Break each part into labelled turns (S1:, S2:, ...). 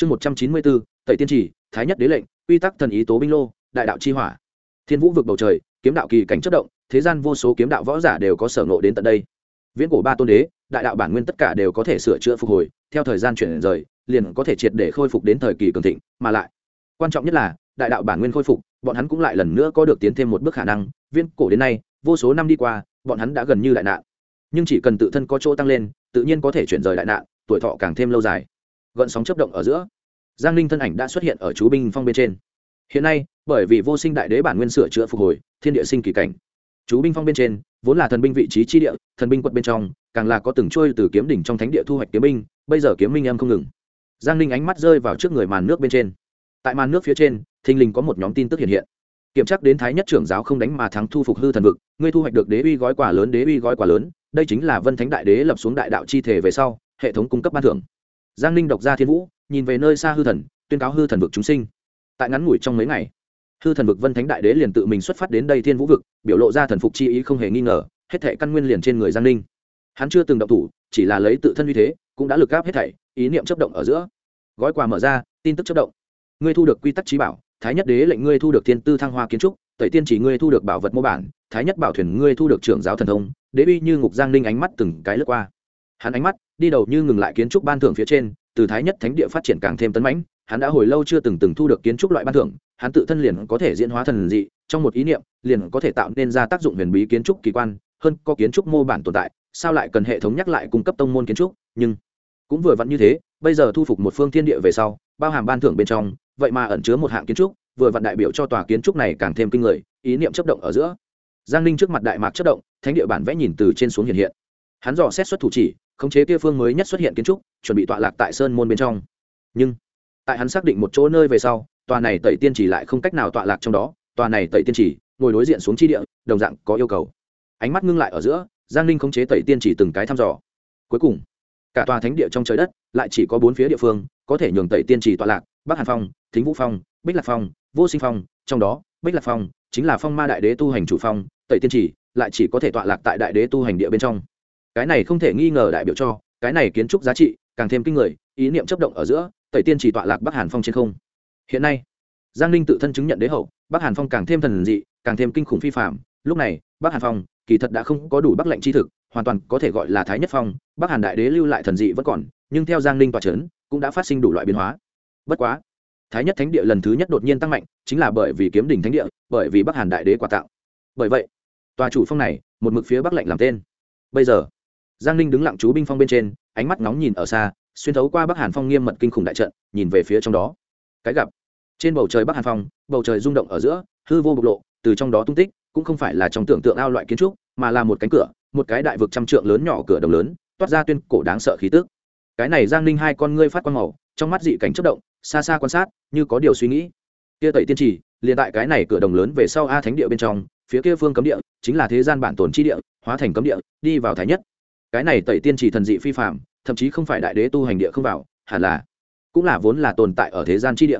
S1: chương một trăm chín mươi bốn, tẩy tiên trì thái nhất đế lệnh, quy tắc thần ý tố binh lô, đại đạo chi hỏa. Thiên vũ vực bầu trời, kiếm đạo kỳ cảnh chất động, thế gian vô số kiếm đạo võ giả đều có sở ngộ đến tận đây. Viễn cổ ba tôn đế, đại đạo bản nguyên tất cả đều có thể sửa chữa phục hồi, theo thời gian chuyển rời, liền có thể triệt để khôi phục đến thời kỳ cường thịnh, mà lại, quan trọng nhất là, đại đạo bản nguyên khôi phục, bọn hắn cũng lại lần nữa có được tiến thêm một bước khả năng. Viễn cổ đến nay, vô số năm đi qua, bọn hắn đã gần như đại nạn, nhưng chỉ cần tự thân có chỗ tăng lên, tự nhiên có thể chuyển rời đại nạn, tuổi thọ càng thêm lâu dài gợn sóng chấp động ở giữa. Giang ninh thân ảnh đã xuất hiện ở chú binh phong bên trên. Hiện nay, bởi vì vô sinh đại đế bản nguyên sửa chữa phục hồi, thiên địa sinh kỳ cảnh. Chú binh phong bên trên, vốn là thần binh vị trí chi địa, thần binh quật bên trong, càng là có từng trôi từ kiếm đỉnh trong thánh địa thu hoạch kiếm binh, bây giờ kiếm minh em không ngừng. Giang ninh ánh mắt rơi vào trước người màn nước bên trên. Tại màn nước phía trên, thình lình có một nhóm tin tức hiện hiện. Kiểm tra đến thái nhất trưởng giáo không đánh mà thắng thu phục hư thần vực, ngươi thu hoạch được đế uy gói quà lớn, đế uy gói quà lớn, đây chính là vân thánh đại đế lập xuống đại đạo chi thể về sau, hệ thống cung cấp ban thưởng giang ninh đọc ra thiên vũ, nhìn về nơi xa hư thần, tuyên cáo hư thần vực chúng sinh. Tại ngắn ngủi trong mấy ngày, hư thần vực vân thánh đại đế liền tự mình xuất phát đến đây thiên vũ vực, biểu lộ ra thần phục chi ý không hề nghi ngờ, hết thệ căn nguyên liền trên người giang ninh. Hắn chưa từng động thủ, chỉ là lấy tự thân uy thế, cũng đã lực gáp hết thảy, ý niệm chấp động ở giữa. Gói quà mở ra, tin tức chấp động. Ngươi thu được quy tắc trí bảo, thái nhất đế lệnh ngươi thu được thiên tư thăng hoa kiến trúc, tẩy tiên chỉ ngươi thu được bảo vật mô bản, thái nhất bảo thuyền ngươi thu được trưởng giáo thần thông, đế uy như ngục giang ninh ánh mắt từng cái lướt qua. Hắn ánh mắt đi đầu như ngừng lại kiến trúc ban thưởng phía trên, từ thái nhất thánh địa phát triển càng thêm tấn mãnh, hắn đã hồi lâu chưa từng từng thu được kiến trúc loại ban thưởng, hắn tự thân liền có thể diễn hóa thần dị, trong một ý niệm, liền có thể tạo nên ra tác dụng huyền bí kiến trúc kỳ quan, hơn có kiến trúc mô bản tồn tại, sao lại cần hệ thống nhắc lại cung cấp tông môn kiến trúc, nhưng cũng vừa vặn như thế, bây giờ thu phục một phương thiên địa về sau, bao hàm ban thưởng bên trong, vậy mà ẩn chứa một hạng kiến trúc, vừa vặn đại biểu cho tòa kiến trúc này càng thêm kinh người, ý niệm chấp động ở giữa. Giang ninh trước mặt đại mạc chấp động, thánh địa bản vẽ nhìn từ trên xuống hiện hiện. Hắn dò xét xuất thủ chỉ khống chế kia phương mới nhất xuất hiện kiến trúc, chuẩn bị tọa lạc tại sơn môn bên trong. Nhưng, tại hắn xác định một chỗ nơi về sau, tòa này tẩy tiên chỉ lại không cách nào tọa lạc trong đó, tòa này tẩy tiên chỉ, ngồi đối diện xuống chi địa, đồng dạng có yêu cầu. Ánh mắt ngưng lại ở giữa, giang ninh khống chế tẩy tiên chỉ từng cái thăm dò. Cuối cùng, cả tòa thánh địa trong trời đất lại chỉ có bốn phía địa phương, có thể nhường tẩy tiên chỉ tọa lạc, bắc hàn phong, thính vũ phong, bích lạc phong, vô sinh phong, trong đó, bích lạc phong chính là phong ma đại đế tu hành chủ phong, tẩy tiên chỉ lại chỉ có thể tọa lạc tại đại đế tu hành địa bên trong cái này không thể nghi ngờ đại biểu cho, cái này kiến trúc giá trị càng thêm kinh người, ý niệm chấp động ở giữa, tẩy tiên chỉ tọa lạc bắc hàn phong trên không. Hiện nay, giang ninh tự thân chứng nhận đế hậu, bắc hàn phong càng thêm thần dị, càng thêm kinh khủng phi phạm lúc này, bắc hàn phong kỳ thật đã không có đủ bắc lệnh chi thực, hoàn toàn có thể gọi là thái nhất phong, bắc hàn đại đế lưu lại thần dị vẫn còn, nhưng theo giang ninh tòa c cũng đã phát sinh đủ loại biến hóa. Bất quá, thái nhất thánh địa lần thứ nhất đột nhiên tăng mạnh, chính là bởi vì kiếm đỉnh thánh địa, bởi vì bắc hàn đại đế quà tạo bởi vậy, tòa chủ phong này, một mực phía bắc lệnh làm tên. Bây giờ giang ninh đứng lặng chú binh phong bên trên, ánh mắt nóng nhìn ở xa, xuyên thấu qua bắc hàn phong nghiêm mật kinh khủng đại trận, nhìn về phía trong đó. Cái gặp, trên bầu trời bắc hàn phong, bầu trời rung động ở giữa, hư vô bộc lộ, từ trong đó tung tích, cũng không phải là trong tưởng tượng ao loại kiến trúc, mà là một cánh cửa, một cái đại vực trăm trượng lớn nhỏ cửa đồng lớn, toát ra tuyên cổ đáng sợ khí tức. Cái này giang ninh hai con ngươi phát quang màu, trong mắt dị cảnh chất động, xa xa quan sát, như có điều suy nghĩ. Kia tẩy tiên trì, liền tại cái này cửa đồng lớn về sau a thánh địa bên trong, phía kia phương cấm địa, chính là thế gian bản tồn chi địa, hóa thành cấm địa, đi vào thái nhất cái này tẩy tiên trì thần dị phi phạm, thậm chí không phải đại đế tu hành địa không vào, hẳn là cũng là vốn là tồn tại ở thế gian chi địa.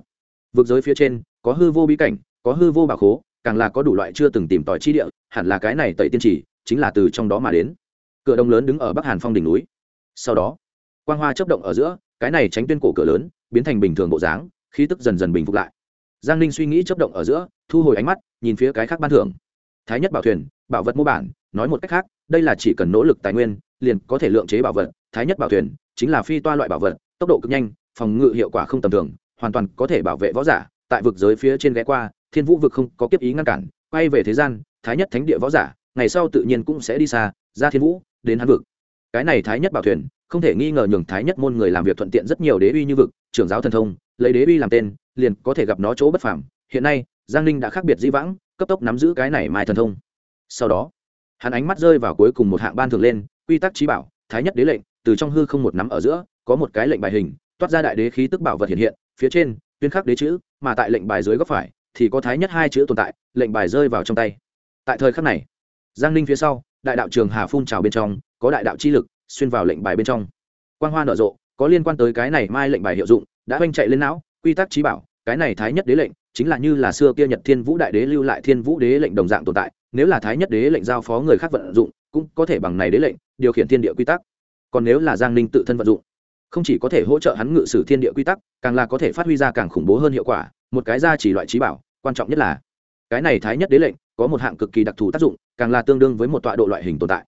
S1: Vực giới phía trên, có hư vô bí cảnh, có hư vô bà khố, càng là có đủ loại chưa từng tìm tòi chi địa, hẳn là cái này tẩy tiên trì chính là từ trong đó mà đến. Cửa đông lớn đứng ở bắc hàn phong đỉnh núi. Sau đó, quang hoa chấp động ở giữa, cái này tránh tuyên cổ cửa lớn, biến thành bình thường bộ dáng, khí tức dần dần bình phục lại. Giang ninh suy nghĩ chấp động ở giữa, thu hồi ánh mắt, nhìn phía cái khác ban thưởng. Thái nhất bảo thuyền bảo vật mô bản, nói một cách khác, đây là chỉ cần nỗ lực tài nguyên, liền có thể lượng chế bảo vật, thái nhất bảo thuyền chính là phi toa loại bảo vật, tốc độ cực nhanh, phòng ngự hiệu quả không tầm thường, hoàn toàn có thể bảo vệ võ giả, tại vực giới phía trên ghé qua, thiên vũ vực không có kiếp ý ngăn cản, quay về thế gian, thái nhất thánh địa võ giả, ngày sau tự nhiên cũng sẽ đi xa, ra thiên vũ, đến hắn vực. Cái này thái nhất bảo thuyền, không thể nghi ngờ nhường thái nhất môn người làm việc thuận tiện rất nhiều đế uy như vực, trưởng giáo thần thông, lấy đế uy làm tên, liền có thể gặp nó chỗ bất phàm. Hiện nay, giang ninh đã khác biệt dĩ vãng, cấp tốc nắm giữ cái này mai thần thông sau đó, hắn ánh mắt rơi vào cuối cùng một hạng ban thường lên, quy tắc trí bảo, thái nhất đế lệnh, từ trong hư không một nắm ở giữa, có một cái lệnh bài hình, toát ra đại đế khí tức bảo vật hiện hiện, phía trên, tuyên khắc đế chữ, mà tại lệnh bài dưới góc phải, thì có thái nhất hai chữ tồn tại, lệnh bài rơi vào trong tay. Tại thời khắc này, giang ninh phía sau, đại đạo trường hà phun trào bên trong, có đại đạo chi lực xuyên vào lệnh bài bên trong. Quang hoa nở rộ, có liên quan tới cái này mai lệnh bài hiệu dụng, đã oanh chạy lên não, quy tắc trí bảo, cái này thái nhất đế lệnh, chính là như là xưa kia nhật thiên vũ đại đế lưu lại thiên vũ đế lệnh đồng dạng tồn tại nếu là thái nhất đế lệnh giao phó người khác vận dụng, cũng có thể bằng này đế lệnh điều khiển thiên địa quy tắc. Còn nếu là giang ninh tự thân vận dụng, không chỉ có thể hỗ trợ hắn ngự sử thiên địa quy tắc, càng là có thể phát huy ra càng khủng bố hơn hiệu quả, một cái ra chỉ loại trí bảo, quan trọng nhất là cái này thái nhất đế lệnh có một hạng cực kỳ đặc thù tác dụng, càng là tương đương với một tọa độ loại hình tồn tại.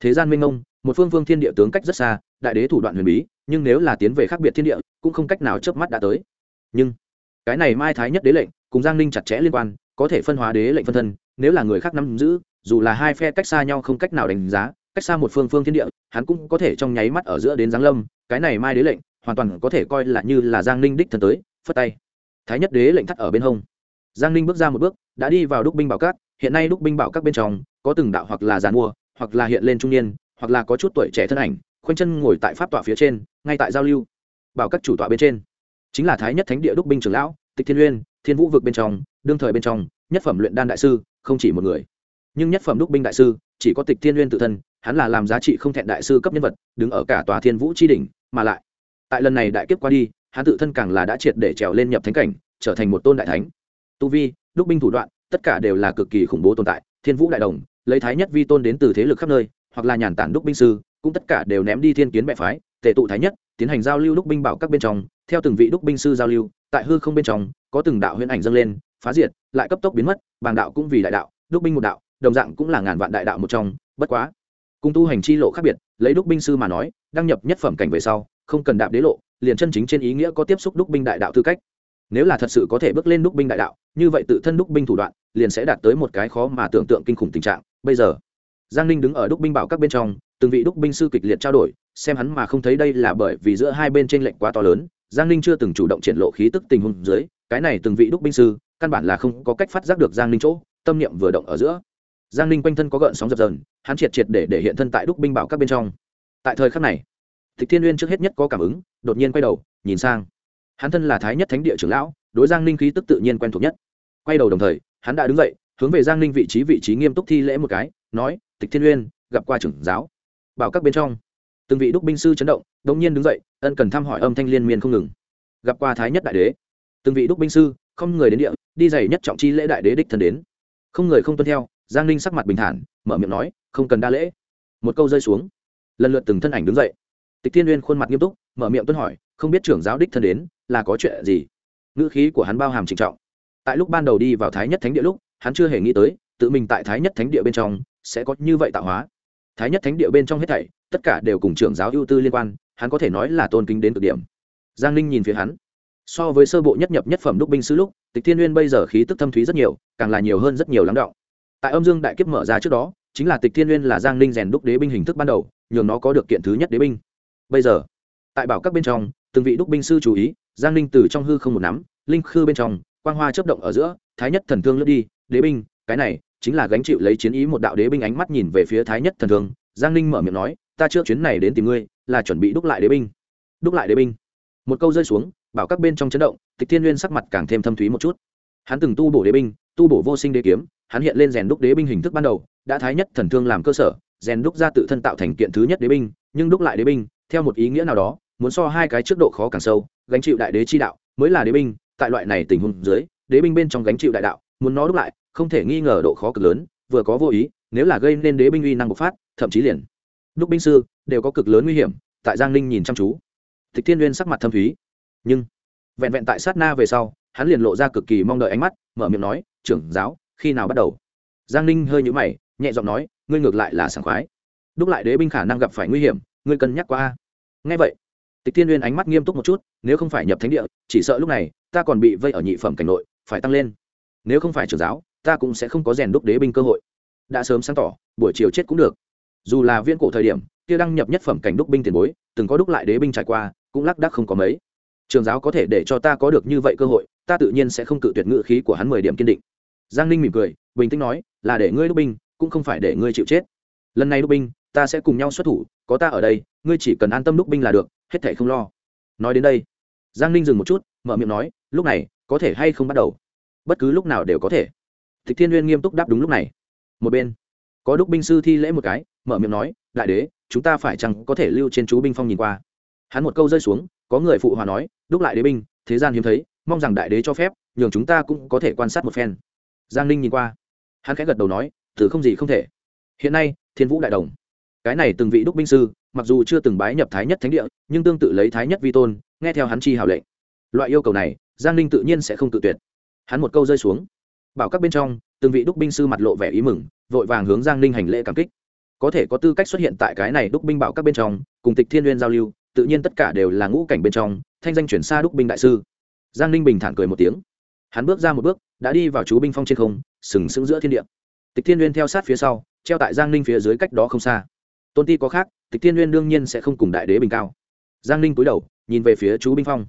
S1: Thế gian minh ông một phương vương thiên địa tướng cách rất xa, đại đế thủ đoạn huyền bí, nhưng nếu là tiến về khác biệt thiên địa, cũng không cách nào chớp mắt đã tới. Nhưng cái này mai thái nhất đế lệnh cùng giang ninh chặt chẽ liên quan có thể phân hóa đế lệnh phân thân, nếu là người khác nắm giữ, dù là hai phe cách xa nhau không cách nào đánh giá, cách xa một phương phương thiên địa, hắn cũng có thể trong nháy mắt ở giữa đến giáng lâm, cái này mai đế lệnh, hoàn toàn có thể coi là như là giang ninh đích thân tới, phất tay. Thái nhất đế lệnh thắt ở bên hông. Giang ninh bước ra một bước, đã đi vào đúc binh bảo các, hiện nay đúc binh bảo các bên trong, có từng đạo hoặc là giàn mua, hoặc là hiện lên trung niên, hoặc là có chút tuổi trẻ thân ảnh, khoanh chân ngồi tại pháp tọa phía trên, ngay tại giao lưu. Bảo các chủ tọa bên trên, chính là thái nhất thánh địa đúc binh trưởng lão, tịch thiên uyên thiên vũ vực bên trong, đương thời bên trong, nhất phẩm luyện đan đại sư, không chỉ một người. Nhưng nhất phẩm đúc binh đại sư, chỉ có tịch thiên uyên tự thân, hắn là làm giá trị không thẹn đại sư cấp nhân vật, đứng ở cả tòa thiên vũ tri đỉnh, mà lại, tại lần này đại kiếp qua đi, hắn tự thân càng là đã triệt để trèo lên nhập thánh cảnh, trở thành một tôn đại thánh. Tu vi, đúc binh thủ đoạn, tất cả đều là cực kỳ khủng bố tồn tại. Thiên vũ đại đồng, lấy thái nhất vi tôn đến từ thế lực khắp nơi, hoặc là nhàn tản đúc binh sư, cũng tất cả đều ném đi thiên kiến bệ phái tệ tụ thái nhất, tiến hành giao lưu đúc binh bảo các bên trong, theo từng vị đúc binh sư giao lưu tại hư không bên trong, có từng đạo huyễn ảnh dâng lên, phá diệt, lại cấp tốc biến mất, bàng đạo cũng vì đại đạo, đúc binh một đạo, đồng dạng cũng là ngàn vạn đại đạo một trong, bất quá. Cung tu hành chi lộ khác biệt, lấy đúc binh sư mà nói, đăng nhập nhất phẩm cảnh về sau, không cần đạp đế lộ, liền chân chính trên ý nghĩa có tiếp xúc đúc binh đại đạo tư cách. Nếu là thật sự có thể bước lên đúc binh đại đạo, như vậy tự thân đúc binh thủ đoạn, liền sẽ đạt tới một cái khó mà tưởng tượng kinh khủng tình trạng. Bây giờ, giang ninh đứng ở đúc binh bảo các bên trong, từng vị đúc binh sư kịch liệt trao đổi, xem hắn mà không thấy đây là bởi vì giữa hai bên trên lệnh quá to lớn giang ninh chưa từng chủ động triển lộ khí tức tình huống dưới, cái này từng vị đúc binh sư, căn bản là không có cách phát giác được giang ninh chỗ, tâm niệm vừa động ở giữa. Giang ninh quanh thân có gợn sóng dập dờn, hắn triệt triệt để để hiện thân tại đúc binh bảo các bên trong. Tại thời khắc này, tịch thiên uyên trước hết nhất có cảm ứng, đột nhiên quay đầu, nhìn sang. Hắn thân là thái nhất thánh địa trưởng lão, đối giang ninh khí tức tự nhiên quen thuộc nhất. Quay đầu đồng thời, hắn đã đứng dậy, hướng về giang ninh vị trí vị trí nghiêm túc thi lễ một cái, nói, tịch thiên uyên, gặp qua trưởng giáo. Bảo các bên trong từng vị đúc binh sư chấn động đ ỗ n g nhiên đứng dậy, ân cần thăm hỏi âm thanh liên miên không ngừng. Gặp qua thái nhất đại đế. Từng vị đúc binh sư, không người đến địa, đi dày nhất trọng chi lễ đại đế đích thân đến. Không người không tuân theo, giang ninh sắc mặt bình thản, mở miệng nói, không cần đa lễ. Một câu rơi xuống. Lần lượt từng thân ảnh đứng dậy. Tịch thiên uyên khuôn mặt nghiêm túc, mở miệng tuân hỏi, không biết trưởng giáo đích thân đến, là có chuyện gì? Ngữ khí của hắn bao hàm trịnh trọng. Tại lúc ban đầu đi vào thái nhất thánh địa lúc, hắn chưa hề nghĩ tới, tự mình tại thái nhất thánh địa bên trong sẽ có như vậy tạo hóa. Thái nhất thánh địa bên trong hết thảy tất cả đều cùng trưởng giáo ưu tư liên quan, hắn có thể nói là tôn kính đến cực điểm. Giang ninh nhìn phía hắn. So với sơ bộ nhất nhập nhất phẩm đúc binh sứ lúc, tịch thiên uyên bây giờ khí tức thâm thúy rất nhiều, càng là nhiều hơn rất nhiều lắng động tại âm dương đại kiếp mở ra trước đó, chính là tịch thiên uyên là giang ninh rèn đúc đế binh hình thức ban đầu, nhường nó có được kiện thứ nhất đế binh. Bây giờ, tại bảo các bên trong, từng vị đúc binh sư chú ý, giang ninh từ trong hư không một nắm, linh khư bên trong, quang hoa chấp động ở giữa, thái nhất thần thương lướt đi, đế binh, cái này chính là gánh chịu lấy chiến ý một đạo đế binh ánh mắt nhìn về phía thái nhất thần thương. Giang ninh mở miệng nói ta trước chuyến này đến tìm ngươi, là chuẩn bị đúc lại đế binh. Đúc lại đế binh. Một câu rơi xuống, bảo các bên trong chấn động, tịch thiên nguyên sắc mặt càng thêm thâm thúy một chút. Hắn từng tu bổ đế binh, tu bổ vô sinh đế kiếm, hắn hiện lên rèn đúc đế binh hình thức ban đầu, đã thái nhất thần thương làm cơ sở, rèn đúc ra tự thân tạo thành kiện thứ nhất đế binh, nhưng đúc lại đế binh, theo một ý nghĩa nào đó, muốn so hai cái trước độ khó càng sâu, gánh chịu đại đế chi đạo, mới là đế binh, tại loại này tình huống dưới, đế binh bên trong gánh chịu đại đạo, muốn nó đúc lại, không thể nghi ngờ độ khó cực lớn, vừa có vô ý, nếu là gây nên đế binh uy năng bộc phát, thậm chí liền đúc binh sư đều có cực lớn nguy hiểm, tại giang ninh nhìn chăm chú. Tịch thiên uyên sắc mặt thâm thúy. Nhưng, vẹn vẹn tại sát na về sau, hắn liền lộ ra cực kỳ mong đợi ánh mắt, mở miệng nói, trưởng giáo, khi nào bắt đầu? Giang ninh hơi nhũ mày, nhẹ giọng nói, ngươi ngược lại là sảng khoái. Đúc lại đế binh khả năng gặp phải nguy hiểm, ngươi cân nhắc qua ngay vậy, tịch thiên uyên ánh mắt nghiêm túc một chút, nếu không phải nhập thánh địa, chỉ sợ lúc này, ta còn bị vây ở nhị phẩm cảnh nội, phải tăng lên. Nếu không phải trưởng giáo, ta cũng sẽ không có rèn đúc đế binh cơ hội. Đã sớm sáng tỏ, buổi chiều chết cũng được dù là viên cổ thời điểm, kia đăng nhập nhất phẩm cảnh đúc binh tiền bối, từng có đúc lại đế binh trải qua, cũng lác đác không có mấy. Trường giáo có thể để cho ta có được như vậy cơ hội, ta tự nhiên sẽ không cự tuyệt ngự khí của hắn mười điểm kiên định. Giang ninh mỉm cười, bình tĩnh nói, là để ngươi đúc binh, cũng không phải để ngươi chịu chết. Lần này đúc binh, ta sẽ cùng nhau xuất thủ, có ta ở đây, ngươi chỉ cần an tâm đúc binh là được, hết thể không lo. Nói đến đây, giang ninh dừng một chút, mở miệng nói, lúc này, có thể hay không bắt đầu? Bất cứ lúc nào đều có thể. Thích thiên n nghiêm túc đáp đúng lúc này. Một bên có đúc binh sư thi lễ một cái, mở miệng nói, đại đế, chúng ta phải chăng có thể lưu trên chú binh phong nhìn qua? Hắn một câu rơi xuống, có người phụ hòa nói, đúc lại đế binh, thế gian hiếm thấy, mong rằng đại đế cho phép, nhường chúng ta cũng có thể quan sát một phen. Giang ninh nhìn qua. Hắn khẽ gật đầu nói, từ không gì không thể. Hiện nay, thiên vũ đại đồng, cái này từng vị đúc binh sư, mặc dù chưa từng bái nhập thái nhất thánh địa, nhưng tương tự lấy thái nhất vi tôn, nghe theo hắn chi hào lệnh. Loại yêu cầu này, giang ninh tự nhiên sẽ không tự tuyệt. Hắn một câu rơi xuống bảo các bên trong, từng vị đúc binh sư mặt lộ vẻ ý mừng, vội vàng hướng giang ninh hành lễ cảm kích. Có thể có tư cách xuất hiện tại cái này đúc binh bảo các bên trong, cùng tịch thiên liên giao lưu, tự nhiên tất cả đều là ngũ cảnh bên trong, thanh danh chuyển xa đúc binh đại sư. Giang ninh bình thản cười một tiếng. Hắn bước ra một bước, đã đi vào chú binh phong trên không, sừng sững giữa thiên địa. Tịch thiên liên theo sát phía sau, treo tại giang ninh phía dưới cách đó không xa. Tôn ti có khác, tịch thiên liên đương nhiên sẽ không cùng đại đế bình cao. Giang ninh cúi đầu, nhìn về phía chú binh phong.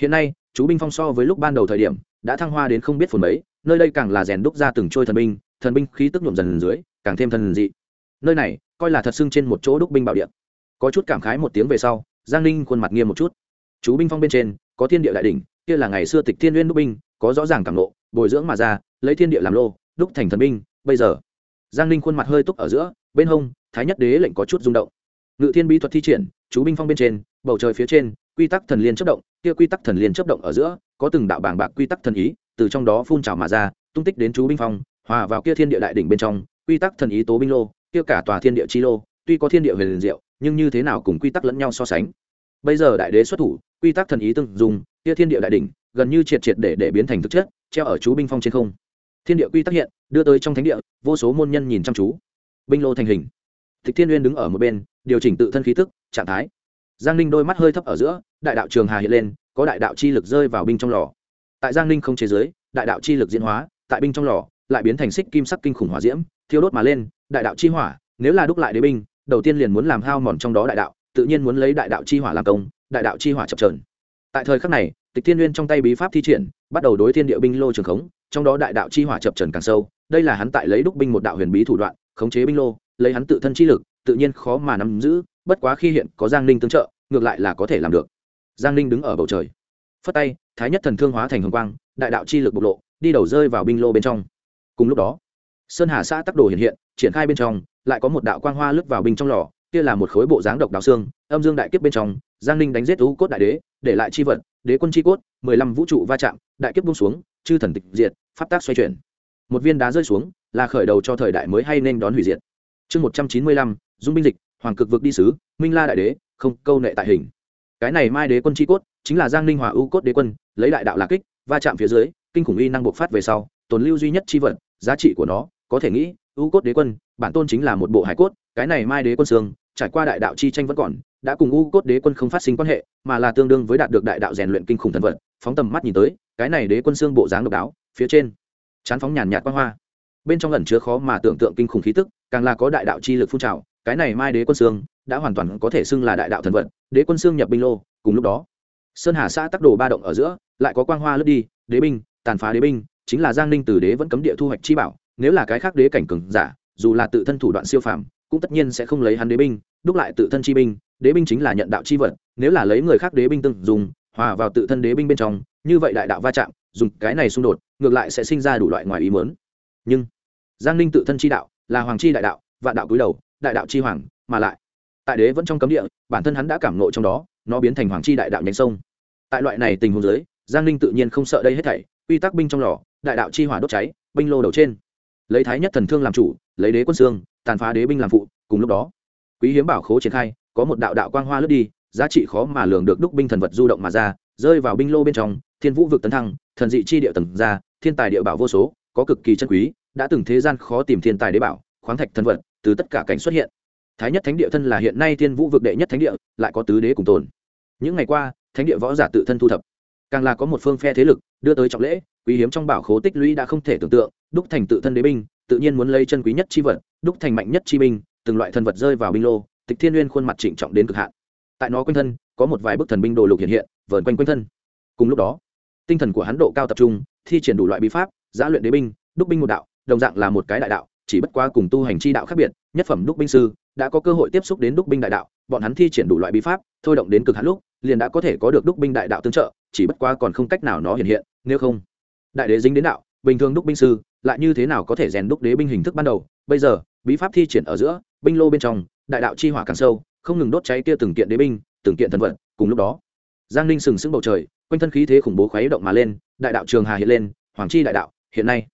S1: Hiện nay, chú binh phong so với lúc ban đầu thời điểm, đã thăng hoa đến không biết phồn mấy nơi đây càng là rèn đúc ra từng trôi thần binh thần binh khí tức nhuộm dần dưới, càng thêm thần dị. Nơi này, coi là thật sưng trên một chỗ đúc binh bảo điện có chút cảm khái một tiếng về sau, giang ninh khuôn mặt nghiêm một chút. Chú binh phong bên trên, có thiên địa đại đỉnh, kia là ngày xưa tịch thiên uyên đúc binh, có rõ ràng cảm lộ bồi dưỡng mà ra, lấy thiên địa làm lô, đúc thành thần binh, bây giờ, giang ninh khuôn mặt hơi túc ở giữa, bên hông, thái nhất đế lệnh có chút rung động. Ngự thiên bí thuật thi triển, chú binh phong bên trên, bầu trời phía trên, quy tắc thần liên chấp động, kia quy tắc thần liên chấp động ở giữa, có từng đạo bảng bạc quy tắc thần ý từ trong đó phun trào mà ra, tung tích đến chú binh phong, hòa vào kia thiên địa đại đỉnh bên trong, quy tắc thần ý tố binh lô, kia cả tòa thiên địa chi lô, tuy có thiên địa huyền liền diệu, nhưng như thế nào cùng quy tắc lẫn nhau so sánh? Bây giờ đại đế xuất thủ, quy tắc thần ý tương dùng, kia thiên địa đại đỉnh, gần như triệt triệt để để biến thành thực chất, treo ở chú binh phong trên không. Thiên địa quy tắc hiện, đưa tới trong thánh địa, vô số môn nhân nhìn chăm chú. Binh lô thành hình. Tịch thiên uyên đứng ở một bên, điều chỉnh tự thân khí tức, trạng thái. Giang ninh đôi mắt hơi thấp ở giữa, đại đạo trường hà hiện lên, có đại đạo chi lực rơi vào binh trong lò tại giang ninh không chế giới, đại đạo chi lực diễn hóa, tại binh trong lò, lại biến thành xích kim sắc kinh khủng hỏa diễm, thiêu đốt mà lên, đại đạo chi hỏa, nếu là đúc lại đế binh, đầu tiên liền muốn làm hao mòn trong đó đại đạo, tự nhiên muốn lấy đại đạo chi hỏa làm công, đại đạo chi hỏa chập trờn tại thời khắc này, tịch thiên nguyên trong tay bí pháp thi triển, bắt đầu đối thiên địa binh lô trường khống, trong đó đại đạo chi hỏa chập trần càng sâu, đây là hắn tại lấy đúc binh một đạo huyền bí thủ đoạn, khống chế binh lô, lấy hắn tự thân chi lực, tự nhiên khó mà nắm giữ, bất quá khi hiện có giang ninh tương trợ, ngược lại là có thể làm được. Giang ninh đứng ở bầu trời phất tay, thái nhất thần thương hóa thành hồng quang, đại đạo chi lực bộc lộ, đi đầu rơi vào binh lô bên trong. Cùng lúc đó, sơn hà xã tắc đồ hiện hiện, triển khai bên trong, lại có một đạo quang hoa lướt vào binh trong lò, kia là một khối bộ dáng độc đào xương, âm dương đại kiếp bên trong, giang ninh đánh giết u cốt đại đế, để lại chi vật, đế quân chi cốt, mười lăm vũ trụ va chạm, đại kiếp bung xuống, chư thần tịch diệt, pháp tác xoay chuyển. Một viên đá rơi xuống, là khởi đầu cho thời đại mới hay nên đón hủy diệt. Chương một trăm chín mươi lăm, dung binh dịch, hoàng cực vực đi sứ, minh la đại đế, không câu nệ tại hình cái này mai đế quân chi cốt, chính là giang ninh hòa ưu cốt đế quân, lấy đại đạo lạc kích, va chạm phía dưới, kinh khủng y năng bộc phát về sau, tồn lưu duy nhất chi vật giá trị của nó, có thể nghĩ ưu cốt đế quân, bản tôn chính là một bộ hải cốt, cái này mai đế quân xương, trải qua đại đạo chi tranh vẫn còn, đã cùng ưu cốt đế quân không phát sinh quan hệ, mà là tương đương với đạt được đại đạo rèn luyện kinh khủng thần vật phóng tầm mắt nhìn tới, cái này đế quân xương bộ dáng độc đáo, phía trên, chán phóng nhàn nhạt quang hoa. Bên trong ẩn chứa khó mà tưởng tượng kinh khủng khí tức, càng là có đại đạo chi lực phun trào cái này mai đế quân xương đã hoàn toàn có thể xưng là đại đạo thần vận, đế quân xương nhập binh lô cùng lúc đó sơn hà xã tắc đồ ba động ở giữa lại có quang hoa lướt đi đế binh tàn phá đế binh chính là giang ninh từ đế vẫn cấm địa thu hoạch chi bảo nếu là cái khác đế cảnh cường giả dù là tự thân thủ đoạn siêu phàm cũng tất nhiên sẽ không lấy hắn đế binh đúc lại tự thân chi binh đế binh chính là nhận đạo chi vật nếu là lấy người khác đế binh từng dùng hòa vào tự thân đế binh bên trong như vậy đại đạo va chạm dùng cái này xung đột ngược lại sẽ sinh ra đủ loại ngoài ý mớn nhưng giang ninh tự thân chi đạo là hoàng chi đại đạo vạn đạo cúi đầu đại đạo chi hoàng, mà lại, tại đế vẫn trong cấm địa, bản thân hắn đã cảm nộ trong đó, nó biến thành hoàng chi đại đạo nhánh sông. Tại loại này tình huống giới giang ninh tự nhiên không sợ đây hết thảy, quy tắc binh trong lò, đại đạo chi hỏa đốt cháy, binh lô đầu trên. Lấy thái nhất thần thương làm chủ, lấy đế quân xương, tàn phá đế binh làm phụ, cùng lúc đó, quý hiếm bảo khố triển khai, có một đạo đạo quang hoa lướt đi, giá trị khó mà lường được đúc binh thần vật du động mà ra, rơi vào binh lô bên trong, thiên vũ vực tấn thăng, thần dị chi địa tầng ra, thiên tài địa bảo vô số, có cực kỳ chân quý, đã từng thế gian khó tìm thiên tài đế bảo, khoáng thạch thần vật từ tất cả cảnh xuất hiện. Thái nhất thánh địa thân là hiện nay thiên vũ vực đệ nhất thánh địa, lại có tứ đế cùng tồn. Những ngày qua, thánh địa võ giả tự thân thu thập. Càng là có một phương phe thế lực, đưa tới trọng lễ, quý hiếm trong bảo khố tích lũy đã không thể tưởng tượng, đúc thành tự thân đế binh, tự nhiên muốn lấy chân quý nhất chi vật, đúc thành mạnh nhất chi binh, từng loại thần vật rơi vào binh lô, tịch thiên nguyên khuôn mặt trịnh trọng đến cực hạn. Tại nó quanh thân, có một vài bức thần binh đồ lục hiện hiện, vờn quanh quanh thân. Cùng lúc đó, tinh thần của hắn độ cao tập trung, thi triển đủ loại bí pháp, giã luyện đế binh, đúc binh một đạo, đồng dạng là một cái đại đạo chỉ bất quá cùng tu hành chi đạo khác biệt, nhất phẩm đúc binh sư đã có cơ hội tiếp xúc đến đúc binh đại đạo, bọn hắn thi triển đủ loại bí pháp, thôi động đến cực hạn lúc, liền đã có thể có được đúc binh đại đạo tương trợ, chỉ bất quá còn không cách nào nó hiện hiện, nếu không, đại đế dính đến đạo, bình thường đúc binh sư lại như thế nào có thể rèn đúc đế binh hình thức ban đầu? Bây giờ, bí pháp thi triển ở giữa, binh lô bên trong, đại đạo chi hỏa càng sâu, không ngừng đốt cháy kia từng kiện đế binh, từng kiện thần vật, cùng lúc đó, giang ninh sừng sững bầu trời, quanh thân khí thế khủng bố khuấy động mà lên, đại đạo trường hà hiện lên, hoàng chi đại đạo, hiện nay,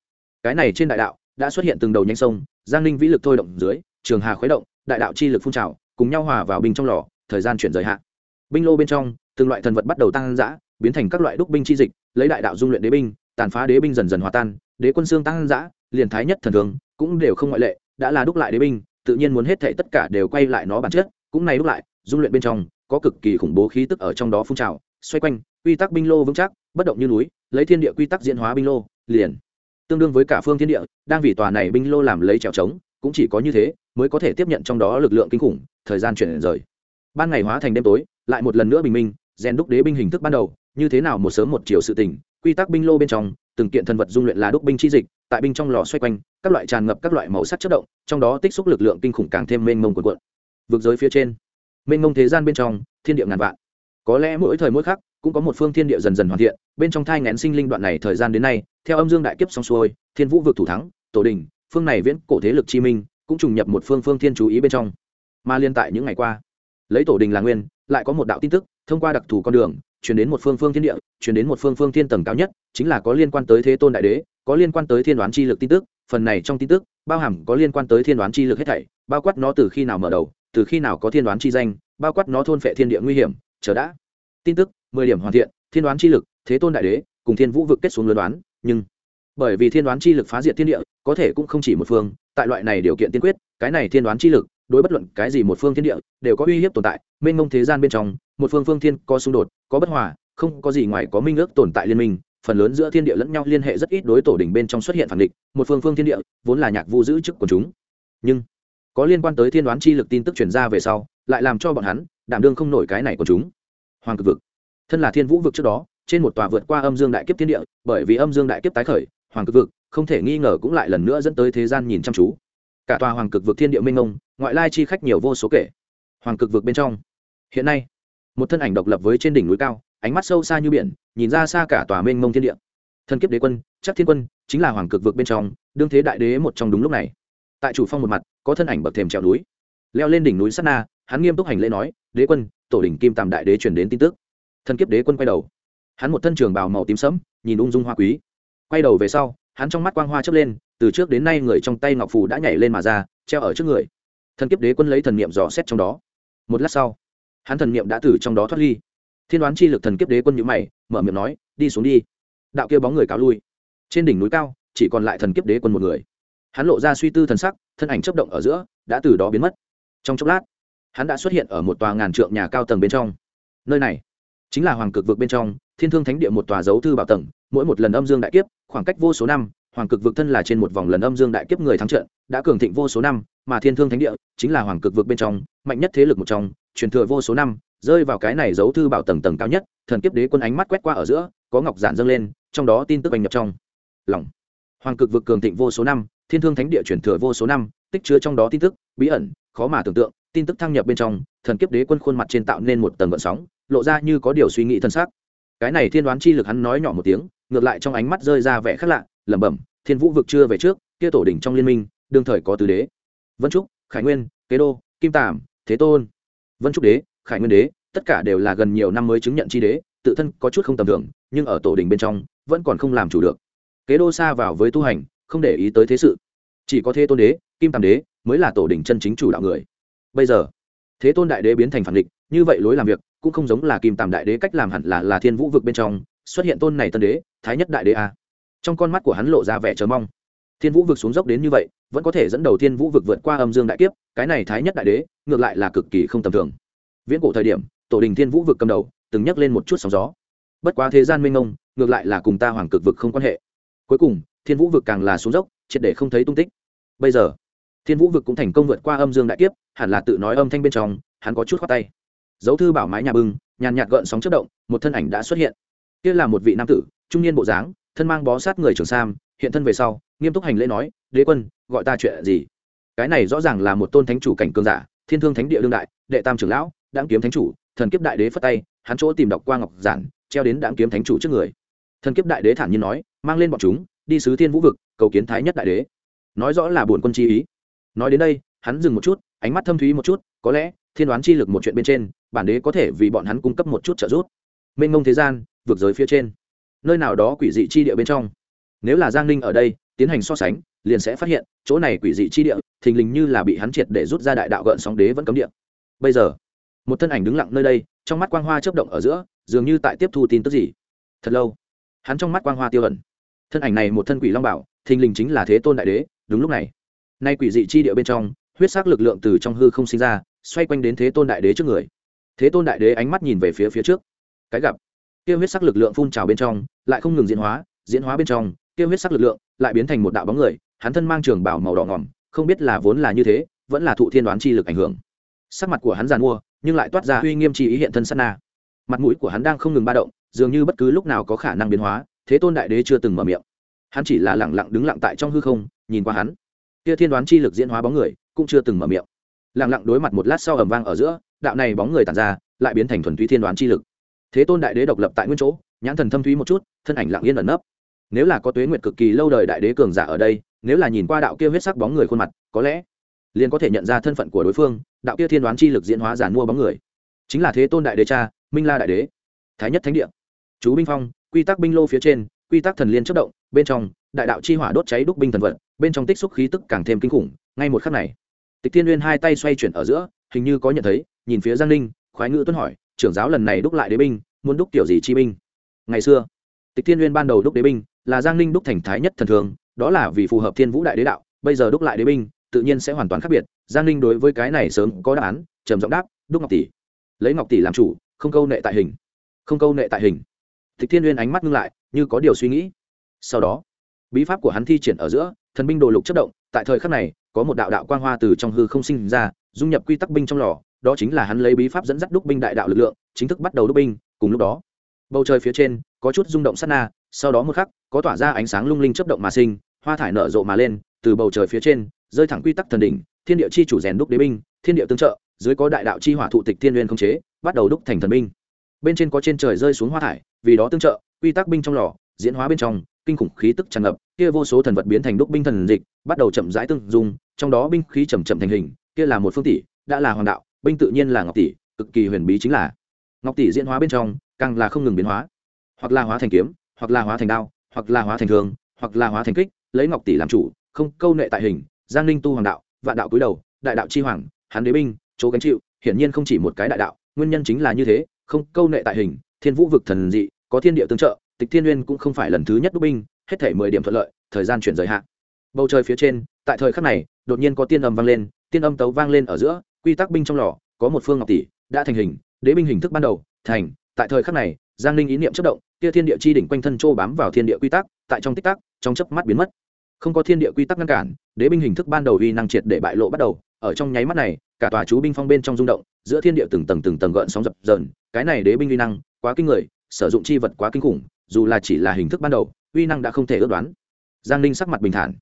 S1: cái này trên đại đạo đã xuất hiện từng đầu nhanh sông, giang ninh vĩ lực thôi động dưới, trường hà khuấy động, đại đạo chi lực phun trào, cùng nhau hòa vào binh trong lò, thời gian chuyển rời hạ. Binh lô bên trong, từng loại thần vật bắt đầu tăng dã, biến thành các loại đúc binh chi dịch, lấy đại đạo dung luyện đế binh, tàn phá đế binh dần dần hòa tan, đế quân xương tăng dã, liền thái nhất thần thường cũng đều không ngoại lệ, đã là đúc lại đế binh, tự nhiên muốn hết thảy tất cả đều quay lại nó bản chất, cũng này đúc lại, dung luyện bên trong, có cực kỳ khủng bố khí tức ở trong đó phun trào, xoay quanh, quy tắc binh lô vững chắc, bất động như núi, lấy thiên địa quy tắc diễn hóa binh lô, liền tương đương với cả phương thiên địa, đang vì tòa này binh lô làm lấy trèo trống, cũng chỉ có như thế mới có thể tiếp nhận trong đó lực lượng kinh khủng, thời gian chuyển rời. Ban ngày hóa thành đêm tối, lại một lần nữa bình minh, rèn đúc đế binh hình thức ban đầu, như thế nào một sớm một chiều sự tình, quy tắc binh lô bên trong, từng kiện thần vật dung luyện là đúc binh chi dịch, tại binh trong lò xoay quanh, các loại tràn ngập các loại màu sắc chất động, trong đó tích xúc lực lượng kinh khủng càng thêm mênh mông quần cuộn. Vực giới phía trên, mênh mông thế gian bên trong, thiên địa ngàn vạn. Có lẽ mỗi thời mỗi khắc, cũng có một phương thiên địa dần dần hoàn thiện, bên trong thai ngén sinh linh đoạn này thời gian đến nay theo âm dương đại kiếp xong xuôi, thiên vũ vực thủ thắng, tổ đình, phương này viễn cổ thế lực chi minh, cũng trùng nhập một phương phương thiên chú ý bên trong. Mà liên tại những ngày qua, lấy tổ đình là nguyên, lại có một đạo tin tức, thông qua đặc thù con đường chuyển đến một phương phương thiên địa chuyển đến một phương phương thiên tầng cao nhất, chính là có liên quan tới thế tôn đại đế, có liên quan tới thiên đoán chi lực tin tức, phần này trong tin tức, bao hàm có liên quan tới thiên đoán chi lực hết thảy, bao quát nó từ khi nào mở đầu, từ khi nào có thiên đoán chi danh, bao quát nó thôn phệ thiên địa nguy hiểm, chờ đã. Tin tức, mười điểm hoàn thiện, thiên đoán chi lực, thế tôn đại đế, cùng thiên vũ vực kết xuống lớn đoán nhưng bởi vì thiên đoán chi lực phá diệt thiên địa, có thể cũng không chỉ một phương, tại loại này điều kiện tiên quyết, cái này thiên đoán chi lực, đối bất luận cái gì một phương thiên địa, đều có uy hiếp tồn tại, mênh mông thế gian bên trong, một phương phương thiên có xung đột, có bất hòa, không có gì ngoài có minh ước tồn tại liên minh, phần lớn giữa thiên địa lẫn nhau liên hệ rất ít đối tổ đỉnh bên trong xuất hiện phản địch, một phương phương thiên địa vốn là nhạc vu giữ chức của chúng. Nhưng có liên quan tới thiên đoán chi lực tin tức truyền ra về sau, lại làm cho bọn hắn đảm đương không nổi cái này của chúng. Hoàng cực vực. Thân là thiên vũ vực trước đó trên một tòa vượt qua âm dương đại kiếp thiên địa, bởi vì âm dương đại kiếp tái khởi, hoàng cực vực, không thể nghi ngờ cũng lại lần nữa dẫn tới thế gian nhìn chăm chú. Cả tòa hoàng cực vực thiên địa minh ông ngoại lai chi khách nhiều vô số kể. Hoàng cực vực bên trong, hiện nay, một thân ảnh độc lập với trên đỉnh núi cao, ánh mắt sâu xa như biển, nhìn ra xa cả tòa mênh mông thiên địa. Thân kiếp đế quân, chắc thiên quân, chính là hoàng cực vực bên trong, đương thế đại đế một trong đúng lúc này. Tại chủ phong một mặt, có thân ảnh bậc thềm trèo núi. Leo lên đỉnh núi sát na, hắn nghiêm túc hành lễ nói, đế quân, tổ đỉnh kim tàm đại đế truyền đến tin tức. Thân kiếp đế quân quay đầu hắn một thân trường bào màu tím sẫm, nhìn ung dung hoa quý. Quay đầu về sau, hắn trong mắt quang hoa chớp lên, từ trước đến nay người trong tay ngọc phù đã nhảy lên mà ra, treo ở trước người. Thần kiếp đế quân lấy thần niệm dò xét trong đó. Một lát sau, hắn thần niệm đã từ trong đó thoát ly. Thiên đoán chi lực thần kiếp đế quân nhữ mày, mở miệng nói, đi xuống đi. Đạo kia bóng người cáo lui. Trên đỉnh núi cao, chỉ còn lại thần kiếp đế quân một người. Hắn lộ ra suy tư thần sắc, thân ảnh chấp động ở giữa, đã từ đó biến mất. Trong chốc lát, hắn đã xuất hiện ở một tòa ngàn trượng nhà cao tầng bên trong. Nơi này chính là hoàng cực vực bên trong thiên thương thánh địa một tòa dấu thư bảo tầng, mỗi một lần âm dương đại kiếp, khoảng cách vô số năm, hoàng cực vực thân là trên một vòng lần âm dương đại kiếp người thắng trận, đã cường thịnh vô số năm, mà thiên thương thánh địa chính là hoàng cực vực bên trong, mạnh nhất thế lực một trong, truyền thừa vô số năm, rơi vào cái này dấu thư bảo tầng tầng cao nhất, thần kiếp đế quân ánh mắt quét qua ở giữa, có ngọc giản dâng lên, trong đó tin tức bành nhập trong. Lòng. Hoàng cực vực cường thịnh vô số năm, thiên thương thánh địa truyền thừa vô số năm, tích chứa trong đó tin tức, bí ẩn, khó mà tưởng tượng, tin tức thăng nhập bên trong, thần kiếp đế quân khuôn mặt trên tạo nên một tầng gợn sóng, lộ ra như có điều suy nghĩ thân xác cái này thiên đoán chi lực hắn nói nhỏ một tiếng, ngược lại trong ánh mắt rơi ra vẻ khác lạ, lẩm bẩm, thiên vũ vực chưa về trước, kia tổ đỉnh trong liên minh, đương thời có tứ đế. Vân trúc, khải nguyên, kế đô, kim tàm, thế tôn. Vân trúc đế, khải nguyên đế, tất cả đều là gần nhiều năm mới chứng nhận chi đế, tự thân có chút không tầm thường, nhưng ở tổ đình bên trong, vẫn còn không làm chủ được. Kế đô xa vào với tu hành, không để ý tới thế sự. Chỉ có thế tôn đế, kim tàm đế mới là tổ đình chân chính chủ đạo người. Bây giờ, thế tôn đại đế biến thành phản địch như vậy lối làm việc, cũng không giống là kim tàm đại đế cách làm hẳn là là thiên vũ vực bên trong, xuất hiện tôn này tân đế, thái nhất đại đế a. Trong con mắt của hắn lộ ra vẻ chờ mong. Thiên vũ vực xuống dốc đến như vậy, vẫn có thể dẫn đầu thiên vũ vực vượt qua âm dương đại kiếp, cái này thái nhất đại đế, ngược lại là cực kỳ không tầm thường. Viễn cổ thời điểm, tổ đình thiên vũ vực cầm đầu, từng nhắc lên một chút sóng gió. Bất quá thế gian minh ông ngược lại là cùng ta hoàng cực vực không quan hệ. Cuối cùng, thiên vũ vực càng là xuống dốc, triệt để không thấy tung tích. Bây giờ, thiên vũ vực cũng thành công vượt qua âm dương đại kiếp, hẳn là tự nói âm thanh bên trong, hắn có chút khoát tay dấu thư bảo mái nhà bưng, nhàn nhạt gợn sóng chất động, một thân ảnh đã xuất hiện. Kia là một vị nam tử, trung niên bộ dáng, thân mang bó sát người trường sam, hiện thân về sau, nghiêm túc hành lễ nói, đế quân, gọi ta chuyện gì? Cái này rõ ràng là một tôn thánh chủ cảnh cường giả, thiên thương thánh địa đương đại, đệ tam trưởng lão đáng kiếm thánh chủ, thần kiếp đại đế phất tay, hắn chỗ tìm đọc qua ngọc giản, treo đến đáng kiếm thánh chủ trước người. Thần kiếp đại đế thản nhiên nói, mang lên bọn chúng, đi sứ thiên vũ vực, cầu kiến thái nhất đại đế. Nói rõ là buồn quân chi ý. Nói đến đây, hắn dừng một chút, ánh mắt thâm thúy một chút, có lẽ thiên đoán chi lực một chuyện bên trên, bản đế có thể vì bọn hắn cung cấp một chút trợ giúp. Mênh mông thế gian vượt giới phía trên. Nơi nào đó quỷ dị chi địa bên trong. Nếu là giang ninh ở đây, tiến hành so sánh, liền sẽ phát hiện, chỗ này quỷ dị chi địa, thình lình như là bị hắn triệt để rút ra đại đạo gợn sóng đế vẫn cấm địa. Bây giờ, một thân ảnh đứng lặng nơi đây, trong mắt quang hoa chớp động ở giữa, dường như tại tiếp thu tin tức gì. Thật lâu, hắn trong mắt quang hoa tiêu ẩn. Thân ảnh này một thân quỷ long bảo, thình lình chính là thế tôn đại đế, đúng lúc này. Nay quỷ dị chi địa bên trong, huyết sắc lực lượng từ trong hư không sinh ra xoay quanh đến thế tôn đại đế trước người. Thế tôn đại đế ánh mắt nhìn về phía phía trước. Cái gặp, kia huyết sắc lực lượng phun trào bên trong, lại không ngừng diễn hóa diễn hóa bên trong, kia huyết sắc lực lượng lại biến thành một đạo bóng người, hắn thân mang trường bảo màu đỏ ngỏm, không biết là vốn là như thế, vẫn là thụ thiên đoán chi lực ảnh hưởng. Sắc mặt của hắn giàn mua, nhưng lại toát ra uy nghiêm chi ý hiện thân sát na. Mặt mũi của hắn đang không ngừng ba động, dường như bất cứ lúc nào có khả năng biến hóa, thế tôn đại đế chưa từng mở miệng. Hắn chỉ là lẳng lặng đứng lặng tại trong hư không, nhìn qua hắn. Kia thiên đoán chi lực diễn hóa bóng người cũng chưa từng mở miệng lặng lặng đối mặt một lát sau ầm vang ở giữa, đạo này bóng người tàn ra, lại biến thành thuần túy thiên đoán chi lực. Thế tôn đại đế độc lập tại nguyên chỗ, nhãn thần thâm thúy một chút, thân ảnh lặng yên ẩn nấp. Nếu là có tuế nguyệt cực kỳ lâu đời đại đế cường giả ở đây, nếu là nhìn qua đạo kia huyết sắc bóng người khuôn mặt, có lẽ liền có thể nhận ra thân phận của đối phương, đạo kia thiên đoán chi lực diễn hóa giản mua bóng người. Chính là thế tôn đại đế cha, minh la đại đế. Thái nhất thánh địa. Chú binh phong, quy tắc binh lô phía trên, quy tắc thần liên chất động, bên trong, đại đạo chi hỏa đốt cháy đúc binh thần vật, bên trong tích xúc khí tức càng thêm kinh khủng, ngay một khắc này tịch Thiên nguyên hai tay xoay chuyển ở giữa, hình như có nhận thấy, nhìn phía giang ninh, khoái ngữ tuấn hỏi, trưởng giáo lần này đúc lại đế binh, muốn đúc kiểu gì chi binh? Ngày xưa. Tịch Thiên nguyên ban đầu đúc đế binh, là giang ninh đúc thành thái nhất thần thường, đó là vì phù hợp thiên vũ đại đế đạo, bây giờ đúc lại đế binh, tự nhiên sẽ hoàn toàn khác biệt. Giang ninh đối với cái này sớm có đáp án, trầm giọng đáp, đúc ngọc tỷ. Lấy ngọc tỷ làm chủ, không câu nệ tại hình. Không câu nệ tại hình. Tịch thiên uyên ánh mắt ngưng lại, như có điều suy nghĩ. Sau đó, bí pháp của hắn thi triển ở giữa, thần binh đồ lục chất động, tại thời khắc này có một đạo đạo quang hoa từ trong hư không sinh ra, dung nhập quy tắc binh trong lò, đó chính là hắn lấy bí pháp dẫn dắt đúc binh đại đạo lực lượng, chính thức bắt đầu đúc binh, cùng lúc đó, bầu trời phía trên, có chút rung động sát na, sau đó một khắc, có tỏa ra ánh sáng lung linh chấp động mà sinh, hoa thải nở rộ mà lên, từ bầu trời phía trên, rơi thẳng quy tắc thần đỉnh, thiên địa chi chủ rèn đúc đế binh, thiên địa tương trợ, dưới có đại đạo chi hỏa thụ tịch thiên liên không chế, bắt đầu đúc thành thần binh. Bên trên có trên trời rơi xuống hoa thải, vì đó tương trợ, quy tắc binh trong lò, diễn hóa bên trong, kinh khủng khí tức tràn ngập, kia vô số thần vật biến thành đúc binh thần dịch, bắt đầu chậm rãi tương dung trong đó binh khí chậm chậm thành hình, kia là một phương tỷ, đã là hoàng đạo, binh tự nhiên là ngọc tỷ, cực kỳ huyền bí chính là. Ngọc tỷ diễn hóa bên trong, càng là không ngừng biến hóa. Hoặc là hóa thành kiếm, hoặc là hóa thành đao, hoặc là hóa thành thường hoặc là hóa thành kích, lấy ngọc tỷ làm chủ, không câu nệ tại hình, giang ninh tu hoàng đạo, vạn đạo cúi đầu, đại đạo chi hoàng hán đế binh, chỗ gánh chịu, hiển nhiên không chỉ một cái đại đạo, nguyên nhân chính là như thế, không câu nệ tại hình, thiên vũ vực thần dị, có thiên địa tương trợ, tịch thiên nguyên cũng không phải lần thứ nhất đúc binh, hết thể mười điểm thuận lợi, thời gian chuyển giới hạn bầu trời phía trên, tại thời khắc này đột nhiên có tiên âm vang lên, tiên âm tấu vang lên ở giữa, quy tắc binh trong lò, có một phương ngọc tỷ, đã thành hình, đế binh hình thức ban đầu, thành, tại thời khắc này, giang ninh ý niệm chất động, kia thiên địa chi đỉnh quanh thân trô bám vào thiên địa quy tắc, tại trong tích tắc, trong chớp mắt biến mất. Không có thiên địa quy tắc ngăn cản, đế binh hình thức ban đầu uy năng triệt để bại lộ bắt đầu, ở trong nháy mắt này, cả tòa chú binh phong bên trong rung động, giữa thiên địa từng tầng từng tầng gợn sóng dập dờn, cái này đế binh uy năng, quá kinh người, sử dụng chi vật quá kinh khủng, dù là chỉ là hình thức ban đầu, uy năng đã không thể ước đoán. Giang ninh sắc mặt bình thản.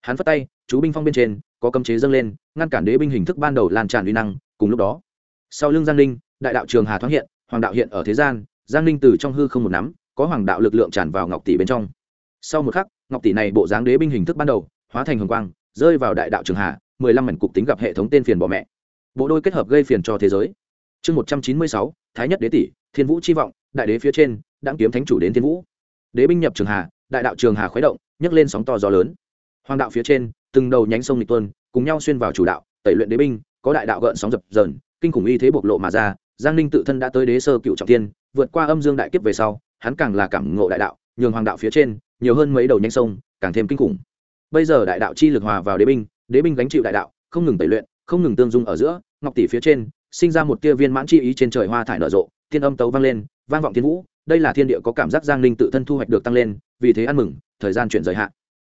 S1: Hắn phất tay, chú binh phong bên trên có cấm chế dâng lên, ngăn cản đế binh hình thức ban đầu lan tràn uy năng, cùng lúc đó, sau lưng giang ninh, đại đạo trường hà thoáng hiện, hoàng đạo hiện ở thế gian, giang ninh từ trong hư không một nắm, có hoàng đạo lực lượng tràn vào ngọc tỷ bên trong. Sau một khắc, ngọc tỷ này bộ dáng đế binh hình thức ban đầu, hóa thành hồng quang, rơi vào đại đạo trường hà, mười lăm mảnh cục tính gặp hệ thống tên phiền bỏ mẹ. Bộ đôi kết hợp gây phiền cho thế giới. Chương một trăm chín mươi sáu, thái nhất đế tỷ, thiên vũ chi vọng, đại đế phía trên, đãng kiếm thánh chủ đến thiên vũ. Đế binh nhập trường hà, đại đạo trường hà khuấy động, nhấc lên sóng to gió lớn. Hoàng đạo phía trên từng đầu nhánh sông lịch tuân cùng nhau xuyên vào chủ đạo, tẩy luyện đế binh, có đại đạo gợn sóng dập dờn, kinh khủng y thế bộc lộ mà ra, giang ninh tự thân đã tới đế sơ cựu trọng tiên vượt qua âm dương đại kiếp về sau, hắn càng là cảm ngộ đại đạo, nhường hoàng đạo phía trên, nhiều hơn mấy đầu nhánh sông, càng thêm kinh khủng. Bây giờ đại đạo chi lực hòa vào đế binh đế binh gánh chịu đại đạo, không ngừng tẩy luyện, không ngừng tương dung ở giữa, ngọc tỷ phía trên, sinh ra một tia viên mãn chi ý trên trời hoa thải nở rộ, thiên âm tấu vang lên, vang vọng thiên vũ, đây là thiên địa có cảm giác giang ninh tự thân thu hoạch được tăng lên, vì thế ăn mừng, thời gian chuyển rời hạn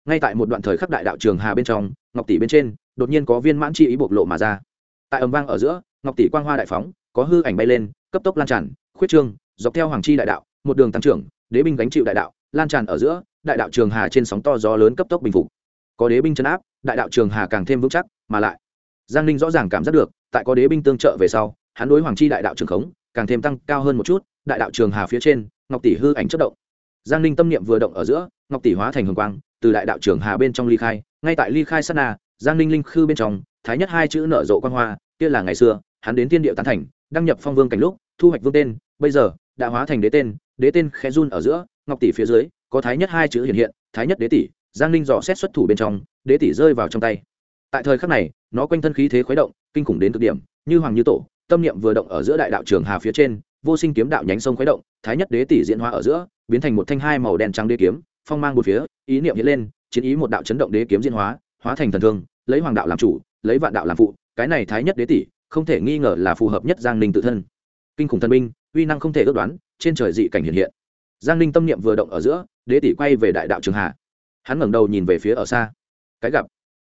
S1: ngay tại một đoạn thời khắc đại đạo trường hà bên trong, ngọc tỷ bên trên, đột nhiên có viên mãn chi ý bộc lộ mà ra. Tại âm vang ở giữa, ngọc tỷ quang hoa đại phóng, có hư ảnh bay lên, cấp tốc lan tràn, khuyết trương, dọc theo hoàng chi đại đạo, một đường tăng trưởng, đế binh gánh chịu đại đạo, lan tràn ở giữa, đại đạo trường hà trên sóng to gió lớn cấp tốc bình phục. Có đế binh chấn áp, đại đạo trường hà càng thêm vững chắc, mà lại, giang ninh rõ ràng cảm giác được, tại có đế binh tương trợ về sau, hắn đối hoàng chi đại đạo trường khống, càng thêm tăng cao hơn một chút, đại đạo trường hà phía trên, ngọc tỷ hư ảnh chất động giang ninh tâm niệm vừa động ở giữa, ngọc tỷ hóa thành hồng quang, từ đại đạo trường hà bên trong ly khai. Ngay tại ly khai sát na, giang ninh linh khư bên trong, thái nhất hai chữ nở rộ quan hoa, kia là ngày xưa, hắn đến tiên điệu tán thành, đăng nhập phong vương cảnh lúc, thu hoạch vương tên, bây giờ, đã hóa thành đế tên đế tên khẽ run ở giữa, ngọc tỷ phía dưới, có thái nhất hai chữ hiện hiện, thái nhất đế tỷ, giang ninh dò xét xuất thủ bên trong, đế tỷ rơi vào trong tay. Tại thời khắc này, nó quanh thân khí thế khuấy động, kinh khủng đến cực điểm, như hoàng như tổ, tâm niệm vừa động ở giữa đại đạo trường hà phía trên, vô sinh kiếm đạo nhánh sông khuấy động thái nhất đế tỷ diễn hóa ở giữa biến thành một thanh hai màu đen trắng đế kiếm phong mang một phía ý niệm hiện lên chiến ý một đạo chấn động đế kiếm diễn hóa hóa thành thần thương lấy hoàng đạo làm chủ lấy vạn đạo làm phụ cái này thái nhất đế tỷ không thể nghi ngờ là phù hợp nhất giang ninh tự thân. Kinh khủng thần binh uy năng không thể ước đoán trên trời dị cảnh hiện hiện. Giang ninh tâm niệm vừa động ở giữa đế tỷ quay về đại đạo trường Hạ, hắn ngẩng đầu nhìn về phía ở xa. Cái gặp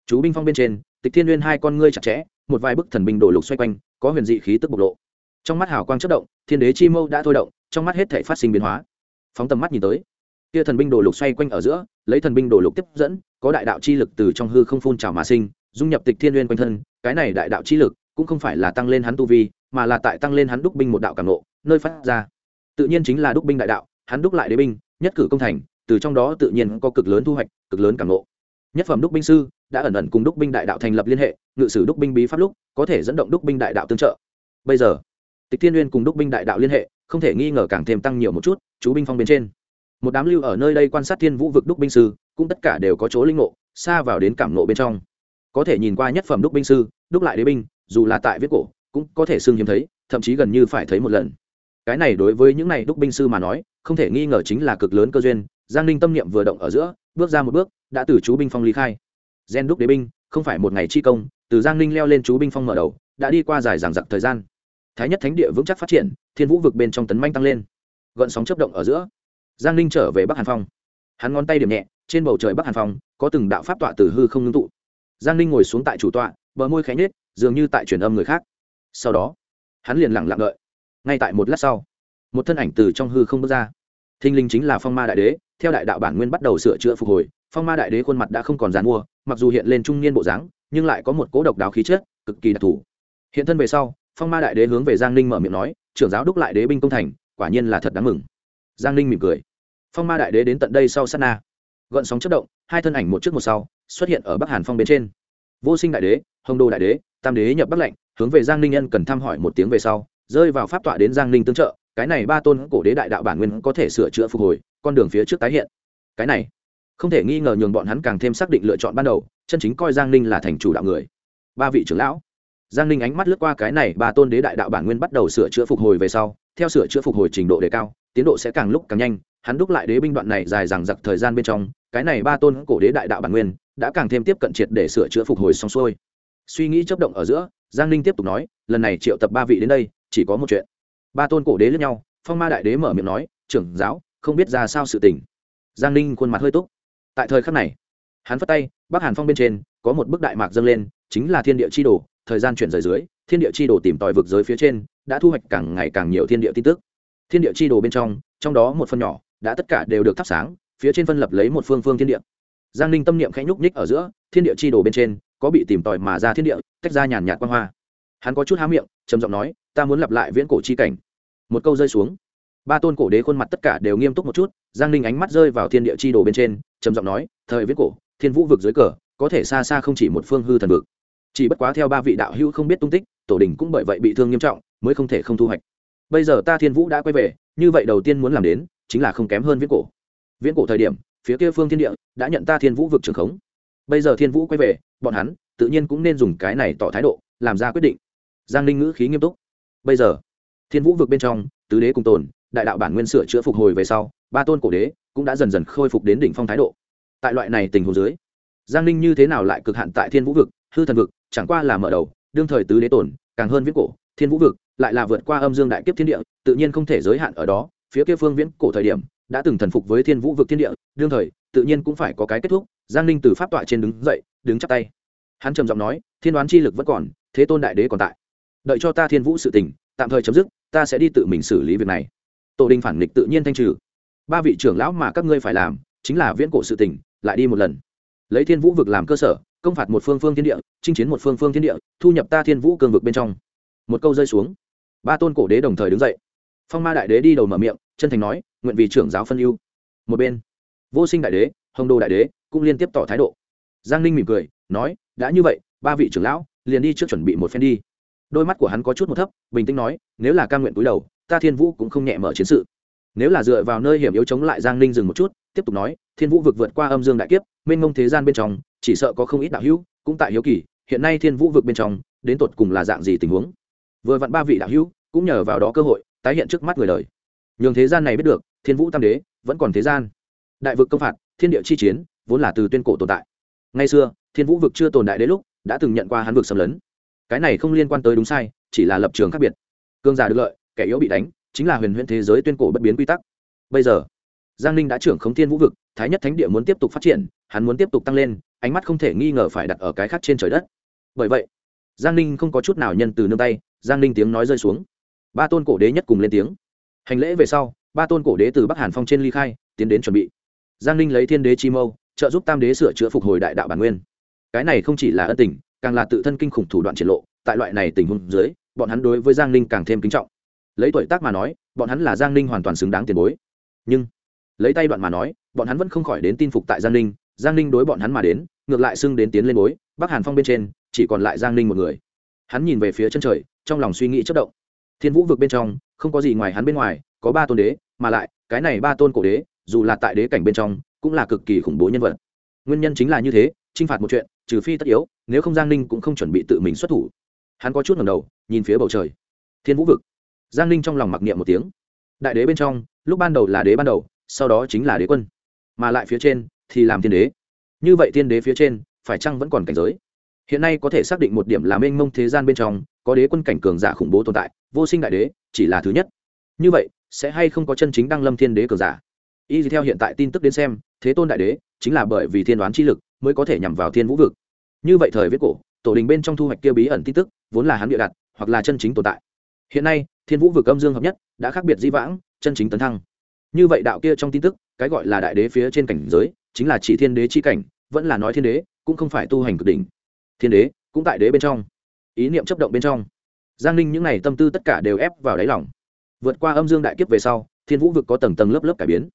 S1: chú binh phong bên trên tịch thiên nguyên hai con ngươi chặt chẽ một vài bức thần binh đổ lục xoay quanh có huyền dị khí tức bộc lộ. Trong mắt hào quang chất động thiên đế chi mâu đã thôi động trong mắt hết thể phát sinh biến hóa. Phóng tầm mắt nhìn tới, kia thần binh đồ lục xoay quanh ở giữa, lấy thần binh đồ lục tiếp dẫn, có đại đạo chi lực từ trong hư không phun trào mà sinh, dung nhập tịch thiên nguyên quanh thân, cái này đại đạo chi lực cũng không phải là tăng lên hắn tu vi, mà là tại tăng lên hắn đúc binh một đạo cảm nộ nơi phát ra. Tự nhiên chính là đúc binh đại đạo, hắn đúc lại đế binh, nhất cử công thành, từ trong đó tự nhiên có cực lớn thu hoạch, cực lớn cảm nộ nhất phẩm đúc binh sư đã ẩn ẩn cùng đúc binh đại đạo thành lập liên hệ, ngự sử đúc binh bí pháp lúc có thể dẫn động đúc binh đại đạo tương trợ. Bây giờ, tịch thiên uyên cùng đúc binh đại đạo liên hệ không thể nghi ngờ càng thêm tăng nhiều một chút, chú binh phong bên trên. Một đám lưu ở nơi đây quan sát thiên vũ vực đúc binh sư, cũng tất cả đều có chỗ linh ngộ, xa vào đến cảm ngộ bên trong. Có thể nhìn qua nhất phẩm đúc binh sư, đúc lại đế binh, dù là tại viết cổ, cũng có thể xưng hiếm thấy, thậm chí gần như phải thấy một lần. Cái này đối với những này đúc binh sư mà nói, không thể nghi ngờ chính là cực lớn cơ duyên, giang ninh tâm niệm vừa động ở giữa, bước ra một bước, đã từ chú binh phong ly khai. Gen đúc đế binh, không phải một ngày chi công, từ giang ninh leo lên chú binh phong mở đầu, đã đi qua dài dằng giặc thời gian thái nhất thánh địa vững chắc phát triển, thiên vũ vực bên trong tấn manh tăng lên. Gợn sóng chấp động ở giữa, giang ninh trở về bắc hàn phong. Hắn ngón tay điểm nhẹ, trên bầu trời bắc hàn phong, có từng đạo pháp tọa từ hư không ngưng tụ. Giang ninh ngồi xuống tại chủ tọa, bờ môi khẽ nhết dường như tại truyền âm người khác. Sau đó, hắn liền lặng lặng đợi. Ngay tại một lát sau, một thân ảnh từ trong hư không bước ra. Thinh linh chính là phong ma đại đế, theo đại đạo bản nguyên bắt đầu sửa chữa phục hồi, phong ma đại đế khuôn mặt đã không còn dàn mua mặc dù hiện lên trung niên bộ dáng, nhưng lại có một cố độc đáo khí chất, cực kỳ đặc thù. Hiện thân về sau phong ma đại đế hướng về giang ninh mở miệng nói trưởng giáo đúc lại đế binh công thành quả nhiên là thật đáng mừng giang ninh mỉm cười phong ma đại đế đến tận đây sau sát na gợn sóng chất động hai thân ảnh một trước một sau xuất hiện ở bắc hàn phong bên trên vô sinh đại đế hồng đô đại đế tam đế nhập bắc lệnh hướng về giang ninh nhân cần thăm hỏi một tiếng về sau rơi vào pháp tọa đến giang ninh tương trợ cái này ba tôn cổ đế đại đạo bản nguyên có thể sửa chữa phục hồi con đường phía trước tái hiện cái này không thể nghi ngờ nhường bọn hắn càng thêm xác định lựa chọn ban đầu chân chính coi giang ninh là thành chủ đạo người ba vị trưởng lão giang ninh ánh mắt lướt qua cái này, ba tôn đế đại đạo bản nguyên bắt đầu sửa chữa phục hồi về sau, theo sửa chữa phục hồi trình độ đề cao, tiến độ sẽ càng lúc càng nhanh, hắn đúc lại đế binh đoạn này dài dằng dặc thời gian bên trong, cái này ba tôn cổ đế đại đạo bản nguyên đã càng thêm tiếp cận triệt để sửa chữa phục hồi xong xuôi. Suy nghĩ chấp động ở giữa, giang ninh tiếp tục nói, lần này triệu tập ba vị đến đây, chỉ có một chuyện. Ba tôn cổ đế lẫn nhau, phong ma đại đế mở miệng nói, trưởng giáo, không biết ra sao sự tình. Giang ninh khuôn mặt hơi túc. Tại thời khắc này, hắn phất tay, bắc hàn phong bên trên, có một bức đại mạc dâng lên, chính là thiên địa chi đồ thời gian chuyển rời dưới, thiên địa chi đồ tìm tòi vực giới phía trên, đã thu hoạch càng ngày càng nhiều thiên địa tin tức. Thiên địa chi đồ bên trong trong đó một phần nhỏ, đã tất cả đều được thắp sáng, phía trên phân lập lấy một phương phương thiên địa. Giang ninh tâm niệm khẽ nhúc nhích ở giữa, thiên địa chi đồ bên trên, có bị tìm tòi mà ra thiên địa, tách ra nhàn nhạt quan hoa. Hắn có chút há miệng, trầm giọng nói, ta muốn lặp lại viễn cổ chi cảnh. Một câu rơi xuống. Ba tôn cổ đế khuôn mặt tất cả đều nghiêm túc một chút, giang ninh ánh mắt rơi vào thiên địa chi đồ bên trên, trầm giọng nói, thời viết cổ, thiên vũ vực dưới cờ, có thể xa xa không chỉ một phương hư thần vực chỉ bất quá theo ba vị đạo hữu không biết tung tích, tổ đình cũng bởi vậy bị thương nghiêm trọng, mới không thể không thu hoạch. Bây giờ ta thiên vũ đã quay về, như vậy đầu tiên muốn làm đến, chính là không kém hơn viễn cổ. Viễn cổ thời điểm, phía kia phương thiên địa đã nhận ta thiên vũ vực trường khống. Bây giờ thiên vũ quay về, bọn hắn tự nhiên cũng nên dùng cái này tỏ thái độ, làm ra quyết định. Giang ninh ngữ khí nghiêm túc. Bây giờ, thiên vũ vực bên trong, tứ đế cùng tồn, đại đạo bản nguyên sửa chữa phục hồi về sau, ba tôn cổ đế cũng đã dần dần khôi phục đến đỉnh phong thái độ. Tại loại này tình huống dưới, giang ninh như thế nào lại cực hạn tại thiên vũ vực hư thần vực, chẳng qua là mở đầu, đương thời tứ đế tổn càng hơn viễn cổ, thiên vũ vực, lại là vượt qua âm dương đại kiếp thiên địa, tự nhiên không thể giới hạn ở đó, phía kia phương viễn cổ thời điểm, đã từng thần phục với thiên vũ vực thiên địa, đương thời, tự nhiên cũng phải có cái kết thúc, giang ninh từ pháp tọa trên đứng dậy, đứng chắp tay. Hắn trầm giọng nói, thiên đoán chi lực vẫn còn, thế tôn đại đế còn tại. Đợi cho ta thiên vũ sự tình, tạm thời chấm dứt, ta sẽ đi tự mình xử lý việc này. Tổ đình phản nghịch tự nhiên thanh trừ. Ba vị trưởng lão mà các ngươi phải làm, chính là viễn cổ sự tình, lại đi một lần lấy thiên vũ vực làm cơ sở, công phạt một phương phương thiên địa, chinh chiến một phương phương thiên địa, thu nhập ta thiên vũ cương vực bên trong. Một câu rơi xuống. Ba tôn cổ đế đồng thời đứng dậy. Phong ma đại đế đi đầu mở miệng, chân thành nói, nguyện vì trưởng giáo phân ưu. Một bên, vô sinh đại đế, hồng đô đại đế cũng liên tiếp tỏ thái độ. Giang ninh mỉm cười, nói, đã như vậy, ba vị trưởng lão liền đi trước chuẩn bị một phen đi. Đôi mắt của hắn có chút một thấp, bình tĩnh nói, nếu là ca nguyện túi đầu, ta thiên vũ cũng không nhẹ mở chiến sự. Nếu là dựa vào nơi hiểm yếu chống lại giang ninh dừng một chút tiếp tục nói, thiên vũ vực vượt qua âm dương đại kiếp, mênh mông thế gian bên trong, chỉ sợ có không ít đạo hữu, cũng tại hiếu kỳ, hiện nay thiên vũ vực bên trong, đến tột cùng là dạng gì tình huống? Vừa vặn ba vị đạo hữu, cũng nhờ vào đó cơ hội, tái hiện trước mắt người đời. Nhường thế gian này biết được, thiên vũ tam đế, vẫn còn thế gian. Đại vực công phạt, thiên địa chi chiến, vốn là từ tuyên cổ tồn tại. Ngay xưa, thiên vũ vực chưa tồn tại đến lúc, đã từng nhận qua hắn vực xâm lấn. Cái này không liên quan tới đúng sai, chỉ là lập trường khác biệt. Cương giả được lợi, kẻ yếu bị đánh, chính là huyền huyễn thế giới tuyên cổ bất biến quy tắc. Bây giờ giang ninh đã trưởng khống thiên vũ vực, thái nhất thánh địa muốn tiếp tục phát triển, hắn muốn tiếp tục tăng lên, ánh mắt không thể nghi ngờ phải đặt ở cái khác trên trời đất. Bởi vậy, giang ninh không có chút nào nhân từ nương tay, giang ninh tiếng nói rơi xuống. Ba tôn cổ đế nhất cùng lên tiếng. Hành lễ về sau, ba tôn cổ đế từ bắc hàn phong trên ly khai, tiến đến chuẩn bị. Giang ninh lấy thiên đế chi mâu, trợ giúp tam đế sửa chữa phục hồi đại đạo bản nguyên. Cái này không chỉ là ân tình, càng là tự thân kinh khủng thủ đoạn triển lộ, tại loại này tình huống dưới, bọn hắn đối với giang ninh càng thêm kính trọng. Lấy tuổi tác mà nói, bọn hắn là giang ninh hoàn toàn xứng đáng tiền bối. Nhưng lấy tay đoạn mà nói, bọn hắn vẫn không khỏi đến tin phục tại giang ninh giang ninh đối bọn hắn mà đến, ngược lại xưng đến tiến lên bối, bắc hàn phong bên trên, chỉ còn lại giang ninh một người. Hắn nhìn về phía chân trời, trong lòng suy nghĩ chất động. Thiên vũ vực bên trong, không có gì ngoài hắn bên ngoài, có ba tôn đế, mà lại, cái này ba tôn cổ đế, dù là tại đế cảnh bên trong, cũng là cực kỳ khủng bố nhân vật. Nguyên nhân chính là như thế t r i n h phạt một chuyện, trừ phi tất yếu, nếu không giang ninh cũng không chuẩn bị tự mình xuất thủ. Hắn có chút ngầm đầu, nhìn phía bầu trời. Thiên vũ vực. Giang ninh trong lòng mặc niệm một tiếng. Đại đế bên trong, lúc ban đầu là đế ban đầu sau đó chính là đế quân. Mà lại phía trên thì làm thiên đế. Như vậy thiên đế phía trên, phải chăng vẫn còn cảnh giới? Hiện nay có thể xác định một điểm là mênh mông thế gian bên trong, có đế quân cảnh cường giả khủng bố tồn tại, vô sinh đại đế, chỉ là thứ nhất. Như vậy, sẽ hay không có chân chính đăng lâm thiên đế cường giả? Y theo hiện tại tin tức đến xem, thế tôn đại đế chính là bởi vì thiên đoán chi lực mới có thể nhằm vào thiên vũ vực. Như vậy thời viết cổ, tổ đình bên trong thu hoạch kia bí ẩn tin tức, vốn là hắn địa đặt, hoặc là chân chính tồn tại. Hiện nay, thiên vũ vực âm dương hợp nhất, đã khác biệt di vãng, chân chính tấn thăng như vậy đạo kia trong tin tức, cái gọi là đại đế phía trên cảnh giới, chính là chỉ thiên đế chi cảnh, vẫn là nói thiên đế, cũng không phải tu hành cực đỉnh. Thiên đế, cũng tại đế bên trong. Ý niệm chấp động bên trong. Giang ninh những n à y tâm tư tất cả đều ép vào đáy lòng. Vượt qua âm dương đại kiếp về sau, thiên vũ vực có tầng tầng lớp lớp cải biến.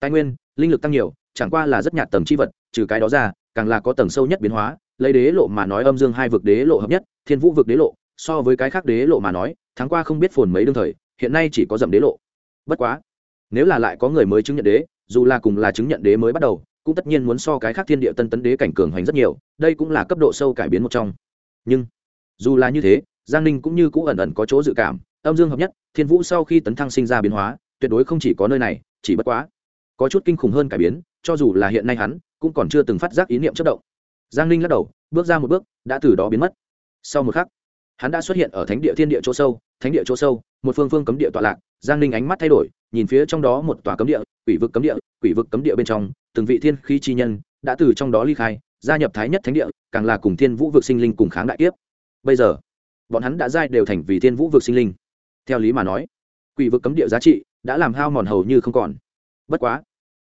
S1: Tài nguyên, linh lực tăng nhiều, chẳng qua là rất nhạt tầng c h i vật, trừ cái đó ra, càng là có tầng sâu nhất biến hóa, lấy đế lộ mà nói âm dương hai vực đế lộ hợp nhất, thiên vũ vực đế lộ, so với cái khác đế lộ mà nói tháng qua không biết phồn mấy đương thời, hiện nay chỉ có dậm đế lộ. Bất quá nếu là lại có người mới chứng nhận đế, dù là cùng là chứng nhận đế mới bắt đầu, cũng tất nhiên muốn so cái khác thiên địa tân tấn đế cảnh cường hoành rất nhiều, đây cũng là cấp độ sâu cải biến một trong. Nhưng, dù là như thế, giang ninh cũng như cũ ẩn ẩn có chỗ dự cảm, âm dương hợp nhất, thiên vũ sau khi tấn thăng sinh ra biến hóa, tuyệt đối không chỉ có nơi này, chỉ bất quá, có chút kinh khủng hơn cải biến, cho dù là hiện nay hắn, cũng còn chưa từng phát giác ý niệm chất động. Giang ninh lắc đầu, bước ra một bước, đã từ đó biến mất. Sau một khắc, hắn đã xuất hiện ở thánh địa thiên địa chỗ sâu, thánh địa chỗ sâu, một phương phương cấm địa tọa lạc, giang ninh ánh mắt thay đổi nhìn phía trong đó một tòa cấm địa, quỷ vực cấm địa, quỷ vực cấm địa bên trong, từng vị thiên khí chi nhân đã từ trong đó ly khai, gia nhập thái nhất thánh địa, càng là cùng thiên vũ vực sinh linh cùng kháng đại kiếp. Bây giờ, bọn hắn đã giai đều thành vì thiên vũ vực sinh linh. Theo lý mà nói, quỷ vực cấm địa giá trị đã làm hao mòn hầu như không còn. Bất quá,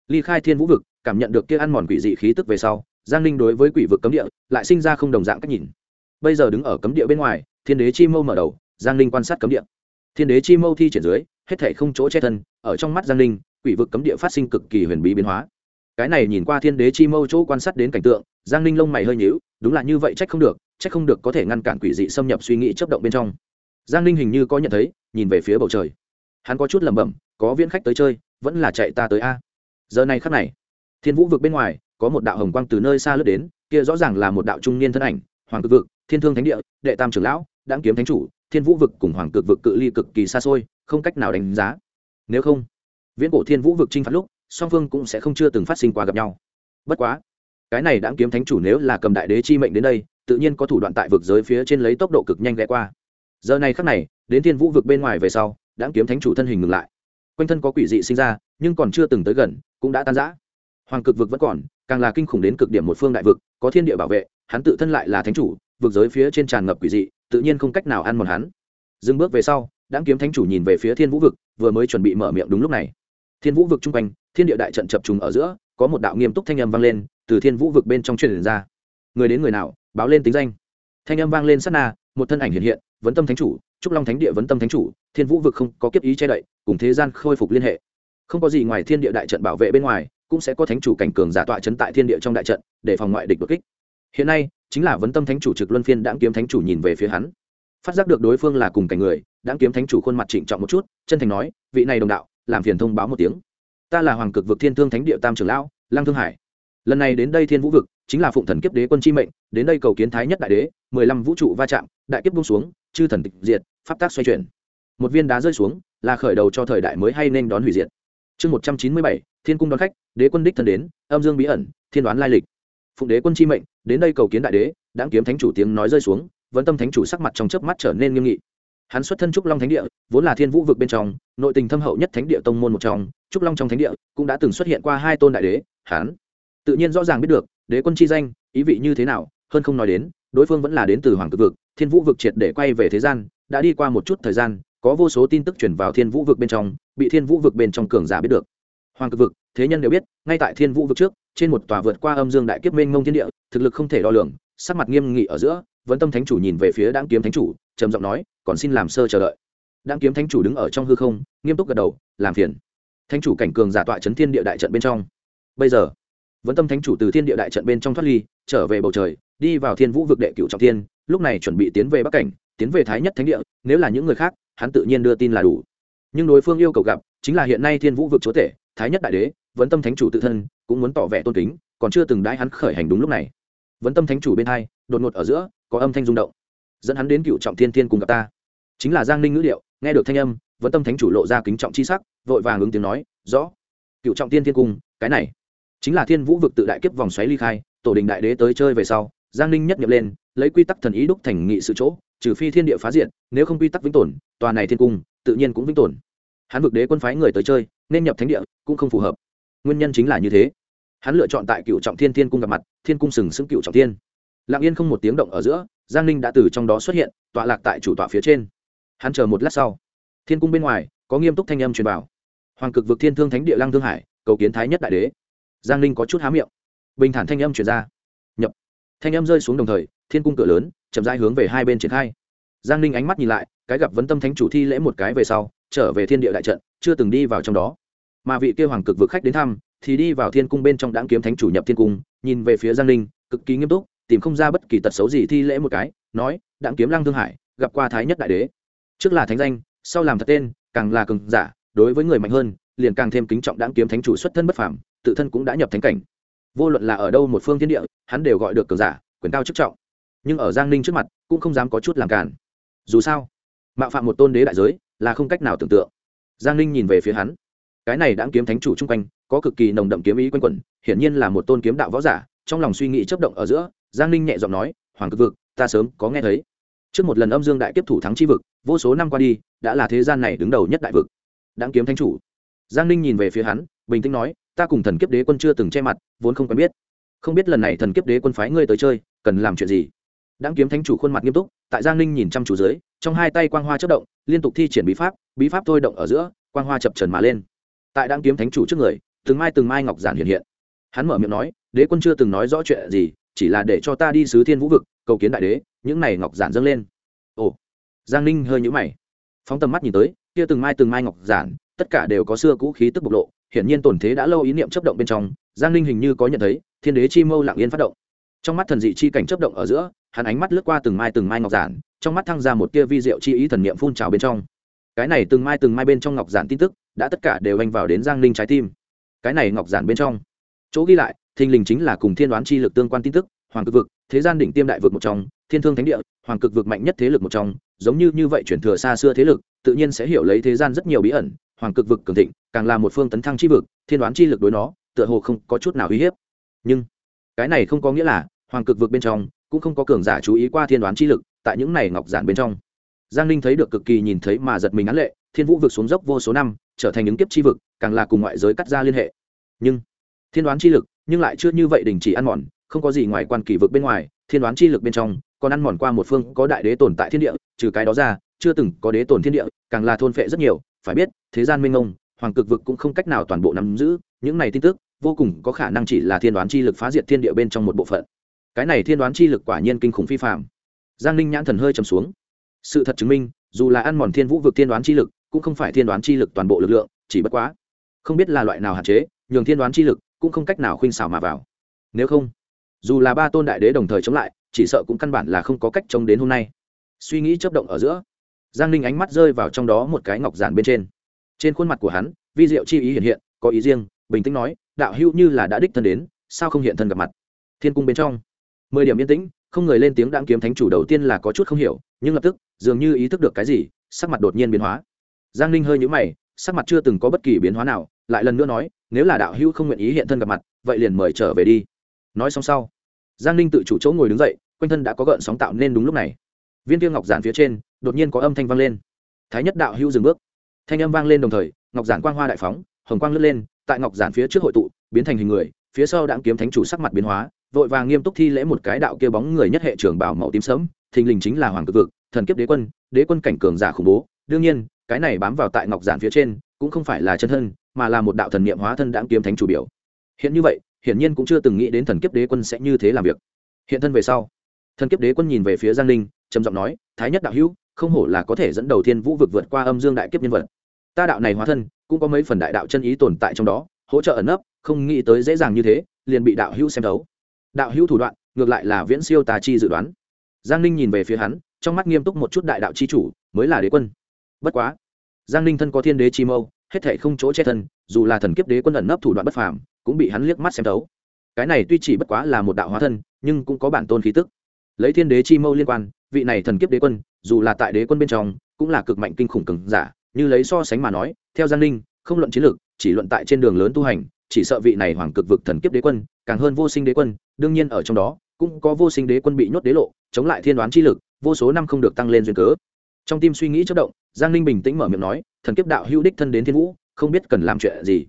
S1: ly khai thiên vũ vực, cảm nhận được kia ăn mòn quỷ dị khí tức về sau, giang ninh đối với quỷ vực cấm địa lại sinh ra không đồng dạng cách nhìn. Bây giờ đứng ở cấm địa bên ngoài, thiên đế chi mâu mở đầu, giang ninh quan sát cấm địa. Thiên đế chi mâu thi triển dưới hết thể không chỗ che thân, ở trong mắt giang ninh, quỷ vực cấm địa phát sinh cực kỳ huyền bí biến hóa. Cái này nhìn qua thiên đế chi mâu chỗ quan sát đến cảnh tượng, giang ninh lông mày hơi nhíu, đúng là như vậy trách không được trách không được có thể ngăn cản quỷ dị xâm nhập suy nghĩ chấp động bên trong. Giang ninh hình như có nhận thấy, nhìn về phía bầu trời. Hắn có chút lẩm bẩm, có viễn khách tới chơi, vẫn là chạy ta tới a. Giờ này khắc này, thiên vũ vực bên ngoài, có một đạo hồng quang từ nơi xa lướt đến, kia rõ ràng là một đạo trung niên thân ảnh, hoàng cực vực, thiên thương thánh địa, đệ tam trưởng lão đáng kiếm thánh chủ thiên vũ vực cùng hoàng cực vực cự ly cực kỳ xa xôi, không cách nào đánh giá. Nếu không, viễn cổ thiên vũ vực chinh phạt lúc, song phương cũng sẽ không chưa từng phát sinh qua gặp nhau. Bất quá, cái này đã kiếm thánh chủ nếu là cầm đại đế chi mệnh đến đây, tự nhiên có thủ đoạn tại vực giới phía trên lấy tốc độ cực nhanh ghé qua. Giờ này khắc này, đến thiên vũ vực bên ngoài về sau, đã kiếm thánh chủ thân hình ngừng lại. Quanh thân có quỷ dị sinh ra, nhưng còn chưa từng tới gần, cũng đã tan rã. Hoàng cực vực vẫn còn, càng là kinh khủng đến cực điểm một phương đại vực, có thiên địa bảo vệ, hắn tự thân lại là thánh chủ vực giới phía trên tràn ngập quỷ dị, tự nhiên không cách nào ăn mòn hắn. Dừng bước về sau đáng kiếm thánh chủ nhìn về phía thiên vũ vực, vừa mới chuẩn bị mở miệng đúng lúc này. Thiên vũ vực chung quanh, thiên địa đại trận chập trùng ở giữa, có một đạo nghiêm túc thanh âm vang lên, từ thiên vũ vực bên trong truyền ra. Người đến người nào, báo lên tính danh. Thanh âm vang lên sát na, một thân ảnh hiện hiện, vấn tâm thánh chủ, trúc long thánh địa vấn tâm thánh chủ, thiên vũ vực không có kiếp ý che đậy, cùng thế gian khôi phục liên hệ. Không có gì ngoài thiên địa đại trận bảo vệ bên ngoài, cũng sẽ có thánh chủ cảnh cường giả tọa chấn tại thiên địa trong đại trận, để phòng ngoại địch đột kích. Hiện nay chính là vấn tâm thánh chủ trực luân phiên đãng kiếm thánh chủ nhìn về phía hắn. Phát giác được đối phương là cùng cảnh người, đãng kiếm thánh chủ khuôn mặt trịnh trọng một chút, chân thành nói, vị này đồng đạo, làm phiền thông báo một tiếng. Ta là hoàng cực vực thiên thương thánh địa tam trưởng lão lang thương hải. Lần này đến đây thiên vũ vực, chính là phụng thần kiếp đế quân chi mệnh, đến đây cầu kiến thái nhất đại đế, mười lăm vũ trụ va chạm, đại kiếp bung xuống, chư thần tịch diệt, pháp tác xoay chuyển. Một viên đá rơi xuống, là khởi đầu cho thời đại mới hay nên đón hủy diệt. Chương một trăm chín mươi bảy, thiên cung đón khách, đế quân đích thân đến, âm dương bí ẩn, thiên đoán lai lịch phụng đế quân chi mệnh, đến đây cầu kiến đại đế đáng kiếm thánh chủ tiếng nói rơi xuống, vẫn tâm thánh chủ sắc mặt trong chớp mắt trở nên nghiêm nghị. Hắn xuất thân trúc long thánh địa, vốn là thiên vũ vực bên trong, nội tình thâm hậu nhất thánh địa tông môn một trong, trúc long trong thánh địa cũng đã từng xuất hiện qua hai tôn đại đế, hắn. Tự nhiên rõ ràng biết được, đế quân chi danh, ý vị như thế nào, hơn không nói đến, đối phương vẫn là đến từ hoàng cực vực, thiên vũ vực triệt để quay về thế gian, đã đi qua một chút thời gian, có vô số tin tức chuyển vào thiên vũ vực bên trong, bị thiên vũ vực bên trong cường giả biết được hoàng cực vực, thế nhân đều biết, ngay tại thiên vũ vực trước, trên một tòa vượt qua âm dương đại kiếp mênh mông thiên địa, thực lực không thể đo lường, sắc mặt nghiêm nghị ở giữa vẫn tâm thánh chủ nhìn về phía đáng kiếm thánh chủ, trầm giọng nói, còn xin làm sơ chờ đợi. Đáng kiếm thánh chủ đứng ở trong hư không, nghiêm túc gật đầu, làm phiền. Thánh chủ cảnh cường giả tọa chấn thiên địa đại trận bên trong. Bây giờ vẫn tâm thánh chủ từ thiên địa đại trận bên trong thoát ly, trở về bầu trời, đi vào thiên vũ vực đệ cửu trọng thiên, lúc này chuẩn bị tiến về bắc cảnh, tiến về thái nhất thánh địa, nếu là những người khác, hắn tự nhiên đưa tin là đủ. Nhưng đối phương yêu cầu gặp, chính là hiện nay thiên vũ vực chúa tể thái nhất đại đế vẫn tâm thánh chủ tự thân, cũng muốn tỏ vẻ tôn kính, còn chưa từng đãi hắn khởi hành đúng lúc này. Vẫn tâm thánh chủ bên hai, đột ngột ở giữa, có âm thanh rung động. Dẫn hắn đến cựu trọng thiên thiên cùng gặp ta. Chính là giang ninh ngữ liệu nghe được thanh âm vẫn tâm thánh chủ lộ ra kính trọng c h i sắc, vội vàng ứng tiếng nói, rõ. Cựu trọng thiên thiên cung cái này. Chính là thiên vũ vực tự đại kiếp vòng xoáy ly khai, tổ đình đại đế tới chơi về sau, giang ninh nhất nhập lên, lấy quy tắc thần ý đúc thành nghị sự chỗ, trừ phi thiên địa phá diện nếu không quy tắc vĩnh tồn, tòa này thiên cung, tự nhiên cũng vĩnh tồn. Hắn vực đế quân phái người tới chơi nên nhập thánh địa cũng không phù hợp. Nguyên nhân chính là như thế. Hắn lựa chọn tại cựu trọng thiên thiên cung gặp mặt, thiên cung sừng sững cựu trọng thiên. Lặng yên không một tiếng động ở giữa, giang ninh đã từ trong đó xuất hiện, tọa lạc tại chủ tọa phía trên. Hắn chờ một lát sau, thiên cung bên ngoài, có nghiêm túc thanh âm truyền vào. Hoàng cực vực thiên thương thánh địa lăng thương hải, cầu kiến thái nhất đại đế. Giang ninh có chút há miệng. Bình thản thanh âm truyền ra. Nhập. Thanh âm rơi xuống đồng thời, thiên cung cửa lớn, chậm rãi hướng về hai bên triển khai. Giang ninh ánh mắt nhìn lại, cái gặp vấn tâm thánh chủ thi lễ một cái về sau, trở về thiên địa đại trận chưa từng đi vào trong đó. Mà vị kia hoàng cực vực khách đến thăm, thì đi vào thiên cung bên trong đáng kiếm thánh chủ nhập thiên cung, nhìn về phía giang ninh cực kỳ nghiêm túc, tìm không ra bất kỳ tật xấu gì thi lễ một cái, nói đáng kiếm lăng thương hải, gặp qua thái nhất đại đế. Trước là thánh danh, sau làm thật tên, càng là cường giả, đối với người mạnh hơn, liền càng thêm kính trọng đáng kiếm thánh chủ xuất thân bất phàm, tự thân cũng đã nhập thánh cảnh. Vô luận là ở đâu một phương thiên địa, hắn đều gọi được cường giả, quyền cao chức trọng. Nhưng ở giang ninh trước mặt, cũng không dám có chút làm cản dù sao, mạo phạm một tôn đế đại giới, là không cách nào tưởng tượng giang ninh nhìn về phía hắn. Cái này đã kiếm thánh chủ chung quanh, có cực kỳ nồng đậm kiếm ý quanh quẩn, hiển nhiên là một tôn kiếm đạo võ giả, trong lòng suy nghĩ chấp động ở giữa, giang ninh nhẹ giọng nói, hoàng cực vực, ta sớm có nghe thấy. Trước một lần âm dương đại tiếp thủ thắng chi vực, vô số năm qua đi, đã là thế gian này đứng đầu nhất đại vực. Đáng kiếm thánh chủ. Giang ninh nhìn về phía hắn, bình tĩnh nói, ta cùng thần kiếp đế quân chưa từng che mặt, vốn không quen biết. Không biết lần này thần kiếp đế quân phái ngươi tới chơi, cần làm chuyện gì? Đáng kiếm thánh chủ khuôn mặt nghiêm túc, tại giang ninh nhìn chăm chú dưới trong hai tay quang hoa chất động, liên tục thi triển bí pháp bí pháp thôi động ở giữa, quang hoa chập trần mà lên. Tại đáng kiếm thánh chủ trước người, từng mai từng mai ngọc giản hiện hiện. Hắn mở miệng nói, đế quân chưa từng nói rõ chuyện gì, chỉ là để cho ta đi sứ thiên vũ vực, cầu kiến đại đế, những này ngọc giản dâng lên. Ồ. Giang ninh hơi nhũ mày. Phóng tầm mắt nhìn tới, kia từng mai từng mai ngọc giản, tất cả đều có xưa cũ khí tức bộc lộ, hiển nhiên tổn thế đã lâu ý niệm chấp động bên trong. Giang ninh hình như có nhận thấy, thiên đế chi mâu lặng yên phát động trong mắt thần dị chi cảnh chấp động ở giữa, hắn ánh mắt lướt qua từng mai từng mai ngọc giản, trong mắt thăng ra một tia vi diệu chi ý thần niệm phun trào bên trong. Cái này từng mai từng mai bên trong ngọc giản tin tức, đã tất cả đều anh vào đến giang ninh trái tim. Cái này ngọc giản bên trong, chỗ ghi lại, thình lình chính là cùng thiên đoán chi lực tương quan tin tức, hoàng cực vực, thế gian đỉnh tiêm đại vực một trong, thiên thương thánh địa, hoàng cực vực mạnh nhất thế lực một trong, giống như như vậy chuyển thừa xa xưa thế lực, tự nhiên sẽ hiểu lấy thế gian rất nhiều bí ẩn, hoàng cực vực cường thịnh, càng là một phương tấn thăng chi vực, thiên đoán chi lực đối nó, tựa hồ không có chút nào uy hiếp. Nhưng, cái này không có nghĩa là hoàng cực vực bên trong, cũng không có cường giả chú ý qua thiên đoán chi lực tại những này ngọc giản bên trong. Giang ninh thấy được cực kỳ nhìn thấy mà giật mình án lệ, thiên vũ vực xuống dốc vô số năm, trở thành những kiếp chi vực, càng là cùng ngoại giới cắt ra liên hệ. Nhưng, thiên đoán chi lực, nhưng lại chưa như vậy đình chỉ ăn mòn, không có gì ngoài quan kỳ vực bên ngoài, thiên đoán chi lực bên trong, còn ăn mòn qua một phương có đại đế tồn tại thiên địa, trừ cái đó ra, chưa từng có đế tồn thiên địa, càng là thôn phệ rất nhiều, phải biết, thế gian minh ông hoàng cực vực cũng không cách nào toàn bộ nắm giữ, những này tin tức, vô cùng có khả năng chỉ là thiên đoán chi lực phá diệt thiên địa bên trong một bộ phận cái này thiên đoán chi lực quả nhiên kinh khủng phi phạm giang ninh nhãn thần hơi trầm xuống. Sự thật chứng minh, dù là ăn mòn thiên vũ vực thiên đoán chi lực, cũng không phải thiên đoán chi lực toàn bộ lực lượng, chỉ bất quá, không biết là loại nào hạn chế, nhường thiên đoán chi lực cũng không cách nào khuynh xảo mà vào. Nếu không, dù là ba tôn đại đế đồng thời chống lại, chỉ sợ cũng căn bản là không có cách chống đến hôm nay. Suy nghĩ chấp động ở giữa, giang ninh ánh mắt rơi vào trong đó một cái ngọc giản bên trên. Trên khuôn mặt của hắn, vi diệu chi ý hiện hiện, có ý riêng, bình tĩnh nói, đạo hữu như là đã đích thân đến, sao không hiện thân gặp mặt? Thiên cung bên trong mười điểm yên tĩnh, không người lên tiếng đáng kiếm thánh chủ đầu tiên là có chút không hiểu, nhưng lập tức, dường như ý thức được cái gì, sắc mặt đột nhiên biến hóa. Giang ninh hơi nhũ mày, sắc mặt chưa từng có bất kỳ biến hóa nào, lại lần nữa nói, nếu là đạo hữu không nguyện ý hiện thân gặp mặt, vậy liền mời trở về đi. Nói xong sau, giang ninh tự chủ chỗ ngồi đứng dậy, quanh thân đã có gợn sóng tạo nên đúng lúc này. Viên tiêu ngọc giản phía trên, đột nhiên có âm thanh vang lên. Thái nhất đạo hữu dừng bước. Thanh âm vang lên đồng thời, ngọc giản quang hoa đại phóng, hồng quang lướt lên, tại ngọc giản phía trước hội tụ, biến thành hình người, phía sau đãng kiếm thánh chủ sắc mặt biến hóa vội vàng nghiêm túc thi lễ một cái đạo kia bóng người nhất hệ trưởng bảo màu tím sớm thình lình chính là hoàng cực vực, thần kiếp đế quân đế quân cảnh cường giả khủng bố. Đương nhiên, cái này bám vào tại ngọc giản phía trên, cũng không phải là chân thân, mà là một đạo thần niệm hóa thân đãng kiếm thánh chủ biểu. Hiện như vậy, hiển nhiên cũng chưa từng nghĩ đến thần kiếp đế quân sẽ như thế làm việc. Hiện thân về sau, thần kiếp đế quân nhìn về phía giang ninh, trầm giọng nói, thái nhất đạo hữu, không hổ là có thể dẫn đầu thiên vũ vực vượt qua âm dương đại kiếp nhân vật. Ta đạo này hóa thân, cũng có mấy phần đại đạo chân ý tồn tại trong đó, hỗ trợ ẩn nấp, không nghĩ tới dễ dàng như thế, liền bị đạo hữu xem thấu đạo hữu thủ đoạn, ngược lại là viễn siêu tà chi dự đoán. Giang ninh nhìn về phía hắn, trong mắt nghiêm túc một chút đại đạo chi chủ, mới là đế quân. Bất quá, giang ninh thân có thiên đế chi mâu, hết thể không chỗ che thân, dù là thần kiếp đế quân ẩn nấp thủ đoạn bất phàm, cũng bị hắn liếc mắt xem thấu. Cái này tuy chỉ bất quá là một đạo hóa thân, nhưng cũng có bản tôn khí tức. Lấy thiên đế chi mâu liên quan, vị này thần kiếp đế quân, dù là tại đế quân bên trong, cũng là cực mạnh kinh khủng cường giả, như lấy so sánh mà nói, theo giang ninh, không luận chiến lược, chỉ luận tại trên đường lớn tu hành chỉ sợ vị này hoàng cực vực thần kiếp đế quân, càng hơn vô sinh đế quân, đương nhiên ở trong đó, cũng có vô sinh đế quân bị nhốt đế lộ, chống lại thiên đoán chi lực, vô số năm không được tăng lên duyên cớ. Trong tim suy nghĩ chất động, giang ninh bình tĩnh mở miệng nói, thần kiếp đạo hữu đích thân đến thiên vũ, không biết cần làm chuyện gì.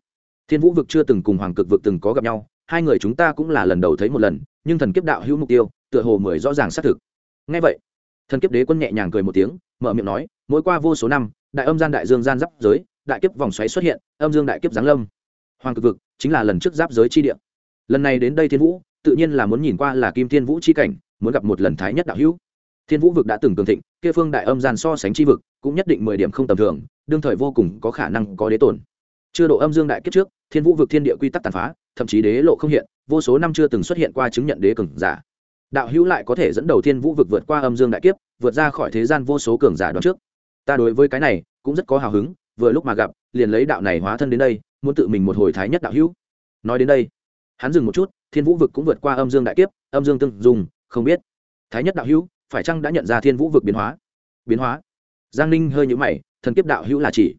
S1: Thiên vũ vực chưa từng cùng hoàng cực vực từng có gặp nhau, hai người chúng ta cũng là lần đầu thấy một lần, nhưng thần kiếp đạo hữu mục tiêu, tựa hồ mười rõ ràng xác thực. Ngay vậy, thần kiếp đế quân nhẹ nhàng cười một tiếng, mở miệng nói, mỗi qua vô số năm, đại âm gian đại dương gian giáp giới, đại kiếp vòng xoáy xuất hiện, âm dương đại kiếp giáng lâm. Hoàng cực vực chính là lần trước giáp giới chi địa. Lần này đến đây thiên vũ, tự nhiên là muốn nhìn qua là kim thiên vũ chi cảnh, muốn gặp một lần thái nhất đạo hữu. Thiên vũ vực đã từng cường thịnh, kia phương đại âm gian so sánh chi vực, cũng nhất định mười điểm không tầm thường, đương thời vô cùng có khả năng có đế tổn. Chưa độ âm dương đại kiếp trước, thiên vũ vực thiên địa quy tắc tàn phá, thậm chí đế lộ không hiện, vô số năm chưa từng xuất hiện qua chứng nhận đế cường giả. Đạo hữu lại có thể dẫn đầu thiên vũ vực vượt qua âm dương đại kiếp, vượt ra khỏi thế gian vô số cường giả đoạn trước. Ta đối với cái này, cũng rất có hào hứng, vừa lúc mà gặp, liền lấy đạo này hóa thân đến đây muốn tự mình một hồi thái nhất đạo hữu. Nói đến đây, hắn dừng một chút, thiên vũ vực cũng vượt qua âm dương đại kiếp, âm dương tương dùng, không biết. Thái nhất đạo hữu, phải chăng đã nhận ra thiên vũ vực biến hóa? Biến hóa? Giang ninh hơi nhũ mày, thần kiếp đạo hữu là chỉ.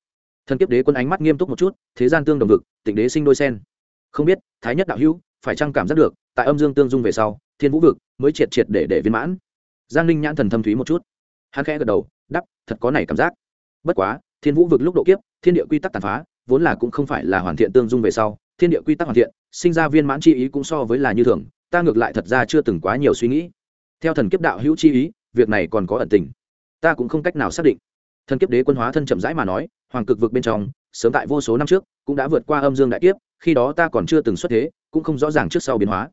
S1: Thần kiếp đế quân ánh mắt nghiêm túc một chút, thế gian tương đồng vực, tịnh đế sinh đôi sen. Không biết, thái nhất đạo hữu, phải chăng cảm giác được, tại âm dương tương dung về sau, thiên vũ vực mới triệt triệt để để viên mãn? Giang ninh nhãn thần thâm thúy một chút. Hắn khẽ gật đầu đắp thật có này cảm giác. Bất quá, thiên vũ vực lúc độ kiếp, thiên địa quy tắc tàn phá vốn là cũng không phải là hoàn thiện tương dung về sau, thiên địa quy tắc hoàn thiện, sinh ra viên mãn chi ý cũng so với là như thường, ta ngược lại thật ra chưa từng quá nhiều suy nghĩ. Theo thần kiếp đạo hữu chi ý, việc này còn có ẩn tình. Ta cũng không cách nào xác định. Thần kiếp đế quân hóa thân chậm rãi mà nói, hoàng cực vực bên trong, sớm tại vô số năm trước, cũng đã vượt qua âm dương đại kiếp, khi đó ta còn chưa từng xuất thế, cũng không rõ ràng trước sau biến hóa.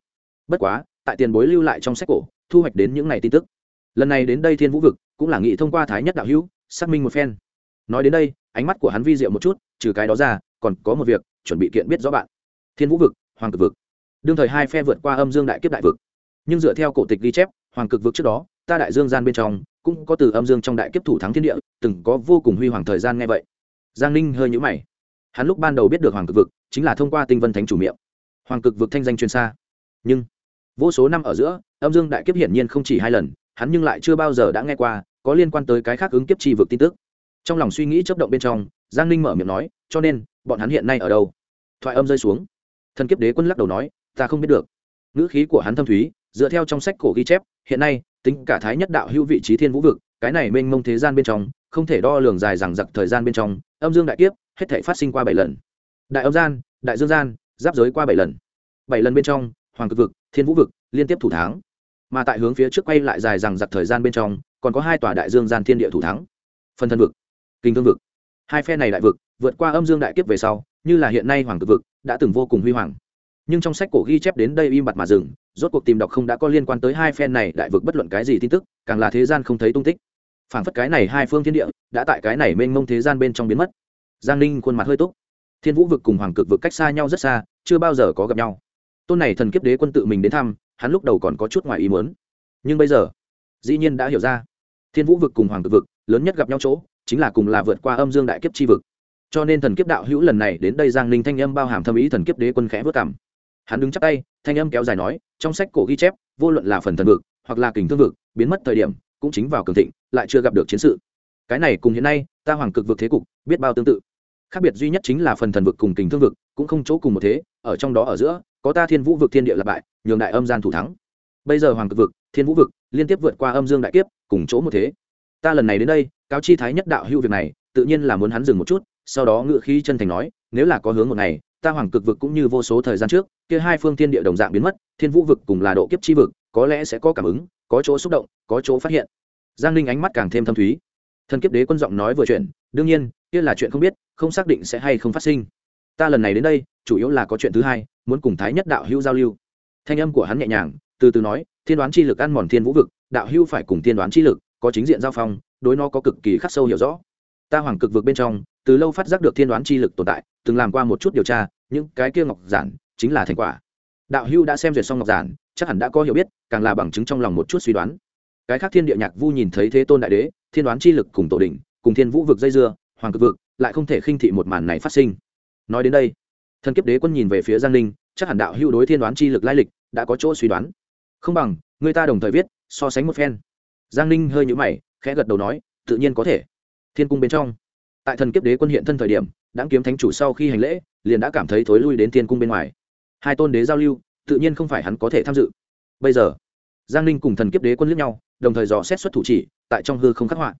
S1: Bất quá, tại tiền bối lưu lại trong sách cổ, thu hoạch đến những ngày tin tức. Lần này đến đây thiên vũ vực, cũng là nghị thông qua thái nhất đạo hữu, xác minh một phen. Nói đến đây ánh mắt của hắn vi diệu một chút, trừ cái đó ra, còn có một việc, chuẩn bị kiện biết rõ bạn. Thiên vũ vực, hoàng cực vực. Đương thời hai phe vượt qua âm dương đại kiếp đại vực. Nhưng dựa theo cổ tịch ghi chép, hoàng cực vực trước đó, ta đại dương gian bên trong, cũng có từ âm dương trong đại kiếp thủ thắng thiên địa, từng có vô cùng huy hoàng thời gian nghe vậy. Giang ninh hơi nhũ mày. Hắn lúc ban đầu biết được hoàng cực vực, chính là thông qua tinh vân thánh chủ miệng. Hoàng cực vực thanh danh truyền xa. Nhưng, vô số năm ở giữa, âm dương đại kiếp hiển nhiên không chỉ hai lần, hắn nhưng lại chưa bao giờ đã nghe qua, có liên quan tới cái khác ứng kiếp chi vực tin tức trong lòng suy nghĩ chấp động bên trong, giang ninh mở miệng nói, cho nên, bọn hắn hiện nay ở đâu? Thoại âm rơi xuống. Thần kiếp đế quân lắc đầu nói, ta không biết được. Ngữ khí của hắn thâm thúy, dựa theo trong sách cổ ghi chép, hiện nay, tính cả thái nhất đạo hữu vị trí thiên vũ vực, cái này mênh mông thế gian bên trong, không thể đo lường dài rằng giặc thời gian bên trong, âm dương đại kiếp, hết thể phát sinh qua bảy lần. Đại âm gian, đại dương gian, giáp giới qua bảy lần. Bảy lần bên trong, hoàng cực vực, thiên vũ vực, liên tiếp thủ thắng. Mà tại hướng phía trước quay lại dài rằng giặc thời gian bên trong, còn có hai tòa đại dương gian thiên địa thủ thắng. Phần thân vực kinh thương vực. Hai phe này đại vực, vượt qua âm dương đại kiếp về sau, như là hiện nay hoàng cực vực, đã từng vô cùng huy hoàng. Nhưng trong sách cổ ghi chép đến đây im bặt mà dừng, rốt cuộc tìm đọc không đã có liên quan tới hai phe này đại vực bất luận cái gì tin tức, càng là thế gian không thấy tung tích. Phảng phất cái này hai phương thiên địa, đã tại cái này mênh mông thế gian bên trong biến mất. Giang ninh khuôn mặt hơi túc. Thiên vũ vực cùng hoàng cực vực cách xa nhau rất xa, chưa bao giờ có gặp nhau. Tôn này thần kiếp đế quân tự mình đến thăm, hắn lúc đầu còn có chút ngoài ý muốn. Nhưng bây giờ, dĩ nhiên đã hiểu ra. Thiên vũ vực cùng hoàng cực vực, lớn nhất gặp nhau chỗ chính là cùng là vượt qua âm dương đại kiếp chi vực. Cho nên thần kiếp đạo hữu lần này đến đây giang ninh thanh âm bao hàm thâm ý thần kiếp đế quân khẽ vất cảm. Hắn đứng chắp tay, thanh âm kéo dài nói, trong sách cổ ghi chép, vô luận là phần thần vực, hoặc là kình thương vực, biến mất thời điểm, cũng chính vào cường thịnh, lại chưa gặp được chiến sự. Cái này cùng hiện nay, ta hoàng cực vực thế cục, biết bao tương tự. Khác biệt duy nhất chính là phần thần vực cùng kình thương vực, cũng không chỗ cùng một thế, ở trong đó ở giữa, có ta thiên vũ vực thiên địa lập bại, nhường đại âm gian thủ thắng. Bây giờ hoàng cực vực, thiên vũ vực, liên tiếp vượt qua âm dương đại kiếp, cùng chỗ một thế. Ta lần này đến đây cáo chi thái nhất đạo hữu việc này, tự nhiên là muốn hắn dừng một chút, sau đó ngự khí chân thành nói, nếu là có hướng một ngày, ta hoàng cực vực cũng như vô số thời gian trước, kia hai phương thiên địa đồng dạng biến mất, thiên vũ vực cùng là độ kiếp chi vực, có lẽ sẽ có cảm ứng, có chỗ xúc động, có chỗ phát hiện. Giang ninh ánh mắt càng thêm thâm thúy. Thần kiếp đế quân giọng nói vừa chuyện đương nhiên, kia là chuyện không biết, không xác định sẽ hay không phát sinh. Ta lần này đến đây, chủ yếu là có chuyện thứ hai, muốn cùng thái nhất đạo hữu giao lưu. Thanh âm của hắn nhẹ nhàng, từ từ nói, thiên đoán chi lực ăn mòn thiên vũ vực, đạo hữu phải cùng thiên đoán chi lực, có chính diện giao phong đối nó có cực kỳ khắc sâu hiểu rõ. Ta hoàng cực vực bên trong, từ lâu phát giác được thiên đoán chi lực tồn tại, từng làm qua một chút điều tra, những cái kia ngọc giản chính là thành quả. Đạo hưu đã xem duyệt xong ngọc giản, chắc hẳn đã có hiểu biết, càng là bằng chứng trong lòng một chút suy đoán. Cái khác thiên địa nhạc vu nhìn thấy thế tôn đại đế, thiên đoán chi lực cùng tổ đỉnh, cùng thiên vũ vực dây dưa, hoàng cực vực lại không thể khinh thị một màn này phát sinh. Nói đến đây, thần kiếp đế quân nhìn về phía giang ninh, chắc hẳn đạo hưu đối thiên đoán chi lực lai lịch đã có chỗ suy đoán. Không bằng, người ta đồng thời viết, so sánh một phen. Giang ninh hơi nhũ mày khẽ gật đầu nói, tự nhiên có thể. Thiên cung bên trong, tại thần kiếp đế quân hiện thân thời điểm đáng kiếm thánh chủ sau khi hành lễ, liền đã cảm thấy thối lui đến thiên cung bên ngoài. Hai tôn đế giao lưu, tự nhiên không phải hắn có thể tham dự. Bây giờ, giang ninh cùng thần kiếp đế quân lướt nhau, đồng thời dò xét xuất thủ chỉ, tại trong hư không khắc họa.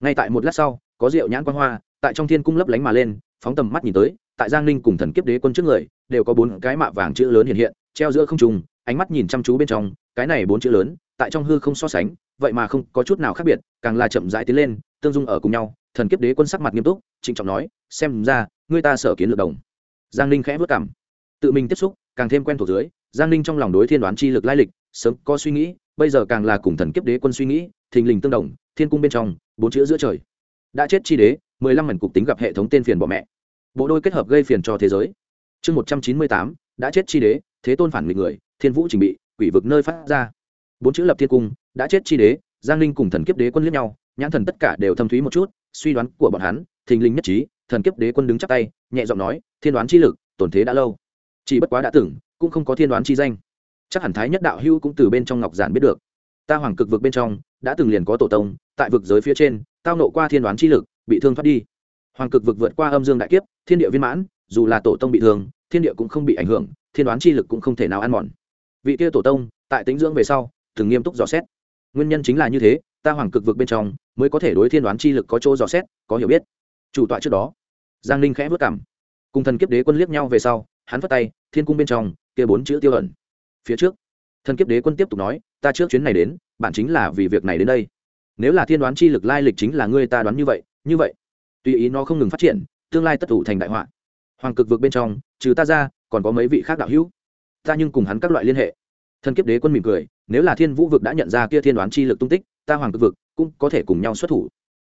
S1: Ngay tại một lát sau, có rượu nhãn quan hoa, tại trong thiên cung lấp lánh mà lên, phóng tầm mắt nhìn tới, tại giang ninh cùng thần kiếp đế quân trước người, đều có bốn cái mạ vàng chữ lớn hiện hiện, treo giữa không trùng ánh mắt nhìn chăm chú bên trong, cái này bốn chữ lớn, tại trong hư không so sánh vậy mà không có chút nào khác biệt, càng là chậm rãi tiến lên, tương dung ở cùng nhau, thần kiếp đế quân sắc mặt nghiêm túc, trịnh trọng nói, xem ra, ngươi ta sở kiến lược đồng. Giang ninh khẽ vất cảm. Tự mình tiếp xúc, càng thêm quen thuộc dưới, giang ninh trong lòng đối thiên đoán chi lực lai lịch, sớm có suy nghĩ, bây giờ càng là cùng thần kiếp đế quân suy nghĩ, thình lình tương đồng, thiên cung bên trong, bốn chữ giữa trời. Đã chết chi đế, mười lăm mảnh cục tính gặp hệ thống tên phiền bọ mẹ. Bộ đôi kết hợp gây phiền cho thế giới. Chương một trăm chín mươi tám, đã chết chi đế, thế tôn phản nghịch người, thiên vũ trình bị, quỷ vực nơi phát ra bốn chữ lập thiên cung, đã chết chi đế, giang linh cùng thần kiếp đế quân liếc nhau, nhãn thần tất cả đều thâm thúy một chút, suy đoán của bọn hắn, thình linh nhất trí, thần kiếp đế quân đứng chắc tay, nhẹ giọng nói, thiên đoán chi lực, tổn thế đã lâu. Chỉ bất quá đã từng, cũng không có thiên đoán chi danh. Chắc hẳn thái nhất đạo hưu cũng từ bên trong ngọc giản biết được. Ta hoàng cực vực bên trong, đã từng liền có tổ tông, tại vực giới phía trên, tao nộ qua thiên đoán chi lực, bị thương thoát đi. Hoàng cực vực vượt qua âm dương đại kiếp, thiên địa viên mãn, dù là tổ tông bị thương, thiên địa cũng không bị ảnh hưởng, thiên đoán chi lực cũng không thể nào ăn mòn. Vị kia tổ tông, tại tính dưỡng về sau từng nghiêm túc dò xét. Nguyên nhân chính là như thế, ta hoàng cực vực bên trong mới có thể đối thiên đoán chi lực có chỗ dò xét, có hiểu biết. Chủ tọa trước đó, giang ninh khẽ vất cảm cùng thần kiếp đế quân liếc nhau về sau, hắn vất tay, thiên cung bên trong, kia bốn chữ tiêu ẩn. Phía trước, thần kiếp đế quân tiếp tục nói, ta trước chuyến này đến, bạn chính là vì việc này đến đây. Nếu là thiên đoán chi lực lai lịch chính là ngươi ta đoán như vậy như vậy, tùy ý nó không ngừng phát triển, tương lai tất thủ thành đại họa. Hoàng cực vực bên trong, trừ ta ra, còn có mấy vị khác đạo hữu. Ta nhưng cùng hắn các loại liên hệ thần kiếp đế quân mỉm cười, nếu là thiên vũ vực đã nhận ra kia thiên đoán chi lực tung tích, ta hoàng cực vực cũng có thể cùng nhau xuất thủ.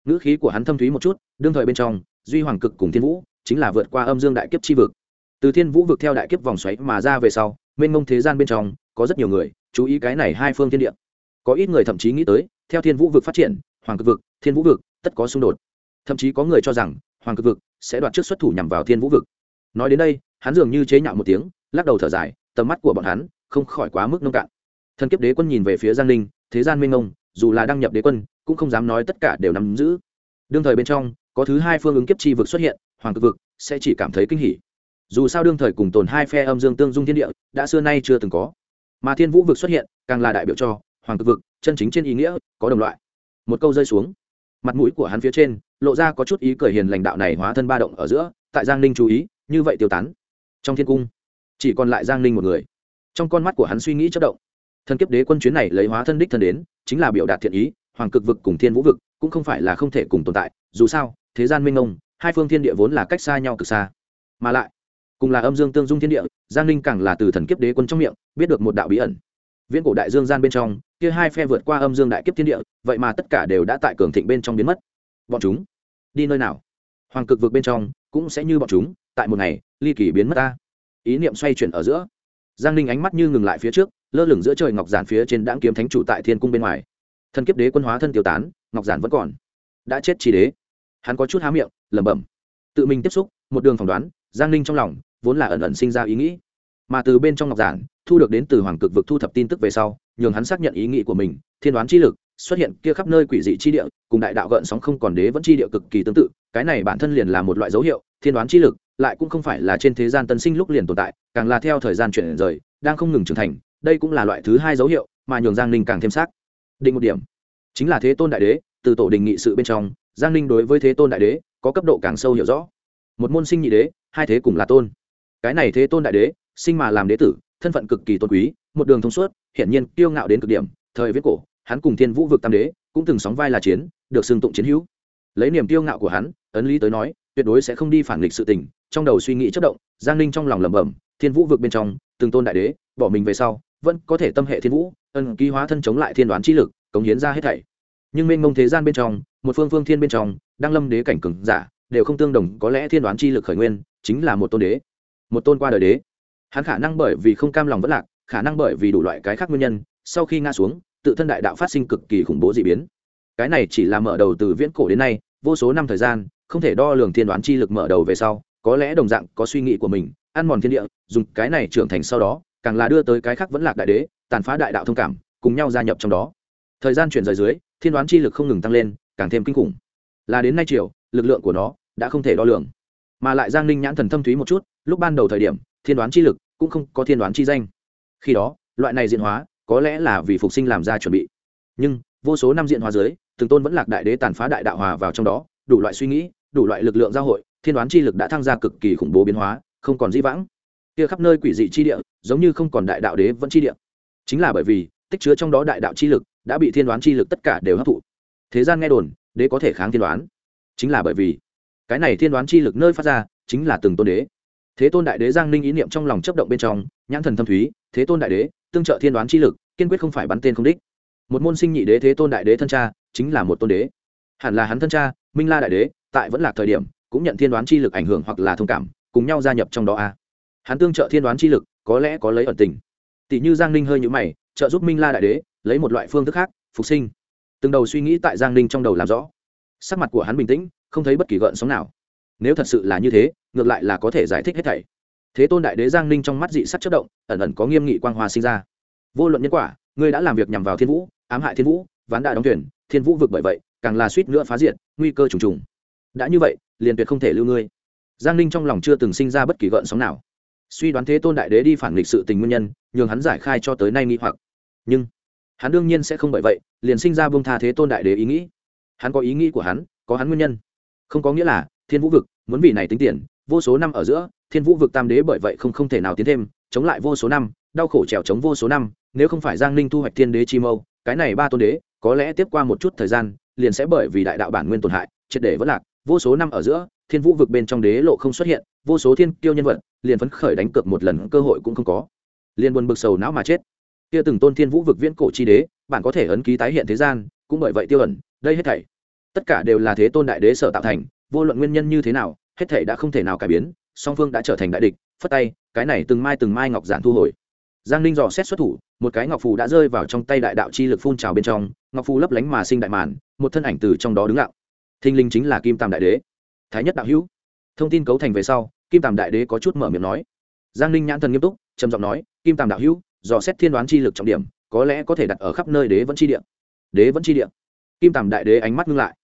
S1: Ngữ khí của hắn thâm thúy một chút, đương thời bên trong, duy hoàng cực cùng thiên vũ chính là vượt qua âm dương đại kiếp chi vực. Từ thiên vũ vực theo đại kiếp vòng xoáy mà ra về sau, mênh mông thế gian bên trong, có rất nhiều người chú ý cái này hai phương thiên địa. Có ít người thậm chí nghĩ tới, theo thiên vũ vực phát triển, hoàng cực vực, thiên vũ vực, tất có xung đột. Thậm chí có người cho rằng, hoàng cực vực sẽ đoạt trước xuất thủ nhằm vào thiên vũ vực. Nói đến đây, hắn dường như chế nhạo một tiếng, lắc đầu thở dài tầm mắt của bọn hắn không khỏi quá mức nông cạn. Thần kiếp đế quân nhìn về phía giang ninh, thế gian minh ông dù là đăng nhập đế quân, cũng không dám nói tất cả đều nắm giữ. Đương thời bên trong, có thứ hai phương ứng kiếp chi vực xuất hiện, hoàng cực vực, sẽ chỉ cảm thấy kinh hỉ. Dù sao đương thời cùng tồn hai phe âm dương tương dung thiên địa, đã xưa nay chưa từng có. Mà thiên vũ vực xuất hiện, càng là đại biểu cho hoàng cực vực, chân chính trên ý nghĩa, có đồng loại. Một câu rơi xuống, mặt mũi của hắn phía trên, lộ ra có chút ý cởi hiền lãnh đạo này hóa thân ba động ở giữa, tại giang ninh chú ý, như vậy tiêu tán. Trong thiên cung chỉ còn lại giang ninh một người. Trong con mắt của hắn suy nghĩ chất động. Thần kiếp đế quân chuyến này lấy hóa thân đích thân đến, chính là biểu đạt thiện ý, hoàng cực vực cùng thiên vũ vực cũng không phải là không thể cùng tồn tại. Dù sao, thế gian minh ông, hai phương thiên địa vốn là cách xa nhau cực xa. Mà lại, cùng là âm dương tương dung thiên địa, giang ninh càng là từ thần kiếp đế quân trong miệng, biết được một đạo bí ẩn. Viễn cổ đại dương gian bên trong, kia hai phe vượt qua âm dương đại kiếp thiên địa, vậy mà tất cả đều đã tại cường thịnh bên trong biến mất. Bọn chúng đi nơi nào? Hoàng cực vực bên trong cũng sẽ như bọn chúng, tại một ngày, ly kỳ biến mất ta ý niệm xoay chuyển ở giữa. Giang ninh ánh mắt như ngừng lại phía trước, lơ lửng giữa trời ngọc giản phía trên đãng kiếm thánh chủ tại thiên cung bên ngoài. Thần kiếp đế quân hóa thân tiêu tán, ngọc giản vẫn còn. Đã chết chi đế. Hắn có chút há miệng, lẩm bẩm. Tự mình tiếp xúc, một đường phỏng đoán, giang ninh trong lòng vốn là ẩn ẩn sinh ra ý nghĩ. Mà từ bên trong ngọc giản, thu được đến từ hoàng cực vực thu thập tin tức về sau, nhường hắn xác nhận ý nghĩ của mình, thiên đoán chi lực, xuất hiện kia khắp nơi quỷ dị chi địa, cùng đại đạo gợn sóng không còn đế vẫn chi địa cực kỳ tương tự, cái này bản thân liền là một loại dấu hiệu, thiên đoán chi lực lại cũng không phải là trên thế gian tân sinh lúc liền tồn tại, càng là theo thời gian chuyển rời, đang không ngừng trưởng thành, đây cũng là loại thứ hai dấu hiệu mà nhường giang ninh càng thêm xác. Định một điểm, chính là thế tôn đại đế, từ tổ đình nghị sự bên trong, giang ninh đối với thế tôn đại đế có cấp độ càng sâu hiểu rõ. Một môn sinh nhị đế, hai thế cùng là tôn. Cái này thế tôn đại đế, sinh mà làm đế tử, thân phận cực kỳ tôn quý, một đường thông suốt, hiển nhiên kiêu ngạo đến cực điểm, thời viết cổ, hắn cùng thiên vũ vực tam đế cũng từng sóng vai là chiến, được xưng tụng chiến hữu. Lấy niềm kiêu ngạo của hắn, ấn lý tới nói, tuyệt đối sẽ không đi phản nghịch sự tình trong đầu suy nghĩ chất động, giang ninh trong lòng lẩm bẩm, thiên vũ vực bên trong, từng tôn đại đế, bỏ mình về sau, vẫn có thể tâm hệ thiên vũ, ân ký hóa thân chống lại thiên đoán chi lực, cống hiến ra hết thảy. Nhưng mênh mông thế gian bên trong, một phương phương thiên bên trong, đang lâm đế cảnh cường giả, đều không tương đồng, có lẽ thiên đoán chi lực khởi nguyên, chính là một tôn đế, một tôn qua đời đế. Hắn khả năng bởi vì không cam lòng vất lạc, khả năng bởi vì đủ loại cái khác nguyên nhân, sau khi ngã xuống, tự thân đại đạo phát sinh cực kỳ khủng bố dị biến. Cái này chỉ là mở đầu từ viễn cổ đến nay, vô số năm thời gian, không thể đo lường thiên đoán chi lực mở đầu về sau có lẽ đồng dạng có suy nghĩ của mình, ăn mòn thiên địa, dùng cái này trưởng thành sau đó, càng là đưa tới cái khác vẫn lạc đại đế, tàn phá đại đạo thông cảm, cùng nhau gia nhập trong đó. Thời gian chuyển rời dưới, thiên đoán chi lực không ngừng tăng lên, càng thêm kinh khủng. Là đến nay chiều lực lượng của nó đã không thể đo lường. Mà lại giang ninh nhãn thần thâm thúy một chút, lúc ban đầu thời điểm, thiên đoán chi lực cũng không có thiên đoán chi danh. Khi đó, loại này diện hóa có lẽ là vì phục sinh làm ra chuẩn bị. Nhưng, vô số năm diện hóa dưới, từng tôn vẫn lạc đại đế tàn phá đại đạo hòa vào trong đó, đủ loại suy nghĩ, đủ loại lực lượng giao hội thiên đoán chi lực đã tham gia cực kỳ khủng bố biến hóa, không còn dĩ vãng. Kia khắp nơi quỷ dị chi địa, giống như không còn đại đạo đế vẫn chi địa. Chính là bởi vì, tích chứa trong đó đại đạo chi lực đã bị thiên đoán chi lực tất cả đều hấp thụ. Thế gian nghe đồn, đế có thể kháng thiên đoán. Chính là bởi vì, cái này thiên đoán chi lực nơi phát ra, chính là từng tôn đế. Thế tôn đại đế giang ninh ý niệm trong lòng chấp động bên trong, nhãn thần thâm thúy, thế tôn đại đế, tương trợ thiên đoán chi lực, kiên quyết không phải bắn tên không đích. Một môn sinh nhị đế, thế tôn đại đế thân cha, chính là một tôn đế. Hẳn là hắn thân cha, minh la đại đế, tại vẫn là thời điểm cũng nhận thiên đoán chi lực ảnh hưởng hoặc là thông cảm, cùng nhau gia nhập trong đó a. Hắn tương trợ thiên đoán chi lực, có lẽ có lấy ẩn tình. Tỷ như giang ninh hơi nhũ mày, trợ giúp minh la đại đế, lấy một loại phương thức khác, phục sinh. Từng đầu suy nghĩ tại giang ninh trong đầu làm rõ. Sắc mặt của hắn bình tĩnh, không thấy bất kỳ gợn sóng nào. Nếu thật sự là như thế, ngược lại là có thể giải thích hết thảy. Thế tôn đại đế giang ninh trong mắt dị sắc chất động, ẩn ẩn có nghiêm nghị quang hoa sinh ra. Vô luận nhân quả, ngươi đã làm việc nhằm vào thiên vũ, ám hại thiên vũ, ván đại đóng thuyền, thiên vũ vực bởi vậy, càng là suýt nữa phá diệt, nguy cơ trùng trùng đã như vậy, liền tuyệt không thể lưu ngươi. Giang ninh trong lòng chưa từng sinh ra bất kỳ gợn sóng nào. Suy đoán thế tôn đại đế đi phản nghịch sự tình nguyên nhân, nhường hắn giải khai cho tới nay nghĩ hoặc. Nhưng, hắn đương nhiên sẽ không bởi vậy, liền sinh ra bông tha thế tôn đại đế ý nghĩ. Hắn có ý nghĩ của hắn, có hắn nguyên nhân. Không có nghĩa là, thiên vũ vực, muốn vì này tính tiền, vô số năm ở giữa, thiên vũ vực tam đế bởi vậy không không thể nào tiến thêm, chống lại vô số năm, đau khổ trèo chống vô số năm, nếu không phải giang ninh thu hoạch thiên đế chi mâu, cái này ba tôn đế, có lẽ tiếp qua một chút thời gian, liền sẽ bởi vì đại đạo bản nguyên tổn hại, triệt để vẫn lạc vô số năm ở giữa, thiên vũ vực bên trong đế lộ không xuất hiện, vô số thiên kiêu nhân vật liền phấn khởi đánh cược một lần, cơ hội cũng không có. Liền buồn bực sầu não mà chết. Kia từng tôn thiên vũ vực viễn cổ chi đế, bạn có thể ấn ký tái hiện thế gian, cũng bởi vậy tiêu ẩn, đây hết thảy. Tất cả đều là thế tôn đại đế sở tạo thành, vô luận nguyên nhân như thế nào, hết thảy đã không thể nào cải biến, song phương đã trở thành đại địch, phất tay, cái này từng mai từng mai ngọc giản thu hồi. Giang ninh dò xét xuất thủ, một cái ngọc phù đã rơi vào trong tay đại đạo chi lực phun trào bên trong, ngọc phù lấp lánh mà sinh đại màn, một thân ảnh từ trong đó đứng lặng thinh linh chính là kim tam đại đế. Thái nhất đạo hữu. Thông tin cấu thành về sau, kim tam đại đế có chút mở miệng nói. Giang ninh nhãn thần nghiêm túc, trầm giọng nói, kim tam đạo hữu dò xét thiên đoán chi lực trọng điểm, có lẽ có thể đặt ở khắp nơi đế vẫn chi địa. Đế vẫn chi địa. Kim tam đại đế ánh mắt ngưng lại.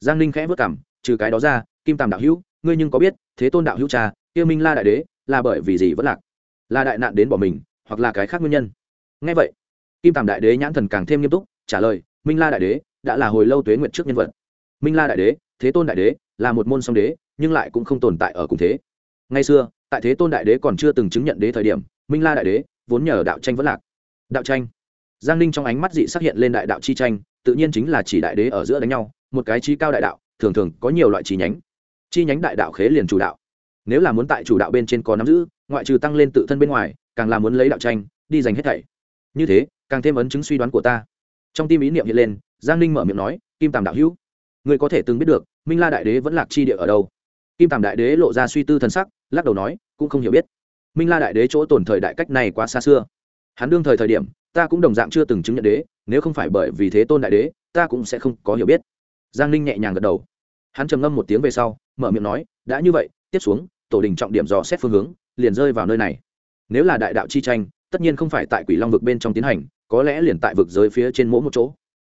S1: Giang ninh khẽ vất cảm, trừ cái đó ra, kim tam đạo hữu, ngươi nhưng có biết, thế tôn đạo hữu cha yêu minh la đại đế, là bởi vì gì vẫn lạc? Là đại nạn đến bỏ mình, hoặc là cái khác nguyên nhân? Ngay vậy, kim tam đại đế nhãn thần càng thêm nghiêm túc, trả lời, minh la đại đế, đã là hồi lâu tuế nguyện trước nhân vật minh la đại đế, thế tôn đại đế là một môn song đế, nhưng lại cũng không tồn tại ở cùng thế. Ngay xưa, tại thế tôn đại đế còn chưa từng chứng nhận đế thời điểm, minh la đại đế vốn nhờ đạo tranh vẫn lạc. Đạo tranh. Giang ninh trong ánh mắt dị xác hiện lên đại đạo chi tranh, tự nhiên chính là chỉ đại đế ở giữa đánh nhau, một cái chi cao đại đạo, thường thường có nhiều loại chi nhánh. Chi nhánh đại đạo khế liền chủ đạo. Nếu là muốn tại chủ đạo bên trên có nắm giữ, ngoại trừ tăng lên tự thân bên ngoài, càng là muốn lấy đạo tranh, đi giành hết thảy. Như thế, càng thêm ấn chứng suy đoán của ta. Trong tim ý niệm hiện lên, giang ninh mở miệng nói, kim tàm đạo hữu người có thể từng biết được, minh la đại đế vẫn lạc chi địa ở đâu? Kim tàm đại đế lộ ra suy tư t sắc, lắc đầu nói, cũng không hiểu biết. Minh la đại đế chỗ tồn thời đại cách này quá xa xưa. Hắn đương thời thời điểm, ta cũng đồng dạng chưa từng chứng nhận đế, nếu không phải bởi vì thế tôn đại đế, ta cũng sẽ không có hiểu biết. Giang ninh nhẹ nhàng gật đầu. Hắn trầm ngâm một tiếng về sau, mở miệng nói, đã như vậy, tiếp xuống, tổ đình trọng điểm dò xét phương hướng, liền rơi vào nơi này. Nếu là đại đạo chi tranh, tất nhiên không phải tại quỷ long vực bên trong tiến hành, có lẽ liền tại vực giới phía trên mỗi một chỗ.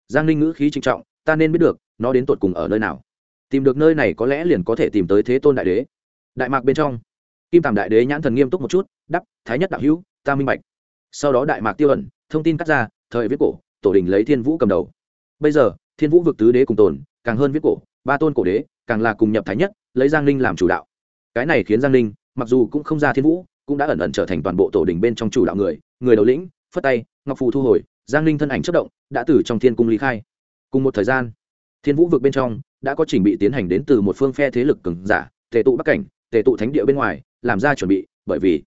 S1: Giang ninh ngữ khí trinh trọng, ta nên biết được nó đến tột cùng ở nơi nào? Tìm được nơi này có lẽ liền có thể tìm tới thế tôn đại đế. Đại mạc bên trong, kim tàm đại đế nhãn thần nghiêm túc một chút đắp thái nhất đạo hữu, ta minh bạch. Sau đó đại mạc tiêu ẩn, thông tin cắt ra, thời viết cổ, tổ đình lấy thiên vũ cầm đầu. Bây giờ, thiên vũ vực tứ đế cùng tồn, càng hơn viết cổ, ba tôn cổ đế, càng là cùng nhập thái nhất, lấy giang ninh làm chủ đạo. Cái này khiến giang ninh, mặc dù cũng không ra thiên vũ, cũng đã ẩn ẩn trở thành toàn bộ tổ đình bên trong chủ đạo người người đầu lĩnh, phất tay, ngọc phù thu hồi, giang ninh thân ảnh chất động, đã từ trong thiên cung lý khai. Cùng một thời gian thiên vũ vực bên trong đã có chỉnh bị tiến hành đến từ một phương phe thế lực cường giả, tề tụ bắc cảnh, tề tụ thánh địa bên ngoài, làm ra chuẩn bị, bởi vì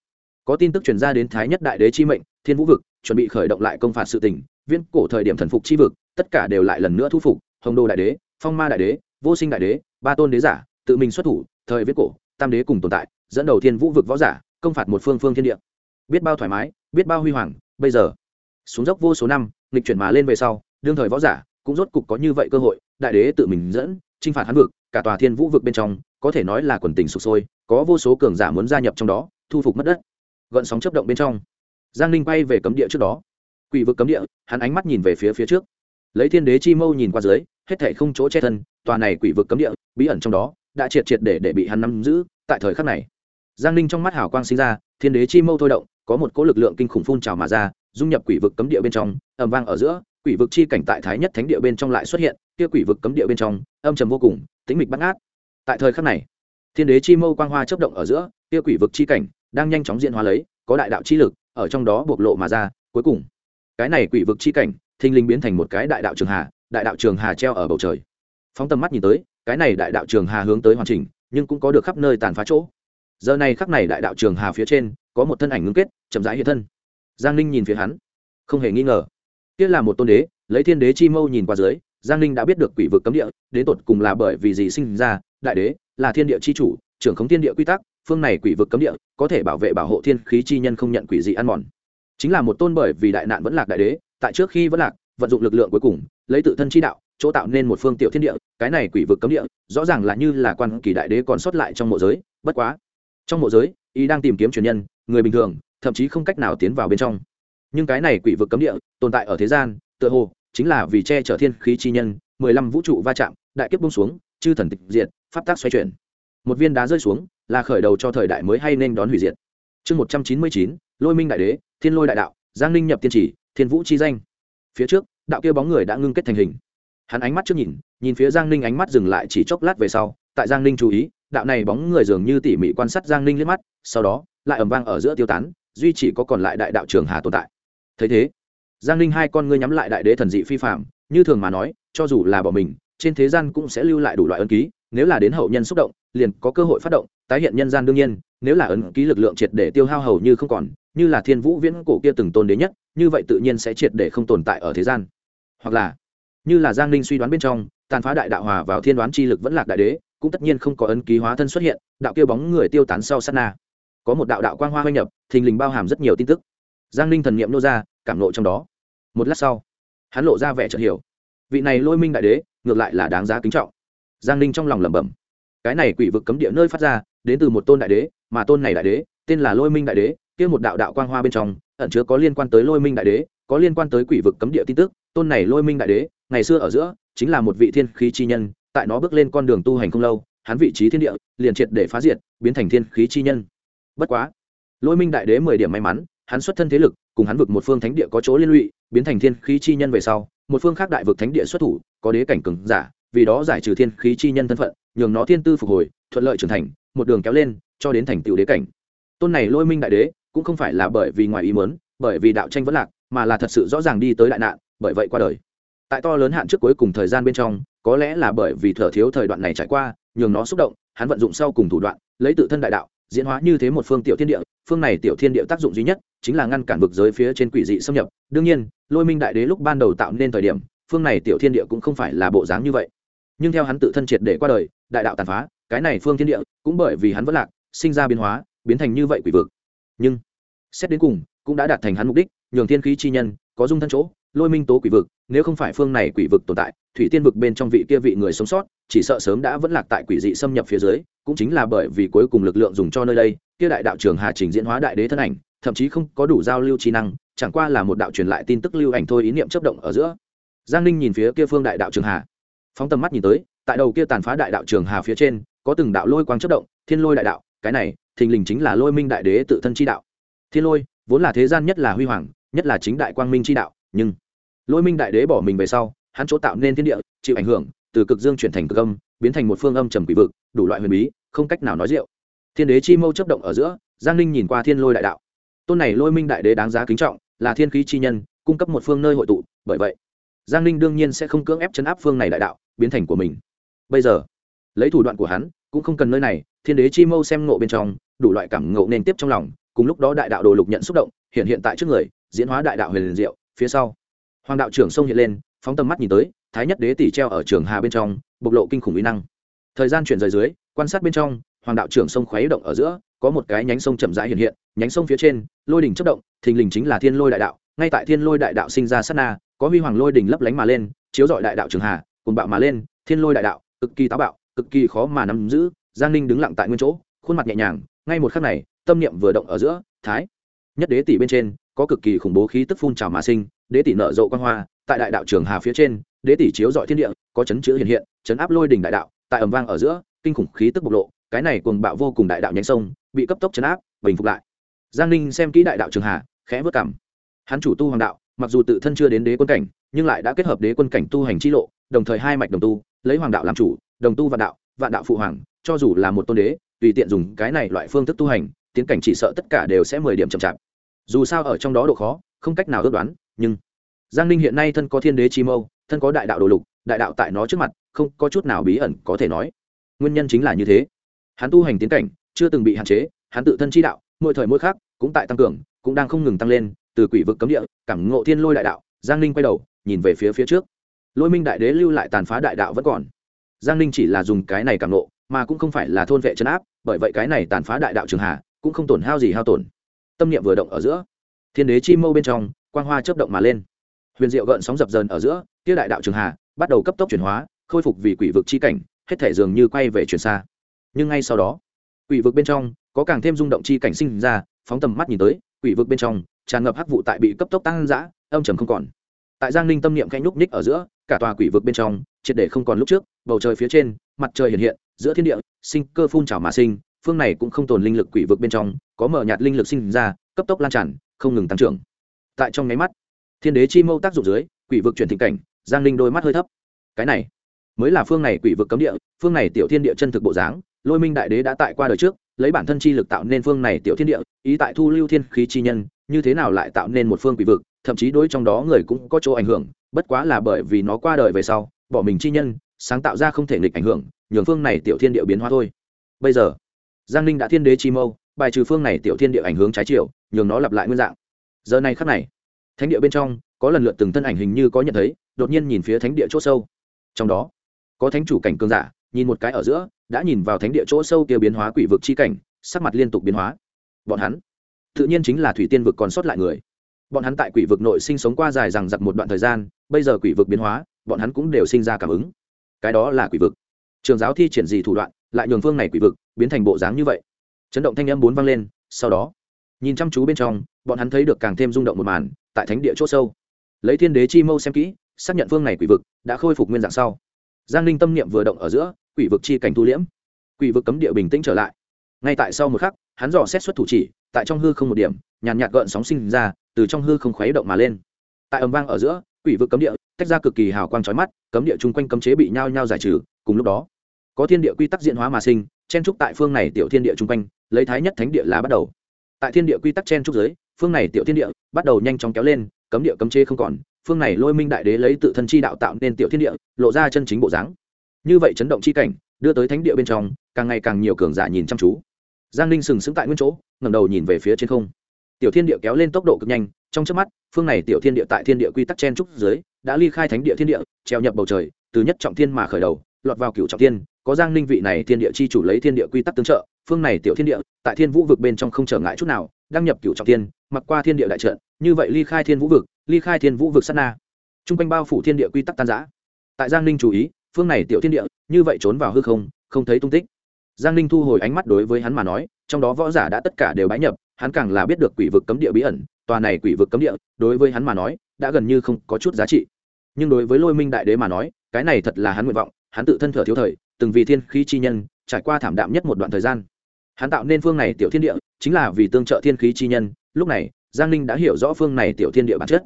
S1: có tin tức truyền ra đến thái nhất đại đế chi mệnh, thiên vũ vực chuẩn bị khởi động lại công phạt sự tình viên cổ thời điểm thần phục chi vực, tất cả đều lại lần nữa thu phục, hồng đô đại đế, phong ma đại đế, vô sinh đại đế, ba tôn đế giả, tự mình xuất thủ, thời viết cổ, tam đế cùng tồn tại, dẫn đầu thiên vũ vực võ giả, công phạt một phương phương thiên địa. Biết bao thoải mái, biết bao huy hoàng, bây giờ, xuống dốc vô số năm, nghịch chuyển mà lên về sau, đương thời võ giả cũng rốt cục có như vậy cơ hội đại đế tự mình dẫn, chinh phạt hắn vực, cả tòa thiên vũ vực bên trong, có thể nói là quần tình sụp sôi, có vô số cường giả muốn gia nhập trong đó, thu phục mất đất. Gợn sóng chấp động bên trong, giang ninh bay về cấm địa trước đó. Quỷ vực cấm địa, hắn ánh mắt nhìn về phía phía trước. Lấy thiên đế chi mâu nhìn qua dưới, hết thể không chỗ che thân, tòa này quỷ vực cấm địa, bí ẩn trong đó, đã triệt triệt để để bị hắn nắm giữ, tại thời khắc này. Giang ninh trong mắt hào quang sinh ra, thiên đế chi mâu thôi động, có một cỗ lực lượng kinh khủng phun trào mà ra, dung nhập quỷ vực cấm địa bên trong ẩm vang ở giữa quỷ vực chi cảnh tại thái nhất thánh địa bên trong lại xuất hiện, kia quỷ vực cấm địa bên trong, âm trầm vô cùng, tĩnh mịch bắt ngát. Tại thời khắc này, thiên đế chi mâu quang hoa chấp động ở giữa, kia quỷ vực chi cảnh đang nhanh chóng diễn hóa lấy, có đại đạo chi lực ở trong đó bộc lộ mà ra, cuối cùng, cái này quỷ vực chi cảnh, thình linh biến thành một cái đại đạo trường hà, đại đạo trường hà treo ở bầu trời. Phóng tầm mắt nhìn tới, cái này đại đạo trường hà hướng tới hoàn chỉnh, nhưng cũng có được khắp nơi tàn phá chỗ. Giờ này khắc này đại đạo trường hà phía trên, có một thân ảnh ngưng kết, chậm rãi hiện thân. Giang ninh nhìn phía hắn, không hề nghi ngờ kia là một tôn đế, lấy thiên đế chi mâu nhìn qua dưới, giang ninh đã biết được quỷ vực cấm địa, đến tột cùng là bởi vì gì sinh ra, đại đế, là thiên địa chi chủ, trưởng khống thiên địa quy tắc, phương này quỷ vực cấm địa, có thể bảo vệ bảo hộ thiên khí chi nhân không nhận quỷ dị ăn mòn. Chính là một tôn bởi vì đại nạn vẫn lạc đại đế, tại trước khi vẫn lạc, vận dụng lực lượng cuối cùng, lấy tự thân chi đạo, chỗ tạo nên một phương tiểu thiên địa, cái này quỷ vực cấm địa, rõ ràng là như là quan kỳ đại đế còn sót lại trong mộ giới, bất quá, trong mộ giới, y đang tìm kiếm truyền nhân, người bình thường, thậm chí không cách nào tiến vào bên trong nhưng cái này quỷ vực cấm địa, tồn tại ở thế gian, tựa hồ, chính là vì che chở thiên khí chi nhân, mười lăm vũ trụ va chạm, đại kiếp bung xuống, chư thần tịch diệt, pháp tác xoay chuyển. Một viên đá rơi xuống, là khởi đầu cho thời đại mới hay nên đón hủy diệt. Chương một trăm chín mươi chín, lôi minh đại đế, thiên lôi đại đạo, giang ninh nhập tiên chỉ, thiên vũ chi danh. Phía trước, đạo kia bóng người đã ngưng kết thành hình. Hắn ánh mắt trước nhìn nhìn phía giang ninh ánh mắt dừng lại chỉ chốc lát về sau, tại giang ninh chú ý, đạo này bóng người dường như tỉ mỉ quan sát giang ninh liếc mắt, sau đó, lại ẩm vang ở giữa tiêu tán, duy chỉ có còn lại đại đạo trường hà tồn tại thấy thế, giang ninh hai con ngươi nhắm lại đại đế thần dị phi phạm như thường mà nói, cho dù là bỏ mình, trên thế gian cũng sẽ lưu lại đủ loại ân ký, nếu là đến hậu nhân xúc động, liền có cơ hội phát động, tái hiện nhân gian đương nhiên, nếu là ấn ký lực lượng triệt để tiêu hao hầu như không còn, như là thiên vũ viễn cổ kia từng tôn đế nhất, như vậy tự nhiên sẽ triệt để không tồn tại ở thế gian. Hoặc là, như là giang ninh suy đoán bên trong, tàn phá đại đạo hòa vào thiên đoán chi lực vẫn lạc đại đế, cũng tất nhiên không có ấn ký hóa thân xuất hiện, đạo kia bóng người tiêu tán sau sát na. Có một đạo đạo quang hoa hoa nhập, thình lình bao hàm rất nhiều tin tức giang ninh thần n i ệ m nô ra, cảm nộ trong đó. Một lát sau, hắn lộ ra vẻ chợt hiểu. Vị này lôi minh đại đế, ngược lại là đáng giá kính trọng. Giang ninh trong lòng lẩm bẩm. Cái này quỷ vực cấm địa nơi phát ra, đến từ một tôn đại đế, mà tôn này đại đế, tên là lôi minh đại đế, kia một đạo đạo quang hoa bên trong, ẩn chứa có liên quan tới lôi minh đại đế, có liên quan tới quỷ vực cấm địa tin tức. Tôn này lôi minh đại đế, ngày xưa ở giữa, chính là một vị thiên khí chi nhân, tại nó bước lên con đường tu hành không lâu, hắn vị trí thiên địa, liền triệt để phá diệt, biến thành thiên khí chi nhân. Bất quá, lôi minh đại đế mười điểm may mắn hắn xuất thân thế lực, cùng hắn vực một phương thánh địa có chỗ liên lụy, biến thành thiên khí chi nhân về sau, một phương khác đại vực thánh địa xuất thủ, có đế cảnh cường giả, vì đó giải trừ thiên khí chi nhân thân phận, nhường nó thiên tư phục hồi, thuận lợi trưởng thành, một đường kéo lên, cho đến thành tựu đế cảnh. Tôn này lôi minh đại đế, cũng không phải là bởi vì ngoài ý mớn bởi vì đạo tranh vẫn lạc, mà là thật sự rõ ràng đi tới đại nạn, bởi vậy qua đời. Tại to lớn hạn trước cuối cùng thời gian bên trong, có lẽ là bởi vì thở thiếu thời đoạn này trải qua, nhường nó xúc động, hắn vận dụng sau cùng thủ đoạn, lấy tự thân đại đạo diễn hóa như thế một phương tiểu thiên địa, phương này tiểu thiên địa tác dụng duy nhất chính là ngăn cản vực giới phía trên quỷ dị xâm nhập. Đương nhiên, lôi minh đại đế lúc ban đầu tạo nên thời điểm, phương này tiểu thiên địa cũng không phải là bộ dáng như vậy. Nhưng theo hắn tự thân triệt để qua đời, đại đạo tàn phá, cái này phương thiên địa cũng bởi vì hắn vẫn lạc, sinh ra biến hóa, biến thành như vậy quỷ vực. Nhưng, xét đến cùng, cũng đã đạt thành hắn mục đích, nhường thiên khí chi nhân có dung thân chỗ lôi minh tố quỷ vực, nếu không phải phương này quỷ vực tồn tại, thủy tiên vực bên trong vị kia vị người sống sót, chỉ sợ sớm đã vẫn lạc tại quỷ dị xâm nhập phía dưới, cũng chính là bởi vì cuối cùng lực lượng dùng cho nơi đây, kia đại đạo trường hà trình diễn hóa đại đế thân ảnh, thậm chí không có đủ giao lưu trí năng, chẳng qua là một đạo truyền lại tin tức lưu ảnh thôi ý niệm chấp động ở giữa. Giang ninh nhìn phía kia phương đại đạo trường hà, phóng tầm mắt nhìn tới, tại đầu kia tàn phá đại đạo trường hà phía trên, có từng đạo lôi quang chấp động, thiên lôi đại đạo, cái này, thình lình chính là lôi minh đại đế tự thân chi đạo. Thiên lôi, vốn là thế gian nhất là huy hoàng, nhất là chính đại quang minh chi đạo, nhưng lôi minh đại đế bỏ mình về sau, hắn chỗ tạo nên thiên địa, chịu ảnh hưởng, từ cực dương chuyển thành cực âm, biến thành một phương âm trầm quỷ vực, đủ loại huyền bí, không cách nào nói rượu. Thiên đế chi mâu chấp động ở giữa, giang ninh nhìn qua thiên lôi đại đạo. Tôn này lôi minh đại đế đáng giá kính trọng, là thiên khí chi nhân, cung cấp một phương nơi hội tụ, bởi vậy, giang ninh đương nhiên sẽ không cưỡng ép chấn áp phương này đại đạo, biến thành của mình. Bây giờ, lấy thủ đoạn của hắn, cũng không cần nơi này, thiên đế chi mâu xem ngộ bên trong, đủ loại cảm ngộ nên tiếp trong lòng, cùng lúc đó đại đạo đồ lục nhận xúc động, hiện hiện tại trước người, diễn hóa đại đạo huyền liền diệu, phía sau hoàng đạo trưởng sông hiện lên, phóng tầm mắt nhìn tới, thái nhất đế tỷ treo ở trường hà bên trong, bộc lộ kinh khủng uy năng. Thời gian chuyển rời dưới, quan sát bên trong, hoàng đạo trưởng sông khuấy động ở giữa, có một cái nhánh sông chậm rãi hiện hiện, nhánh sông phía trên, lôi đỉnh chất động, thình lình chính là thiên lôi đại đạo. Ngay tại thiên lôi đại đạo sinh ra sát na, có huy hoàng lôi đỉnh lấp lánh mà lên, chiếu dọi đại đạo trường hà cùng bạo mà lên, thiên lôi đại đạo, cực kỳ táo bạo, cực kỳ khó mà nắm giữ, giang ninh đứng lặng tại nguyên chỗ, khuôn mặt nhẹ nhàng. Ngay một khắc này, tâm niệm vừa động ở giữa, thái nhất đế tỷ bên trên có cực kỳ khủng bố khí tức phun trào mà sinh, đế tỷ nở rộ quan hoa, tại đại đạo trường hà phía trên, đế tỷ chiếu dọi thiên địa, có chấn chữ hiện hiện, chấn áp lôi đỉnh đại đạo, tại ầm vang ở giữa, kinh khủng khí tức bộc lộ, cái này cuồng bạo vô cùng đại đạo nhánh sông, bị cấp tốc chấn áp, bình phục lại. Giang ninh xem kỹ đại đạo trường hà, khẽ vất cảm. Hắn chủ tu hoàng đạo, mặc dù tự thân chưa đến đế quân cảnh, nhưng lại đã kết hợp đế quân cảnh tu hành chi lộ, đồng thời hai mạch đồng tu, lấy hoàng đạo làm chủ, đồng tu vạn đạo vạn đạo phụ hoàng, cho dù là một tôn đế, tùy tiện dùng cái này loại phương thức tu hành, tiến cảnh chỉ sợ tất cả đều sẽ mười điểm chậm chạp dù sao ở trong đó độ khó, không cách nào ước đoán, nhưng giang ninh hiện nay thân có thiên đế chi mâu, thân có đại đạo đồ lục, đại đạo tại nó trước mặt, không có chút nào bí ẩn có thể nói. Nguyên nhân chính là như thế. Hắn tu hành tiến cảnh, chưa từng bị hạn chế, hắn tự thân chi đạo, mỗi thời mỗi khác cũng tại tăng cường, cũng đang không ngừng tăng lên, từ quỷ vực cấm địa, cảm ngộ thiên lôi đại đạo, giang ninh quay đầu, nhìn về phía phía trước. Lôi minh đại đế lưu lại tàn phá đại đạo vẫn còn. Giang ninh chỉ là dùng cái này cảm ngộ, mà cũng không phải là thôn vệ chấn áp, bởi vậy cái này tàn phá đại đạo trường hà cũng không tổn hao gì hao tổn tâm niệm vừa động ở giữa. Thiên đế chi mâu bên trong, quang hoa chớp động mà lên. Huyền diệu gợn sóng dập dờn ở giữa Tiêu đại đạo trường hà bắt đầu cấp tốc chuyển hóa, khôi phục vì quỷ vực chi cảnh, hết thể dường như quay về chuyển xa. Nhưng ngay sau đó, quỷ vực bên trong, có càng thêm rung động chi cảnh sinh ra, phóng tầm mắt nhìn tới, quỷ vực bên trong, tràn ngập hắc vụ tại bị cấp tốc tăng dã, âm trầm không còn. Tại giang ninh tâm niệm khanh nhúc ních ở giữa, cả tòa quỷ vực bên trong, triệt để không còn lúc trước, bầu trời phía trên, mặt trời hiện hiện, giữa thiên địa, sinh cơ phun trào mà sinh, phương này cũng không tồn linh lực quỷ vực bên trong có mở nhạt linh lực sinh ra, cấp tốc lan tràn, không ngừng tăng trưởng. Tại trong nháy mắt, thiên đế chi mâu tác dụng dưới, quỷ vực chuyển thịnh cảnh, giang Linh đôi mắt hơi thấp. Cái này, mới là phương này quỷ vực cấm địa, phương này tiểu thiên địa chân thực bộ dáng, lôi minh đại đế đã tại qua đời trước, lấy bản thân chi lực tạo nên phương này tiểu thiên địa, ý tại thu lưu thiên khí chi nhân, như thế nào lại tạo nên một phương quỷ vực, thậm chí đối trong đó người cũng có chỗ ảnh hưởng, bất quá là bởi vì nó qua đời về sau, bỏ mình chi nhân, sáng tạo ra không thể nghịch ảnh hưởng, nhường phương này tiểu thiên địa biến hóa thôi. Bây giờ, giang ninh đã thiên đế chi mâu bài trừ phương này tiểu thiên địa ảnh hướng trái chiều, nhường nó lặp lại nguyên dạng. Giờ này khắc này, thánh địa bên trong, có lần lượt từng thân ảnh hình như có nhận thấy, đột nhiên nhìn phía thánh địa chỗ sâu. Trong đó, có thánh chủ cảnh cương giả, nhìn một cái ở giữa, đã nhìn vào thánh địa chỗ sâu kia biến hóa quỷ vực chi cảnh, sắc mặt liên tục biến hóa. Bọn hắn, tự nhiên chính là thủy tiên vực còn sót lại người. Bọn hắn tại quỷ vực nội sinh sống qua dài rằng giặc một đoạn thời gian, bây giờ quỷ vực biến hóa, bọn hắn cũng đều sinh ra cảm ứng. Cái đó là quỷ vực. Trường giáo thi triển gì thủ đoạn, lại nhường phương này quỷ vực biến thành bộ dáng như vậy chấn động thanh âm bốn vang lên, sau đó, nhìn chăm chú bên trong, bọn hắn thấy được càng thêm rung động một màn, tại thánh địa c h ỗ sâu. Lấy thiên đế chi mâu xem kỹ, xác nhận phương này quỷ vực đã khôi phục nguyên dạng sau. Giang ninh tâm niệm vừa động ở giữa, quỷ vực chi cảnh thu liễm. Quỷ vực cấm địa bình tĩnh trở lại. Ngay tại sau một khắc, hắn dò xét xuất thủ chỉ, tại trong hư không một điểm, nhàn nhạt gợn sóng sinh ra, từ trong hư không khuấy động mà lên. Tại ầm vang ở giữa, quỷ vực cấm địa tách ra cực kỳ hào quang trói mắt, cấm địa chung quanh cấm chế bị nhao nhao giải trừ, cùng lúc đó, có thiên địa quy tắc diễn hóa mà sinh, chen trúc tại phương này tiểu thiên địa chung quanh lấy thái nhất thánh địa là bắt đầu. Tại thiên địa quy tắc chen trúc giới, phương này tiểu thiên địa bắt đầu nhanh chóng kéo lên, cấm địa cấm chê không còn, phương này lôi minh đại đế lấy tự thân chi đạo tạo nên tiểu thiên địa, lộ ra chân chính bộ dáng. Như vậy chấn động chi cảnh, đưa tới thánh địa bên trong, càng ngày càng nhiều cường giả nhìn chăm chú. Giang ninh sừng sững tại nguyên chỗ ngầm đầu nhìn về phía trên không. Tiểu thiên địa kéo lên tốc độ cực nhanh, trong trước mắt, phương này tiểu thiên địa tại thiên địa quy tắc chen trúc dưới đã ly khai thánh địa thiên địa, treo nhập bầu trời, từ nhất trọng thiên mà khởi đầu, lọt vào cựu trọng thiên có giang ninh vị này thiên địa chi chủ lấy thiên địa quy tắc tương trợ, phương này tiểu thiên địa, tại thiên vũ vực bên trong không trở ngại chút nào, đăng nhập cựu trọng thiên, mặc qua thiên địa đại trận, như vậy ly khai thiên vũ vực, ly khai thiên vũ vực sát na. T r u n g quanh bao phủ thiên địa quy tắc tan giã tại giang ninh chú ý, phương này tiểu thiên địa, như vậy trốn vào hư không không thấy tung tích. Giang ninh thu hồi ánh mắt đối với hắn mà nói, trong đó võ giả đã tất cả đều bái nhập, hắn càng là biết được quỷ vực cấm địa bí ẩn, tòa này quỷ vực cấm địa, đối với hắn mà nói, đã gần như không có chút giá trị. Nhưng đối với lôi minh đại đế mà nói, cái này thật là hắn nguyện vọng, hắn tự thân thở thiếu thời từng vì thiên khí chi nhân, trải qua thảm đạm nhất một đoạn thời gian. Hắn tạo nên phương này tiểu thiên địa, chính là vì tương trợ thiên khí chi nhân. Lúc này, giang ninh đã hiểu rõ phương này tiểu thiên địa bản chất.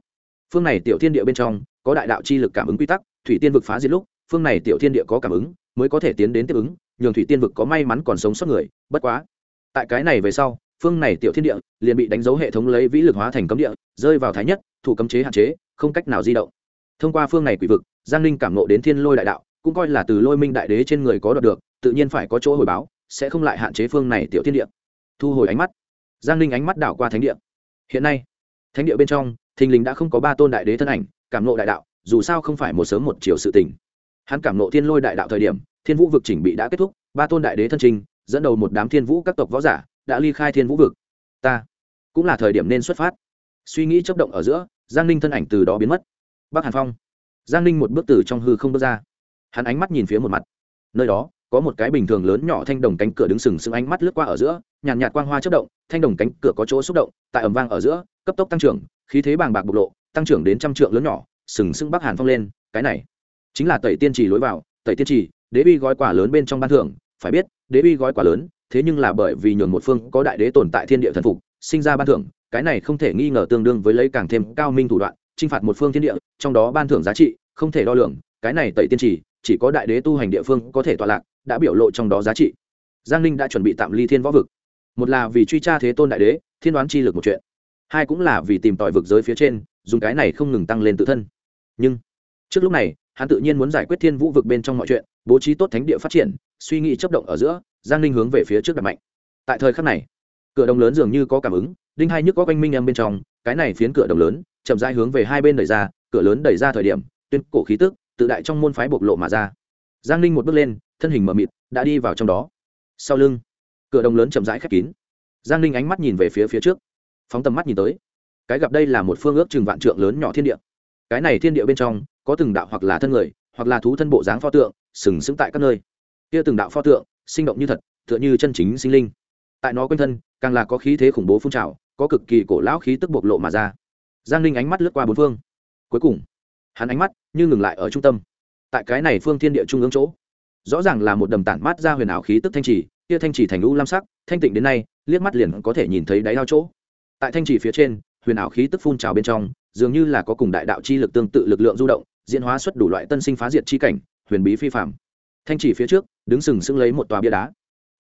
S1: Phương này tiểu thiên địa bên trong, có đại đạo chi lực cảm ứng quy tắc, thủy tiên vực phá diệt lúc, phương này tiểu thiên địa có cảm ứng, mới có thể tiến đến tiếp ứng, nhường thủy tiên vực có may mắn còn sống sót người, bất quá. Tại cái này về sau, phương này tiểu thiên địa liền bị đánh dấu hệ thống lấy vĩ lực hóa thành cấm địa, rơi vào thái nhất, thủ cấm chế hạn chế, không cách nào di động. Thông qua phương này quỷ vực, giang ninh cảm nộ đến thiên lôi đại đạo cũng coi là từ lôi minh đại đế trên người có đoạt được, tự nhiên phải có chỗ hồi báo, sẽ không lại hạn chế phương này tiểu thiên địa. Thu hồi ánh mắt. Giang ninh ánh mắt đảo qua thánh địa. Hiện nay, thánh địa bên trong, thình lình đã không có ba tôn đại đế thân ảnh, cảm nộ đại đạo, dù sao không phải một sớm một chiều sự tình. Hắn cảm nộ thiên lôi đại đạo thời điểm, thiên vũ vực chỉnh bị đã kết thúc, ba tôn đại đế thân trình, dẫn đầu một đám thiên vũ các tộc võ giả, đã ly khai thiên vũ vực. Ta, cũng là thời điểm nên xuất phát. Suy nghĩ chấp động ở giữa, giang ninh thân ảnh từ đó biến mất. Bắc hàn phong. Giang ninh một bước từ trong hư không bước ra hắn ánh mắt nhìn phía một mặt. Nơi đó có một cái bình thường lớn nhỏ thanh đồng cánh cửa đứng sừng sững ánh mắt lướt qua ở giữa nhàn nhạt, nhạt quang hoa chất động thanh đồng cánh cửa có chỗ xúc động tại ẩm vang ở giữa cấp tốc tăng trưởng khí thế bàng bạc bộc lộ tăng trưởng đến trăm trượng lớn nhỏ sừng sững bắc hàn phong lên cái này chính là tẩy tiên trì lối vào tẩy tiên trì đế bi gói quả lớn bên trong ban thưởng phải biết đế bi gói quả lớn thế nhưng là bởi vì nhường một phương có đại đế tồn tại thiên địa thần phục sinh ra ban thưởng cái này không thể nghi ngờ tương đương với lấy càng thêm cao minh thủ đoạn chinh phạt một phương thiên địa trong đó ban thưởng giá trị không thể đo lường cái này tẩy tiên trì, chỉ có đại đế tu hành địa phương có thể tọa lạc, đã biểu lộ trong đó giá trị. Giang ninh đã chuẩn bị tạm ly thiên võ vực. Một là vì truy tra thế tôn đại đế, thiên đoán chi lực một chuyện. Hai cũng là vì tìm tòi vực giới phía trên, dùng cái này không ngừng tăng lên tự thân. Nhưng, trước lúc này, hắn tự nhiên muốn giải quyết thiên vũ vực bên trong mọi chuyện, bố trí tốt thánh địa phát triển, suy nghĩ chấp động ở giữa, giang ninh hướng về phía trước đặt mạnh. Tại thời khắc này, cửa đồng lớn dường như có cảm ứng, đinh hai nhức có quanh minh em bên trong, cái này phiến cửa đồng lớn, chậm rãi hướng về hai bên đẩy ra, cửa lớn đẩy ra thời điểm, tuyên cổ khí tức tự đại trong môn phái bộc lộ mà ra. Giang ninh một bước lên, thân hình mờ mịt, đã đi vào trong đó. Sau lưng, cửa đồng lớn chậm rãi khép kín. Giang ninh ánh mắt nhìn về phía phía trước, phóng tầm mắt nhìn tới. Cái gặp đây là một phương ước chừng vạn trượng lớn nhỏ thiên địa. Cái này thiên địa bên trong, có từng đạo hoặc là thân người, hoặc là thú thân bộ dáng pho tượng, sừng sững tại các nơi. Kia từng đạo pho tượng, sinh động như thật, tựa như chân chính sinh linh. Tại nó quanh thân, càng là có khí thế khủng bố phun trào, có cực kỳ cổ lão khí tức bộc lộ mà ra. Giang ninh ánh mắt lướt qua bốn phương. Cuối cùng hắn ánh mắt như ngừng lại ở trung tâm. Tại cái này phương thiên địa trung ương chỗ, rõ ràng là một đầm tản mát ra huyền ảo khí tức thanh trì, kia thanh trì thành lũ lam sắc, thanh tịnh đến nay, liếc mắt liền có thể nhìn thấy đáy ao chỗ. Tại thanh trì phía trên, huyền ảo khí tức phun trào bên trong, dường như là có cùng đại đạo chi lực tương tự lực lượng du động, diễn hóa xuất đủ loại tân sinh phá diệt chi cảnh, huyền bí phi phạm thanh trì phía trước, đứng sừng sững lấy một tòa bia đá.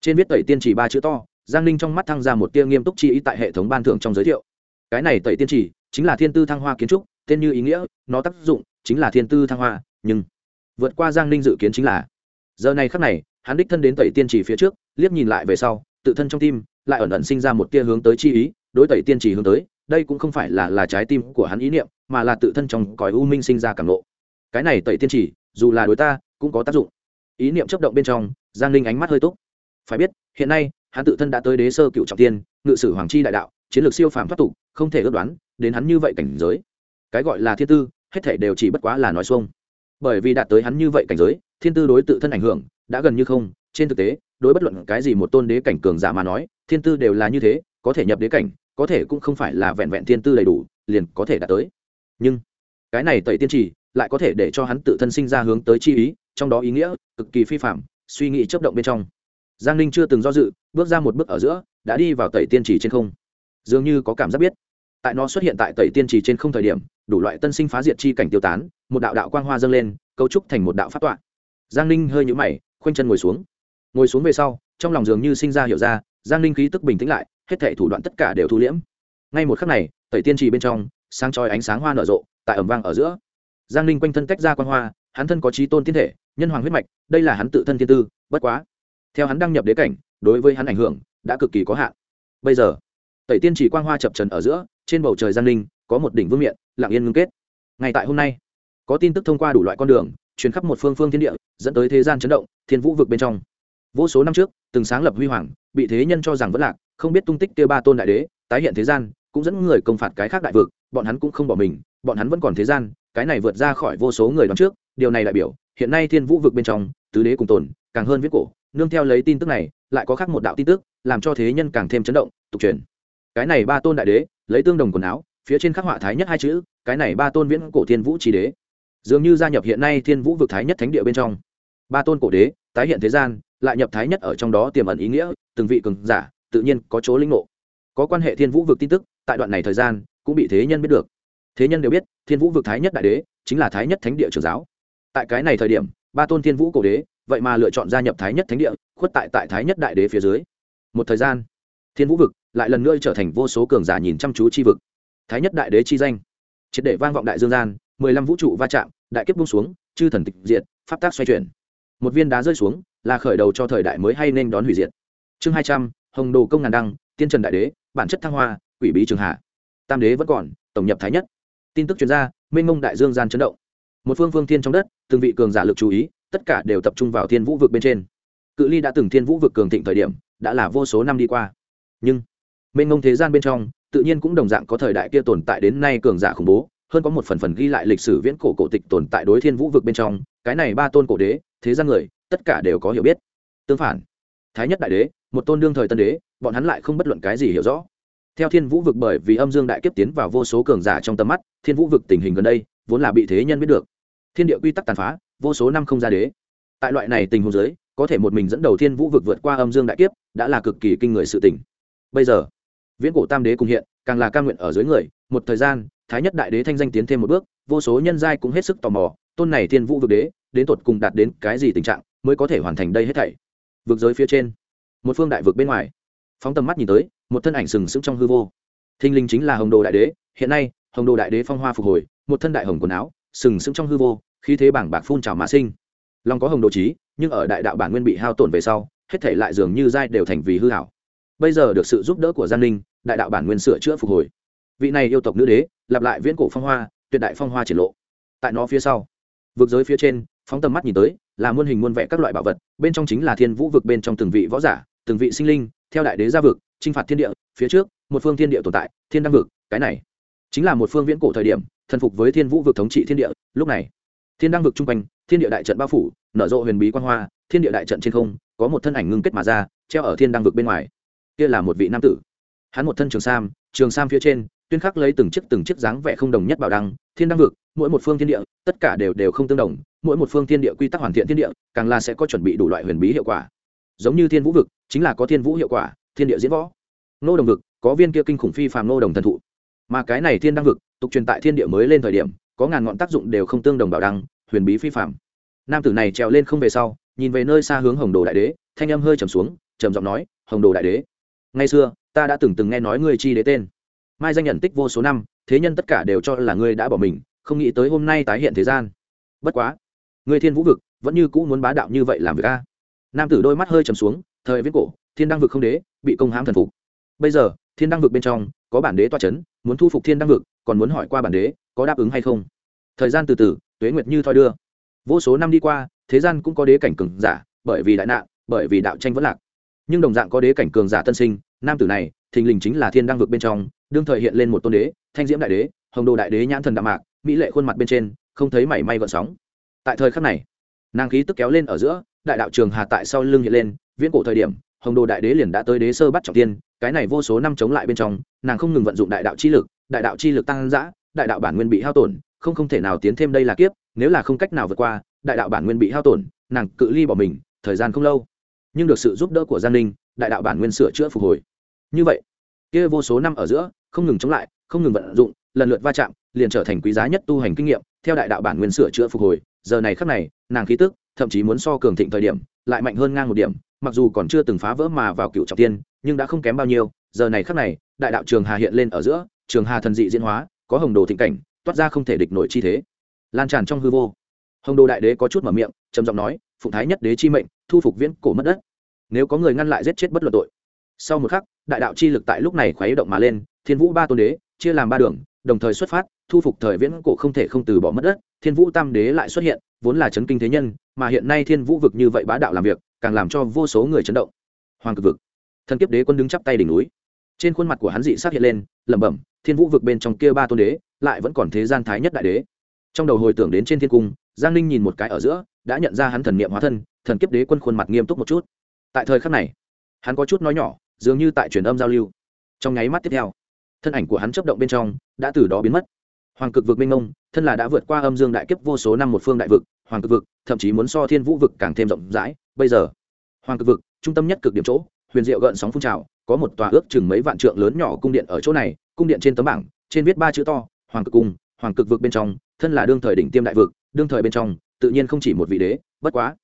S1: Trên viết tẩy tiên trì ba chữ to, giang ninh trong mắt thăng ra một tia nghiêm túc chi ý tại hệ thống ban thưởng trong giới thiệu. Cái này tẩy tiên trì chính là thiên tư thăng hoa kiến trúc tên như ý nghĩa, nó tác dụng chính là thiên tư thăng hoa, nhưng vượt qua giang ninh dự kiến chính là, giờ này khắc này, hắn đích thân đến tẩy tiên trì phía trước, liếc nhìn lại về sau, tự thân trong tim lại ẩn ẩn sinh ra một tia hướng tới chi ý, đối tẩy tiên trì hướng tới, đây cũng không phải là là trái tim của hắn ý niệm, mà là tự thân trong cõi u minh sinh ra cảm lộ cái này tẩy tiên trì, dù là đối ta, cũng có tác dụng. Ý niệm chấp động bên trong, giang ninh ánh mắt hơi túc. Phải biết, hiện nay, hắn tự thân đã tới đế sơ cựu trọng tiên, ngự sử hoàng chi đại đạo, chiến lược siêu phàm thoát tục, không thể ước đoán, đến hắn như vậy cảnh giới cái gọi là thiên tư, hết thể đều chỉ bất quá là nói xuông. Bởi vì đạt tới hắn như vậy cảnh giới, thiên tư đối tự thân ảnh hưởng, đã gần như không, trên thực tế, đối bất luận cái gì một tôn đế cảnh cường giả mà nói, thiên tư đều là như thế, có thể nhập đế cảnh, có thể cũng không phải là vẹn vẹn thiên tư đầy đủ, liền có thể đạt tới. Nhưng, cái này tẩy tiên trì, lại có thể để cho hắn tự thân sinh ra hướng tới chi ý, trong đó ý nghĩa cực kỳ phi phạm, suy nghĩ chấp động bên trong. Giang ninh chưa từng do dự, bước ra một bước ở giữa, đã đi vào tẩy tiên trì trên không. Dường như có cảm giác biết, tại nó xuất hiện tại tẩy tiên trì trên không thời điểm đủ loại tân sinh phá diệt chi cảnh tiêu tán, một đạo đạo quang hoa dâng lên, cấu trúc thành một đạo phát tọa. Giang ninh hơi nhũ mày, khoanh chân ngồi xuống. Ngồi xuống về sau, trong lòng dường như sinh ra hiểu ra, giang ninh khí tức bình tĩnh lại, hết thể thủ đoạn tất cả đều thu liễm. Ngay một khắc này, tẩy tiên trì bên trong, sáng chói ánh sáng hoa nở rộ, tại ẩm vang ở giữa. Giang ninh quanh thân tách ra quan hoa, hắn thân có trí tôn tiên thể, nhân hoàng huyết mạch, đây là hắn tự thân thiên tư, bất quá. Theo hắn đăng nhập đế cảnh, đối với hắn ảnh hưởng, đã cực kỳ có hạn. Bây giờ, tẩy tiên chỉ quang hoa chập trần ở giữa, trên bầu trời giang ninh có một đỉnh vương miện lạng yên ngưng kết. Ngay tại hôm nay, có tin tức thông qua đủ loại con đường chuyến khắp một phương phương thiên địa, dẫn tới thế gian chấn động, thiên vũ vực bên trong. Vô số năm trước, từng sáng lập huy hoàng, bị thế nhân cho rằng vẫn lạc, không biết tung tích kia ba tôn đại đế, tái hiện thế gian, cũng dẫn người công phạt cái khác đại vực, bọn hắn cũng không bỏ mình, bọn hắn vẫn còn thế gian, cái này vượt ra khỏi vô số người đón trước, điều này đại biểu, hiện nay thiên vũ vực bên trong, tứ đế cùng tồn, càng hơn viết cổ. Nương theo lấy tin tức này, lại có khác một đạo tin tức, làm cho thế nhân càng thêm chấn động, tục truyền. Cái này ba tôn đại đế, lấy tương đồng quần áo phía trên khắc họa thái nhất hai chữ, cái này ba tôn viễn cổ thiên vũ trí đế. Dường như gia nhập hiện nay thiên vũ vực thái nhất thánh địa bên trong. Ba tôn cổ đế, tái hiện thế gian, lại nhập thái nhất ở trong đó tiềm ẩn ý nghĩa, từng vị cường giả, tự nhiên có chỗ linh ngộ. Có quan hệ thiên vũ vực tin tức, tại đoạn này thời gian, cũng bị thế nhân biết được. Thế nhân đều biết, thiên vũ vực thái nhất đại đế, chính là thái nhất thánh địa trưởng giáo. Tại cái này thời điểm, ba tôn thiên vũ cổ đế, vậy mà lựa chọn gia nhập thái nhất thánh địa, khuất tại tại thái nhất đại đế phía dưới. Một thời gian, thiên vũ vực lại lần nữa trở thành vô số cường giả nhìn chăm chú chi vực thái nhất đại đế chi danh. Triệt để vang vọng đại dương gian, mười lăm vũ trụ va chạm, đại kiếp bung xuống, chư thần tịch diệt, pháp tác xoay chuyển. Một viên đá rơi xuống, là khởi đầu cho thời đại mới hay nên đón hủy diệt. Chương hai trăm, hồng đồ công ngàn đăng, tiên trần đại đế, bản chất thăng hoa, quỷ bí trường hạ. Tam đế vẫn còn, tổng nhập thái nhất. Tin tức chuyên gia mênh mông đại dương gian chấn động. Một phương phương thiên trong đất, từng vị cường giả lực chú ý, tất cả đều tập trung vào thiên vũ vực bên trên. Cự ly đã từng thiên vũ vực cường thịnh thời điểm, đã là vô số năm đi qua. Nhưng, mênh mông thế gian bên trong tự nhiên cũng đồng dạng có thời đại kia tồn tại đến nay cường giả khủng bố, hơn có một phần phần ghi lại lịch sử viễn cổ cổ tịch tồn tại đối thiên vũ vực bên trong, cái này ba tôn cổ đế, thế gian người, tất cả đều có hiểu biết. Tương phản, thái nhất đại đế, một tôn đương thời tân đế, bọn hắn lại không bất luận cái gì hiểu rõ. Theo thiên vũ vực bởi vì âm dương đại kiếp tiến vào vô số cường giả trong tầm mắt, thiên vũ vực tình hình gần đây, vốn là bị thế nhân biết được. Thiên địa quy tắc tàn phá, vô số năm không ra đế. Tại loại này tình huống giới có thể một mình dẫn đầu thiên vũ vực vượt qua âm dương đại kiếp, đã là cực kỳ kinh người sự tình. Bây giờ viễn cổ tam đế cùng hiện, càng là ca nguyện ở dưới người, một thời gian, thái nhất đại đế thanh danh tiến thêm một bước, vô số nhân giai cũng hết sức tò mò, tôn này thiên vũ vực đế, đến tột cùng đạt đến cái gì tình trạng, mới có thể hoàn thành đây hết thảy. Vực giới phía trên, một phương đại vực bên ngoài. Phóng tầm mắt nhìn tới, một thân ảnh sừng sững trong hư vô. Thinh linh chính là hồng đồ đại đế, hiện nay, hồng đồ đại đế phong hoa phục hồi, một thân đại hồng quần áo, sừng sững trong hư vô, khí thế bảng bạc phun trào mã sinh. Lòng có hồng đồ trí nhưng ở đại đạo bản nguyên bị hao tổn về sau, hết thể lại dường như giai đều thành vì hư hảo bây giờ được sự giúp đỡ của gian linh đại đạo bản nguyên sửa chữa phục hồi. Vị này yêu tộc nữ đế, lặp lại viễn cổ phong hoa, tuyệt đại phong hoa triển lộ. Tại nó phía sau, vực giới phía trên, phóng tầm mắt nhìn tới, là muôn hình muôn vẻ các loại bảo vật, bên trong chính là thiên vũ vực bên trong từng vị võ giả, từng vị sinh linh, theo đại đế gia vực t r i n h phạt thiên địa, phía trước, một phương thiên địa tồn tại, thiên đăng vực, cái này chính là một phương viễn cổ thời điểm, thần phục với thiên vũ vực thống trị thiên địa, lúc này, thiên đăng vực chung quanh, thiên địa đại trận bao phủ, nở rộ huyền bí quan hoa, thiên địa đại trận trên không, có một thân ảnh ngưng kết mà ra, treo ở thiên đăng vực bên ngoài. Kia là một vị nam tử hắn một thân trường sam trường sam phía trên, tuyên khắc lấy từng chiếc từng chiếc dáng vẻ không đồng nhất bảo đăng, thiên đăng vực, mỗi một phương thiên địa, tất cả đều đều không tương đồng, mỗi một phương thiên địa quy tắc hoàn thiện thiên địa, càng là sẽ có chuẩn bị đủ loại huyền bí hiệu quả. Giống như thiên vũ vực, chính là có thiên vũ hiệu quả, thiên địa diễn võ. Nô đồng vực, có viên kia kinh khủng phi phàm nô đồng thần thụ. Mà cái này thiên đăng vực, tục truyền tại thiên địa mới lên thời điểm, có ngàn ngọn tác dụng đều không tương đồng bảo đăng, huyền bí phi phàm. Nam tử này trèo lên không về sau, nhìn về nơi xa hướng hồng đồ đại đế, thanh âm hơi trầm xuống, trầm giọng nói, hồng đồ đại đế, ngày xưa ta đã từng từng nghe nói ngươi chi đế tên. Mai danh nhận tích vô số năm, thế nhân tất cả đều cho là ngươi đã bỏ mình, không nghĩ tới hôm nay tái hiện thế gian. Bất quá người thiên vũ vực, vẫn như cũ muốn bá đạo như vậy làm việc a. Nam tử đôi mắt hơi trầm xuống, thời viết cổ, thiên đăng vực không đế, bị công hãm thần phục. Bây giờ, thiên đăng vực bên trong, có bản đế toa c h ấ n muốn thu phục thiên đăng vực, còn muốn hỏi qua bản đế, có đáp ứng hay không? Thời gian từ từ, tuế nguyệt như thoi đưa. Vô số năm đi qua, thế gian cũng có đế cảnh cường giả, bởi vì đại nạn, bởi vì đạo tranh vẫn lạc. Nhưng đồng dạng có đế cảnh cường giả tân sinh nam tử này, thình lình chính là thiên đăng vực bên trong, đương thời hiện lên một tôn đế, thanh diễm đại đế, hồng đồ đại đế nhãn thần đạm mạc, mỹ lệ khuôn mặt bên trên, không thấy mảy may gợn sóng. Tại thời khắc này, nàng khí tức kéo lên ở giữa, đại đạo trường hà tại sau lưng hiện lên, viễn cổ thời điểm, hồng đồ đại đế liền đã tới đế sơ bắt trọng tiên, cái này vô số năm chống lại bên trong, nàng không ngừng vận dụng đại đạo chi lực, đại đạo chi lực tăng giã đại đạo bản nguyên bị hao tổn, không không thể nào tiến thêm đây là kiếp, nếu là không cách nào vượt qua, đại đạo bản nguyên bị hao tổn, nàng cự ly bỏ mình, thời gian không lâu. Nhưng được sự giúp đỡ của giang ninh, đại đạo bản nguyên sửa chữa phục hồi như vậy, kia vô số năm ở giữa, không ngừng chống lại, không ngừng vận dụng, lần lượt va chạm, liền trở thành quý giá nhất tu hành kinh nghiệm, theo đại đạo bản nguyên sửa chữa phục hồi. Giờ này khắc này, nàng khí tức, thậm chí muốn so cường thịnh thời điểm, lại mạnh hơn ngang một điểm, mặc dù còn chưa từng phá vỡ mà vào cựu trọng tiên, nhưng đã không kém bao nhiêu. Giờ này khắc này, đại đạo trường hà hiện lên ở giữa, trường hà thần dị diễn hóa, có hồng đồ thịnh cảnh, toát ra không thể địch nổi chi thế. Lan tràn trong hư vô. Hồng đồ đại đế có chút mở miệng, trầm giọng nói phụ thái nhất đế chi mệnh, thu phục viễn cổ mất đất. Nếu có người ngăn lại giết chết bất luận tội sau một khắc, đại đạo chi lực tại lúc này khuấy động mà lên, thiên vũ ba tôn đế, chia làm ba đường, đồng thời xuất phát, thu phục thời viễn cổ không thể không từ bỏ mất đất, thiên vũ tam đế lại xuất hiện, vốn là chấn kinh thế nhân, mà hiện nay thiên vũ vực như vậy bá đạo làm việc, càng làm cho vô số người chấn động. Hoàng cực vực. Thần kiếp đế quân đứng chắp tay đỉnh núi. Trên khuôn mặt của hắn dị xác hiện lên, lẩm bẩm, thiên vũ vực bên trong kia ba tôn đế, lại vẫn còn thế gian thái nhất đại đế. Trong đầu hồi tưởng đến trên thiên cung, giang ninh nhìn một cái ở giữa, đã nhận ra hắn thần niệm hóa thân, thần kiếp đế quân khuôn mặt nghiêm túc một chút. Tại thời khắc này, hắn có chút nói nhỏ dường như tại truyền âm giao lưu. Trong nháy mắt tiếp theo, thân ảnh của hắn chấp động bên trong đã từ đó biến mất. Hoàng cực vực minh ông thân là đã vượt qua âm dương đại kiếp vô số năm một phương đại vực, hoàng cực vực, thậm chí muốn so thiên vũ vực càng thêm rộng rãi, bây giờ, hoàng cực vực, trung tâm nhất cực điểm chỗ, huyền diệu gợn sóng phun trào, có một tòa ước chừng mấy vạn trượng lớn nhỏ cung điện ở chỗ này, cung điện trên tấm bảng, trên viết ba chữ to, hoàng cực cung, hoàng cực vực bên trong, thân là đương thời đỉnh tiêm đại vực, đương thời bên trong, tự nhiên không chỉ một vị đế, bất quá,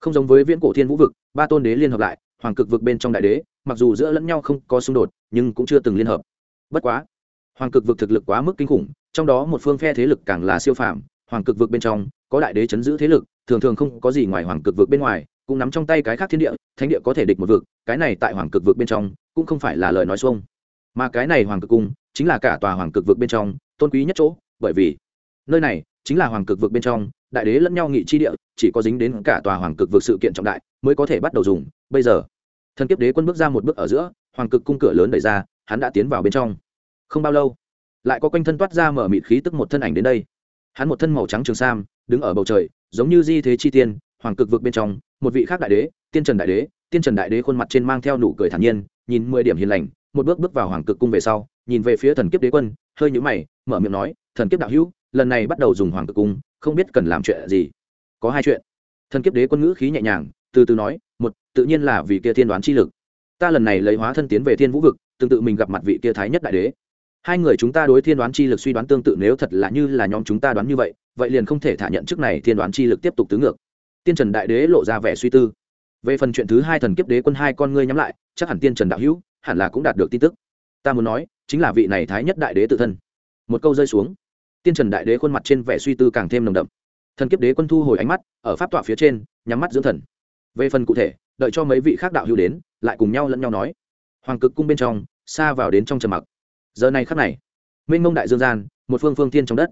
S1: không giống với viễn cổ thiên vũ vực, ba tôn đế liên hợp lại, hoàng cực vực bên trong đại đế mặc dù giữa lẫn nhau không có xung đột, nhưng cũng chưa từng liên hợp. Bất quá, hoàng cực vực thực lực quá mức kinh khủng, trong đó một phương phe thế lực càng là siêu phàm, hoàng cực vực bên trong, có đại đế chấn giữ thế lực, thường thường không có gì ngoài hoàng cực vực bên ngoài, cũng nắm trong tay cái khác thiên địa, thánh địa có thể địch một vực, cái này tại hoàng cực vực bên trong, cũng không phải là lời nói xuông. Mà cái này hoàng cực cung, chính là cả tòa hoàng cực vực bên trong, tôn quý nhất chỗ, bởi vì nơi này chính là hoàng cực vực bên trong, đại đế lẫn nhau nghị chi địa, chỉ có dính đến cả tòa hoàng cực vực sự kiện trọng đại, mới có thể bắt đầu dùng, bây giờ thần kiếp đế quân bước ra một bước ở giữa, hoàng cực cung cửa lớn đẩy ra, hắn đã tiến vào bên trong. Không bao lâu, lại có quanh thân toát ra mở mịt khí tức một thân ảnh đến đây. Hắn một thân màu trắng trường sam, đứng ở bầu trời, giống như di thế chi tiên, hoàng cực vực bên trong, một vị khác đại đế, tiên trần đại đế, tiên trần đại đế khuôn mặt trên mang theo nụ cười thản nhiên, nhìn mười điểm hiền lành, một bước bước vào hoàng cực cung về sau, nhìn về phía thần kiếp đế quân, hơi nhũ mày, mở miệng nói, thần kiếp đạo hữu, lần này bắt đầu dùng hoàng cực cung, không biết cần làm chuyện gì. Có hai chuyện. Thần kiếp đế quân ngữ khí nhẹ nhàng từ từ nói, một, tự nhiên là vì kia thiên đoán chi lực. Ta lần này lấy hóa thân tiến về thiên vũ vực, tương tự mình gặp mặt vị kia thái nhất đại đế. Hai người chúng ta đối thiên đoán chi lực suy đoán tương tự nếu thật là như là nhóm chúng ta đoán như vậy vậy liền không thể thả nhận trước này thiên đoán chi lực tiếp tục tứ ngược. Tiên trần đại đế lộ ra vẻ suy tư. Về phần chuyện thứ hai thần kiếp đế quân hai con ngươi nhắm lại, chắc hẳn tiên trần đạo hữu hẳn là cũng đạt được tin tức. Ta muốn nói, chính là vị này thái nhất đại đế tự thân. Một câu rơi xuống, tiên trần đại đế khuôn mặt trên vẻ suy tư càng thêm nồng đậm. Thần kiếp đế quân thu hồi ánh mắt, ở pháp tọa phía trên, nhắm mắt dưỡng thần về phần cụ thể, đợi cho mấy vị khác đạo hữu đến, lại cùng nhau lẫn nhau nói. Hoàng cực cung bên trong, xa vào đến trong trầm mặc. Giờ này khắc này, minh mông đại dương gian, một phương phương thiên trong đất.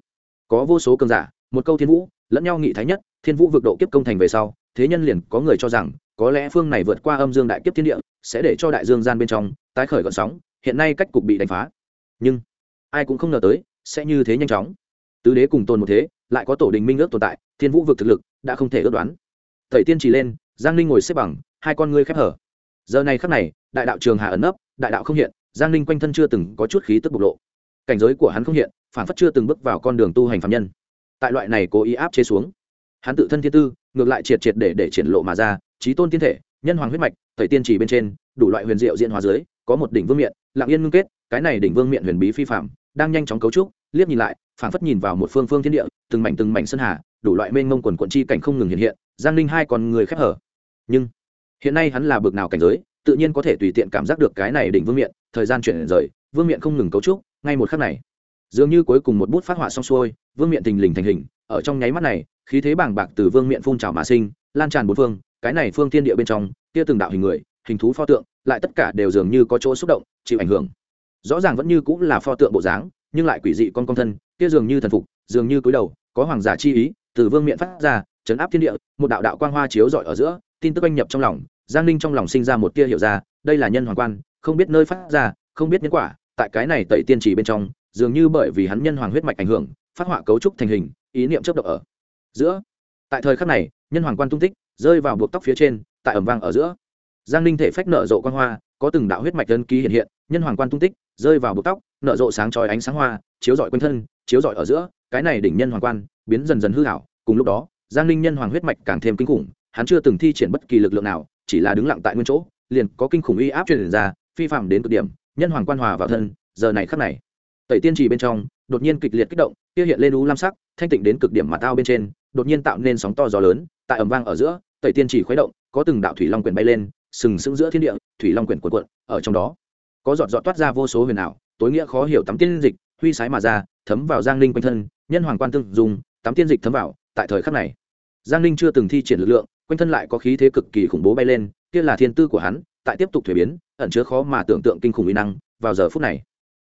S1: Có vô số cường giả, một câu thiên vũ, lẫn nhau nghị thái nhất, thiên vũ vượt độ kiếp công thành về sau, thế nhân liền có người cho rằng, có lẽ phương này vượt qua âm dương đại kiếp thiên địa, sẽ để cho đại dương gian bên trong, tái khởi gọn sóng, hiện nay cách cục bị đánh phá. Nhưng, ai cũng không ngờ tới, sẽ như thế nhanh chóng. Tứ đế cùng tồn một thế, lại có tổ đình minh ước tồn tại, thiên vũ vực thực lực đã không thể ước đoán. Thầy tiên chỉ lên giang ninh ngồi xếp bằng, hai con ngươi khép hở. Giờ này khắc này, đại đạo trường hạ ẩn nấp, đại đạo không hiện, giang ninh quanh thân chưa từng có chút khí tức bộc lộ. Cảnh giới của hắn không hiện, phản phất chưa từng bước vào con đường tu hành phạm nhân. Tại loại này cố ý áp chế xuống, hắn tự thân thiên tư, ngược lại triệt triệt để để triển lộ mà ra trí tôn tiên thể, nhân hoàng huyết mạch, thầy tiên chỉ bên trên, đủ loại huyền diệu diện hóa dưới, có một đỉnh vương miện, lặng yên ngưng kết, cái này đỉnh vương miện huyền bí phi phạm đang nhanh chóng cấu trúc, liếc nhìn lại, phảng phất nhìn vào một phương phương thiên địa, từng mảnh từng mảnh sơn hà, đủ loại mênh mông quần quận chi cảnh không ngừng hiện hiện, giang ninh hai còn người khép hở nhưng hiện nay hắn là bực nào cảnh giới, tự nhiên có thể tùy tiện cảm giác được cái này đỉnh vương miện, thời gian chuyển rời, vương miện không ngừng cấu trúc, ngay một khắc này, dường như cuối cùng một bút phát họa xong xuôi, vương miện tình lình thành hình, ở trong nháy mắt này, khí thế bàng bạc từ vương miện phun trào mà sinh, lan tràn bốn phương, cái này phương thiên địa bên trong, kia từng đạo hình người, hình thú pho tượng, lại tất cả đều dường như có chỗ xúc động, chịu ảnh hưởng. Rõ ràng vẫn như cũng là pho tượng bộ dáng, nhưng lại quỷ dị con con thân, kia dường như thần phục, dường như cúi đầu, có hoàng giả chi ý, từ vương miện phát ra, chấn áp thiên địa, một đạo đạo quang hoa chiếu rọi ở giữa tin tức anh nhập trong lòng, giang ninh trong lòng sinh ra một tia hiểu ra, đây là nhân hoàng quan, không biết nơi phát ra, không biết nhân quả, tại cái này tẩy tiên trì bên trong, dường như bởi vì hắn nhân hoàng huyết mạch ảnh hưởng, phát họa cấu trúc thành hình, ý niệm chấp động ở giữa. Tại thời khắc này, nhân hoàng quan tung tích, rơi vào buộc tóc phía trên, tại ẩm vang ở giữa. Giang ninh thể phách nở rộ quan hoa, có từng đạo huyết mạch đơn ký hiện hiện, nhân hoàng quan tung tích, rơi vào buộc tóc, nở rộ sáng chói ánh sáng hoa, chiếu rọi quanh thân, chiếu rọi ở giữa, cái này đỉnh nhân hoàng quan, biến dần dần hư hảo cùng lúc đó, giang ninh nhân hoàng huyết mạch càng thêm kinh khủng hắn chưa từng thi triển bất kỳ lực lượng nào, chỉ là đứng lặng tại nguyên chỗ, liền có kinh khủng uy áp truyền ra, phi phạm đến cực điểm, nhân hoàng quan hòa vào thân, giờ này khắc này, tẩy tiên trì bên trong, đột nhiên kịch liệt kích động, kia hiện lên u lam sắc, thanh tịnh đến cực điểm mà tao bên trên, đột nhiên tạo nên sóng to gió lớn, tại ẩm vang ở giữa, tẩy tiên trì khuấy động, có từng đạo thủy long quyển bay lên, sừng sững giữa thiên địa, thủy long quyển cuộn cuộn, ở trong đó, có giọt giọt toát ra vô số huyền ảo, tối nghĩa khó hiểu tắm tiên dịch, huy sái mà ra, thấm vào giang linh quanh thân, nhân hoàng quan tương dùng, tắm tiên dịch thấm vào, tại thời khắc này, giang linh chưa từng thi triển lực lượng quanh thân lại có khí thế cực kỳ khủng bố bay lên, kia là thiên tư của hắn, tại tiếp tục thuế biến, ẩn chứa khó mà tưởng tượng kinh khủng uy năng, vào giờ phút này.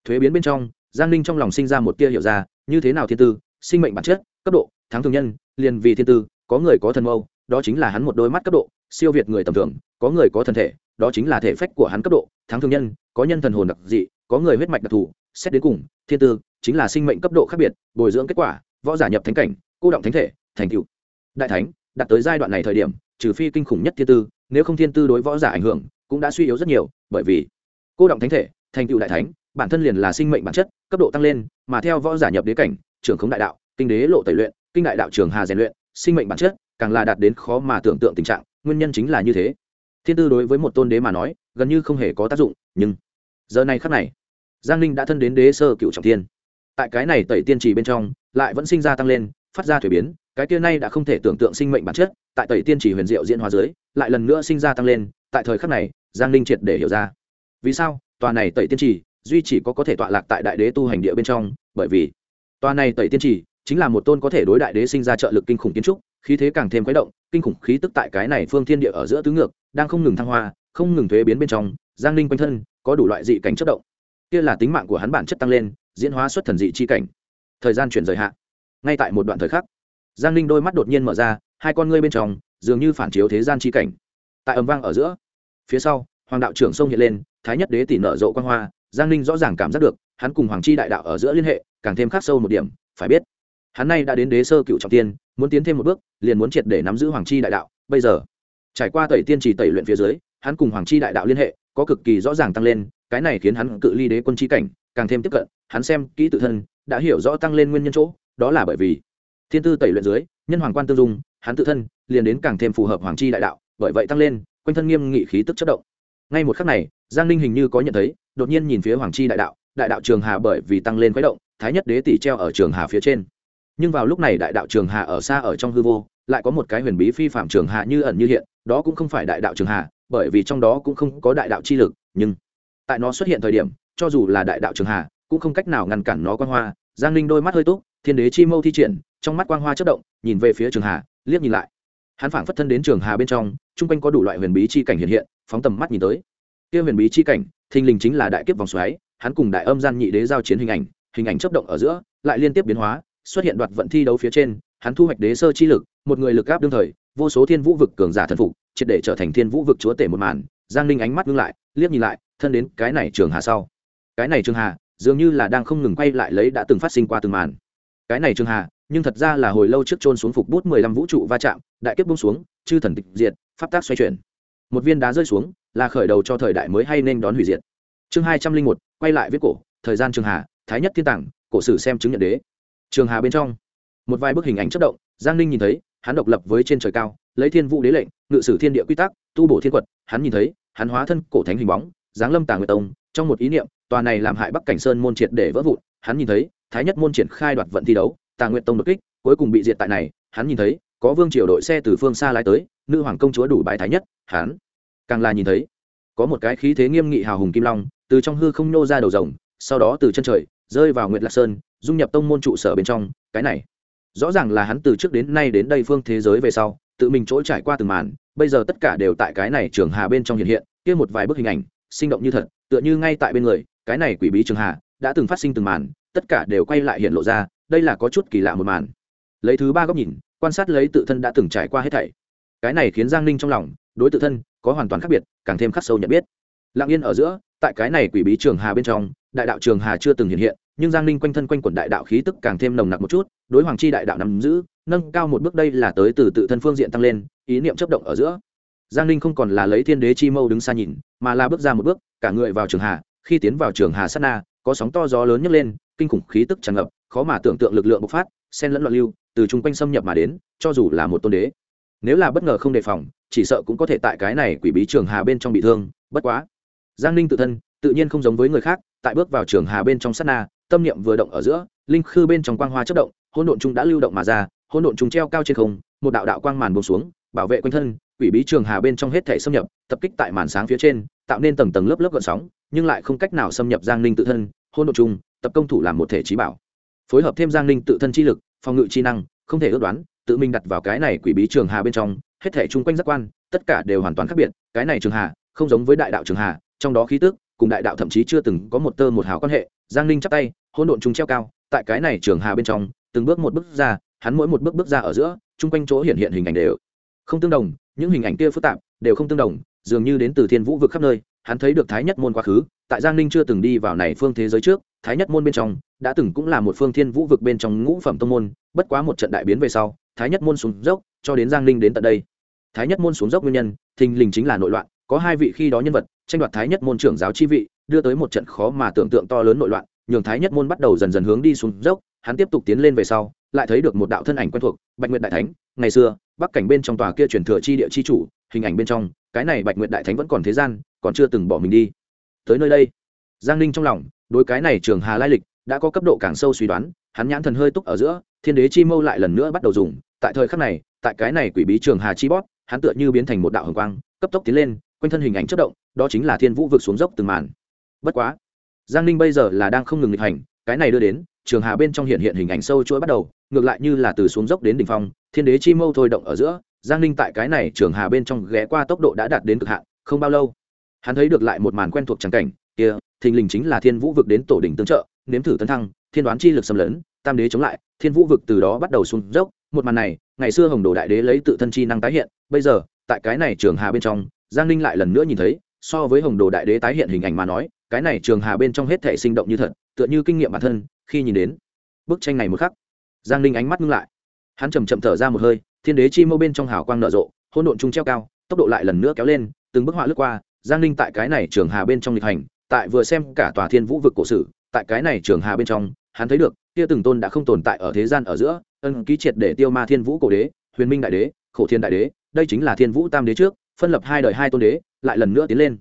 S1: Thuế biến bên trong, giang Ninh trong lòng sinh ra một tia hiểu ra, như thế nào thiên tư, sinh mệnh bản chất, cấp độ, thắng thường nhân, liền vì thiên tư, có người có thần mâu, đó chính là hắn một đôi mắt cấp độ, siêu việt người tầm thường, có người có thần thể, đó chính là thể phách của hắn cấp độ, thắng thường nhân, có nhân thần hồn đặc dị, có người huyết mạch đặc thù, xét đến cùng, thiên tư chính là sinh mệnh cấp độ khác biệt, bồi dưỡng kết quả, võ giả nhập thánh cảnh, cô động thánh thể, thành cựu đại thánh đạt tới giai đoạn này thời điểm, trừ phi kinh khủng nhất thiên tư, nếu không thiên tư đối võ giả ảnh hưởng, cũng đã suy yếu rất nhiều, bởi vì cô động thánh thể, thành cựu đại thánh, bản thân liền là sinh mệnh bản chất, cấp độ tăng lên, mà theo võ giả nhập đế cảnh, trưởng khống đại đạo, kinh đế lộ tẩy luyện, kinh đại đạo trường hà rèn luyện, sinh mệnh bản chất, càng là đạt đến khó mà tưởng tượng tình trạng, nguyên nhân chính là như thế. Thiên tư đối với một tôn đế mà nói, gần như không hề có tác dụng, nhưng giờ này khắc này, giang ninh đã thân đến đế sơ cựu trọng thiên. Tại cái này tẩy tiên trì bên trong, lại vẫn sinh ra tăng lên phát ra thuế biến, cái kia nay đã không thể tưởng tượng sinh mệnh bản chất, tại tẩy tiên chỉ huyền diệu diễn hóa dưới, lại lần nữa sinh ra tăng lên, tại thời khắc này, giang ninh triệt để hiểu ra. Vì sao? Tòa này tẩy tiên chỉ, duy chỉ có có thể tọa lạc tại đại đế tu hành địa bên trong, bởi vì tòa này tẩy tiên chỉ chính là một tôn có thể đối đại đế sinh ra trợ lực kinh khủng kiến trúc, khí thế càng thêm khuấy động, kinh khủng khí tức tại cái này phương thiên địa ở giữa tứ ngược, đang không ngừng thăng hoa, không ngừng thuế biến bên trong, giang ninh quanh thân có đủ loại dị cảnh chất động. Kia là tính mạng của hắn bản chất tăng lên, diễn hóa xuất thần dị chi cảnh. Thời gian chuyển rời hạ ngay tại một đoạn thời khắc, giang ninh đôi mắt đột nhiên mở ra, hai con ngươi bên trong dường như phản chiếu thế gian chi cảnh. Tại ầm vang ở giữa, phía sau, hoàng đạo trưởng sông hiện lên, thái nhất đế tỷ nở rộ quan hoa, giang ninh rõ ràng cảm giác được, hắn cùng hoàng chi đại đạo ở giữa liên hệ, càng thêm khắc sâu một điểm, phải biết, hắn nay đã đến đế sơ cựu trọng tiên, muốn tiến thêm một bước, liền muốn triệt để nắm giữ hoàng chi đại đạo. Bây giờ, trải qua tẩy tiên trì tẩy luyện phía dưới, hắn cùng hoàng chi đại đạo liên hệ, có cực kỳ rõ ràng tăng lên, cái này khiến hắn cự ly đế quân chi cảnh, càng thêm tiếp cận, hắn xem kỹ tự thân, đã hiểu rõ tăng lên nguyên nhân chỗ đó là bởi vì thiên tư tẩy luyện dưới, nhân hoàng quan tương dung, hắn tự thân liền đến càng thêm phù hợp hoàng chi đại đạo, bởi vậy tăng lên, quanh thân nghiêm nghị khí tức chất động. Ngay một khắc này, giang ninh hình như có nhận thấy, đột nhiên nhìn phía hoàng chi đại đạo đại đạo trường hà bởi vì tăng lên khuấy động, thái nhất đế tỷ treo ở trường hà phía trên. Nhưng vào lúc này đại đạo trường hà ở xa ở trong hư vô, lại có một cái huyền bí phi phạm trường hà như ẩn như hiện, đó cũng không phải đại đạo trường hà, bởi vì trong đó cũng không có đại đạo chi lực, nhưng tại nó xuất hiện thời điểm, cho dù là đại đạo trường hà, cũng không cách nào ngăn cản nó quan hoa. Giang ninh đôi mắt hơi tốt thiên đế chi mâu thi triển, trong mắt quang hoa chất động, nhìn về phía trường hà, liếc nhìn lại. Hắn phảng phất thân đến trường hà bên trong, chung quanh có đủ loại huyền bí chi cảnh hiện hiện, phóng tầm mắt nhìn tới. Kia huyền bí chi cảnh, thình lình chính là đại kiếp vòng xoáy, hắn cùng đại âm gian nhị đế giao chiến hình ảnh hình ảnh chấp động ở giữa, lại liên tiếp biến hóa, xuất hiện đoạt vận thi đấu phía trên, hắn thu hoạch đế sơ chi lực, một người lực gáp đương thời, vô số thiên vũ vực cường giả thần phục, triệt để trở thành thiên vũ vực chúa tể một màn, giang ninh ánh mắt ngưng lại, liếc nhìn lại, thân đến cái này trường hà sau. Cái này trường hà, dường như là đang không ngừng quay lại lấy đã từng phát sinh qua từng màn cái này trường hà, nhưng thật ra là hồi lâu trước trôn xuống phục bút mười lăm vũ trụ va chạm, đại kiếp bung xuống, chư thần tịch diệt, pháp tác xoay chuyển. Một viên đá rơi xuống, là khởi đầu cho thời đại mới hay nên đón hủy diệt. Chương hai trăm linh một, quay lại viết cổ, thời gian trường hà, thái nhất thiên tảng cổ sử xem chứng nhận đế. Trường hà bên trong, một vài bức hình ảnh chất động, giang ninh nhìn thấy, hắn độc lập với trên trời cao, lấy thiên vũ đế lệnh, ngự sử thiên địa quy tắc, tu bổ thiên quật, hắn nhìn thấy, hắn hóa thân cổ thánh hình bóng, giáng lâm tàng nguyệt tông, trong một ý niệm, tòa này làm hại bắc cảnh sơn môn triệt để vỡ vụn, hắn nhìn thấy thái nhất môn triển khai đoạt vận thi đấu, tà nguyệt tông đột kích, cuối cùng bị diệt tại này, hắn nhìn thấy, có vương triều đội xe từ phương xa lái tới, nữ hoàng công chúa đủ bái thái nhất, hắn càng là nhìn thấy, có một cái khí thế nghiêm nghị hào hùng kim long, từ trong hư không nô ra đầu rồng, sau đó từ chân trời, rơi vào nguyệt lạc sơn, dung nhập tông môn trụ sở bên trong, cái này, rõ ràng là hắn từ trước đến nay đến đây phương thế giới về sau, tự mình trỗi trải qua từng màn, bây giờ tất cả đều tại cái này trường hà bên trong hiện hiện, kia một vài bức hình ảnh, sinh động như thật, tựa như ngay tại bên người, cái này quỷ bí trường hà, đã từng phát sinh từng màn tất cả đều quay lại hiện lộ ra, đây là có chút kỳ lạ một màn. Lấy thứ ba góc nhìn, quan sát lấy tự thân đã từng trải qua hết thảy. Cái này khiến giang ninh trong lòng, đối tự thân, có hoàn toàn khác biệt, càng thêm khắc sâu nhận biết. Lặng yên ở giữa, tại cái này quỷ bí trường hà bên trong, đại đạo trường hà chưa từng hiện hiện, nhưng giang ninh quanh thân quanh quẩn đại đạo khí tức càng thêm nồng nặc một chút, đối hoàng chi đại đạo nắm giữ, nâng cao một bước đây là tới từ tự thân phương diện tăng lên, ý niệm chấp động ở giữa. Giang ninh không còn là lấy thiên đế chi mâu đứng xa nhìn, mà là bước ra một bước, cả người vào trường hà, khi tiến vào trường hà sát na, có sóng to gió lớn nhấc lên kinh khủng khí tức tràn ngập, khó mà tưởng tượng lực lượng bộc phát sen lẫn loạn lưu, từ chung quanh xâm nhập mà đến, cho dù là một tôn đế. Nếu là bất ngờ không đề phòng, chỉ sợ cũng có thể tại cái này quỷ bí trường hà bên trong bị thương, bất quá. Giang ninh tự thân, tự nhiên không giống với người khác, tại bước vào trường hà bên trong sát na, tâm niệm vừa động ở giữa, linh khư bên trong quang hoa chất động, hỗn độn trung đã lưu động mà ra, hỗn độn trung treo cao trên không, một đạo đạo quang màn buông xuống, bảo vệ quanh thân, quỷ bí trường hà bên trong hết thể xâm nhập, tập kích tại màn sáng phía trên, tạo nên tầng tầng lớp lớp gợn sóng, nhưng lại không cách nào xâm nhập giang ninh tự thân, hỗn độn trung tập công thủ làm một thể trí bảo. Phối hợp thêm giang ninh tự thân chi lực, phòng ngự chi năng, không thể ước đoán, tự mình đặt vào cái này quỷ bí trường hà bên trong, hết thể chung quanh giác quan, tất cả đều hoàn toàn khác biệt, cái này trường hà không giống với đại đạo trường hà, trong đó khí tức cùng đại đạo thậm chí chưa từng có một tơ một hào quan hệ, giang ninh chắp tay, hỗn độn chúng treo cao, tại cái này trường hà bên trong, từng bước một bước ra, hắn mỗi một bước bước ra ở giữa, chung quanh chỗ hiện hiện hình ảnh đều không tương đồng, những hình ảnh kia phức tạp, đều không tương đồng, dường như đến từ thiên vũ vực khắp nơi hắn thấy được thái nhất môn quá khứ, tại giang ninh chưa từng đi vào này phương thế giới trước, thái nhất môn bên trong, đã từng cũng là một phương thiên vũ vực bên trong ngũ phẩm tông môn, bất quá một trận đại biến về sau, thái nhất môn xuống dốc, cho đến giang ninh đến tận đây. Thái nhất môn xuống dốc nguyên nhân, thình lình chính là nội loạn, có hai vị khi đó nhân vật, tranh đoạt thái nhất môn trưởng giáo chi vị, đưa tới một trận khó mà tưởng tượng to lớn nội loạn, nhường thái nhất môn bắt đầu dần dần hướng đi xuống dốc, hắn tiếp tục tiến lên về sau, lại thấy được một đạo thân ảnh quen thuộc, bạch nguyệt đại thánh, ngày xưa, bắc cảnh bên trong tòa kia truyền thừa chi địa chi chủ, hình ảnh bên trong, cái này bạch nguyệt đại thánh vẫn còn thế gian còn chưa từng bỏ mình đi. Tới nơi đây, giang ninh trong lòng, đối cái này trường hà lai lịch đã có cấp độ càng sâu suy đoán, hắn nhãn thần hơi túc ở giữa, thiên đế chi mâu lại lần nữa bắt đầu dùng. Tại thời khắc này, tại cái này quỷ bí trường hà chi bót hắn tựa như biến thành một đạo hồng quang, cấp tốc tiến lên, quanh thân hình ảnh chất động, đó chính là thiên vũ vực xuống dốc từng màn. Bất quá, giang ninh bây giờ là đang không ngừng nghịch hành, cái này đưa đến, trường hà bên trong hiện hiện hình ảnh sâu chuỗi bắt đầu, ngược lại như là từ xuống dốc đến đỉnh phong, thiên đế chi mâu thôi động ở giữa, giang ninh tại cái này trường hà bên trong ghé qua tốc độ đã đạt đến cực hạn, không bao lâu hắn thấy được lại một màn quen thuộc trắng cảnh, kia, thình lình chính là thiên vũ vực đến tổ đỉnh tương trợ, nếm thử tấn thăng, thiên đoán chi lực xâm lấn, tam đế chống lại, thiên vũ vực từ đó bắt đầu xuống dốc, một màn này, ngày xưa hồng đồ đại đế lấy tự thân chi năng tái hiện, bây giờ, tại cái này trường hà bên trong, giang ninh lại lần nữa nhìn thấy, so với hồng đồ đại đế tái hiện hình ảnh mà nói, cái này trường hà bên trong hết thể sinh động như thật, tựa như kinh nghiệm bản thân, khi nhìn đến, bức tranh này một khắc, giang ninh ánh mắt ngưng lại. Hắn chầm chậm thở ra một hơi, thiên đế chi mô bên trong hào quang nở rộ hôn độn trung treo cao, tốc độ lại lần nữa kéo lên, từng bức họa lướt qua giang ninh tại cái này trường hà bên trong lịch hành, tại vừa xem cả tòa thiên vũ vực cổ sử, tại cái này trường hà bên trong, hắn thấy được, kia từng tôn đã không tồn tại ở thế gian ở giữa, ân ký triệt để tiêu ma thiên vũ cổ đế, huyền minh đại đế, khổ thiên đại đế, đây chính là thiên vũ tam đế trước, phân lập hai đời hai tôn đế, lại lần nữa tiến lên.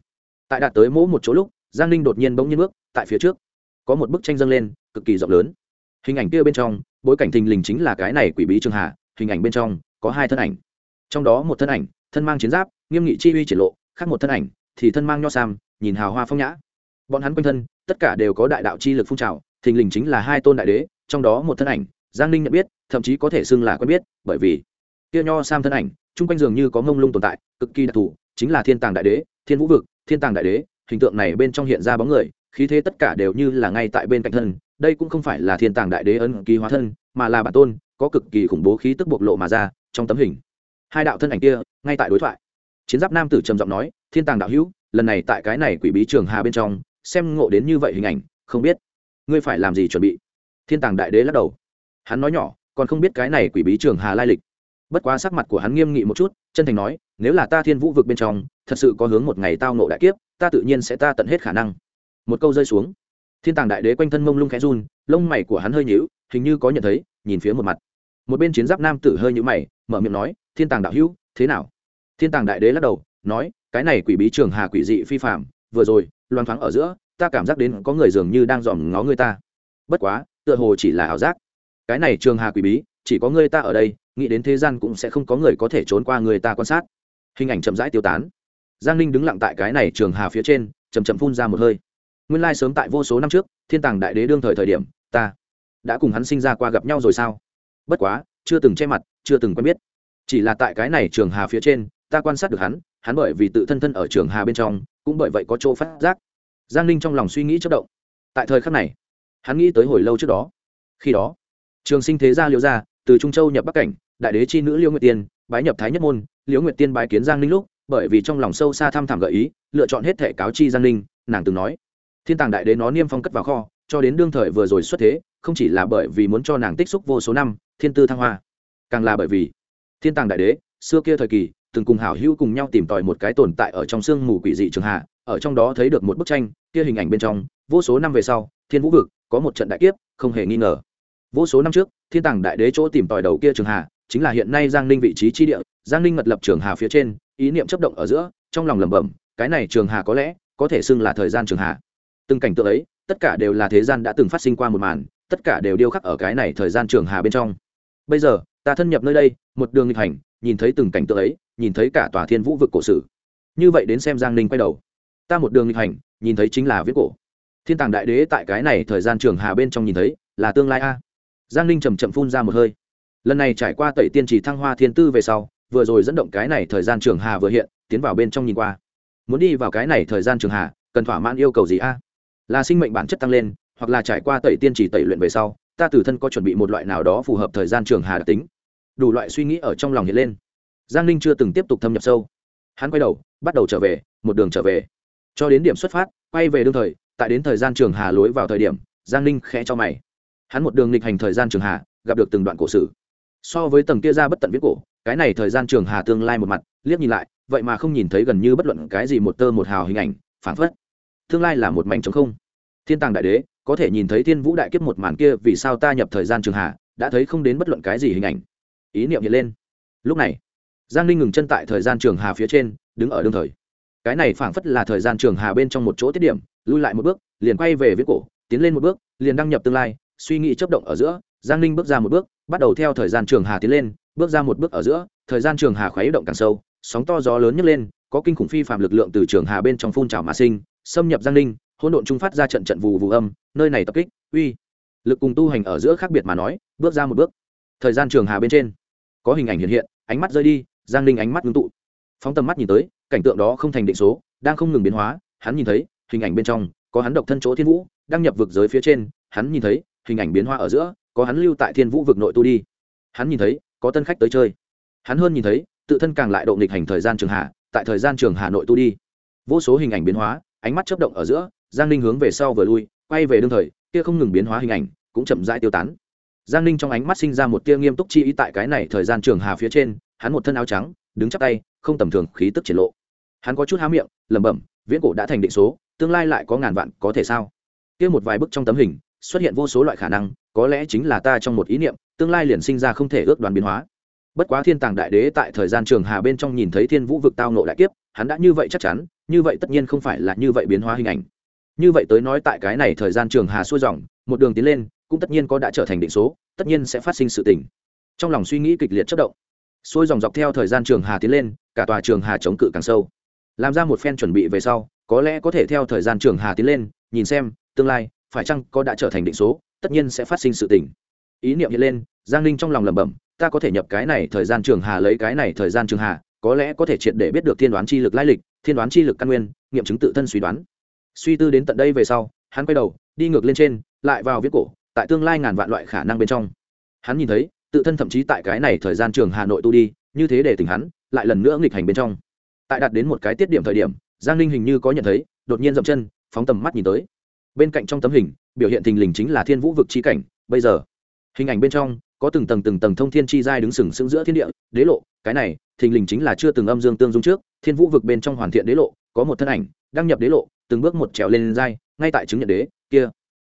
S1: Tại đạt tới mỗi một chỗ lúc, giang ninh đột nhiên bỗng nhiên bước tại phía trước. Có một bức tranh dâng lên, cực kỳ rộng lớn. Hình ảnh kia bên trong, bối cảnh thình lình chính là cái này quỷ bí trường hạ hình ảnh bên trong có hai thân ảnh. Trong đó một thân ảnh, thân mang chiến giáp, nghiêm nghị chi uy triển lộ, khác một thân ảnh thì thân mang nho sam, nhìn hào hoa phong nhã. Bọn hắn quanh thân, tất cả đều có đại đạo chi lực phun trào, thình lình chính là hai tôn đại đế, trong đó một thân ảnh, giang ninh nhận biết, thậm chí có thể xưng là quen biết, bởi vì kia nho sam thân ảnh, chung quanh dường như có ngông lung tồn tại, cực kỳ đặc thù, chính là thiên tàng đại đế, thiên vũ vực, thiên tàng đại đế, hình tượng này bên trong hiện ra bóng người, khí thế tất cả đều như là ngay tại bên cạnh thân, đây cũng không phải là thiên tàng đại đế ấn ký hóa thân, mà là bản tôn, có cực kỳ khủng bố khí tức bộc lộ mà ra, trong tấm hình. Hai đạo thân ảnh kia, ngay tại đối thoại. Chiến giáp nam tử trầm giọng nói thiên tàng đạo hữu, lần này tại cái này quỷ bí trường hà bên trong, xem ngộ đến như vậy hình ảnh, không biết ngươi phải làm gì chuẩn bị. Thiên tàng đại đế lắc đầu. Hắn nói nhỏ, còn không biết cái này quỷ bí trường hà lai lịch. Bất quá sắc mặt của hắn nghiêm nghị một chút, chân thành nói, nếu là ta thiên vũ vực bên trong, thật sự có hướng một ngày tao nộ đại kiếp, ta tự nhiên sẽ ta tận hết khả năng. Một câu rơi xuống. Thiên tàng đại đế quanh thân mông lung khẽ run, lông mày của hắn hơi nhíu, hình như có nhận thấy, nhìn phía một mặt. Một bên chiến giáp nam tử hơi nhíu mày, mở miệng nói, thiên tàng đạo hữu, thế nào? Thiên tàng đại đế lắc đầu, nói cái này quỷ bí trường hà quỷ dị phi phạm, vừa rồi loan thoáng ở giữa, ta cảm giác đến có người dường như đang dòm ngó người ta. Bất quá, tựa hồ chỉ là ảo giác. Cái này trường hà quỷ bí, chỉ có người ta ở đây, nghĩ đến thế gian cũng sẽ không có người có thể trốn qua người ta quan sát. Hình ảnh chậm rãi tiêu tán. Giang ninh đứng lặng tại cái này trường hà phía trên chầm chậm phun ra một hơi. Nguyên lai sớm tại vô số năm trước, thiên tàng đại đế đương thời thời điểm, ta đã cùng hắn sinh ra qua gặp nhau rồi sao? Bất quá, chưa từng che mặt, chưa từng quen biết. Chỉ là tại cái này trường hà phía trên, ta quan sát được hắn hắn bởi vì tự thân thân ở trường hà bên trong, cũng bởi vậy có chỗ phát giác. Giang ninh trong lòng suy nghĩ chất động. Tại thời khắc này, hắn nghĩ tới hồi lâu trước đó. Khi đó, trường sinh thế gia liễu gia, từ trung châu nhập bắc cảnh, đại đế chi nữ liễu nguyệt tiên, bái nhập thái nhất môn, liễu nguyệt tiên bái kiến giang ninh lúc, bởi vì trong lòng sâu xa thăm thẳm gợi ý, lựa chọn hết thể cáo chi giang ninh, nàng từng nói, thiên tàng đại đế nó niêm phong cất vào kho, cho đến đương thời vừa rồi xuất thế, không chỉ là bởi vì muốn cho nàng tích xúc vô số năm, thiên tư thăng hoa, càng là bởi vì thiên tàng đại đế xưa kia thời kỳ, từng cùng hảo hữu cùng nhau tìm tòi một cái tồn tại ở trong sương mù quỷ dị trường hạ, ở trong đó thấy được một bức tranh, kia hình ảnh bên trong, vô số năm về sau, thiên vũ vực, có một trận đại kiếp, không hề nghi ngờ. Vô số năm trước, thiên tàng đại đế chỗ tìm tòi đầu kia trường hà chính là hiện nay giang ninh vị trí chi địa, giang ninh ngật lập trường hà phía trên, ý niệm chấp động ở giữa, trong lòng lẩm bẩm, cái này trường hà có lẽ, có thể xưng là thời gian trường hà từng cảnh tượng ấy, tất cả đều là thế gian đã từng phát sinh qua một màn, tất cả đều điêu khắc ở cái này thời gian trường hà bên trong. Bây giờ, ta thân nhập nơi đây, một đường nghịch hành nhìn thấy từng cảnh tượng ấy, nhìn thấy cả tòa thiên vũ vực cổ sử. Như vậy đến xem giang ninh quay đầu. Ta một đường nghịch hành, nhìn thấy chính là viết cổ. Thiên tàng đại đế tại cái này thời gian trường hà bên trong nhìn thấy, là tương lai a. Giang ninh chầm chậm phun ra một hơi. Lần này trải qua tẩy tiên trì thăng hoa thiên tư về sau, vừa rồi dẫn động cái này thời gian trường hà vừa hiện, tiến vào bên trong nhìn qua. Muốn đi vào cái này thời gian trường hà, cần thỏa mãn yêu cầu gì a? Là sinh mệnh bản chất tăng lên, hoặc là trải qua tẩy tiên trì tẩy luyện về sau, ta từ thân có chuẩn bị một loại nào đó phù hợp thời gian trường hà đặc tính đủ loại suy nghĩ ở trong lòng hiện lên. Giang ninh chưa từng tiếp tục thâm nhập sâu. Hắn quay đầu, bắt đầu trở về, một đường trở về. Cho đến điểm xuất phát, quay về đương thời, tại đến thời gian trường hà lối vào thời điểm, giang ninh khẽ cho mày. Hắn một đường lịch hành thời gian trường hà, gặp được từng đoạn cổ sử. So với tầng kia ra bất tận viết cổ, cái này thời gian trường hà tương lai một mặt, liếc nhìn lại, vậy mà không nhìn thấy gần như bất luận cái gì một tơ một hào hình ảnh phản phất. Tương lai là một mảnh trống không. Thiên tàng đại đế, có thể nhìn thấy thiên vũ đại kiếp một màn kia vì sao ta nhập thời gian trường hạ đã thấy không đến bất luận cái gì hình ảnh ý niệm hiện lên. Lúc này, giang ninh ngừng chân tại thời gian trường hà phía trên, đứng ở đương thời. Cái này phảng phất là thời gian trường hà bên trong một chỗ tiết điểm, lui lại một bước, liền quay về viết cổ, tiến lên một bước, liền đăng nhập tương lai, suy nghĩ chấp động ở giữa, giang ninh bước ra một bước, bắt đầu theo thời gian trường hà tiến lên, bước ra một bước ở giữa, thời gian trường hà khuấy động càng sâu, sóng to gió lớn nhấc lên, có kinh khủng phi phạm lực lượng từ trường hà bên trong phun trào mà sinh, xâm nhập giang ninh, hỗn độn trung phát ra trận trận vụ vụ âm, nơi này tập kích, uy, lực cùng tu hành ở giữa khác biệt mà nói, bước ra một bước, thời gian trường hà bên trên có hình ảnh hiện hiện ánh mắt rơi đi giang ninh ánh mắt ngưng tụ. Phóng tầm mắt nhìn tới cảnh tượng đó không thành định số đang không ngừng biến hóa hắn nhìn thấy hình ảnh bên trong có hắn độc thân chỗ thiên vũ đang nhập vực giới phía trên hắn nhìn thấy hình ảnh biến hóa ở giữa có hắn lưu tại thiên vũ vực nội tu đi. Hắn nhìn thấy có tân khách tới chơi. Hắn hơn nhìn thấy tự thân càng lại độ nghịch hành thời gian trường hạ, tại thời gian trường hà nội tu đi. Vô số hình ảnh biến hóa ánh mắt chấp động ở giữa giang ninh hướng về sau vừa lui quay về đương thời kia không ngừng biến hóa hình ảnh cũng chậm rãi tiêu tán giang ninh trong ánh mắt sinh ra một tia nghiêm túc chi ý tại cái này thời gian trường hà phía trên, hắn một thân áo trắng, đứng chắp tay, không tầm thường, khí tức triển lộ. Hắn có chút há miệng, lẩm bẩm, viễn cổ đã thành định số, tương lai lại có ngàn vạn, có thể sao? Kia một vài bức trong tấm hình, xuất hiện vô số loại khả năng, có lẽ chính là ta trong một ý niệm, tương lai liền sinh ra không thể ước đoán biến hóa. Bất quá thiên tàng đại đế tại thời gian trường hà bên trong nhìn thấy thiên vũ vực tao nộ đại kiếp, hắn đã như vậy chắc chắn, như vậy tất nhiên không phải là như vậy biến hóa hình ảnh. Như vậy tới nói tại cái này thời gian trường hà xuôi dòng, một đường tiến lên cũng tất nhiên có đã trở thành định số, tất nhiên sẽ phát sinh sự tình. Trong lòng suy nghĩ kịch liệt chất động, xuôi dòng dọc theo thời gian trường hà tiến lên, cả tòa trường hà chống cự càng sâu. Làm ra một phen chuẩn bị về sau, có lẽ có thể theo thời gian trường hà tiến lên, nhìn xem, tương lai, phải chăng có đã trở thành định số, tất nhiên sẽ phát sinh sự tình. Ý niệm hiện lên, giang ninh trong lòng lẩm bẩm, ta có thể nhập cái này thời gian trường hà lấy cái này thời gian trường hà, có lẽ có thể triệt để biết được thiên đoán chi lực lai lịch, thiên đoán chi lực căn nguyên, nghiệm chứng tự thân suy đoán. Suy tư đến tận đây về sau, hắn quay đầu, đi ngược lên trên, lại vào viết cổ tại tương lai ngàn vạn loại khả năng bên trong. Hắn nhìn thấy, tự thân thậm chí tại cái này thời gian trường hà nội tu đi, như thế để tỉnh hắn lại lần nữa nghịch hành bên trong. Tại đạt đến một cái tiết điểm thời điểm, giang ninh hình như có nhận thấy, đột nhiên dậm chân, phóng tầm mắt nhìn tới. Bên cạnh trong tấm hình, biểu hiện thình lình chính là thiên vũ vực chi cảnh, bây giờ. Hình ảnh bên trong, có từng tầng từng tầng thông thiên chi giai đứng sừng sững giữa thiên địa, đế lộ, cái này, thình lình chính là chưa từng âm dương tương dung trước, thiên vũ vực bên trong hoàn thiện đế lộ, có một thân ảnh, đăng nhập đế lộ, từng bước một trèo lên giai, ngay tại chứng nhận đế, kia.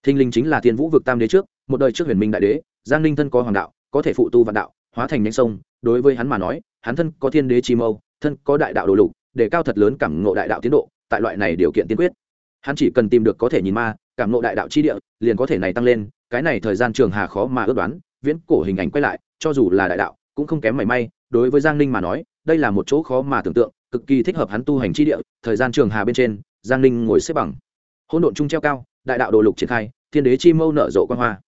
S1: Thinh Linh chính là thiên vũ vực tam đế trước, một đời trước huyền minh đại đế, giang ninh thân có hoàng đạo, có thể phụ tu vạn đạo, hóa thành nhanh sông. Đối với hắn mà nói, hắn thân có thiên đế chi mâu, thân có đại đạo đồ lục, để cao thật lớn cảm ngộ đại đạo tiến độ, tại loại này điều kiện tiên quyết. Hắn chỉ cần tìm được có thể nhìn ma, cảm ngộ đại đạo chi địa, liền có thể này tăng lên, cái này thời gian trường hà khó mà ước đoán, viễn cổ hình ảnh quay lại, cho dù là đại đạo, cũng không kém mảy may. Đối với giang ninh mà nói, đây là một chỗ khó mà tưởng tượng, cực kỳ thích hợp hắn tu hành chi địa, thời gian trường hà bên trên, giang ninh ngồi xếp bằng. Hỗn độn trung treo cao, đại đạo đồ lục triển khai thiên đế chi mâu nở rộ quan hoa.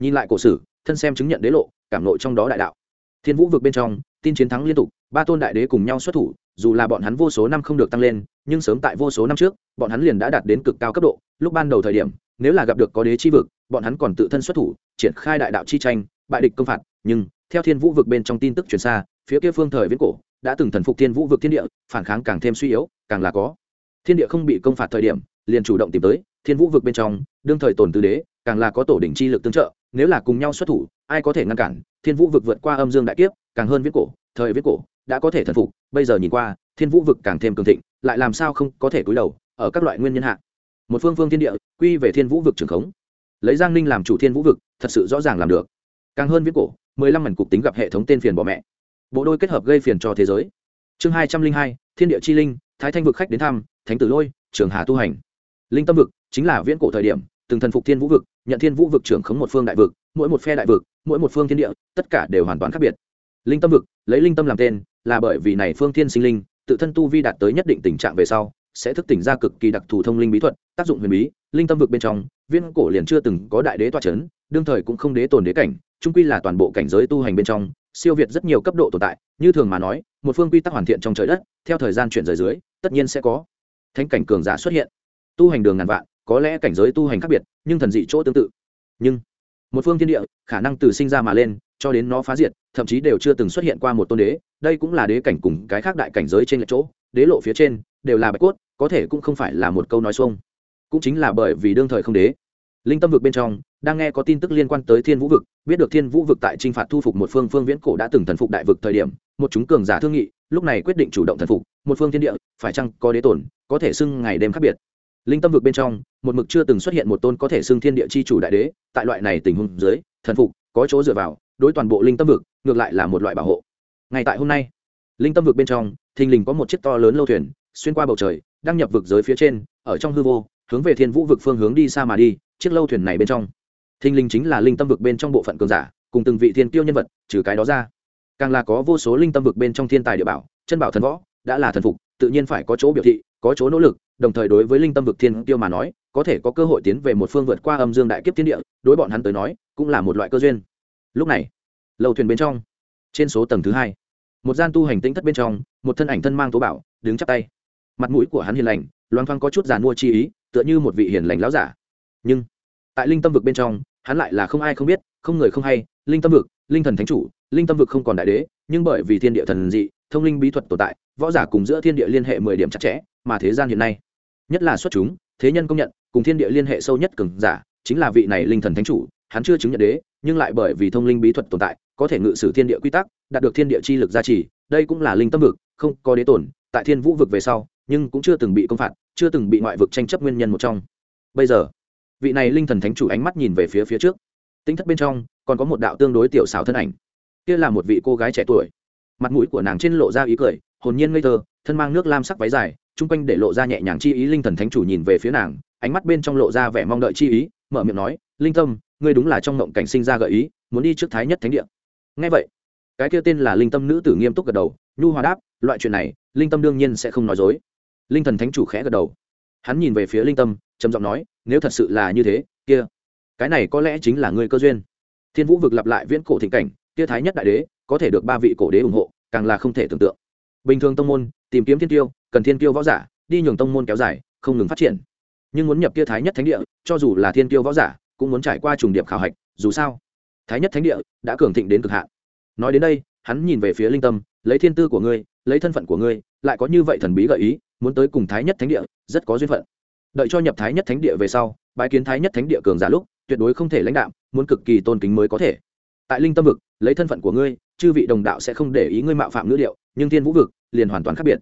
S1: Nhìn lại cổ sử, thân xem chứng nhận đế lộ, cảm nội trong đó đại đạo. Thiên vũ vực bên trong, tin chiến thắng liên tục, ba tôn đại đế cùng nhau xuất thủ, dù là bọn hắn vô số năm không được tăng lên, nhưng sớm tại vô số năm trước, bọn hắn liền đã đạt đến cực cao cấp độ. Lúc ban đầu thời điểm, nếu là gặp được có đế chi vực, bọn hắn còn tự thân xuất thủ, triển khai đại đạo chi tranh, bại địch công phạt, nhưng theo thiên vũ vực bên trong tin tức truyền xa, phía kia phương thời viễn cổ đã từng thần phục thiên vũ vực thiên địa, phản kháng càng thêm suy yếu, càng là có. Thiên địa không bị công phạt thời điểm, liền chủ động tìm tới thiên vũ vực bên trong, đương thời tồn tứ đế, càng là có tổ đỉnh chi lực tương trợ, nếu là cùng nhau xuất thủ, ai có thể ngăn cản? Thiên vũ vực vượt qua âm dương đại kiếp, càng hơn viết cổ, thời viết cổ, đã có thể thần phục, bây giờ nhìn qua, thiên vũ vực càng thêm cường thịnh, lại làm sao không có thể cúi đầu, ở các loại nguyên nhân hạ. Một phương phương thiên địa, quy về thiên vũ vực trường khống. Lấy giang ninh làm chủ thiên vũ vực, thật sự rõ ràng làm được. Càng hơn viết cổ, mười lăm mảnh cục tính gặp hệ thống tên phiền bỏ mẹ. Bộ đôi kết hợp gây phiền cho thế giới. Chương hai trăm linh hai, thiên địa chi linh, thái thanh vực khách đến thăm, thánh tử lôi, trường hà tu hành linh tâm vực chính là viễn cổ thời điểm, từng thần phục thiên vũ vực, nhận thiên vũ vực trưởng khống một phương đại vực, mỗi một phe đại vực, mỗi một phương thiên địa, tất cả đều hoàn toàn khác biệt. Linh tâm vực, lấy linh tâm làm tên, là bởi vì này phương thiên sinh linh, tự thân tu vi đạt tới nhất định tình trạng về sau, sẽ thức tỉnh ra cực kỳ đặc thù thông linh bí thuật, tác dụng huyền bí. Linh tâm vực bên trong viên cổ liền chưa từng có đại đế toa c h ấ n đương thời cũng không đế tồn đế cảnh trung quy là toàn bộ cảnh giới tu hành bên trong, siêu việt rất nhiều cấp độ tồn tại. Như thường mà nói, một phương quy tắc hoàn thiện trong trời đất, theo thời gian chuyển rời dưới, tất nhiên sẽ có thanh cảnh cường giả xuất hiện tu hành đường ngàn vạn, có lẽ cảnh giới tu hành khác biệt, nhưng thần dị chỗ tương tự. Nhưng, một phương thiên địa, khả năng từ sinh ra mà lên, cho đến nó phá diệt, thậm chí đều chưa từng xuất hiện qua một tôn đế, đây cũng là đế cảnh cùng cái khác đại cảnh giới trên lệch chỗ, đế lộ phía trên, đều là bạch cốt, có thể cũng không phải là một câu nói xuông. Cũng chính là bởi vì đương thời không đế. Linh tâm vực bên trong, đang nghe có tin tức liên quan tới thiên vũ vực, biết được thiên vũ vực tại t r i n h phạt thu phục một phương phương viễn cổ đã từng thần phục đại vực thời điểm, một chúng cường giả thương nghị, lúc này quyết định chủ động thần phục, một phương thiên địa, phải chăng có đế tổn có thể xưng ngày đêm khác biệt linh tâm vực bên trong, một mực chưa từng xuất hiện một tôn có thể xưng thiên địa chi chủ đại đế, tại loại này tình huống dưới, thần phục, có chỗ dựa vào, đối toàn bộ linh tâm vực, ngược lại là một loại bảo hộ. Ngay tại hôm nay, linh tâm vực bên trong, thình lình có một chiếc to lớn lâu thuyền, xuyên qua bầu trời, đăng nhập vực giới phía trên, ở trong hư vô, hướng về thiên vũ vực phương hướng đi xa mà đi, chiếc lâu thuyền này bên trong. Thình lình chính là linh tâm vực bên trong bộ phận cường giả, cùng từng vị thiên tiêu nhân vật, trừ cái đó ra, càng là có vô số linh tâm vực bên trong thiên tài địa bảo, chân bảo thần võ, đã là thần phục, tự nhiên phải có chỗ biểu thị, có chỗ nỗ lực đồng thời đối với linh tâm vực thiên tiêu mà nói, có thể có cơ hội tiến về một phương vượt qua âm dương đại kiếp thiên địa, đối bọn hắn tới nói, cũng là một loại cơ duyên. Lúc này, lầu thuyền bên trong, trên số tầng thứ hai, một gian tu hành tĩnh thất bên trong, một thân ảnh thân mang tố bảo, đứng chắp tay. Mặt mũi của hắn hiền lành, loang thoang có chút giàn mua chi ý, tựa như một vị hiền lành láo giả. Nhưng, tại linh tâm vực bên trong, hắn lại là không ai không biết, không người không hay, linh tâm vực, linh thần thánh chủ, linh tâm vực không còn đại đế, nhưng bởi vì thiên địa thần dị, thông linh bí thuật tồn tại, võ giả cùng giữa thiên địa liên hệ mười điểm chặt chẽ, mà thế gian hiện nay nhất là xuất chúng, thế nhân công nhận, cùng thiên địa liên hệ sâu nhất cường giả, chính là vị này linh thần thánh chủ, hắn chưa chứng nhận đế, nhưng lại bởi vì thông linh bí thuật tồn tại, có thể ngự sử thiên địa quy tắc, đạt được thiên địa chi lực gia trì, đây cũng là linh tâm vực, không có đế tổn tại thiên vũ vực về sau, nhưng cũng chưa từng bị công phạt, chưa từng bị ngoại vực tranh chấp nguyên nhân một trong. Bây giờ, vị này linh thần thánh chủ ánh mắt nhìn về phía phía trước. Tính thất bên trong, còn có một đạo tương đối tiểu xảo thân ảnh. Kia là một vị cô gái trẻ tuổi. Mặt mũi của nàng trên lộ ra ý cười, hồn nhiên ngây thơ, thân mang nước lam sắc váy dài chung quanh để lộ ra nhẹ nhàng chi ý, linh thần thánh chủ nhìn về phía nàng, ánh mắt bên trong lộ ra vẻ mong đợi chi ý, mở miệng nói, linh tâm, ngươi đúng là trong ngộng cảnh sinh ra gợi ý, muốn đi trước thái nhất thánh địa. Ngay vậy, cái kia tên là linh tâm nữ tử nghiêm túc gật đầu, nhu hòa đáp, loại chuyện này, linh tâm đương nhiên sẽ không nói dối. Linh thần thánh chủ khẽ gật đầu. Hắn nhìn về phía linh tâm, trầm giọng nói, nếu thật sự là như thế, kia, cái này có lẽ chính là ngươi cơ duyên. Thiên vũ vực lặp lại viễn cổ thịnh cảnh, kia thái nhất đại đế, có thể được ba vị cổ đế ủng hộ, càng là không thể tưởng tượng. Bình thường tông môn, tìm kiếm thiên tiêu cần thiên Kiêu võ giả, đi nhường tông môn kéo dài, không ngừng phát triển. Nhưng muốn nhập kia thái nhất thánh địa, cho dù là thiên Kiêu võ giả, cũng muốn trải qua trùng điệp khảo hạch, dù sao, thái nhất thánh địa đã cường thịnh đến cực hạn. Nói đến đây, hắn nhìn về phía linh tâm, lấy thiên tư của ngươi, lấy thân phận của ngươi, lại có như vậy thần bí gợi ý, muốn tới cùng thái nhất thánh địa, rất có duyên phận. Đợi cho nhập thái nhất thánh địa về sau bãi kiến thái nhất thánh địa cường giả lúc, tuyệt đối không thể lãnh đạo muốn cực kỳ tôn kính mới có thể. Tại linh tâm vực, lấy thân phận của ngươi, chư vị đồng đạo sẽ không để ý ngươi mạo phạm ngữ điệu, nhưng thiên vũ vực liền hoàn toàn khác biệt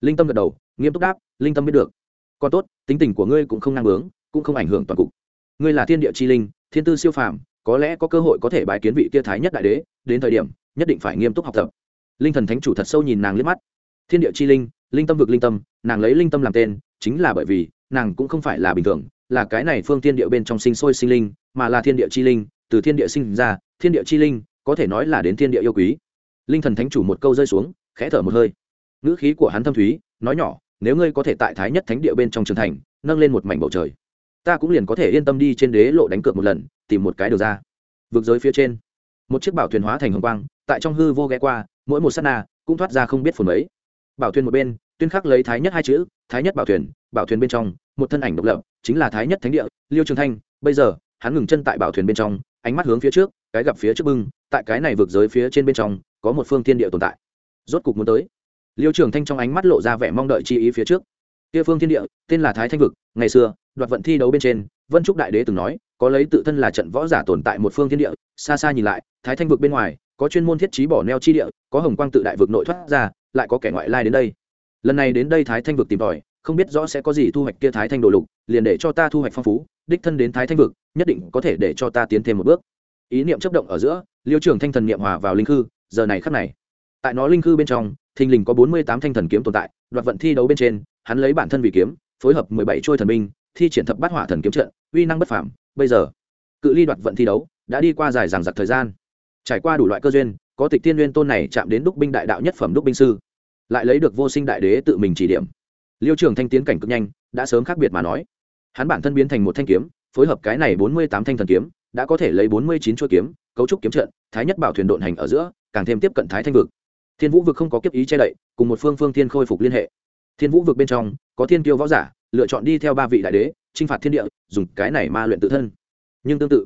S1: linh tâm gật đầu, nghiêm túc đáp, linh tâm biết được. Còn tốt, tính tình của ngươi cũng không năng bướng, cũng không ảnh hưởng toàn cục. Ngươi là thiên địa chi linh, thiên tư siêu phàm, có lẽ có cơ hội có thể bài kiến vị kia thái nhất đại đế, đến thời điểm, nhất định phải nghiêm túc học tập. Linh thần thánh chủ thật sâu nhìn nàng liếc mắt. Thiên địa chi linh linh tâm vực linh tâm, nàng lấy linh tâm làm tên, chính là bởi vì, nàng cũng không phải là bình thường, là cái này phương thiên địa bên trong sinh sôi sinh linh, mà là thiên địa chi linh, từ thiên địa sinh ra, thiên địa chi linh, có thể nói là đến thiên địa yêu quý. Linh thần thánh chủ một câu rơi xuống, khẽ thở một hơi ngữ khí của hắn thâm thúy, nói nhỏ, nếu ngươi có thể tại thái nhất thánh địa bên trong trường thành, nâng lên một mảnh bầu trời, ta cũng liền có thể yên tâm đi trên đế lộ đánh cược một lần, tìm một cái đường ra. Vực giới phía trên, một chiếc bảo thuyền hóa thành hồng quang, tại trong hư vô ghé qua, mỗi một s á t na cũng thoát ra không biết phồn mấy. Bảo thuyền một bên, tuyên khắc lấy thái nhất hai chữ, thái nhất bảo thuyền bảo thuyền bên trong, một thân ảnh độc lập, chính là thái nhất thánh địa, liêu trường thanh. Bây giờ, hắn ngừng chân tại bảo thuyền bên trong, ánh mắt hướng phía trước, cái gặp phía trước bưng, tại cái này vượt giới phía trên bên trong, có một phương thiên địa tồn tại. Rốt cục muốn tới liêu trường thanh trong ánh mắt lộ ra vẻ mong đợi chi ý phía trước. Kia phương thiên địa, tên là thái thanh vực, ngày xưa, đoạt vận thi đấu bên trên, vân trúc đại đế từng nói, có lấy tự thân là trận võ giả tồn tại một phương thiên địa, xa xa nhìn lại, thái thanh vực bên ngoài, có chuyên môn thiết trí bỏ neo chi địa, có hồng quang tự đại vực nội thoát ra, lại có kẻ ngoại lai đến đây. Lần này đến đây thái thanh vực tìm tòi, không biết rõ sẽ có gì thu hoạch kia thái thanh đồ lục, liền để cho ta thu hoạch phong phú, đích thân đến thái thanh vực, nhất định có thể để cho ta tiến thêm một bước. Ý niệm chấp động ở giữa, liêu trường thanh thần niệm hòa vào linh khư, giờ này khắc này, tại nó linh khư bên trong thình lình có bốn mươi tám thanh thần kiếm tồn tại, đoạt vận thi đấu bên trên, hắn lấy bản thân vì kiếm, phối hợp mười bảy trôi thần binh, thi triển thập bát hỏa thần kiếm trận, uy năng bất phảm bây giờ, cự ly đoạt vận thi đấu đã đi qua dài dằng dặc thời gian. Trải qua đủ loại cơ duyên, có tịch tiên nguyên tôn này chạm đến đúc binh đại đạo nhất phẩm đúc binh sư, lại lấy được vô sinh đại đế tự mình chỉ điểm. Liêu trường thanh tiến cảnh cực nhanh, đã sớm khác biệt mà nói. Hắn bản thân biến thành một thanh kiếm, phối hợp cái này bốn mươi tám thanh thần kiếm, đã có thể lấy bốn mươi chín chuôi kiếm, cấu trúc kiếm trận, thái nhất bảo thuyền độn hành ở giữa, càng thêm tiếp cận thái thanh vực thiên vũ vực không có kiếp ý che đậy, cùng một phương phương thiên khôi phục liên hệ. Thiên vũ vực bên trong, có thiên tiêu võ giả, lựa chọn đi theo ba vị đại đế t r i n h phạt thiên địa, dùng cái này ma luyện tự thân. Nhưng tương tự,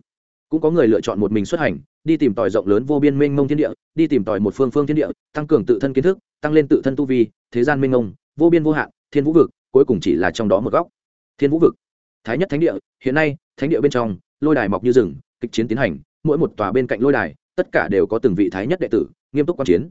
S1: cũng có người lựa chọn một mình xuất hành, đi tìm tòi rộng lớn vô biên mênh mông thiên địa, đi tìm tòi một phương phương thiên địa, tăng cường tự thân kiến thức, tăng lên tự thân tu vi, thế gian mênh mông, vô biên vô hạn, thiên vũ vực, cuối cùng chỉ là trong đó một góc. Thiên vũ vực, thái nhất thánh địa, hiện nay, thánh địa bên trong, lôi đài mọc như rừng, kịch chiến tiến hành, mỗi một tòa bên cạnh lôi đài, tất cả đều có từng vị thái nhất đệ tử, nghiêm túc quan chiến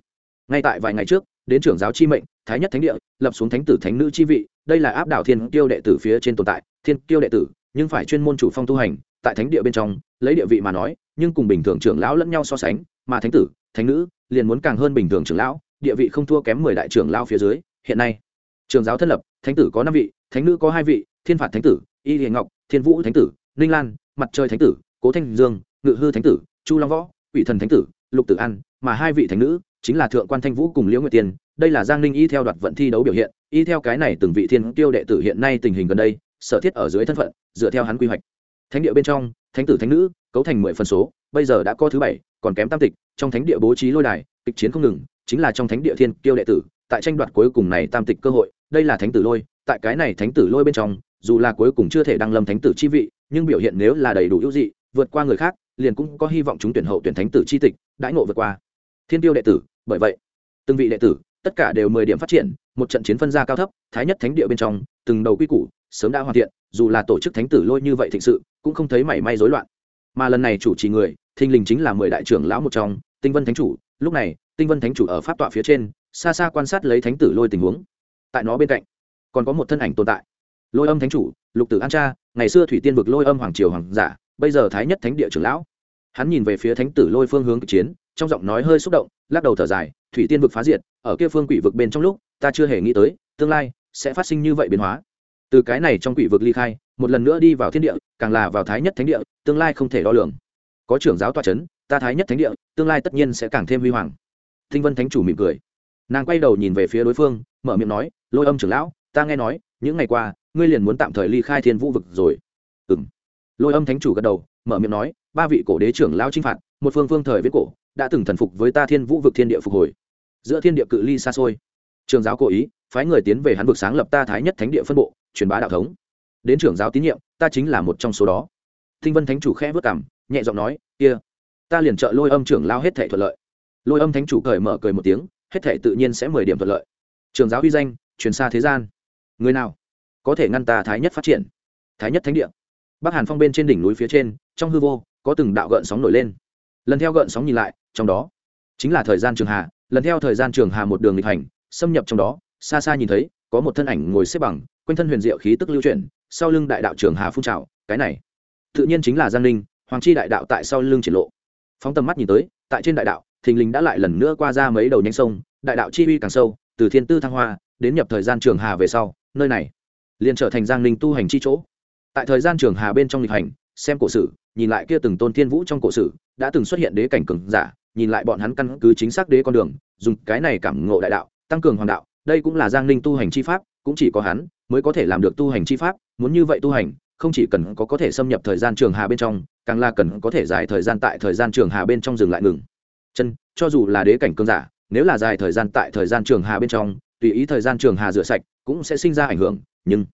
S1: ngay tại vài ngày trước, đến trưởng giáo chi mệnh, thái nhất thánh địa, lập xuống thánh tử thánh nữ chi vị, đây là áp đảo thiên tiêu đệ tử phía trên tồn tại. Thiên kiêu đệ tử, nhưng phải chuyên môn chủ phong tu hành, tại thánh địa bên trong, lấy địa vị mà nói, nhưng cùng bình thường trưởng lão lẫn nhau so sánh, mà thánh tử, thánh nữ, liền muốn càng hơn bình thường trưởng lão, địa vị không thua kém mười đại trưởng lão phía dưới. Hiện nay trường giáo thân lập, thánh tử có năm vị, thánh nữ có hai vị, thiên phạt thánh tử, y hiền ngọc, thiên vũ thánh tử, ninh lan, mặt trời thánh tử, cố thanh dương, ngự hư thánh tử, chu long võ, quỷ thần thánh tử, lục tử an, mà hai vị thánh nữ chính là thượng quan thanh vũ cùng liễu nguyệt tiên, đây là giang ninh y theo đoạt vận thi đấu biểu hiện, y theo cái này từng vị thiên tiêu đệ tử hiện nay tình hình gần đây, sở thiết ở dưới thân phận, dựa theo hắn quy hoạch. Thánh địa bên trong, thánh tử thánh nữ, cấu thành mười phần số, bây giờ đã có thứ bảy, còn kém tam tịch, trong thánh địa bố trí lôi đài, kịch chiến không ngừng, chính là trong thánh địa thiên kiêu đệ tử, tại tranh đoạt cuối cùng này tam tịch cơ hội, đây là thánh tử lôi, tại cái này thánh tử lôi bên trong, dù là cuối cùng chưa thể đăng lâm thánh tử chi vị, nhưng biểu hiện nếu là đầy đủ ưu dị, vượt qua người khác, liền cũng có hy vọng chúng tuyển hậu tuyển thánh tử chi tịch, đãi ngộ vượt qua. Thiên tiêu đệ tử bởi vậy, từng vị đệ tử, tất cả đều mười điểm phát triển, một trận chiến phân ra cao thấp, thái nhất thánh địa bên trong, từng đầu quy củ, sớm đã hoàn thiện, dù là tổ chức thánh tử lôi như vậy thịnh sự, cũng không thấy mảy may rối loạn. Mà lần này chủ trì người, thình linh chính là mười đại trưởng lão một trong, tinh vân thánh chủ, lúc này, tinh vân thánh chủ ở pháp tọa phía trên, xa xa quan sát lấy thánh tử lôi tình huống. Tại nó bên cạnh, còn có một thân ảnh tồn tại. Lôi âm thánh chủ, lục tử an cha, ngày xưa thủy tiên vực lôi âm hoàng triều hoàng giả, bây giờ thái nhất thánh địa trưởng lão. Hắn nhìn về phía thánh tử lôi phương hướng cực chiến trong giọng nói hơi xúc động, lắc đầu thở dài, thủy tiên vực phá diệt, ở kia phương quỷ vực bên trong lúc, ta chưa hề nghĩ tới, tương lai sẽ phát sinh như vậy biến hóa. Từ cái này trong quỷ vực ly khai, một lần nữa đi vào thiên địa, càng là vào thái nhất thánh địa, tương lai không thể đo lường. Có trưởng giáo tòa c h ấ n ta thái nhất thánh địa, tương lai tất nhiên sẽ càng thêm huy hoàng. Thinh vân thánh chủ mỉm cười. Nàng quay đầu nhìn về phía đối phương, mở miệng nói, lôi âm trưởng lão, ta nghe nói, những ngày qua, ngươi liền muốn tạm thời ly khai thiên vũ vực rồi. Ừ m lôi âm thánh chủ gật đầu, mở miệng nói, ba vị cổ đế trưởng lão chinh phạt, một phương phương thời viết cổ đã từng thần phục với ta thiên vũ vực thiên địa phục hồi. Giữa thiên địa cự ly xa xôi, trường giáo cố ý phái người tiến về hắn vực sáng lập ta thái nhất thánh địa phân bộ, truyền bá đạo thống. Đến trưởng giáo tín nhiệm, ta chính là một trong số đó. Thinh vân thánh chủ khẽ vất cảm nhẹ giọng nói, kia, ta liền trợ lôi âm trưởng lao hết thể thuận lợi. Lôi âm thánh chủ cởi mở cười một tiếng, hết thể tự nhiên sẽ mười điểm thuận lợi. Trường giáo uy danh, truyền xa thế gian. Người nào có thể ngăn ta thái nhất phát triển? Thái nhất thánh địa. Bắc hàn phong bên trên đỉnh núi phía trên, trong hư vô, có từng đạo gợn sóng nổi lên lần theo gợn sóng nhìn lại, trong đó chính là thời gian trường hà, lần theo thời gian trường hà một đường lịch hành, xâm nhập trong đó, xa xa nhìn thấy, có một thân ảnh ngồi xếp bằng, quanh thân huyền diệu khí tức lưu chuyển, sau lưng đại đạo trường hà phun trào, cái này tự nhiên chính là giang ninh, hoàng chi đại đạo tại sau lưng triển lộ. Phóng tầm mắt nhìn tới, tại trên đại đạo, thình lình đã lại lần nữa qua ra mấy đầu nhánh sông, đại đạo chi uy càng sâu, từ thiên tư thăng hoa, đến nhập thời gian trường hà về sau, nơi này liền trở thành giang ninh tu hành chi chỗ. Tại thời gian trường hà bên trong lịch hành, xem cổ sử, nhìn lại kia từng tôn thiên vũ trong cổ sử đã từng xuất hiện đế cảnh cường giả, nhìn lại bọn hắn căn cứ chính xác đế con đường, dùng cái này cảm ngộ đại đạo, tăng cường hoàng đạo, đây cũng là giang ninh tu hành chi pháp, cũng chỉ có hắn mới có thể làm được tu hành chi pháp, muốn như vậy tu hành, không chỉ cần có có thể xâm nhập thời gian trường hà bên trong, càng là cần có thể dài thời gian tại thời gian trường hà bên trong dừng lại ngừng. Chân, cho dù là đế cảnh cường giả, nếu là dài thời gian tại thời gian trường hà bên trong, tùy ý thời gian trường hà rửa sạch, cũng sẽ sinh ra ảnh hưởng, nhưng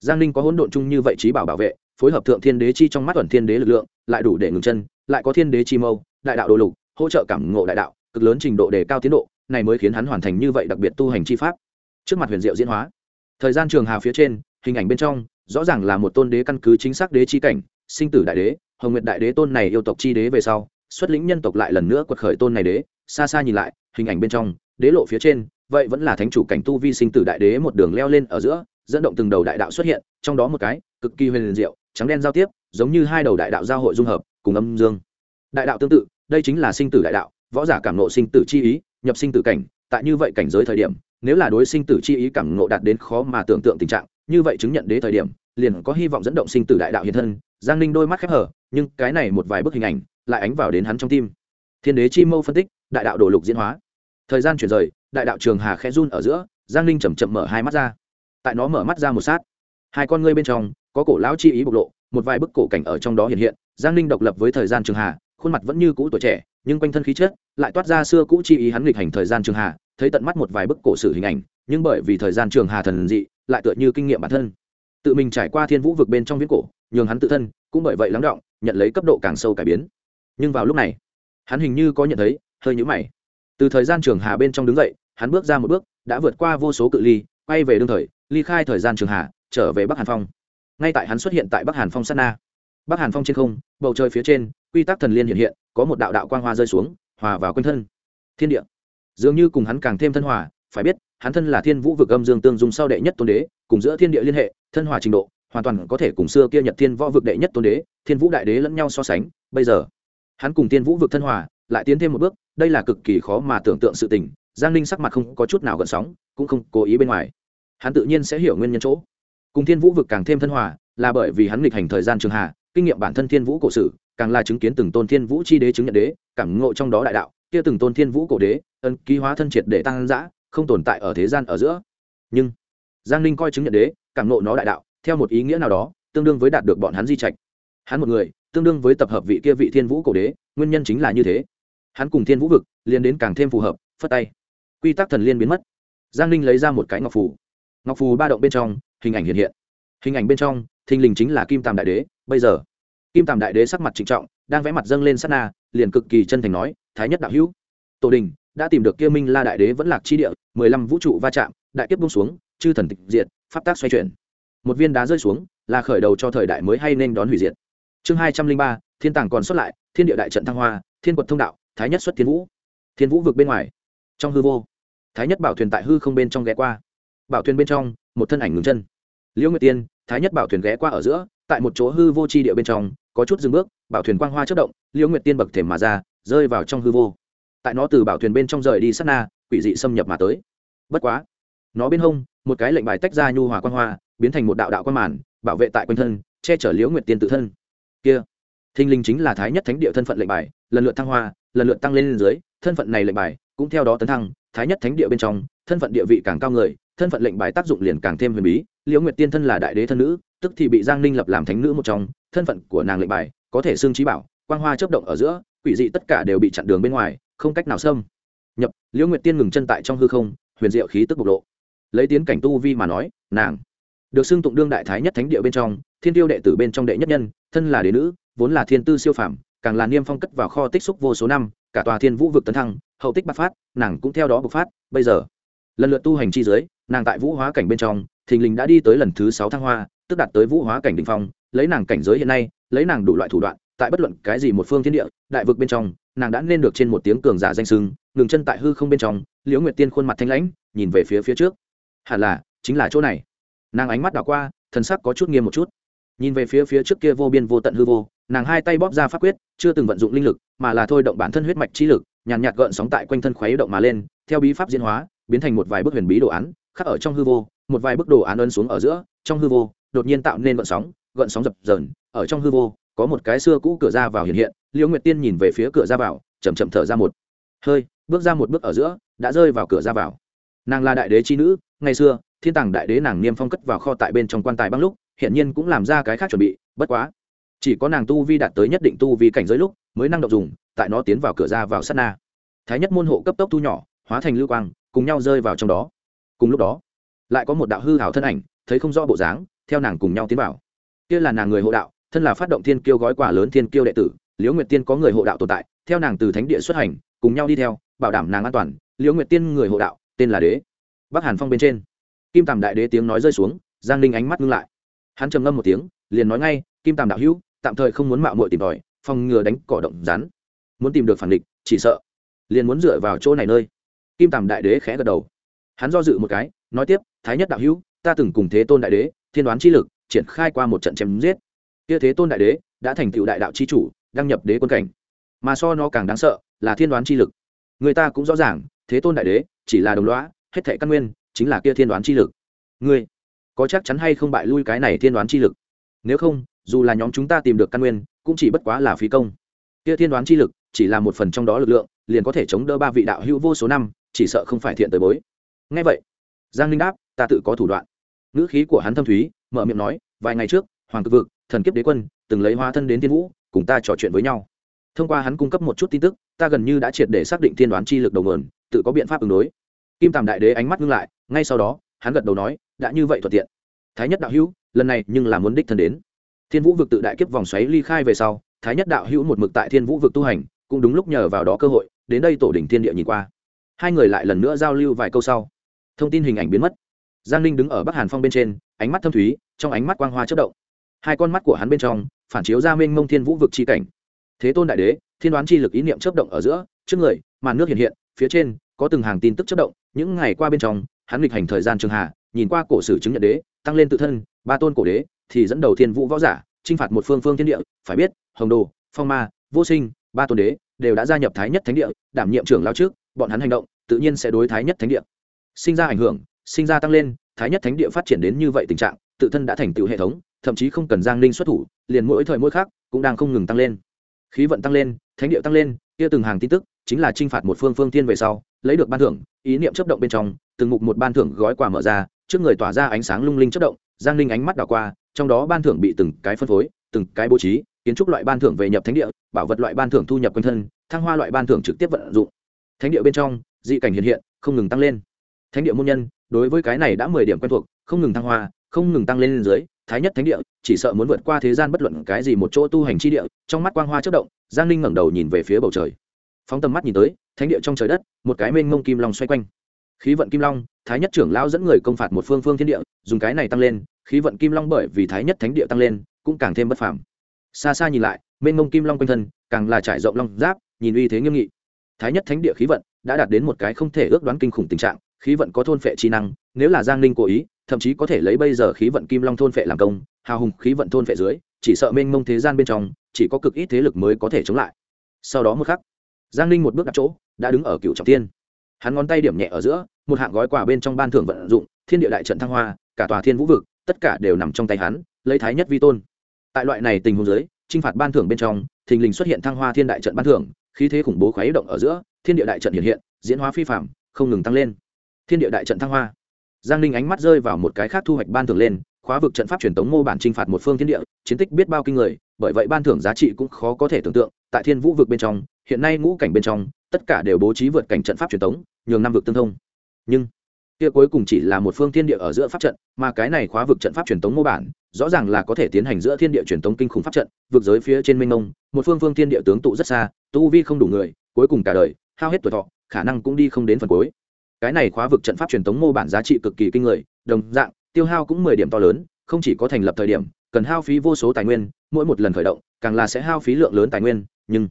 S1: giang ninh có hỗn độn chung như vậy trí bảo bảo vệ, phối hợp thượng thiên đế chi trong mắt thuần thiên đế lực lượng, lại đủ để ngừng chân lại có thiên đế chi mâu, đại đạo đồ lục, hỗ trợ cảm ngộ đại đạo, cực lớn trình độ đề cao tiến độ, này mới khiến hắn hoàn thành như vậy đặc biệt tu hành chi pháp. Trước mặt huyền diệu diễn hóa, thời gian trường hà phía trên, hình ảnh bên trong, rõ ràng là một tôn đế căn cứ chính xác đế chi cảnh, sinh tử đại đế, hồng nguyệt đại đế tôn này yêu tộc chi đế về sau, xuất lĩnh nhân tộc lại lần nữa quật khởi tôn này đế, xa xa nhìn lại, hình ảnh bên trong, đế lộ phía trên, vậy vẫn là thánh chủ cảnh tu vi sinh tử đại đế một đường leo lên ở giữa, dẫn động từng đầu đại đạo xuất hiện, trong đó một cái, cực kỳ huyền diệu, trắng đen giao tiếp, giống như hai đầu đại đạo giao hội dung hợp cùng âm dương. Đại đạo tương tự, đây chính là sinh tử đại đạo, võ giả cảm nộ sinh tử chi ý, nhập sinh tử cảnh, tại như vậy cảnh giới thời điểm, nếu là đối sinh tử chi ý cảm ngộ đạt đến khó mà tưởng tượng tình trạng, như vậy chứng nhận đế thời điểm, liền có hy vọng dẫn động sinh tử đại đạo hiện thân. Giang ninh đôi mắt khép hở nhưng cái này một vài bức hình ảnh lại ánh vào đến hắn trong tim. Thiên đế chi mâu phân tích, đại đạo đổ lục diễn hóa. Thời gian chuyển rời, đại đạo trường hà khẽ run ở giữa, giang ninh chầm chậm mở hai mắt ra. Tại nó mở mắt ra một sát, hai con ngươi bên trong có cổ lão chi ý bộc lộ một vài bức cổ cảnh ở trong đó hiện hiện, giang ninh độc lập với thời gian trường hà, khuôn mặt vẫn như cũ tuổi trẻ, nhưng quanh thân khí chất lại toát ra xưa cũ chi ý hắn nghịch hành thời gian trường hà, thấy tận mắt một vài bức cổ sử hình ảnh, nhưng bởi vì thời gian trường hà thần dị, lại tựa như kinh nghiệm bản thân. Tự mình trải qua thiên vũ vực bên trong viễn cổ, nhường hắn tự thân cũng bởi vậy lắng động, nhận lấy cấp độ càng sâu cải biến. Nhưng vào lúc này, hắn hình như có nhận thấy, hơi nhũ mày. Từ thời gian trường hà bên trong đứng dậy, hắn bước ra một bước, đã vượt qua vô số cự ly, quay về đương thời, ly khai thời gian trường hà, trở về bắc hàn phong ngay tại hắn xuất hiện tại bắc hàn phong sát na bắc hàn phong trên không bầu trời phía trên quy tắc thần liên hiện hiện có một đạo đạo quang hoa rơi xuống hòa vào quanh thân thiên địa dường như cùng hắn càng thêm thân hòa phải biết hắn thân là thiên vũ vực âm dương tương dung sau đệ nhất tôn đế cùng giữa thiên địa liên hệ thân hòa trình độ hoàn toàn có thể cùng xưa kia nhật thiên võ vực đệ nhất tôn đế thiên vũ đại đế lẫn nhau so sánh bây giờ hắn cùng thiên vũ vực thân hòa lại tiến thêm một bước đây là cực kỳ khó mà tưởng tượng sự tình giang ninh sắc mặt không có chút nào gợn sóng cũng không cố ý bên ngoài hắn tự nhiên sẽ hiểu nguyên nhân chỗ cùng thiên vũ vực càng thêm thân hòa, là bởi vì hắn nghịch hành thời gian trường hạ, kinh nghiệm bản thân thiên vũ cổ sử, càng là chứng kiến từng tôn thiên vũ chi đế chứng nhận đế, cảm ngộ trong đó đại đạo, kia từng tôn thiên vũ cổ đế ân ký hóa thân triệt để tăng giã không tồn tại ở thế gian ở giữa. Nhưng, giang ninh coi chứng nhận đế, cảm ngộ nó đại đạo, theo một ý nghĩa nào đó, tương đương với đạt được bọn hắn di trạch. Hắn một người, tương đương với tập hợp vị kia vị thiên vũ cổ đế, nguyên nhân chính là như thế. Hắn cùng thiên vũ vực liên đến càng thêm phù hợp, phất tay. Quy tắc thần liên biến mất. Giang ninh lấy ra một cái ngọc phù. Ngọc phù ba động bên trong hình ảnh hiện hiện. Hình ảnh bên trong, thình lình chính là kim tàm đại đế. Bây giờ, kim tàm đại đế sắc mặt trịnh trọng, đang vẽ mặt dâng lên sát na, liền cực kỳ chân thành nói, thái nhất đạo hữu, tổ đình, đã tìm được kia minh la đại đế vẫn lạc chi địa, mười lăm vũ trụ va chạm, đại kiếp bung xuống, chư thần tịch diệt, pháp tác xoay chuyển. Một viên đá rơi xuống, là khởi đầu cho thời đại mới hay nên đón hủy diệt. Chương hai trăm linh ba, thiên tàng còn xuất lại, thiên địa đại trận thăng hoa, thiên quật thông đạo, thái nhất xuất thiên vũ. Thiên vũ vực bên ngoài, trong hư vô. Thái nhất bảo thuyền tại hư không bên trong ghé qua. Bảo thuyền bên trong một thân ảnh ngừng chân. Liễu nguyệt tiên, thái nhất bảo thuyền ghé qua ở giữa, tại một chỗ hư vô c h i địa bên trong, có chút dừng bước, bảo thuyền quang hoa chất động, liễu nguyệt tiên bậc thềm mà ra, rơi vào trong hư vô. Tại nó từ bảo thuyền bên trong rời đi sát na, quỷ dị xâm nhập mà tới. Bất quá, nó bên hông, một cái lệnh bài tách ra nhu hòa quang hoa, biến thành một đạo đạo quan màn, bảo vệ tại quanh thân, che chở liễu nguyệt tiên tự thân. Kia thinh linh chính là thái nhất thánh địa thân phận lệnh bài, lần lượt thăng hoa, lần lượt tăng lên lên dưới, thân phận này lệnh bài cũng theo đó tấn thăng, thái nhất thánh địa bên trong, thân phận địa vị càng cao người thân phận lệnh bài tác dụng liền càng thêm huyền bí, liễu nguyệt tiên thân là đại đế thân nữ, tức thì bị giang ninh lập làm thánh nữ một trong, thân phận của nàng lệnh bài có thể xương trí bảo, quang hoa chấp động ở giữa, quỷ dị tất cả đều bị chặn đường bên ngoài, không cách nào xâm nhập, liễu nguyệt tiên ngừng chân tại trong hư không, huyền diệu khí tức bộc lộ lấy tiến cảnh tu vi mà nói, nàng được xưng tụng đương đại thái nhất thánh địa bên trong, thiên tiêu đệ tử bên trong đệ nhất nhân, thân là đế nữ, vốn là thiên tư siêu phàm, càng là niêm phong cất vào kho tích xúc vô số năm, cả tòa thiên vũ vực tấn thăng, hậu tích bắc phát, nàng cũng theo đó bộc phát bây giờ, lần lượt tu hành chi dưới nàng tại vũ hóa cảnh bên trong, thình lình đã đi tới lần thứ sáu thăng hoa, tức đạt tới vũ hóa cảnh đình phong, lấy nàng cảnh giới hiện nay, lấy nàng đủ loại thủ đoạn, tại bất luận cái gì một phương thiên địa, đại vực bên trong, nàng đã nên được trên một tiếng cường giả danh sưng, ngừng chân tại hư không bên trong, liễu nguyệt tiên khuôn mặt thanh lãnh, nhìn về phía phía trước. Hẳn là, chính là chỗ này. Nàng ánh mắt đảo qua thân sắc có chút nghiêm một chút. Nhìn về phía phía trước kia vô biên vô tận hư vô, nàng hai tay bóp ra pháp quyết, chưa từng vận dụng linh lực, mà là thôi động bản thân huyết mạch chi lực, nhàn nhạt gợn sóng tại quanh thân khuấy động mà lên, theo bí pháp diễn hóa, biến thành một vài bức huyền bí đồ án khắc ở trong hư vô, một vài bức đồ án ấn xuống ở giữa, trong hư vô, đột nhiên tạo nên gợn sóng gợn sóng dập dờn, ở trong hư vô, có một cái xưa cũ cửa ra vào hiện hiện, liễu nguyệt tiên nhìn về phía cửa ra vào, chậm chậm thở ra một hơi, bước ra một bước ở giữa, đã rơi vào cửa ra vào. Nàng là đại đế chi nữ, ngày xưa, thiên tàng đại đế nàng niêm phong cất vào kho tại bên trong quan tài băng lúc hiện nhiên cũng làm ra cái khác chuẩn bị, bất quá, chỉ có nàng tu vi đạt tới nhất định tu vi cảnh giới lúc, mới năng động dùng, tại nó tiến vào cửa ra vào sát na. Thái nhất môn hộ cấp tốc thu nhỏ, hóa thành lưu quang, cùng nhau rơi vào trong đó cùng lúc đó, lại có một đạo hư hảo thân ảnh, thấy không rõ bộ dáng, theo nàng cùng nhau tiến vào. Kia là nàng người hộ đạo, thân là phát động thiên kiêu gói quả lớn thiên kiêu đệ tử, liễu nguyệt tiên có người hộ đạo tồn tại, theo nàng từ thánh địa xuất hành, cùng nhau đi theo, bảo đảm nàng an toàn. Liễu nguyệt tiên người hộ đạo, tên là đế. Bắc hàn phong bên trên, kim tàm đại đế tiếng nói rơi xuống, giang ninh ánh mắt ngưng lại. Hắn trầm ngâm một tiếng, liền nói ngay, kim tàm đạo hữu, tạm thời không muốn mạo muội tìm tòi, phòng ngừa đánh cỏ động rắn. Muốn tìm được phản địch, chỉ sợ liền muốn dựa vào chỗ này nơi. Kim tàm đại đế khẽ gật đầu hắn do dự một cái, nói tiếp, thái nhất đạo hữu, ta từng cùng thế tôn đại đế, thiên đoán chi lực, triển khai qua một trận chém giết. Kia thế tôn đại đế đã thành tựu đại đạo chi chủ, đăng nhập đế quân cảnh. Mà so nó càng đáng sợ là thiên đoán chi lực. Người ta cũng rõ ràng, thế tôn đại đế chỉ là đồng loã hết thệ căn nguyên chính là kia thiên đoán chi lực. Ngươi có chắc chắn hay không bại lui cái này thiên đoán chi lực? Nếu không, dù là nhóm chúng ta tìm được căn nguyên, cũng chỉ bất quá là phí công. Kia thiên đoán chi lực chỉ là một phần trong đó lực lượng, liền có thể chống đỡ ba vị đạo hữu vô số năm, chỉ sợ không phải thiện tới bối ngay vậy, giang linh đáp, ta tự có thủ đoạn. Ngữ khí của hắn thâm thúy, mở miệng nói, vài ngày trước, hoàng cực vực, thần kiếp đế quân, từng lấy hóa thân đến thiên vũ, cùng ta trò chuyện với nhau. Thông qua hắn cung cấp một chút tin tức, ta gần như đã triệt để xác định thiên đoán chi lực đầu nguồn, tự có biện pháp ứng đối. Kim tàm đại đế ánh mắt ngưng lại, ngay sau đó, hắn gật đầu nói, đã như vậy thuận tiện. Thái nhất đạo hữu, lần này nhưng là muốn đích thân đến. Thiên vũ vực tự đại kiếp vòng xoáy ly khai về sau, thái nhất đạo hữu một mực tại thiên vũ vực tu hành, cũng đúng lúc nhờ vào đó cơ hội, đến đây tổ đỉnh thiên địa nhìn qua. Hai người lại lần nữa giao lưu vài câu sau thông tin hình ảnh biến mất. Giang ninh đứng ở bắc hàn phong bên trên, ánh mắt thâm thúy, trong ánh mắt quang hoa chất động. Hai con mắt của hắn bên trong, phản chiếu ra mênh mông thiên vũ vực c h i cảnh. Thế tôn đại đế, thiên đoán chi lực ý niệm chấp động ở giữa, trước người, màn nước hiện hiện, phía trên, có từng hàng tin tức chấp động. Những ngày qua bên trong, hắn lịch hành thời gian trường hạ, nhìn qua cổ sử chứng nhận đế, tăng lên tự thân, ba tôn cổ đế, thì dẫn đầu thiên vũ võ giả, chinh phạt một phương phương thiên địa, phải biết, hồng đồ, phong ma, vô sinh, ba tôn đế, đều đã gia nhập thái nhất thánh địa, đảm nhiệm trưởng lao trước, bọn hắn hành động, tự nhiên sẽ đối thái nhất thánh địa sinh ra ảnh hưởng, sinh ra tăng lên, thái nhất thánh địa phát triển đến như vậy tình trạng, tự thân đã thành tựu hệ thống, thậm chí không cần giang ninh xuất thủ, liền mỗi thời mỗi khác cũng đang không ngừng tăng lên. Khí vận tăng lên, thánh địa tăng lên, kia từng hàng tin tức chính là t r i n h phạt một phương phương tiên về sau, lấy được ban thưởng, ý niệm chấp động bên trong, từng mục một ban thưởng gói quà mở ra, trước người tỏa ra ánh sáng lung linh chấp động, giang ninh ánh mắt đảo qua, trong đó ban thưởng bị từng cái phân phối, từng cái bố trí, kiến trúc loại ban thưởng về nhập thánh địa, bảo vật loại ban thưởng thu nhập quanh thân, thăng hoa loại ban thưởng trực tiếp vận dụng. Thánh địa bên trong, dị cảnh hiện hiện, không ngừng tăng lên thánh địa môn nhân, đối với cái này đã mười điểm quen thuộc, không ngừng thăng hoa, không ngừng tăng lên lên dưới, thái nhất thánh địa, chỉ sợ muốn vượt qua thế gian bất luận cái gì một chỗ tu hành chi địa, trong mắt quang hoa chất động, giang ninh ngẩng đầu nhìn về phía bầu trời. Phóng tầm mắt nhìn tới, thánh địa trong trời đất, một cái mênh mông kim long xoay quanh. Khí vận kim long, thái nhất trưởng lão dẫn người công phạt một phương phương thiên địa, dùng cái này tăng lên, khí vận kim long bởi vì thái nhất thánh địa tăng lên, cũng càng thêm bất phàm. Xa xa nhìn lại, mênh mông kim long quanh thân, càng là trải rộng long giáp, nhìn uy thế nghiêm nghị. Thái nhất thánh địa khí vận đã đạt đến một cái không thể ước đoán kinh khủng tình trạng khí vận có thôn phệ chi năng, nếu là giang ninh cố ý, thậm chí có thể lấy bây giờ khí vận kim long thôn phệ làm công, hào hùng khí vận thôn phệ dưới, chỉ sợ mênh mông thế gian bên trong, chỉ có cực ít thế lực mới có thể chống lại. Sau đó một khắc, giang ninh một bước đặt chỗ, đã đứng ở cựu trọng thiên. Hắn ngón tay điểm nhẹ ở giữa, một hạng gói quà bên trong ban thưởng vận dụng, thiên địa đại trận thăng hoa, cả tòa thiên vũ vực, tất cả đều nằm trong tay hắn, lấy thái nhất vi tôn. Tại loại này tình huống dưới t r i n h phạt ban thưởng bên trong, thình lình xuất hiện thăng hoa thiên đại trận ban thưởng, khí thế khủng bố khuấy động ở giữa, thiên địa đại trận hiện hiện, diễn hóa phi phạm không ngừng tăng lên thiên địa đại trận thăng hoa. Giang ninh ánh mắt rơi vào một cái khác thu hoạch ban thưởng lên, khóa vực trận pháp truyền tống mô bản t r i n h phạt một phương thiên địa, chiến tích biết bao kinh người, bởi vậy ban thưởng giá trị cũng khó có thể tưởng tượng, tại thiên vũ vực bên trong, hiện nay ngũ cảnh bên trong, tất cả đều bố trí vượt cảnh trận pháp truyền tống, nhường năm vực tương thông. Nhưng, kia cuối cùng chỉ là một phương thiên địa ở giữa pháp trận, mà cái này khóa vực trận pháp truyền tống mô bản, rõ ràng là có thể tiến hành giữa thiên địa truyền tống kinh khủng pháp trận, vực giới phía trên minh ông một phương phương thiên địa tướng tụ rất xa, tu vi không đủ người, cuối cùng cả đời, hao hết tuổi thọ, khả năng cũng đi không đến phần cuối cái này khóa vực trận pháp truyền thống mô bản giá trị cực kỳ kinh người, đồng dạng, tiêu hao cũng mười điểm to lớn, không chỉ có thành lập thời điểm, cần hao phí vô số tài nguyên, mỗi một lần khởi động, càng là sẽ hao phí lượng lớn tài nguyên, nhưng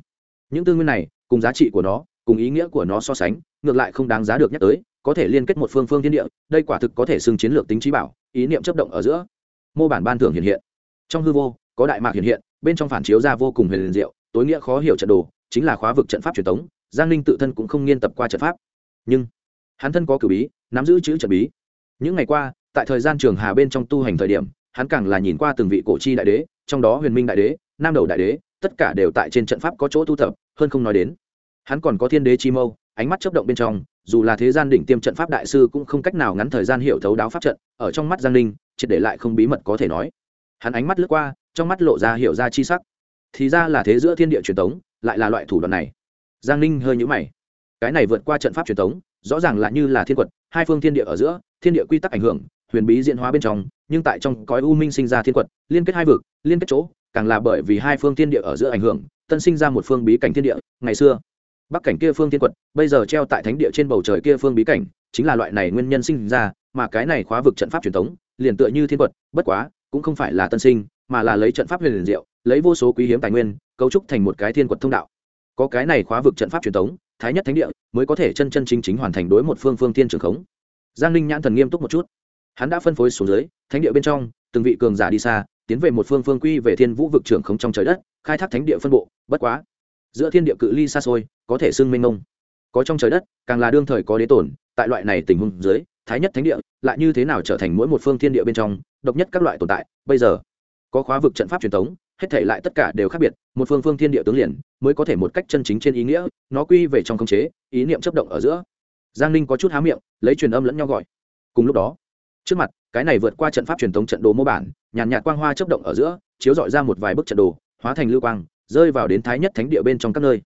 S1: những tư nguyên này, cùng giá trị của nó, cùng ý nghĩa của nó so sánh, ngược lại không đáng giá được nhắc tới, có thể liên kết một phương phương thiên địa, đây quả thực có thể xưng chiến lược tính trí bảo, ý niệm chấp động ở giữa. Mô bản ban thưởng hiện hiện. Trong hư vô, có đại mạc hiện hiện, bên trong phản chiếu ra vô cùng huyền diệu, tối nghĩa khó hiểu trận đồ, chính là khóa vực trận pháp truyền thống giang ninh tự thân cũng không nghiên tập qua trận pháp. Nhưng hắn thân có cử bí, nắm giữ chữ trận bí. Những ngày qua, tại thời gian trường hà bên trong tu hành thời điểm, hắn càng là nhìn qua từng vị cổ chi đại đế, trong đó huyền minh đại đế, nam đầu đại đế, tất cả đều tại trên trận pháp có chỗ thu tập, hơn không nói đến. Hắn còn có thiên đế chi mâu, ánh mắt chấp động bên trong, dù là thế gian đỉnh tiêm trận pháp đại sư cũng không cách nào ngắn thời gian hiểu thấu đáo pháp trận, ở trong mắt giang ninh, triệt để lại không bí mật có thể nói. Hắn ánh mắt lướt qua, trong mắt lộ ra hiểu ra chi sắc. Thì ra là thế giữa thiên địa truyền thống lại là loại thủ đoạn này. Giang ninh hơi nhũ mày. Cái này vượt qua trận pháp truyền thống rõ ràng là như là thiên quật, hai phương thiên địa ở giữa, thiên địa quy tắc ảnh hưởng, huyền bí diễn hóa bên trong, nhưng tại trong cõi u minh sinh ra thiên quật, liên kết hai vực, liên kết chỗ, càng là bởi vì hai phương thiên địa ở giữa ảnh hưởng, tân sinh ra một phương bí cảnh thiên địa, ngày xưa. Bắc cảnh kia phương thiên quật, bây giờ treo tại thánh địa trên bầu trời kia phương bí cảnh, chính là loại này nguyên nhân sinh ra, mà cái này khóa vực trận pháp truyền thống, liền tựa như thiên quật, bất quá, cũng không phải là tân sinh, mà là lấy trận pháp huyền liền diệu, lấy vô số quý hiếm tài nguyên, cấu trúc thành một cái thiên quật thông đạo. Có cái này khóa vực trận pháp truyền thống thái nhất thánh địa, mới có thể chân chân chính chính hoàn thành đối một phương phương tiên trường khống. Giang ninh nhãn thần nghiêm túc một chút. Hắn đã phân phối xuống dưới, thánh địa bên trong, từng vị cường giả đi xa, tiến về một phương phương quy về thiên vũ vực trưởng khống trong trời đất, khai thác thánh địa phân bộ, bất quá, giữa thiên địa cự ly xa xôi, có thể xưng minh mông. Có trong trời đất, càng là đương thời có đế tổn tại loại này tình huống dưới, thái nhất thánh địa lại như thế nào trở thành mỗi một phương thiên địa bên trong, độc nhất các loại tồn tại, bây giờ, có khóa vực trận pháp truyền thống hết thể lại tất cả đều khác biệt, một phương phương thiên địa tướng liền, mới có thể một cách chân chính trên ý nghĩa, nó quy về trong khống chế, ý niệm chấp động ở giữa. Giang ninh có chút há miệng, lấy truyền âm lẫn nhau gọi. Cùng lúc đó, trước mặt, cái này vượt qua trận pháp truyền thống trận đồ mô bản, nhàn nhạt quang hoa chấp động ở giữa, chiếu dọi ra một vài bức trận đồ, hóa thành lưu quang, rơi vào đến thái nhất thánh địa bên trong các nơi.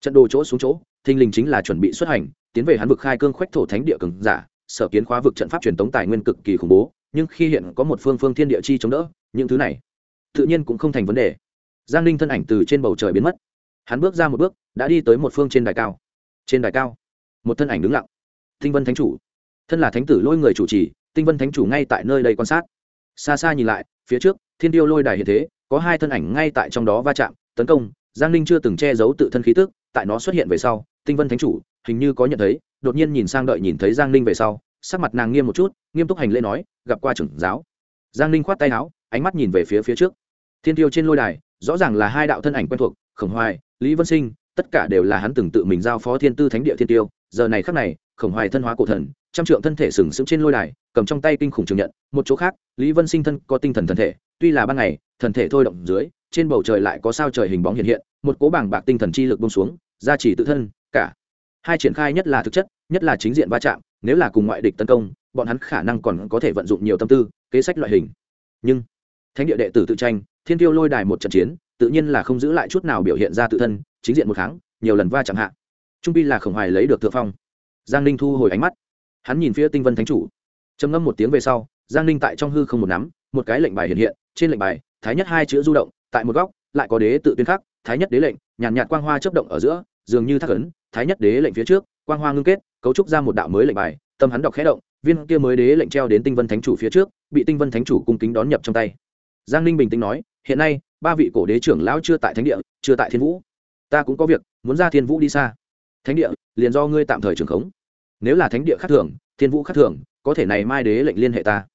S1: Trận đồ chỗ xuống chỗ thinh linh chính là chuẩn bị xuất hành, tiến về hắn vực khai cương khoách thổ thánh địa cường giả, sở kiến khóa vực trận pháp truyền thống tài nguyên cực kỳ khủng bố, nhưng khi hiện có một phương phương thiên địa chi chống đỡ, những thứ này tự nhiên cũng không thành vấn đề. Giang ninh thân ảnh từ trên bầu trời biến mất. Hắn bước ra một bước, đã đi tới một phương trên đài cao. Trên đài cao, một thân ảnh đứng lặng. Tinh vân thánh chủ. Thân là thánh tử lôi người chủ trì, tinh vân thánh chủ ngay tại nơi đây quan sát. Xa xa nhìn lại, phía trước, thiên tiêu lôi đài hiện thế, có hai thân ảnh ngay tại trong đó va chạm, tấn công. Giang ninh chưa từng che giấu tự thân khí tức, tại nó xuất hiện về sau, tinh vân thánh chủ, hình như có nhận thấy, đột nhiên nhìn sang đợi nhìn thấy giang ninh về sau, sắc mặt nàng nghiêm một chút, nghiêm túc hành lễ nói, gặp qua trưởng giáo. Giang ninh khoát tay áo, ánh mắt nhìn về phía phía trước thiên tiêu trên lôi đài, rõ ràng là hai đạo thân ảnh quen thuộc, khổng hoài, lý vân sinh, tất cả đều là hắn từng tự mình giao phó thiên tư thánh địa thiên tiêu. Giờ này khắc này, khổng hoài thân hóa cổ thần, trăm trượng thân thể sừng sững trên lôi đài, cầm trong tay kinh khủng trường nhận. Một chỗ khác, lý vân sinh thân có tinh thần thần thể, tuy là ban ngày, thần thể thôi động dưới, trên bầu trời lại có sao trời hình bóng hiện hiện, một cố bảng bạc tinh thần chi lực bông xuống, gia trì tự thân, cả. Hai triển khai nhất là thực chất, nhất là chính diện va chạm, nếu là cùng ngoại địch tấn công, bọn hắn khả năng còn có thể vận dụng nhiều tâm tư, kế sách loại hình. Nhưng, thánh địa đệ tử tự tranh thiên tiêu lôi đài một trận chiến tự nhiên là không giữ lại chút nào biểu hiện ra tự thân chính diện một kháng nhiều lần va chạm hạ. Trung pi là khổng hoài lấy được thượng phong. Giang ninh thu hồi ánh mắt. Hắn nhìn phía tinh vân thánh chủ. Trầm ngâm một tiếng về sau giang ninh tại trong hư không một nắm một cái lệnh bài hiện hiện trên lệnh bài thái nhất hai chữ du động tại một góc lại có đế tự tuyên khắc thái nhất đế lệnh nhàn nhạt, nhạt quang hoa chấp động ở giữa dường như thác ấn thái nhất đế lệnh phía trước quang hoa ngưng kết cấu trúc ra một đạo mới lệnh bài tâm hắn đọc khẽ động viên kia mới đế lệnh treo đến tinh vân thánh chủ phía trước bị tinh vân thánh chủ cung kính đón nhập trong tay. Giang ninh bình tĩnh nói hiện nay, ba vị cổ đế trưởng lão chưa tại thánh địa, chưa tại thiên vũ. Ta cũng có việc, muốn ra thiên vũ đi xa. Thánh địa, liền do ngươi tạm thời trưởng khống. Nếu là thánh địa khác thường, thiên vũ khác thường, có thể này mai đế lệnh liên hệ ta.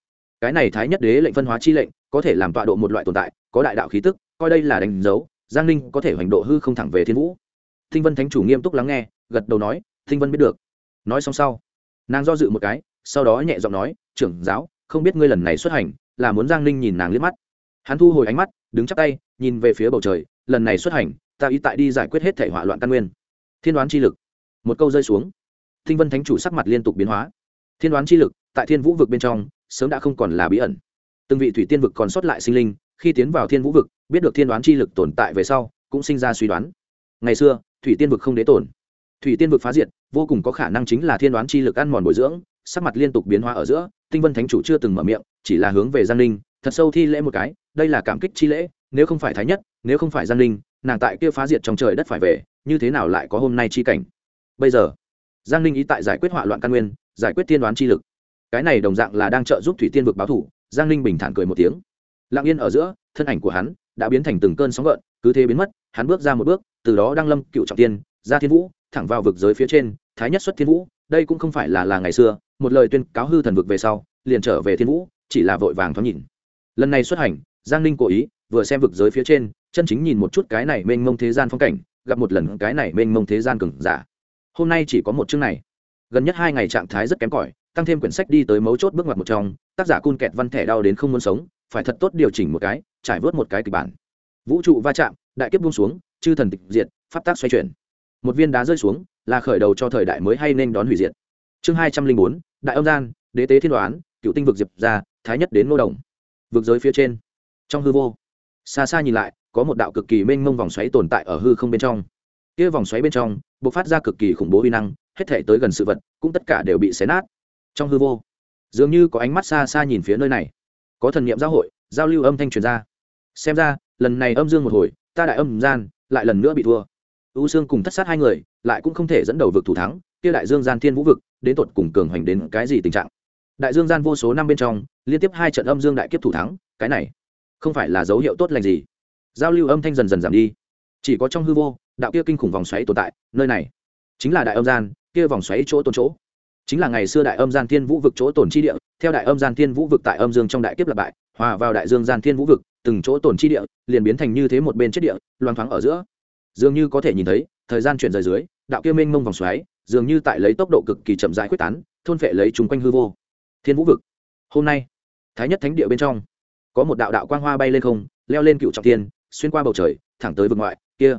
S1: Cái này thái nhất đế lệnh phân hóa chi lệnh, có thể làm tọa độ một loại tồn tại, có đại đạo khí tức, coi đây là đánh dấu, giang ninh có thể hoành độ hư không thẳng về thiên vũ. Thinh vân thánh chủ nghiêm túc lắng nghe, gật đầu nói, thinh vân biết được. Nói xong sau, nàng do dự một cái, sau đó nhẹ giọng nói, trưởng giáo, không biết ngươi lần này xuất hành, là muốn giang ninh nhìn nàng liếc mắt. Hắn thu hồi ánh mắt đứng chắp tay, nhìn về phía bầu trời, lần này xuất hành, ta ý tại đi giải quyết hết thể hỏa loạn căn nguyên. Thiên đoán chi lực. Một câu rơi xuống. Thinh vân thánh chủ sắc mặt liên tục biến hóa. Thiên đoán chi lực, tại thiên vũ vực bên trong, sớm đã không còn là bí ẩn. Từng vị thủy tiên vực còn sót lại sinh linh, khi tiến vào thiên vũ vực, biết được thiên đoán chi lực tồn tại về sau, cũng sinh ra suy đoán. Ngày xưa, thủy tiên vực không đế tổn thủy tiên vực phá diệt, vô cùng có khả năng chính là thiên đoán chi lực ăn mòn bồi dưỡng, sắc mặt liên tục biến hóa ở giữa tinh vân thánh chủ chưa từng mở miệng, chỉ là hướng về giang ninh thật sâu thi lễ một cái đây là cảm kích chi lễ nếu không phải thái nhất nếu không phải giang linh, nàng tại kia phá diệt trong trời đất phải về như thế nào lại có hôm nay chi cảnh? Bây giờ giang linh ý tại giải quyết hỏa loạn căn nguyên giải quyết tiên đoán chi lực. Cái này đồng dạng là đang trợ giúp thủy tiên vực báo thủ giang linh bình thản cười một tiếng. Lặng yên ở giữa thân ảnh của hắn đã biến thành từng cơn sóng gợn cứ thế biến mất hắn bước ra một bước từ đó đang lâm cựu trọng tiên ra thiên vũ thẳng vào vực giới phía trên thái nhất xuất thiên vũ đây cũng không phải là là ngày xưa một lời tuyên cáo hư thần vực về sau liền trở về thiên vũ chỉ là vội vàng thoáng nhìn lần này xuất hành, giang ninh cố ý, vừa xem vực giới phía trên, chân chính nhìn một chút cái này mênh mông thế gian phong cảnh, gặp một lần cái này mênh mông thế gian cừng giả. Hôm nay chỉ có một chương này. Gần nhất hai ngày trạng thái rất kém cỏi, tăng thêm quyển sách đi tới mấu chốt bước ngoặt một trong, tác giả cun kẹt văn thẻ đau đến không muốn sống, phải thật tốt điều chỉnh một cái, trải vớt một cái kịch bản. Vũ trụ va chạm, đại kiếp buông xuống, chư thần tịch diệt, pháp tác xoay chuyển. Một viên đá rơi xuống, là khởi đầu cho thời đại mới hay nên đón hủy diệt. Chương hai trăm linh bốn, đại âm gian, đế tế thiên đoán, cựu tinh vực diệp ra thái nhất đến nô đồng vực giới phía trên. Trong hư vô, xa xa nhìn lại, có một đạo cực kỳ mênh mông vòng xoáy tồn tại ở hư không bên trong. Kia vòng xoáy bên trong b ộ c phát ra cực kỳ khủng bố uy năng, hết thể tới gần sự vật, cũng tất cả đều bị xé nát. Trong hư vô, dường như có ánh mắt xa xa nhìn phía nơi này. Có thần nghiệm giáo hội, giao lưu âm thanh truyền ra. Xem ra, lần này âm dương một hồi, ta đại âm gian, lại lần nữa bị thua. U sương cùng thất sát hai người, lại cũng không thể dẫn đầu vực thủ thắng, kia đại dương gian thiên vũ vực, đến tột cùng cường hoành đến cái gì tình trạng? Đại dương gian vô số năm bên trong, liên tiếp hai trận âm dương đại kiếp thủ thắng, cái này không phải là dấu hiệu tốt lành gì. Giao lưu âm thanh dần dần giảm đi. Chỉ có trong hư vô, đạo kia kinh khủng vòng xoáy tồn tại, nơi này chính là đại âm gian, kia vòng xoáy chỗ tồn chỗ. Chính là ngày xưa đại âm gian thiên vũ vực chỗ tồn chi địa, theo đại âm gian thiên vũ vực tại âm dương trong đại kiếp lập bại, hòa vào đại dương gian thiên vũ vực, từng chỗ tồn chi địa liền biến thành như thế một bên chết địa, loang thoáng ở giữa. Dường như có thể nhìn thấy, thời gian chuyển rời dưới, đạo kia mênh mông vòng xoáy dường như tại lấy tốc độ cực kỳ chậm rãi quyết tán, thôn phệ lấy chúng quanh hư vô thiên vũ vực. Hôm nay, thái nhất thánh địa bên trong, có một đạo đạo quang hoa bay lên không, leo lên cựu trọng tiên xuyên qua bầu trời, thẳng tới vực ngoại, kia.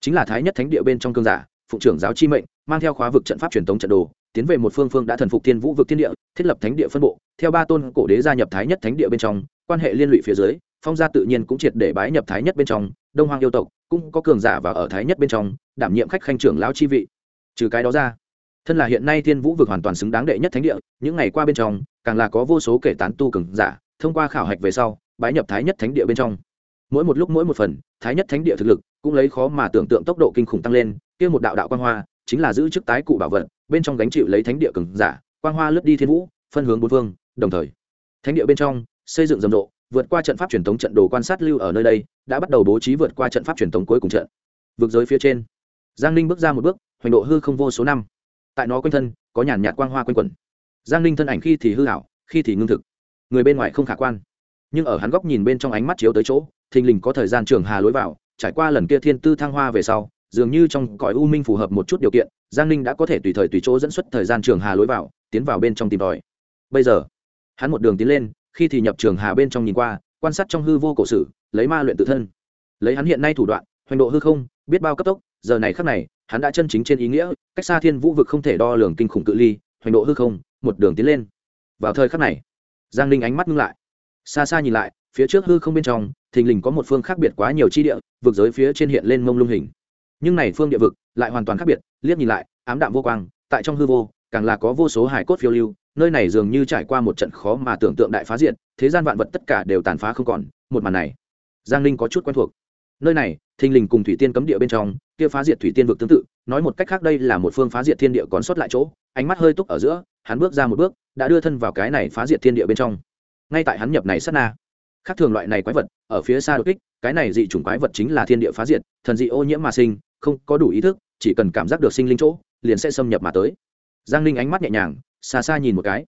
S1: Chính là thái nhất thánh địa bên trong cương giả, phụng trưởng giáo chi mệnh, mang theo khóa vực trận pháp truyền thống trận đồ, tiến về một phương phương đã thần phục thiên vũ vực thiên địa, thiết lập thánh địa phân bộ. Theo ba tôn cổ đế gia nhập thái nhất thánh địa bên trong, quan hệ liên lụy phía dưới, phong gia tự nhiên cũng triệt để bái nhập thái nhất bên trong, đông hoàng yêu tộc cũng có cường giả và ở thái nhất bên trong, đảm nhiệm khách khanh trưởng lão chi vị. Trừ cái đó ra thân là hiện nay thiên vũ vực hoàn toàn xứng đáng đệ nhất thánh địa, những ngày qua bên trong, càng là có vô số kể tán tu cường giả, thông qua khảo hạch về sau, bái nhập thái nhất thánh địa bên trong. Mỗi một lúc mỗi một phần, thái nhất thánh địa thực lực cũng lấy khó mà tưởng tượng tốc độ kinh khủng tăng lên, kia một đạo đạo quan hoa, chính là giữ chức tái cụ bảo vật, bên trong gánh chịu lấy thánh địa cường giả quan hoa lướt đi thiên vũ, phân hướng bốn phương, đồng thời, thánh địa bên trong, xây dựng rầm rộ, vượt qua trận pháp truyền thống trận đồ quan sát lưu ở nơi đây, đã bắt đầu bố trí vượt qua trận pháp truyền thống cuối cùng trận. Vượt giới phía trên, giang ninh bước ra một bước, hoành độ hư không vô số năm tại nó quanh thân, có nhàn nhạt quang hoa quanh quẩn. Giang ninh thân ảnh khi thì hư hảo khi thì ngưng thực. Người bên ngoài không khả quan. Nhưng ở hắn góc nhìn bên trong ánh mắt chiếu tới chỗ, thình lình có thời gian trường hà lối vào, trải qua lần kia thiên tư thăng hoa về sau, dường như trong cõi u minh phù hợp một chút điều kiện, giang ninh đã có thể tùy thời tùy chỗ dẫn xuất thời gian trường hà lối vào, tiến vào bên trong tìm tòi. Bây giờ, hắn một đường tiến lên, khi thì nhập trường hà bên trong nhìn qua, quan sát trong hư vô cổ sử, lấy ma luyện tự thân. Lấy hắn hiện nay thủ đoạn, hoành độ hư không, biết bao cấp tốc giờ này khắc này, hắn đã chân chính trên ý nghĩa, cách xa thiên vũ vực không thể đo lường kinh khủng cự ly, hoành độ hư không, một đường tiến lên. Vào thời khắc này, giang ninh ánh mắt ngưng lại. Xa xa nhìn lại, phía trước hư không bên trong, thình lình có một phương khác biệt quá nhiều chi địa, vực giới phía trên hiện lên mông lung hình. Nhưng này phương địa vực lại hoàn toàn khác biệt, liếc nhìn lại, ám đạm vô quang, tại trong hư vô, càng là có vô số hải cốt phiêu lưu, nơi này dường như trải qua một trận khó mà tưởng tượng đại phá diện thế gian vạn vật tất cả đều tàn phá không còn, một màn này, giang ninh có chút quen thuộc nơi này, thình lình cùng thủy tiên cấm địa bên trong, kia phá diệt thủy tiên vực tương tự, nói một cách khác đây là một phương phá diệt thiên địa còn sót lại chỗ, ánh mắt hơi túc ở giữa, hắn bước ra một bước, đã đưa thân vào cái này phá diệt thiên địa bên trong. Ngay tại hắn nhập này sát na, khác thường loại này quái vật, ở phía xa đột kích, cái này dị chủng quái vật chính là thiên địa phá diệt, thần dị ô nhiễm mà sinh, không có đủ ý thức, chỉ cần cảm giác được sinh linh chỗ, liền sẽ xâm nhập mà tới. Giang ninh ánh mắt nhẹ nhàng, xa xa nhìn một cái,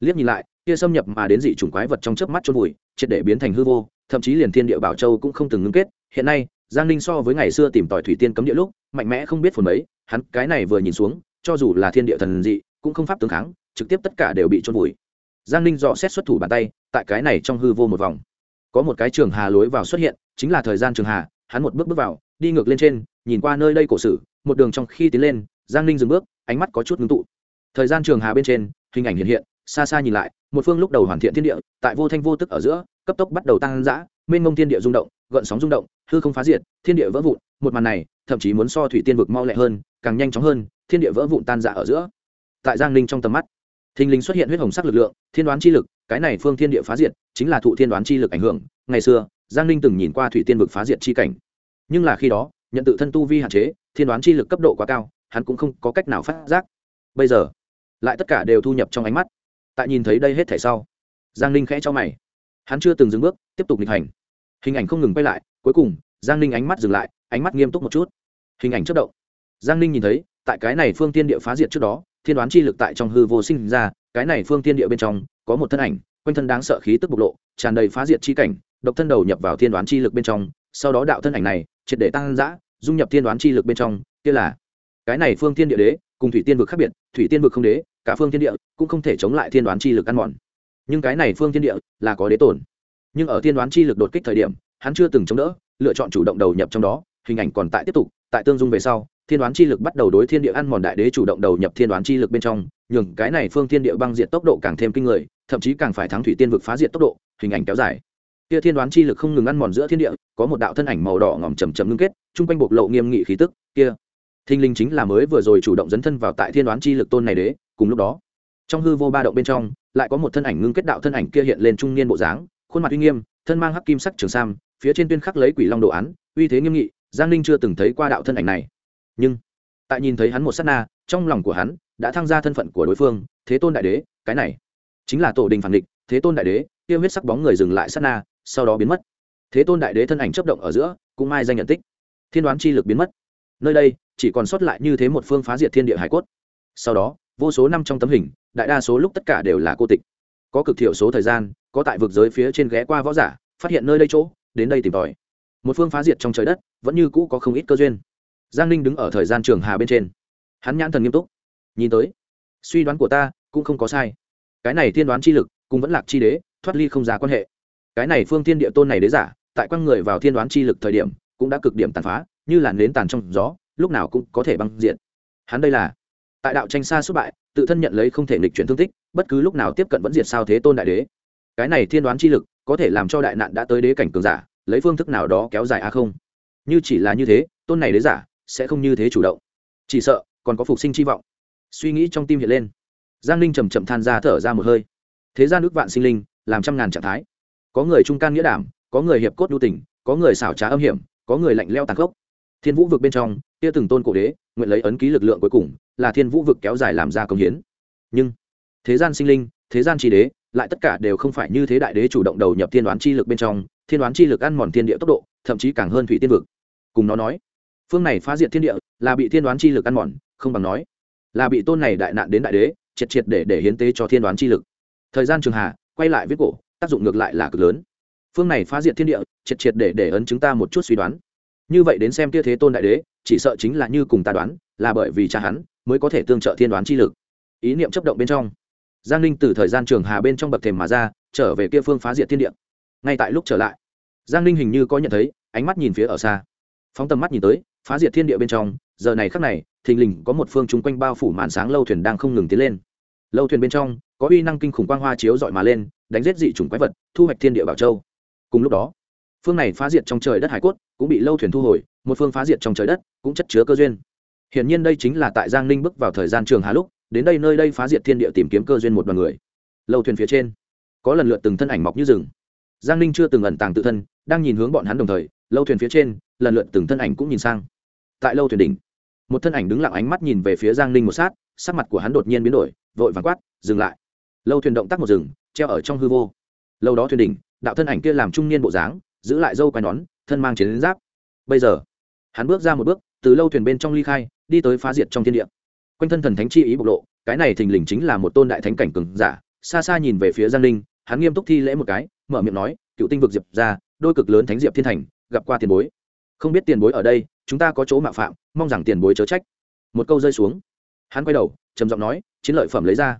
S1: liếc nhìn lại, kia xâm nhập mà đến dị chủng quái vật trong chớp mắt chôn vùi, triệt để biến thành hư vô thậm chí liền thiên địa bảo châu cũng không từng ngưng kết. Hiện nay, giang ninh so với ngày xưa tìm tòi thủy tiên cấm địa lúc, mạnh mẽ không biết phần mấy, hắn cái này vừa nhìn xuống, cho dù là thiên địa thần dị, cũng không pháp tương kháng, trực tiếp tất cả đều bị trôn vùi. Giang ninh dò xét xuất thủ bàn tay, tại cái này trong hư vô một vòng. Có một cái trường hà lối vào xuất hiện, chính là thời gian trường hà, hắn một bước bước vào, đi ngược lên trên, nhìn qua nơi đây cổ sử, một đường trong khi tiến lên, giang ninh dừng bước, ánh mắt có chút ngưng tụ. Thời gian trường hà bên trên, hình ảnh hiện hiện, xa xa nhìn lại, một phương lúc đầu hoàn thiện thiên địa, tại vô thanh vô tức ở giữa cấp tốc bắt đầu tăng dã, mênh mông thiên địa rung động, gợn sóng rung động, hư không phá diệt, thiên địa vỡ vụn, một màn này, thậm chí muốn so thủy tiên vực mau lẹ hơn, càng nhanh chóng hơn, thiên địa vỡ vụn tan rã ở giữa. Tại giang ninh trong tầm mắt, thình lình xuất hiện huyết hồng sắc lực lượng, thiên đoán chi lực, cái này phương thiên địa phá diệt, chính là thụ thiên đoán chi lực ảnh hưởng. Ngày xưa, giang ninh từng nhìn qua thủy tiên vực phá diệt chi cảnh. Nhưng là khi đó, nhận tự thân tu vi hạn chế, thiên đoán chi lực cấp độ quá cao, hắn cũng không có cách nào phát giác. Bây giờ, lại tất cả đều thu nhập trong ánh mắt. Tại nhìn thấy đây hết thể sau, giang ninh khẽ cho mày hắn chưa từng dừng bước, tiếp tục nghịch hành. Hình ảnh không ngừng quay lại, cuối cùng, giang ninh ánh mắt dừng lại, ánh mắt nghiêm túc một chút. Hình ảnh chất động. Giang ninh nhìn thấy, tại cái này phương tiên địa phá diệt trước đó, thiên đoán chi lực tại trong hư vô sinh ra, cái này phương tiên địa bên trong, có một thân ảnh, quanh thân đáng sợ khí tức bộc lộ, tràn đầy phá diệt chi cảnh, độc thân đầu nhập vào thiên đoán chi lực bên trong, sau đó đạo thân ảnh này, triệt để tăng giã dung nhập thiên đoán chi lực bên trong, kia là cái này phương tiên địa đế, cùng thủy tiên vực khác biệt, thủy tiên vực không đế, cả phương tiên địa cũng không thể chống lại thiên đoán chi lực ăn mòn nhưng cái này phương thiên địa là có đế tổn nhưng ở thiên đoán chi lực đột kích thời điểm, hắn chưa từng chống đỡ, lựa chọn chủ động đầu nhập trong đó, hình ảnh còn tại tiếp tục, tại tương dung về sau, thiên đoán chi lực bắt đầu đối thiên địa ăn mòn đại đế chủ động đầu nhập thiên đoán chi lực bên trong, nhường cái này phương thiên địa băng diệt tốc độ càng thêm kinh người, thậm chí càng phải thắng thủy tiên vực phá diệt tốc độ, hình ảnh kéo dài. Kia thiên đoán chi lực không ngừng ăn mòn giữa thiên địa, có một đạo thân ảnh màu đỏ ngỏm chầm chầm ngưng kết, chung quanh bộc lộ nghiêm nghị khí tức, kia. Thinh linh chính là mới vừa rồi chủ động dấn thân vào tại thiên đoán chi lực tôn này đế, cùng lúc đó, trong hư vô ba động bên trong lại có một thân ảnh ngưng kết đạo thân ảnh kia hiện lên trung niên bộ dáng, khuôn mặt uy nghiêm, thân mang hắc kim sắc trường sam, phía trên tuyên khắc lấy quỷ long đồ án, uy thế nghiêm nghị, giang ninh chưa từng thấy qua đạo thân ảnh này. Nhưng, tại nhìn thấy hắn một s á t na, trong lòng của hắn đã thăng ra thân phận của đối phương, thế tôn đại đế, cái này chính là tổ đình phản địch, thế tôn đại đế, tiêu huyết sắc bóng người dừng lại sát na, sau đó biến mất. Thế tôn đại đế thân ảnh chấp động ở giữa, cũng mai danh nhận tích. Thiên đoán chi lực biến mất. Nơi đây, chỉ còn sót lại như thế một phương phá diệt thiên địa hải cốt. Sau đó, vô số năm trong tấm hình đại đa số lúc tất cả đều là cô tịch. Có cực thiểu số thời gian, có tại vực giới phía trên ghé qua võ giả, phát hiện nơi đây chỗ, đến đây tìm tòi. Một phương phá diệt trong trời đất, vẫn như cũ có không ít cơ duyên. Giang ninh đứng ở thời gian trường hà bên trên. Hắn nhãn thần nghiêm túc. Nhìn tới, suy đoán của ta cũng không có sai. Cái này thiên đoán chi lực cũng vẫn lạc chi đế, thoát ly không ra quan hệ. Cái này phương thiên địa tôn này đế giả, tại quăng người vào thiên đoán chi lực thời điểm, cũng đã cực điểm tàn phá, như là nến tàn trong gió, lúc nào cũng có thể băng diện hắn đây là tại đạo tranh xa xuất bại, tự thân nhận lấy không thể nghịch chuyển thương tích, bất cứ lúc nào tiếp cận vẫn diệt sao thế tôn đại đế. Cái này thiên đoán chi lực, có thể làm cho đại nạn đã tới đế cảnh cường giả, lấy phương thức nào đó kéo dài a không? Như chỉ là như thế, tôn này đế giả, sẽ không như thế chủ động. Chỉ sợ, còn có phục sinh chi vọng. Suy nghĩ trong tim hiện lên. Giang ninh chầm chậm than ra thở ra một hơi. Thế gian nước vạn sinh linh, làm trăm ngàn trạng thái. Có người trung can nghĩa đảm, có người hiệp cốt đu tình, có người xảo trá âm hiểm, có người lạnh leo tàn khốc. Thiên vũ vực bên trong kia từng tôn cổ đế, nguyện lấy ấn ký lực lượng cuối cùng, là thiên vũ vực kéo dài làm ra công hiến. Nhưng, thế gian sinh linh, thế gian tri đế, lại tất cả đều không phải như thế đại đế chủ động đầu nhập thiên đoán chi lực bên trong, thiên đoán chi lực ăn mòn thiên địa tốc độ, thậm chí càng hơn thủy tiên vực. Cùng nó nói, phương này phá diệt thiên địa, là bị thiên đoán chi lực ăn mòn, không bằng nói, là bị tôn này đại nạn đến đại đế, triệt triệt để để hiến tế cho thiên đoán chi lực. Thời gian trường hà, quay lại viết cổ, tác dụng ngược lại là cực lớn. Phương này phá diệt thiên địa, triệt triệt để để ấn chúng ta một chút suy đoán như vậy đến xem kia thế tôn đại đế, chỉ sợ chính là như cùng ta đoán, là bởi vì cha hắn mới có thể tương trợ thiên đoán chi lực. Ý niệm chấp động bên trong, giang ninh từ thời gian trường hà bên trong bậc thềm mà ra, trở về kia phương phá diệt thiên địa. Ngay tại lúc trở lại, giang ninh hình như có nhận thấy, ánh mắt nhìn phía ở xa. Phóng tầm mắt nhìn tới, phá diệt thiên địa bên trong, giờ này khắc này, thình lình có một phương chung quanh bao phủ màn sáng lâu thuyền đang không ngừng tiến lên. Lâu thuyền bên trong, có uy năng kinh khủng quang hoa chiếu dọi mà lên, đánh giết dị chủng quái vật, thu hoạch thiên địa bảo châu. Cùng lúc đó phương này phá diệt trong trời đất hải cốt, cũng bị lâu thuyền thu hồi, một phương phá diệt trong trời đất cũng chất chứa cơ duyên. Hiển nhiên đây chính là tại giang ninh bước vào thời gian trường hà lúc, đến đây nơi đây phá diệt thiên địa tìm kiếm cơ duyên một đoàn người. Lâu thuyền phía trên, có lần lượt từng thân ảnh mọc như rừng. Giang ninh chưa từng ẩn tàng tự thân, đang nhìn hướng bọn hắn đồng thời, lâu thuyền phía trên, lần lượt từng thân ảnh cũng nhìn sang. Tại lâu thuyền đỉnh, một thân ảnh đứng lặng ánh mắt nhìn về phía giang ninh một sát, sắc mặt của hắn đột nhiên biến đổi, vội vàng quát, dừng lại. Lâu thuyền động tác một rừng treo ở trong hư vô. Lâu đó thuyền đỉnh, đạo thân ảnh kia làm trung niên bộ dáng giữ lại dâu quai nón, thân mang chiến giáp. Bây giờ, hắn bước ra một bước, từ lâu thuyền bên trong ly khai, đi tới phá diệt trong thiên địa. Quanh thân thần thánh chi ý bộc lộ, cái này thình lình chính là một tôn đại thánh cảnh cường giả. Xa xa nhìn về phía giang linh, hắn nghiêm túc thi lễ một cái, mở miệng nói, cựu tinh vực diệp ra đôi cực lớn thánh diệp thiên thành, gặp qua tiền bối. Không biết tiền bối ở đây, chúng ta có chỗ mạo phạm, mong rằng tiền bối chớ trách. Một câu rơi xuống. Hắn quay đầu, trầm giọng nói, chiến lợi phẩm lấy ra.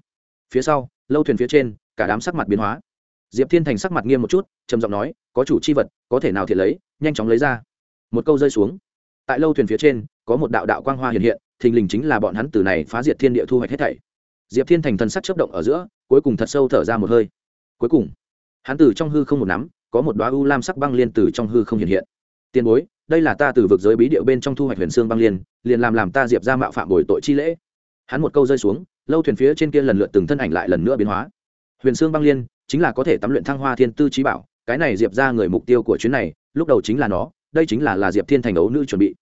S1: Phía sau, lâu thuyền phía trên, cả đám sắc mặt biến hóa diệp thiên thành sắc mặt nghiêm một chút, trầm giọng nói, có chủ c h i vật, có thể nào thiệt lấy, nhanh chóng lấy ra. Một câu rơi xuống. Tại lâu thuyền phía trên, có một đạo đạo quang hoa hiện hiện, thình lình chính là bọn hắn từ này phá diệt thiên địa thu hoạch hết thảy. Diệp thiên thành thần sắc chấp động ở giữa, cuối cùng thật sâu thở ra một hơi. Cuối cùng, hắn từ trong hư không một nắm, có một đoá u lam sắc băng liên từ trong hư không hiện hiện. Tiền bối, đây là ta từ vực giới bí điệu bên trong thu hoạch huyền xương băng liên, liền làm làm ta diệp ra mạo phạm bồi tội chi lễ. Hắn một câu rơi xuống, lâu thuyền phía trên kia lần lượt từng thân ảnh lại lần nữa biến hóa. Huyền xương băng liên chính là có thể tắm luyện thăng hoa thiên tư trí bảo, cái này diệp ra người mục tiêu của chuyến này, lúc đầu chính là nó, đây chính là là diệp thiên thành ấu nữ chuẩn bị.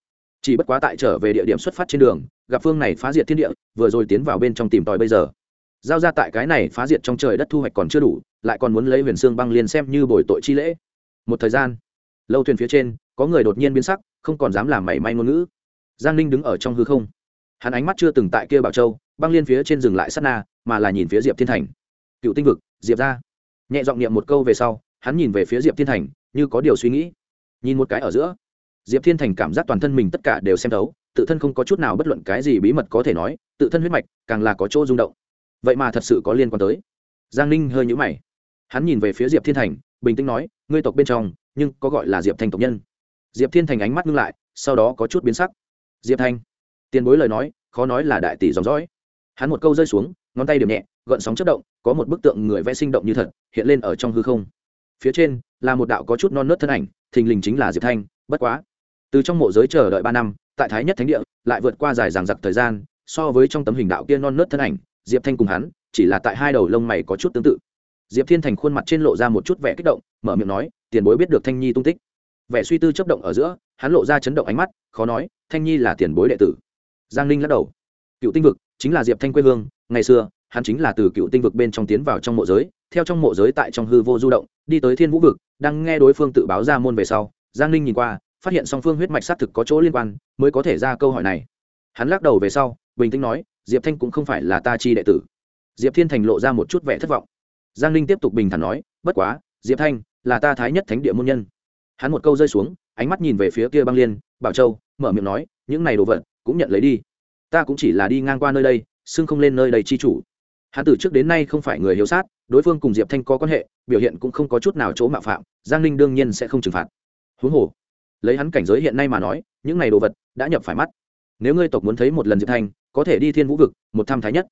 S1: Chỉ bất quá tại trở về địa điểm xuất phát trên đường, gặp phương này phá diệt thiên địa, vừa rồi tiến vào bên trong tìm tòi bây giờ. Giao ra tại cái này phá diệt trong trời đất thu hoạch còn chưa đủ, lại còn muốn lấy huyền xương băng liên xem như bồi tội chi lễ. Một thời gian, lâu thuyền phía trên, có người đột nhiên biến sắc, không còn dám làm mảy may ngôn ngữ. Giang ninh đứng ở trong hư không. Hắn ánh mắt chưa từng tại kia bảo châu, băng liên phía trên dừng lại sát na, mà là nhìn phía diệp thiên thành. Cựu tinh vực, diệp ra nhẹ giọng niệm một câu về sau, hắn nhìn về phía diệp thiên thành, như có điều suy nghĩ. Nhìn một cái ở giữa, diệp thiên thành cảm giác toàn thân mình tất cả đều xem thấu, tự thân không có chút nào bất luận cái gì bí mật có thể nói, tự thân huyết mạch càng là có chỗ rung động. Vậy mà thật sự có liên quan tới. Giang ninh hơi nhũ mày. Hắn nhìn về phía diệp thiên thành, bình tĩnh nói, ngươi tộc bên trong, nhưng có gọi là diệp thanh tộc nhân. Diệp thiên thành ánh mắt ngưng lại, sau đó có chút biến sắc. Diệp thanh tiền bối lời nói, khó nói là đại tỷ dòng dõi. Hắn một câu rơi xuống, ngón tay điểm nhẹ gợn sóng chất động, có một bức tượng người vẽ sinh động như thật, hiện lên ở trong hư không. Phía trên là một đạo có chút non nớt thân ảnh, thình lình chính là diệp thanh, bất quá. Từ trong mộ giới chờ đợi ba năm, tại thái nhất thánh địa, lại vượt qua dài dằng dặc thời gian, so với trong tấm hình đạo kia non nớt thân ảnh, diệp thanh cùng hắn, chỉ là tại hai đầu lông mày có chút tương tự. Diệp thiên thành khuôn mặt trên lộ ra một chút vẻ kích động, mở miệng nói, tiền bối biết được thanh nhi tung tích. Vẻ suy tư chấp động ở giữa, hắn lộ ra chấn động ánh mắt, khó nói, thanh nhi là tiền bối đệ tử. Giang ninh lắc đầu. Cựu tinh vực, chính là diệp thanh quê hương, ngày xưa hắn chính là từ cựu tinh vực bên trong tiến vào trong mộ giới, theo trong mộ giới tại trong hư vô du động, đi tới thiên vũ vực, đang nghe đối phương tự báo ra môn về sau, giang ninh nhìn qua, phát hiện song phương huyết mạch xác thực có chỗ liên quan, mới có thể ra câu hỏi này. Hắn lắc đầu về sau, bình tĩnh nói, diệp thanh cũng không phải là ta chi đệ tử. Diệp thiên thành lộ ra một chút vẻ thất vọng. Giang ninh tiếp tục bình thản nói, bất quá, diệp thanh là ta thái nhất thánh địa môn nhân. Hắn một câu rơi xuống, ánh mắt nhìn về phía kia băng liên, bảo châu, mở miệng nói, những này đồ vật cũng nhận lấy đi. Ta cũng chỉ là đi ngang qua nơi đây, xưng không lên nơi đây chi chủ hắn từ trước đến nay không phải người hiếu sát, đối phương cùng diệp thanh có quan hệ, biểu hiện cũng không có chút nào chỗ mạo phạm, giang ninh đương nhiên sẽ không trừng phạt. Huống hồ, lấy hắn cảnh giới hiện nay mà nói, những này đồ vật đã nhập phải mắt. Nếu ngươi tộc muốn thấy một lần diệp thanh, có thể đi thiên vũ vực, một tham thái nhất.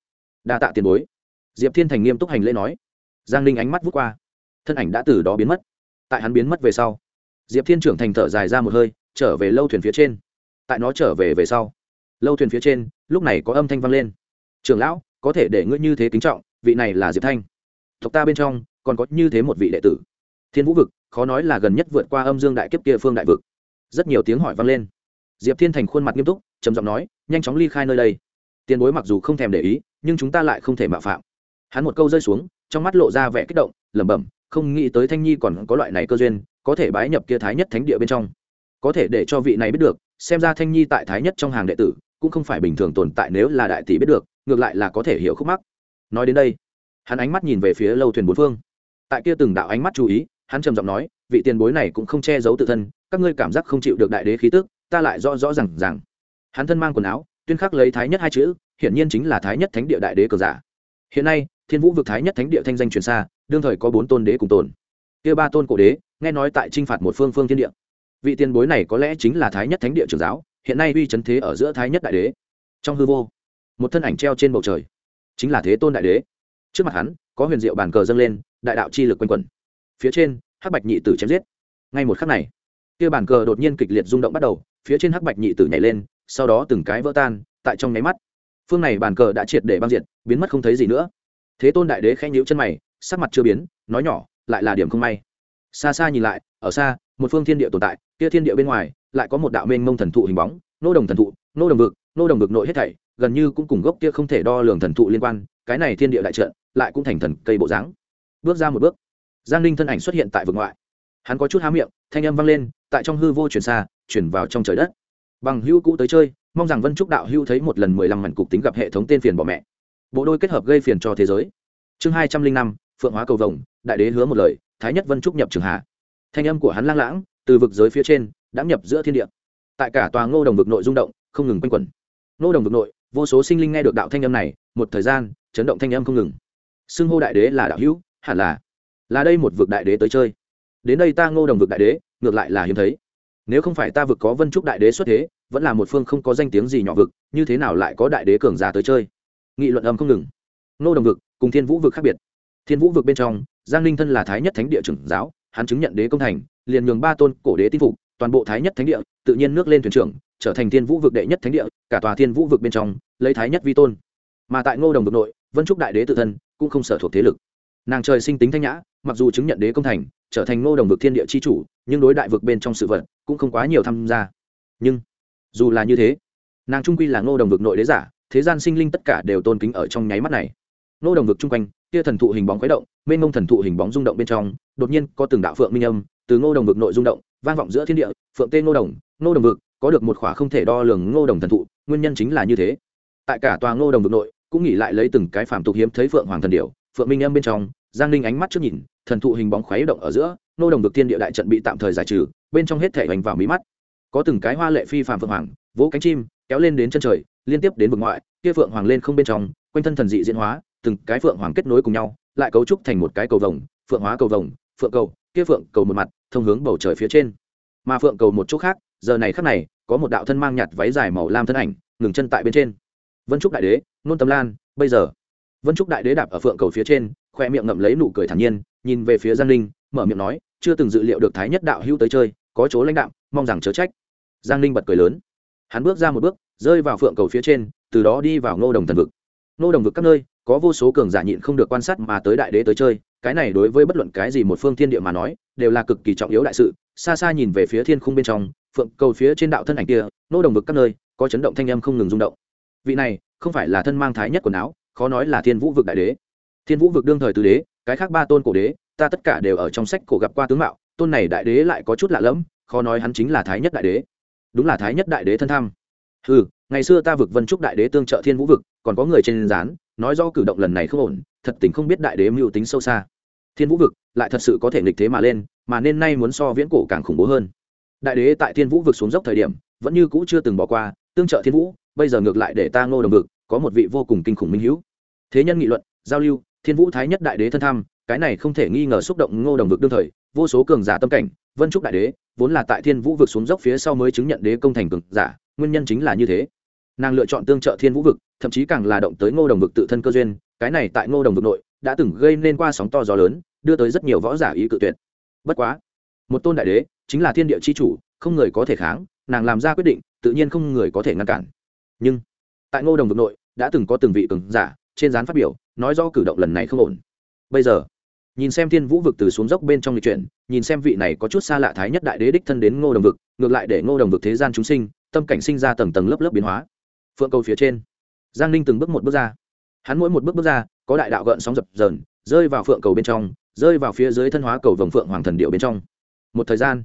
S1: Đa tạ tiền bối. Diệp thiên thành nghiêm túc hành lễ nói. Giang ninh ánh mắt vút qua. Thân ảnh đã từ đó biến mất. Tại hắn biến mất về sau, diệp thiên trưởng thành thở dài ra một hơi, trở về lâu thuyền phía trên. Tại nó trở về về sau, lâu thuyền phía trên, lúc này có âm thanh vang lên. Trưởng lão có thể để ngươi như thế kính trọng, vị này là diệp thanh. Tộc ta bên trong, còn có như thế một vị đệ tử. Thiên vũ vực, khó nói là gần nhất vượt qua âm dương đại kiếp kia phương đại vực. Rất nhiều tiếng hỏi vang lên. Diệp thiên thành khuôn mặt nghiêm túc, trầm giọng nói, nhanh chóng ly khai nơi đây. Tiền bối mặc dù không thèm để ý, nhưng chúng ta lại không thể mạo phạm. Hắn một câu rơi xuống, trong mắt lộ ra vẻ kích động, lẩm bẩm, không nghĩ tới thanh nhi còn có loại này cơ duyên, có thể bái nhập kia thái nhất thánh địa bên trong. Có thể để cho vị này biết được, xem ra thanh nhi tại thái nhất trong hàng đệ tử, cũng không phải bình thường tồn tại nếu là đại tỷ biết được ngược lại là có thể hiểu khúc mắc. Nói đến đây, hắn ánh mắt nhìn về phía lâu thuyền bốn phương. Tại kia từng đạo ánh mắt chú ý, hắn trầm giọng nói, vị tiền bối này cũng không che giấu tự thân, các ngươi cảm giác không chịu được đại đế khí tức, ta lại rõ rõ rằng rằng hắn thân mang quần áo, tuyên khắc lấy thái nhất hai chữ, hiển nhiên chính là thái nhất thánh địa đại đế cờ giả. Hiện nay, thiên vũ vực thái nhất thánh địa thanh danh truyền xa, đương thời có bốn tôn đế cùng tồn kia ba tôn cổ đế, nghe nói tại chinh phạt một phương phương thiên địa. Vị tiền bối này có lẽ chính là thái nhất thánh địa trưởng giáo, hiện nay uy chấn thế ở giữa thái nhất đại đế. Trong hư vô một thân ảnh treo trên bầu trời. Chính là thế tôn đại đế. Trước mặt hắn, có huyền diệu bàn cờ dâng lên, đại đạo chi lực quanh quẩn. Phía trên, hắc bạch nhị tử chém giết. Ngay một khắc này, kia bàn cờ đột nhiên kịch liệt rung động bắt đầu, phía trên hắc bạch nhị tử nhảy lên, sau đó từng cái vỡ tan, tại trong nháy mắt, phương này bàn cờ đã triệt để băng diệt, biến mất không thấy gì nữa. Thế tôn đại đế khẽ nhíu chân mày, sắc mặt chưa biến, nói nhỏ, lại là điểm không may. Xa xa nhìn lại, ở xa, một phương thiên địa tồn tại, kia thiên địa bên ngoài, lại có một đạo mênh mông thần thụ hình bóng, nô đồng thần thụ, nô đồng vực, nô đồng vực nội hết thảy gần như cũng cùng gốc kia không thể đo lường thần thụ liên quan, cái này thiên địa đại trận lại cũng thành thần cây bộ dáng. Bước ra một bước, giang ninh thân ảnh xuất hiện tại vực ngoại. Hắn có chút há miệng, thanh âm vang lên, tại trong hư vô chuyển xa chuyển vào trong trời đất. Bằng hữu cũ tới chơi, mong rằng vân trúc đạo hữu thấy một lần mười lăm mảnh cục tính gặp hệ thống tên phiền bỏ mẹ. Bộ đôi kết hợp gây phiền cho thế giới. Chương hai trăm linh năm, phượng hóa cầu vồng, đại đế hứa một lời, thái nhất vân trúc nhập trường hạ thanh âm của hắn lang lãng, từ vực giới phía trên, đã nhập giữa thiên địa. Tại cả tòa ngô đồng vực nội rung động, không ngừng quanh quẩn. Ngô đồng vực nội vô số sinh linh nghe được đạo thanh âm này, một thời gian, chấn động thanh âm không ngừng. Xưng hô đại đế là đạo hữu, hẳn là là đây một vực đại đế tới chơi. Đến đây ta ngô đồng vực đại đế, ngược lại là hiếm thấy. Nếu không phải ta vực có vân trúc đại đế xuất thế, vẫn là một phương không có danh tiếng gì nhỏ vực, như thế nào lại có đại đế cường giả tới chơi? Nghị luận âm không ngừng. Ngô đồng vực cùng thiên vũ vực khác biệt. Thiên vũ vực bên trong, giang ninh thân là thái nhất thánh địa trưởng giáo, hắn chứng nhận đế công thành, liền nhường ba tôn cổ đế tin phục, toàn bộ thái nhất thánh địa, tự nhiên nước lên thuyền trưởng trở thành thiên vũ vực đệ nhất thánh địa, cả tòa thiên vũ vực bên trong, lấy thái nhất vi tôn. Mà tại ngô đồng vực nội, vân trúc đại đế tự thân cũng không sở thuộc thế lực. Nàng trời sinh tính thanh nhã, mặc dù chứng nhận đế công thành, trở thành ngô đồng vực thiên địa c h i chủ, nhưng đối đại vực bên trong sự vật cũng không quá nhiều tham gia. Nhưng, dù là như thế, nàng trung quy là ngô đồng vực nội đế giả, thế gian sinh linh tất cả đều tôn kính ở trong nháy mắt này. Ngô đồng vực chung quanh kia thần thụ hình bóng khuấy động, mênh mông thần thụ hình bóng rung động bên trong, đột nhiên có từng đạo phượng minh âm từ ngô đồng vực nội rung động, vang vọng giữa thiên địa, phượng tên ngô đồng ngô đồng vực có được một khỏa không thể đo lường ngô đồng thần thụ, nguyên nhân chính là như thế. Tại cả tòa ngô đồng vực nội, cũng nghỉ lại lấy từng cái phàm tục hiếm thấy phượng hoàng thần điệu phượng minh âm bên trong, giang ninh ánh mắt trước nhìn, thần thụ hình bóng khoáy động ở giữa, ngô đồng vực thiên địa đại trận bị tạm thời giải trừ, bên trong hết thể hoành vào mí mắt. Có từng cái hoa lệ phi phàm phượng hoàng, vỗ cánh chim, kéo lên đến chân trời, liên tiếp đến vực ngoại, kia phượng hoàng lên không bên trong, quanh thân thần dị diễn hóa, từng cái phượng hoàng kết nối cùng nhau, lại cấu trúc thành một cái cầu vồng, phượng hóa cầu vồng, phượng cầu, kia phượng cầu một mặt, thông hướng bầu trời phía trên. Mà phượng cầu một chỗ khác giờ này khắc này, có một đạo thân mang nhạt váy dài màu lam thân ảnh, ngừng chân tại bên trên. Vân trúc đại đế, nôn tâm lan, bây giờ. Vân trúc đại đế đạp ở phượng cầu phía trên, khoe miệng ngậm lấy nụ cười thản nhiên, nhìn về phía giang linh mở miệng nói, chưa từng dự liệu được thái nhất đạo hữu tới chơi, có chỗ lãnh đạo mong rằng chớ trách. Giang linh bật cười lớn. Hắn bước ra một bước, rơi vào phượng cầu phía trên, từ đó đi vào ngô đồng thần vực. Ngô đồng vực các nơi, có vô số cường giả nhịn không được quan sát mà tới đại đế tới chơi, cái này đối với bất luận cái gì một phương thiên địa mà nói, đều là cực kỳ trọng yếu đại sự xa xa nhìn về phía thiên khung bên trong, phượng cầu phía trên đạo thân ảnh kia, nô đồng vực các nơi, có chấn động thanh âm không ngừng rung động. Vị này, không phải là thân mang thái nhất quần áo, khó nói là thiên vũ vực đại đế. Thiên vũ vực đương thời tứ đế, cái khác ba tôn cổ đế, ta tất cả đều ở trong sách cổ gặp qua tướng mạo, tôn này đại đế lại có chút lạ lẫm, khó nói hắn chính là thái nhất đại đế. Đúng là thái nhất đại đế thân tham. Ừ ngày xưa ta vực vân trúc đại đế tương trợ thiên vũ vực, còn có người trên gián, nói do cử động lần này không ổn, thật tình không biết đại đế mưu tính sâu xa. Thiên vũ vực lại thật sự có thể nghịch thế mà lên mà nên nay muốn so viễn cổ càng khủng bố hơn. Đại đế tại thiên vũ vực xuống dốc thời điểm, vẫn như cũ chưa từng bỏ qua, tương trợ thiên vũ, bây giờ ngược lại để ta ngô đồng vực có một vị vô cùng kinh khủng minh hữu. Thế nhân nghị luận, giao lưu, thiên vũ thái nhất đại đế thân tham, cái này không thể nghi ngờ xúc động ngô đồng vực đương thời, vô số cường giả tâm cảnh, vân trúc đại đế, vốn là tại thiên vũ vực xuống dốc phía sau mới chứng nhận đế công thành cường giả, nguyên nhân chính là như thế. Nàng lựa chọn tương trợ thiên vũ vực, thậm chí càng là động tới ngô đồng vực tự thân cơ duyên, cái này tại ngô đồng vực nội đã từng gây nên qua sóng to gió lớn, đưa tới rất nhiều võ giả ý cự tuyệt bất quá, một tôn đại đế chính là thiên địa c h i chủ, không người có thể kháng, nàng làm ra quyết định, tự nhiên không người có thể ngăn cản. Nhưng, tại ngô đồng vực nội, đã từng có từng vị cường giả trên gián phát biểu, nói do cử động lần này không ổn. Bây giờ, nhìn xem thiên vũ vực từ xuống dốc bên trong lịch chuyển, nhìn xem vị này có chút xa lạ thái nhất đại đế đích thân đến ngô đồng vực, ngược lại để ngô đồng vực thế gian chúng sinh, tâm cảnh sinh ra tầng tầng lớp lớp biến hóa. Phượng cầu phía trên, giang ninh từng bước một bước ra. Hắn mỗi một bước bước ra, có đại đạo gợn sóng dập dờn, rơi vào phượng cầu bên trong rơi vào phía dưới thân hóa cầu vồng phượng hoàng thần điệu bên trong. Một thời gian,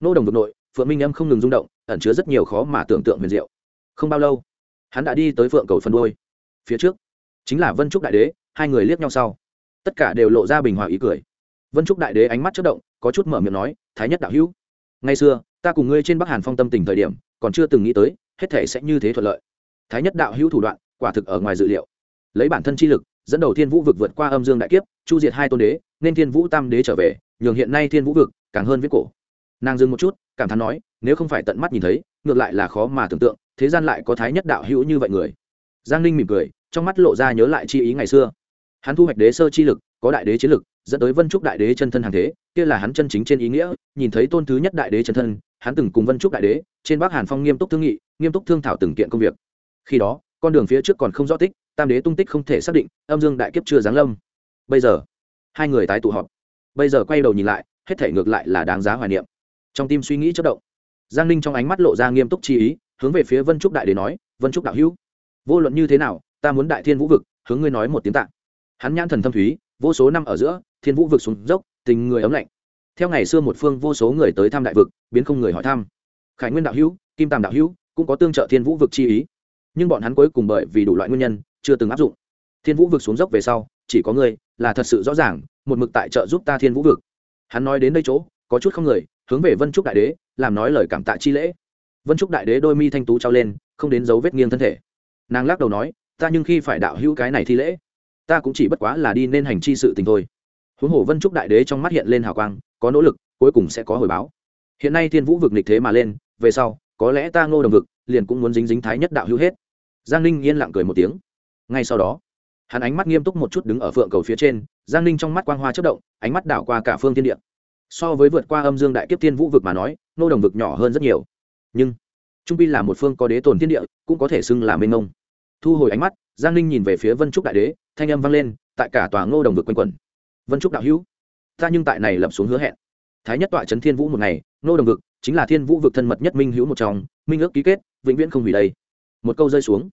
S1: nô đồng vực nội, phượng minh âm không ngừng rung động, ẩn chứa rất nhiều khó mà tưởng tượng huyền diệu. Không bao lâu, hắn đã đi tới phượng cầu phân đôi. Phía trước, chính là vân trúc đại đế, hai người liếc nhau sau. Tất cả đều lộ ra bình hòa ý cười. Vân trúc đại đế ánh mắt chất động, có chút mở miệng nói, thái nhất đạo hữu, ngày xưa, ta cùng ngươi trên bắc hàn phong tâm tình thời điểm, còn chưa từng nghĩ tới, hết thể sẽ như thế thuận lợi. Thái nhất đạo hữu thủ đoạn, quả thực ở ngoài dự liệu. Lấy bản thân chi lực, dẫn đầu thiên vũ vực vượt qua âm dương đại kiếp, chu diệt hai tôn đế nên thiên vũ tam đế trở về, nhường hiện nay thiên vũ vực càng hơn viết cổ. Nàng dừng một chút, cảm thán nói, nếu không phải tận mắt nhìn thấy, ngược lại là khó mà tưởng tượng, thế gian lại có thái nhất đạo hữu như vậy người. Giang ninh mỉm cười, trong mắt lộ ra nhớ lại chi ý ngày xưa. Hắn thu hoạch đế sơ chi lực, có đại đế chiến lực, dẫn tới vân trúc đại đế chân thân hàng thế, kia là hắn chân chính trên ý nghĩa, nhìn thấy tôn thứ nhất đại đế chân thân, hắn từng cùng vân trúc đại đế, trên bắc hàn phong nghiêm túc thương nghị, nghiêm túc thương thảo từng kiện công việc. Khi đó, con đường phía trước còn không rõ tích, tam đế tung tích không thể xác định, âm dương đại kiếp chưa giáng lâm. Bây giờ hai người tái tụ họp. Bây giờ quay đầu nhìn lại, hết thể ngược lại là đáng giá hoài niệm. Trong tim suy nghĩ chất động, giang ninh trong ánh mắt lộ ra nghiêm túc chi ý, hướng về phía vân trúc đại đế nói, vân trúc đạo hữu, vô luận như thế nào, ta muốn đại thiên vũ vực, hướng ngươi nói một tiếng tạng. Hắn nhãn thần thâm thúy, vô số năm ở giữa, thiên vũ vực xuống dốc, tình người ấm lạnh. Theo ngày xưa một phương vô số người tới thăm đại vực, biến không người hỏi thăm. Khải nguyên đạo hữu, kim tàm đạo hữu, cũng có tương trợ thiên vũ vực chi ý. Nhưng bọn hắn cuối cùng bởi vì đủ loại nguyên nhân, chưa từng áp dụng. Thiên vũ vực xuống dốc về sau chỉ có ngươi, là thật sự rõ ràng, một mực tại trợ giúp ta thiên vũ vực. Hắn nói đến đây chỗ, có chút không người, hướng về vân trúc đại đế, làm nói lời cảm tạ chi lễ. Vân trúc đại đế đôi mi thanh tú trao lên, không đến dấu vết nghiêng thân thể. Nàng lắc đầu nói, ta nhưng khi phải đạo hữu cái này thi lễ, ta cũng chỉ bất quá là đi nên hành chi sự tình thôi. Huống hồ vân trúc đại đế trong mắt hiện lên hào quang, có nỗ lực, cuối cùng sẽ có hồi báo. Hiện nay thiên vũ vực nịch thế mà lên, về sau, có lẽ ta ngô đồng vực liền cũng muốn dính dính thái nhất đạo hữu hết. Giang ninh yên lặng cười một tiếng. Ngay sau đó hắn ánh mắt nghiêm túc một chút đứng ở phượng cầu phía trên, giang ninh trong mắt quang hoa chất động, ánh mắt đảo qua cả phương thiên địa. So với vượt qua âm dương đại kiếp thiên vũ vực mà nói ngô đồng vực nhỏ hơn rất nhiều. Nhưng, trung pi là một phương có đế tồn thiên địa, cũng có thể xưng là mênh mông. Thu hồi ánh mắt, giang ninh nhìn về phía vân trúc đại đế, thanh âm vang lên, tại cả tòa ngô đồng vực quanh quẩn. Vân trúc đạo hữu, ta nhưng tại này lập xuống hứa hẹn. Thái nhất tọa trấn thiên vũ một ngày ngô đồng vực chính là thiên vũ vực thân mật nhất minh hữu một trong, minh ước ký kết, vĩnh viễn không hủy đây. Một câu rơi xuống,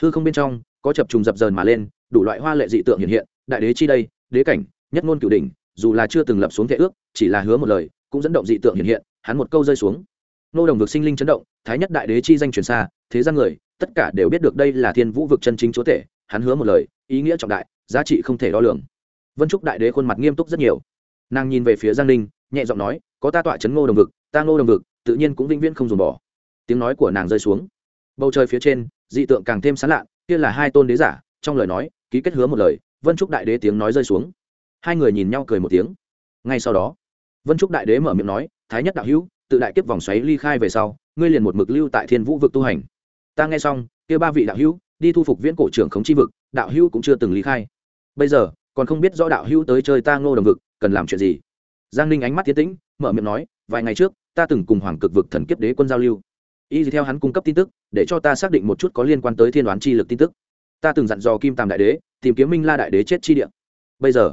S1: hư không bên trong, có chập trùng dập dờn mà lên đủ loại hoa lệ dị tượng hiện hiện, đại đế chi đây, đế cảnh, nhất ngôn cửu đỉnh, dù là chưa từng lập xuống thể ước, chỉ là hứa một lời, cũng dẫn động dị tượng hiện hiện, hắn một câu rơi xuống. Nô đồng vực sinh linh chấn động, thái nhất đại đế chi danh truyền xa, thế gian người, tất cả đều biết được đây là thiên vũ vực chân chính chúa tể, hắn hứa một lời, ý nghĩa trọng đại, giá trị không thể đo lường. Vân trúc đại đế khuôn mặt nghiêm túc rất nhiều. Nàng nhìn về phía giang ninh, nhẹ giọng nói, có ta tọa chấn ngô đồng vực, ta ngô đồng vực, tự nhiên cũng vĩnh viễn không dùng bỏ. Tiếng nói của nàng rơi xuống. Bầu trời phía trên, dị tượng càng thêm sán lạ, kia là hai tôn đế giả, trong lời nói ký kết hứa một lời, vân trúc đại đế tiếng nói rơi xuống. Hai người nhìn nhau cười một tiếng. Ngay sau đó, vân trúc đại đế mở miệng nói, thái nhất đạo hữu, tự đại kiếp vòng xoáy ly khai về sau, ngươi liền một mực lưu tại thiên vũ vực tu hành. Ta nghe xong, kia ba vị đạo hữu, đi thu phục viễn cổ trưởng khống chi vực, đạo hữu cũng chưa từng ly khai. Bây giờ, còn không biết rõ đạo hữu tới chơi ta ngô đồng vực, cần làm chuyện gì? Giang ninh ánh mắt tiến tĩnh, mở miệng nói, vài ngày trước, ta từng cùng hoàng cực vực thần kiếp đế quân giao lưu. Y theo hắn cung cấp tin tức, để cho ta xác định một chút có liên quan tới thiên đoán chi lực tin tức ta từng dặn dò kim tam đại đế, tìm kiếm minh la đại đế chết chi địa. Bây giờ,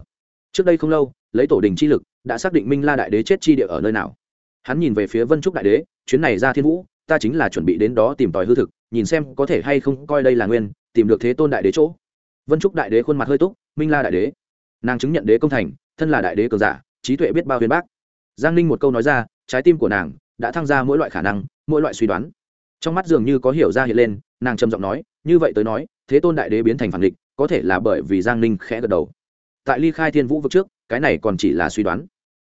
S1: trước đây không lâu, lấy tổ đình chi lực, đã xác định minh la đại đế chết chi địa ở nơi nào. Hắn nhìn về phía vân trúc đại đế, chuyến này ra thiên vũ, ta chính là chuẩn bị đến đó tìm tòi hư thực, nhìn xem có thể hay không coi đây là nguyên, tìm được thế tôn đại đế chỗ. Vân trúc đại đế khuôn mặt hơi túc, minh la đại đế. Nàng chứng nhận đế công thành, thân là đại đế cường giả, trí tuệ biết bao huyền bác. Giang ninh một câu nói ra, trái tim của nàng đã thăng ra mỗi loại khả năng, mỗi loại suy đoán. Trong mắt dường như có hiểu ra hiện lên, nàng trầm giọng nói, như vậy tới nói thế tôn đại đế biến thành phản địch, có thể là bởi vì giang ninh khẽ gật đầu. Tại ly khai thiên vũ vực trước, cái này còn chỉ là suy đoán.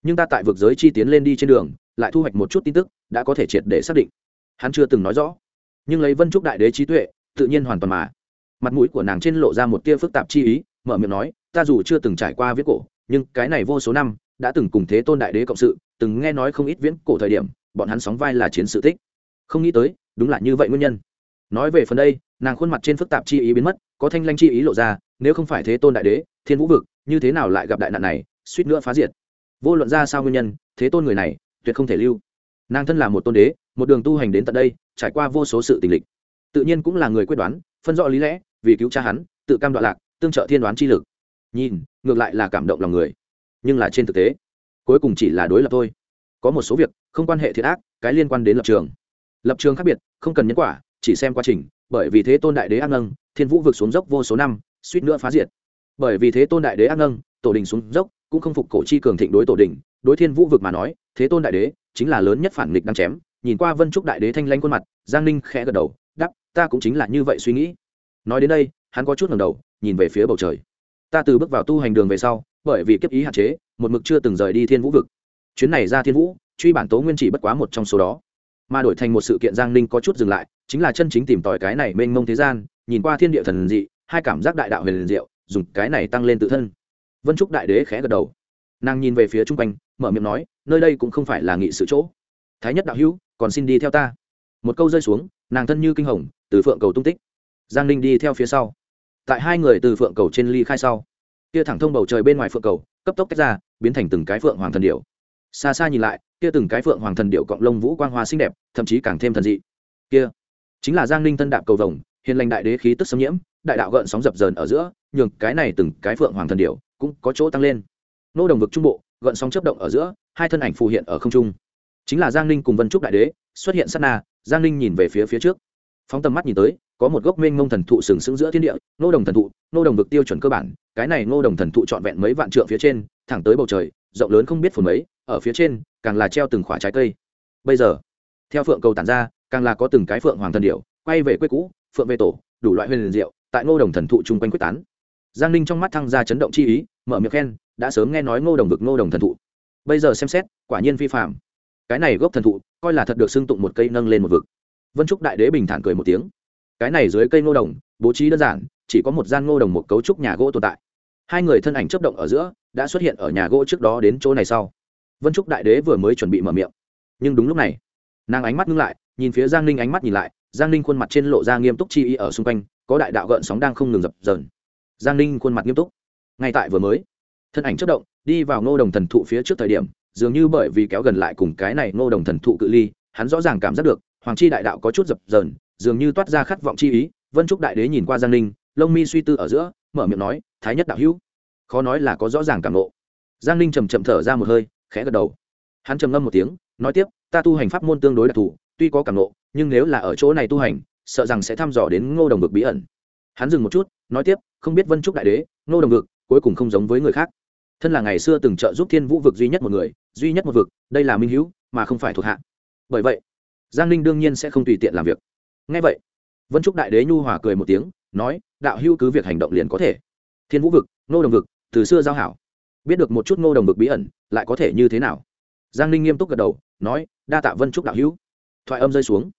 S1: Nhưng ta tại vực giới chi tiến lên đi trên đường, lại thu hoạch một chút tin tức, đã có thể triệt để xác định. Hắn chưa từng nói rõ. Nhưng lấy vân trúc đại đế trí tuệ, tự nhiên hoàn toàn mà. Mặt mũi của nàng trên lộ ra một tia phức tạp chi ý, mở miệng nói, ta dù chưa từng trải qua viết cổ, nhưng cái này vô số năm, đã từng cùng thế tôn đại đế cộng sự, từng nghe nói không ít viễn cổ thời điểm, bọn hắn sóng vai là chiến sự tích. Không nghĩ tới, đúng là như vậy nguyên nhân nói về phần đây, nàng khuôn mặt trên phức tạp chi ý biến mất, có thanh lanh chi ý lộ ra, nếu không phải thế tôn đại đế, thiên vũ vực, như thế nào lại gặp đại nạn này, suýt nữa phá diệt. Vô luận ra sao nguyên nhân, thế tôn người này, tuyệt không thể lưu. Nàng thân là một tôn đế, một đường tu hành đến tận đây, trải qua vô số sự tình lịch. Tự nhiên cũng là người quyết đoán, phân rõ lý lẽ, vì cứu cha hắn, tự cam đoạn lạc, tương trợ thiên đoán chi lực. Nhìn, ngược lại là cảm động lòng người. Nhưng là trên thực tế, cuối cùng chỉ là đối lập thôi. Có một số việc, không quan hệ thiệt ác, cái liên quan đến lập trường. Lập trường khác biệt, không cần nhân quả chỉ xem quá trình, bởi vì thế tôn đại đế ác nâng thiên vũ vực xuống dốc vô số năm, suýt nữa phá diệt. Bởi vì thế tôn đại đế ác nâng tổ đình xuống dốc, cũng không phục cổ chi cường thịnh đối tổ đình, đối thiên vũ vực mà nói, thế tôn đại đế chính là lớn nhất phản nghịch đang chém. Nhìn qua vân trúc đại đế thanh lanh khuôn mặt, giang ninh khẽ gật đầu đắp ta cũng chính là như vậy suy nghĩ. Nói đến đây, hắn có chút ngầm đầu, nhìn về phía bầu trời. Ta từ bước vào tu hành đường về sau, bởi vì kiếp ý hạn chế, một mực chưa từng rời đi thiên vũ vực. Chuyến này ra thiên vũ, truy bản tố nguyên chỉ bất quá một trong số đó. Mà đổi thành một sự kiện giang ninh có chút dừng lại chính là chân chính tìm tòi cái này mênh mông thế gian, nhìn qua thiên địa thần dị, hai cảm giác đại đạo huyền liền diệu, dùng cái này tăng lên tự thân. Vân trúc đại đế khẽ gật đầu. Nàng nhìn về phía chung quanh, mở miệng nói, nơi đây cũng không phải là nghị sự chỗ. Thái nhất đạo hữu, còn xin đi theo ta. Một câu rơi xuống, nàng thân như kinh hồng, từ phượng cầu tung tích. Giang ninh đi theo phía sau. Tại hai người từ phượng cầu trên ly khai sau, kia thẳng thông bầu trời bên ngoài phượng cầu, cấp tốc tách ra, biến thành từng cái phượng hoàng thần điệu xa xa nhìn lại, kia từng cái phượng hoàng thần điệu cọng lông vũ quang hoa xinh đẹp, thậm chí càng thêm thần dị. Kia chính là giang ninh thân đạp cầu vồng, hiền lành đại đế khí tức xâm nhiễm, đại đạo gợn sóng dập dờn ở giữa, nhường cái này từng cái phượng hoàng thần điệu cũng có chỗ tăng lên. Nô đồng vực trung bộ, gợn sóng chấp động ở giữa, hai thân ảnh phù hiện ở không trung. Chính là giang ninh cùng vân trúc đại đế, xuất hiện sát na, giang ninh nhìn về phía phía trước. Phóng tầm mắt nhìn tới, có một gốc mênh mông thần thụ sừng sững giữa thiên địa, nô đồng thần thụ, nô đồng vực tiêu chuẩn cơ bản, cái này nô đồng thần thụ trọn vẹn mấy vạn trượng phía trên, thẳng tới bầu trời, rộng lớn không biết phồn mấy, ở phía trên, càng là treo từng khỏa trái cây. Bây giờ, theo phượng cầu tản ra càng là có từng cái phượng hoàng thần điệu quay về quê cũ, phượng về tổ, đủ loại huyền liền diệu, tại ngô đồng thần thụ chung quanh quyết tán. Giang ninh trong mắt thăng ra chấn động chi ý, mở miệng khen, đã sớm nghe nói ngô đồng vực ngô đồng thần thụ. Bây giờ xem xét, quả nhiên vi phạm cái này gốc thần thụ, coi là thật được xưng tụng một cây nâng lên một vực. Vân trúc đại đế bình thản cười một tiếng. Cái này dưới cây ngô đồng, bố trí đơn giản, chỉ có một gian ngô đồng một cấu trúc nhà gỗ tồn tại. Hai người thân ảnh chấp động ở giữa, đã xuất hiện ở nhà gỗ trước đó đến chỗ này sau. Vân trúc đại đế vừa mới chuẩn bị mở miệng. Nhưng đúng lúc này, nàng ánh mắt ngưng lại nhìn phía giang ninh ánh mắt nhìn lại, giang ninh khuôn mặt trên lộ ra nghiêm túc chi ý ở xung quanh, có đại đạo gợn sóng đang không ngừng dập dờn. Giang ninh khuôn mặt nghiêm túc. Ngay tại vừa mới, thân ảnh chất động, đi vào ngô đồng thần thụ phía trước thời điểm, dường như bởi vì kéo gần lại cùng cái này ngô đồng thần thụ cự ly, hắn rõ ràng cảm giác được, hoàng chi đại đạo có chút dập dờn, dường như toát ra khát vọng chi ý, vân trúc đại đế nhìn qua giang ninh, lông mi suy tư ở giữa, mở miệng nói, thái nhất đạo hữu. Khó nói là có rõ ràng cảm lộ giang ninh chầm chậm thở ra một hơi, khẽ gật đầu. Hắn trầm ngâm một tiếng, nói tiếp, ta tu hành pháp môn tương đối đặc thù tuy có cảm nộ, nhưng nếu là ở chỗ này tu hành, sợ rằng sẽ thăm dò đến ngô đồng ngực bí ẩn. Hắn dừng một chút, nói tiếp, không biết vân trúc đại đế, ngô đồng ngực, cuối cùng không giống với người khác. Thân là ngày xưa từng trợ giúp thiên vũ vực duy nhất một người, duy nhất một vực, đây là minh hữu mà không phải thuộc hạ. Bởi vậy, giang ninh đương nhiên sẽ không tùy tiện làm việc. Ngay vậy, vân trúc đại đế nhu hòa cười một tiếng, nói, đạo hữu cứ việc hành động liền có thể. Thiên vũ vực, ngô đồng vực từ xưa giao hảo. Biết được một chút ngô đồng vực bí ẩn, lại có thể như thế nào? Giang ninh nghiêm túc gật đầu, nói, đa tạ vân trúc đạo hữu thoại âm rơi xuống.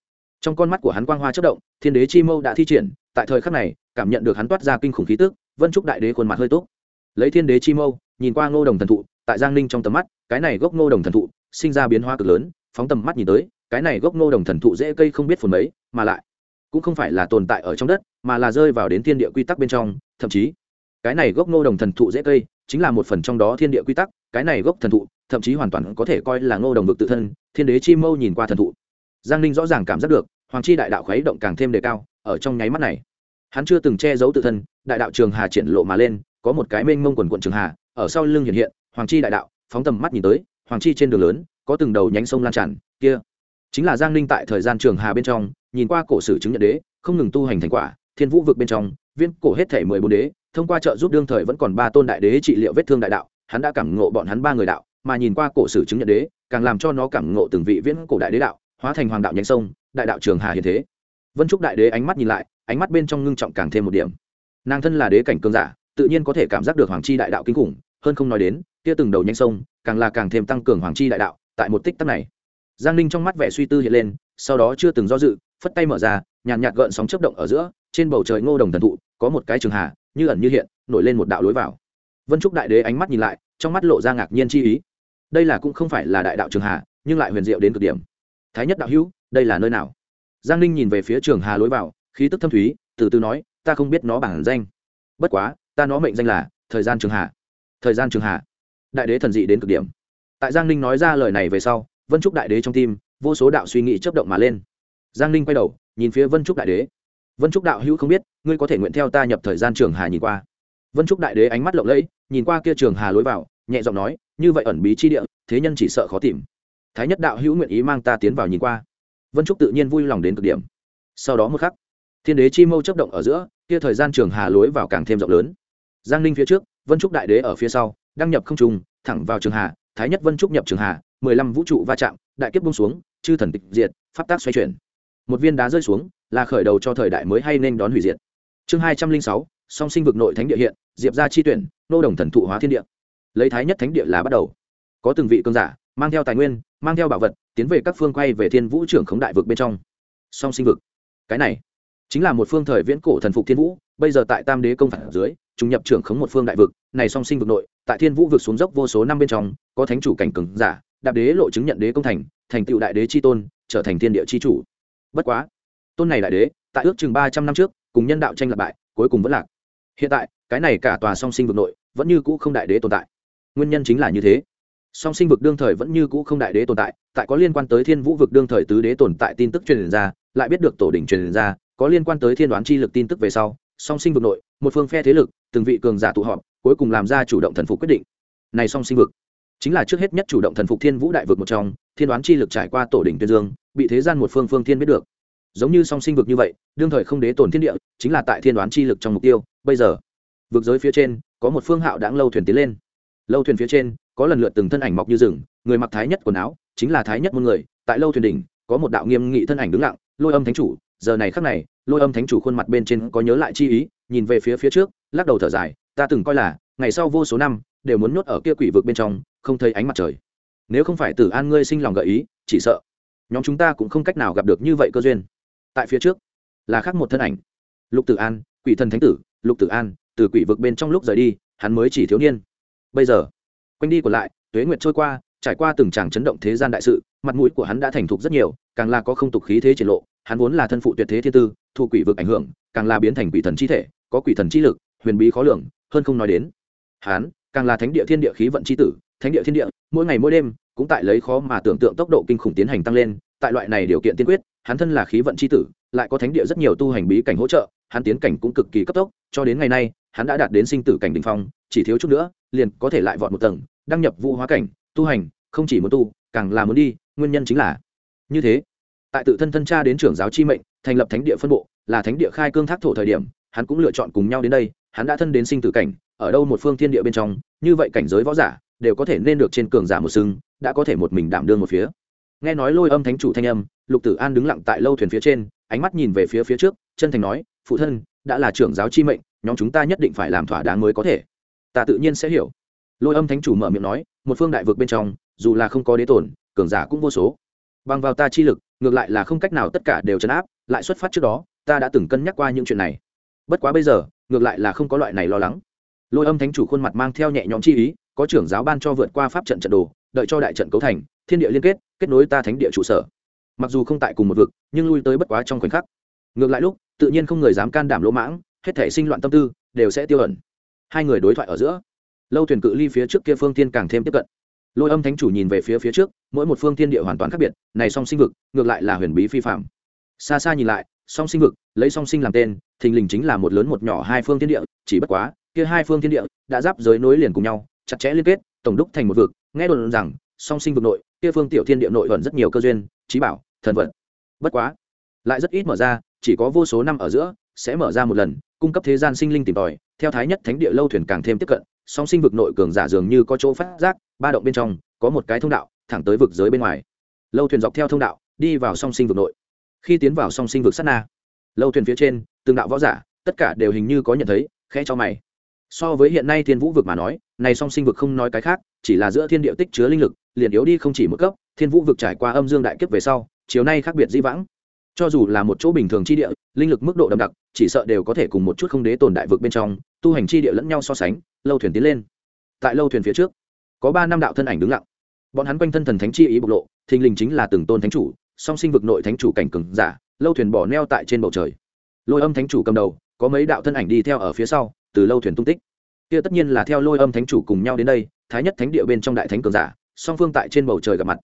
S1: Trong con mắt của hắn quang hoa chất động, thiên đế chi mâu đã thi triển, tại thời khắc này, cảm nhận được hắn toát ra kinh khủng khí tức, vân trúc đại đế khuôn mặt hơi tốt lấy thiên đế chi mâu, nhìn qua ngô đồng thần thụ, tại giang ninh trong tầm mắt, cái này gốc ngô đồng thần thụ, sinh ra biến hoa cực lớn, phóng tầm mắt nhìn tới, cái này gốc ngô đồng thần thụ dễ cây không biết phồn mấy, mà lại cũng không phải là tồn tại ở trong đất, mà là rơi vào đến thiên địa quy tắc bên trong, thậm chí cái này gốc ngô đồng thần thụ dễ cây, chính là một phần trong đó thiên địa quy tắc, cái này gốc thần thụ, thậm chí hoàn toàn có thể coi là ngô đồng vực tự thân, thiên đế chi mâu nhìn qua thần thụ giang ninh rõ ràng cảm giác được, hoàng chi đại đạo khuấy động càng thêm đề cao, ở trong nháy mắt này, hắn chưa từng che giấu tự thân, đại đạo trường hà triển lộ mà lên, có một cái mênh mông quần quận trường hà, ở sau lưng hiện hiện, hoàng chi đại đạo, phóng tầm mắt nhìn tới, hoàng chi trên đường lớn, có từng đầu nhánh sông lan tràn, kia, chính là giang ninh tại thời gian trường hà bên trong, nhìn qua cổ sử chứng nhận đế, không ngừng tu hành thành quả, thiên vũ vực bên trong viên cổ hết thể mười bốn đế, thông qua trợ giúp đương thời vẫn còn ba tôn đại đế trị liệu vết thương đại đạo, hắn đã cảm ngộ bọn hắn ba người đạo, mà nhìn qua cổ sử chứng nhận đế, càng làm cho nó cảm ngộ từng vị viễn cổ đại đế đạo hóa thành hoàng đạo nhánh sông, đại đạo trường hà hiện thế. Vân trúc đại đế ánh mắt nhìn lại, ánh mắt bên trong ngưng trọng càng thêm một điểm. Nàng thân là đế cảnh cương giả, tự nhiên có thể cảm giác được hoàng chi đại đạo kinh khủng, hơn không nói đến, kia từng đầu nhanh sông, càng là càng thêm tăng cường hoàng chi đại đạo, tại một tích tắc này. Giang ninh trong mắt vẻ suy tư hiện lên, sau đó chưa từng do dự, phất tay mở ra, nhàn nhạt gợn sóng chấp động ở giữa, trên bầu trời ngô đồng thần thụ, có một cái trường hà, như ẩn như hiện, nổi lên một đạo lối vào. Vân trúc đại đế ánh mắt nhìn lại, trong mắt lộ ra ngạc nhiên chi ý. Đây là cũng không phải là đại đạo trường hà, nhưng lại huyền diệu đến cực điểm thái nhất đạo hữu, đây là nơi nào? Giang ninh nhìn về phía trường hà lối vào, khí tức thâm thúy, từ từ nói, ta không biết nó bản danh. Bất quá, ta nó mệnh danh là thời gian trường hà. Thời gian trường hà. Đại đế thần dị đến cực điểm. Tại giang ninh nói ra lời này về sau, vân trúc đại đế trong tim, vô số đạo suy nghĩ chấp động mà lên. Giang ninh quay đầu, nhìn phía vân trúc đại đế. Vân trúc đạo hữu không biết, ngươi có thể nguyện theo ta nhập thời gian trường hà nhìn qua. Vân trúc đại đế ánh mắt lộng lẫy, nhìn qua kia trường hà lối vào, nhẹ giọng nói, như vậy ẩn bí chi địa, thế nhân chỉ sợ khó tìm thái nhất đạo hữu nguyện ý mang ta tiến vào nhìn qua. Vân trúc tự nhiên vui lòng đến cực điểm. Sau đó một khắc, thiên đế chi mâu chấp động ở giữa, kia thời gian trường hà lối vào càng thêm rộng lớn. Giang ninh phía trước, vân trúc đại đế ở phía sau, đăng nhập không trùng thẳng vào trường hà, thái nhất vân trúc nhập trường hà, mười lăm vũ trụ va chạm, đại kiếp bung xuống, chư thần tịch diệt, pháp tác xoay chuyển. Một viên đá rơi xuống, là khởi đầu cho thời đại mới hay nên đón hủy diệt. Chương hai trăm linh sáu, song sinh vực nội thánh địa hiện, diệp ra chi tuyển, nô đồng thần thụ hóa thiên địa. Lấy thái nhất thánh địa là bắt đầu. Có từng vị cơn giả, mang theo tài nguyên mang theo bảo vật, tiến về các phương quay về thiên vũ trưởng khống đại vực bên trong. Song sinh vực. Cái này chính là một phương thời viễn cổ thần phục thiên vũ, bây giờ tại tam đế công phản dưới chúng nhập trưởng khống một phương đại vực. Này song sinh vực nội, tại thiên vũ vực xuống dốc vô số năm bên trong, có thánh chủ cảnh cường giả, đạp đế lộ chứng nhận đế công thành thành tựu đại đế chi tôn, trở thành thiên địa chi chủ. Bất quá, tôn này đại đế, tại ước chừng ba trăm năm trước, cùng nhân đạo tranh lập bại, cuối cùng vẫn lạc. Hiện tại, cái này cả tòa song sinh vực nội, vẫn như cũ không đại đế tồn tại. Nguyên nhân chính là như thế song sinh vực đương thời vẫn như cũ không đại đế tồn tại tại có liên quan tới thiên vũ vực đương thời tứ đế tồn tại tin tức truyền ra, lại biết được tổ đỉnh truyền ra, có liên quan tới thiên đoán chi lực tin tức về sau, song sinh vực nội, một phương phe thế lực, từng vị cường giả tụ họp, cuối cùng làm ra chủ động thần phục quyết định. Này song sinh vực, chính là trước hết nhất chủ động thần phục thiên vũ đại vực một trong, thiên đoán chi lực trải qua tổ đỉnh tuyên dương, bị thế gian một phương phương thiên biết được. Giống như song sinh vực như vậy, đương thời không đế tổn thiên địa, chính là tại thiên đoán chi lực trong mục tiêu. Bây giờ, vực giới phía trên, có một phương hạo đáng lâu thuyền tiến lên. Lâu thuyền phía trên có lần lượt từng thân ảnh mọc như rừng, người mặc thái nhất quần áo, chính là thái nhất một người, tại lâu thuyền đỉnh, có một đạo nghiêm nghị thân ảnh đứng lặng, lôi âm thánh chủ. Giờ này khắc này, lôi âm thánh chủ khuôn mặt bên trên có nhớ lại chi ý, nhìn về phía phía trước, lắc đầu thở dài, ta từng coi là, ngày sau vô số năm, đều muốn nhốt ở kia quỷ vực bên trong, không thấy ánh mặt trời. Nếu không phải tử an ngươi sinh lòng gợi ý, chỉ sợ nhóm chúng ta cũng không cách nào gặp được như vậy cơ duyên. Tại phía trước, là khác một thân ảnh. Lục tử an, quỷ thần thánh tử, lục tử an, từ quỷ vực bên trong lúc rời đi, hắn mới chỉ thiếu niên. Bây giờ quanh đi còn lại, tuế nguyệt trôi qua, trải qua từng tràng chấn động thế gian đại sự, mặt mũi của hắn đã thành thục rất nhiều, càng là có không tục khí thế triển lộ, hắn vốn là thân phụ tuyệt thế thiên tư, thu quỷ vực ảnh hưởng, càng là biến thành quỷ thần chi thể, có quỷ thần chi lực, huyền bí khó lường, hơn không nói đến. Hắn, càng là thánh địa thiên địa khí vận chi tử, thánh địa thiên địa, mỗi ngày mỗi đêm, cũng tại lấy khó mà tưởng tượng tốc độ kinh khủng tiến hành tăng lên, tại loại này điều kiện tiên quyết, hắn thân là khí vận chi tử, lại có thánh địa rất nhiều tu hành bí cảnh hỗ trợ, hắn tiến cảnh cũng cực kỳ cấp tốc, cho đến ngày nay hắn đã đạt đến sinh tử cảnh đỉnh phong, chỉ thiếu chút nữa, liền có thể lại vọt một tầng, đăng nhập vũ hóa cảnh, tu hành, không chỉ muốn tu, càng là muốn đi, nguyên nhân chính là như thế. Tại tự thân thân cha đến trưởng giáo chi mệnh, thành lập thánh địa phân bộ, là thánh địa khai cương thác thổ thời điểm, hắn cũng lựa chọn cùng nhau đến đây, hắn đã thân đến sinh tử cảnh, ở đâu một phương thiên địa bên trong, như vậy cảnh giới võ giả, đều có thể nên được trên cường giả một sưng đã có thể một mình đảm đương một phía. Nghe nói lôi âm thánh chủ thanh âm, lục tử an đứng lặng tại lâu thuyền phía trên, ánh mắt nhìn về phía phía trước, chân thành nói, phụ thân, đã là trưởng giáo chi mệnh nhóm chúng ta nhất định phải làm thỏa đáng mới có thể. Ta tự nhiên sẽ hiểu. Lôi âm thánh chủ mở miệng nói, một phương đại vực bên trong, dù là không có đế tổn cường giả cũng vô số. Bằng vào ta chi lực, ngược lại là không cách nào tất cả đều chấn áp, lại xuất phát trước đó, ta đã từng cân nhắc qua những chuyện này. Bất quá bây giờ, ngược lại là không có loại này lo lắng. Lôi âm thánh chủ khuôn mặt mang theo nhẹ nhõm chi ý, có trưởng giáo ban cho vượt qua pháp trận trận đồ, đợi cho đại trận cấu thành, thiên địa liên kết kết nối ta thánh địa trụ sở. Mặc dù không tại cùng một vực, nhưng lui tới bất quá trong khoảnh khắc. Ngược lại lúc, tự nhiên không người dám can đảm lỗ mãng hết thể sinh loạn tâm tư, đều sẽ tiêu ẩn. Hai người đối thoại ở giữa. Lâu thuyền cự ly phía trước kia phương tiên càng thêm tiếp cận. Lôi âm thánh chủ nhìn về phía phía trước, mỗi một phương thiên địa hoàn toàn khác biệt, này song sinh vực, ngược lại là huyền bí phi phạm xa xa nhìn lại, song sinh vực, lấy song sinh làm tên, thình lình chính là một lớn một nhỏ hai phương thiên địa, chỉ bất quá, kia hai phương thiên địa đã giáp giới nối liền cùng nhau, chặt chẽ liên kết, tổng đúc thành một vực, nghe đồn rằng, song sinh vực nội, kia phương tiểu thiên địa nội vẫn rất nhiều cơ duyên, trí bảo, thần vật. Bất quá, lại rất ít mở ra, chỉ có vô số năm ở giữa, sẽ mở ra một lần cung cấp thế gian sinh linh tìm tòi, theo thái nhất thánh địa lâu thuyền càng thêm tiếp cận, song sinh vực nội cường giả dường như có chỗ phát giác, ba động bên trong, có một cái thông đạo, thẳng tới vực giới bên ngoài. Lâu thuyền dọc theo thông đạo, đi vào song sinh vực nội. Khi tiến vào song sinh vực sát na, lâu thuyền phía trên, từng đạo võ giả, tất cả đều hình như có nhận thấy, khẽ cho mày. So với hiện nay thiên vũ vực mà nói, này song sinh vực không nói cái khác, chỉ là giữa thiên địa tích chứa linh lực, liền yếu đi không chỉ một cấp, thiên vũ vực trải qua âm dương đại kiếp về sau, chiều nay khác biệt di vãng cho dù là một chỗ bình thường chi địa, linh lực mức độ đậm đặc, chỉ sợ đều có thể cùng một chút không đế tồn đại vực bên trong, tu hành chi địa lẫn nhau so sánh, lâu thuyền tiến lên. Tại lâu thuyền phía trước, có ba năm đạo thân ảnh đứng lặng. Bọn hắn quanh thân thần thánh chi ý bộc lộ, thình lình chính là từng tôn thánh chủ, song sinh vực nội thánh chủ cảnh cường giả, lâu thuyền bỏ neo tại trên bầu trời. Lôi âm thánh chủ cầm đầu, có mấy đạo thân ảnh đi theo ở phía sau, từ lâu thuyền tung tích. Kia tất nhiên là theo lôi âm thánh chủ cùng nhau đến đây, thái nhất thánh địa bên trong đại thánh cường giả, song phương tại trên bầu trời gặp mặt.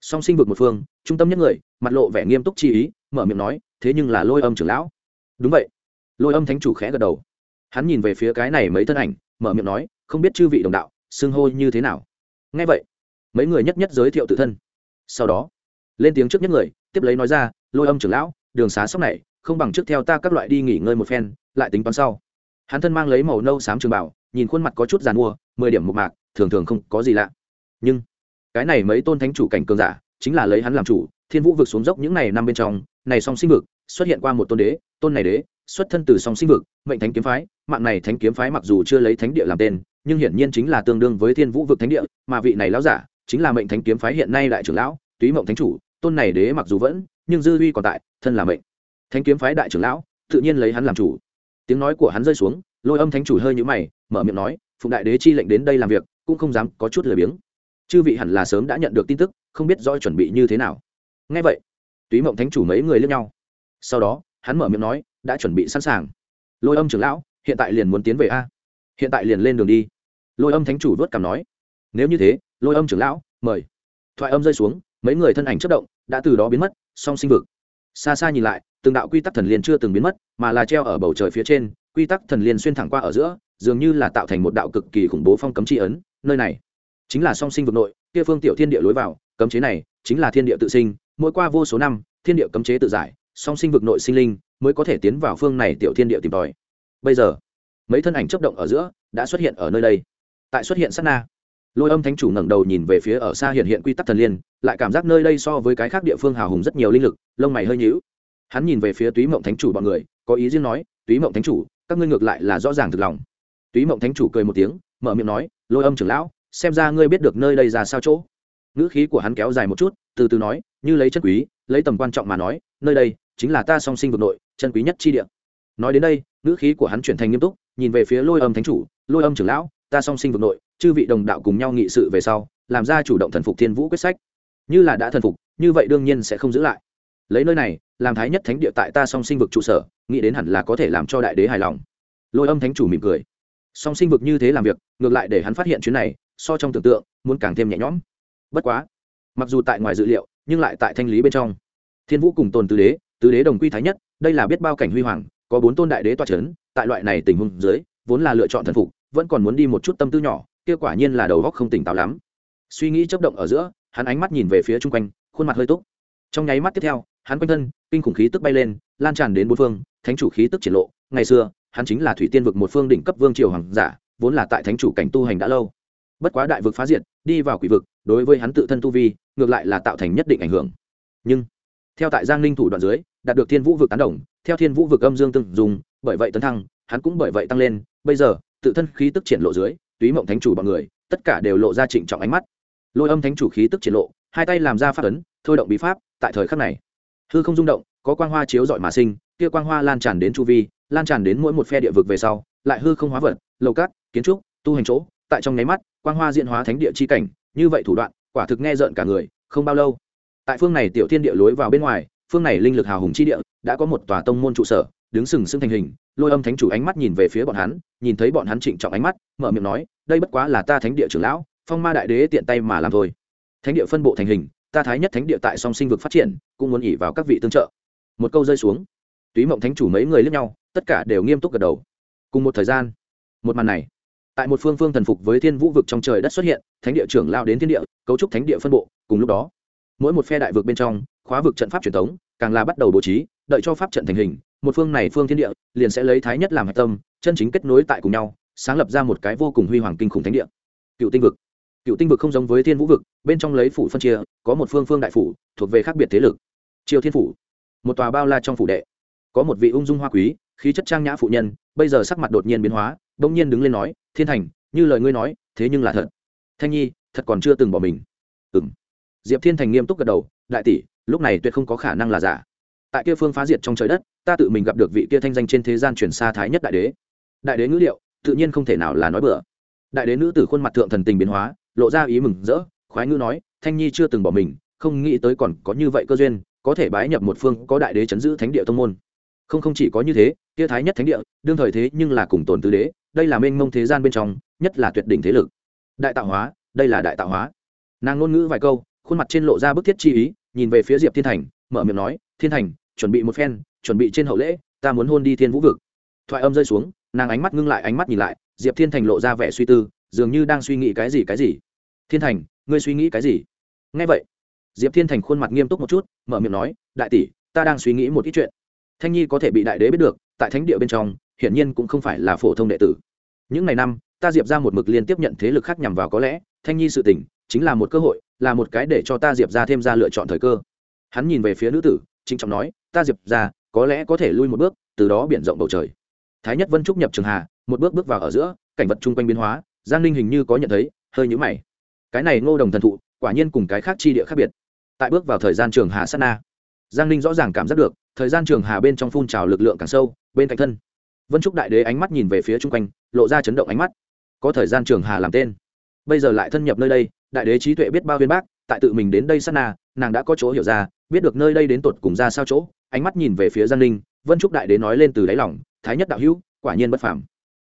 S1: Song sinh vực một phương, trung tâm nhất người, mặt lộ vẻ nghiêm túc chi ý mở miệng nói, thế nhưng là lôi âm trưởng lão. Đúng vậy. Lôi âm thánh chủ khẽ gật đầu. Hắn nhìn về phía cái này mấy thân ảnh, mở miệng nói, không biết chư vị đồng đạo, xưng hô như thế nào? Ngay vậy. Mấy người nhất nhất giới thiệu tự thân. Sau đó, lên tiếng trước nhất người, tiếp lấy nói ra, lôi âm trưởng lão, đường xá sóc này, không bằng trước theo ta các loại đi nghỉ ngơi một phen, lại tính toán sau. Hắn thân mang lấy màu nâu xám trường bảo nhìn khuôn mặt có chút giàn mua, mười điểm một mạc, thường thường không có gì lạ. Nhưng, cái này mấy tôn thánh chủ cảnh cường giả chính là lấy hắn làm chủ, thiên vũ vực xuống dốc những này năm bên trong, này song sinh vực, xuất hiện qua một tôn đế, tôn này đế, xuất thân từ song sinh vực, mệnh thánh kiếm phái, mạng này thánh kiếm phái mặc dù chưa lấy thánh địa làm tên, nhưng hiển nhiên chính là tương đương với thiên vũ vực thánh địa, mà vị này lão giả chính là mệnh thánh kiếm phái hiện nay đại trưởng lão, túy mộng thánh chủ, tôn này đế mặc dù vẫn, nhưng dư uy còn tại, thân là mệnh. Thánh kiếm phái đại trưởng lão, tự nhiên lấy hắn làm chủ. Tiếng nói của hắn rơi xuống, lôi âm thánh chủ hơi nhũ mày, mở miệng nói, phụng đại đế chi lệnh đến đây làm việc, cũng không dám có chút lười biếng. Chư vị hẳn là sớm đã nhận được tin tức không biết rõ chuẩn bị như thế nào. Ngay vậy, túy mộng thánh chủ mấy người lướt nhau. Sau đó, hắn mở miệng nói, đã chuẩn bị sẵn sàng. Lôi âm trưởng lão, hiện tại liền muốn tiến về a. Hiện tại liền lên đường đi. Lôi âm thánh chủ vớt cảm nói, nếu như thế, lôi âm trưởng lão, mời. Thoại âm rơi xuống, mấy người thân ảnh chất động, đã từ đó biến mất, song sinh vực. Xa xa nhìn lại, từng đạo quy tắc thần liên chưa từng biến mất, mà là treo ở bầu trời phía trên, quy tắc thần liên xuyên thẳng qua ở giữa, dường như là tạo thành một đạo cực kỳ khủng bố phong cấm tri ấn, nơi này chính là song sinh vực nội, kia phương tiểu thiên địa lối vào cấm chế này chính là thiên địa tự sinh, mỗi qua vô số năm, thiên địa cấm chế tự giải, song sinh vực nội sinh linh mới có thể tiến vào phương này tiểu thiên địa tìm tòi. Bây giờ, mấy thân ảnh chấp động ở giữa đã xuất hiện ở nơi đây. Tại xuất hiện sát na, lôi âm thánh chủ ngẩng đầu nhìn về phía ở xa hiện hiện quy tắc thần liên, lại cảm giác nơi đây so với cái khác địa phương hào hùng rất nhiều linh lực, lông mày hơi nhíu. Hắn nhìn về phía túy mộng thánh chủ bọn người, có ý riêng nói, túy mộng thánh chủ, các ngươi ngược lại là rõ ràng thực lòng. Túy mộng thánh chủ cười một tiếng, mở miệng nói, lôi âm trưởng lão, xem ra ngươi biết được nơi đây ra sao chỗ ngữ khí của hắn kéo dài một chút, từ từ nói, như lấy chân quý, lấy tầm quan trọng mà nói, nơi đây chính là ta song sinh vực nội, chân quý nhất chi địa. Nói đến đây, ngữ khí của hắn chuyển thành nghiêm túc, nhìn về phía lôi âm thánh chủ, lôi âm trưởng lão, ta song sinh vực nội, chư vị đồng đạo cùng nhau nghị sự về sau, làm ra chủ động thần phục thiên vũ quyết sách. Như là đã thần phục, như vậy đương nhiên sẽ không giữ lại. Lấy nơi này, làm thái nhất thánh địa tại ta song sinh vực trụ sở, nghĩ đến hẳn là có thể làm cho đại đế hài lòng. Lôi âm thánh chủ mỉm cười. Song sinh vực như thế làm việc, ngược lại để hắn phát hiện chuyến này, so trong tưởng tượng, muốn càng thêm nhẹ nhõm bất quá, mặc dù tại ngoài dự liệu, nhưng lại tại thanh lý bên trong. Thiên vũ cùng tồn tứ đế tứ đế đồng quy thái nhất, đây là biết bao cảnh huy hoàng, có bốn tôn đại đế toa c h ấ n tại loại này tình huống dưới, vốn là lựa chọn thần phục, vẫn còn muốn đi một chút tâm tư nhỏ, kia quả nhiên là đầu góc không tỉnh táo lắm. Suy nghĩ chấp động ở giữa, hắn ánh mắt nhìn về phía chung quanh, khuôn mặt hơi túc. Trong nháy mắt tiếp theo, hắn quanh thân, kinh khủng khí tức bay lên, lan tràn đến bốn phương, thánh chủ khí tức triển lộ. Ngày xưa, hắn chính là thủy tiên vực một phương đỉnh cấp vương triều hoàng giả, vốn là tại thánh chủ cảnh tu hành đã lâu. Bất quá đại vực phá diệt, đi vào quỷ vực đối với hắn tự thân tu vi, ngược lại là tạo thành nhất định ảnh hưởng. Nhưng, theo tại giang ninh thủ đoạn dưới, đạt được thiên vũ vực tán đồng, theo thiên vũ vực âm dương từng dùng bởi vậy tấn thăng, hắn cũng bởi vậy tăng lên. Bây giờ, tự thân khí tức triển lộ dưới, túy mộng thánh chủ bọn người, tất cả đều lộ ra trịnh trọng ánh mắt. Lôi âm thánh chủ khí tức triển lộ, hai tay làm ra phát ấn, thôi động bí pháp, tại thời khắc này, hư không rung động, có quang hoa chiếu dọi mà sinh, kia quang hoa lan tràn đến chu vi, lan tràn đến mỗi một phe địa vực về sau, lại hư không hóa vật, lầu cát, kiến trúc, tu hành chỗ, tại trong nháy mắt, quang hoa diện hóa thánh địa chi cảnh như vậy thủ đoạn, quả thực nghe rợn cả người, không bao lâu. Tại phương này tiểu thiên địa lối vào bên ngoài, phương này linh lực hào hùng chi địa, đã có một tòa tông môn trụ sở, đứng sừng sững thành hình, lôi âm thánh chủ ánh mắt nhìn về phía bọn hắn, nhìn thấy bọn hắn trịnh trọng ánh mắt, mở miệng nói, đây bất quá là ta thánh địa trưởng lão, phong ma đại đế tiện tay mà làm thôi. Thánh địa phân bộ thành hình, ta thái nhất thánh địa tại song sinh vực phát triển, cũng muốn ỉ vào các vị tương trợ. Một câu rơi xuống. Túy mộng thánh chủ mấy người lướt nhau, tất cả đều nghiêm túc gật đầu. Cùng một thời gian, một màn này tại một phương phương thần phục với thiên vũ vực trong trời đất xuất hiện, thánh địa trưởng lao đến thiên địa, cấu trúc thánh địa phân bộ, cùng lúc đó, mỗi một phe đại vực bên trong, khóa vực trận pháp truyền thống, càng là bắt đầu bố trí, đợi cho pháp trận thành hình, một phương này phương thiên địa, liền sẽ lấy thái nhất làm hạch tâm, chân chính kết nối tại cùng nhau, sáng lập ra một cái vô cùng huy hoàng kinh khủng thánh địa. Cựu tinh vực. Cựu tinh vực không giống với thiên vũ vực, bên trong lấy phủ phân chia, có một phương phương đại phủ, thuộc về khác biệt thế lực. Triều thiên phủ. Một tòa bao la trong phủ đệ. Có một vị ung dung hoa quý, khí chất trang nhã phụ nhân, bây giờ sắc mặt đột nhiên biến hóa bỗng nhiên đứng lên nói, thiên thành, như lời ngươi nói, thế nhưng là thật. Thanh nhi, thật còn chưa từng bỏ mình. Ừ m diệp thiên thành nghiêm túc gật đầu, đại tỷ, lúc này tuyệt không có khả năng là giả. Tại kia phương phá diệt trong trời đất, ta tự mình gặp được vị kia thanh danh trên thế gian chuyển xa thái nhất đại đế. Đại đế ngữ liệu tự nhiên không thể nào là nói bừa. Đại đế nữ tử khuôn mặt thượng thần tình biến hóa, lộ ra ý mừng rỡ, khoái ngữ nói, thanh nhi chưa từng bỏ mình, không nghĩ tới còn có như vậy cơ duyên, có thể bái nhập một phương có đại đế chấn giữ thánh địa tông môn. Không không chỉ có như thế kia thái nhất thánh địa, đương thời thế nhưng là cùng tồn tứ đế, đây là mênh mông thế gian bên trong, nhất là tuyệt đỉnh thế lực. Đại tạo hóa, đây là đại tạo hóa. Nàng ngôn ngữ vài câu, khuôn mặt trên lộ ra bức thiết chi ý, nhìn về phía diệp thiên thành, mở miệng nói, thiên thành, chuẩn bị một phen, chuẩn bị trên hậu lễ, ta muốn hôn đi thiên vũ vực. Thoại âm rơi xuống, nàng ánh mắt ngưng lại, ánh mắt nhìn lại, diệp thiên thành lộ ra vẻ suy tư, dường như đang suy nghĩ cái gì cái gì? Thiên thành, ngươi suy nghĩ cái gì? Ngay vậy. Diệp thiên thành khuôn mặt nghiêm túc một chút, mở miệng nói, đại tỷ, ta đang suy nghĩ một ít chuyện thanh nhi có thể bị đại đế biết được, tại thánh địa bên trong, hiển nhiên cũng không phải là phổ thông đệ tử. Những ngày năm, ta diệp ra một mực liên tiếp nhận thế lực khác nhằm vào có lẽ, thanh nhi sự tỉnh chính là một cơ hội, là một cái để cho ta diệp ra thêm ra lựa chọn thời cơ. Hắn nhìn về phía nữ tử chính trọng nói, ta diệp ra, có lẽ có thể lui một bước, từ đó biển rộng bầu trời. Thái nhất vân trúc nhập trường hà, một bước bước vào ở giữa, cảnh vật chung quanh biến hóa, giang ninh hình như có nhận thấy, hơi nhũ mày. Cái này ngô đồng thần thụ, quả nhiên cùng cái khác chi địa khác biệt. Tại bước vào thời gian trường hà sát na giang ninh rõ ràng cảm giác được, thời gian trường hà bên trong phun trào lực lượng càng sâu, bên cạnh thân, vân trúc đại đế ánh mắt nhìn về phía chung quanh, lộ ra chấn động ánh mắt. Có thời gian trường hà làm tên. Bây giờ lại thân nhập nơi đây, đại đế trí tuệ biết bao viên bác, tại tự mình đến đây sát na, nàng đã có chỗ hiểu ra, biết được nơi đây đến tột cùng ra sao chỗ, ánh mắt nhìn về phía giang ninh, vân trúc đại đế nói lên từ đáy lòng, thái nhất đạo hữu, quả nhiên bất phàm.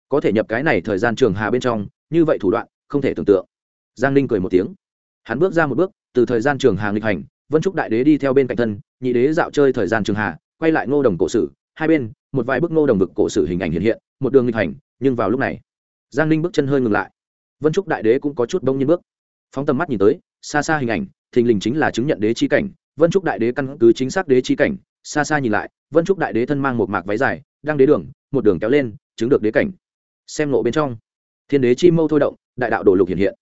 S1: Có thể nhập cái này thời gian trường hà bên trong, như vậy thủ đoạn, không thể tưởng tượng. Giang ninh cười một tiếng. Hắn bước ra một bước, từ thời gian trường hà nghịch hành vân trúc đại đế đi theo bên cạnh thân, nhị đế dạo chơi thời gian trường hà, quay lại ngô đồng cổ sử. Hai bên, một vài bức ngô đồng vực cổ sử hình ảnh hiện hiện, một đường nghịch hành, nhưng vào lúc này, giang ninh bước chân hơi ngừng lại. Vân trúc đại đế cũng có chút bông nhiên bước. Phóng tầm mắt nhìn tới, xa xa hình ảnh, thình lình chính là chứng nhận đế chi cảnh. Vân trúc đại đế căn cứ chính xác đế chi cảnh, xa xa nhìn lại, vân trúc đại đế thân mang một mạc váy dài, đang đế đường, một đường kéo lên, chứng được đế cảnh. Xem nộ bên trong, thiên đế chi mâu thôi động, đại đạo đổ lục hiện hiện.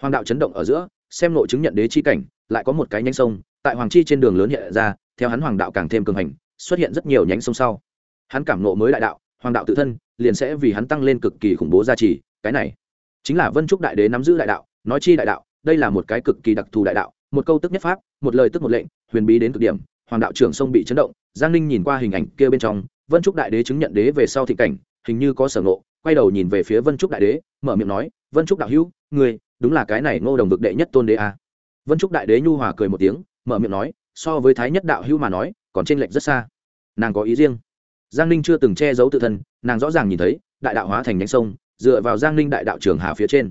S1: Hoàng đạo chấn động ở giữa, xem nộ chứng nhận đế chi cảnh, lại có một cái nhánh sông tại hoàng chi trên đường lớn hiện ra, theo hắn hoàng đạo càng thêm cường hành, xuất hiện rất nhiều nhánh sông sau hắn cảm nộ mới đại đạo, hoàng đạo tự thân, liền sẽ vì hắn tăng lên cực kỳ khủng bố gia trì, cái này chính là vân trúc đại đế nắm giữ đại đạo, nói chi đại đạo, đây là một cái cực kỳ đặc thù đại đạo, một câu tức nhất pháp, một lời tức một lệnh, huyền bí đến cực điểm, hoàng đạo trưởng sông bị chấn động, giang ninh nhìn qua hình ảnh kia bên trong, vân trúc đại đế chứng nhận đế về sau thị cảnh, hình như có sở ngộ, quay đầu nhìn về phía vân trúc đại đế, mở miệng nói, vân trúc đạo hữu người đúng là cái này ngô đồng vực đệ nhất tôn đế a à. vân trúc đại đế nhu hòa cười một tiếng mở miệng nói, so với thái nhất đạo hữu mà nói, còn t r ê n lệch rất xa. Nàng có ý riêng. Giang ninh chưa từng che giấu tự thân, nàng rõ ràng nhìn thấy, đại đạo hóa thành nhánh sông, dựa vào giang ninh đại đạo trường hà phía trên.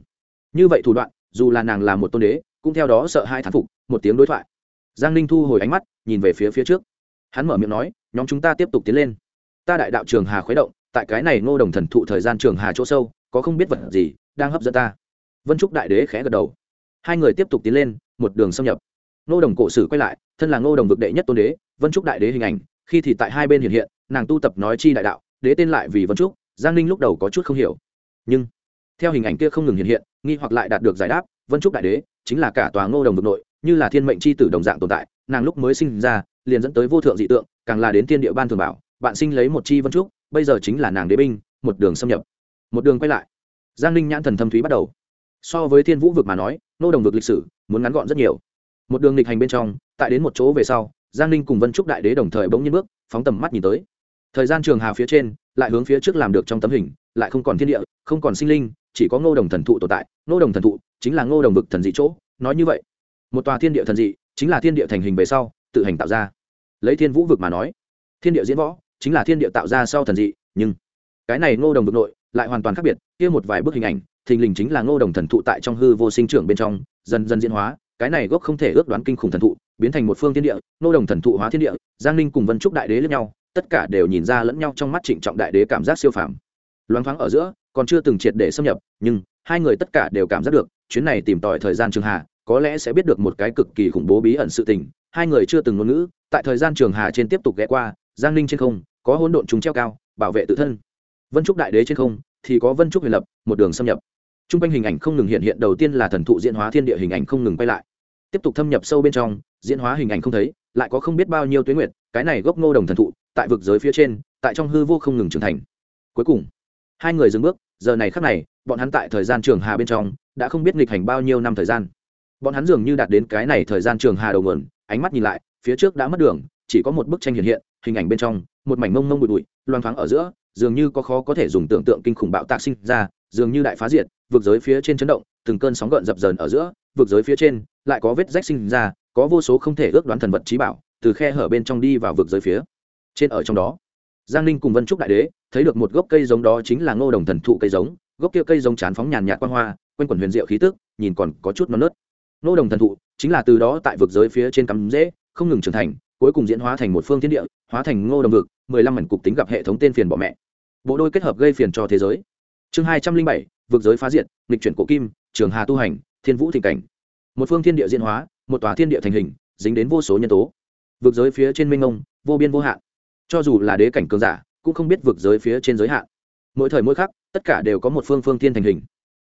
S1: Như vậy thủ đoạn, dù là nàng là một tôn đế, cũng theo đó sợ hai thán phục, một tiếng đối thoại. Giang ninh thu hồi ánh mắt, nhìn về phía phía trước. Hắn mở miệng nói, nhóm chúng ta tiếp tục tiến lên. Ta đại đạo trường hà khuấy động, tại cái này ngô đồng thần thụ thời gian trường hà chỗ sâu, có không biết vật gì đang hấp dẫn ta. Vân trúc đại đế khẽ gật đầu. Hai người tiếp tục tiến lên, một đường xâm nhập ngô đồng cổ sử quay lại, thân là ngô đồng vực đệ nhất tôn đế, vân trúc đại đế hình ảnh, khi thì tại hai bên hiện hiện, nàng tu tập nói chi đại đạo, đế tên lại vì vân trúc, giang ninh lúc đầu có chút không hiểu. Nhưng, theo hình ảnh kia không ngừng hiện hiện, nghi hoặc lại đạt được giải đáp, vân trúc đại đế chính là cả tòa ngô đồng vực nội, như là thiên mệnh c h i tử đồng dạng tồn tại, nàng lúc mới sinh ra, liền dẫn tới vô thượng dị tượng, càng là đến thiên địa ban thường bảo bạn sinh lấy một chi vân trúc, bây giờ chính là nàng đế binh, một đường xâm nhập, một đường quay lại. Giang ninh nhãn thần thâm thúy bắt đầu. So với thiên vũ vực mà nói nô đồng vực lịch sử muốn ngắn gọn rất nhiều một đường nghịch hành bên trong, tại đến một chỗ về sau, giang ninh cùng vân trúc đại đế đồng thời bỗng nhiên bước, phóng tầm mắt nhìn tới. Thời gian trường hà phía trên, lại hướng phía trước làm được trong tấm hình, lại không còn thiên địa, không còn sinh linh, chỉ có ngô đồng thần thụ tồn tại. Ngô đồng thần thụ chính là ngô đồng vực thần dị chỗ, nói như vậy. Một tòa thiên địa thần dị, chính là thiên địa thành hình về sau, tự hành tạo ra. Lấy thiên vũ vực mà nói, thiên địa diễn võ, chính là thiên địa tạo ra sau thần dị, nhưng cái này ngô đồng vực nội, lại hoàn toàn khác biệt. Kia một vài bức hình ảnh, thình lình chính là ngô đồng thần thụ tại trong hư vô sinh trưởng bên trong, dần dần diễn hóa cái này gốc không thể ước đoán kinh khủng thần thụ, biến thành một phương thiên địa, nô đồng thần thụ hóa thiên địa, giang ninh cùng vân trúc đại đế lẫn nhau, tất cả đều nhìn ra lẫn nhau trong mắt trịnh trọng đại đế cảm giác siêu phàm. Loáng thoáng ở giữa, còn chưa từng triệt để xâm nhập, nhưng hai người tất cả đều cảm giác được, chuyến này tìm tòi thời gian trường hà có lẽ sẽ biết được một cái cực kỳ khủng bố bí ẩn sự tình. Hai người chưa từng ngôn ngữ, tại thời gian trường hà trên tiếp tục ghé qua, giang ninh trên không, có hỗn độn chúng treo cao, bảo vệ tự thân. Vân trúc đại đế trên không, thì có vân trúc huyền lập, một đường xâm nhập t r u n g quanh hình ảnh không ngừng hiện hiện, đầu tiên là thần thụ diễn hóa thiên địa hình ảnh không ngừng quay lại. Tiếp tục thâm nhập sâu bên trong, diễn hóa hình ảnh không thấy, lại có không biết bao nhiêu tuyến nguyệt, cái này gốc ngô đồng thần thụ, tại vực giới phía trên, tại trong hư vô không ngừng trưởng thành. Cuối cùng, hai người dừng bước, giờ này khắc này, bọn hắn tại thời gian trường hà bên trong, đã không biết nghịch hành bao nhiêu năm thời gian. Bọn hắn dường như đạt đến cái này thời gian trường hà đầu nguồn, ánh mắt nhìn lại, phía trước đã mất đường, chỉ có một bức tranh hiện hiện, hình ảnh bên trong, một mảnh mông mông bụi bụi, loang thoáng ở giữa, dường như có khó có thể dùng tưởng tượng kinh khủng bạo tạc sinh ra dường như đại phá diệt vực giới phía trên chấn động từng cơn sóng gợn dập dờn ở giữa vực giới phía trên lại có vết rách sinh ra có vô số không thể ước đoán thần vật trí bảo từ khe hở bên trong đi vào vực giới phía trên ở trong đó. Giang ninh cùng vân trúc đại đế thấy được một gốc cây giống đó chính là ngô đồng thần thụ cây giống gốc kia cây giống chán phóng nhàn nhạt quan hoa quanh quần huyền diệu khí tức nhìn còn có chút non nớt. Ngô đồng thần thụ chính là từ đó tại vực giới phía trên cắm rễ, không ngừng trưởng thành cuối cùng diễn hóa thành một phương thiên địa hóa thành ngô đồng vực mười lăm mảnh cục tính gặp hệ thống tên phiền bỏ mẹ. Bộ đôi kết hợp gây phiền cho thế giới chương hai trăm linh bảy, vực giới phá diện lịch chuyển cổ kim, trường hà tu hành, thiên vũ thịnh cảnh. Một phương thiên địa diễn hóa, một tòa thiên địa thành hình, dính đến vô số nhân tố. Vực giới phía trên minh ông vô biên vô hạn. Cho dù là đế cảnh cường giả, cũng không biết vực giới phía trên giới hạn. Mỗi thời mỗi khắc, tất cả đều có một phương phương thiên thành hình.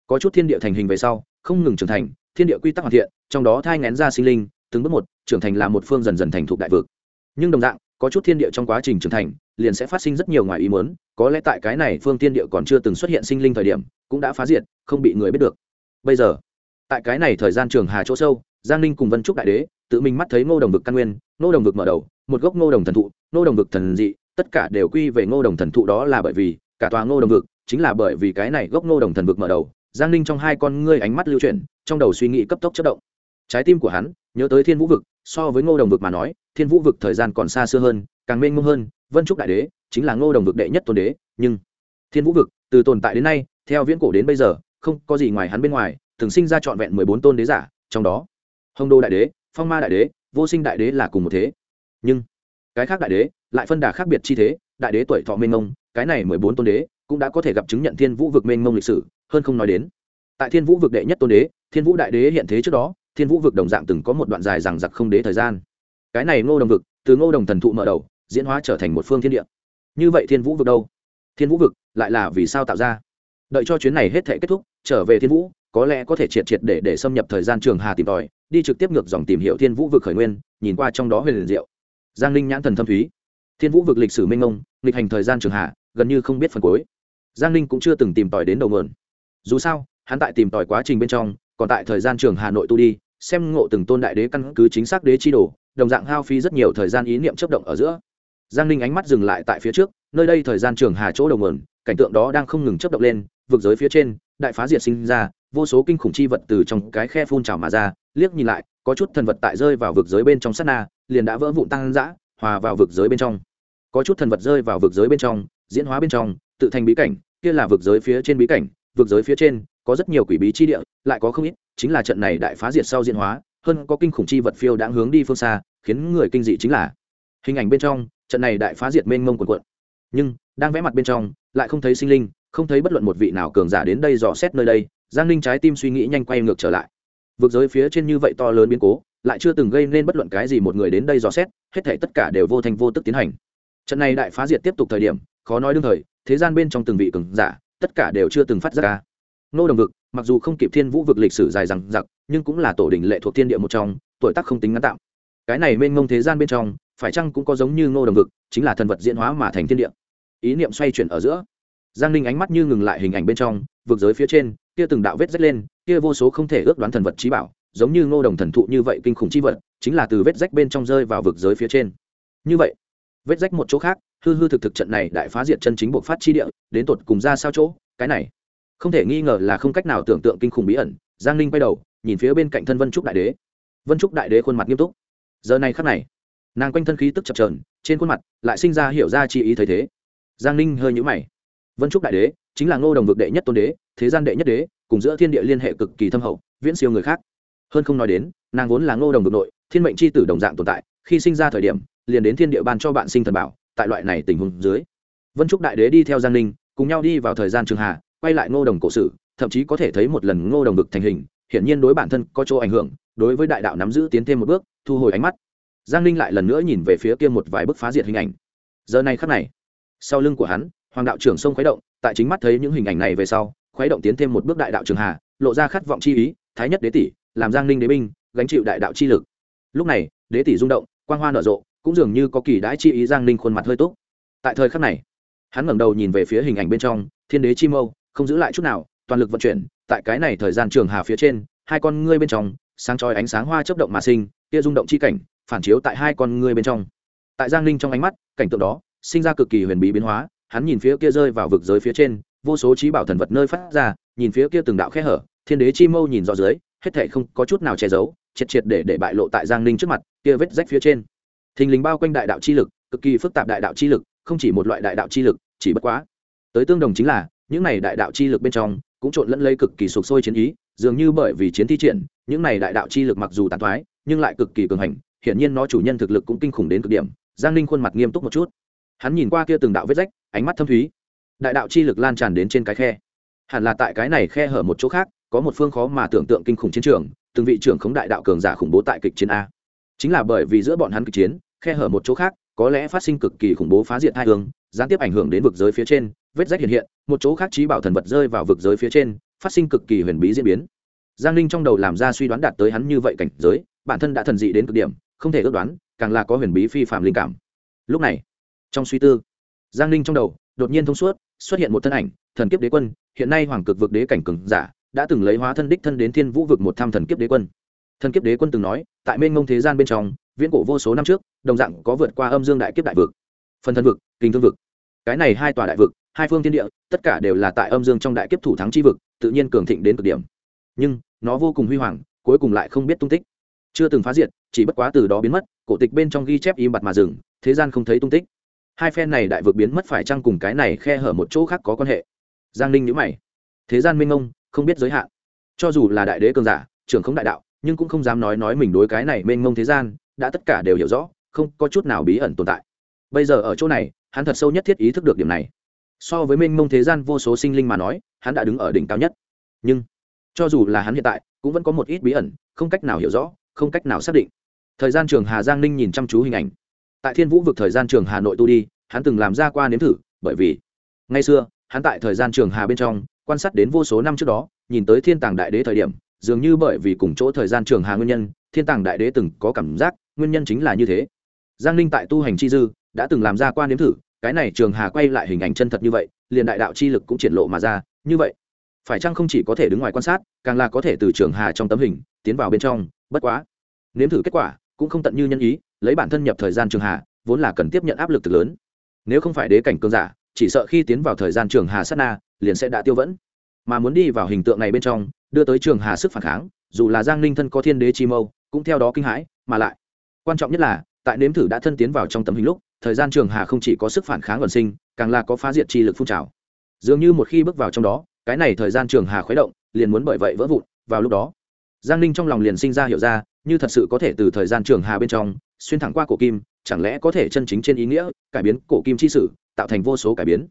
S1: Có chút thiên địa thành hình về sau, không ngừng trưởng thành, thiên địa quy tắc hoàn thiện, trong đó thai ngén ra sinh linh, từng bước một, trưởng thành là một phương dần dần thành thục đại vực. Nhưng đồng dạng có chút thiên địa trong quá trình trưởng thành, liền sẽ phát sinh rất nhiều ngoài ý muốn, có lẽ tại cái này phương thiên địa còn chưa từng xuất hiện sinh linh thời điểm, cũng đã phá diệt, không bị người biết được. Bây giờ, tại cái này thời gian trường hà chỗ sâu, giang ninh cùng vân trúc đại đế, tự mình mắt thấy ngô đồng vực căn nguyên, ngô đồng vực mở đầu, một gốc ngô đồng thần thụ, ngô đồng vực thần dị, tất cả đều quy về ngô đồng thần thụ đó là bởi vì, cả tòa ngô đồng vực chính là bởi vì cái này gốc ngô đồng thần vực mở đầu, giang ninh trong hai con ngươi ánh mắt lưu chuyển, trong đầu suy nghĩ cấp tốc chất động. Trái tim của hắn nhớ tới thiên vũ vực so với ngô đồng vực mà nói, thiên vũ vực thời gian còn xa xưa hơn, càng mênh mông hơn, vân trúc đại đế chính là ngô đồng vực đệ nhất tôn đế, nhưng thiên vũ vực, từ tồn tại đến nay, theo viễn cổ đến bây giờ, không có gì ngoài hắn bên ngoài, thường sinh ra trọn vẹn mười bốn tôn đế giả, trong đó, hồng đô đại đế, phong ma đại đế, vô sinh đại đế là cùng một thế. Nhưng, cái khác đại đế, lại phân đà khác biệt chi thế, đại đế tuổi thọ mênh mông, cái này mười bốn tôn đế cũng đã có thể gặp chứng nhận thiên vũ vực mênh mông lịch sử, hơn không nói đến. Tại thiên vũ vực đệ nhất tôn đế, thiên vũ đại đế hiện thế trước đó thiên vũ vực đồng dạng từng có một đoạn dài rằng giặc không đế thời gian. Cái này ngô đồng vực, từ ngô đồng thần thụ mở đầu, diễn hóa trở thành một phương thiên địa. Như vậy thiên vũ vực đâu? Thiên vũ vực, lại là vì sao tạo ra? Đợi cho chuyến này hết thể kết thúc, trở về thiên vũ, có lẽ có thể triệt triệt để để xâm nhập thời gian trường hà tìm tòi, đi trực tiếp ngược dòng tìm hiểu thiên vũ vực khởi nguyên, nhìn qua trong đó huyền liền diệu. Giang linh nhãn thần thâm thúy. Thiên vũ vực lịch sử minh ông lịch hành thời gian trường hà, gần như không biết phần cuối. Giang linh cũng chưa từng tìm tòi đến đầu mượn dù sao, hắn tại tìm tòi quá trình bên trong, còn tại thời gian trường hà nội tu đi xem ngộ từng tôn đại đế căn cứ chính xác đế chi đồ, đồng dạng hao phí rất nhiều thời gian ý niệm chấp động ở giữa. Giang ninh ánh mắt dừng lại tại phía trước, nơi đây thời gian trường hà chỗ đầu mườn cảnh tượng đó đang không ngừng chấp động lên, vực giới phía trên, đại phá diệt sinh ra, vô số kinh khủng chi vật từ trong cái khe phun trào mà ra, liếc nhìn lại, có chút thần vật tại rơi vào vực giới bên trong sát na, liền đã vỡ vụn tăng dã hòa vào vực giới bên trong. Có chút thần vật rơi vào vực giới bên trong, diễn hóa bên trong, tự thành bí cảnh, kia là vực giới phía trên bí cảnh, vực giới phía trên có rất nhiều quỷ bí chi địa, lại có không ít, chính là trận này đại phá diệt sau diễn hóa, hơn có kinh khủng chi vật phiêu đã hướng đi phương xa, khiến người kinh dị chính là hình ảnh bên trong, trận này đại phá diệt mênh mông quần quận nhưng, đang vẽ mặt bên trong, lại không thấy sinh linh, không thấy bất luận một vị nào cường giả đến đây dò xét nơi đây, giang ninh trái tim suy nghĩ nhanh quay ngược trở lại. Vực giới phía trên như vậy to lớn biến cố, lại chưa từng gây nên bất luận cái gì một người đến đây dò xét, hết thể tất cả đều vô thành vô tức tiến hành. Trận này đại phá diệt tiếp tục thời điểm, khó nói đương thời, thế gian bên trong từng vị cường giả, tất cả đều chưa từng phát ra ca nô đồng vực, mặc dù không kịp thiên vũ vực lịch sử dài rằng giặc nhưng cũng là tổ đình lệ thuộc thiên địa một trong, tuổi tác không tính ngắn tạm. Cái này mênh mông thế gian bên trong, phải chăng cũng có giống như ngô đồng vực, chính là thần vật diễn hóa mà thành thiên địa? Ý niệm xoay chuyển ở giữa. Giang ninh ánh mắt như ngừng lại hình ảnh bên trong, vực giới phía trên, kia từng đạo vết rách lên, kia vô số không thể ước đoán thần vật trí bảo, giống như ngô đồng thần thụ như vậy kinh khủng chi vật, chính là từ vết rách bên trong rơi vào vực giới phía trên. Như vậy, vết rách một chỗ khác, hư hư thực thực trận này đại phá diệt chân chính buộc phát chi địa, đến tột cùng ra sao chỗ? Cái này không thể nghi ngờ là không cách nào tưởng tượng kinh khủng bí ẩn, giang ninh quay đầu, nhìn phía bên cạnh thân vân trúc đại đế. Vân trúc đại đế khuôn mặt nghiêm túc. Giờ này khắc này, nàng quanh thân khí tức chập trờn trên khuôn mặt lại sinh ra hiểu ra chi ý thấy thế. Giang ninh hơi nhũ mày. Vân trúc đại đế chính là ngô đồng vực đệ nhất tôn đế, thế gian đệ nhất đế, cùng giữa thiên địa liên hệ cực kỳ thâm hậu, viễn siêu người khác. Hơn không nói đến, nàng vốn là ngô đồng vực nội, thiên mệnh c h i tử đồng dạng tồn tại, khi sinh ra thời điểm, liền đến thiên địa ban cho bạn sinh thần bảo, tại loại này tình huống dưới. Vân trúc đại đế đi theo giang ninh, cùng nhau đi vào thời gian trường hà quay lại ngô đồng cổ sử, thậm chí có thể thấy một lần ngô đồng vực thành hình, hiển nhiên đối bản thân có chỗ ảnh hưởng, đối với đại đạo nắm giữ tiến thêm một bước, thu hồi ánh mắt. Giang ninh lại lần nữa nhìn về phía kia một vài bức phá diệt hình ảnh. Giờ này khắc này, sau lưng của hắn, hoàng đạo trưởng sông khuấy động, tại chính mắt thấy những hình ảnh này về sau, khuấy động tiến thêm một bước đại đạo trường hà, lộ ra khát vọng chi ý, thái nhất đế tỷ, làm giang ninh đế binh, gánh chịu đại đạo chi lực. Lúc này, đế tỷ rung động, quang hoa nở rộ, cũng dường như có kỳ đãi chi ý giang ninh khuôn mặt hơi tốt tại thời khắc này, hắn ngẩng đầu nhìn về phía hình ảnh bên trong, thiên đế chi mâu không giữ lại chút nào, toàn lực vận chuyển, tại cái này thời gian trường hà phía trên, hai con ngươi bên trong, sáng chói ánh sáng hoa chấp động mà sinh, kia rung động chi cảnh, phản chiếu tại hai con ngươi bên trong. Tại giang ninh trong ánh mắt, cảnh tượng đó, sinh ra cực kỳ huyền bí biến hóa, hắn nhìn phía kia rơi vào vực giới phía trên, vô số trí bảo thần vật nơi phát ra, nhìn phía kia từng đạo khe hở, thiên đế chi mâu nhìn rõ dưới, hết thảy không có chút nào che giấu, triệt triệt để để bại lộ tại giang ninh trước mặt, kia vết rách phía trên. Thình lình bao quanh đại đạo chi lực, cực kỳ phức tạp đại đạo chi lực, không chỉ một loại đại đạo chi lực, chỉ bất quá. Tới tương đồng chính là những này đại đạo chi lực bên trong, cũng trộn lẫn lấy cực kỳ sục sôi chiến ý, dường như bởi vì chiến thi triển, những này đại đạo chi lực mặc dù tàn thoái, nhưng lại cực kỳ cường hành, hiển nhiên nó chủ nhân thực lực cũng kinh khủng đến cực điểm. Giang ninh khuôn mặt nghiêm túc một chút. Hắn nhìn qua kia từng đạo vết rách, ánh mắt thâm thúy. Đại đạo chi lực lan tràn đến trên cái khe. Hẳn là tại cái này khe hở một chỗ khác, có một phương khó mà tưởng tượng kinh khủng chiến trường, từng vị trưởng khống đại đạo cường giả khủng bố tại kịch chiến a. Chính là bởi vì giữa bọn hắn kịch chiến, khe hở một chỗ khác, có lẽ phát sinh cực kỳ khủng bố phá diệt hai hướng, gián tiếp ảnh hưởng đến vực giới phía trên vết rách hiện hiện, một chỗ khác trí bảo thần vật rơi vào vực giới phía trên, phát sinh cực kỳ huyền bí diễn biến. Giang ninh trong đầu làm ra suy đoán đạt tới hắn như vậy cảnh giới, bản thân đã thần dị đến cực điểm, không thể ước đoán, càng là có huyền bí phi phạm linh cảm. Lúc này, trong suy tư, giang ninh trong đầu đột nhiên thông suốt, xuất hiện một thân ảnh, thần kiếp đế quân, hiện nay hoàng cực vực đế cảnh cường giả, đã từng lấy hóa thân đích thân đến thiên vũ vực một tham thần kiếp đế quân. Thần kiếp đế quân từng nói, tại mênh mông thế gian bên trong, viễn cổ vô số năm trước, đồng dạng có vượt qua âm dương đại kiếp đại vực, phần thân vực, kinh thương vực. Cái này hai tòa đại vực hai phương thiên địa, tất cả đều là tại âm dương trong đại kiếp thủ thắng chi vực, tự nhiên cường thịnh đến cực điểm. Nhưng, nó vô cùng huy hoàng, cuối cùng lại không biết tung tích. Chưa từng phá diệt, chỉ bất quá từ đó biến mất, cổ tịch bên trong ghi chép im bặt mà dừng, thế gian không thấy tung tích. Hai phen này đại vực biến mất phải chăng cùng cái này khe hở một chỗ khác có quan hệ? Giang ninh nhữ mày. Thế gian minh ông không biết giới hạn. Cho dù là đại đế cường giả, trưởng không đại đạo, nhưng cũng không dám nói nói mình đối cái này mênh mông thế gian, đã tất cả đều hiểu rõ, không có chút nào bí ẩn tồn tại. Bây giờ ở chỗ này, hắn thật sâu nhất thiết ý thức được điểm này so với mênh mông thế gian vô số sinh linh mà nói, hắn đã đứng ở đỉnh cao nhất. Nhưng, cho dù là hắn hiện tại, cũng vẫn có một ít bí ẩn, không cách nào hiểu rõ, không cách nào xác định. Thời gian trường hà giang ninh nhìn chăm chú hình ảnh. Tại thiên vũ vực thời gian trường hà nội tu đi, hắn từng làm ra qua nếm thử, bởi vì, ngay xưa, hắn tại thời gian trường hà bên trong, quan sát đến vô số năm trước đó, nhìn tới thiên tàng đại đế thời điểm, dường như bởi vì cùng chỗ thời gian trường hà nguyên nhân, thiên tàng đại đế từng có cảm giác, nguyên nhân chính là như thế. Giang ninh tại tu hành chi dư, đã từng làm ra qua nếm thử cái này trường hà quay lại hình ảnh chân thật như vậy, liền đại đạo chi lực cũng triển lộ mà ra, như vậy. Phải chăng không chỉ có thể đứng ngoài quan sát, càng là có thể từ trường hà trong tấm hình, tiến vào bên trong, bất quá. Nếm thử kết quả, cũng không tận như nhân ý, lấy bản thân nhập thời gian trường hà, vốn là cần tiếp nhận áp lực thực lớn. Nếu không phải đế cảnh cương giả, chỉ sợ khi tiến vào thời gian trường hà sát na, liền sẽ đã tiêu vẫn. Mà muốn đi vào hình tượng này bên trong, đưa tới trường hà sức phản kháng, dù là giang ninh thân có thiên đế chi mâu, cũng theo đó kinh hãi, mà lại. Quan trọng nhất là, tại nếm thử đã thân tiến vào trong tấm hình lúc thời gian trường hà không chỉ có sức phản kháng ẩn sinh, càng là có phá diệt chi lực phun trào. Dường như một khi bước vào trong đó, cái này thời gian trường hà khuấy động, liền muốn bởi vậy vỡ vụn, vào lúc đó, giang ninh trong lòng liền sinh ra hiểu ra, như thật sự có thể từ thời gian trường hà bên trong, xuyên thẳng qua cổ kim, chẳng lẽ có thể chân chính trên ý nghĩa, cải biến cổ kim chi sử, tạo thành vô số cải biến.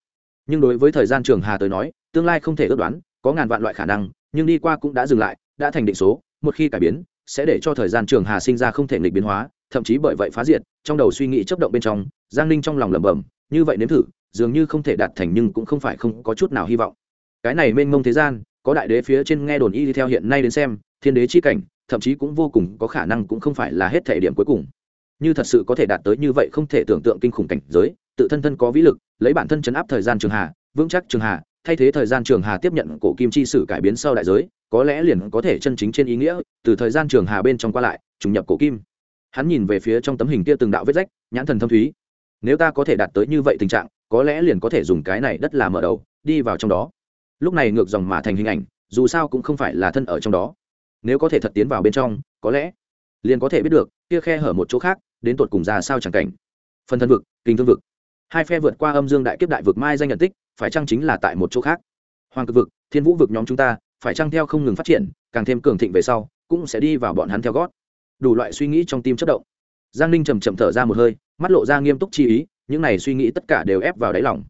S1: Nhưng đối với thời gian trường hà tới nói, tương lai không thể ước đoán, có ngàn vạn loại khả năng, nhưng đi qua cũng đã dừng lại, đã thành định số, một khi cải biến, sẽ để cho thời gian trường hà sinh ra không thể nghịch biến hóa thậm chí bởi vậy phá diệt, trong đầu suy nghĩ chấp động bên trong, giang ninh trong lòng lẩm bẩm, như vậy nếm thử, dường như không thể đạt thành nhưng cũng không phải không có chút nào hy vọng. Cái này mênh mông thế gian, có đại đế phía trên nghe đồn y theo hiện nay đến xem, thiên đế chi cảnh, thậm chí cũng vô cùng có khả năng cũng không phải là hết thể điểm cuối cùng. Như thật sự có thể đạt tới như vậy không thể tưởng tượng kinh khủng cảnh giới, tự thân thân có vĩ lực, lấy bản thân chấn áp thời gian trường hà vững chắc trường hà thay thế thời gian trường hà tiếp nhận cổ kim chi sử cải biến sau đại giới, có lẽ liền có thể chân chính trên ý nghĩa, từ thời gian trường hà bên trong qua lại, trùng nhập cổ kim hắn nhìn về phía trong tấm hình kia từng đạo vết rách, nhãn thần thâm thúy. Nếu ta có thể đạt tới như vậy tình trạng, có lẽ liền có thể dùng cái này đất làm mở đầu, đi vào trong đó. Lúc này ngược dòng mà thành hình ảnh, dù sao cũng không phải là thân ở trong đó. Nếu có thể thật tiến vào bên trong, có lẽ liền có thể biết được, kia khe hở một chỗ khác, đến tột cùng ra sao chẳng cảnh. Phần thân vực, kinh thương vực. Hai phe vượt qua âm dương đại kiếp đại vực mai danh nhận tích, phải chăng chính là tại một chỗ khác? Hoàng cực vực, thiên vũ vực nhóm chúng ta, phải chăng theo không ngừng phát triển, càng thêm cường thịnh về sau, cũng sẽ đi vào bọn hắn theo gót đủ loại suy nghĩ trong tim chất động. Giang ninh chầm chậm thở ra một hơi, mắt lộ ra nghiêm túc chi ý, những này suy nghĩ tất cả đều ép vào đáy lòng.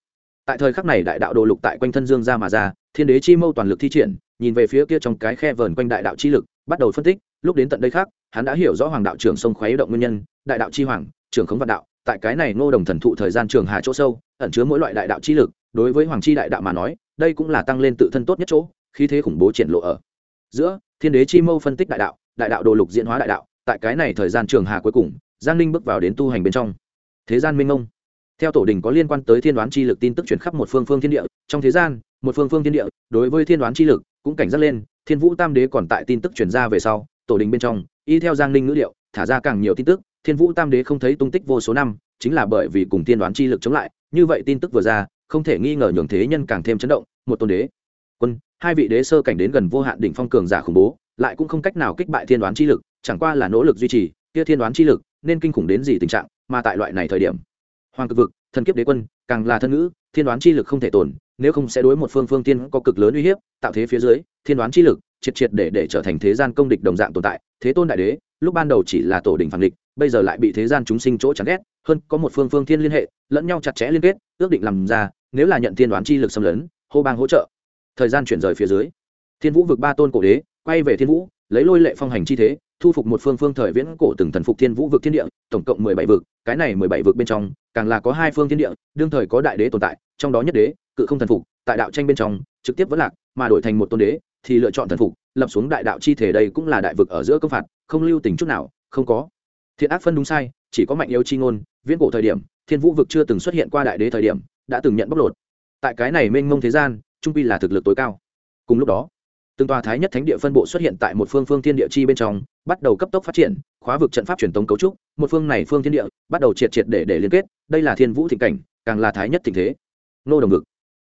S1: Tại thời khắc này đại đạo đồ lục tại quanh thân dương ra mà ra, thiên đế chi mâu toàn lực thi triển, nhìn về phía kia trong cái khe vờn quanh đại đạo chi lực, bắt đầu phân tích, lúc đến tận đây khác, hắn đã hiểu rõ hoàng đạo trưởng sông khoái động nguyên nhân, đại đạo chi hoàng, trưởng khống vạn đạo, tại cái này ngô đồng thần thụ thời gian trường hà chỗ sâu, ẩn chứa mỗi loại đại đạo chi lực, đối với hoàng chi đại đạo mà nói, đây cũng là tăng lên tự thân tốt nhất chỗ khi thế khủng bố triển lộ ở giữa, thiên đế chi mâu phân tích đại đạo đại đạo đồ lục diễn hóa đại đạo tại cái này thời gian trường hà cuối cùng, giang ninh bước vào đến tu hành bên trong. Thế gian minh ông theo tổ đình có liên quan tới thiên đoán chi lực tin tức chuyển khắp một phương phương thiên địa, trong thế gian, một phương phương thiên địa, đối với thiên đoán chi lực cũng cảnh giác lên, thiên vũ tam đế còn tại tin tức chuyển ra về sau, tổ đình bên trong, y theo giang ninh ngữ điệu thả ra càng nhiều tin tức, thiên vũ tam đế không thấy tung tích vô số năm, chính là bởi vì cùng thiên đoán chi lực chống lại, như vậy tin tức vừa ra, không thể nghi ngờ nhường thế nhân càng thêm chấn động, một tôn đế. Quân, hai vị đế sơ cảnh đến gần vô hạn đỉnh phong cường giả khủng bố, lại cũng không cách nào kích bại thiên đoán chi lực chẳng qua là nỗ lực duy trì, kia thiên đoán chi lực, nên kinh khủng đến gì tình trạng, mà tại loại này thời điểm. Hoàng cực vực, thần kiếp đế quân, càng là thân ngữ, thiên đoán chi lực không thể tồn nếu không sẽ đối một phương phương tiên có cực lớn uy hiếp, tạo thế phía dưới, thiên đoán chi lực, triệt triệt để để trở thành thế gian công địch đồng dạng tồn tại, thế tôn đại đế, lúc ban đầu chỉ là tổ đình phản địch, bây giờ lại bị thế gian chúng sinh chỗ chán ghét, hơn có một phương phương thiên liên hệ, lẫn nhau chặt chẽ liên kết, ước định làm ra, nếu là nhận thiên đoán chi lực xâm lấn, hô bang hỗ trợ. Thời gian chuyển rời phía dưới, thiên vũ vực ba tôn cổ đế, quay về thiên vũ, lấy lôi lệ phong hành chi thế thu phục một phương phương thời viễn cổ từng thần phục thiên vũ vực thiên địa, tổng cộng mười bảy vực, cái này mười bảy vực bên trong, càng là có hai phương thiên địa, đương thời có đại đế tồn tại, trong đó nhất đế, cự không thần phục, tại đạo tranh bên trong, trực tiếp vẫn lạc, mà đổi thành một tôn đế, thì lựa chọn thần phục, lập xuống đại đạo chi thể đây cũng là đại vực ở giữa công phạt, không lưu tình chút nào, không có. Thiện ác phân đúng sai, chỉ có mạnh yếu chi ngôn, viễn cổ thời điểm, thiên vũ vực chưa từng xuất hiện qua đại đế thời điểm, đã từng nhận bóc lột. Tại cái này mênh mông thế gian, trung pi là thực lực tối cao. Cùng lúc đó từng tòa thái nhất thánh địa phân bộ xuất hiện tại một phương phương thiên địa chi bên trong, bắt đầu cấp tốc phát triển, khóa vực trận pháp truyền tống cấu trúc, một phương này phương thiên địa bắt đầu triệt triệt để để liên kết, đây là thiên vũ thịnh cảnh, càng là thái nhất thịnh thế. Nô đồng ngực,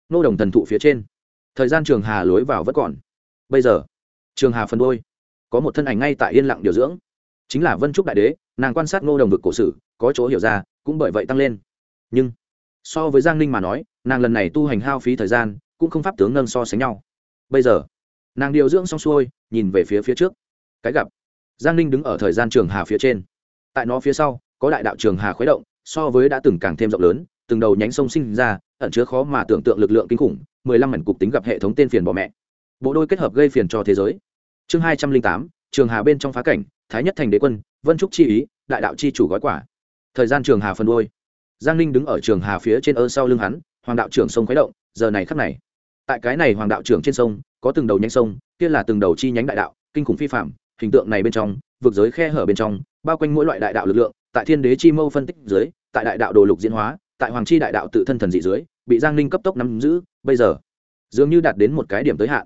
S1: nô đồng thần thụ phía trên. Thời gian trường hà lối vào vẫn còn. Bây giờ, trường hà phân đôi có một thân ảnh ngay tại yên lặng điều dưỡng. Chính là vân trúc đại đế, nàng quan sát ngô đồng vực cổ sử có chỗ hiểu ra, cũng bởi vậy tăng lên. Nhưng, so với giang ninh mà nói, nàng lần này tu hành hao phí thời gian, cũng không pháp tướng nâng so sánh nhau. Bây giờ nàng điều dưỡng xong xuôi, nhìn về phía phía trước. Cái gặp, giang ninh đứng ở thời gian trường hà phía trên. Tại nó phía sau, có đại đạo trường hà khuấy động, so với đã từng càng thêm rộng lớn, từng đầu nhánh sông sinh ra, ẩn chứa khó mà tưởng tượng lực lượng kinh khủng, mười lăm mảnh cục tính gặp hệ thống tên phiền bọ mẹ. Bộ đôi kết hợp gây phiền cho thế giới. Chương hai trăm linh tám, trường hà bên trong phá cảnh, thái nhất thành đế quân, vân trúc chi ý, đại đạo chi chủ gói quả. Thời gian trường hà phân đôi. Giang ninh đứng ở trường hà phía trên ơ sau lưng hắn, hoàng đạo trưởng sông khuấy động, giờ này khắc này tại cái này hoàng đạo trưởng trên sông, có từng đầu nhánh sông, kia là từng đầu chi nhánh đại đạo, kinh khủng phi phạm hình tượng này bên trong, vực giới khe hở bên trong, bao quanh mỗi loại đại đạo lực lượng, tại thiên đế chi mâu phân tích dưới, tại đại đạo đồ lục diễn hóa, tại hoàng chi đại đạo tự thân thần dị dưới, bị giang ninh cấp tốc nắm giữ, bây giờ, dường như đạt đến một cái điểm tới hạn.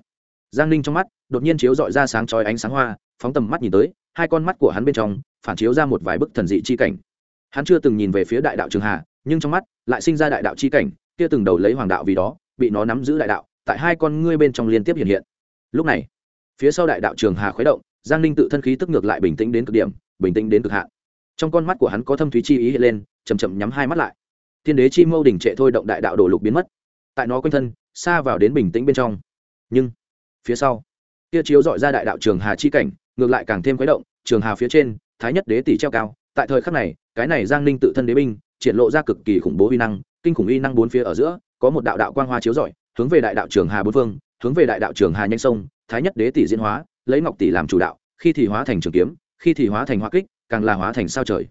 S1: Giang ninh trong mắt, đột nhiên chiếu dọi ra sáng trói ánh sáng hoa, phóng tầm mắt nhìn tới, hai con mắt của hắn bên trong, phản chiếu ra một vài bức thần dị chi cảnh. Hắn chưa từng nhìn về phía đại đạo trường hà, nhưng trong mắt, lại sinh ra đại đạo chi cảnh, kia từng đầu lấy hoàng đạo vì đó bị nó nắm giữ đại đạo, tại hai con ngươi bên trong liên tiếp hiện hiện. Lúc này, phía sau đại đạo trường hà khuấy động, giang ninh tự thân khí tức ngược lại bình tĩnh đến cực điểm, bình tĩnh đến cực hạn. Trong con mắt của hắn có thâm thúy chi ý hiện lên chầm chậm nhắm hai mắt lại. Thiên đế chi mâu đỉnh trệ thôi động đại đạo đổ lục biến mất. Tại nó quanh thân, xa vào đến bình tĩnh bên trong. Nhưng, phía sau tia chiếu dọi ra đại đạo trường hà chi cảnh, ngược lại càng thêm khuấy động, trường hà phía trên, thái nhất đế tỷ treo cao. Tại thời khắc này, cái này giang ninh tự thân đế binh, triển lộ ra cực kỳ khủng bố uy năng, kinh khủng uy năng bốn phía ở giữa có một đạo đạo quang hoa chiếu rọi, hướng về đại đạo trường hà bốn phương, hướng về đại đạo trường hà nhanh sông, thái nhất đế tỷ diễn hóa, lấy ngọc tỷ làm chủ đạo, khi thì hóa thành trường kiếm, khi thì hóa thành hoa kích, càng là hóa thành sao trời.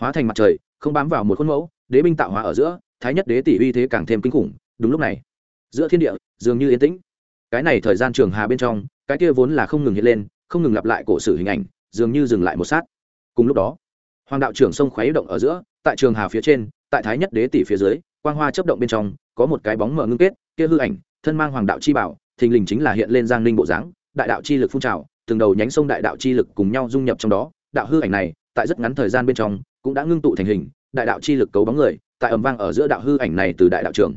S1: Hóa thành mặt trời, không bám vào một khuôn mẫu, đế binh tạo hóa ở giữa, thái nhất đế tỷ uy thế càng thêm kinh khủng, đúng lúc này, giữa thiên địa, dường như yên tĩnh. Cái này thời gian trường hà bên trong, cái kia vốn là không ngừng hiện lên, không ngừng lặp lại cổ sử hình ảnh, dường như dừng lại một sát. Cùng lúc đó, hoàng đạo trưởng sông khuấy động ở giữa, tại trường hà phía trên, tại thái nhất đế tỷ phía dưới, quang hoa chấp động bên trong có một cái bóng mở ngưng kết, kia hư ảnh, thân mang hoàng đạo chi bảo, thình lình chính là hiện lên giang ninh bộ dáng, đại đạo chi lực phun trào, từng đầu nhánh sông đại đạo chi lực cùng nhau dung nhập trong đó. Đạo hư ảnh này, tại rất ngắn thời gian bên trong, cũng đã ngưng tụ thành hình, đại đạo chi lực cấu bóng người, tại ầm vang ở giữa đạo hư ảnh này từ đại đạo trưởng.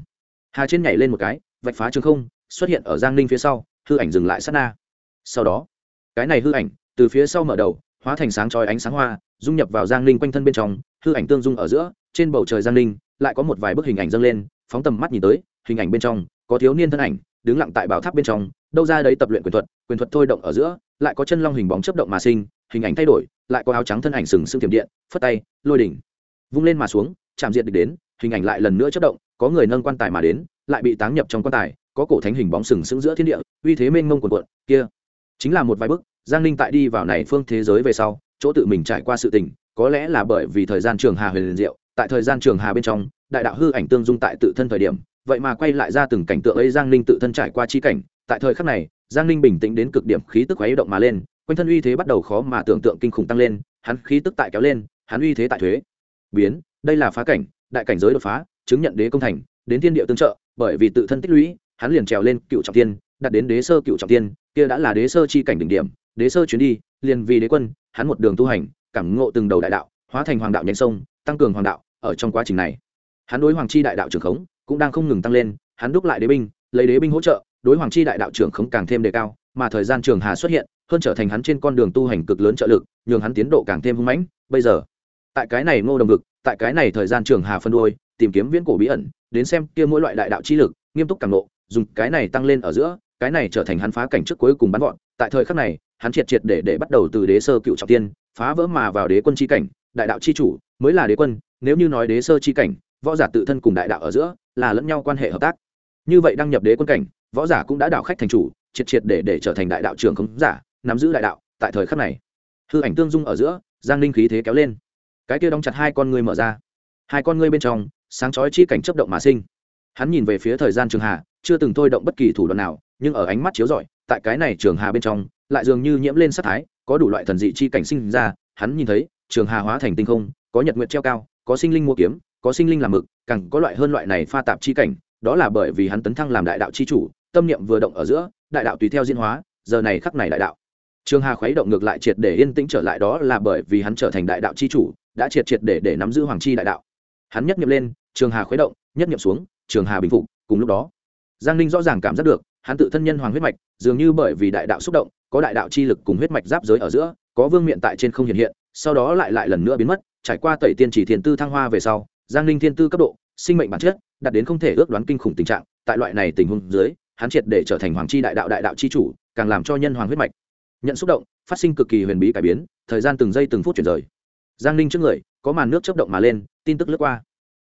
S1: Hà trên nhảy lên một cái, vạch phá trường không, xuất hiện ở giang ninh phía sau, hư ảnh dừng lại sát na. Sau đó, cái này hư ảnh, từ phía sau mở đầu, hóa thành sáng trói ánh sáng hoa, dung nhập vào giang ninh quanh thân bên trong, hư ảnh tương dung ở giữa, trên bầu trời giang ninh, lại có một vài bức hình ảnh dâng lên phóng tầm mắt nhìn tới, hình ảnh bên trong, có thiếu niên thân ảnh, đứng lặng tại bảo tháp bên trong, đâu ra đấy tập luyện quyền thuật quyền thuật thôi động ở giữa, lại có chân long hình bóng chấp động mà sinh, hình ảnh thay đổi, lại có áo trắng thân ảnh sừng sững tiềm điện, phất tay, lôi đỉnh, vung lên mà xuống, chạm diện địch đến, hình ảnh lại lần nữa chấp động, có người nâng quan tài mà đến, lại bị táng nhập trong quan tài, có cổ thánh hình bóng sừng sững giữa thiên địa, uy thế mênh mông quần quận kia chính là một vài bước, giang ninh tại đi vào này phương thế giới về sau, chỗ tự mình trải qua sự tình, có lẽ là bởi vì thời gian trường hà huyền liền diệu, tại thời gian trường hà bên trong đại đạo hư ảnh tương dung tại tự thân thời điểm, vậy mà quay lại ra từng cảnh tượng ấy giang ninh tự thân trải qua chi cảnh, tại thời khắc này, giang ninh bình tĩnh đến cực điểm, khí tức khuấy động mà lên, quanh thân uy thế bắt đầu khó mà tưởng tượng kinh khủng tăng lên, hắn khí tức tại kéo lên, hắn uy thế tại thuế. Biến, đây là phá cảnh, đại cảnh giới đột phá, chứng nhận đế công thành, đến thiên địa tương trợ, bởi vì tự thân tích lũy, hắn liền trèo lên cựu trọng tiên đặt đến đế sơ cựu trọng tiên kia đã là đế sơ chi cảnh đỉnh điểm, đế sơ chuyến đi, liền vì đế quân, hắn một đường tu hành, cảm ngộ từng đầu đại đạo, hóa thành hoàng đạo nhánh sông, tăng cường hoàng đạo, ở trong quá trình này hắn đối hoàng chi đại đạo trưởng khống cũng đang không ngừng tăng lên, hắn đúc lại đế binh, lấy đế binh hỗ trợ, đối hoàng chi đại đạo trưởng khống càng thêm đề cao, mà thời gian trường hà xuất hiện, hơn trở thành hắn trên con đường tu hành cực lớn trợ lực, nhường hắn tiến độ càng thêm hưng mãnh. Bây giờ, tại cái này ngô đồng ngực tại cái này thời gian trường hà phân đôi, tìm kiếm viễn cổ bí ẩn, đến xem kia mỗi loại đại đạo chi lực, nghiêm túc càng nộ dùng cái này tăng lên ở giữa, cái này trở thành hắn phá cảnh trước cuối cùng bắn gọn tại thời khắc này, hắn triệt triệt để để bắt đầu từ đế sơ cựu trọng tiên, phá vỡ mà vào đế quân chi cảnh, đại đạo chi chủ mới là đế quân, nếu như nói đế sơ chi cảnh võ giả tự thân cùng đại đạo ở giữa là lẫn nhau quan hệ hợp tác. Như vậy đăng nhập đế quân cảnh, võ giả cũng đã đạo khách thành chủ, triệt triệt để để trở thành đại đạo trường khống giả, nắm giữ đại đạo, tại thời khắc này, hư ảnh tương dung ở giữa, giang linh khí thế kéo lên. Cái kia đóng chặt hai con ngươi mở ra. Hai con ngươi bên trong, sáng chói chi cảnh chấp động mà sinh. Hắn nhìn về phía thời gian trường hà chưa từng thôi động bất kỳ thủ đoạn nào, nhưng ở ánh mắt chiếu rọi, tại cái này trường hà bên trong, lại dường như nhiễm lên sát thái, có đủ loại thần dị chi cảnh sinh ra, hắn nhìn thấy, trường hà hóa thành tinh không, có nhật nguyện treo cao, có sinh linh mua kiếm có sinh linh làm mực, càng có loại hơn loại này pha tạp chi cảnh, đó là bởi vì hắn tấn thăng làm đại đạo chi chủ, tâm niệm vừa động ở giữa, đại đạo tùy theo diễn hóa, giờ này khắc này đại đạo. Trường hà khuấy động ngược lại triệt để yên tĩnh trở lại đó là bởi vì hắn trở thành đại đạo chi chủ, đã triệt triệt để để nắm giữ hoàng chi đại đạo. Hắn nhất niệm lên, trường hà khuấy động, nhất niệm xuống, trường hà bình phục, cùng lúc đó, giang ninh rõ ràng cảm giác được, hắn tự thân nhân hoàng huyết mạch, dường như bởi vì đại đạo xúc động, có đại đạo chi lực cùng huyết mạch giáp giới ở giữa, có vương miện tại trên không hiện hiện, sau đó lại lại lần nữa biến mất, trải qua tẩy tiên chỉ thiền tư thăng hoa về sau giang ninh thiên tư cấp độ, sinh mệnh bản chất, đạt đến không thể ước đoán kinh khủng tình trạng. Tại loại này tình huống dưới, hắn triệt để trở thành hoàng chi đại đạo đại đạo chi chủ, càng làm cho nhân hoàng huyết mạch. Nhận xúc động, phát sinh cực kỳ huyền bí cải biến, thời gian từng giây từng phút chuyển rời. Giang ninh trước người, có màn nước chấp động mà lên, tin tức lướt qua.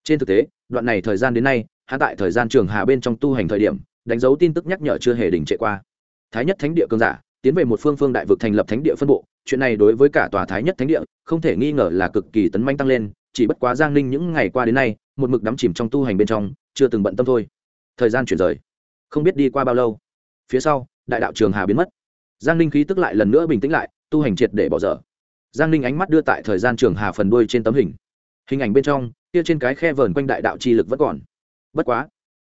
S1: Trên thực tế, đoạn này thời gian đến nay, hắn tại thời gian trường hà bên trong tu hành thời điểm, đánh dấu tin tức nhắc nhở chưa hề đình trệ qua. Thái nhất thánh địa cương giả, tiến về một phương phương đại vực thành lập thánh địa phân bộ, chuyện này đối với cả tòa thái nhất thánh địa, không thể nghi ngờ là cực kỳ tấn manh tăng lên chỉ bất quá giang ninh những ngày qua đến nay, một mực đắm chìm trong tu hành bên trong, chưa từng bận tâm thôi. Thời gian chuyển rời, không biết đi qua bao lâu. Phía sau, đại đạo trường hà biến mất. Giang ninh khí tức lại lần nữa bình tĩnh lại, tu hành triệt để bỏ dở. Giang ninh ánh mắt đưa tại thời gian trường hà phần đuôi trên tấm hình. Hình ảnh bên trong, kia trên cái khe vờn quanh đại đạo chi lực vẫn còn. Bất quá,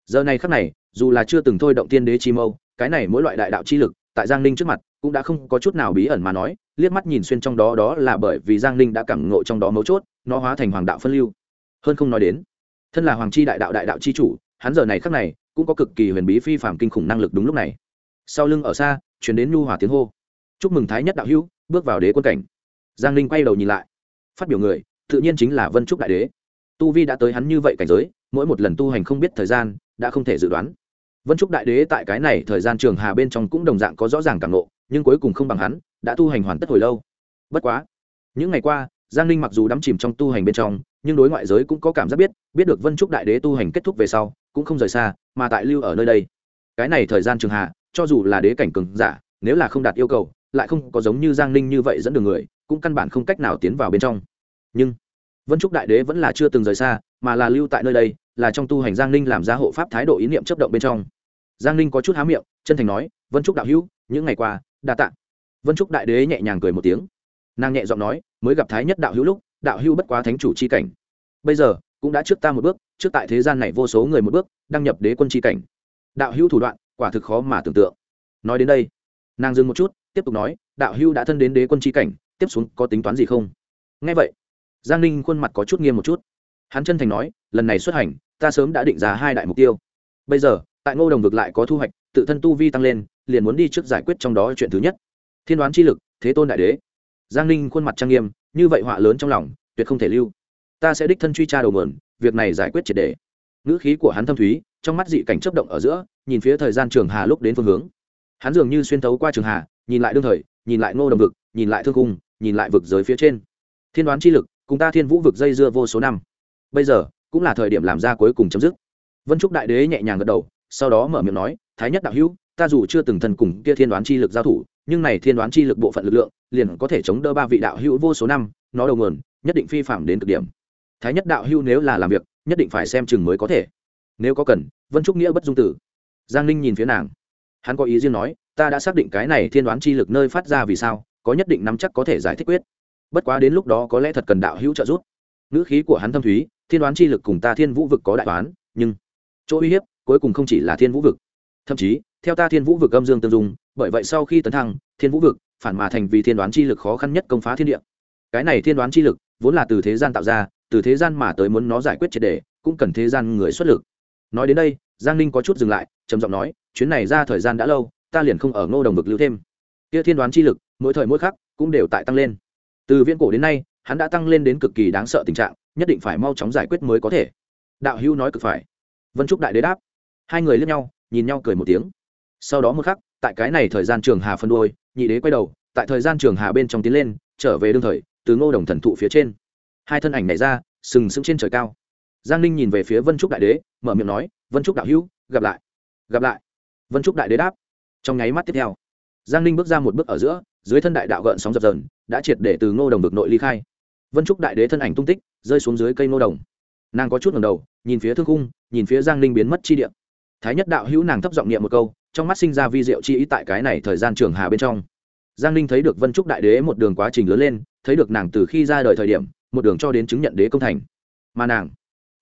S1: giờ này khắc này, dù là chưa từng thôi động tiên đế chi mâu, cái này mỗi loại đại đạo chi lực, tại giang ninh trước mặt cũng đã không có chút nào bí ẩn mà nói, liếc mắt nhìn xuyên trong đó đó là bởi vì giang ninh đã cảm ngộ trong đó mấu chốt, nó hóa thành hoàng đạo phân lưu. Hơn không nói đến, thân là hoàng chi đại đạo đại đạo chi chủ, hắn giờ này khắc này cũng có cực kỳ huyền bí phi phạm kinh khủng năng lực đúng lúc này. Sau lưng ở xa, chuyển đến nhu hòa tiếng hô. Chúc mừng thái nhất đạo hữu, bước vào đế quân cảnh. Giang ninh quay đầu nhìn lại, phát biểu người, tự nhiên chính là vân trúc đại đế. Tu vi đã tới hắn như vậy cảnh giới, mỗi một lần tu hành không biết thời gian, đã không thể dự đoán. Vân trúc đại đế tại cái này thời gian trường hà bên trong cũng đồng dạng có rõ ràng cảm nộ nhưng cuối cùng không bằng hắn đã tu hành hoàn tất hồi lâu. Bất quá những ngày qua giang ninh mặc dù đắm chìm trong tu hành bên trong nhưng đối ngoại giới cũng có cảm giác biết biết được vân trúc đại đế tu hành kết thúc về sau cũng không rời xa mà tại lưu ở nơi đây. Cái này thời gian trường hạ, cho dù là đế cảnh cường giả nếu là không đạt yêu cầu lại không có giống như giang ninh như vậy dẫn đường người cũng căn bản không cách nào tiến vào bên trong. Nhưng vân trúc đại đế vẫn là chưa từng rời xa mà là lưu tại nơi đây là trong tu hành giang ninh làm ra hộ pháp thái độ ý niệm chấp động bên trong. Giang ninh có chút há miệng chân thành nói vân trúc đạo hữu những ngày qua đa t ạ vân trúc đại đế nhẹ nhàng cười một tiếng. Nàng nhẹ giọng nói, mới gặp thái nhất đạo hữu lúc, đạo hữu bất quá thánh chủ c h i cảnh. Bây giờ, cũng đã trước ta một bước, trước tại thế gian này vô số người một bước, đăng nhập đế quân c h i cảnh. Đạo hữu thủ đoạn, quả thực khó mà tưởng tượng. Nói đến đây, nàng dừng một chút, tiếp tục nói, đạo hữu đã thân đến đế quân c cảnh, tiếp xuống có tính toán gì không? Ngay vậy, giang ninh khuôn mặt có chút nghiêm một chút. Hắn chân thành nói, lần này xuất hành, ta sớm đã định ra hai đại mục tiêu. Bây giờ, tại ngô đồng ngược lại có thu hoạch, tự thân tu vi tăng lên liền muốn đi trước giải quyết trong đó chuyện thứ nhất. Thiên đoán chi lực, thế tôn đại đế. Giang ninh khuôn mặt trang nghiêm, như vậy họa lớn trong lòng, tuyệt không thể lưu. Ta sẽ đích thân truy tra đầu mườn việc này giải quyết triệt đề ngữ khí của hắn thâm thúy, trong mắt dị cảnh chấp động ở giữa, nhìn phía thời gian trường hà lúc đến phương hướng. Hắn dường như xuyên thấu qua trường hà, nhìn lại đương thời, nhìn lại ngô đồng vực, nhìn lại thương cung, nhìn lại vực giới phía trên. Thiên đoán chi lực, cùng ta thiên vũ vực dây dưa vô số năm. Bây giờ, cũng là thời điểm làm ra cuối cùng chấm dứt. Vân trúc đại đế nhẹ nhàng gật đầu, sau đó mở miệng nói, thái nhất đạo hữu ta dù chưa từng thần cùng kia thiên đoán chi lực giao thủ, nhưng này thiên đoán chi lực bộ phận lực lượng, liền có thể chống đỡ ba vị đạo hữu vô số năm, nó đầu nguồn, nhất định phi phạm đến cực điểm. Thái nhất đạo hữu nếu là làm việc, nhất định phải xem chừng mới có thể. Nếu có cần, vân trúc nghĩa bất dung tử. Giang ninh nhìn phía nàng. Hắn có ý riêng nói, ta đã xác định cái này thiên đoán chi lực nơi phát ra vì sao, có nhất định nắm chắc có thể giải thích quyết. Bất quá đến lúc đó có lẽ thật cần đạo hữu trợ giúp. Ngữ khí của hắn thâm thúy, thiên đoán chi lực cùng ta thiên vũ vực có đại toán nhưng chỗ uy hiếp cuối cùng không chỉ là thiên vũ vực. Thậm chí theo ta thiên vũ vực âm dương tương dung, bởi vậy sau khi tấn thăng, thiên vũ vực phản mà thành vì thiên đoán chi lực khó khăn nhất công phá thiên địa. Cái này thiên đoán chi lực vốn là từ thế gian tạo ra, từ thế gian mà tới muốn nó giải quyết triệt đề, cũng cần thế gian người xuất lực. Nói đến đây, giang ninh có chút dừng lại, trầm giọng nói, chuyến này ra thời gian đã lâu, ta liền không ở ngô đồng vực lưu thêm. Kia thiên đoán chi lực, mỗi thời mỗi khắc, cũng đều tại tăng lên. Từ viễn cổ đến nay, hắn đã tăng lên đến cực kỳ đáng sợ tình trạng, nhất định phải mau chóng giải quyết mới có thể. Đạo hữu nói cực phải. Vân trúc đại đế đáp. Hai người liếc nhau, nhìn nhau cười một tiếng sau đó một khắc, tại cái này thời gian trường hà phân đôi, nhị đế quay đầu, tại thời gian trường hà bên trong tiến lên, trở về đương thời, từ ngô đồng thần thụ phía trên. Hai thân ảnh này ra, sừng sững trên trời cao. Giang ninh nhìn về phía vân trúc đại đế, mở miệng nói, vân trúc đạo hữu, gặp lại. Gặp lại. Vân trúc đại đế đáp. Trong nháy mắt tiếp theo, giang ninh bước ra một bước ở giữa, dưới thân đại đạo gợn sóng dập dần đã triệt để từ ngô đồng vực nội ly khai. Vân trúc đại đế thân ảnh tung tích, rơi xuống dưới cây ngô đồng. Nàng có chút ngầm đầu, nhìn phía thương cung nhìn phía giang ninh biến mất chi điện thái nhất đạo hữu nàng thấp giọng niệm một câu trong mắt sinh ra vi diệu chi ý tại cái này thời gian trường hà bên trong. Giang ninh thấy được vân trúc đại đế một đường quá trình lớn lên, thấy được nàng từ khi ra đời thời điểm, một đường cho đến chứng nhận đế công thành. Mà nàng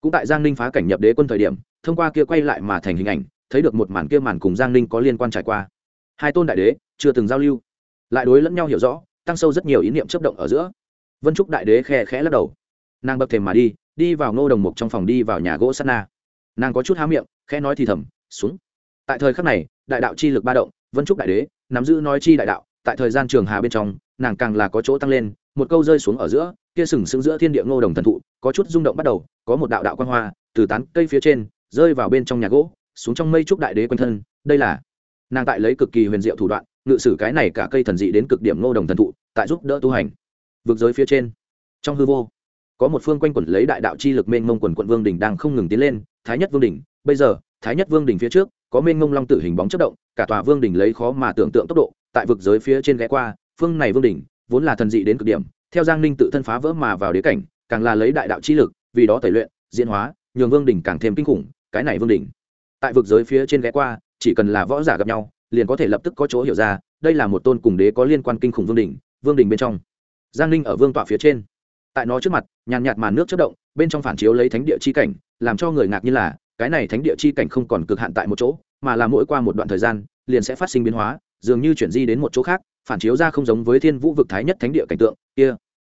S1: cũng tại giang ninh phá cảnh nhập đế quân thời điểm, thông qua kia quay lại mà thành hình ảnh, thấy được một màn kia màn cùng giang ninh có liên quan trải qua. Hai tôn đại đế chưa từng giao lưu, lại đối lẫn nhau hiểu rõ, tăng sâu rất nhiều ý niệm chấp động ở giữa. Vân trúc đại đế khe khẽ lắc đầu. Nàng bập thềm mà đi đi vào ngô đồng mục trong phòng đi vào nhà gỗ sắt na. Nàng có chút há miệng, khẽ nói thì thầm, xuống tại thời khắc này, đại đạo chi lực ba động, vân trúc đại đế, nắm giữ nói chi đại đạo, tại thời gian trường hà bên trong, nàng càng là có chỗ tăng lên, một câu rơi xuống ở giữa, kia sừng sững giữa thiên địa ngô đồng thần thụ, có chút rung động bắt đầu, có một đạo đạo quan hoa, từ tán cây phía trên, rơi vào bên trong nhà gỗ, xuống trong mây trúc đại đế quanh thân, đây là nàng tại lấy cực kỳ huyền diệu thủ đoạn, ngự sử cái này cả cây thần dị đến cực điểm ngô đồng thần thụ, tại giúp đỡ tu hành. Vượt giới phía trên, trong hư vô, có một phương quanh quẩn lấy đại đạo chi lực mênh mông quần quận vương đỉnh đang không ngừng tiến lên, thái nhất vương đỉnh, bây giờ, thái nhất vương đỉnh phía trước có mênh mông long tử hình bóng chất động, cả tòa vương đỉnh lấy khó mà tưởng tượng tốc độ, tại vực giới phía trên ghé qua, phương này vương đỉnh vốn là thần dị đến cực điểm, theo giang ninh tự thân phá vỡ mà vào đế cảnh, càng là lấy đại đạo chi lực, vì đó tẩy luyện, diễn hóa, nhường vương đỉnh càng thêm kinh khủng, cái này vương đỉnh. Tại vực giới phía trên ghé qua, chỉ cần là võ giả gặp nhau, liền có thể lập tức có chỗ hiểu ra, đây là một tôn cùng đế có liên quan kinh khủng vương đỉnh vương đỉnh bên trong. Giang ninh ở vương tọa phía trên. Tại nó trước mặt, nhàn nhạt màn nước chất động, bên trong phản chiếu lấy thánh địa chi cảnh, làm cho người ngạc như là cái này thánh địa chi cảnh không còn cực hạn tại một chỗ, mà là mỗi qua một đoạn thời gian, liền sẽ phát sinh biến hóa, dường như chuyển di đến một chỗ khác, phản chiếu ra không giống với thiên vũ vực thái nhất thánh địa cảnh tượng, kia.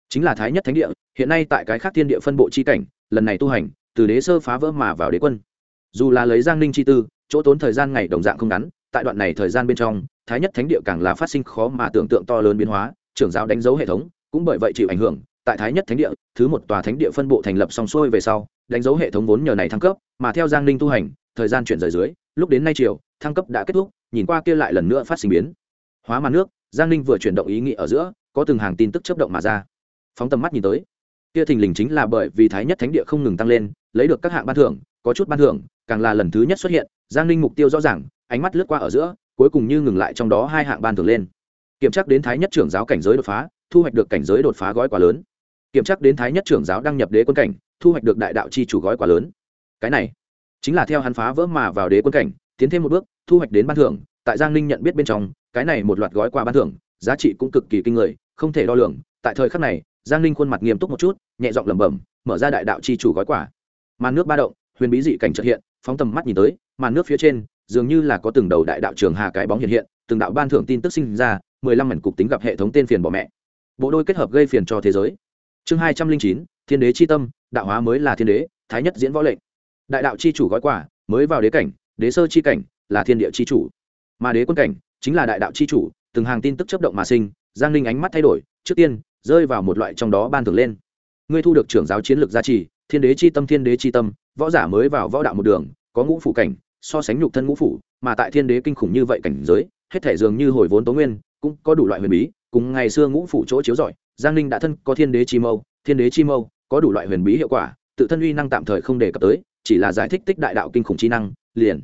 S1: Chính là thái nhất thánh địa, hiện nay tại cái khác thiên địa phân bộ chi cảnh, lần này tu hành, từ đế sơ phá vỡ mà vào đế quân. Dù là lấy giang ninh chi tư, chỗ tốn thời gian ngày đồng dạng không ngắn, tại đoạn này thời gian bên trong, thái nhất thánh địa càng là phát sinh khó mà tưởng tượng to lớn biến hóa, trưởng giáo đánh dấu hệ thống, cũng bởi vậy chịu ảnh hưởng tại thái nhất thánh địa, thứ một tòa thánh địa phân bộ thành lập xong xuôi về sau, đánh dấu hệ thống vốn nhờ này thăng cấp, mà theo giang ninh tu hành, thời gian chuyển rời dưới, lúc đến nay chiều thăng cấp đã kết thúc, nhìn qua kia lại lần nữa phát sinh biến. Hóa màn nước, giang ninh vừa chuyển động ý nghĩ ở giữa, có từng hàng tin tức chấp động mà ra. Phóng tầm mắt nhìn tới, kia thình lình chính là bởi vì thái nhất thánh địa không ngừng tăng lên, lấy được các hạng ban thưởng, có chút ban thưởng, càng là lần thứ nhất xuất hiện, giang ninh mục tiêu rõ ràng, ánh mắt lướt qua ở giữa, cuối cùng như ngừng lại trong đó hai hạng ban thưởng lên. Kiểm tra đến thái nhất trưởng giáo cảnh giới đột phá, thu hoạch được cảnh giới đột phá gói quá lớn kiểm tra đến thái nhất trưởng giáo đăng nhập đế quân cảnh, thu hoạch được đại đạo chi chủ gói quá lớn. Cái này, chính là theo hắn phá vỡ mà vào đế quân cảnh, tiến thêm một bước, thu hoạch đến ban thưởng, tại giang ninh nhận biết bên trong, cái này một loạt gói quà ban thưởng, giá trị cũng cực kỳ kinh người, không thể đo lường. Tại thời khắc này, giang ninh khuôn mặt nghiêm túc một chút, nhẹ giọng lẩm bẩm, mở ra đại đạo chi chủ gói quà. Màn nước ba động, huyền bí dị cảnh trật hiện, phóng tầm mắt nhìn tới, màn nước phía trên, dường như là có từng đầu đại đạo trường hà cái bóng hiện hiện, từng đạo ban thưởng tin tức sinh ra, mười lăm mảnh cục tính gặp hệ thống tên phiền bỏ mẹ. Bộ đôi kết hợp gây phiền cho thế giới chương hai trăm linh chín, thiên đế c h i tâm, đạo hóa mới là thiên đế, thái nhất diễn võ lệnh. Đại đạo c h i chủ gói quả mới vào đế cảnh, đế sơ c h i cảnh, là thiên địa c h i chủ. Mà đế quân cảnh, chính là đại đạo c h i chủ, từng hàng tin tức chấp động mà sinh, giang linh ánh mắt thay đổi, trước tiên, rơi vào một loại trong đó ban thường lên. Ngươi thu được trưởng giáo chiến lược gia trì, thiên đế c h i tâm, thiên đế c h i tâm, võ giả mới vào võ đạo một đường, có ngũ phủ cảnh, so sánh nhục thân ngũ phủ, mà tại thiên đế kinh khủng như vậy cảnh giới, hết thể dường như hồi vốn tố nguyên, cũng có đủ loại huyền bí, cùng ngày xưa ngũ phủ chỗ chiếu rọi giang ninh đã thân có thiên đế chi mâu, thiên đế chi mâu, có đủ loại huyền bí hiệu quả, tự thân uy năng tạm thời không đề cập tới, chỉ là giải thích tích đại đạo kinh khủng chi năng, liền.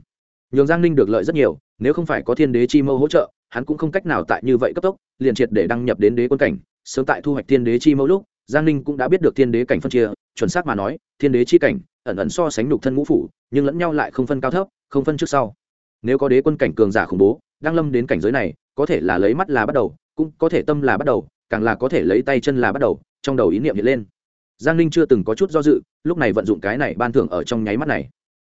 S1: Nhường giang ninh được lợi rất nhiều, nếu không phải có thiên đế chi mâu hỗ trợ, hắn cũng không cách nào tại như vậy cấp tốc, liền triệt để đăng nhập đến đế quân cảnh. Sớm tại thu hoạch thiên đế chi mâu lúc, giang ninh cũng đã biết được thiên đế cảnh phân chia, chuẩn xác mà nói, thiên đế chi cảnh, ẩn ẩn so sánh nhục thân ngũ phủ, nhưng lẫn nhau lại không phân cao thấp, không phân trước sau. Nếu có đế quân cảnh cường giả khủng bố, đang lâm đến cảnh giới này, có thể là lấy mắt là bắt đầu, cũng có thể tâm là bắt đầu càng là có thể lấy tay chân là bắt đầu, trong đầu ý niệm hiện lên. Giang ninh chưa từng có chút do dự, lúc này vận dụng cái này ban thưởng ở trong nháy mắt này.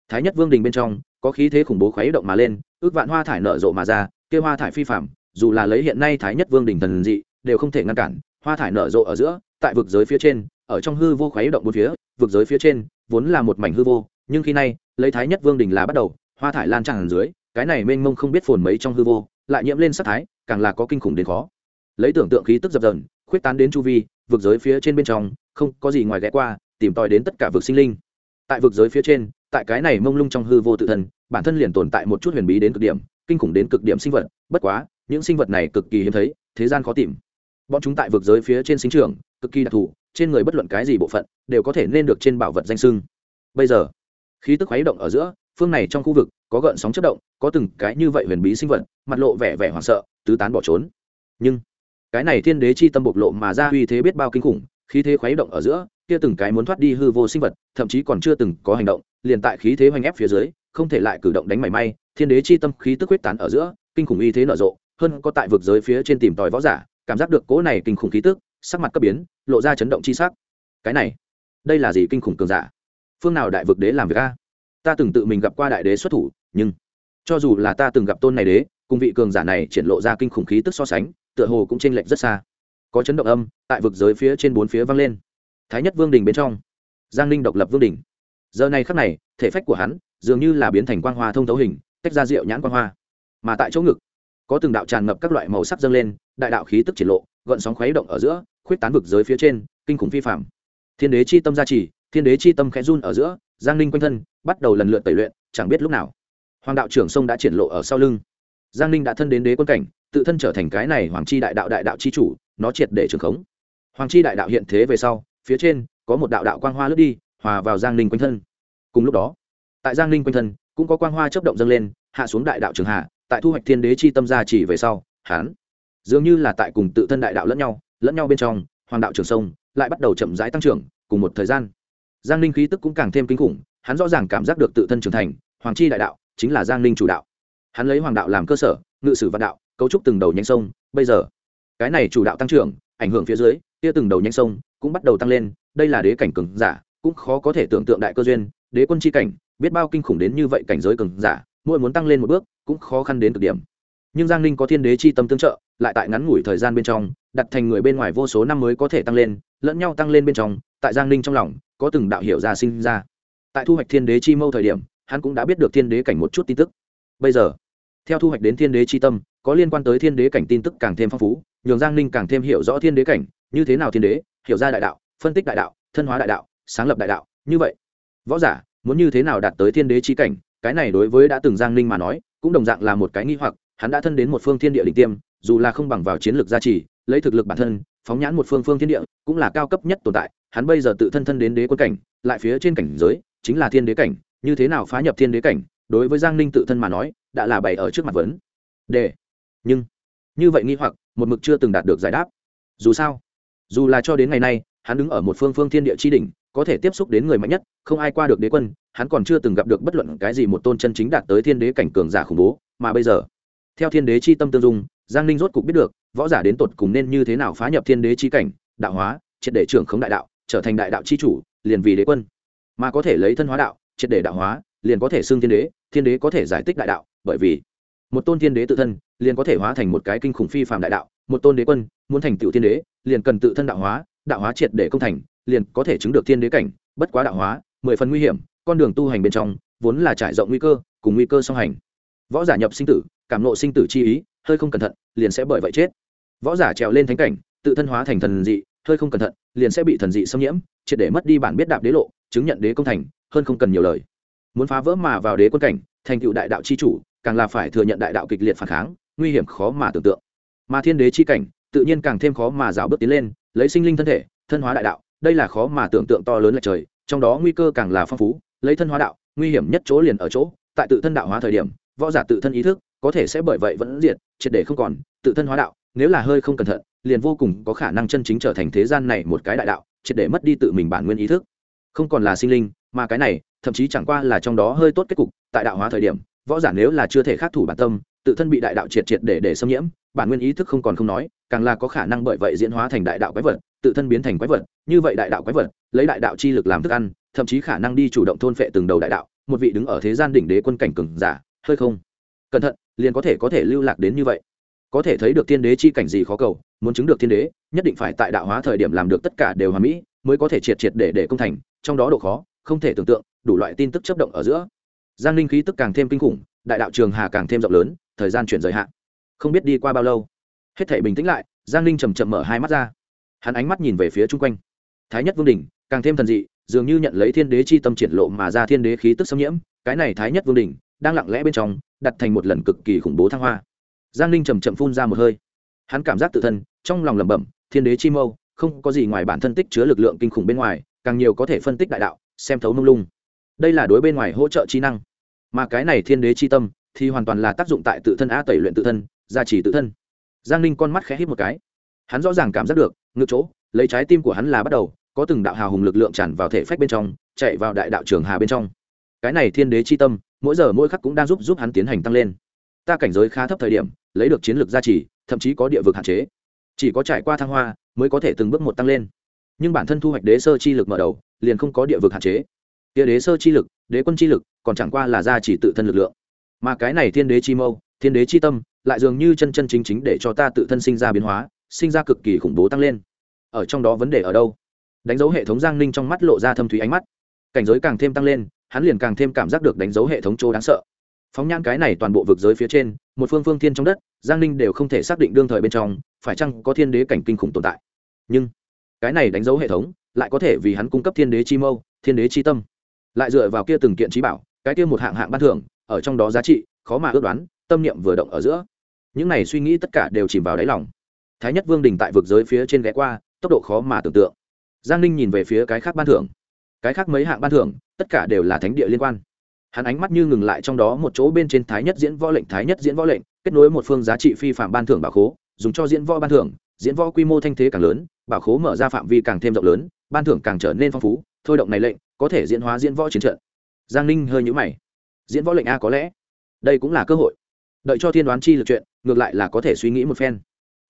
S1: Thái nhất vương đình bên trong, có khí thế khủng bố khuấy động mà lên, ước vạn hoa thải nở rộ mà ra kêu hoa thải phi phạm dù là lấy hiện nay thái nhất vương đình thần dị, đều không thể ngăn cản, hoa thải nở rộ ở giữa, tại vực giới phía trên, ở trong hư vô khuấy động một phía, vực giới phía trên, vốn là một mảnh hư vô, nhưng khi nay, lấy thái nhất vương đình là bắt đầu, hoa thải lan tràn dưới, cái này mênh mông không biết phồn mấy trong hư vô, lại nhiễm lên sắc thái, càng là có kinh khủng đến khó lấy tưởng tượng khí tức dập dần khuyết tán đến chu vi, vực giới phía trên bên trong, không có gì ngoài ghé qua, tìm tòi đến tất cả vực sinh linh. Tại vực giới phía trên, tại cái này mông lung trong hư vô tự thân, bản thân liền tồn tại một chút huyền bí đến cực điểm, kinh khủng đến cực điểm sinh vật, bất quá, những sinh vật này cực kỳ hiếm thấy, thế gian khó tìm. Bọn chúng tại vực giới phía trên sinh trường cực kỳ đặc thù, trên người bất luận cái gì bộ phận, đều có thể nên được trên bảo vật danh sưng bây giờ, khí tức khuấy động ở giữa, phương này trong khu vực, có gợn sóng chất động, có từng cái như vậy huyền bí sinh vật, mặt lộ vẻ vẻ hoảng sợ, tứ tán bỏ trốn. Nhưng cái này thiên đế chi tâm bộc lộ mà ra uy thế biết bao kinh khủng, khí thế khuấy động ở giữa, kia từng cái muốn thoát đi hư vô sinh vật, thậm chí còn chưa từng có hành động, liền tại khí thế hoành ép phía dưới, không thể lại cử động đánh mảy may, thiên đế chi tâm khí tức quyết tán ở giữa, kinh khủng uy thế nở rộ, hơn có tại vực giới phía trên tìm tòi võ giả, cảm giác được cỗ này kinh khủng khí tức, sắc mặt cấp biến, lộ ra chấn động chi sắc. Cái này, đây là gì kinh khủng cường giả? Phương nào đại vực đế làm việc a? Ta từng tự mình gặp qua đại đế xuất thủ, nhưng cho dù là ta từng gặp tôn này đế, cùng vị cường giả này triển lộ ra kinh khủng khí tức so sánh tựa hồ cũng chênh lệch rất xa. Có chấn động âm, tại vực giới phía trên bốn phía vang lên. Thái nhất vương đình bên trong. Giang ninh độc lập vương đình. Giờ này khắc này, thể phách của hắn dường như là biến thành quang hoa thông thấu hình, tách ra rượu nhãn quang hoa. Mà tại chỗ ngực, có từng đạo tràn ngập các loại màu sắc dâng lên, đại đạo khí tức triển lộ, gợn sóng khuấy động ở giữa, khuyết tán vực giới phía trên, kinh khủng phi phạm thiên đế chi tâm gia trì, thiên đế chi tâm khẽ run ở giữa, giang ninh quanh thân bắt đầu lần lượt tẩy luyện, chẳng biết lúc nào. Hoàng đạo trưởng sông đã triển lộ ở sau lưng. Giang ninh đã thân đến đế quân cảnh tự thân trở thành cái này hoàng chi đại đạo đại đạo chi chủ, nó triệt để trường khống. Hoàng chi đại đạo hiện thế về sau, phía trên, có một đạo đạo quang hoa lướt đi, hòa vào giang ninh quanh thân. Cùng lúc đó, tại giang ninh quanh thân, cũng có quang hoa chấp động dâng lên, hạ xuống đại đạo trường hạ tại thu hoạch thiên đế chi tâm gia chỉ về sau hán dường như là tại cùng tự thân đại đạo lẫn nhau lẫn nhau bên trong, hoàng đạo trường sông lại bắt đầu chậm rãi tăng trưởng, cùng một thời gian. Giang ninh khí tức cũng càng thêm kinh khủng, hắn rõ ràng cảm giác được tự thân trưởng thành, hoàng chi đại đạo chính là giang ninh chủ đạo. Hắn lấy hoàng đạo làm cơ sở, ngự sử vạn đạo cấu trúc từng đầu nhánh sông, bây giờ, cái này chủ đạo tăng trưởng, ảnh hưởng phía dưới, kia từng đầu nhánh sông cũng bắt đầu tăng lên, đây là đế cảnh cường giả, cũng khó có thể tưởng tượng đại cơ duyên, đế quân chi cảnh, biết bao kinh khủng đến như vậy cảnh giới cường giả, mỗi muốn tăng lên một bước, cũng khó khăn đến cực điểm. Nhưng giang ninh có thiên đế chi tâm tương trợ, lại tại ngắn ngủi thời gian bên trong, đặt thành người bên ngoài vô số năm mới có thể tăng lên, lẫn nhau tăng lên bên trong, tại giang ninh trong lòng, có từng đạo hiểu ra sinh ra. Tại thu hoạch thiên đế chi mâu thời điểm, hắn cũng đã biết được thiên đế cảnh một chút tin tức. Bây giờ, theo thu hoạch đến thiên đế chi tâm có liên quan tới thiên đế cảnh tin tức càng thêm phong phú, nhường giang ninh càng thêm hiểu rõ thiên đế cảnh, như thế nào thiên đế, hiểu ra đại đạo, phân tích đại đạo, thân hóa đại đạo, sáng lập đại đạo, như vậy. Võ giả, muốn như thế nào đạt tới thiên đế chi cảnh, cái này đối với đã từng giang ninh mà nói, cũng đồng dạng là một cái nghi hoặc, hắn đã thân đến một phương thiên địa đỉnh tiêm, dù là không bằng vào chiến lược gia trì, lấy thực lực bản thân, phóng nhãn một phương phương thiên địa, cũng là cao cấp nhất tồn tại, hắn bây giờ tự thân thân đến đế quân cảnh, lại phía trên cảnh giới, chính là thiên đế cảnh, như thế nào phá nhập thiên đế cảnh, đối với giang ninh tự thân mà nói, đã là bày ở trước mặt vấn. Đề nhưng, như vậy nghi hoặc, một mực chưa từng đạt được giải đáp. Dù sao, dù là cho đến ngày nay, hắn đứng ở một phương phương thiên địa chi đỉnh, có thể tiếp xúc đến người mạnh nhất, không ai qua được đế quân, hắn còn chưa từng gặp được bất luận cái gì một tôn chân chính đạt tới thiên đế cảnh cường giả khủng bố, mà bây giờ, theo thiên đế chi tâm tương dung, giang ninh rốt cục biết được, võ giả đến tột cùng nên như thế nào phá nhập thiên đế chi cảnh, đạo hóa, triệt để trưởng khống đại đạo, trở thành đại đạo chi chủ, liền vì đế quân. Mà có thể lấy thân hóa đạo, triệt để đạo hóa, liền có thể xưng thiên đế thiên đế có thể giải tích đại đạo, bởi vì một tôn thiên đế tự thân liền có thể hóa thành một cái kinh khủng phi phàm đại đạo, một tôn đế quân muốn thành tựu thiên đế, liền cần tự thân đạo hóa đạo hóa triệt để công thành, liền có thể chứng được thiên đế cảnh, bất quá đạo hóa, mười phần nguy hiểm, con đường tu hành bên trong vốn là trải rộng nguy cơ, cùng nguy cơ song hành. Võ giả nhập sinh tử, cảm nộ sinh tử chi ý, hơi không cẩn thận, liền sẽ bởi vậy chết. Võ giả trèo lên thánh cảnh, tự thân hóa thành thần dị, hơi không cẩn thận, liền sẽ bị thần dị xâm nhiễm, triệt để mất đi bản biết đạp đế lộ, chứng nhận đế công thành, hơn không cần nhiều lời. Muốn phá vỡ mà vào đế quân cảnh, thành tựu đại đạo c h i chủ càng là phải thừa nhận đại đạo kịch liệt phản kháng, nguy hiểm khó mà tưởng tượng. Mà thiên đế c h i cảnh, tự nhiên càng thêm khó mà rào bước tiến lên, lấy sinh linh thân thể, thân hóa đại đạo, đây là khó mà tưởng tượng to lớn lệch trời, trong đó nguy cơ càng là phong phú, lấy thân hóa đạo, nguy hiểm nhất chỗ liền ở chỗ, tại tự thân đạo hóa thời điểm, võ giả tự thân ý thức, có thể sẽ bởi vậy vẫn diệt, triệt để không còn, tự thân hóa đạo, nếu là hơi không cẩn thận, liền vô cùng có khả năng chân chính trở thành thế gian này một cái đại đạo, triệt để mất đi tự mình bản nguyên ý thức. Không còn là sinh linh, mà cái này, thậm chí chẳng qua là trong đó hơi tốt kết cục, tại đạo hóa thời điểm võ giả nếu là chưa thể khắc thủ bản tâm, tự thân bị đại đạo triệt triệt để để xâm nhiễm, bản nguyên ý thức không còn không nói, càng là có khả năng bởi vậy diễn hóa thành đại đạo quái vật, tự thân biến thành quái vật, như vậy đại đạo quái vật, lấy đại đạo chi lực làm thức ăn, thậm chí khả năng đi chủ động thôn phệ từng đầu đại đạo, một vị đứng ở thế gian đỉnh đế quân cảnh cường giả, hơi không? Cẩn thận, liền có thể có thể lưu lạc đến như vậy. Có thể thấy được tiên đế chi cảnh gì khó cầu, muốn chứng được tiên đế, nhất định phải tại đạo hóa thời điểm làm được tất cả đều hòa mỹ, mới có thể triệt triệt để để công thành, trong đó độ khó, không thể tưởng tượng, đủ loại tin tức chấp động ở giữa giang linh khí tức càng thêm kinh khủng, đại đạo trường hà càng thêm rộng lớn, thời gian chuyển rời hạn không biết đi qua bao lâu, hết thể bình tĩnh lại, giang linh chầm chậm mở hai mắt ra. Hắn ánh mắt nhìn về phía chung quanh. Thái nhất vương đình càng thêm thần dị, dường như nhận lấy thiên đế chi tâm triển lộ mà ra thiên đế khí tức xâm nhiễm, cái này thái nhất vương đình đang lặng lẽ bên trong, đặt thành một lần cực kỳ khủng bố thăng hoa. Giang linh chầm chậm phun ra một hơi. Hắn cảm giác tự thân, trong lòng lẩm bẩm, thiên đế chi mâu, không có gì ngoài bản thân tích chứa lực lượng kinh khủng bên ngoài, càng nhiều có thể phân tích đại đạo, xem thấu mông lung đây là đối bên ngoài hỗ trợ trí năng. Mà cái này thiên đế chi tâm, thì hoàn toàn là tác dụng tại tự thân a tẩy luyện tự thân, gia trì tự thân. Giang ninh con mắt khẽ hít một cái. Hắn rõ ràng cảm giác được ngược chỗ, lấy trái tim của hắn là bắt đầu, có từng đạo hào hùng lực lượng tràn vào thể phách bên trong, chạy vào đại đạo trường hà bên trong. Cái này thiên đế chi tâm, mỗi giờ mỗi khắc cũng đang giúp giúp hắn tiến hành tăng lên. Ta cảnh giới khá thấp thời điểm, lấy được chiến lược gia trì, thậm chí có địa vực hạn chế. Chỉ có trải qua thăng hoa, mới có thể từng bước một tăng lên. Nhưng bản thân thu hoạch đế sơ chi lực mở đầu, liền không có địa vực hạn chế kia đế sơ chi lực, đế quân chi lực, còn chẳng qua là ra chỉ tự thân lực lượng. Mà cái này thiên đế chi mâu, thiên đế chi tâm, lại dường như chân chân chính chính để cho ta tự thân sinh ra biến hóa, sinh ra cực kỳ khủng bố tăng lên. Ở trong đó vấn đề ở đâu? Đánh dấu hệ thống giang ninh trong mắt lộ ra thâm thúy ánh mắt. Cảnh giới càng thêm tăng lên, hắn liền càng thêm cảm giác được đánh dấu hệ thống chỗ đáng sợ. Phóng nhãn cái này toàn bộ vực giới phía trên, một phương phương thiên trong đất, giang ninh đều không thể xác định đương thời bên trong, phải chăng có thiên đế cảnh kinh khủng tồn tại. Nhưng, cái này đánh dấu hệ thống, lại có thể vì hắn cung cấp thiên đế chi mâu, thiên đế chi tâm lại dựa vào kia từng kiện trí bảo, cái kia một hạng hạng ban thưởng, ở trong đó giá trị, khó mà ước đoán, tâm niệm vừa động ở giữa. Những này suy nghĩ tất cả đều chìm vào đáy lòng. Thái nhất vương đình tại vực giới phía trên ghé qua, tốc độ khó mà tưởng tượng. Giang ninh nhìn về phía cái khác ban thưởng. Cái khác mấy hạng ban thưởng, tất cả đều là thánh địa liên quan. Hắn ánh mắt như ngừng lại trong đó một chỗ bên trên thái nhất diễn võ lệnh, thái nhất diễn võ lệnh, kết nối một phương giá trị phi phạm ban thưởng bảo khố, dùng cho diễn võ ban thưởng, diễn võ quy mô thanh thế càng lớn, bảo khố mở ra phạm vi càng thêm rộng lớn, ban thưởng càng trở nên phong phú, thôi động này lệnh có thể diễn hóa diễn võ chiến trận. Giang ninh hơi nhũ mày. Diễn võ lệnh a có lẽ đây cũng là cơ hội. Đợi cho thiên đoán chi lực chuyện, ngược lại là có thể suy nghĩ một phen.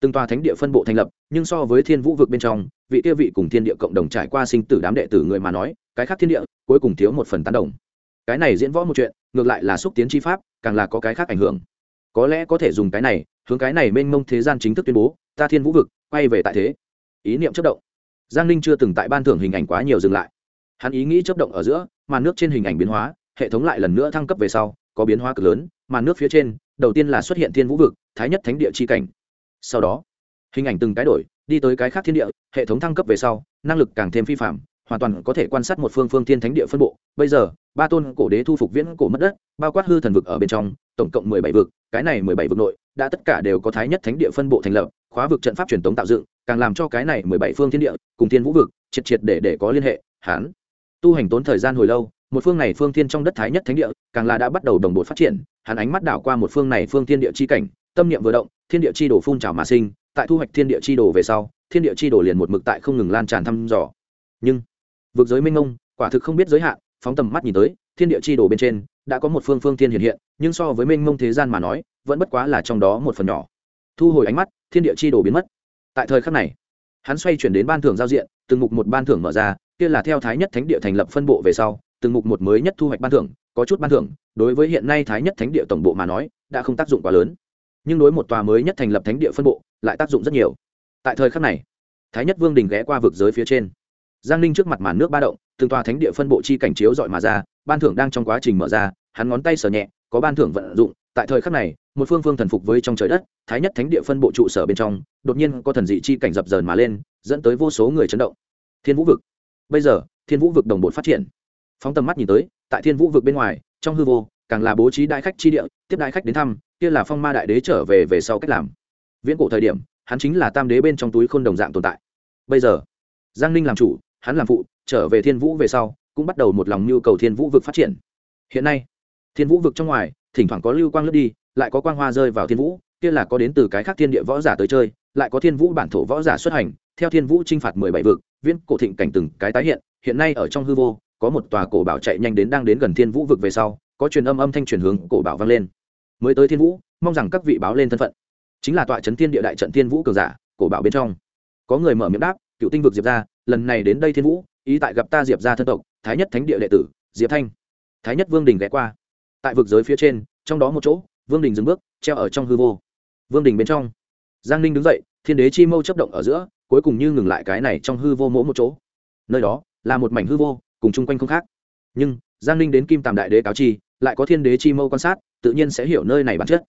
S1: Từng tòa thánh địa phân bộ thành lập, nhưng so với thiên vũ vực bên trong, vị kia vị cùng thiên địa cộng đồng trải qua sinh tử đám đệ tử người mà nói, cái khác thiên địa, cuối cùng thiếu một phần tán đồng. Cái này diễn võ một chuyện, ngược lại là xúc tiến chi pháp, càng là có cái khác ảnh hưởng. Có lẽ có thể dùng cái này, hướng cái này mênh mông thế gian chính thức tuyên bố, ta thiên vũ vực, quay về tại thế. Ý niệm chất động. Giang ninh chưa từng tại ban thưởng hình ảnh quá nhiều dừng lại hắn ý nghĩ chấp động ở giữa, màn nước trên hình ảnh biến hóa, hệ thống lại lần nữa thăng cấp về sau, có biến hóa cực lớn, màn nước phía trên, đầu tiên là xuất hiện thiên vũ vực, thái nhất thánh địa c h i cảnh. Sau đó, hình ảnh từng cái đổi, đi tới cái khác thiên địa, hệ thống thăng cấp về sau, năng lực càng thêm phi phạm, hoàn toàn có thể quan sát một phương phương thiên thánh địa phân bộ. Bây giờ, ba tôn cổ đế thu phục viễn cổ mất đất, bao quát hư thần vực ở bên trong, tổng cộng mười bảy vực, cái này mười bảy vực nội, đã tất cả đều có thái nhất thánh địa phân bộ thành lập, khóa vực trận pháp truyền thống tạo dựng, càng làm cho cái này mười bảy phương thiên địa cùng thiên vũ vực triệt triệt để để có liên hệ, hán tu hành tốn thời gian hồi lâu, một phương này phương thiên trong đất thái nhất thánh địa, càng là đã bắt đầu đồng bộ phát triển, hắn ánh mắt đảo qua một phương này phương thiên địa chi cảnh, tâm niệm vừa động, thiên địa chi đồ phun trào mà sinh, tại thu hoạch thiên địa chi đồ về sau, thiên địa chi đồ liền một mực tại không ngừng lan tràn thăm dò. Nhưng, vực giới minh ông quả thực không biết giới hạn, phóng tầm mắt nhìn tới, thiên địa chi đồ bên trên, đã có một phương phương thiên hiện hiện, nhưng so với minh ngông thế gian mà nói, vẫn bất quá là trong đó một phần nhỏ. Thu hồi ánh mắt, thiên địa chi đồ biến mất. Tại thời khắc này, hắn xoay chuyển đến ban thưởng giao diện, từng mục một ban thưởng mở ra kia là theo thái nhất thánh địa thành lập phân bộ về sau, từng mục một mới nhất thu hoạch ban thưởng, có chút ban thưởng, đối với hiện nay thái nhất thánh địa tổng bộ mà nói, đã không tác dụng quá lớn. Nhưng đối một tòa mới nhất thành lập thánh địa phân bộ, lại tác dụng rất nhiều. Tại thời khắc này, thái nhất vương đình ghé qua vực giới phía trên. Giang ninh trước mặt màn nước ba động, từng tòa thánh địa phân bộ chi cảnh chiếu dọi mà ra, ban thưởng đang trong quá trình mở ra, hắn ngón tay sờ nhẹ, có ban thưởng vận dụng. Tại thời khắc này, một phương phương thần phục với trong trời đất, thái nhất thánh địa phân bộ trụ sở bên trong, đột nhiên có thần dị chi cảnh dập dờn mà lên, dẫn tới vô số người chấn động. Thiên vũ vực bây giờ, thiên vũ vực đồng bộ phát triển. Phóng tầm mắt nhìn tới, tại thiên vũ vực bên ngoài, trong hư vô, càng là bố trí đại khách chi địa, tiếp đại khách đến thăm, kia là phong ma đại đế trở về về sau cách làm. Viễn cổ thời điểm, hắn chính là tam đế bên trong túi khôn đồng dạng tồn tại. Bây giờ, giang ninh làm chủ, hắn làm phụ, trở về thiên vũ về sau, cũng bắt đầu một lòng nhu cầu thiên vũ vực phát triển. Hiện nay, thiên vũ vực trong ngoài, thỉnh thoảng có lưu quang lướt đi, lại có quang hoa rơi vào thiên vũ, kia là có đến từ cái khác thiên địa võ giả tới chơi, lại có thiên vũ bản thổ võ giả xuất hành, theo thiên vũ t r i n h phạt mười bảy vực viễn cổ thịnh cảnh từng cái tái hiện hiện nay ở trong hư vô, có một tòa cổ bảo chạy nhanh đến đang đến gần thiên vũ vực về sau, có truyền âm âm thanh truyền hướng cổ bảo vang lên. Mới tới thiên vũ, mong rằng các vị báo lên thân phận. Chính là tọa trấn thiên địa đại trận thiên vũ cường giả, cổ bảo bên trong. Có người mở miệng đáp, cựu tinh vực diệp ra lần này đến đây thiên vũ, ý tại gặp ta diệp ra thân tộc, thái nhất thánh địa đệ tử, diệp thanh. Thái nhất vương đình ghé qua. Tại vực giới phía trên, trong đó một chỗ, vương đình dừng bước, treo ở trong hư vô. Vương đình bên trong. Giang ninh đứng dậy, thiên đế chi mâu chấp động ở giữa cuối cùng như ngừng lại cái này trong hư vô mỗi một chỗ. Nơi đó là một mảnh hư vô, cùng chung quanh không khác. Nhưng, giang ninh đến kim tàm đại đế cáo chi, lại có thiên đế chi mâu quan sát, tự nhiên sẽ hiểu nơi này bản chất.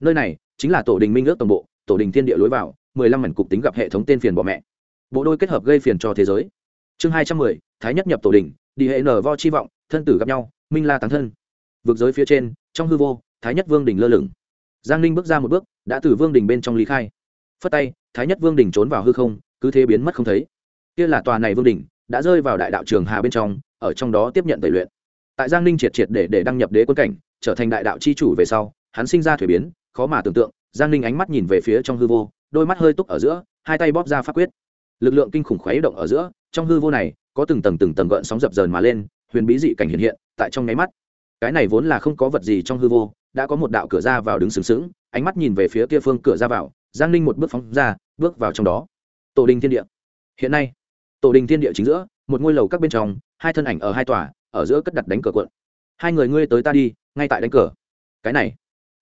S1: Nơi này chính là tổ đình minh ước tổng bộ, tổ đình thiên địa lối vào, mười lăm mảnh cục tính gặp hệ thống tên phiền bọ mẹ. Bộ đôi kết hợp gây phiền cho thế giới. Chương hai trăm mười, thái nhất nhập tổ đình, đi hệ nở vo chi vọng, thân tử gặp nhau, minh la tán thân. Vượt giới phía trên, trong hư vô, thái nhất vương đình lơ lửng. Giang ninh bước ra một bước, đã từ vương đình bên trong lý khai phất tay, thái nhất vương đình trốn vào hư không, cứ thế biến mất không thấy. Kia là tòa này vương đình đã rơi vào đại đạo trường hà bên trong, ở trong đó tiếp nhận tẩy luyện. Tại giang ninh triệt triệt để để đăng nhập đế quân cảnh, trở thành đại đạo c h i chủ về sau, hắn sinh ra thuế biến, khó mà tưởng tượng, giang ninh ánh mắt nhìn về phía trong hư vô, đôi mắt hơi túc ở giữa, hai tay bóp ra pháp quyết. Lực lượng kinh khủng khuấy động ở giữa, trong hư vô này, có từng tầng từng tầng gợn sóng dập dờn mà lên, huyền bí dị cảnh hiện hiện, tại trong nháy mắt. Cái này vốn là không có vật gì trong hư vô, đã có một đạo cửa ra vào đứng sừng sững, ánh mắt nhìn về phía kia phương cửa ra vào giang ninh một bước phóng ra, bước vào trong đó. Tổ đình thiên địa. Hiện nay, tổ đình thiên địa chính giữa, một ngôi lầu các bên trong, hai thân ảnh ở hai tòa, ở giữa cất đặt đánh cờ cuộn. Hai người ngươi tới ta đi, ngay tại đánh cờ. Cái này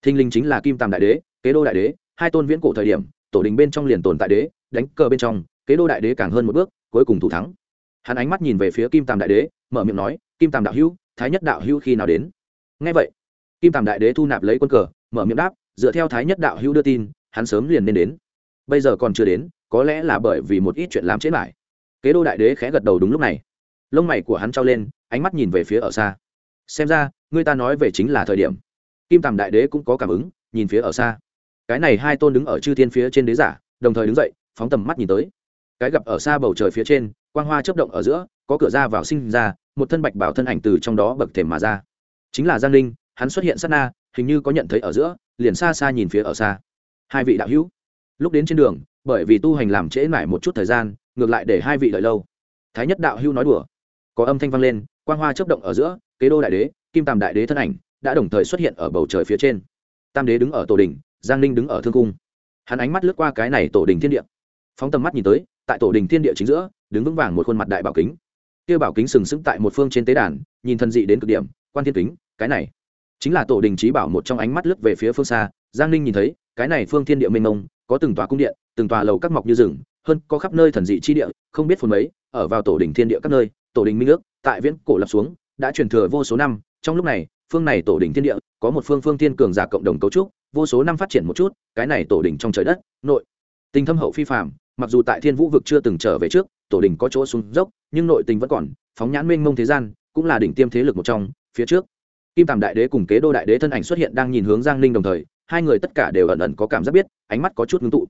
S1: thinh linh chính là kim tàm đại đế, kế đô đại đế, hai tôn viễn cổ thời điểm, tổ đình bên trong liền tồn tại đế, đánh cờ bên trong, kế đô đại đế càng hơn một bước, cuối cùng thủ thắng. Hắn ánh mắt nhìn về phía kim tàm đại đế, mở miệng nói, kim tàm đạo hữu, thái nhất đạo hữu khi nào đến? Ngay vậy, kim tàm đại đế thu nạp lấy quân cờ, mở miệng đáp, dựa theo thái nhất đạo hữu đưa tin hắn sớm liền nên đến. Bây giờ còn chưa đến, có lẽ là bởi vì một ít chuyện làm chết lại kế đô đại đế khẽ gật đầu đúng lúc này. Lông mày của hắn trao lên, ánh mắt nhìn về phía ở xa. Xem ra, người ta nói về chính là thời điểm. Kim tàm đại đế cũng có cảm ứng, nhìn phía ở xa. Cái này hai tôn đứng ở chư thiên phía trên đế giả, đồng thời đứng dậy, phóng tầm mắt nhìn tới. Cái gặp ở xa bầu trời phía trên, quang hoa chấp động ở giữa, có cửa ra vào sinh ra, một thân bạch bảo thân ảnh từ trong đó bậc thềm mà ra. Chính là giang linh hắn xuất hiện sát na, hình như có nhận thấy ở giữa, liền xa xa nhìn phía ở xa hai vị đạo hữu, lúc đến trên đường, bởi vì tu hành làm trễ mải một chút thời gian, ngược lại để hai vị đợi lâu. Thái nhất đạo hữu nói đùa. Có âm thanh vang lên, quang hoa chấp động ở giữa, kế đô đại đế, kim tàm đại đế thân ảnh đã đồng thời xuất hiện ở bầu trời phía trên. Tam đế đứng ở tổ đình giang ninh đứng ở thương cung. Hắn ánh mắt lướt qua cái này tổ đình thiên địa. Phóng tầm mắt nhìn tới, tại tổ đình thiên địa chính giữa, đứng vững vàng một khuôn mặt đại bảo kính. Kia bảo kính sừng sững tại một phương trên tế đàn, nhìn thân dị đến cực điểm, quan thiên kính, cái này chính là tổ đình trí bảo một trong ánh mắt lướt về phía phương xa giang ninh nhìn thấy, cái này phương thiên địa mênh mông, có từng tòa cung điện, từng tòa lầu các mọc như rừng, hơn có khắp nơi thần dị chi địa, không biết phần mấy, ở vào tổ đình thiên địa các nơi, tổ đình minh ước, tại viễn cổ lập xuống, đã truyền thừa vô số năm, trong lúc này, phương này tổ đình thiên địa, có một phương phương thiên cường giả cộng đồng cấu trúc, vô số năm phát triển một chút, cái này tổ đình trong trời đất, nội tình thâm hậu phi phạm mặc dù tại thiên vũ vực chưa từng trở về trước, tổ đình có chỗ xuống dốc, nhưng nội tình vẫn còn, phóng nhãn mênh mông thế gian, cũng là đỉnh tiêm thế lực một trong, phía trước. Kim tàm đại đế cùng kế đô đại đế thân ảnh xuất hiện đang nhìn hướng giang ninh đồng thời hai người tất cả đều ẩn ẩn có cảm giác biết, ánh mắt có chút ngưng tụ.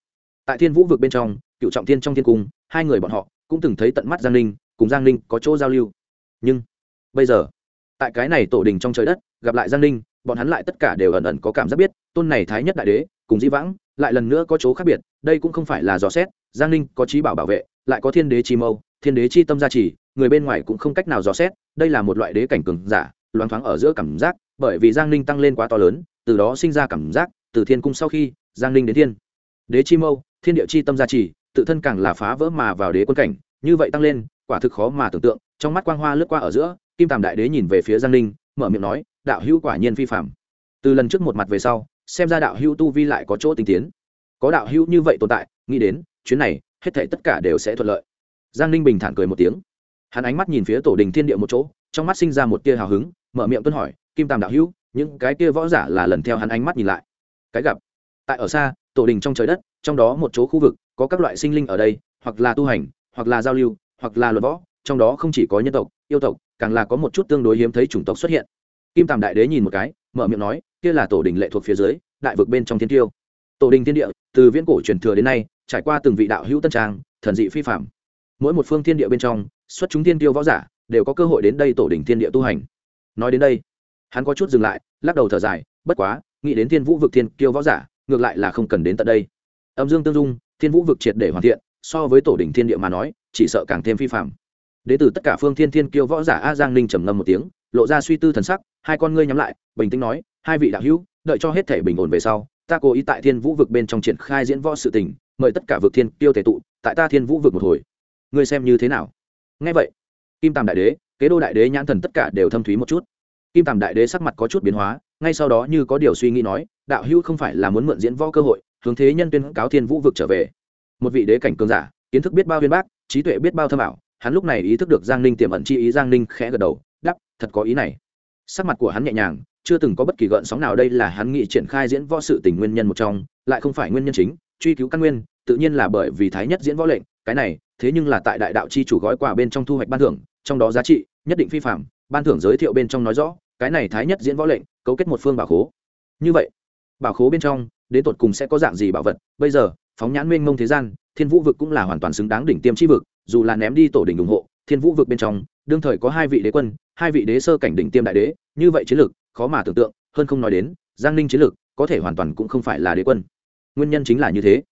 S1: Tại thiên vũ vực bên trong cựu trọng thiên trong thiên cung, hai người bọn họ cũng từng thấy tận mắt giang ninh cùng giang ninh có chỗ giao lưu. Nhưng, bây giờ, tại cái này tổ đình trong trời đất, gặp lại giang ninh bọn hắn lại tất cả đều ẩn ẩn có cảm giác biết, tôn này thái nhất đại đế, cùng di vãng, lại lần nữa có chỗ khác biệt, đây cũng không phải là dò xét, giang ninh có trí bảo bảo vệ, lại có thiên đế chi mâu, thiên đế chi tâm gia trì, người bên ngoài cũng không cách nào dò xét, đây là một loại đế cảnh cường giả, loáng thoáng ở giữa cảm giác, bởi vì giang ninh tăng lên quá to lớn từ đó sinh ra cảm giác, từ thiên cung sau khi, giang ninh đến thiên. Đế chi mâu, thiên địa chi tâm gia trì, tự thân càng là phá vỡ mà vào đế quân cảnh, như vậy tăng lên, quả thực khó mà tưởng tượng, trong mắt quang hoa lướt qua ở giữa, kim tàm đại đế nhìn về phía giang ninh, mở miệng nói, đạo hữu quả nhiên phi phạm từ lần trước một mặt về sau, xem ra đạo hữu tu vi lại có chỗ tinh tiến. Có đạo hữu như vậy tồn tại, nghĩ đến, chuyến này, hết thể tất cả đều sẽ thuận lợi. Giang ninh bình thản cười một tiếng. Hắn ánh mắt nhìn phía tổ đình thiên địa một chỗ, trong mắt sinh ra một tia hào hứng, mở miệng tuân hỏi, kim tàm đạo hữu những cái kia võ giả là lần theo hắn ánh mắt nhìn lại. Cái gặp, tại ở xa, tổ đình trong trời đất, trong đó một chỗ khu vực, có các loại sinh linh ở đây, hoặc là tu hành, hoặc là giao lưu, hoặc là luật võ, trong đó không chỉ có nhân tộc, yêu tộc, càng là có một chút tương đối hiếm thấy chủng tộc xuất hiện. Kim tàm đại đế nhìn một cái, mở miệng nói, kia là tổ đình lệ thuộc phía dưới, đại vực bên trong thiên tiêu. Tổ đình thiên địa, từ viễn cổ truyền thừa đến nay, trải qua từng vị đạo hữu tân trang, thần dị phi phạm mỗi một phương thiên địa bên trong, xuất chúng thiên tiêu võ giả, đều có cơ hội đến đây tổ đình thiên địa tu hành. Nói đến đây hắn có chút dừng lại, lắc đầu thở dài, bất quá, nghĩ đến thiên vũ vực thiên kiêu võ giả, ngược lại là không cần đến tận đây. Âm dương tương dung, thiên vũ vực triệt để hoàn thiện, so với tổ đình thiên địa mà nói, chỉ sợ càng thêm phi phạm đ ế từ tất cả phương thiên thiên kiêu võ giả a giang ninh trầm ngâm một tiếng, lộ ra suy tư thần sắc, hai con ngươi nhắm lại, bình tĩnh nói, hai vị đạo hữu, đợi cho hết thể bình ổn về sau, ta cố ý tại thiên vũ vực bên trong triển khai diễn võ sự tình, mời tất cả vực thiên Kiêu thể tụ, tại ta thiên vũ vực một hồi. Ngươi xem như thế nào? Ngay vậy, kim tàm đại đế, kế đô đại đế nhãn thần tất cả đều thâm thúy một chút kim tàm đại đế sắc mặt có chút biến hóa, ngay sau đó như có điều suy nghĩ nói, đạo hữu không phải là muốn mượn diễn võ cơ hội, hướng thế nhân tuyên cáo thiên vũ vực trở về. Một vị đế cảnh cường giả, kiến thức biết bao viên bác, trí tuệ biết bao thâm ảo, hắn lúc này ý thức được giang ninh tiềm ẩn chi ý, giang ninh khẽ gật đầu đắp thật có ý này. Sắc mặt của hắn nhẹ nhàng, chưa từng có bất kỳ gợn sóng nào đây là hắn nghĩ triển khai diễn võ sự tình nguyên nhân một trong, lại không phải nguyên nhân chính, truy cứu căn nguyên, tự nhiên là bởi vì thái nhất diễn võ lệnh, cái này, thế nhưng là tại đại đạo chi chủ gói quà bên trong thu hoạch ban thưởng, trong đó giá trị nhất định phi phạm ban thưởng giới thiệu bên trong nói rõ, cái này thái nhất diễn võ lệnh, cấu kết một phương bảo khố. Như vậy, bảo khố bên trong, đến tột cùng sẽ có dạng gì bảo vật? Bây giờ, phóng nhãn mênh mông thế gian, thiên vũ vực cũng là hoàn toàn xứng đáng đỉnh tiêm chi vực, dù là ném đi tổ đỉnh ủng hộ, thiên vũ vực bên trong, đương thời có hai vị đế quân, hai vị đế sơ cảnh đỉnh tiêm đại đế, như vậy chiến lược, khó mà tưởng tượng, hơn không nói đến, giang ninh chiến lược, có thể hoàn toàn cũng không phải là đế quân. Nguyên nhân chính là như thế.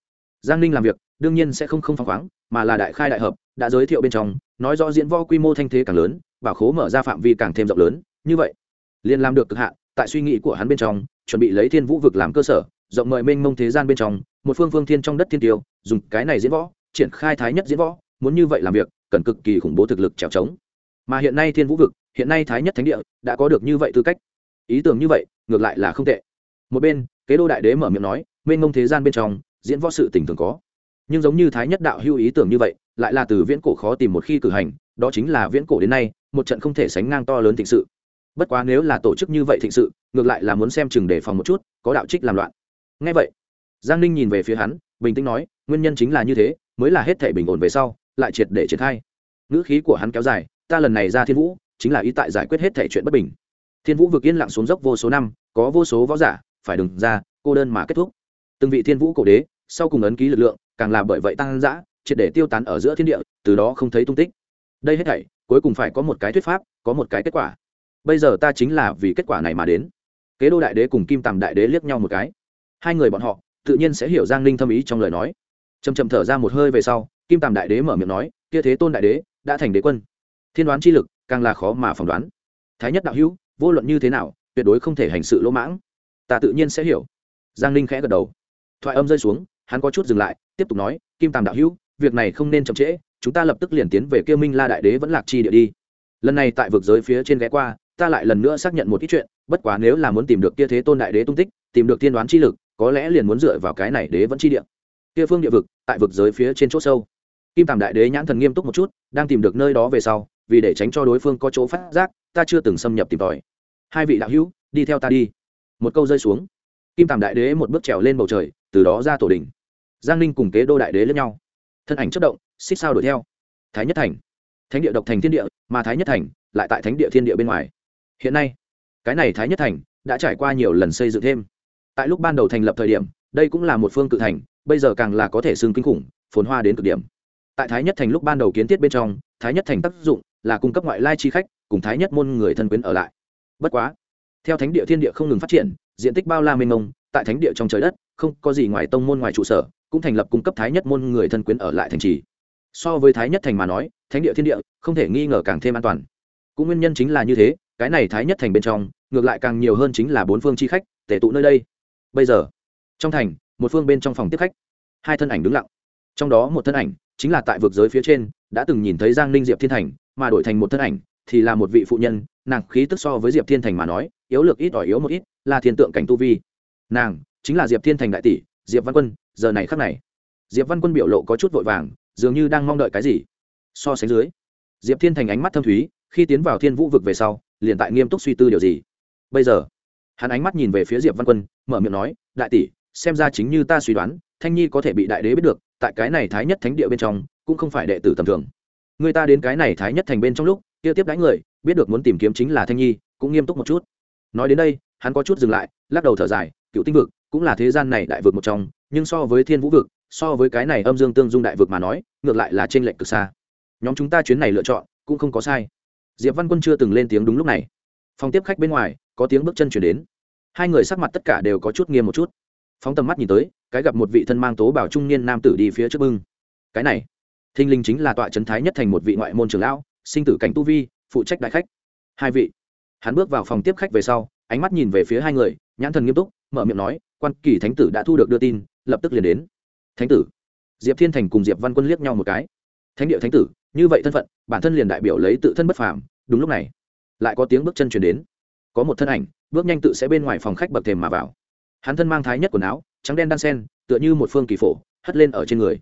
S1: Giang ninh làm việc, đương nhiên sẽ không không phăng khoáng, mà là đại khai đại hợp, đã giới thiệu bên trong, nói rõ diễn võ quy mô thanh thế càng lớn bảo khố mở ra phạm vi càng thêm rộng lớn, như vậy, liền làm được cực hạn, tại suy nghĩ của hắn bên trong, chuẩn bị lấy thiên vũ vực làm cơ sở, rộng mời mênh mông thế gian bên trong, một phương phương thiên trong đất thiên tiêu, dùng cái này diễn võ, triển khai thái nhất diễn võ, muốn như vậy làm việc, cần cực kỳ khủng bố thực lực trèo trống. Mà hiện nay thiên vũ vực, hiện nay thái nhất thánh địa, đã có được như vậy tư cách. Ý tưởng như vậy, ngược lại là không tệ. Một bên, kế đô đại đế mở miệng nói, mênh mông thế gian bên trong, diễn võ sự tình thường có. Nhưng giống như thái nhất đạo hưu ý tưởng như vậy, lại là từ viễn cổ khó tìm một khi cử hành, đó chính là viễn cổ đến nay một trận không thể sánh ngang to lớn thịnh sự. Bất quá nếu là tổ chức như vậy thịnh sự, ngược lại là muốn xem chừng đề phòng một chút, có đạo trích làm loạn. Ngay vậy, giang ninh nhìn về phía hắn, bình tĩnh nói, nguyên nhân chính là như thế, mới là hết thể bình ổn về sau, lại triệt để triển khai. Ngữ khí của hắn kéo dài, ta lần này ra thiên vũ, chính là ý tại giải quyết hết thể chuyện bất bình. Thiên vũ vực yên lặng xuống dốc vô số năm, có vô số võ giả, phải đừng ra, cô đơn mà kết thúc. Từng vị thiên vũ cổ đế, sau cùng ấn ký lực lượng, càng là bởi vậy tăng dã, triệt để tiêu tán ở giữa thiên địa, từ đó không thấy tung tích. Đây hết thảy cuối cùng phải có một cái thuyết pháp, có một cái kết quả. Bây giờ ta chính là vì kết quả này mà đến. Kế đô đại đế cùng kim tàm đại đế liếc nhau một cái. Hai người bọn họ, tự nhiên sẽ hiểu giang ninh thâm ý trong lời nói. Chầm chầm thở ra một hơi về sau, kim tàm đại đế mở miệng nói, kia thế tôn đại đế, đã thành đế quân. Thiên đoán chi lực, càng là khó mà phỏng đoán. Thái nhất đạo hữu, vô luận như thế nào, tuyệt đối không thể hành sự lỗ mãng. Ta tự nhiên sẽ hiểu. Giang ninh khẽ gật đầu. Thoại âm rơi xuống, hắn có chút dừng lại, tiếp tục nói, kim tàm đạo hữu, việc này không nên chậm trễ chúng ta lập tức liền tiến về kia minh la đại đế vẫn lạc chi địa đi. Lần này tại vực giới phía trên ghé qua, ta lại lần nữa xác nhận một ít chuyện, bất quá nếu là muốn tìm được kia thế tôn đại đế tung tích, tìm được tiên đoán chi lực, có lẽ liền muốn dựa vào cái này đế vẫn chi địa. Kia phương địa vực, tại vực giới phía trên chỗ sâu. Kim tàm đại đế nhãn thần nghiêm túc một chút, đang tìm được nơi đó về sau, vì để tránh cho đối phương có chỗ phát giác, ta chưa từng xâm nhập tìm tòi. Hai vị đạo hữu, đi theo ta đi. Một câu rơi xuống. Kim tàm đại đế một bước trèo lên bầu trời, từ đó ra tổ đình giang ninh cùng kế đô đại đế lẫn nhau. Thân ảnh chất động xích sao đuổi theo. Thái nhất thành. Thánh địa độc thành thiên địa, mà thái nhất thành lại tại thánh địa thiên địa bên ngoài. Hiện nay, cái này thái nhất thành đã trải qua nhiều lần xây dựng thêm. Tại lúc ban đầu thành lập thời điểm, đây cũng là một phương cự thành, bây giờ càng là có thể xưng kinh khủng, phồn hoa đến cực điểm. Tại thái nhất thành lúc ban đầu kiến thiết bên trong, thái nhất thành tác dụng là cung cấp ngoại lai chi khách, cùng thái nhất môn người thân quyến ở lại. Bất quá, theo thánh địa thiên địa không ngừng phát triển, diện tích bao la mênh mông, tại thánh địa trong trời đất, không có gì ngoài tông môn ngoài trụ sở, cũng thành lập cung cấp thái nhất môn người thân quyến ở lại thành trì so với thái nhất thành mà nói, thánh địa thiên địa, không thể nghi ngờ càng thêm an toàn. Cũng nguyên nhân chính là như thế, cái này thái nhất thành bên trong, ngược lại càng nhiều hơn chính là bốn phương chi khách tể tụ nơi đây. Bây giờ, trong thành, một phương bên trong phòng tiếp khách, hai thân ảnh đứng lặng. Trong đó một thân ảnh, chính là tại vực giới phía trên, đã từng nhìn thấy giang ninh diệp thiên thành, mà đổi thành một thân ảnh, thì là một vị phụ nhân, nàng khí tức so với diệp thiên thành mà nói, yếu lược ít ỏi yếu một ít, là thiên tượng cảnh tu vi. Nàng, chính là diệp thiên thành đại tỷ, diệp văn quân, giờ này khắc này. Diệp văn quân biểu lộ có chút vội vàng dường như đang mong đợi cái gì. So sánh dưới, diệp thiên thành ánh mắt thâm thúy, khi tiến vào thiên vũ vực về sau, liền tại nghiêm túc suy tư điều gì. Bây giờ, hắn ánh mắt nhìn về phía diệp văn quân, mở miệng nói, đại tỷ, xem ra chính như ta suy đoán, thanh nhi có thể bị đại đế biết được, tại cái này thái nhất thánh địa bên trong, cũng không phải đệ tử tầm thường. Người ta đến cái này thái nhất thành bên trong lúc, kia tiếp đánh người, biết được muốn tìm kiếm chính là thanh nhi, cũng nghiêm túc một chút. Nói đến đây, hắn có chút dừng lại, lắc đầu thở dài, cựu tinh vực cũng là thế gian này đại vực một trong nhưng so với thiên vũ vực, so với cái này âm dương tương dung đại vực mà nói, ngược lại là trên lệnh cực xa. Nhóm chúng ta chuyến này lựa chọn, cũng không có sai. Diệp văn quân chưa từng lên tiếng đúng lúc này. Phòng tiếp khách bên ngoài, có tiếng bước chân chuyển đến. Hai người sắc mặt tất cả đều có chút nghiêm một chút. Phóng tầm mắt nhìn tới, cái gặp một vị thân mang tố bảo trung niên nam tử đi phía trước bưng. Cái này thinh linh chính là tọa trấn thái nhất thành một vị ngoại môn trưởng lão, sinh tử cảnh tu vi, phụ trách đại khách. Hai vị, hắn bước vào phòng tiếp khách về sau, ánh mắt nhìn về phía hai người, nhãn thần nghiêm túc, mở miệng nói, quan kỳ thánh tử đã thu được đưa tin lập tức liền đến. Thánh tử. Diệp thiên thành cùng diệp văn quân liếc nhau một cái. Thánh địa thánh tử, như vậy thân phận, bản thân liền đại biểu lấy tự thân bất phàm. Đúng lúc này, lại có tiếng bước chân chuyển đến. Có một thân ảnh, bước nhanh tự sẽ bên ngoài phòng khách bậc thềm mà vào. Hắn thân mang thái nhất quần áo, trắng đen đan sen, tựa như một phương kỳ phổ, hất lên ở trên người.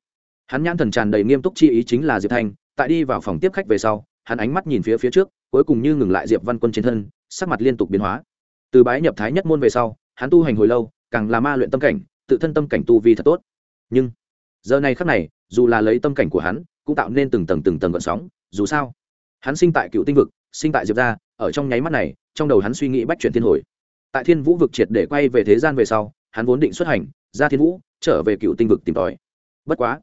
S1: Hắn nhãn thần tràn đầy nghiêm túc chi ý chính là diệp thanh tại đi vào phòng tiếp khách về sau, hắn ánh mắt nhìn phía phía trước, cuối cùng như ngừng lại diệp văn quân trên thân, sắc mặt liên tục biến hóa. Từ bái nhập thái nhất môn về sau, hắn tu hành hồi lâu, càng là ma luyện tâm cảnh tự thân tâm cảnh tu vi thật tốt. Nhưng, giờ này khắc này, dù là lấy tâm cảnh của hắn, cũng tạo nên từng tầng từng tầng gợn sóng, dù sao, hắn sinh tại cựu tinh vực, sinh tại diệp gia, ở trong nháy mắt này, trong đầu hắn suy nghĩ bách chuyển thiên hồi. Tại thiên vũ vực triệt để quay về thế gian về sau, hắn vốn định xuất hành, ra thiên vũ, trở về cựu tinh vực tìm tòi. Bất quá,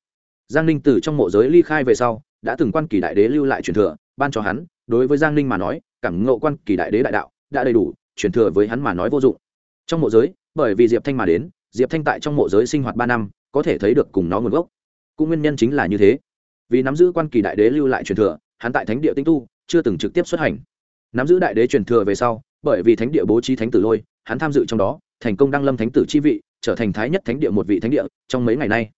S1: giang ninh từ trong mộ giới ly khai về sau, đã từng quan kỳ đại đế lưu lại truyền thừa, ban cho hắn, đối với giang ninh mà nói, cảm ngộ quan kỳ đại đế đại đạo, đã đầy đủ, truyền thừa với hắn mà nói vô dụng. Trong mộ giới, bởi vì diệp thanh mà đến diệp thanh tại trong mộ giới sinh hoạt ba năm, có thể thấy được cùng nó nguồn gốc. Cũng nguyên nhân chính là như thế. Vì nắm giữ quan kỳ đại đế lưu lại truyền thừa, hắn tại thánh địa tinh tu, chưa từng trực tiếp xuất hành. Nắm giữ đại đế truyền thừa về sau, bởi vì thánh địa bố trí thánh tử lôi, hắn tham dự trong đó, thành công đăng lâm thánh tử chi vị, trở thành thái nhất thánh địa một vị thánh địa trong mấy ngày nay.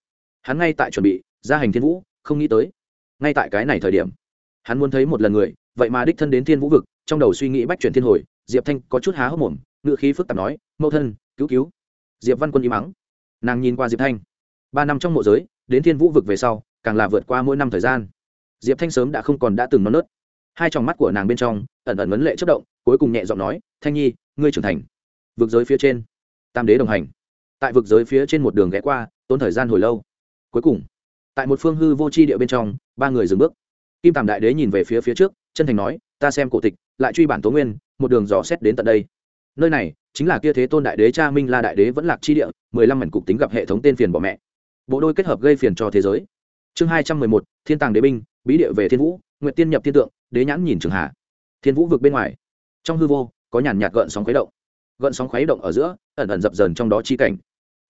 S1: Hắn ngay tại chuẩn bị, gia hành thiên vũ, không nghĩ tới. Ngay tại cái này thời điểm, hắn muốn thấy một lần người, vậy mà đích thân đến thiên vũ vực, trong đầu suy nghĩ bách chuyển thiên hồi, diệp thanh có chút há hốc mồm ngự khí phức tạp nói, mẫu thân, cứu cứu diệp văn quân im mắng nàng nhìn qua diệp thanh. Ba năm trong mộ giới, đến thiên vũ vực về sau, càng là vượt qua mỗi năm thời gian. Diệp thanh sớm đã không còn đã từng non nớt. Hai tròng mắt của nàng bên trong, ẩn ẩn vấn lệ chất động, cuối cùng nhẹ giọng nói, thanh nhi, ngươi trưởng thành. Vực giới phía trên, tam đế đồng hành. Tại vực giới phía trên một đường ghé qua, tốn thời gian hồi lâu. Cuối cùng, tại một phương hư vô c h i địa bên trong, ba người dừng bước. Kim tàm đại đế nhìn về phía phía trước, chân thành nói, ta xem cổ tịch, lại truy bản tố nguyên, một đường dò xét đến tận đây nơi này chính là kia thế tôn đại đế cha minh la đại đế vẫn lạc chi địa, mười lăm mảnh cục tính gặp hệ thống tên phiền bỏ mẹ. Bộ đôi kết hợp gây phiền cho thế giới. Chương hai trăm mười một, thiên tàng đế binh, bí địa về thiên vũ nguyện tiên nhập thiên tượng, đế nhãn nhìn trường hạ thiên vũ vực bên ngoài, trong hư vô, có nhàn nhạt gợn sóng khuấy động. Gợn sóng khuấy động ở giữa, ẩn ẩn dập dần trong đó chi cảnh.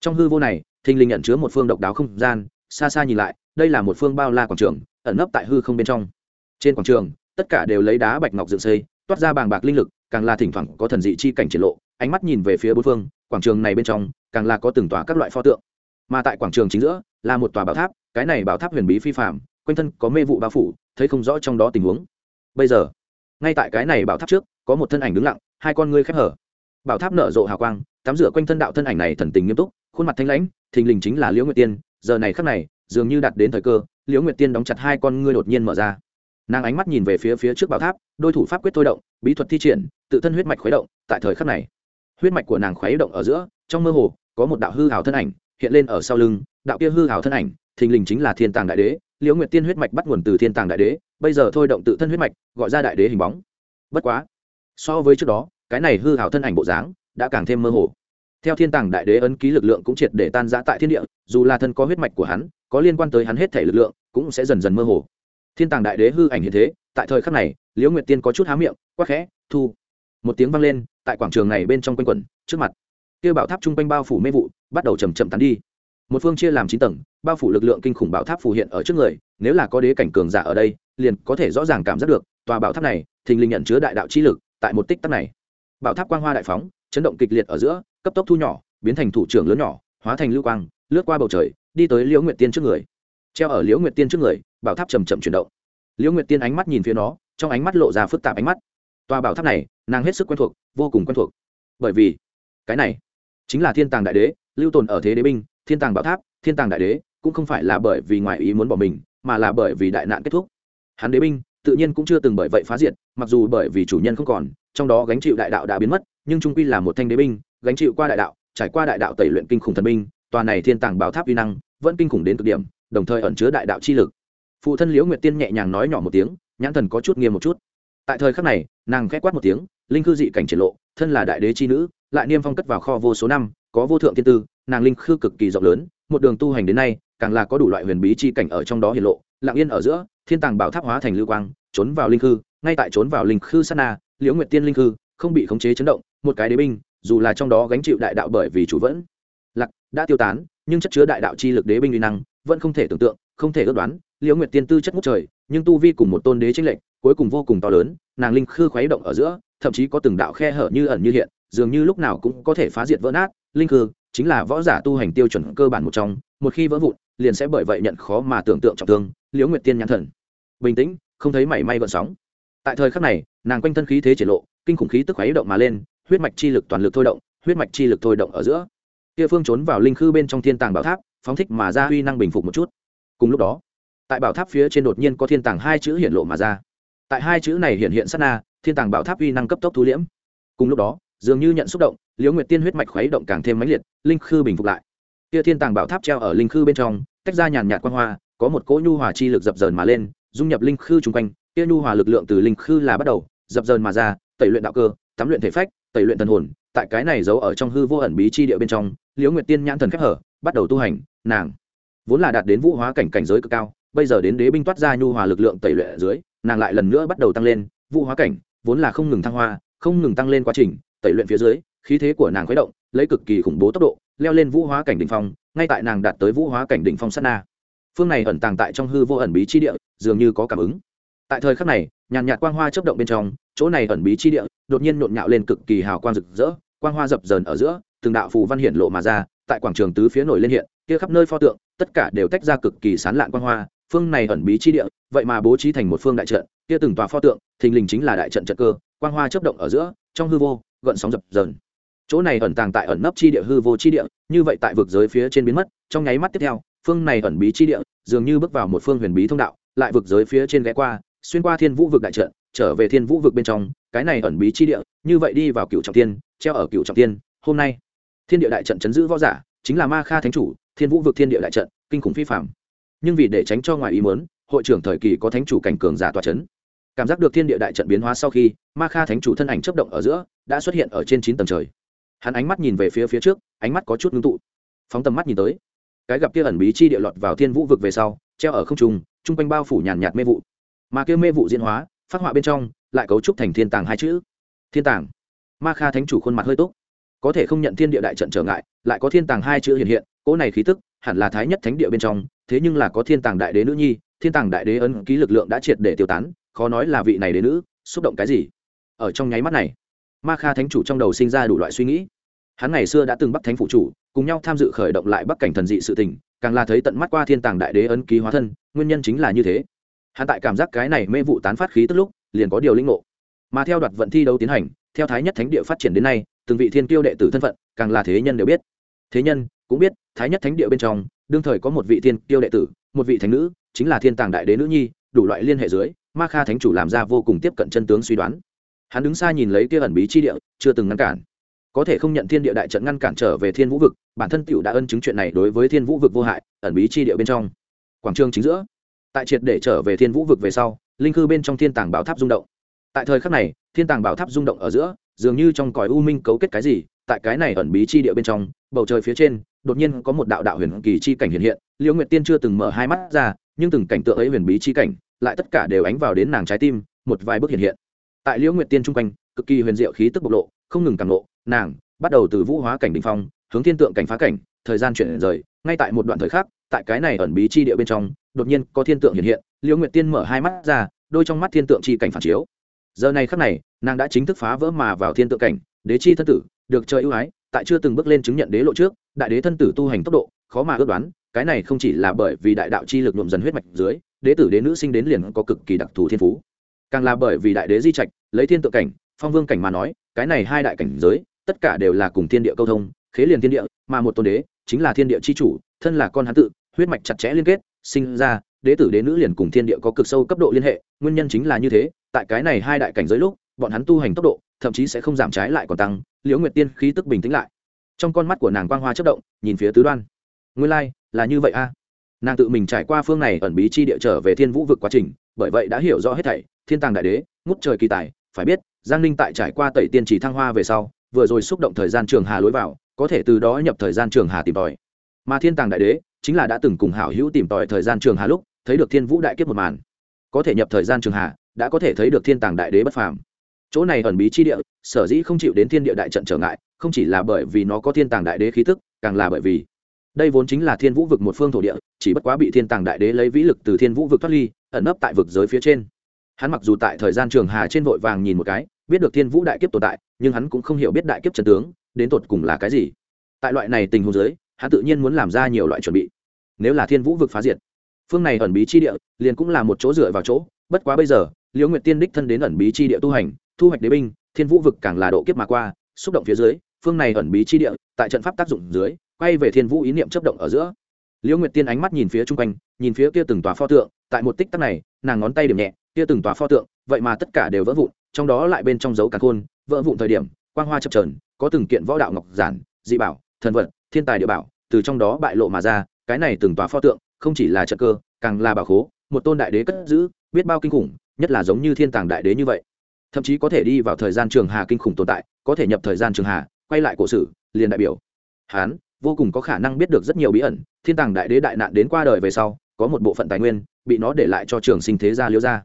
S1: Trong hư vô này, thình lình nhận chứa một phương độc đáo không gian, xa xa nhìn lại, đây là một phương bao la quảng trường, ẩn nấp tại hư không bên trong. Trên quảng trường, tất cả đều lấy đá bạch ngọc dựng xây, toát ra bàng bạc linh lực càng là thỉnh thoảng có thần dị chi cảnh triển lộ, ánh mắt nhìn về phía bốn phương, quảng trường này bên trong, càng là có từng tòa các loại pho tượng. Mà tại quảng trường chính giữa, là một tòa bảo tháp, cái này bảo tháp huyền bí phi phạm quanh thân có mê vụ bao phủ, thấy không rõ trong đó tình huống. Bây giờ, ngay tại cái này bảo tháp trước, có một thân ảnh đứng lặng, hai con ngươi khép hở. Bảo tháp nở rộ hào quang, tắm rửa quanh thân đạo thân ảnh này thần tình nghiêm túc, khuôn mặt thanh lãnh, thình lình chính là liễu nguyệt tiên. Giờ này khắc này, dường như đạt đến thời cơ, liễu nguyệt tiên đóng chặt hai con ngươi đột nhiên mở ra nàng ánh mắt nhìn về phía phía trước bảo tháp, đôi thủ pháp quyết thôi động, bí thuật thi triển, tự thân huyết mạch khuấy động, tại thời khắc này, huyết mạch của nàng khuấy động ở giữa, trong mơ hồ, có một đạo hư hào thân ảnh hiện lên ở sau lưng, đạo kia hư hào thân ảnh, thình lình chính là thiên tàng đại đế, liễu nguyệt tiên huyết mạch bắt nguồn từ thiên tàng đại đế, bây giờ thôi động tự thân huyết mạch, gọi ra đại đế hình bóng. Bất quá, so với trước đó, cái này hư hào thân ảnh bộ dáng đã càng thêm mơ hồ. Theo thiên tàng đại đế ấn ký lực lượng cũng triệt để tan giã tại thiên địa, dù là thân có huyết mạch của hắn, có liên quan tới hắn hết thể lực lượng, cũng sẽ dần dần mơ hồ thiên tàng đại đế hư ảnh hiện thế, tại thời khắc này, liễu nguyệt tiên có chút há miệng quắc khẽ, thu. Một tiếng vang lên, tại quảng trường này bên trong quanh quẩn, trước mặt. Kia bảo tháp trung quanh bao phủ mê vụ, bắt đầu chầm chậm tán đi. Một phương chia làm chín tầng, bao phủ lực lượng kinh khủng bảo tháp phù hiện ở trước người, nếu là có đế cảnh cường giả ở đây, liền có thể rõ ràng cảm giác được, tòa bảo tháp này, thình lình nhận chứa đại đạo chi lực, tại một tích tắc này. Bảo tháp quang hoa đại phóng, chấn động kịch liệt ở giữa, cấp tốc thu nhỏ, biến thành thủ trưởng lớn nhỏ, hóa thành lưu quang, lướt qua bầu trời, đi tới liễu nguyệt tiên trước người. Treo ở liễu nguyệt tiên trước người bảo tháp chầm chậm chuyển động. Liễu nguyệt tiên ánh mắt nhìn phía nó, trong ánh mắt lộ ra phức tạp ánh mắt. Tòa bảo tháp này, nàng hết sức quen thuộc, vô cùng quen thuộc. Bởi vì, cái này chính là thiên tàng đại đế, lưu tồn ở thế đế binh, thiên tàng bảo tháp, thiên tàng đại đế, cũng không phải là bởi vì ngoại ý muốn bỏ mình, mà là bởi vì đại nạn kết thúc. Hắn đế binh, tự nhiên cũng chưa từng bởi vậy phá diệt, mặc dù bởi vì chủ nhân không còn, trong đó gánh chịu đại đạo đã biến mất, nhưng trung quy là một thanh đế binh, gánh chịu qua đại đạo, trải qua đại đạo tẩy luyện kinh khủng thần binh, tòa này thiên tàng bảo tháp uy năng vẫn kinh khủng đến cực điểm, đồng thời ẩn chứa đại đạo chi lực phụ thân liễu nguyệt tiên nhẹ nhàng nói nhỏ một tiếng, nhãn thần có chút nghiêm một chút. Tại thời khắc này, nàng khẽ quát một tiếng, linh khư dị cảnh triển lộ, thân là đại đế chi nữ, lại niêm phong cất vào kho vô số năm, có vô thượng tiên tư, nàng linh khư cực kỳ rộng lớn, một đường tu hành đến nay, càng là có đủ loại huyền bí chi cảnh ở trong đó hiện lộ, lặng yên ở giữa, thiên tàng bảo tháp hóa thành lưu quang, trốn vào linh khư, ngay tại trốn vào linh khư sát na, liễu nguyệt tiên linh khư, không bị khống chế chấn động, một cái đế binh, dù là trong đó gánh chịu đại đạo bởi vì chủ vẫn, lạc, đã tiêu tán, nhưng chất chứa đại đạo chi lực đế binh uy năng, vẫn không thể tưởng tượng, không thể ước đoán liễu nguyệt tiên tư chất ngút trời, nhưng tu vi cùng một tôn đế tranh lệch, cuối cùng vô cùng to lớn, nàng linh khư khuấy động ở giữa, thậm chí có từng đạo khe hở như ẩn như hiện, dường như lúc nào cũng có thể phá diệt vỡ nát. Linh khư chính là võ giả tu hành tiêu chuẩn cơ bản một trong, một khi vỡ vụn, liền sẽ bởi vậy nhận khó mà tưởng tượng trọng thương. Liễu nguyệt tiên nhãn thần. Bình tĩnh, không thấy mảy may gợn sóng. Tại thời khắc này, nàng quanh thân khí thế triển lộ, kinh khủng khí tức khuấy động mà lên, huyết mạch chi lực toàn lực thôi động, huyết mạch chi lực thôi động ở giữa. Kia phương trốn vào linh khư bên trong thiên tàng bảo tháp, phóng thích mà ra huy năng bình phục một chút. Cùng lúc đó tại bảo tháp phía trên đột nhiên có thiên tàng hai chữ hiện lộ mà ra. Tại hai chữ này hiện hiện sát na, thiên tàng bảo tháp uy năng cấp tốc thu liễm. Cùng lúc đó, dường như nhận xúc động, liễu nguyệt tiên huyết mạch khuấy động càng thêm mãnh liệt, linh khư bình phục lại. Kia thiên tàng bảo tháp treo ở linh khư bên trong, tách ra nhàn nhạt quan hoa, có một cỗ nhu hòa chi lực dập dờn mà lên, dung nhập linh khư chung quanh. Kia nhu hòa lực lượng từ linh khư là bắt đầu, dập dờn mà ra, tẩy luyện đạo cơ, tắm luyện thể phách, tẩy luyện thần hồn. Tại cái này giấu ở trong hư vô ẩn bí chi địa bên trong, liễu nguyệt tiên nhãn thần khép hở, bắt đầu tu hành, nàng vốn là đạt đến vũ hóa cảnh cảnh giới cực cao bây giờ đến đế binh toát ra nhu hòa lực lượng tẩy luyện dưới, nàng lại lần nữa bắt đầu tăng lên, vũ hóa cảnh, vốn là không ngừng thăng hoa, không ngừng tăng lên quá trình, tẩy luyện phía dưới, khí thế của nàng khuấy động, lấy cực kỳ khủng bố tốc độ, leo lên vũ hóa cảnh đỉnh phong, ngay tại nàng đạt tới vũ hóa cảnh đỉnh phong sát na. Phương này ẩn tàng tại trong hư vô ẩn bí chi địa, dường như có cảm ứng. Tại thời khắc này, nhàn nhạt quang hoa chớp động bên trong, chỗ này ẩn bí chi địa, đột nhiên nhộn nhạo lên cực kỳ hào quang rực rỡ, quang hoa dập dờn ở giữa, từng đạo phù văn hiển lộ mà ra, tại quảng trường tứ phía nổi lên hiện, kia khắp nơi pho tượng, tất cả đều tách ra cực kỳ sán lạn quang hoa phương này ẩn bí chi địa, vậy mà bố trí thành một phương đại trận, kia từng tòa pho tượng, thình lình chính là đại trận trận cơ, quang hoa chấp động ở giữa, trong hư vô, gợn sóng dập dờn. Chỗ này ẩn tàng tại ẩn nấp chi địa hư vô chi địa, như vậy tại vực giới phía trên biến mất, trong nháy mắt tiếp theo, phương này ẩn bí chi địa, dường như bước vào một phương huyền bí thông đạo, lại vực giới phía trên ghé qua, xuyên qua thiên vũ vực đại trận, trở về thiên vũ vực bên trong, cái này ẩn bí chi địa, như vậy đi vào cựu trọng tiên treo ở cựu trọng tiên hôm nay. Thiên địa đại trận chấn giữ võ giả, chính là ma kha thánh chủ, thiên vũ vực thiên địa đại trận, kinh khủng phi phạm nhưng vì để tránh cho ngoài ý muốn, hội trưởng thời kỳ có thánh chủ cảnh cường giả tòa chấn. Cảm giác được thiên địa đại trận biến hóa sau khi, ma kha thánh chủ thân ảnh chấp động ở giữa, đã xuất hiện ở trên chín tầng trời. Hắn ánh mắt nhìn về phía phía trước, ánh mắt có chút ngưng tụ. Phóng tầm mắt nhìn tới, cái gặp kia ẩn bí chi địa lọt vào thiên vũ vực về sau, treo ở không trung chung quanh bao phủ nhàn nhạt mê vụ. Mà kia mê vụ diễn hóa, phát họa bên trong, lại cấu trúc thành thiên tàng hai chữ. Thiên tàng. Ma kha thánh chủ khuôn mặt hơi tốt có thể không nhận thiên địa đại trận trở ngại, lại có thiên tàng hai chữ hiện hiện, cỗ này khí tức, hẳn là thái nhất thánh địa bên trong thế nhưng là có thiên tàng đại đế nữ nhi, thiên tàng đại đế ấn ký lực lượng đã triệt để tiêu tán, khó nói là vị này đế nữ, xúc động cái gì? Ở trong nháy mắt này, ma kha thánh chủ trong đầu sinh ra đủ loại suy nghĩ. Hắn ngày xưa đã từng bắt thánh phụ chủ, cùng nhau tham dự khởi động lại bắc cảnh thần dị sự tình, càng là thấy tận mắt qua thiên tàng đại đế ấn ký hóa thân, nguyên nhân chính là như thế. Hắn tại cảm giác cái này mê vụ tán phát khí tức lúc, liền có điều linh ngộ. Mà theo đoạt vận thi đấu tiến hành, theo thái nhất thánh địa phát triển đến nay, từng vị thiên kiêu đệ tử thân phận, càng là thế nhân đều biết. Thế nhân cũng biết, thái nhất thánh địa bên trong đương thời có một vị thiên tiêu đệ tử, một vị thánh nữ, chính là thiên tàng đại đế nữ nhi, đủ loại liên hệ dưới, ma kha thánh chủ làm ra vô cùng tiếp cận chân tướng suy đoán. Hắn đứng xa nhìn lấy kia ẩn bí chi địa, chưa từng ngăn cản. Có thể không nhận thiên địa đại trận ngăn cản trở về thiên vũ vực, bản thân tiểu đã ân chứng chuyện này đối với thiên vũ vực vô hại, ẩn bí chi địa bên trong. Quảng trường chính giữa, tại triệt để trở về thiên vũ vực về sau, linh cư bên trong thiên tàng bảo tháp rung động. Tại thời khắc này, thiên tàng bảo tháp rung động ở giữa, dường như trong còi u minh cấu kết cái gì, tại cái này ẩn bí chi địa bên trong, bầu trời phía trên đột nhiên có một đạo đạo huyền kỳ chi cảnh hiện hiện, liễu nguyệt tiên chưa từng mở hai mắt ra, nhưng từng cảnh tượng ấy huyền bí chi cảnh, lại tất cả đều ánh vào đến nàng trái tim, một vài bước hiện hiện. Tại liễu nguyệt tiên chung quanh, cực kỳ huyền diệu khí tức bộc lộ, không ngừng càng lộ, nàng bắt đầu từ vũ hóa cảnh đ ỉ n h phong, hướng thiên tượng cảnh phá cảnh, thời gian chuyển rời, ngay tại một đoạn thời khắc, tại cái này ẩn bí chi địa bên trong, đột nhiên có thiên tượng hiện hiện, liễu nguyệt tiên mở hai mắt ra, đôi trong mắt thiên tượng chi cảnh phản chiếu. Giờ này khắc này, nàng đã chính thức phá vỡ mà vào thiên tượng cảnh, đế chi thân tử, được chơi ưu ái, tại chưa từng bước lên chứng nhận đế lộ trước đại đế thân tử tu hành tốc độ, khó mà ước đoán, cái này không chỉ là bởi vì đại đạo chi lực nhuộm dần huyết mạch dưới, đế tử đế nữ sinh đến liền có cực kỳ đặc thù thiên phú. Càng là bởi vì đại đế di trạch, lấy thiên tự cảnh, phong vương cảnh mà nói, cái này hai đại cảnh giới, tất cả đều là cùng thiên địa câu thông, khế liền thiên địa, mà một tôn đế, chính là thiên địa c h i chủ, thân là con hán tự, huyết mạch chặt chẽ liên kết, sinh ra, đế tử đế nữ liền cùng thiên địa có cực sâu cấp độ liên hệ, nguyên nhân chính là như thế, tại cái này hai đại cảnh giới lúc, bọn hắn tu hành tốc độ, thậm chí sẽ không giảm trái lại còn tăng, liễu nguyệt tiên khí tức bình tĩnh lại trong con mắt của nàng quang hoa chất động nhìn phía tứ đoan. Nguyên lai、like, là như vậy a. Nàng tự mình trải qua phương này ẩn bí chi địa trở về thiên vũ vực quá trình bởi vậy đã hiểu rõ hết thảy thiên tàng đại đế ngút trời kỳ tài phải biết giang ninh tại trải qua tẩy tiên chỉ thăng hoa về sau vừa rồi xúc động thời gian trường hà lối vào có thể từ đó nhập thời gian trường hà tìm tòi. Mà thiên tàng đại đế chính là đã từng cùng hảo hữu tìm tòi thời gian trường hà lúc thấy được thiên vũ đại kiếp một màn. Có thể nhập thời gian trường hà đã có thể thấy được thiên tàng đại đế bất phàm. Chỗ này ẩn bí chi địa sở dĩ không chịu đến thiên địa đại trận trở ngại không chỉ là bởi vì nó có thiên tàng đại đế khí tức, càng là bởi vì đây vốn chính là thiên vũ vực một phương thổ địa, chỉ bất quá bị thiên tàng đại đế lấy vĩ lực từ thiên vũ vực thoát ly, ẩn nấp tại vực giới phía trên. Hắn mặc dù tại thời gian trường hà trên vội vàng nhìn một cái, biết được thiên vũ đại kiếp tồn tại, nhưng hắn cũng không hiểu biết đại kiếp trần tướng, đến tột cùng là cái gì. Tại loại này tình huống giới hắn tự nhiên muốn làm ra nhiều loại chuẩn bị. Nếu là thiên vũ vực phá diệt, phương này ẩn bí chi địa liền cũng là một chỗ dựa vào chỗ, bất quá bây giờ, liễu nguyệt tiên đích thân đến ẩn bí chi địa tu hành, thu hoạch đế binh, thiên vũ vực càng là độ kiếp mà qua, xúc động phía dưới phương này ẩn bí chi địa, tại trận pháp tác dụng dưới, quay về thiên vũ ý niệm chấp động ở giữa. Liễu nguyệt tiên ánh mắt nhìn phía chung quanh, nhìn phía kia từng tòa pho tượng, tại một tích tắc này, nàng ngón tay điểm nhẹ, kia từng tòa pho tượng, vậy mà tất cả đều vỡ vụn, trong đó lại bên trong dấu cả khôn, vỡ vụn thời điểm, quang hoa chập trờn có từng kiện võ đạo ngọc giản, dị bảo, thần vật, thiên tài địa bảo, từ trong đó bại lộ mà ra, cái này từng tòa pho tượng, không chỉ là trận cơ, càng là bảo khố, một tôn đại đế cất giữ, biết bao kinh khủng, nhất là giống như thiên tàng đại đế như vậy. Thậm chí có thể đi vào thời gian trường hà kinh khủng tồn tại, có thể nhập thời gian trường hà quay lại cổ sử, liền đại biểu. Hán, vô cùng có khả năng biết được rất nhiều bí ẩn, thiên tàng đại đế đại nạn đến qua đời về sau, có một bộ phận tài nguyên bị nó để lại cho trường sinh thế gia liêu gia.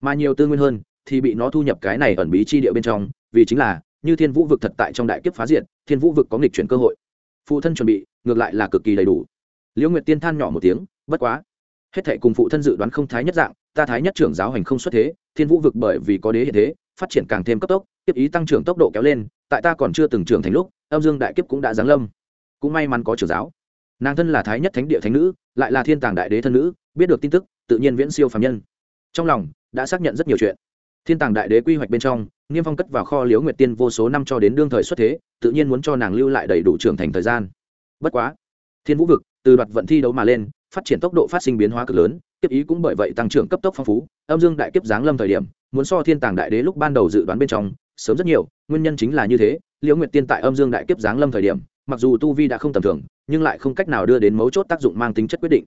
S1: Mà nhiều tư nguyên hơn thì bị nó thu nhập cái này ẩn bí chi địa bên trong, vì chính là, như thiên vũ vực thật tại trong đại kiếp phá diện thiên vũ vực có nghịch chuyển cơ hội. Phụ thân chuẩn bị, ngược lại là cực kỳ đầy đủ. Liễu nguyệt tiên than nhỏ một tiếng, bất quá, hết thệ cùng phụ thân dự đoán không thái nhất dạng, ta thái nhất trưởng giáo hành không xuất thế, thiên vũ vực bởi vì có đế hiện thế phát triển càng thêm cấp tốc, tiếp ý tăng trưởng tốc độ kéo lên, tại ta còn chưa từng trưởng thành lúc, âm dương đại kiếp cũng đã giáng lâm. Cũng may mắn có trưởng giáo. Nàng thân là thái nhất thánh địa thánh nữ, lại là thiên tàng đại đế thân nữ, biết được tin tức, tự nhiên viễn siêu phàm nhân. Trong lòng, đã xác nhận rất nhiều chuyện. Thiên tàng đại đế quy hoạch bên trong nghiêm phong cất vào kho liếu nguyệt tiên vô số năm cho đến đương thời xuất thế, tự nhiên muốn cho nàng lưu lại đầy đủ trưởng thành thời gian. Bất quá, thiên vũ vực, từ đoạt vận thi đấu mà lên, phát triển tốc độ phát sinh biến hóa cực lớn kiếp ý cũng bởi vậy tăng trưởng cấp tốc phong phú, âm dương đại kiếp giáng lâm thời điểm muốn so thiên tàng đại đế lúc ban đầu dự đoán bên trong, sớm rất nhiều, nguyên nhân chính là như thế, liễu nguyệt tiên tại âm dương đại kiếp giáng lâm thời điểm, mặc dù tu vi đã không tầm thường, nhưng lại không cách nào đưa đến mấu chốt tác dụng mang tính chất quyết định.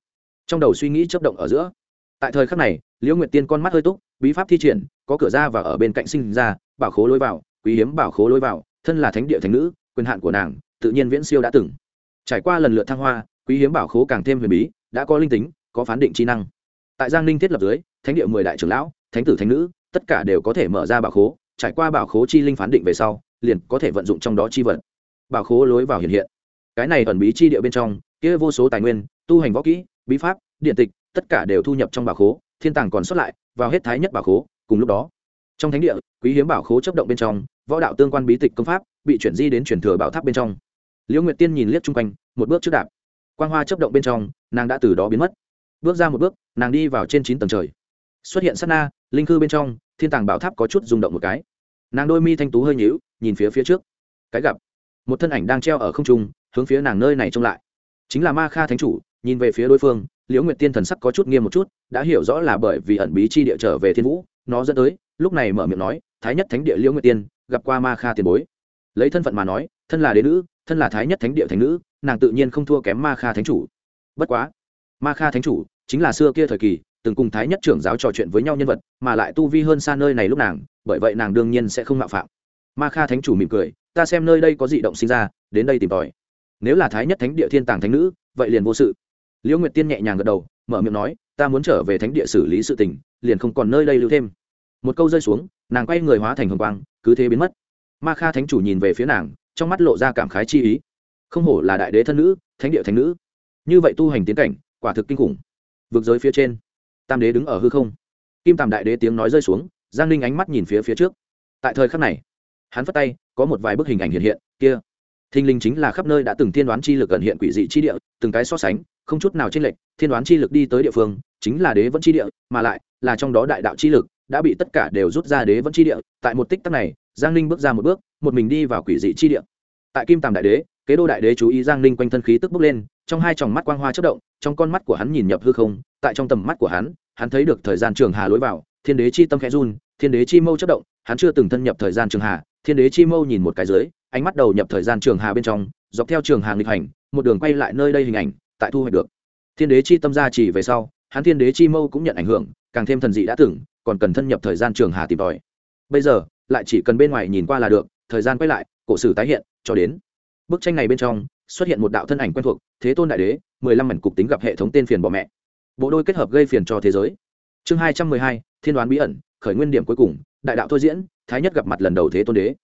S1: Trong đầu suy nghĩ chấp động ở giữa, tại thời khắc này, liễu nguyệt tiên con mắt hơi túc, bí pháp thi triển, có cửa ra và ở bên cạnh sinh ra, bảo khố lối vào, quý hiếm bảo khố lối vào, thân là thánh địa thánh nữ, quyền hạn của nàng, tự nhiên viễn siêu đã từng. Trải qua lần lượt thăng hoa, quý hiếm bảo khố càng thêm huyền bí, đã có linh tính, có phán định trí năng. Tại giang ninh thiết lập dưới, thánh địa mười đại trưởng lão, thánh tử thánh nữ tất cả đều có thể mở ra bảo khố, trải qua bảo khố chi linh phán định về sau, liền có thể vận dụng trong đó chi vật. Bảo khố lối vào hiện hiện. Cái này ẩn bí chi địa bên trong, kia vô số tài nguyên, tu hành võ kỹ, bí pháp, điện tịch, tất cả đều thu nhập trong bảo khố, thiên tàng còn xuất lại, vào hết thái nhất bảo khố, cùng lúc đó, trong thánh địa, quý hiếm bảo khố chấp động bên trong, võ đạo tương quan bí tịch công pháp bị chuyển di đến chuyển thừa bảo tháp bên trong. Liễu nguyệt tiên nhìn liếc chung quanh, một bước trước đạp. Quang hoa chấp động bên trong, nàng đã từ đó biến mất. Bước ra một bước, nàng đi vào trên chín tầng trời xuất hiện sát na, linh khư bên trong, thiên tàng bảo tháp có chút rung động một cái. Nàng đôi mi thanh tú hơi nhíu, nhìn phía phía trước. Cái gặp, một thân ảnh đang treo ở không trung, hướng phía nàng nơi này trông lại. Chính là ma kha thánh chủ, nhìn về phía đối phương, liễu nguyệt tiên thần sắc có chút nghiêm một chút, đã hiểu rõ là bởi vì ẩn bí chi địa trở về thiên vũ, nó dẫn tới, lúc này mở miệng nói, thái nhất thánh địa liễu nguyệt tiên, gặp qua ma kha tiền bối. Lấy thân phận mà nói, thân là đế nữ, thân là thái nhất thánh địa thánh nữ, nàng tự nhiên không thua kém ma kha thánh chủ. Bất quá, ma kha thánh chủ chính là xưa kia thời kỳ từng cùng thái nhất trưởng giáo trò chuyện với nhau nhân vật, mà lại tu vi hơn xa nơi này lúc nàng, bởi vậy nàng đương nhiên sẽ không mạo phạm. Ma kha thánh chủ mỉm cười, ta xem nơi đây có dị động sinh ra, đến đây tìm tòi. Nếu là thái nhất thánh địa thiên tàng thánh nữ, vậy liền vô sự. Liễu nguyệt tiên nhẹ nhàng gật đầu, mở miệng nói, ta muốn trở về thánh địa xử lý sự tình, liền không còn nơi đây lưu thêm. Một câu rơi xuống, nàng quay người hóa thành hồng quang, cứ thế biến mất. Ma kha thánh chủ nhìn về phía nàng, trong mắt lộ ra cảm khái chi ý. Không hổ là đại đế thân nữ, thánh địa thánh nữ. Như vậy tu hành tiến cảnh, quả thực kinh khủng. Vượt giới phía trên tam đế đứng ở hư không. Kim tàm đại đế tiếng nói rơi xuống, giang ninh ánh mắt nhìn phía phía trước. Tại thời khắc này, hắn phất tay, có một vài bức hình ảnh hiện hiện, kia. Thinh linh chính là khắp nơi đã từng thiên đoán chi lực gần hiện quỷ dị chi địa, từng cái so sánh, không chút nào chênh lệch, thiên đoán chi lực đi tới địa phương, chính là đế vẫn chi địa, mà lại là trong đó đại đạo chi lực, đã bị tất cả đều rút ra đế vẫn chi địa. Tại một tích tắc này, giang ninh bước ra một bước, một mình đi vào quỷ dị chi địa. Tại kim tàm đại đế kế đô đại đế chú ý giang ninh quanh thân khí tức bốc lên, trong hai tròng mắt quang hoa chất động, trong con mắt của hắn nhìn nhập hư không, tại trong tầm mắt của hắn hắn thấy được thời gian trường hà lối vào, thiên đế chi tâm khẽ run, thiên đế chi mâu chất động, hắn chưa từng thân nhập thời gian trường hà, thiên đế chi mâu nhìn một cái dưới, ánh mắt đầu nhập thời gian trường hà bên trong, dọc theo trường hà nghịch hành, một đường quay lại nơi đây hình ảnh, tại thu hoạch được. Thiên đế chi tâm ra chỉ về sau, hắn thiên đế chi mâu cũng nhận ảnh hưởng, càng thêm thần dị đã tưởng còn cần thân nhập thời gian trường hà tìm tòi. Bây giờ, lại chỉ cần bên ngoài nhìn qua là được, thời gian quay lại, cổ sử tái hiện, cho đến bức tranh này bên trong xuất hiện một đạo thân ảnh quen thuộc, thế tôn đại đế, mười lăm mảnh cục tính gặp hệ thống tên phiền bỏ mẹ. Bộ đôi kết hợp gây phiền cho thế giới. Chương hai trăm mười hai, thiên đoán bí ẩn, khởi nguyên điểm cuối cùng, đại đạo thôi diễn, thái nhất gặp mặt lần đầu thế tôn đế.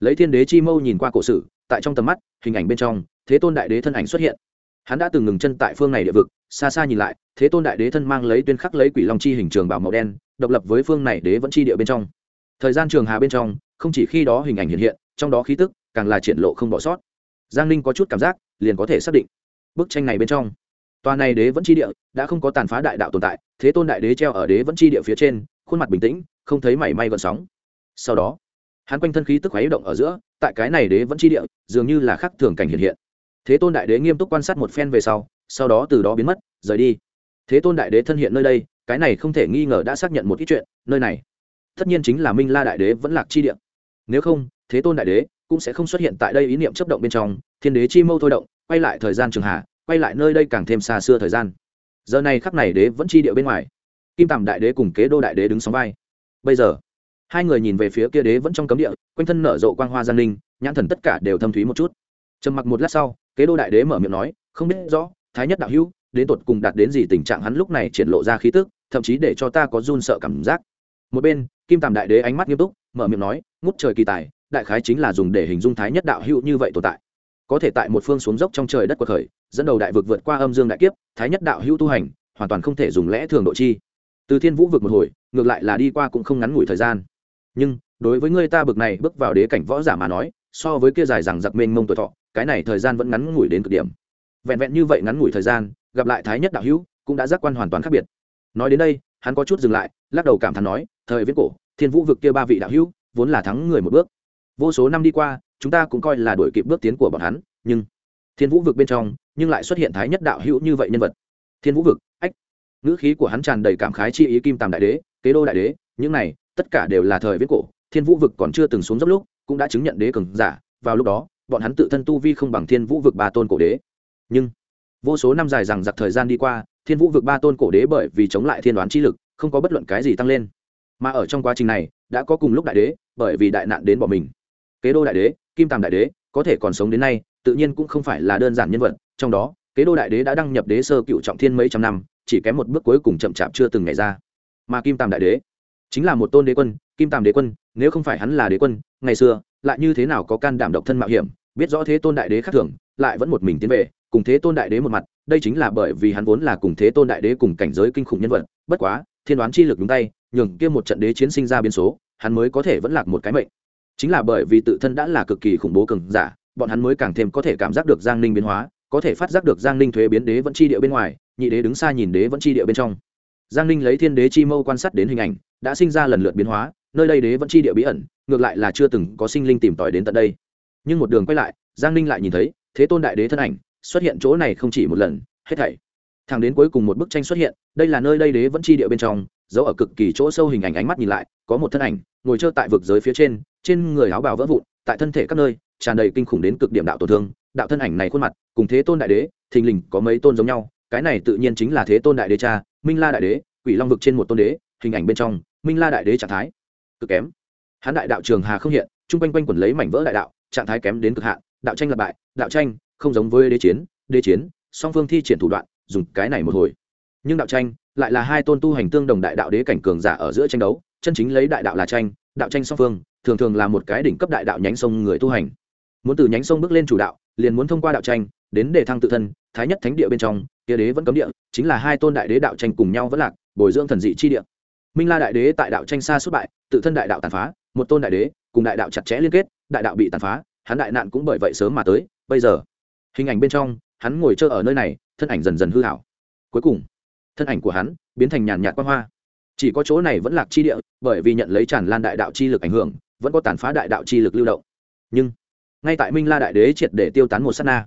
S1: Lấy thiên đế chi mâu nhìn qua cổ sử tại trong tầm mắt, hình ảnh bên trong, thế tôn đại đế thân ảnh xuất hiện. Hắn đã từng ngừng chân tại phương này địa vực, xa xa nhìn lại, thế tôn đại đế thân mang lấy tuyên khắc lấy quỷ long chi hình trường bảo màu đen, độc lập với phương này đế vẫn chi địa bên trong. Thời gian trường hà bên trong, không chỉ khi đó hình ảnh hiện hiện, trong đó khí tức càng là triển lộ không bỏ sót giang ninh có chút cảm giác, liền có thể xác định. Bức tranh này bên trong, tòa này đế vẫn chi địa đã không có tàn phá đại đạo tồn tại, thế tôn đại đế treo ở đế vẫn chi địa phía trên, khuôn mặt bình tĩnh, không thấy mảy may gợn sóng. Sau đó, hắn quanh thân khí tức khoáy động ở giữa, tại cái này đế vẫn chi địa, dường như là khắc thường cảnh hiện hiện. Thế tôn đại đế nghiêm túc quan sát một phen về sau sau đó từ đó biến mất, rời đi. Thế tôn đại đế thân hiện nơi đây, cái này không thể nghi ngờ đã xác nhận một ít chuyện, nơi này, tất nhiên chính là minh la đại đế vẫn lạc chi địa. Nếu không, thế tôn đại đế cũng sẽ không xuất hiện tại đây ý niệm chấp động bên trong, thiên đế chi mâu thôi động, quay lại thời gian trường hạ, quay lại nơi đây càng thêm xa xưa thời gian. Giờ này khắc này đế vẫn chi địa bên ngoài. Kim tàm đại đế cùng kế đô đại đế đứng sóng vai. Bây giờ, hai người nhìn về phía kia đế vẫn trong cấm địa, quanh thân nở rộ quang hoa gian linh, nhãn thần tất cả đều thâm thúy một chút. Trầm mặc một lát sau, kế đô đại đế mở miệng nói, không biết rõ, thái nhất đạo hữu, đến tột cùng đạt đến gì tình trạng hắn lúc này triển lộ ra khí tức, thậm chí để cho ta có run sợ cảm giác. Một bên, kim tàm đại đế ánh mắt nghiêm túc, mở miệng nói, ngút trời kỳ tài đại khái chính là dùng để hình dung thái nhất đạo hữu như vậy tồn tại. Có thể tại một phương xuống dốc trong trời đất của khởi, dẫn đầu đại vực vượt qua âm dương đại kiếp, thái nhất đạo hữu tu hành, hoàn toàn không thể dùng lẽ thường độ chi. Từ thiên vũ vực một hồi, ngược lại là đi qua cũng không ngắn ngủi thời gian. Nhưng, đối với người ta bực này bước vào đế cảnh võ giả mà nói, so với kia dài rằng giặc mênh mông tuổi thọ, cái này thời gian vẫn ngắn ngủi đến cực điểm. Vẹn vẹn như vậy ngắn ngủi thời gian, gặp lại thái nhất đạo hữu cũng đã giác quan hoàn toàn khác biệt. Nói đến đây, hắn có chút dừng lại, lắc đầu cảm thán nói, thời viễn cổ, thiên vũ vực kia ba vị đạo hữu vốn là thắng người một bước vô số năm đi qua, chúng ta cũng coi là đổi kịp bước tiến của bọn hắn, nhưng thiên vũ vực bên trong, nhưng lại xuất hiện thái nhất đạo hữu như vậy nhân vật. Thiên vũ vực, ách. Ngữ khí của hắn tràn đầy cảm khái chi ý kim tàm đại đế, kế đô đại đế, những này, tất cả đều là thời viễn cổ, thiên vũ vực còn chưa từng xuống dốc lúc, cũng đã chứng nhận đế cường giả, vào lúc đó, bọn hắn tự thân tu vi không bằng thiên vũ vực ba tôn cổ đế. Nhưng, vô số năm dài rằng giặc thời gian đi qua, thiên vũ vực ba tôn cổ đế bởi vì chống lại thiên đoán chi lực, không có bất luận cái gì tăng lên. Mà ở trong quá trình này, đã có cùng lúc đại đế, bởi vì đại nạn đến bỏ mình kế đô đại đế, kim tàm đại đế, có thể còn sống đến nay, tự nhiên cũng không phải là đơn giản nhân vật. Trong đó, kế đô đại đế đã đăng nhập đế sơ cựu trọng thiên mấy trăm năm, chỉ kém một bước cuối cùng chậm chạp chưa từng ngày ra. Mà kim tàm đại đế chính là một tôn đế quân, kim tàm đế quân, nếu không phải hắn là đế quân, ngày xưa, lại như thế nào có can đảm độc thân mạo hiểm, biết rõ thế tôn đại đế khác thường, lại vẫn một mình tiến về, cùng thế tôn đại đế một mặt, đây chính là bởi vì hắn vốn là cùng thế tôn đại đế cùng cảnh giới kinh khủng nhân vật, bất quá, thiên đoán chi lực đúng tay, nhường kia một trận đế chiến sinh ra biến số, hắn mới có thể vẫn lạc một cái mệnh chính là bởi vì tự thân đã là cực kỳ khủng bố cường giả, bọn hắn mới càng thêm có thể cảm giác được giang ninh biến hóa, có thể phát giác được giang ninh thuế biến đế vẫn chi địa bên ngoài, nhị đế đứng xa nhìn đế vẫn chi địa bên trong. Giang ninh lấy thiên đế chi mâu quan sát đến hình ảnh, đã sinh ra lần lượt biến hóa, nơi đây đế vẫn chi địa bí ẩn, ngược lại là chưa từng có sinh linh tìm tòi đến tận đây. Nhưng một đường quay lại, giang ninh lại nhìn thấy, thế tôn đại đế thân ảnh, xuất hiện chỗ này không chỉ một lần, hết thảy. Thẳng đến cuối cùng một bức tranh xuất hiện, đây là nơi đây đế vẫn chi địa bên trong giấu ở cực kỳ chỗ sâu hình ảnh ánh mắt nhìn lại, có một thân ảnh, ngồi trơ tại vực giới phía trên trên người áo bào vỡ vụn, tại thân thể các nơi, tràn đầy kinh khủng đến cực điểm đạo tổn thương. Đạo thân ảnh này khuôn mặt, cùng thế tôn đại đế, thình lình có mấy tôn giống nhau. Cái này tự nhiên chính là thế tôn đại đế cha, minh la đại đế, quỷ long vực trên một tôn đế, hình ảnh bên trong, minh la đại đế trạng thái cực kém. Hắn đại đạo trường hà không hiện, chung quanh quanh quẩn lấy mảnh vỡ đại đạo, trạng thái kém đến cực hạn. Đạo tranh lập bại, đạo tranh không giống với đế chiến đế chiến, song phương thi triển thủ đoạn, dùng cái này một hồi. Nhưng đạo tranh lại là hai tôn tu hành tương đồng đại đạo đế cảnh cường giả ở giữa tranh đấu, chân chính lấy đại đạo là tranh đạo tranh song phương, thường thường là một cái đỉnh cấp đại đạo nhánh sông người tu hành. Muốn từ nhánh sông bước lên chủ đạo, liền muốn thông qua đạo tranh, đến để thăng tự thân, thái nhất thánh địa bên trong, kia đế vẫn cấm địa, chính là hai tôn đại đế đạo tranh cùng nhau vẫn lạc, bồi dưỡng thần dị chi địa. Minh la đại đế tại đạo tranh xa xuất bại, tự thân đại đạo tàn phá, một tôn đại đế, cùng đại đạo chặt chẽ liên kết, đại đạo bị tàn phá, hắn đại nạn cũng bởi vậy sớm mà tới, bây giờ, hình ảnh bên trong, hắn ngồi chơi ở nơi này, thân ảnh dần dần hư hảo. Cuối cùng, thân ảnh của hắn biến thành nhàn nhạt quan hoa chỉ có chỗ này vẫn lạc chi địa, bởi vì nhận lấy tràn lan đại đạo chi lực ảnh hưởng, vẫn có tàn phá đại đạo chi lực lưu động. Nhưng, ngay tại minh la đại đế triệt để tiêu tán một s á t na,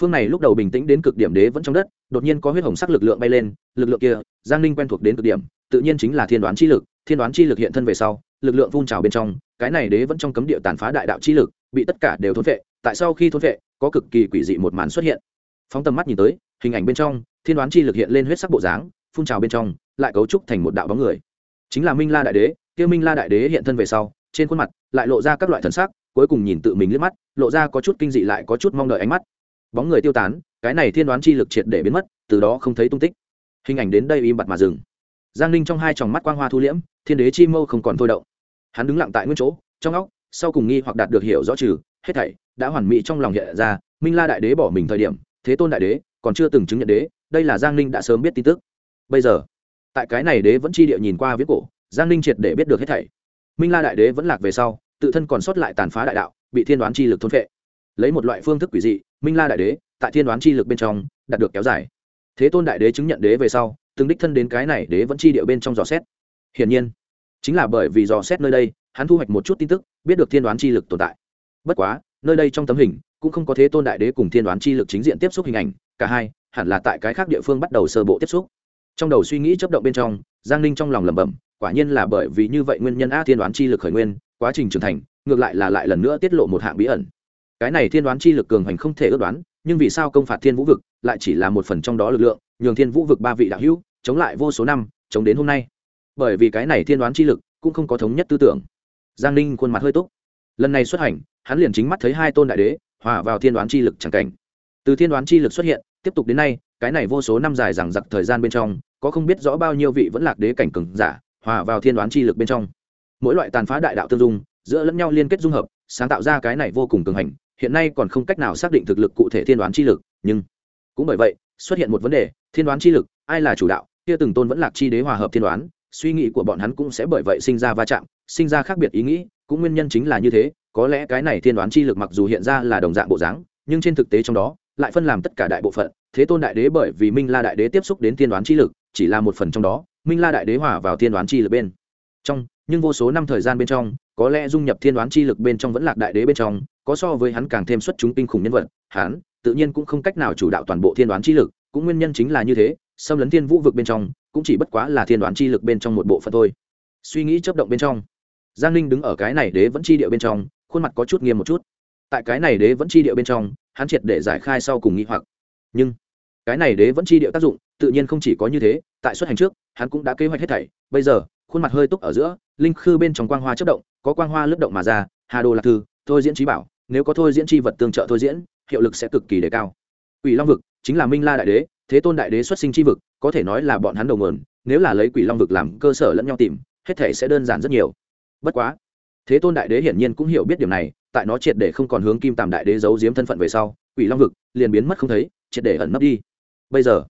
S1: phương này lúc đầu bình tĩnh đến cực điểm đế vẫn trong đất, đột nhiên có huyết hồng sắc lực lượng bay lên, lực lượng kia, giang ninh quen thuộc đến cực điểm, tự nhiên chính là thiên đoán chi lực, thiên đoán chi lực hiện thân về sau, lực lượng phun trào bên trong, cái này đế vẫn trong cấm địa tàn phá đại đạo chi lực, bị tất cả đều thốn vệ tại sau khi thốn vệ có cực kỳ quỷ dị một màn xuất hiện. Phóng tầm mắt nhìn tới, hình ảnh bên trong, thiên đoán chi lực hiện lên huyết sắc bộ dáng phun trào bên trong, lại cấu trúc thành một đạo bóng người. Chính là minh la đại đế, kia minh la đại đế hiện thân về sau, trên khuôn mặt lại lộ ra các loại thần sắc, cuối cùng nhìn tự mình liếc mắt, lộ ra có chút kinh dị lại có chút mong đợi ánh mắt. Bóng người tiêu tán, cái này thiên đoán chi lực triệt để biến mất, từ đó không thấy tung tích. Hình ảnh đến đây im bặt mà dừng. Giang ninh trong hai tròng mắt quang hoa thu liễm, thiên đế chi mâu không còn thôi động. Hắn đứng lặng tại nguyên chỗ, trong óc, sau cùng nghi hoặc đạt được hiểu rõ trừ, hết thảy đã hoàn mỹ trong lòng hiện ra, minh la đại đế bỏ mình thời điểm, thế tôn đại đế còn chưa từng chứng nhận đế, đây là giang ninh đã sớm biết tin tức bây giờ. Tại cái này đế vẫn chi địa nhìn qua viết cổ, giang ninh triệt để biết được hết thảy. Minh la đại đế vẫn lạc về sau, tự thân còn sót lại tàn phá đại đạo, bị thiên đoán chi lực thôn vệ lấy một loại phương thức quỷ dị, minh la đại đế, tại thiên đoán chi lực bên trong, đạt được kéo dài. Thế tôn đại đế chứng nhận đế về sau, từng đích thân đến cái này đế vẫn chi địa bên trong dò xét. Hiển nhiên, chính là bởi vì dò xét nơi đây, hắn thu hoạch một chút tin tức, biết được thiên đoán chi lực tồn tại. Bất quá, nơi đây trong tấm hình, cũng không có thế tôn đại đế cùng thiên đoán chi lực chính diện tiếp xúc hình ảnh, cả hai, hẳn là tại cái khác địa phương bắt đầu sơ bộ tiếp xúc trong đầu suy nghĩ chấp động bên trong, giang ninh trong lòng lẩm bẩm, quả nhiên là bởi vì như vậy nguyên nhân a thiên đoán chi lực khởi nguyên, quá trình trưởng thành, ngược lại là lại lần nữa tiết lộ một hạng bí ẩn. Cái này thiên đoán chi lực cường hành không thể ước đoán, nhưng vì sao công phạt thiên vũ vực, lại chỉ là một phần trong đó lực lượng, nhường thiên vũ vực ba vị đạo hữu, chống lại vô số năm, chống đến hôm nay. Bởi vì cái này thiên đoán chi lực cũng không có thống nhất tư tưởng. Giang ninh khuôn mặt hơi túc. Lần này xuất hành, hắn liền chính mắt thấy hai tôn đại đế, hòa vào thiên đoán chi lực chẳng cảnh. Từ thiên đoán chi lực xuất hiện, tiếp tục đến nay, cái này vô số năm dài rằng giặc thời gian bên trong có không biết rõ bao nhiêu vị vẫn lạc đế cảnh cường giả, hòa vào thiên đoán chi lực bên trong. Mỗi loại tàn phá đại đạo tương dung, giữa lẫn nhau liên kết dung hợp, sáng tạo ra cái này vô cùng cường hành, hiện nay còn không cách nào xác định thực lực cụ thể thiên đoán chi lực, nhưng cũng bởi vậy, xuất hiện một vấn đề, thiên đoán chi lực, ai là chủ đạo, kia từng tôn vẫn lạc chi đế hòa hợp thiên đoán, suy nghĩ của bọn hắn cũng sẽ bởi vậy sinh ra va chạm, sinh ra khác biệt ý nghĩ, cũng nguyên nhân chính là như thế, có lẽ cái này thiên đoán chi lực mặc dù hiện ra là đồng dạng bộ dáng, nhưng trên thực tế trong đó, lại phân làm tất cả đại bộ phận, thế tôn đại đế bởi vì minh la đại đế tiếp xúc đến thiên đoán chi lực chỉ là một phần trong đó, minh la đại đế hòa vào thiên đoán chi lực bên. Trong, nhưng vô số năm thời gian bên trong, có lẽ dung nhập thiên đoán chi lực bên trong vẫn lạc đại đế bên trong, có so với hắn càng thêm xuất chúng kinh khủng nhân vật, hắn tự nhiên cũng không cách nào chủ đạo toàn bộ thiên đoán chi lực, cũng nguyên nhân chính là như thế, xâm lấn thiên vũ vực bên trong, cũng chỉ bất quá là thiên đoán chi lực bên trong một bộ phận thôi. Suy nghĩ chấp động bên trong, giang ninh đứng ở cái này đế vẫn chi địa bên trong, khuôn mặt có chút nghiêm một chút. Tại cái này đế vẫn chi địa bên trong, hắn triệt để giải khai sau cùng nghĩ hoặc. Nhưng cái này đế vẫn chi địa tác dụng, tự nhiên không chỉ có như thế, tại xuất hành trước, hắn cũng đã kế hoạch hết thảy. Bây giờ, khuôn mặt hơi túc ở giữa, linh khư bên trong quang hoa chất động, có quang hoa lướt động mà ra, hà đồ lạc thư, thôi diễn trí bảo, nếu có thôi diễn chi vật tương trợ thôi diễn, hiệu lực sẽ cực kỳ đề cao. Quỷ long vực chính là minh la đại đế, thế tôn đại đế xuất sinh chi vực, có thể nói là bọn hắn đầu nguồn, nếu là lấy quỷ long vực làm cơ sở lẫn nhau tìm, hết thể sẽ đơn giản rất nhiều. Bất quá, thế tôn đại đế hiển nhiên cũng hiểu biết điểm này, tại nó triệt để không còn hướng kim tàm đại đế giấu giếm thân phận về sau, quỷ long vực liền biến mất không thấy, triệt để ẩn nấp đi bây giờ.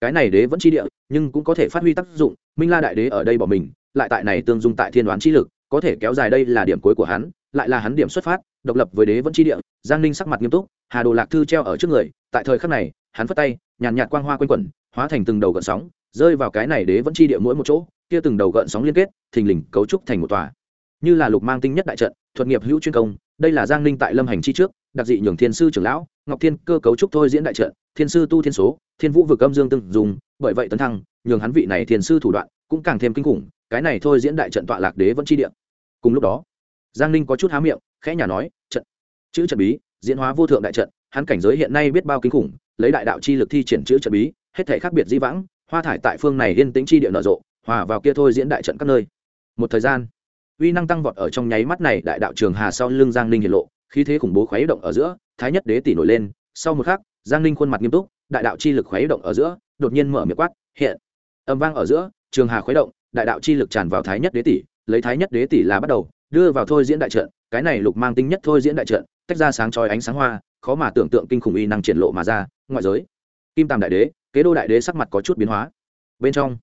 S1: Cái này đế vẫn chi địa, nhưng cũng có thể phát huy tác dụng, minh la đại đế ở đây bỏ mình, lại tại này tương dung tại thiên đoán chi lực, có thể kéo dài đây là điểm cuối của hắn, lại là hắn điểm xuất phát, độc lập với đế vẫn chi địa, giang ninh sắc mặt nghiêm túc, hà đồ lạc thư treo ở trước người, tại thời khắc này, hắn phất tay, nhàn nhạt quang hoa quanh quẩn, hóa thành từng đầu gợn sóng, rơi vào cái này đế vẫn chi địa mỗi một chỗ, kia từng đầu gợn sóng liên kết, thình lình cấu trúc thành một tòa. Như là lục mang tinh nhất đại trận, thuật nghiệp hữu chuyên công, đây là giang ninh tại lâm hành chi trước, đặc dị nhường thiên sư trưởng lão, ngọc thiên cơ cấu trúc thôi diễn đại trận, thiên sư tu thiên số thiên vũ vực âm dương tương dùng bởi vậy tấn thăng, nhường hắn vị này thiên sư thủ đoạn cũng càng thêm kinh khủng, cái này thôi diễn đại trận tọa lạc đế vẫn chi địa. Cùng lúc đó, giang ninh có chút há miệng, khẽ nhà nói, trận, chữ trận bí, diễn hóa vô thượng đại trận, hắn cảnh giới hiện nay biết bao kinh khủng, lấy đại đạo chi lực thi triển chữ trận bí, hết thể khác biệt di vãng, hoa thải tại phương này yên tĩnh chi địa nở rộ, hòa vào kia thôi diễn đại trận các nơi. Một thời gian, uy năng tăng vọt ở trong nháy mắt này, đại đạo trường hà sau lưng giang ninh hiện lộ, khí thế khủng bố khuấy động ở giữa, thái nhất đế tỷ nổi lên, sau một khắc, giang ninh khuôn mặt nghiêm túc đại đạo chi lực khuấy động ở giữa, đột nhiên mở miệng quát, hiện. Âm vang ở giữa, trường hà khuấy động, đại đạo chi lực tràn vào thái nhất đế tỷ, lấy thái nhất đế tỷ là bắt đầu, đưa vào thôi diễn đại trận, cái này lục mang tinh nhất thôi diễn đại trận, tách ra sáng chói ánh sáng hoa, khó mà tưởng tượng kinh khủng uy năng triển lộ mà ra, ngoại giới. Kim tam đại đế, kế đô đại đế sắc mặt có chút biến hóa. Bên trong,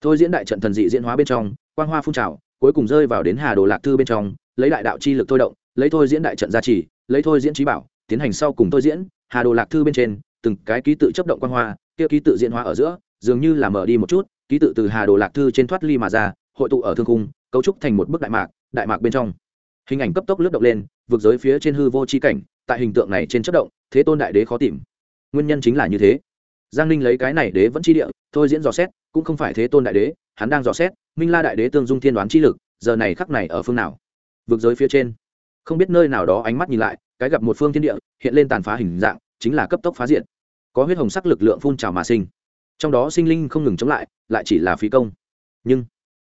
S1: thôi diễn đại trận thần dị diễn hóa bên trong, quang hoa phun trào, cuối cùng rơi vào đến hà đồ lạc thư bên trong, lấy đại đạo chi lực thôi động, lấy thôi diễn đại trận gia trì, lấy thôi diễn trí bảo, tiến hành sau cùng thôi diễn, hà đồ lạc thư bên trên từng cái ký tự chấp động quang hoa, kia ký tự diễn hóa ở giữa, dường như là mở đi một chút, ký tự từ hà đồ lạc thư trên thoát ly mà ra, hội tụ ở thương khung, cấu trúc thành một bức đại mạc đại mạc bên trong. Hình ảnh cấp tốc lướt động lên, vượt giới phía trên hư vô c h i cảnh, tại hình tượng này trên chất động, thế tôn đại đế khó tìm. Nguyên nhân chính là như thế. Giang ninh lấy cái này đế vẫn chi địa, thôi diễn dò xét, cũng không phải thế tôn đại đế, hắn đang dò xét, minh la đại đế tương dung thiên đoán chi lực, giờ này khắc này ở phương nào? Vượt giới phía trên. Không biết nơi nào đó ánh mắt nhìn lại, cái gặp một phương thiên địa, hiện lên tàn phá hình dạng, chính là cấp tốc phá diện có huyết hồng sắc lực lượng phun trào mà sinh. Trong đó sinh linh không ngừng chống lại lại chỉ là phí công. Nhưng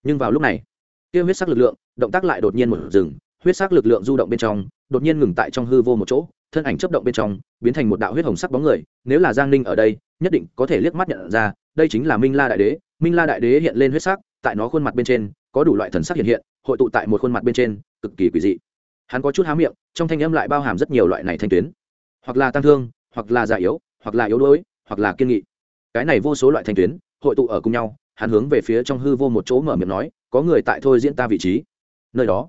S1: nhưng vào lúc này, kia huyết sắc lực lượng, động tác lại đột nhiên một rừng huyết sắc lực lượng du động bên trong, đột nhiên ngừng tại trong hư vô một chỗ, thân ảnh chấp động bên trong, biến thành một đạo huyết hồng sắc bóng người, nếu là giang ninh ở đây, nhất định có thể liếc mắt nhận ra, đây chính là minh la đại đế. Minh la đại đế hiện lên huyết sắc, tại nó khuôn mặt bên trên, có đủ loại thần sắc hiện hiện, hội tụ tại một khuôn mặt bên trên, cực kỳ quỷ dị. Hắn có chút há miệng, trong thanh âm lại bao hàm rất nhiều loại này thanh tuyến. Hoặc là tăng thương, hoặc là già yếu hoặc là yếu đuối, hoặc là kiên nghị. Cái này vô số loại thanh tuyến, hội tụ ở cùng nhau, hắn hướng về phía trong hư vô một chỗ mở miệng nói, có người tại thôi diễn ta vị trí. Nơi đó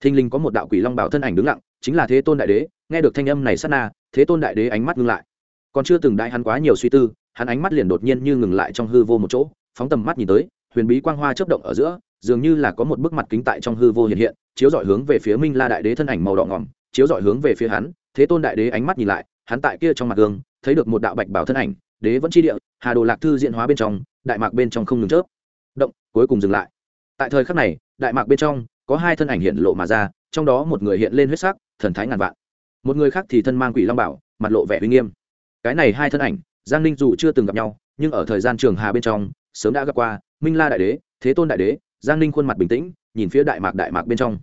S1: thinh linh có một đạo quỷ long bảo thân ảnh đứng lặng, chính là thế tôn đại đế, nghe được thanh âm này sát na, thế tôn đại đế ánh mắt ngưng lại. Còn chưa từng đại hắn quá nhiều suy tư, hắn ánh mắt liền đột nhiên như ngừng lại trong hư vô một chỗ, phóng tầm mắt nhìn tới, huyền bí quang hoa chớp động ở giữa, dường như là có một bức mặt kính tại trong hư vô hiện hiện, chiếu dọi hướng về phía minh la đại đế thân ảnh màu đỏ ngỏm chiếu dọi hướng về phía hắn, thế tôn đại đế ánh mắt nhìn lại, hắn tại kia trong mặt gương thấy được một đạo bạch bảo thân ảnh, đế vẫn chi địa, hà đồ lạc thư diện hóa bên trong, đại mạc bên trong không ngừng chớp. Động, cuối cùng dừng lại. Tại thời khắc này, đại mạc bên trong, có hai thân ảnh hiện lộ mà ra, trong đó một người hiện lên huyết sắc, thần thái ngàn vạn. Một người khác thì thân mang quỷ long bảo, mặt lộ vẻ uy nghiêm. Cái này hai thân ảnh, giang ninh dù chưa từng gặp nhau, nhưng ở thời gian trường hà bên trong, sớm đã gặp qua, minh la đại đế, thế tôn đại đế, giang ninh khuôn mặt bình tĩnh, nhìn phía đại mạc đại mạc bên trong.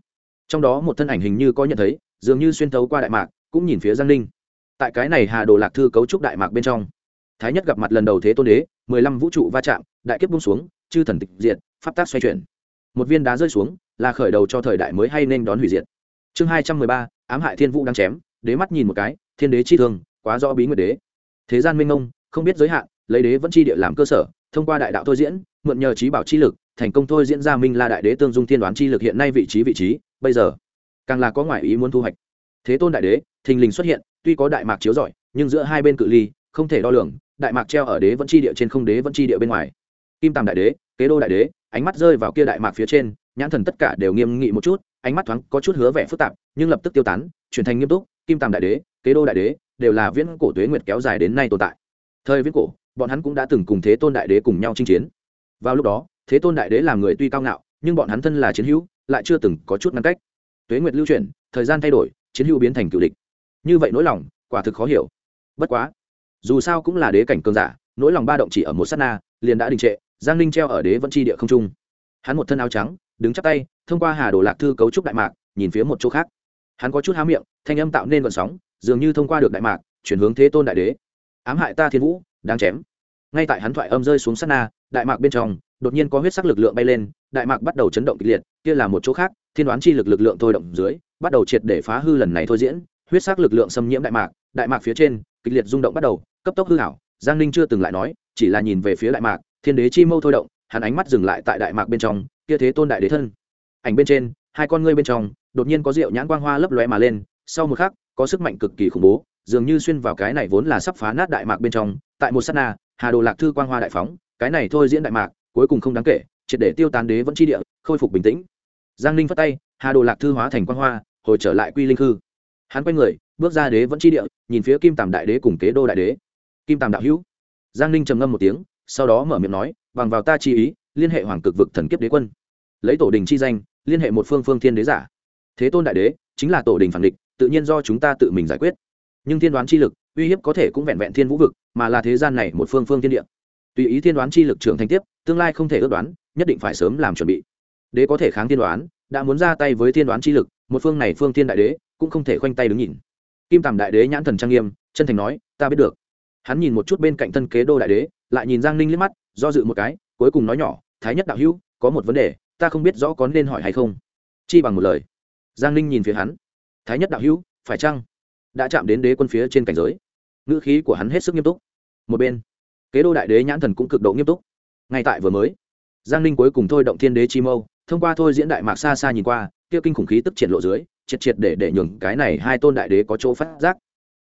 S1: Trong đó một thân ảnh hình như có nhận thấy, dường như xuyên thấu qua đại mạc, cũng nhìn phía giang ninh tại cái này hà đồ lạc thư cấu trúc đại mạc bên trong. Thái nhất gặp mặt lần đầu thế tôn đế, mười lăm vũ trụ va chạm, đại kiếp bung xuống, chư thần tịch diệt, pháp tác xoay chuyển. Một viên đá rơi xuống, là khởi đầu cho thời đại mới hay nên đón hủy diệt. Chương hai trăm mười ba, ám hại thiên vũ đang chém, đế mắt nhìn một cái, thiên đế chi thương, quá rõ bí nguyệt đế. Thế gian minh ông không biết giới hạn, lấy đế vẫn chi địa làm cơ sở, thông qua đại đạo thôi diễn, mượn nhờ trí bảo chi lực, thành công thôi diễn ra minh la đại đế tương dung thiên đoán chi lực hiện nay vị trí vị trí, bây giờ, càng là có ngoại ý muốn thu hoạch. Thế tôn đại đế, thình lình xuất hiện tuy có đại mạc chiếu rọi, nhưng giữa hai bên cự ly không thể đo lường đại mạc treo ở đế vẫn chi địa trên không đế vẫn chi địa bên ngoài. Kim tàm đại đế kế đô đại đế ánh mắt rơi vào kia đại mạc phía trên nhãn thần tất cả đều nghiêm nghị một chút ánh mắt thoáng có chút hứa vẻ phức tạp nhưng lập tức tiêu tán chuyển thành nghiêm túc kim tàm đại đế kế đô đại đế đều là viễn cổ tuế nguyệt kéo dài đến nay tồn tại. Thời viễn cổ bọn hắn cũng đã từng cùng thế tôn đại đế cùng nhau chinh chiến. Vào lúc đó thế tôn đại đế là người tuy cao ngạo nhưng bọn hắn thân là chiến hữu lại chưa từng có chút ngăn cách. Tuế nguyệt lưu chuyển thời gian thay đổi chiến hữu biến thành cựu địch như vậy nỗi lòng, quả thực khó hiểu. Bất quá, dù sao cũng là đế cảnh cường giả, nỗi lòng ba động chỉ ở một sát na, liền đã đình trệ, giang ninh treo ở đế vẫn chi địa không trung. Hắn một thân áo trắng, đứng chắp tay, thông qua hà đồ lạc thư cấu trúc đại mạc, nhìn phía một chỗ khác. Hắn có chút há miệng, thanh âm tạo nên vận sóng, dường như thông qua được đại mạc, chuyển hướng thế tôn đại đế. Ám hại ta thiên vũ đang chém. Ngay tại hắn thoại âm rơi xuống sát na, đại mạc bên trong, đột nhiên có huyết sắc lực lượng bay lên, đại mạc bắt đầu chấn động kịch liệt, kia là một chỗ khác, thiên đoán chi lực lực lượng thôi động dưới, bắt đầu triệt để phá hư lần này thôi diễn huyết sắc lực lượng xâm nhiễm đại mạc đại mạc phía trên, kịch liệt rung động bắt đầu, cấp tốc hư hảo, giang ninh chưa từng lại nói, chỉ là nhìn về phía đại mạc, thiên đế chi mâu thôi động, hắn ánh mắt dừng lại tại đại mạc bên trong, kia thế tôn đại đế thân. Ảnh bên trên, hai con ngươi bên trong, đột nhiên có rượu nhãn quang hoa lấp lóe mà lên, sau một khắc, có sức mạnh cực kỳ khủng bố, dường như xuyên vào cái này vốn là sắp phá nát đại mạc bên trong, tại một sát na, hà đồ lạc thư quang hoa đại phóng, cái này thôi diễn đại mạc, cuối cùng không đáng kể, triệt để tiêu tán đế vẫn chi địa, khôi phục bình tĩnh. Giang ninh phất tay, hà đồ lạc thư hóa thành quang hoa, hồi trở lại quy linh hư hắn quay người, bước ra đế vẫn chi địa, nhìn phía kim tàm đại đế cùng kế đô đại đế. Kim tàm đạo hữu. Giang ninh trầm ngâm một tiếng, sau đó mở miệng nói, bằng vào ta chi ý, liên hệ hoàng cực vực thần kiếp đế quân. Lấy tổ đình chi danh, liên hệ một phương phương thiên đế giả. Thế tôn đại đế, chính là tổ đình phản địch, tự nhiên do chúng ta tự mình giải quyết. Nhưng thiên đoán chi lực, uy hiếp có thể cũng vẹn vẹn thiên vũ vực, mà là thế gian này một phương phương thiên địa. Tùy ý thiên đoán chi lực trưởng thành tiếp, tương lai không thể ước đoán, nhất định phải sớm làm chuẩn bị. Đế có thể kháng thiên đoán, đã muốn ra tay với thiên đoán chi lực, một phương này phương thiên đại đế cũng không thể khoanh tay đứng nhìn. Kim tàm đại đế nhãn thần trang nghiêm, chân thành nói, ta biết được. Hắn nhìn một chút bên cạnh thân kế đô đại đế, lại nhìn giang ninh liếc mắt, do dự một cái, cuối cùng nói nhỏ, thái nhất đạo hữu, có một vấn đề, ta không biết rõ có nên hỏi hay không. Chi bằng một lời. Giang ninh nhìn phía hắn, thái nhất đạo hữu, phải chăng đã chạm đến đế quân phía trên cảnh giới? Ngữ khí của hắn hết sức nghiêm túc. Một bên, kế đô đại đế nhãn thần cũng cực độ nghiêm túc. Ngay tại vừa mới, giang ninh cuối cùng thôi động thiên đế chi mâu, thông qua thôi diễn đại mạc xa xa nhìn qua, kia kinh khủng khí tức triển lộ dưới triệt triệt để để nhường cái này hai tôn đại đế có chỗ phát giác.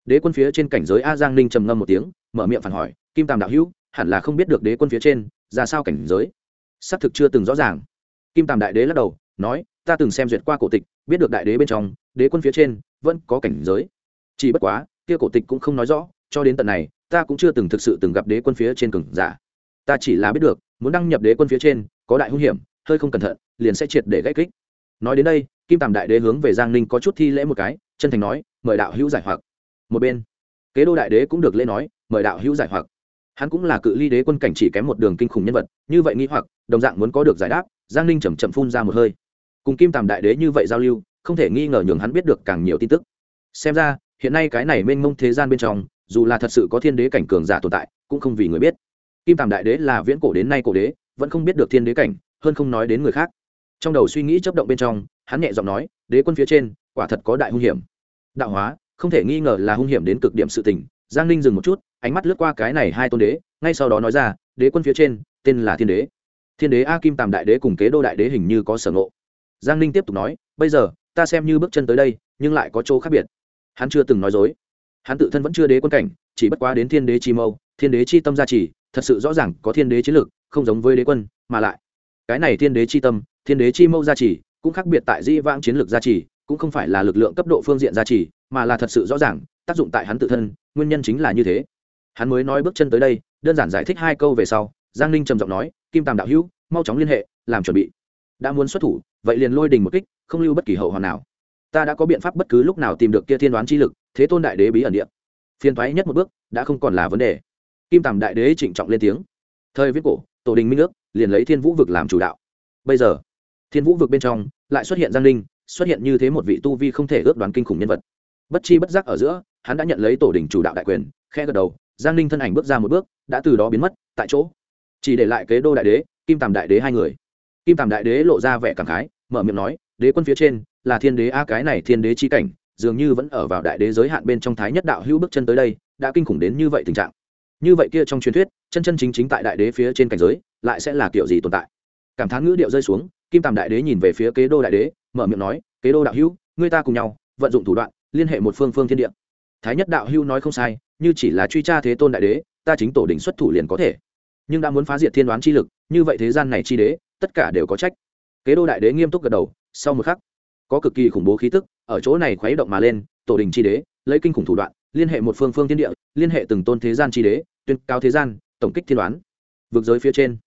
S1: Đế quân phía trên cảnh giới a giang ninh trầm ngâm một tiếng, mở miệng phản hỏi, kim tàm đạo hữu, hẳn là không biết được đế quân phía trên, ra sao cảnh giới? Xác thực chưa từng rõ ràng. Kim tàm đại đế lắc đầu, nói, ta từng xem duyệt qua cổ tịch, biết được đại đế bên trong, đế quân phía trên, vẫn có cảnh giới. Chỉ bất quá, kia cổ tịch cũng không nói rõ, cho đến tận này, ta cũng chưa từng thực sự từng gặp đế quân phía trên cường giả. Ta chỉ là biết được, muốn đăng nhập đế quân phía trên, có đại hung hiểm, hơi không cẩn thận, liền sẽ triệt để gãy kích. Nói đến đây kim tàm đại đế hướng về giang ninh có chút thi lễ một cái, chân thành nói, mời đạo hữu giải hoặc. Một bên, kế đô đại đế cũng được lễ nói, mời đạo hữu giải hoặc. Hắn cũng là cự ly đế quân cảnh chỉ kém một đường kinh khủng nhân vật, như vậy nghĩ hoặc, đồng dạng muốn có được giải đáp, giang ninh chầm chậm phun ra một hơi. Cùng kim tàm đại đế như vậy giao lưu, không thể nghi ngờ nhường hắn biết được càng nhiều tin tức. Xem ra, hiện nay cái này mênh mông thế gian bên trong, dù là thật sự có thiên đế cảnh cường giả tồn tại, cũng không vì người biết. Kim tàm đại đế là viễn cổ đến nay cổ đế, vẫn không biết được thiên đế cảnh, hơn không nói đến người khác. Trong đầu suy nghĩ chấp động bên trong hắn nhẹ giọng nói, đế quân phía trên, quả thật có đại hung hiểm. Đạo hóa, không thể nghi ngờ là hung hiểm đến cực điểm sự tình. Giang ninh dừng một chút, ánh mắt lướt qua cái này hai tôn đế, ngay sau đó nói ra, đế quân phía trên, tên là thiên đế. Thiên đế a kim tàm đại đế cùng kế đô đại đế hình như có sở ngộ. Giang ninh tiếp tục nói, bây giờ, ta xem như bước chân tới đây, nhưng lại có chỗ khác biệt. Hắn chưa từng nói dối. Hắn tự thân vẫn chưa đế quân cảnh, chỉ bất quá đến thiên đế chi mâu, thiên đế chi tâm gia trì, thật sự rõ ràng có thiên đế chiến lược, không giống với đế quân, mà lại. Cái này thiên đế chi tâm, thiên đế chi mâu gia trì cũng khác biệt tại di vãng chiến lược gia trì, cũng không phải là lực lượng cấp độ phương diện gia trì, mà là thật sự rõ ràng, tác dụng tại hắn tự thân, nguyên nhân chính là như thế. Hắn mới nói bước chân tới đây, đơn giản giải thích hai câu về sau, giang ninh trầm giọng nói, kim tàm đạo hữu, mau chóng liên hệ, làm chuẩn bị. Đã muốn xuất thủ, vậy liền lôi đình một kích, không lưu bất kỳ hậu hoàn nào. Ta đã có biện pháp bất cứ lúc nào tìm được kia thiên đoán chi lực, thế tôn đại đế bí ẩn điện phiên thoái nhất một bước, đã không còn là vấn đề. Kim tàm đại đế trịnh trọng lên tiếng, thời viết cổ, tổ đình minh nước, liền lấy thiên vũ vực làm chủ đạo. Bây giờ thiên vũ vực bên trong, lại xuất hiện giang ninh xuất hiện như thế một vị tu vi không thể ước đoán kinh khủng nhân vật. Bất chi bất giác ở giữa, hắn đã nhận lấy tổ đình chủ đạo đại quyền khe gật đầu, giang ninh thân ảnh bước ra một bước, đã từ đó biến mất, tại chỗ. Chỉ để lại kế đô đại đế, kim tàm đại đế hai người. Kim tàm đại đế lộ ra vẻ cảm khái, mở miệng nói, đế quân phía trên, là thiên đế a, cái này thiên đế chi cảnh, dường như vẫn ở vào đại đế giới hạn bên trong thái nhất đạo hữu bước chân tới đây, đã kinh khủng đến như vậy tình trạng. Như vậy kia trong truyền thuyết, chân chân chính chính tại đại đế phía trên cảnh giới, lại sẽ là kiểu gì tồn tại? Cảm thán ngữ điệu rơi xuống kim tàm đại đế nhìn về phía kế đô đại đế, mở miệng nói, kế đô đạo hữu, ngươi ta cùng nhau, vận dụng thủ đoạn, liên hệ một phương phương thiên địa. Thái nhất đạo hữu nói không sai, như chỉ là truy tra thế tôn đại đế, ta chính tổ đình xuất thủ liền có thể. Nhưng đã muốn phá diệt thiên đoán chi lực, như vậy thế gian này chi đế, tất cả đều có trách. Kế đô đại đế nghiêm túc gật đầu, sau một khắc, có cực kỳ khủng bố khí tức, ở chỗ này khuấy động mà lên, tổ đình chi đế, lấy kinh khủng thủ đoạn, liên hệ một phương phương thiên địa, liên hệ từng tôn thế gian chi đế, tuyên cao thế gian, tổng kích thiên đoán. Vượt giới phía trên,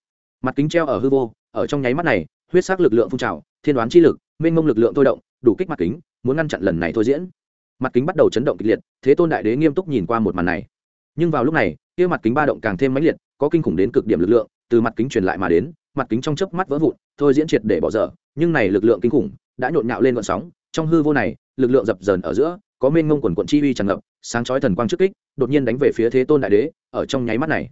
S1: mặt kính treo ở hư vô, ở trong nháy mắt này huyết sắc lực lượng phun trào, thiên đoán chi lực, mênh mông lực lượng thôi động, đủ kích mặt kính, muốn ngăn chặn lần này thôi diễn. Mặt kính bắt đầu chấn động kịch liệt, thế tôn đại đế nghiêm túc nhìn qua một màn này. Nhưng vào lúc này, kia mặt kính ba động càng thêm mãnh liệt, có kinh khủng đến cực điểm lực lượng, từ mặt kính truyền lại mà đến mặt kính trong chớp mắt vỡ vụn, thôi diễn triệt để bỏ dở. Nhưng này lực lượng kinh khủng, đã nhộn nhạo lên vận sóng, trong hư vô này, lực lượng dập dờn ở giữa, có mênh mông quần quận chi uy tràn ngập, sáng chói thần quang trước kích, đột nhiên đánh về phía thế tôn đại đế, ở trong nháy mắt này.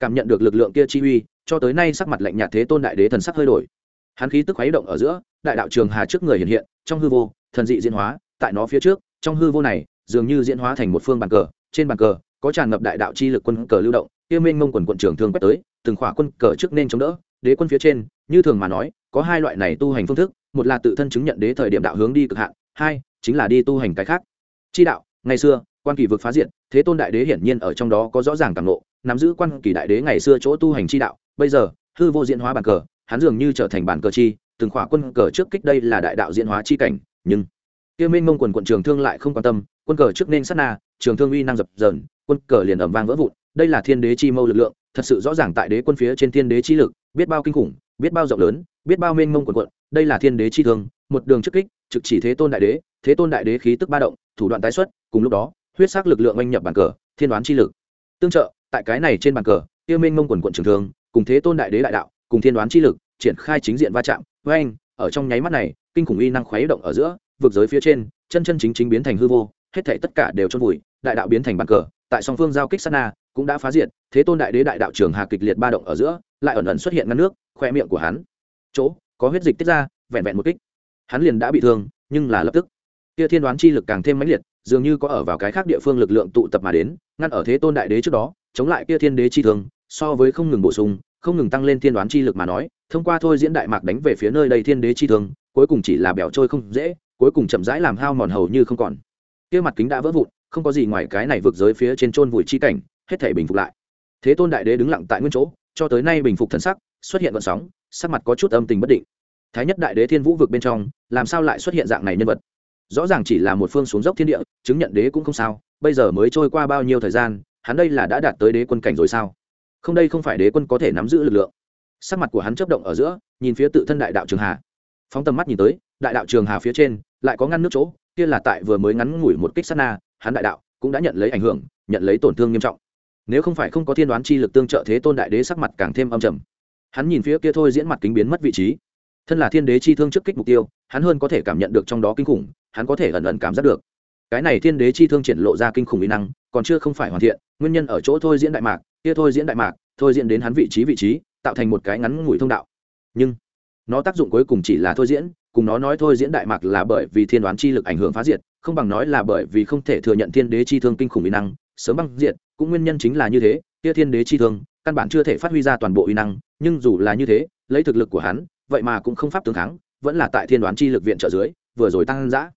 S1: Cảm nhận được lực lượng kia chi uy, cho tới nay sắc mặt lạnh nhạt thế tôn đại đế thần sắc hơi đổi hắn khí tức khuấy động ở giữa, đại đạo trường hà trước người hiện hiện, trong hư vô, thần dị diễn hóa, tại nó phía trước, trong hư vô này, dường như diễn hóa thành một phương bàn cờ, trên bàn cờ, có tràn ngập đại đạo chi lực quân cờ lưu động Tiêu Minh mông quần quận trường thương quét tới, từng khỏa quân cờ trước nên chống đỡ, đế quân phía trên, như thường mà nói, có hai loại này tu hành phương thức, một là tự thân chứng nhận đế thời điểm đạo hướng đi cực hạn, hai, chính là đi tu hành cái khác. Chi đạo, ngày xưa, quan kỳ vực phá diện thế tôn đại đế hiển nhiên ở trong đó có rõ ràng càng ngộ, nắm giữ quan kỳ đại đế ngày xưa chỗ tu hành chi đạo, bây giờ, hư vô diễn hóa bàn cờ hắn dường như trở thành bản cờ chi, từng khỏa quân cờ trước kích đây là đại đạo diễn hóa chi cảnh, nhưng kia minh mông quần quận trường thương lại không quan tâm, quân cờ trước nên sát na, trường thương uy năng dập dờn, quân cờ liền ẩm vang vỡ vụn, đây là thiên đế chi mâu lực lượng, thật sự rõ ràng tại đế quân phía trên thiên đế chi lực, biết bao kinh khủng, biết bao rộng lớn, biết bao mênh mông quần quận, đây là thiên đế chi thương, một đường trước kích, trực chỉ thế tôn đại đế, thế tôn đại đế khí tức ba động, thủ đoạn tái xuất, cùng lúc đó, huyết sắc lực lượng oanh nhập bàn cờ, thiên đoán chi lực. Tương trợ, tại cái này trên bàn cờ tiêu minh mông quần quận trường thương, cùng thế tôn đại đế đại đạo cùng thiên đoán chi lực, triển khai chính diện va chạm. Oanh ở trong nháy mắt này, kinh khủng uy năng khuấy động ở giữa, vực giới phía trên, chân chân chính chính biến thành hư vô, hết thảy tất cả đều trôn vùi, đại đạo biến thành bàn cờ. Tại song phương giao kích sát na, cũng đã phá diệt, thế tôn đại đế đại đạo trường hà kịch liệt ba động ở giữa, lại ẩn ẩn xuất hiện ngăn nước, khoe miệng của hắn. Chỗ, có huyết dịch tiết ra, vẹn vẹn một kích. Hắn liền đã bị thương, nhưng là lập tức, kia thiên đoán chi lực càng thêm mãnh liệt, dường như có ở vào cái khác địa phương lực lượng tụ tập mà đến, ngăn ở thế tôn đại đế trước đó, chống lại kia thiên đế chi thương, so với không ngừng bổ sung không ngừng tăng lên thiên đoán chi lực mà nói, thông qua thôi diễn đại mạc đánh về phía nơi đây thiên đế chi thương, cuối cùng chỉ là bẻo trôi không dễ, cuối cùng chậm rãi làm hao mòn hầu như không còn. Kia mặt kính đã vỡ vụn, không có gì ngoài cái này vượt giới phía trên chôn vùi chi cảnh, hết thể bình phục lại. Thế tôn đại đế đứng lặng tại nguyên chỗ, cho tới nay bình phục thần sắc, xuất hiện vận sóng, sắc mặt có chút âm tình bất định. Thái nhất đại đế thiên vũ vực bên trong, làm sao lại xuất hiện dạng này nhân vật? Rõ ràng chỉ là một phương xuống dốc thiên địa, chứng nhận đế cũng không sao, bây giờ mới trôi qua bao nhiêu thời gian, hắn đây là đã đạt tới đế quân cảnh rồi sao? Không đây không phải đế quân có thể nắm giữ lực lượng. Sắc mặt của hắn chấp động ở giữa, nhìn phía tự thân đại đạo trường hà. Phóng tầm mắt nhìn tới, đại đạo trường hà phía trên, lại có ngăn nước chỗ, kia là tại vừa mới ngắn ngủi một kích sát na, hắn đại đạo cũng đã nhận lấy ảnh hưởng, nhận lấy tổn thương nghiêm trọng. Nếu không phải không có thiên đoán chi lực tương trợ thế tôn đại đế sắc mặt càng thêm âm trầm. Hắn nhìn phía kia thôi diễn mặt kính biến mất vị trí. Thân là thiên đế chi thương trước kích mục tiêu, hắn hơn có thể cảm nhận được trong đó kinh khủng, hắn có thể ẩn ẩn cảm giác được. Cái này thiên đế chi thương triển lộ ra kinh khủng mỹ năng, còn chưa không phải hoàn thiện, nguyên nhân ở chỗ thôi diễn đại mạc kia thôi diễn đại mạc, thôi diễn đến hắn vị trí vị trí, tạo thành một cái ngắn ngủi thông đạo. Nhưng, nó tác dụng cuối cùng chỉ là thôi diễn, cùng nó nói thôi diễn đại mạc là bởi vì thiên đoán chi lực ảnh hưởng phá diệt, không bằng nói là bởi vì không thể thừa nhận thiên đế chi thương kinh khủng uy năng, sớm băng diệt, cũng nguyên nhân chính là như thế, kia thiên đế chi thương, căn bản chưa thể phát huy ra toàn bộ uy năng, nhưng dù là như thế, lấy thực lực của hắn, vậy mà cũng không pháp tướng thắng vẫn là tại thiên đoán chi lực viện trợ dưới, vừa rồi tăng giã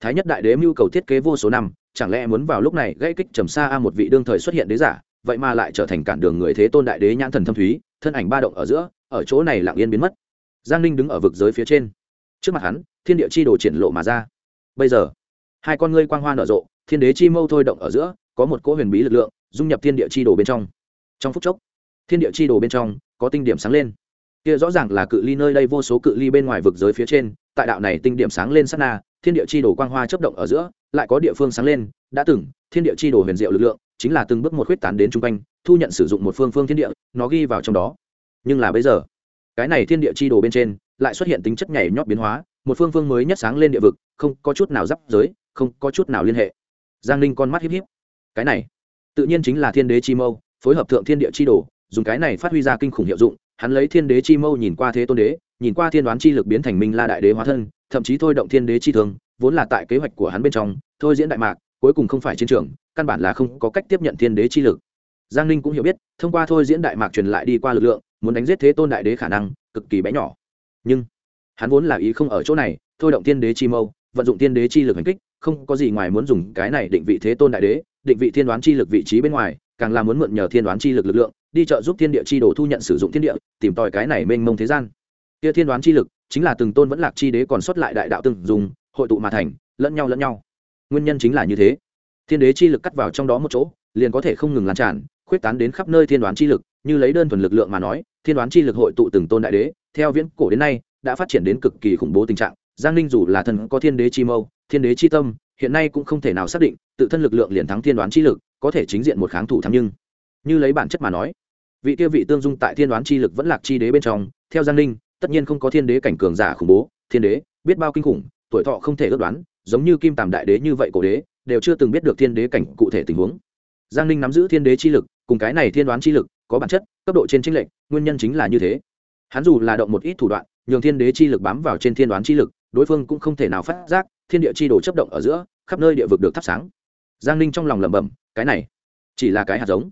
S1: thái nhất đại đế mưu cầu thiết kế vô số năm, chẳng lẽ muốn vào lúc này gây kích trầm xa a một vị đương thời xuất hiện đế giả? Vậy mà lại trở thành cản đường người thế tôn đại đế nhãn thần thâm thúy, thân ảnh ba động ở giữa, ở chỗ này lặng yên biến mất. Giang ninh đứng ở vực giới phía trên. Trước mặt hắn, thiên địa chi đồ triển lộ mà ra. Bây giờ, hai con ngươi quang hoa nở rộ, thiên đế chi mâu thôi động ở giữa, có một cỗ huyền bí lực lượng, dung nhập thiên địa chi đồ bên trong. Trong phút chốc, thiên địa chi đồ bên trong có tinh điểm sáng lên. Kia rõ ràng là cự ly nơi đây vô số cự ly bên ngoài vực giới phía trên, tại đạo này tinh điểm sáng lên sát na, thiên địa chi đồ quang hoa chấp động ở giữa, lại có địa phương sáng lên, đã từng, thiên địa chi đồ huyền diệu lực lượng chính là từng bước một khuyết tán đến chung quanh, thu nhận sử dụng một phương phương thiên địa, nó ghi vào trong đó. Nhưng là bây giờ, cái này thiên địa chi đồ bên trên lại xuất hiện tính chất nhảy nhót biến hóa, một phương phương mới nhất sáng lên địa vực, không có chút nào giáp giới, không có chút nào liên hệ. Giang ninh con mắt híp híp. Cái này, tự nhiên chính là thiên đế chi mâu, phối hợp thượng thiên địa chi đồ, dùng cái này phát huy ra kinh khủng hiệu dụng, hắn lấy thiên đế chi mâu nhìn qua thế tôn đế, nhìn qua thiên đoán chi lực biến thành minh la đại đế hóa thân, thậm chí thôi động thiên đế chi thường, vốn là tại kế hoạch của hắn bên trong, thôi diễn đại mạc cuối cùng không phải chiến trường, căn bản là không có cách tiếp nhận thiên đế chi lực. Giang ninh cũng hiểu biết, thông qua thôi diễn đại mạc truyền lại đi qua lực lượng, muốn đánh giết thế tôn đại đế khả năng, cực kỳ bé nhỏ. Nhưng, hắn vốn là ý không ở chỗ này, thôi động thiên đế chi mâu, vận dụng thiên đế chi lực hành kích, không có gì ngoài muốn dùng cái này định vị thế tôn đại đế, định vị thiên đoán chi lực vị trí bên ngoài, càng là muốn mượn nhờ thiên đoán chi lực lực lượng, đi trợ giúp thiên địa chi đồ thu nhận sử dụng thiên địa, tìm tòi cái này mênh mông thế gian. Kia thiên đoán chi lực, chính là từng tôn vẫn lạc chi đế còn xuất lại đại đạo từng dùng, hội tụ mà thành, lẫn nhau lẫn nhau nguyên nhân chính là như thế. Thiên đế chi lực cắt vào trong đó một chỗ, liền có thể không ngừng lan tràn, khuyết tán đến khắp nơi thiên đoán chi lực, như lấy đơn thuần lực lượng mà nói, thiên đoán chi lực hội tụ từng tôn đại đế, theo viễn cổ đến nay, đã phát triển đến cực kỳ khủng bố tình trạng. Giang ninh dù là thần có thiên đế chi mâu, thiên đế chi tâm, hiện nay cũng không thể nào xác định, tự thân lực lượng liền thắng thiên đoán chi lực, có thể chính diện một kháng thủ thắng nhưng, như lấy bản chất mà nói, vị kia vị tương dung tại thiên đoán chi lực vẫn lạc chi đế bên trong, theo giang ninh, tất nhiên không có thiên đế cảnh cường giả khủng bố, thiên đế biết bao kinh khủng, tuổi thọ không thể ước đoán giống như kim tàm đại đế như vậy cổ đế, đều chưa từng biết được thiên đế cảnh cụ thể tình huống. Giang ninh nắm giữ thiên đế chi lực, cùng cái này thiên đoán chi lực, có bản chất, cấp độ trên tranh lệch, nguyên nhân chính là như thế. Hắn dù là động một ít thủ đoạn, nhường thiên đế chi lực bám vào trên thiên đoán chi lực, đối phương cũng không thể nào phát giác, thiên địa chi đồ chấp động ở giữa, khắp nơi địa vực được thắp sáng. Giang ninh trong lòng lẩm bẩm, cái này, chỉ là cái hạt giống.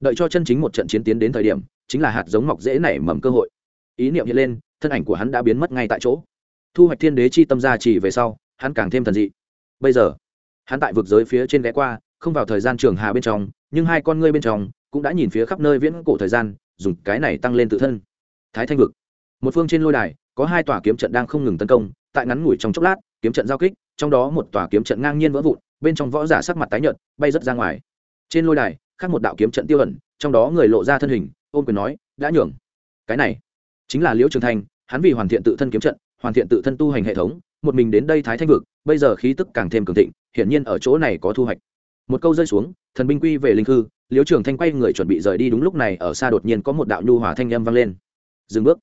S1: Đợi cho chân chính một trận chiến tiến đến thời điểm, chính là hạt giống mọc dễ nảy mầm cơ hội. Ý niệm hiện lên, thân ảnh của hắn đã biến mất ngay tại chỗ. Thu hoạch thiên đế chi tâm gia chỉ về sau hắn càng thêm thần dị. Bây giờ, hắn tại vực giới phía trên ghé qua, không vào thời gian trường hà bên trong, nhưng hai con ngươi bên trong cũng đã nhìn phía khắp nơi viễn cổ thời gian, dùng cái này tăng lên tự thân. Thái thanh vực. Một phương trên lôi đài, có hai tòa kiếm trận đang không ngừng tấn công, tại ngắn ngủi trong chốc lát, kiếm trận giao kích, trong đó một tòa kiếm trận ngang nhiên vỡ vụn, bên trong võ giả sắc mặt tái nhợt, bay rất ra ngoài. Trên lôi đài, khác một đạo kiếm trận tiêu ẩn, trong đó người lộ ra thân hình, ôm quyền nói, đã nhường. Cái này chính là liễu trường thanh hắn vì hoàn thiện tự thân kiếm trận, hoàn thiện tự thân tu hành hệ thống một mình đến đây thái thanh vực, bây giờ khí tức càng thêm cường thịnh, hiển nhiên ở chỗ này có thu hoạch. Một câu rơi xuống, thần binh quy về linh hư Liêu trường thanh quay người chuẩn bị rời đi đúng lúc này, ở xa đột nhiên có một đạo nhu hòa thanh âm vang lên. Dừng bước.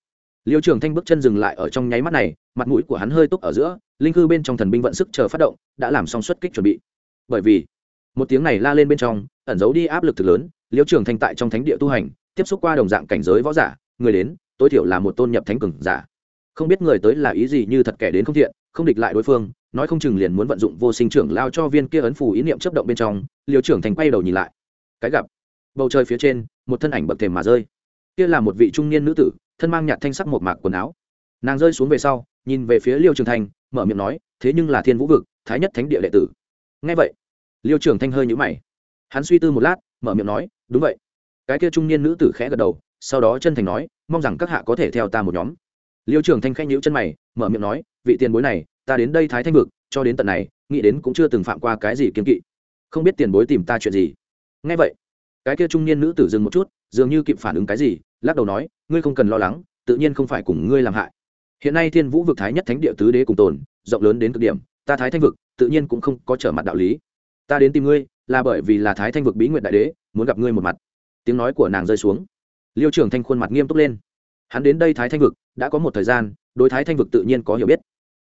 S1: Liêu trường thanh bước chân dừng lại ở trong nháy mắt này, mặt mũi của hắn hơi túc ở giữa, linh hư bên trong thần binh vận sức chờ phát động, đã làm xong xuất kích chuẩn bị. Bởi vì, một tiếng này la lên bên trong, ẩn giấu đi áp lực thực lớn Liêu trường thanh tại trong thánh địa tu hành, tiếp xúc qua đồng dạng cảnh giới võ giả, người đến, tối thiểu là một tôn nhập thánh cường giả. Không biết người tới là ý gì như thật kẻ đến không thiện không địch lại đối phương, nói không chừng liền muốn vận dụng vô sinh trưởng lao cho viên kia ấn phù ý niệm chấp động bên trong, liều trưởng thành quay đầu nhìn lại. Cái gặp, bầu trời phía trên, một thân ảnh bậc thềm mà rơi. Kia là một vị trung niên nữ tử, thân mang nhạt thanh sắc một mạc quần áo. Nàng rơi xuống về sau, nhìn về phía liêu trường thành, mở miệng nói, thế nhưng là thiên vũ vực, thái nhất thánh địa đệ tử. Ngay vậy liêu trường thanh hơi nhũ mày. Hắn suy tư một lát, mở miệng nói, đúng vậy. Cái kia trung niên nữ tử khẽ gật đầu, sau đó chân thành nói, mong rằng các hạ có thể theo ta một nhóm. Liêu trường thanh khẽ nhũ chân mày mở miệng nói, vị tiền bối này, ta đến đây thái thanh vực, cho đến tận này, nghĩ đến cũng chưa từng phạm qua cái gì kiên kỵ. Không biết tiền bối tìm ta chuyện gì? Ngay vậy, cái kia trung niên nữ tử dừng một chút, dường như kịp phản ứng cái gì, lắc đầu nói, ngươi không cần lo lắng, tự nhiên không phải cùng ngươi làm hại. Hiện nay thiên vũ vực thái nhất thánh địa tứ đế cùng tồn, rộng lớn đến cực điểm, ta thái thanh vực, tự nhiên cũng không có trở mặt đạo lý. Ta đến tìm ngươi, là bởi vì là thái thanh vực bí nguyện đại đế, muốn gặp ngươi một mặt. Tiếng nói của nàng rơi xuống. Liêu trưởng thanh khuôn mặt nghiêm túc lên. Hắn đến đây thái thanh vực, đã có một thời gian đối thái thanh vực tự nhiên có hiểu biết.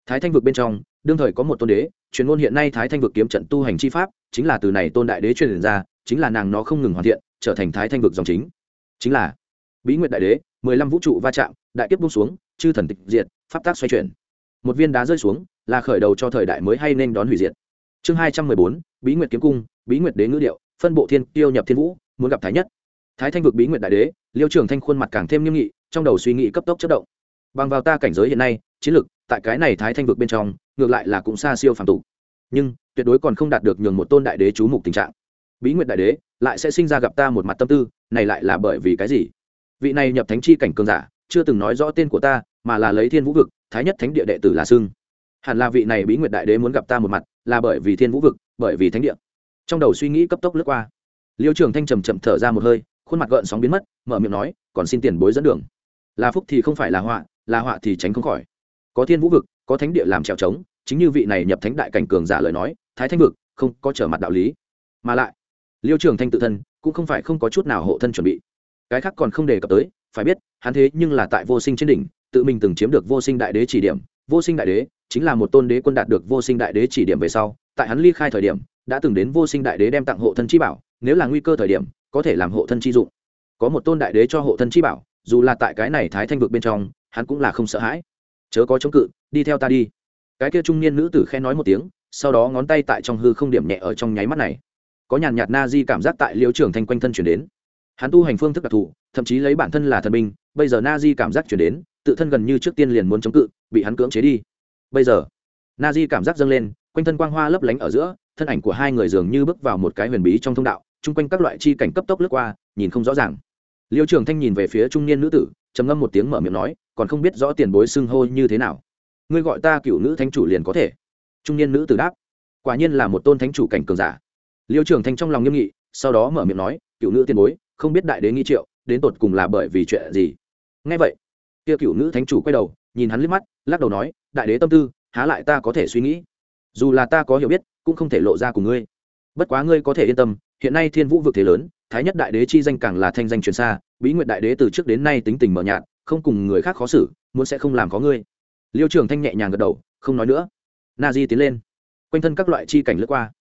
S1: Thái thanh vực bên trong, đương thời có một tôn đế, truyền ngôn hiện nay thái thanh vực kiếm trận tu hành chi pháp, chính là từ này tôn đại đế truyền ra, chính là nàng nó không ngừng hoàn thiện, trở thành thái thanh vực dòng chính. Chính là bí nguyệt đại đế, mười lăm vũ trụ va chạm, đại kiếp bung xuống, chư thần tịch diệt, pháp tác xoay chuyển. Một viên đá rơi xuống, là khởi đầu cho thời đại mới hay nên đón hủy diệt. Chương hai trăm mười bốn, bí nguyệt kiếm cung, bí nguyệt đế ngữ điệu, phân bộ thiên tiêu nhập thiên vũ, muốn gặp thái nhất. Thái thanh vực bí nguyệt đại đế, liêu trường thanh khuôn mặt càng thêm nghiêm nghị, trong đầu suy nghĩ cấp tốc chất động bằng vào ta cảnh giới hiện nay, chiến lực tại cái này thái thanh vực bên trong, ngược lại là cũng xa siêu phàm tục. Nhưng, tuyệt đối còn không đạt được nhường một tôn đại đế chú mục tình trạng. Bí nguyện đại đế lại sẽ sinh ra gặp ta một mặt tâm tư, này lại là bởi vì cái gì? Vị này nhập thánh chi cảnh cường giả, chưa từng nói rõ tên của ta, mà là lấy thiên vũ vực, thái nhất thánh địa đệ tử là xưng hẳn là vị này bí nguyện đại đế muốn gặp ta một mặt, là bởi vì thiên vũ vực, bởi vì thánh địa. Trong đầu suy nghĩ cấp tốc lướt qua. Liêu trường thanh trầm chậm thở ra một hơi, khuôn mặt gợn sóng biến mất, mở miệng nói, còn xin tiền bối dẫn đường. Là phúc thì không phải là họa là họa thì tránh không khỏi. Có thiên vũ vực, có thánh địa làm trèo trống, chính như vị này nhập thánh đại cảnh cường giả lời nói, thái thanh vực, không có trở mặt đạo lý. Mà lại, liêu trường thanh tự thân cũng không phải không có chút nào hộ thân chuẩn bị. Cái khác còn không đề cập tới, phải biết, hắn thế nhưng là tại vô sinh trên đỉnh, tự mình từng chiếm được vô sinh đại đế chỉ điểm. Vô sinh đại đế chính là một tôn đế quân đạt được vô sinh đại đế chỉ điểm về sau, tại hắn ly khai thời điểm, đã từng đến vô sinh đại đế đem tặng hộ thân chi bảo, nếu là nguy cơ thời điểm, có thể làm hộ thân chi dụng. Có một tôn đại đế cho hộ thân chi bảo, dù là tại cái này thái thanh vực bên trong hắn cũng là không sợ hãi. Chớ có chống cự, đi theo ta đi. Cái kia trung niên nữ tử khen nói một tiếng, sau đó ngón tay tại trong hư không điểm nhẹ ở trong nháy mắt này. Có nhàn nhạt na di cảm giác tại liêu trưởng thanh quanh thân chuyển đến. Hắn tu hành phương thức đặc thù, thậm chí lấy bản thân là thần binh, bây giờ na di cảm giác chuyển đến, tự thân gần như trước tiên liền muốn chống cự, bị hắn cưỡng chế đi. Bây giờ, na di cảm giác dâng lên, quanh thân quang hoa lấp lánh ở giữa, thân ảnh của hai người dường như bước vào một cái huyền bí trong thông đạo, chung quanh các loại chi cảnh cấp tốc lướt qua, nhìn không rõ ràng. Liêu trường thanh nhìn về phía trung niên nữ tử trầm ngâm một tiếng mở miệng nói, còn không biết rõ tiền bối xưng hô như thế nào. Ngươi gọi ta cựu nữ thánh chủ liền có thể. Trung niên nữ tử đáp. Quả nhiên là một tôn thánh chủ cảnh cường giả. Liêu trường thanh trong lòng nghiêm nghị, sau đó mở miệng nói, cựu nữ tiền bối, không biết đại đế nghi triệu, đến tột cùng là bởi vì chuyện gì? Ngay vậy, kia cựu nữ thánh chủ quay đầu, nhìn hắn liếc mắt, lắc đầu nói, đại đế tâm tư, há lại ta có thể suy nghĩ. Dù là ta có hiểu biết, cũng không thể lộ ra cùng ngươi. Bất quá ngươi có thể yên tâm, hiện nay thiên vũ vực thế lớn, thái nhất đại đế chi danh càng là thanh danh truyền xa bí nguyện đại đế từ trước đến nay tính tình mờ nhạt, không cùng người khác khó xử, muốn sẽ không làm có ngươi. Liêu trường thanh nhẹ nhàng gật đầu, không nói nữa. Na di tiến lên. Quanh thân các loại chi cảnh lướt qua.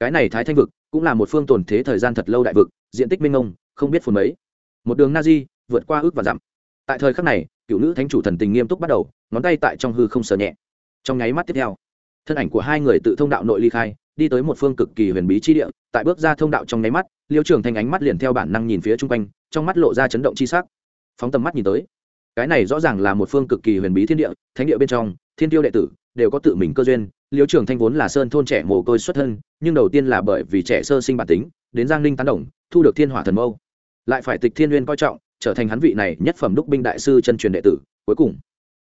S1: Cái này thái thanh vực cũng là một phương tồn thế thời gian thật lâu đại vực, diện tích minh ông không biết phồn mấy. Một đường na di vượt qua ước và dặm. Tại thời khắc này, cựu nữ thánh chủ thần tình nghiêm túc bắt đầu, ngón tay tại trong hư không sờ nhẹ. Trong nháy mắt tiếp theo, thân ảnh của hai người tự thông đạo nội ly khai, đi tới một phương cực kỳ huyền bí chi địa, tại bước ra thông đạo trong nháy mắt liêu trường thanh ánh mắt liền theo bản năng nhìn phía chung quanh, trong mắt lộ ra chấn động chi sắc. Phóng tầm mắt nhìn tới, cái này rõ ràng là một phương cực kỳ huyền bí thiên địa, thánh địa bên trong, thiên tiêu đệ tử đều có tự mình cơ duyên. Liêu trường thanh vốn là sơn thôn trẻ mồ côi xuất thân, nhưng đầu tiên là bởi vì trẻ sơ sinh bản tính, đến giang ninh tán đồng, thu được thiên hỏa thần mâu. Lại phải tịch thiên n coi trọng, trở thành hắn vị này nhất phẩm đúc binh đại sư chân truyền đệ tử. Cuối cùng,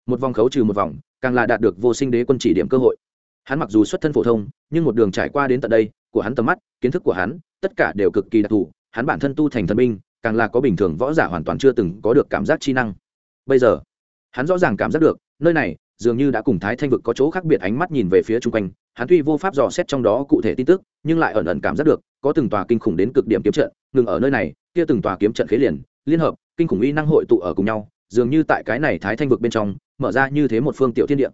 S1: một vòng khấu trừ một vòng, càng là đạt được vô sinh đế quân chỉ điểm cơ hội. Hắn mặc dù xuất thân phổ thông, nhưng một đường trải qua đến tận đây, của hắn tầm mắt, kiến thức của hắn tất cả đều cực kỳ đặc thù, hắn bản thân tu thành thần binh, càng là có bình thường võ giả hoàn toàn chưa từng có được cảm giác chi năng. Bây giờ, hắn rõ ràng cảm giác được, nơi này, dường như đã cùng thái thanh vực có chỗ khác biệt, ánh mắt nhìn về phía chung quanh, hắn tuy vô pháp dò xét trong đó cụ thể tin tức, nhưng lại ẩn ẩn cảm giác được, có từng tòa kinh khủng đến cực điểm kiếm trận, ngừng ở nơi này, kia từng tòa kiếm trận khế liền, liên hợp, kinh khủng uy năng hội tụ ở cùng nhau, dường như tại cái này thái thanh vực bên trong, mở ra như thế một phương tiểu thiên địa.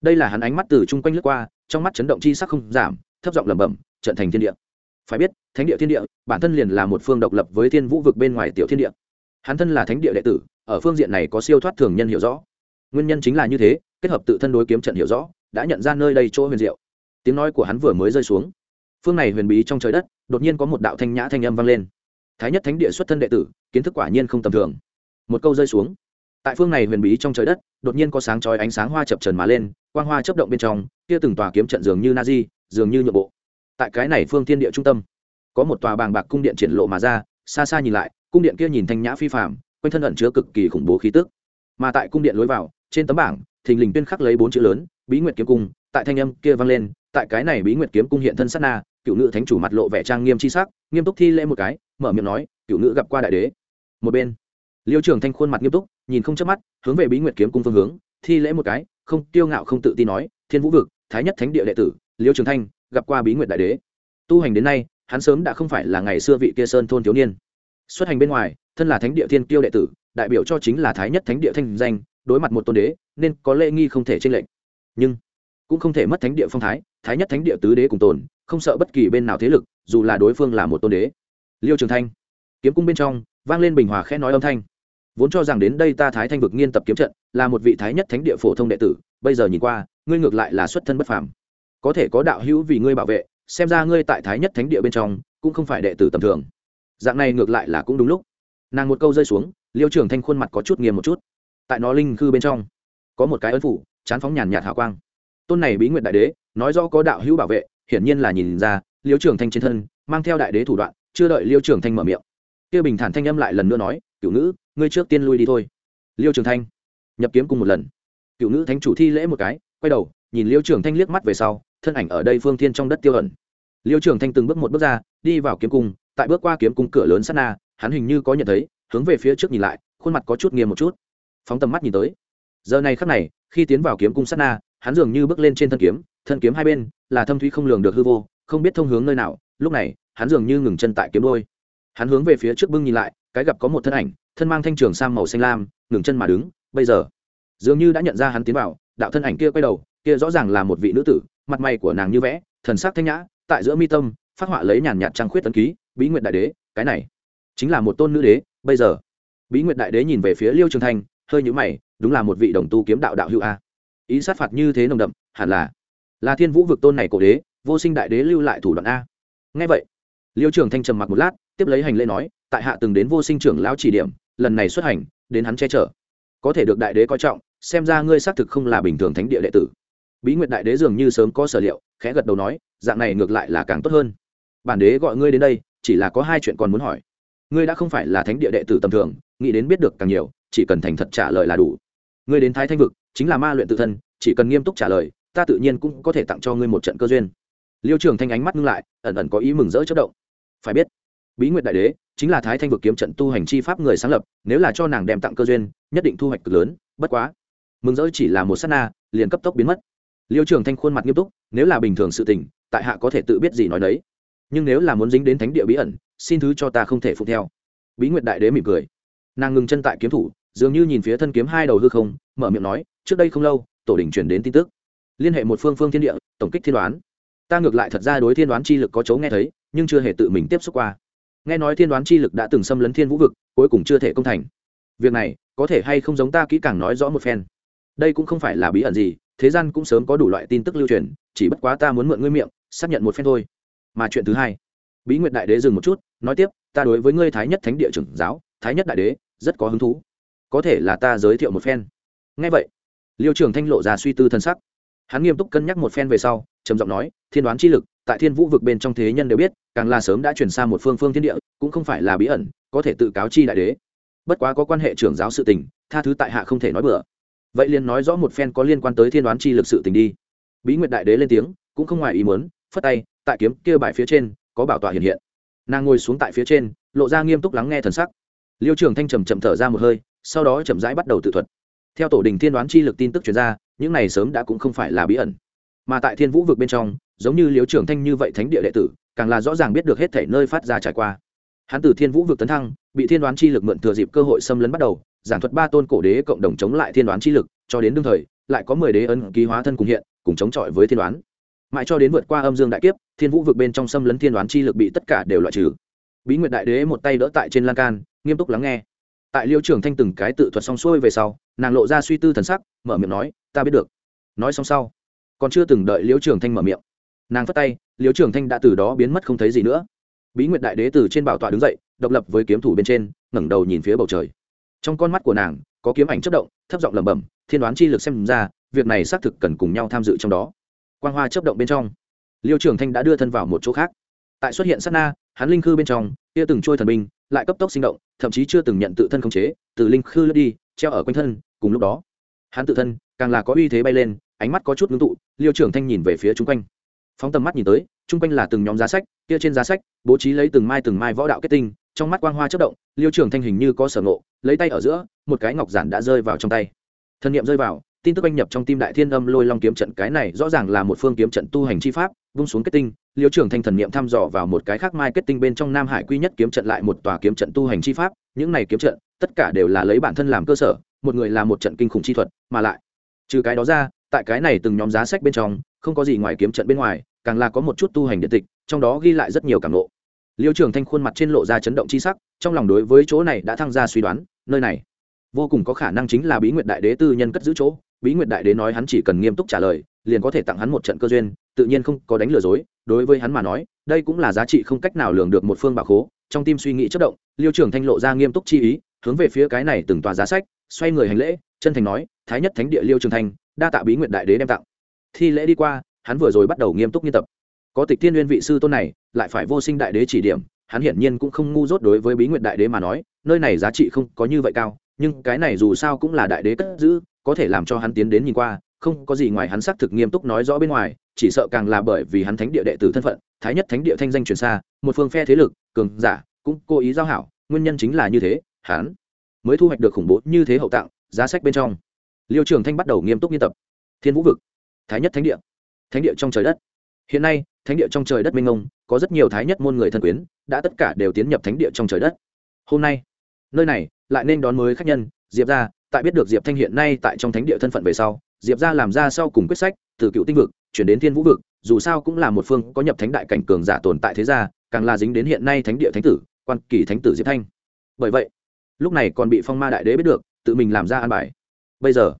S1: Đây là hắn ánh mắt từ chung quanh lướt qua, trong mắt chấn động chi sắc không giảm, thấp giọng lẩm bẩm, trận thành thiên địa phải biết, thánh địa thiên địa, bản thân liền là một phương độc lập với thiên vũ vực bên ngoài tiểu thiên địa. Hắn thân là thánh địa đệ tử, ở phương diện này có siêu thoát thường nhân hiểu rõ. Nguyên nhân chính là như thế, kết hợp tự thân đối kiếm trận hiểu rõ, đã nhận ra nơi đây chỗ huyền diệu. Tiếng nói của hắn vừa mới rơi xuống. Phương này huyền bí trong trời đất, đột nhiên có một đạo thanh nhã thanh âm vang lên. Thái nhất thánh địa xuất thân đệ tử, kiến thức quả nhiên không tầm thường. Một câu rơi xuống. Tại phương này huyền bí trong trời đất, đột nhiên có sáng chói ánh sáng hoa chập trần mà lên, quang hoa chấp động bên trong, kia từng tòa kiếm trận dường như na di dường như nhượng bộ tại cái này phương thiên địa trung tâm. Có một tòa bàng bạc cung điện triển lộ mà ra, xa xa nhìn lại, cung điện kia nhìn thanh nhã phi phạm quanh thân ẩn chứa cực kỳ khủng bố khí tức. Mà tại cung điện lối vào, trên tấm bảng, thình lình tuyên khắc lấy bốn chữ lớn, bí nguyệt kiếm cung, tại thanh âm kia vang lên, tại cái này bí nguyệt kiếm cung hiện thân sát na, cựu nữ thánh chủ mặt lộ vẻ trang nghiêm c h i sắc, nghiêm túc thi lễ một cái, mở miệng nói, cựu nữ gặp qua đại đế. Một bên, liêu trường thanh khuôn mặt nghiêm túc, nhìn không chớp mắt, hướng về bí nguyệt kiếm cung phương hướng, thi lễ một cái, không tiêu ngạo không tự tin nói, thiên vũ vực, thái nhất thánh địa đệ tử, liêu trường thanh gặp qua bí nguyệt đại đế. Tu hành đến nay, hắn sớm đã không phải là ngày xưa vị kia sơn thôn thiếu niên. Xuất hành bên ngoài, thân là thánh địa thiên kiêu đệ tử, đại biểu cho chính là thái nhất thánh địa thanh danh, đối mặt một tôn đế, nên có lễ nghi không thể tranh lệch. Nhưng, cũng không thể mất thánh địa phong thái thái nhất thánh địa tứ đế cùng tồn, không sợ bất kỳ bên nào thế lực, dù là đối phương là một tôn đế. Liêu trường thanh, kiếm cung bên trong, vang lên bình hòa khẽ nói âm thanh. Vốn cho rằng đến đây ta thái thanh vực nghiên tập kiếm trận, là một vị thái nhất thánh địa phổ thông đệ tử, bây giờ nhìn qua, ngươi ngược lại là xuất thân bất phàm có thể có đạo hữu vì ngươi bảo vệ, xem ra ngươi tại thái nhất thánh địa bên trong, cũng không phải đệ tử tầm thường. Dạng này ngược lại là cũng đúng lúc. Nàng một câu rơi xuống, liêu trường thanh khuôn mặt có chút nghiêm một chút. Tại nó linh khư bên trong, có một cái ấn phủ, chán phóng nhàn nhạt hào quang. Tôn này bí nguyện đại đế, nói rõ có đạo hữu bảo vệ, hiển nhiên là nhìn ra, liêu trường thanh trên thân, mang theo đại đế thủ đoạn, chưa đợi liêu trường thanh mở miệng. Kia bình thản thanh âm lại lần nữa nói cựu nữ ngươi trước tiên lui đi thôi. Liêu trường thanh, nhập kiếm cùng một lần. Cựu nữ thánh chủ thi lễ một cái, quay đầu, nhìn liêu trường thanh liếc mắt về sau thân ảnh ở đây phương thiên trong đất tiêu ẩn. Liêu trường thanh từng bước một bước ra, đi vào kiếm cung, tại bước qua kiếm cung cửa lớn sát na, hắn hình như có nhận thấy, hướng về phía trước nhìn lại, khuôn mặt có chút nghiêm một chút. Phóng tầm mắt nhìn tới. Giờ này khắc này, khi tiến vào kiếm cung sát na, hắn dường như bước lên trên thân kiếm thân kiếm hai bên là thâm thúy không lường được hư vô, không biết thông hướng nơi nào, lúc này, hắn dường như ngừng chân tại kiếm đôi. Hắn hướng về phía trước bưng nhìn lại, cái gặp có một thân ảnh, thân mang thanh trường sang màu xanh lam, ngừng chân mà đứng, bây giờ, dường như đã nhận ra hắn tiến vào, đạo thân ảnh kia quay đầu, kia rõ ràng là một vị nữ tử mặt mày của nàng như vẽ, thần sắc thanh nhã, tại giữa mi tâm, phát họa lấy nhàn nhạt trăng khuyết tấn ký, bí nguyện đại đế, cái này chính là một tôn nữ đế, bây giờ. Bí nguyện đại đế nhìn về phía liêu trường thanh, hơi nhũ mày, đúng là một vị đồng tu kiếm đạo đạo hữu a. Ý sát phạt như thế nồng đậm, hẳn là là thiên vũ vực tôn này cổ đế, vô sinh đại đế lưu lại thủ đoạn a. Ngay vậy, liêu trường thanh trầm mặc một lát, tiếp lấy hành lễ nói, tại hạ từng đến vô sinh trưởng lão chỉ điểm, lần này xuất hành, đến hắn che chở. Có thể được đại đế coi trọng, xem ra ngươi xác thực không là bình thường thánh địa đệ tử bí nguyệt đại đế dường như sớm có sở liệu, khẽ gật đầu nói, dạng này ngược lại là càng tốt hơn. Bản đế gọi ngươi đến đây, chỉ là có hai chuyện còn muốn hỏi. Ngươi đã không phải là thánh địa đệ tử tầm thường, nghĩ đến biết được càng nhiều, chỉ cần thành thật trả lời là đủ. Ngươi đến thái thanh vực, chính là ma luyện tự thân, chỉ cần nghiêm túc trả lời, ta tự nhiên cũng có thể tặng cho ngươi một trận cơ duyên. Liêu trường thanh ánh mắt ngưng lại, ẩn ẩn có ý mừng rỡ chất động. Phải biết, bí nguyệt đại đế chính là thái thanh vực kiếm trận tu hành chi pháp người sáng lập, nếu là cho nàng đem tặng cơ duyên, nhất định thu hoạch cực lớn, bất quá, mừng rỡ chỉ là một s á t na, liền cấp tốc biến mất liêu trường thanh khuôn mặt nghiêm túc, nếu là bình thường sự tình, tại hạ có thể tự biết gì nói đấy nhưng nếu là muốn dính đến thánh địa bí ẩn, xin thứ cho ta không thể phụ theo. Bí nguyệt đại đế mỉm cười. Nàng ngừng chân tại kiếm thủ, dường như nhìn phía thân kiếm hai đầu hư không, mở miệng nói, trước đây không lâu, tổ đình chuyển đến tin tức. Liên hệ một phương phương thiên địa, tổng kích thiên đoán. Ta ngược lại thật ra đối thiên đoán chi lực có chấu nghe thấy, nhưng chưa hề tự mình tiếp xúc qua. Nghe nói thiên đoán chi lực đã từng xâm lấn thiên vũ vực, cuối cùng chưa thể công thành. Việc này, có thể hay không giống ta kỹ càng nói rõ một phen? Đây cũng không phải là bí ẩn gì thế gian cũng sớm có đủ loại tin tức lưu truyền, chỉ bất quá ta muốn mượn ngươi miệng, xác nhận một phen thôi. Mà chuyện thứ hai, bí nguyệt đại đế dừng một chút, nói tiếp, ta đối với ngươi thái nhất thánh địa trưởng giáo, thái nhất đại đế, rất có hứng thú. Có thể là ta giới thiệu một phen. Ngay vậy, liêu trường thanh lộ ra suy tư thân sắc. Hắn nghiêm túc cân nhắc một phen về sau, trầm giọng nói, thiên đoán chi lực, tại thiên vũ vực bên trong thế nhân đều biết, càng là sớm đã chuyển sang một phương phương thiên địa, cũng không phải là bí ẩn, có thể tự cáo chi đại đế. Bất quá có quan hệ trưởng giáo sự tình, tha thứ tại hạ không thể nói bừa vậy liền nói rõ một phen có liên quan tới thiên đoán chi lực sự tình đi. Bí nguyệt đại đế lên tiếng, cũng không ngoài ý muốn, phất tay, tại kiếm kia bài phía trên, có bảo tọa hiện hiện. Nàng ngồi xuống tại phía trên, lộ ra nghiêm túc lắng nghe thần sắc. Liêu trường thanh trầm chậm thở ra một hơi, sau đó chậm rãi bắt đầu tự thuật. Theo tổ đình thiên đoán chi lực tin tức chuyển ra, những này sớm đã cũng không phải là bí ẩn. Mà tại thiên vũ vực bên trong, giống như liêu trường thanh như vậy thánh địa đệ tử, càng là rõ ràng biết được hết thể nơi phát ra trải qua. Hắn từ thiên vũ vực tấn thăng, bị thiên đoán chi lực mượn thừa dịp cơ hội xâm lấn bắt đầu giảng thuật ba tôn cổ đế cộng đồng chống lại thiên đoán chi lực, cho đến đương thời, lại có mười đế ấn ký hóa thân cùng hiện, cùng chống chọi với thiên đoán. Mãi cho đến vượt qua âm dương đại kiếp, thiên vũ vực bên trong xâm lấn thiên đoán chi lực bị tất cả đều loại trừ. Bí nguyệt đại đế một tay đỡ tại trên lan can, nghiêm túc lắng nghe. Tại liêu trường thanh từng cái tự thuật xong xuôi về sau, nàng lộ ra suy tư thần sắc, mở miệng nói, ta biết được. Nói xong sau, còn chưa từng đợi liêu trường thanh mở miệng. Nàng phất tay, liêu trường thanh đã từ đó biến mất không thấy gì nữa. Bí nguyệt đại đế từ trên bảo tọa đứng dậy, độc lập với kiếm thủ bên trên, ngẩng đầu nhìn phía bầu trời trong con mắt của nàng, có kiếm ảnh chất động, thấp giọng lẩm bẩm, thiên đoán chi lực xem ra, việc này xác thực cần cùng nhau tham dự trong đó. Quang hoa chấp động bên trong, liêu trường thanh đã đưa thân vào một chỗ khác. Tại xuất hiện sát na, hắn linh khư bên trong, kia từng trôi thần binh, lại cấp tốc sinh động, thậm chí chưa từng nhận tự thân khống chế, từ linh khư lướt đi, treo ở quanh thân, cùng lúc đó, hắn tự thân càng là có uy thế bay lên, ánh mắt có chút ngưng tụ, liêu trường thanh nhìn về phía chung quanh. Phóng tầm mắt nhìn tới, chung quanh là từng nhóm giá sách, kia trên giá sách, bố trí lấy từng mai từng mai võ đạo kết tinh trong mắt quang hoa chất động, liêu trường thanh hình như có sở ngộ, lấy tay ở giữa, một cái ngọc giản đã rơi vào trong tay. Thân nhiệm rơi vào, tin tức anh nhập trong tim đại thiên âm lôi long kiếm trận, cái này rõ ràng là một phương kiếm trận tu hành chi pháp, vung xuống kết tinh, liêu trưởng thanh thần niệm thăm dò vào một cái khác mai kết tinh bên trong nam hải quy nhất kiếm trận lại một tòa kiếm trận tu hành chi pháp, những này kiếm trận, tất cả đều là lấy bản thân làm cơ sở, một người là một trận kinh khủng chi thuật, mà lại, trừ cái đó ra, tại cái này từng nhóm giá sách bên trong, không có gì ngoài kiếm trận bên ngoài, càng là có một chút tu hành điện tịch, trong đó ghi lại rất nhiều cảm ngộ liêu Trường thanh khuôn mặt trên lộ ra chấn động chi sắc, trong lòng đối với chỗ này đã thăng ra suy đoán, nơi này vô cùng có khả năng chính là bí nguyệt đại đế tư nhân cất giữ chỗ. Bí nguyệt đại đế nói hắn chỉ cần nghiêm túc trả lời, liền có thể tặng hắn một trận cơ duyên, tự nhiên không có đánh lừa dối. Đối với hắn mà nói, đây cũng là giá trị không cách nào lường được một phương bà khố. Trong tim suy nghĩ chất động, liêu Trường thanh lộ ra nghiêm túc chi ý, hướng về phía cái này từng tòa giá sách, xoay người hành lễ, chân thành nói, thái nhất thánh địa liêu trường thanh, đa tạ bí nguyệt đại đế đem tặng. Thi lễ đi qua, hắn vừa rồi bắt đầu nghiêm túc nghiên tập có tịch thiên n vị sư tôn này, lại phải vô sinh đại đế chỉ điểm, hắn hiển nhiên cũng không ngu dốt đối với bí nguyện đại đế mà nói, nơi này giá trị không có như vậy cao, nhưng cái này dù sao cũng là đại đế cất giữ, có thể làm cho hắn tiến đến nhìn qua, không có gì ngoài hắn xác thực nghiêm túc nói rõ bên ngoài, chỉ sợ càng là bởi vì hắn thánh địa đệ tử thân phận, thái nhất thánh địa thanh danh truyền xa, một phương phe thế lực, cường giả, cũng cố ý giao hảo, nguyên nhân chính là như thế, hắn mới thu hoạch được khủng bố như thế hậu tặng, giá sách bên trong. Liêu trường thanh bắt đầu nghiêm túc nghiên tập. Thiên vũ vực, thái nhất thánh địa thánh địa trong trời đất. Hiện nay thánh địa trong trời đất minh ông có rất nhiều thái nhất môn người thân quyến, đã tất cả đều tiến nhập thánh địa trong trời đất. Hôm nay, nơi này lại nên đón mới khách nhân, diệp ra tại biết được diệp thanh hiện nay tại trong thánh địa thân phận về sau, diệp ra làm ra sau cùng quyết sách, từ cựu tinh vực, chuyển đến thiên vũ vực, dù sao cũng là một phương có nhập thánh đại cảnh cường giả tồn tại thế gia, càng là dính đến hiện nay thánh địa thánh tử, quan kỳ thánh tử diệp thanh. Bởi vậy, lúc này còn bị phong ma đại đế biết được, tự mình làm ra an bài. Bây giờ,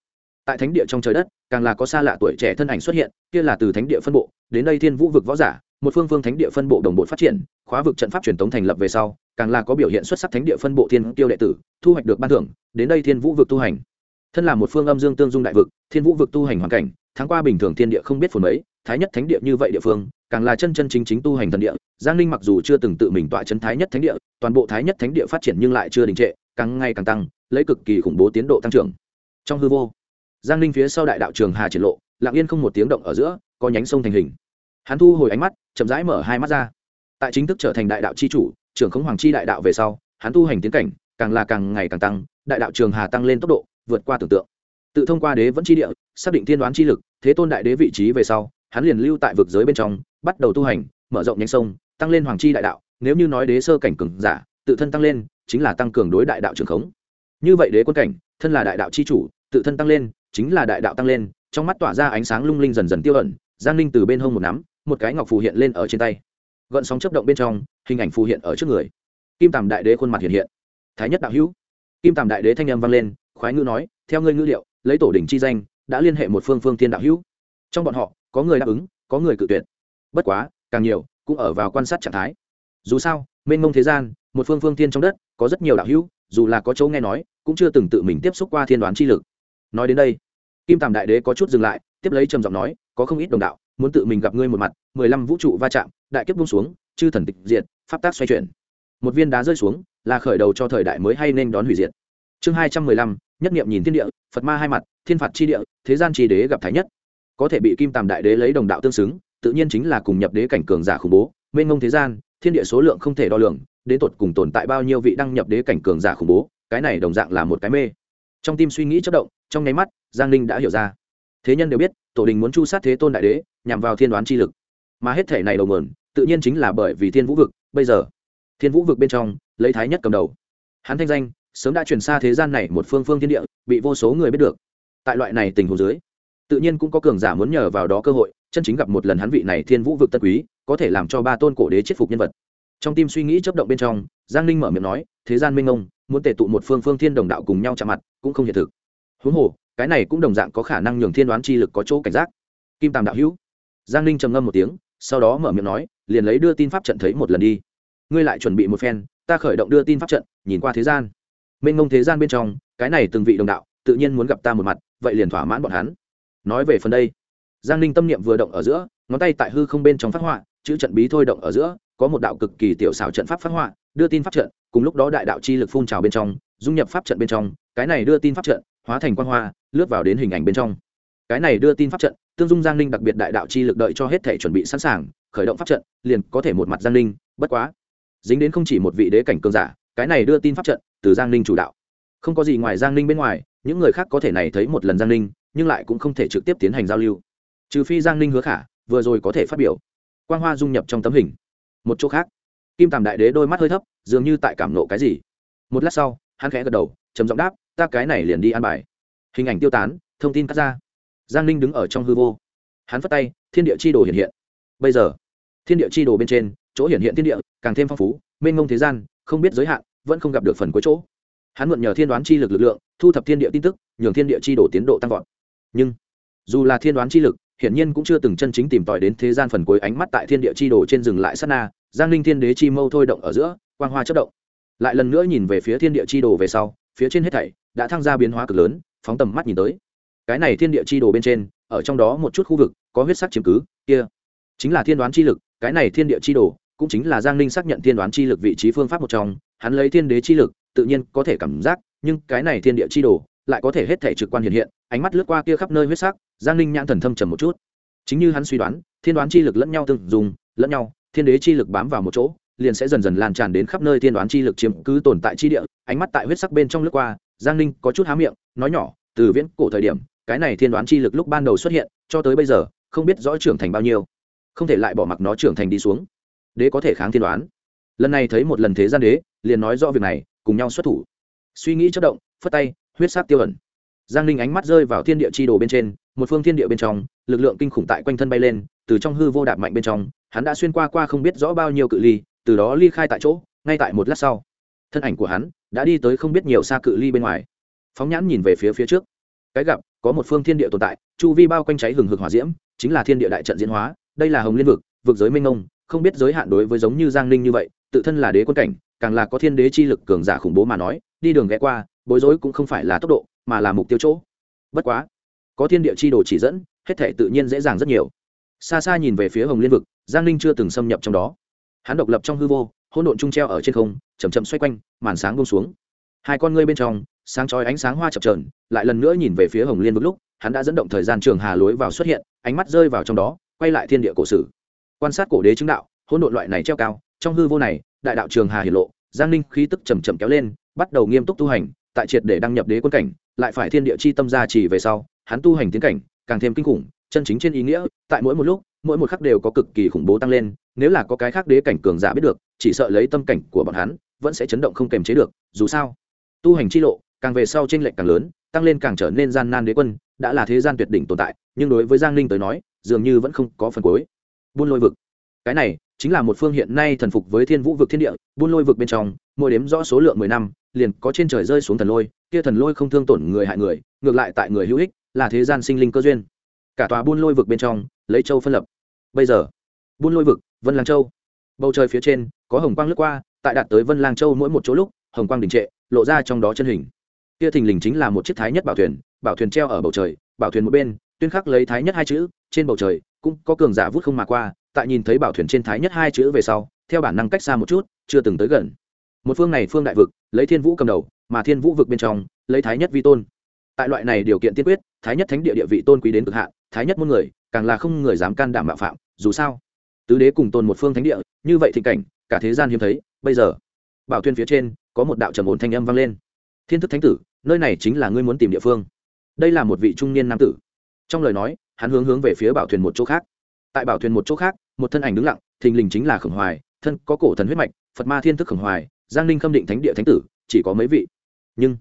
S1: tại thánh địa trong trời đất càng là có xa lạ tuổi trẻ thân ảnh xuất hiện, kia là từ thánh địa phân bộ, đến đây thiên vũ vực võ giả, một phương phương thánh địa phân bộ đồng bộ phát triển, khóa vực trận pháp truyền thống thành lập về sau, càng là có biểu hiện xuất sắc thánh địa phân bộ thiên tiêu đệ tử, thu hoạch được ban thưởng, đến đây thiên vũ vực tu hành. Thân là một phương âm dương tương dung đại vực, thiên vũ vực tu hành hoàn cảnh, tháng qua bình thường thiên địa không biết phồn mấy, thái nhất thánh địa như vậy địa phương, càng là chân chân chính chính tu hành thần địa, giang ninh mặc dù chưa từng tự mình tọa chân thái nhất thánh địa, toàn bộ thái nhất thánh địa phát triển nhưng lại chưa đình trệ, càng ngày càng tăng, lấy cực kỳ khủng bố tiến độ tăng trưởng. Trong hư vô giang ninh phía sau đại đạo trường hà triển lộ, lặng yên không một tiếng động ở giữa, có nhánh sông thành hình. Hắn thu hồi ánh mắt, chậm rãi mở hai mắt ra. Tại chính thức trở thành đại đạo c h i chủ, trưởng khống hoàng chi đại đạo về sau, hắn tu hành tiến cảnh, càng là càng ngày càng tăng, đại đạo trường hà tăng lên tốc độ, vượt qua tưởng tượng. Tự thông qua đế vẫn chi địa, xác định thiên đoán chi lực, thế tôn đại đế vị trí về sau, hắn liền lưu tại vực giới bên trong, bắt đầu tu hành, mở rộng nhánh sông, tăng lên hoàng chi đại đạo, nếu như nói đế sơ cảnh cường giả, tự thân tăng lên, chính là tăng cường đối đại đạo trường khống. Như vậy đế quân cảnh, thân là đại đạo c h i chủ, tự thân tăng lên chính là đại đạo tăng lên, trong mắt tỏa ra ánh sáng lung linh dần dần tiêu ẩn, giang linh từ bên hông một nắm, một cái ngọc phù hiện lên ở trên tay. Gợn sóng chấp động bên trong, hình ảnh phù hiện ở trước người. Kim tàm đại đế khuôn mặt hiện hiện. Thái nhất đạo hữu. Kim tàm đại đế thanh âm vang lên, khoái ngữ nói, theo ngươi ngữ liệu, lấy tổ đình chi danh, đã liên hệ một phương phương tiên đạo hữu. Trong bọn họ, có người đáp ứng, có người cự tuyệt. Bất quá, càng nhiều, cũng ở vào quan sát trạng thái. Dù sao, mênh mông thế gian, một phương phương tiên trong đất, có rất nhiều đạo hữu, dù là có chỗ nghe nói, cũng chưa từng tự mình tiếp xúc qua thiên đoán chi lực nói đến đây, kim tàm đại đế có chút dừng lại, tiếp lấy trầm giọng nói, có không ít đồng đạo, muốn tự mình gặp ngươi một mặt, mười lăm vũ trụ va chạm, đại kiếp bung xuống, chư thần tịch diệt, pháp tác xoay chuyển. Một viên đá rơi xuống, là khởi đầu cho thời đại mới hay nên đón hủy diệt. Chương hai trăm mười lăm, nhất nghiệm nhìn thiên địa, phật ma hai mặt, thiên phạt chi địa, thế gian tri đế gặp thái nhất. Có thể bị kim tàm đại đế lấy đồng đạo tương xứng, tự nhiên chính là cùng nhập đế cảnh cường giả khủng bố, mênh ngông thế gian, thiên địa số lượng không thể đo lường, đến tột cùng tồn tại bao nhiêu vị đăng nhập đế cảnh cường giả khủng bố, cái này đồng dạng là một cái mê. Trong tim suy nghĩ chất động trong nháy mắt, giang ninh đã hiểu ra. Thế nhân đều biết, tổ đình muốn chu sát thế tôn đại đế, nhằm vào thiên đoán chi lực. Mà hết thể này đầu mượn tự nhiên chính là bởi vì thiên vũ vực, bây giờ, thiên vũ vực bên trong, lấy thái nhất cầm đầu. Hắn thanh danh, sớm đã truyền xa thế gian này một phương phương thiên địa, bị vô số người biết được. Tại loại này tình huống dưới, tự nhiên cũng có cường giả muốn nhờ vào đó cơ hội, chân chính gặp một lần hắn vị này thiên vũ vực tân quý, có thể làm cho ba tôn cổ đế chết phục nhân vật. Trong tim suy nghĩ chấp động bên trong, giang ninh mở miệng nói, thế gian minh ông, muốn tệ tụ một phương phương thiên đồng đạo cùng nhau chạm mặt, cũng không hiện thực huống hồ, cái này cũng đồng dạng có khả năng nhường thiên đoán chi lực có chỗ cảnh giác. Kim tàm đạo hữu. Giang ninh trầm ngâm một tiếng, sau đó mở miệng nói, liền lấy đưa tin pháp trận thấy một lần đi. Ngươi lại chuẩn bị một phen, ta khởi động đưa tin pháp trận, nhìn qua thế gian. Mênh mông thế gian bên trong, cái này từng vị đồng đạo, tự nhiên muốn gặp ta một mặt, vậy liền thỏa mãn bọn hắn. Nói về phần đây, giang ninh tâm niệm vừa động ở giữa, ngón tay tại hư không bên trong phát họa, chữ trận bí thôi động ở giữa, có một đạo cực kỳ tiểu xảo trận pháp phát họa, đưa tin pháp trận, cùng lúc đó đại đạo chi lực phun trào bên trong, dung nhập pháp trận bên trong, cái này đưa tin pháp trận hóa thành quan hoa, lướt vào đến hình ảnh bên trong. Cái này đưa tin pháp trận, tương dung giang ninh đặc biệt đại đạo chi lực đợi cho hết thể chuẩn bị sẵn sàng, khởi động pháp trận, liền có thể một mặt giang ninh, bất quá. Dính đến không chỉ một vị đế cảnh cường giả, cái này đưa tin pháp trận, từ giang ninh chủ đạo. Không có gì ngoài giang ninh bên ngoài, những người khác có thể này thấy một lần giang ninh, nhưng lại cũng không thể trực tiếp tiến hành giao lưu. Trừ phi giang ninh hứa khả, vừa rồi có thể phát biểu. Quan hoa dung nhập trong tấm hình. Một chỗ khác. Kim tàm đại đế đôi mắt hơi thấp, dường như tại cảm nộ cái gì. Một lát sau hắn khẽ gật đầu, trầm giọng đáp, ta cái này liền đi an bài. Hình ảnh tiêu tán, thông tin cắt ra. Giang ninh đứng ở trong hư vô. Hắn phất tay, thiên địa chi đồ hiện hiện. Bây giờ, thiên địa chi đồ bên trên, chỗ hiện hiện thiên địa, càng thêm phong phú, mênh ngông thế gian, không biết giới hạn, vẫn không gặp được phần cuối chỗ. Hắn mượn nhờ thiên đoán chi lực lực lượng, thu thập thiên địa tin tức, nhường thiên địa chi đồ tiến độ tăng vọt. Nhưng, dù là thiên đoán chi lực, hiển nhiên cũng chưa từng chân chính tìm tòi đến thế gian phần cuối ánh mắt tại thiên địa chi đồ trên rừng lại sát na, giang linh thiên đế chi mâu thôi động ở giữa, quang hoa chất động lại lần nữa nhìn về phía thiên địa chi đồ về sau, phía trên hết thảy đã thăng ra biến hóa cực lớn, phóng tầm mắt nhìn tới. Cái này thiên địa chi đồ bên trên, ở trong đó một chút khu vực, có huyết sắc chiếm cứ, kia chính là thiên đoán chi lực, cái này thiên địa chi đồ cũng chính là giang ninh xác nhận thiên đoán chi lực vị trí phương pháp một trong, hắn lấy thiên đế chi lực, tự nhiên có thể cảm giác, nhưng cái này thiên địa chi đồ lại có thể hết thể trực quan hiện hiện, ánh mắt lướt qua kia khắp nơi huyết sắc, giang ninh nhãn thần thâm trầm một chút. Chính như hắn suy đoán, thiên đoán chi lực lẫn nhau tương dùng, lẫn nhau, thiên đế chi lực bám vào một chỗ liền sẽ dần dần lan tràn đến khắp nơi thiên đoán chi lực chiếm cứ tồn tại chi địa, ánh mắt tại huyết sắc bên trong lướt qua, giang ninh có chút há miệng, nói nhỏ, từ viễn cổ thời điểm, cái này thiên đoán chi lực lúc ban đầu xuất hiện, cho tới bây giờ, không biết rõ trưởng thành bao nhiêu. Không thể lại bỏ mặc nó trưởng thành đi xuống. Đế có thể kháng thiên đoán. Lần này thấy một lần thế gian đế, liền nói rõ việc này, cùng nhau xuất thủ. Suy nghĩ chất động, phất tay, huyết sắc tiêu ẩn. Giang ninh ánh mắt rơi vào thiên địa chi đồ bên trên, một phương thiên địa bên trong, lực lượng kinh khủng tại quanh thân bay lên, từ trong hư vô đạp mạnh bên trong, hắn đã xuyên qua qua không biết rõ bao nhiêu cự ly từ đó ly khai tại chỗ, ngay tại một lát sau, thân ảnh của hắn đã đi tới không biết nhiều xa cự ly bên ngoài. Phóng nhãn nhìn về phía phía trước, cái gặp có một phương thiên địa tồn tại, chu vi bao quanh cháy hừng hực hỏa diễm, chính là thiên địa đại trận diễn hóa, đây là hồng liên vực vực giới minh ông không biết giới hạn đối với giống như giang ninh như vậy, tự thân là đế quân cảnh, càng là có thiên đế chi lực cường giả khủng bố mà nói, đi đường ghé qua, bối rối cũng không phải là tốc độ, mà là mục tiêu chỗ. Bất quá, có thiên địa chi đồ chỉ dẫn, hết thể tự nhiên dễ dàng rất nhiều. Xa xa nhìn về phía hồng liên vực, giang ninh chưa từng xâm nhập trong đó hắn độc lập trong hư vô, hỗn độn trung treo ở trên không chầm chậm xoay quanh, màn sáng bông xuống. Hai con ngươi bên trong, sáng chói ánh sáng hoa chập trờn lại lần nữa nhìn về phía hồng liên một lúc, hắn đã dẫn động thời gian trường hà lối vào xuất hiện, ánh mắt rơi vào trong đó, quay lại thiên địa cổ sử. Quan sát cổ đế chứng đạo, hỗn độn loại này treo cao, trong hư vô này, đại đạo trường hà hiển lộ, giang ninh khí tức chầm chậm kéo lên, bắt đầu nghiêm túc tu hành, tại triệt để đăng nhập đế quân cảnh, lại phải thiên địa chi tâm gia trì về sau, hắn tu hành tiến cảnh, càng thêm kinh khủng, chân chính trên ý nghĩa, tại mỗi một lúc, mỗi một khắc đều có cực kỳ khủng bố tăng lên nếu là có cái khác đế cảnh cường giả biết được, chỉ sợ lấy tâm cảnh của bọn hắn, vẫn sẽ chấn động không kềm chế được, dù sao, tu hành chi lộ, càng về sau tranh lệch càng lớn, tăng lên càng trở nên gian nan đế quân, đã là thế gian tuyệt đỉnh tồn tại, nhưng đối với giang ninh tới nói, dường như vẫn không có phần cuối. Buôn lôi vực. Cái này, chính là một phương hiện nay thần phục với thiên vũ vực thiên địa, buôn lôi vực bên trong, mỗi đếm rõ số lượng mười năm, liền có trên trời rơi xuống thần lôi, kia thần lôi không thương tổn người hại người, ngược lại tại người hữu ích, là thế gian sinh linh cơ duyên. Cả tòa buôn lôi vực bên trong, lấy châu phân lập. Bây giờ, buôn lôi vực vân lang châu. Bầu trời phía trên, có hồng quang lướt qua, tại đạt tới vân lang châu mỗi một chỗ lúc, hồng quang đình trệ, lộ ra trong đó chân hình. Kia thình lình chính là một chiếc thái nhất bảo thuyền bảo thuyền treo ở bầu trời, bảo thuyền một bên, tuyên khắc lấy thái nhất hai chữ, trên bầu trời cũng có cường giả vút không mà qua, tại nhìn thấy bảo thuyền trên thái nhất hai chữ về sau, theo bản năng cách xa một chút, chưa từng tới gần. Một phương này phương đại vực, lấy thiên vũ cầm đầu, mà thiên vũ vực bên trong, lấy thái nhất vi tôn. Tại loại này điều kiện tiên quyết, thái nhất thánh địa địa vị tôn quý đến cực hạn, thái nhất muôn người, càng là không người dám can đảm mạo phạm, dù sao tứ đế cùng tôn một phương thánh địa, như vậy thịnh cảnh, cả thế gian hiếm thấy. Bây giờ, bảo thuyền phía trên có một đạo trầm ổn thanh âm vang lên. Thiên thức thánh tử, nơi này chính là ngươi muốn tìm địa phương. Đây là một vị trung niên nam tử. Trong lời nói, hắn hướng hướng về phía bảo thuyền một chỗ khác. Tại bảo thuyền một chỗ khác, một thân ảnh đứng lặng, thình lình chính là khổng hoài, thân có cổ thần huyết mạch, phật ma thiên thức khổng hoài, giang ninh khâm định thánh địa thánh tử, chỉ có mấy vị. Nhưng,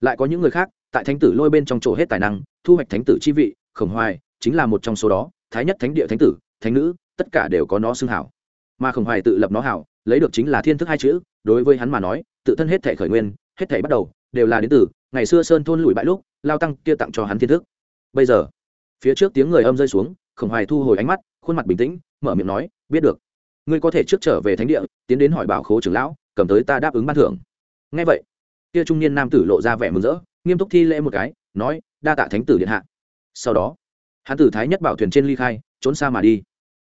S1: lại có những người khác, tại thánh tử lôi bên trong chỗ hết tài năng, thu hoạch thánh tử chi vị, khổng hoài chính là một trong số đó, thái nhất thánh địa thánh tử, thánh nữ tất cả đều có nó xưng hảo. Mà khổng hoài tự lập nó hảo, lấy được chính là thiên thức hai chữ, đối với hắn mà nói, tự thân hết thể khởi nguyên, hết thể bắt đầu, đều là đến từ, ngày xưa sơn thôn lùi bãi lúc, lao tăng kia tặng cho hắn thiên thức. Bây giờ, phía trước tiếng người âm rơi xuống, khổng hoài thu hồi ánh mắt, khuôn mặt bình tĩnh, mở miệng nói, biết được. Ngươi có thể trước trở về thánh địa, tiến đến hỏi bảo khố trưởng lão, cầm tới ta đáp ứng ban thưởng. Ngay vậy, kia trung niên nam tử lộ ra vẻ mừng rỡ, nghiêm túc thi lễ một cái, nói, đa tạ thánh tử điện hạ. Sau đó, hắn tử thái nhất bảo thuyền trên ly khai, trốn xa mà đi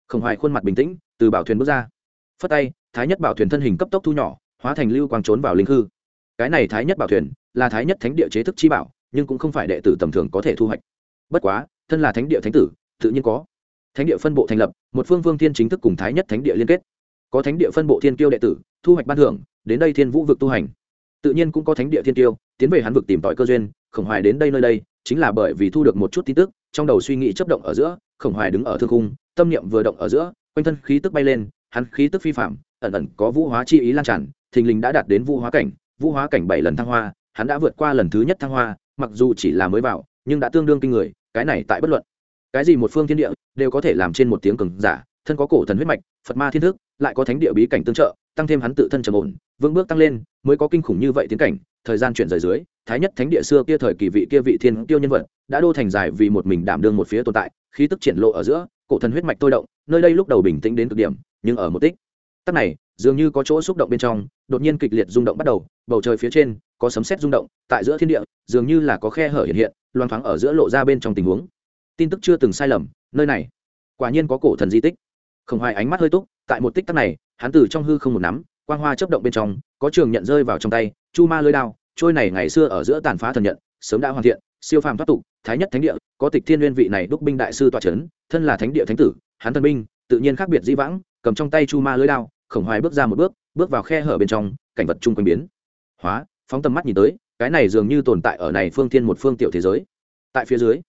S1: khổng hoài khuôn mặt bình tĩnh, từ bảo thuyền bước ra. Phất tay, thái nhất bảo thuyền thân hình cấp tốc thu nhỏ, hóa thành lưu quang trốn vào linh hư. Cái này thái nhất bảo thuyền, là thái nhất thánh địa chế thức chi bảo, nhưng cũng không phải đệ tử tầm thường có thể thu hoạch. Bất quá, thân là thánh địa thánh tử, tự nhiên có. Thánh địa phân bộ thành lập, một phương vương thiên chính thức cùng thái nhất thánh địa liên kết. Có thánh địa phân bộ thiên kiêu đệ tử, thu hoạch ban thưởng, đến đây thiên vũ vực tu hành. Tự nhiên cũng có thánh địa thiên Tiêu tiến về hắn vực tìm tòi cơ duyên, khổng hoài đến đây nơi đây, chính là bởi vì thu được một chút tin tức, trong đầu suy nghĩ chấp động ở giữa khổng hoài đứng ở thương cung tâm niệm vừa động ở giữa, quanh thân khí tức bay lên, hắn khí tức phi phạm, ẩn ẩn có vũ hóa chi ý lan tràn, thình lình đã đạt đến vũ hóa cảnh, vũ hóa cảnh bảy lần thăng hoa, hắn đã vượt qua lần thứ nhất thăng hoa, mặc dù chỉ là mới vào, nhưng đã tương đương kinh người, cái này tại bất luận cái gì một phương thiên địa, đều có thể làm trên một tiếng cường giả, thân có cổ thần huyết mạch, phật ma thiên thức, lại có thánh địa bí cảnh tương trợ, tăng thêm hắn tự thân trầm ổn, vững bước tăng lên, mới có kinh khủng như vậy tiến cảnh, thời gian chuyển rời dưới thái nhất thánh địa xưa kia thời kỳ vị kia vị thiên tiêu nhân vật, đã đô thành dài vì một mình đảm đương một phía tồn tại, khí tức triển lộ ở giữa, cổ thần huyết mạch tôi động, nơi đây lúc đầu bình tĩnh đến cực điểm, nhưng ở một tích. Tắc này, dường như có chỗ xúc động bên trong, đột nhiên kịch liệt rung động bắt đầu, bầu trời phía trên, có sấm sét rung động, tại giữa thiên địa, dường như là có khe hở hiện hiện, loang thoáng ở giữa lộ ra bên trong tình huống. Tin tức chưa từng sai lầm, nơi này, quả nhiên có cổ thần di tích. Không hoài ánh mắt hơi túc, tại một tích tắc này, hắn từ trong hư không một nắm, quang hoa chấp động bên trong, có trường nhận rơi vào trong tay, chu ma lơi đao trôi này ngày xưa ở giữa tàn phá thần nhận, sớm đã hoàn thiện, siêu phàm thoát tục, thái nhất thánh địa, có tịch thiên nguyên vị này đúc binh đại sư tòa c thân là thánh địa thánh tử, hắn thần binh, tự nhiên khác biệt dĩ vãng, cầm trong tay chu ma lưới đao, khổng hoài bước ra một bước bước vào khe hở bên trong, cảnh vật chung quanh biến. Hóa, phóng tầm mắt nhìn tới, cái này dường như tồn tại ở này phương thiên một phương tiểu thế giới. Tại phía dưới,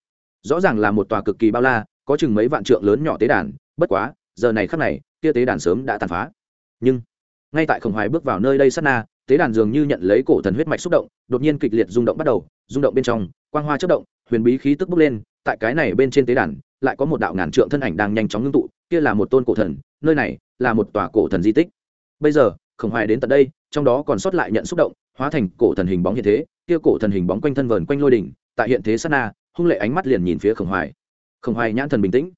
S1: rõ ràng là một tòa cực kỳ bao la, có chừng mấy vạn trượng lớn nhỏ tế đàn, bất quá, giờ này khắc này, kia tế đàn sớm đã tàn phá. Nhưng, ngay tại khổng hoài bước vào nơi đây sát na tế đàn dường như nhận lấy cổ thần huyết mạch xúc động, đột nhiên kịch liệt rung động bắt đầu, rung động bên trong, quang hoa chất động, huyền bí khí tức bốc lên, tại cái này bên trên tế đàn, lại có một đạo ngàn trượng thân ảnh đang nhanh chóng ngưng tụ, kia là một tôn cổ thần, nơi này là một tòa cổ thần di tích. Bây giờ, khổng hoài đến tận đây, trong đó còn sót lại nhận xúc động, hóa thành cổ thần hình bóng hiện thế, kia cổ thần hình bóng quanh thân vờn quanh lôi đỉnh, tại hiện thế sát na, hung lệ ánh mắt liền nhìn phía khổng hoài. Khổng hoài nhãn thần bình tĩnh.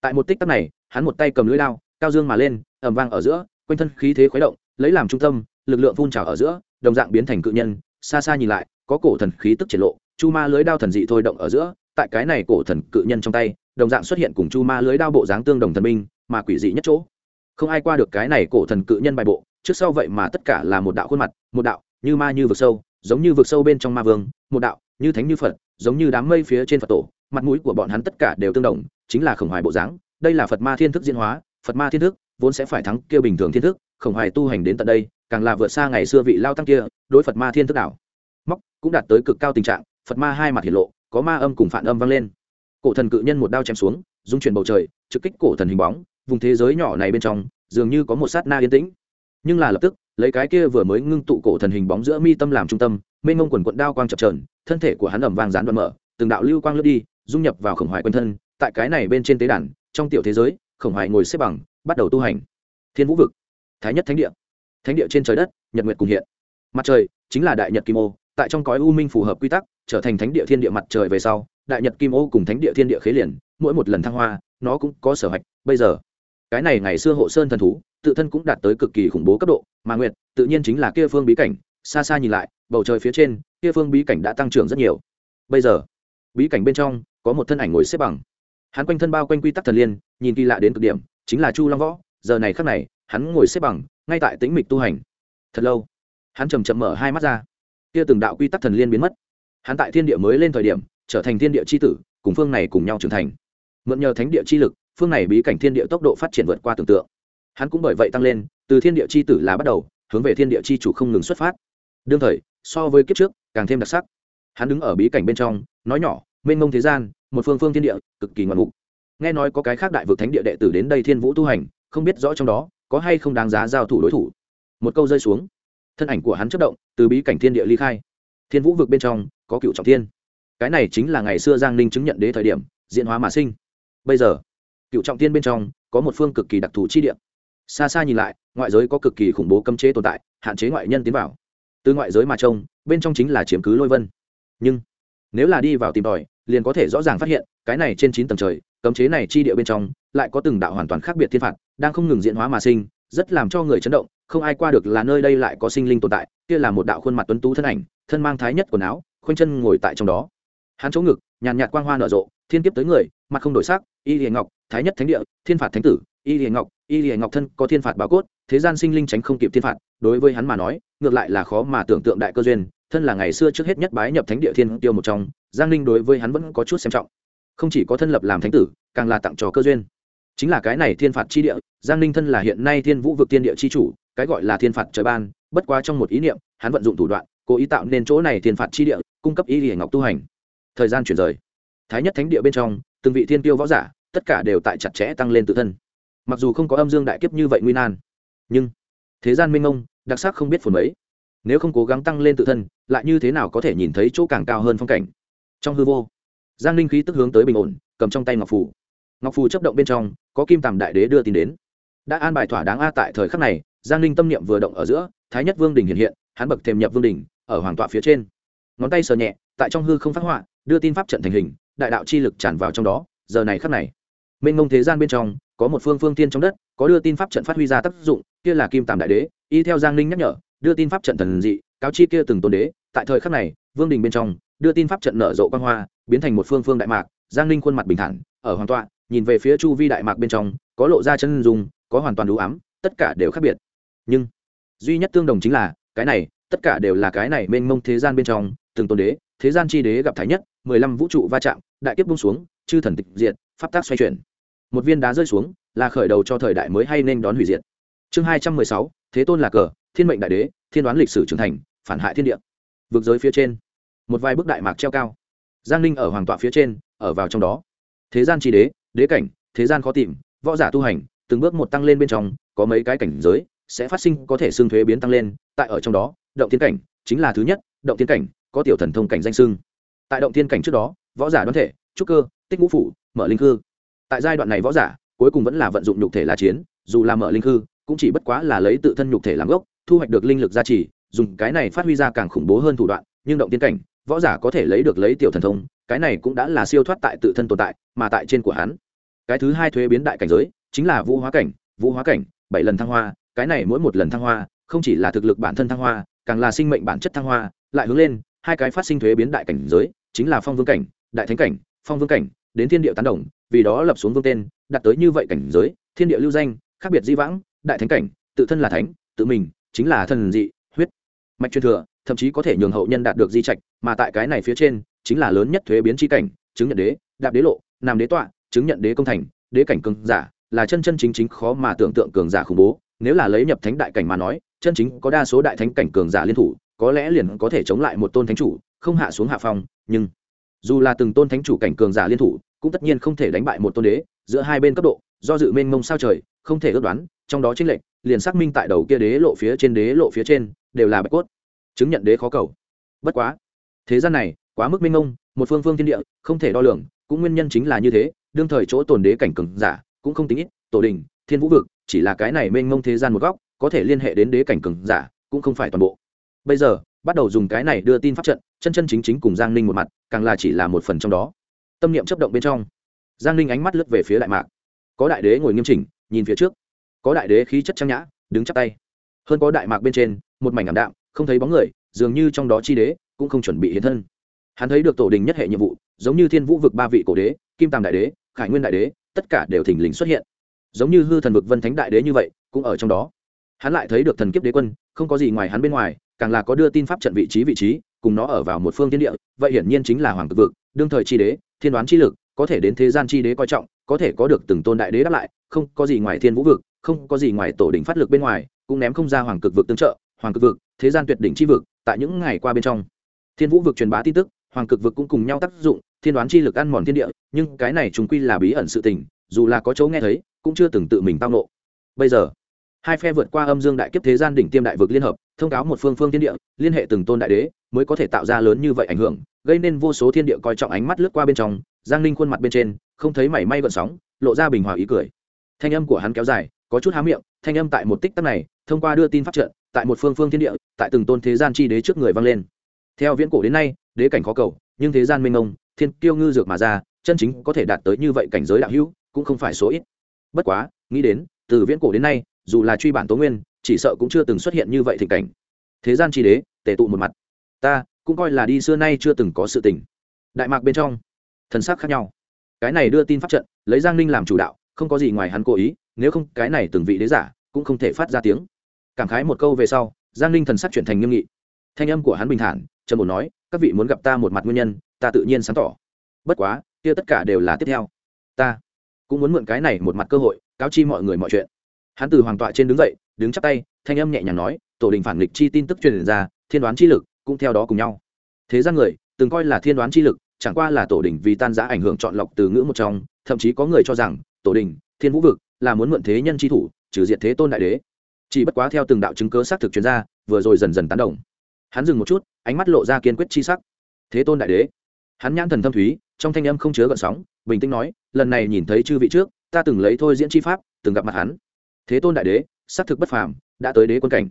S1: Tại một tích tắc này, hắn một tay cầm lưỡi lao cao dương mà lên ẩm vang ở giữa, quanh thân khí thế khuấy động, lấy làm trung tâm lực lượng phun trào ở giữa, đồng dạng biến thành cự nhân, xa xa nhìn lại, có cổ thần khí tức triển lộ, chu ma lưới đao thần dị thôi động ở giữa, tại cái này cổ thần cự nhân trong tay, đồng dạng xuất hiện cùng chu ma lưới đao bộ dáng tương đồng thần minh mà quỷ dị nhất chỗ. Không ai qua được cái này cổ thần cự nhân bài bộ, trước sau vậy mà tất cả là một đạo khuôn mặt, một đạo, như ma như vực sâu, giống như vực sâu bên trong ma vương, một đạo, như thánh như phật, giống như đám mây phía trên phật tổ, mặt mũi của bọn hắn tất cả đều tương đồng, chính là khổng hoài bộ dáng, đây là phật ma thiên thức diễn hóa, phật ma thiên thức vốn sẽ phải thắng kia bình thường thiên thức, khổng hoài tu hành đến tận đây càng là vượt xa ngày xưa vị lao tăng kia, đối phật ma thiên thức đảo. Móc cũng đạt tới cực cao tình trạng, phật ma hai mặt hiển lộ, có ma âm cùng phản âm vang lên. Cổ thần cự nhân một đao chém xuống, dung chuyển bầu trời, trực kích cổ thần hình bóng, vùng thế giới nhỏ này bên trong, dường như có một sát na yên tĩnh. Nhưng là lập tức, lấy cái kia vừa mới ngưng tụ cổ thần hình bóng giữa mi tâm làm trung tâm, mênh ngông quần quận đao quang chập trờn thân thể của hắn ẩm vang rán đoạn mở, từng đạo lưu quang lướt đi, dung nhập vào khổng hoài quanh thân, tại cái này bên trên tế đàn, trong tiểu thế giới, khổng hoài ngồi xếp bằng, bắt đầu tu hành. Thiên vũ vực, thái nhất thánh địa thánh địa trên trời đất, nhật nguyệt cùng hiện. Mặt trời chính là đại nhật kim ô, tại trong cõi u minh phù hợp quy tắc, trở thành thánh địa thiên địa mặt trời về sau, đại nhật kim ô cùng thánh địa thiên địa khế liền, mỗi một lần thăng hoa, nó cũng có sở hạch. Bây giờ, cái này ngày xưa hộ sơn thần thú, tự thân cũng đạt tới cực kỳ khủng bố cấp độ, mà nguyệt tự nhiên chính là kia phương bí cảnh. Xa xa nhìn lại, bầu trời phía trên, kia phương bí cảnh đã tăng trưởng rất nhiều. Bây giờ, bí cảnh bên trong có một thân ảnh ngồi xếp bằng. Hắn quanh thân bao quanh quy tắc thần liên, nhìn kỳ lạ đến cực điểm, chính là chu long võ. Giờ này khắc này, hắn ngồi xếp bằng ngay tại tĩnh mịch tu hành. Thật lâu, hắn chầm chậm mở hai mắt ra. Kia từng đạo quy tắc thần liên biến mất. Hắn tại thiên địa mới lên thời điểm, trở thành thiên địa c h i tử, cùng phương này cùng nhau trưởng thành. Mượn nhờ thánh địa chi lực, phương này bí cảnh thiên địa tốc độ phát triển vượt qua tưởng tượng. Hắn cũng bởi vậy tăng lên, từ thiên địa chi tử là bắt đầu, hướng về thiên địa chi chủ không ngừng xuất phát. Đương thời, so với kiếp trước, càng thêm đặc sắc. Hắn đứng ở bí cảnh bên trong, nói nhỏ, mênh mông thế gian, một phương phương thiên địa, cực kỳ ngoạn mục. Nghe nói có cái khác đại vực thánh địa đệ tử đến đây thiên vũ tu hành, không biết rõ trong đó có hay không đáng giá giao thủ đối thủ. Một câu rơi xuống, thân ảnh của hắn chất động, từ bí cảnh thiên địa ly khai. Thiên vũ vực bên trong, có cựu trọng thiên. Cái này chính là ngày xưa giang ninh chứng nhận đế thời điểm, diễn hóa mà sinh. Bây giờ, cựu trọng thiên bên trong, có một phương cực kỳ đặc thù chi địa. Xa xa nhìn lại, ngoại giới có cực kỳ khủng bố cấm chế tồn tại, hạn chế ngoại nhân tiến vào. Từ ngoại giới mà trông, bên trong chính là chiếm cứ lôi vân. Nhưng, nếu là đi vào tìm tòi, liền có thể rõ ràng phát hiện, cái này trên chín tầng trời, cấm chế này chi địa bên trong, lại có từng đạo hoàn toàn khác biệt thiên phạt đang không ngừng diễn hóa mà sinh, rất làm cho người chấn động, không ai qua được là nơi đây lại có sinh linh tồn tại, kia là một đạo khuôn mặt tuấn tú thân ảnh, thân mang thái nhất quần áo, khoanh chân ngồi tại trong đó. Hắn chỗ ngực, nhàn nhạt quang hoa nở rộ, thiên kiếp tới người, mặt không đổi sắc, y hiền ngọc, thái nhất thánh địa, thiên phạt thánh tử, y hiền ngọc, y hiền ngọc thân có thiên phạt bảo cốt, thế gian sinh linh tránh không kịp thiên phạt, đối với hắn mà nói, ngược lại là khó mà tưởng tượng đại cơ duyên, thân là ngày xưa trước hết nhất bái nhập thánh địa thiên tiêu một trong, giang ninh đối với hắn vẫn có chút xem trọng. Không chỉ có thân lập làm thánh tử, càng là tặng trò cơ duyên chính là cái này thiên phạt chi địa, giang ninh thân là hiện nay thiên vũ vực tiên địa chi chủ, cái gọi là thiên phạt trời ban, bất quá trong một ý niệm, hắn vận dụng thủ đoạn, cố ý tạo nên chỗ này thiên phạt chi địa, cung cấp ý hiển ngọc tu hành. Thời gian chuyển rời. Thái nhất thánh địa bên trong, từng vị thiên tiêu võ giả, tất cả đều tại chặt chẽ tăng lên tự thân. Mặc dù không có âm dương đại kiếp như vậy nguy nan, nhưng thế gian minh ông, đặc sắc không biết phồn mấy. Nếu không cố gắng tăng lên tự thân, lại như thế nào có thể nhìn thấy chỗ càng cao hơn phong cảnh? Trong hư vô, giang ninh khí tức hướng tới bình ổn, cầm trong tay ngọc phù ngọc phù chấp động bên trong, có kim tàm đại đế đưa tin đến. Đã an bài thỏa đáng a tại thời khắc này, giang ninh tâm niệm vừa động ở giữa, thái nhất vương đình hiện hiện, hắn bậc thềm nhập vương đình ở hoàng tọa phía trên. Ngón tay sờ nhẹ, tại trong hư không phát họa, đưa tin pháp trận thành hình, đại đạo chi lực tràn vào trong đó, giờ này khắc này. Mênh mông thế gian bên trong, có một phương phương tiên trong đất, có đưa tin pháp trận phát huy ra tác dụng, kia là kim tàm đại đế, y theo giang ninh nhắc nhở, đưa tin pháp trận thần dị, cáo chi kia từng tôn đế, tại thời khắc này, vương đình bên trong, đưa tin pháp trận nở rộ quan hoa, biến thành một phương phương đại mạc, giang ninh khuôn mặt bình thản, ở hoàng tọa nhìn về phía chu vi đại mạc bên trong, có lộ ra chân dùng có hoàn toàn đủ ám, tất cả đều khác biệt. Nhưng, duy nhất tương đồng chính là, cái này, tất cả đều là cái này mênh mông thế gian bên trong, từng tôn đế, thế gian chi đế gặp thái nhất, mười lăm vũ trụ va chạm, đại kiếp bung xuống, chư thần tịch diệt, pháp tác xoay chuyển. Một viên đá rơi xuống, là khởi đầu cho thời đại mới hay nên đón hủy diệt. Chương hai trăm mười sáu, thế tôn là cờ, thiên mệnh đại đế, thiên đoán lịch sử trưởng thành, phản hại thiên địa. Vực giới phía trên, một vài bức đại mạc treo cao. Giang ninh ở hoàng tọa phía trên, ở vào trong đó. Thế gian tri đế đế cảnh, thế gian khó tìm, võ giả tu hành, từng bước một tăng lên bên trong, có mấy cái cảnh giới sẽ phát sinh có thể xương thuế biến tăng lên, tại ở trong đó, động thiên cảnh chính là thứ nhất, động thiên cảnh có tiểu thần thông cảnh danh xưng. Tại động thiên cảnh trước đó, võ giả đoán thể, trúc cơ, tích ngũ phủ, mở linh khư. Tại giai đoạn này võ giả cuối cùng vẫn là vận dụng nhục thể là chiến, dù là mở linh khư, cũng chỉ bất quá là lấy tự thân nhục thể làm gốc, thu hoạch được linh lực gia trì, dùng cái này phát huy ra càng khủng bố hơn thủ đoạn, nhưng động tiên cảnh, võ giả có thể lấy được lấy tiểu thần thông, cái này cũng đã là siêu thoát tại tự thân tồn tại, mà tại trên của hắn cái thứ hai thuế biến đại cảnh giới, chính là vũ hóa cảnh, vũ hóa cảnh, bảy lần thăng hoa, cái này mỗi một lần thăng hoa, không chỉ là thực lực bản thân thăng hoa, càng là sinh mệnh bản chất thăng hoa, lại hướng lên, hai cái phát sinh thuế biến đại cảnh giới, chính là phong vương cảnh, đại thánh cảnh, phong vương cảnh, đến thiên địa tán đồng, vì đó lập xuống vương tên, đặt tới như vậy cảnh giới, thiên địa lưu danh, khác biệt di vãng, đại thánh cảnh, tự thân là thánh, tự mình, chính là thần dị, huyết, mạch truyền thừa, thậm chí có thể nhường hậu nhân đạt được di trạch, mà tại cái này phía trên, chính là lớn nhất thuế biến chi cảnh, chứng nhận đế, đạp đế lộ, nam đế tọa chứng nhận đế công thành, đế cảnh cường giả, là chân chân chính chính khó mà tưởng tượng cường giả khủng bố. Nếu là lấy nhập thánh đại cảnh mà nói, chân chính có đa số đại thánh cảnh cường giả liên thủ, có lẽ liền có thể chống lại một tôn thánh chủ, không hạ xuống hạ phong, nhưng dù là từng tôn thánh chủ cảnh cường giả liên thủ, cũng tất nhiên không thể đánh bại một tôn đế, giữa hai bên cấp độ, do dự mênh mông sao trời, không thể ước đoán, trong đó chính lệnh, liền xác minh tại đầu kia đế lộ phía trên đế lộ phía trên, đều là bạch cốt, chứng nhận đế khó cầu. Bất quá, thế gian này, quá mức mênh mông, một phương phương thiên địa, không thể đo lường, cũng nguyên nhân chính là như thế đương thời chỗ tồn đế cảnh cường giả, cũng không tính ít, tổ đình, thiên vũ vực, chỉ là cái này mênh mông thế gian một góc, có thể liên hệ đến đế cảnh cường giả, cũng không phải toàn bộ. Bây giờ, bắt đầu dùng cái này đưa tin pháp trận, chân chân chính chính cùng giang ninh một mặt, càng là chỉ là một phần trong đó. Tâm niệm chấp động bên trong, giang ninh ánh mắt lướt về phía đại mạc. Có đại đế ngồi nghiêm chỉnh, nhìn phía trước. Có đại đế khí chất trang nhã, đứng chắp tay. Hơn có đại mạc bên trên, một mảnh ảm đạm, không thấy bóng người, dường như trong đó chi đế cũng không chuẩn bị hiến thân. Hắn thấy được tổ đình nhất hệ nhiệm vụ, giống như thiên vũ vực ba vị cổ đế kim tàm đại đế, khải nguyên đại đế, tất cả đều thình lình xuất hiện. Giống như hư thần vực vân thánh đại đế như vậy, cũng ở trong đó. Hắn lại thấy được thần kiếp đế quân, không có gì ngoài hắn bên ngoài, càng là có đưa tin pháp trận vị trí vị trí, cùng nó ở vào một phương thiên địa, vậy hiển nhiên chính là hoàng cực vực, đương thời chi đế, thiên đoán chi lực, có thể đến thế gian chi đế coi trọng, có thể có được từng tôn đại đế đáp lại, không có gì ngoài thiên vũ vực, không có gì ngoài tổ đỉnh phát lực bên ngoài, cũng ném không ra hoàng cực vực tương trợ, hoàng cực vực, thế gian tuyệt đỉnh chi vực, tại những ngày qua bên trong. Thiên vũ vực truyền bá tin tức, hoàng cực vực cũng cùng nhau tác dụng thiên đoán chi lực ăn mòn thiên địa, nhưng cái này chúng quy là bí ẩn sự tình, dù là có chỗ nghe thấy, cũng chưa từng tự mình tao nộ bây giờ, hai phe vượt qua âm dương đại kiếp thế gian đỉnh tiêm đại vực liên hợp, thông cáo một phương phương thiên địa, liên hệ từng tôn đại đế, mới có thể tạo ra lớn như vậy ảnh hưởng, gây nên vô số thiên địa coi trọng ánh mắt lướt qua bên trong, giang ninh khuôn mặt bên trên, không thấy mảy may gợn sóng, lộ ra bình hòa ý cười. Thanh âm của hắn kéo dài, có chút há miệng, thanh âm tại một tích tắc này, thông qua đưa tin pháp trận, tại một phương phương thiên địa, tại từng tôn thế gian chi đế trước người vang lên. Theo viễn cổ đến nay, đế cảnh khó cầu, nhưng thế gian minh ông thiên kiêu ngư dược mà ra, chân chính có thể đạt tới như vậy cảnh giới đạo hữu, cũng không phải số ít. Bất quá, nghĩ đến, từ viễn cổ đến nay, dù là truy bản tố nguyên, chỉ sợ cũng chưa từng xuất hiện như vậy thịnh cảnh. Thế gian tri đế, tề tụ một mặt. Ta, cũng coi là đi xưa nay chưa từng có sự tình. Đại mạc bên trong, thần sắc khác nhau. Cái này đưa tin pháp trận, lấy giang ninh làm chủ đạo, không có gì ngoài hắn cố ý, nếu không cái này từng vị đế giả, cũng không thể phát ra tiếng. Cảm khái một câu về sau, giang ninh thần sắc chuyển thành nghiêm nghị. Thanh âm của hắn bình thản trần bổ nói, các vị muốn gặp ta một mặt nguyên nhân ta tự nhiên sáng tỏ. Bất quá, kia tất cả đều là tiếp theo. Ta cũng muốn mượn cái này một mặt cơ hội, cáo chi mọi người mọi chuyện. Hắn từ hoàng tọa trên đứng dậy, đứng chắp tay, thanh âm nhẹ nhàng nói, tổ đình phản nghịch chi tin tức truyền ra, thiên đoán chi lực cũng theo đó cùng nhau. Thế gian người, từng coi là thiên đoán chi lực, chẳng qua là tổ đình vì tan giã ảnh hưởng chọn lọc từ ngữ một trong, thậm chí có người cho rằng, tổ đình, thiên vũ vực, là muốn mượn thế nhân chi thủ, trừ diệt thế tôn đại đế. Chỉ bất quá theo từng đạo chứng cớ xác thực chuyên gia vừa rồi dần dần tán đồng. Hắn dừng một chút, ánh mắt lộ ra kiên quyết chi sắc. Thế tôn đại đế hắn nhãn thần thâm thúy, trong thanh âm không chứa gợn sóng, bình tĩnh nói, lần này nhìn thấy chư vị trước, ta từng lấy thôi diễn chi pháp, từng gặp mặt hắn. Thế tôn đại đế, xác thực bất phàm, đã tới đế quân cảnh.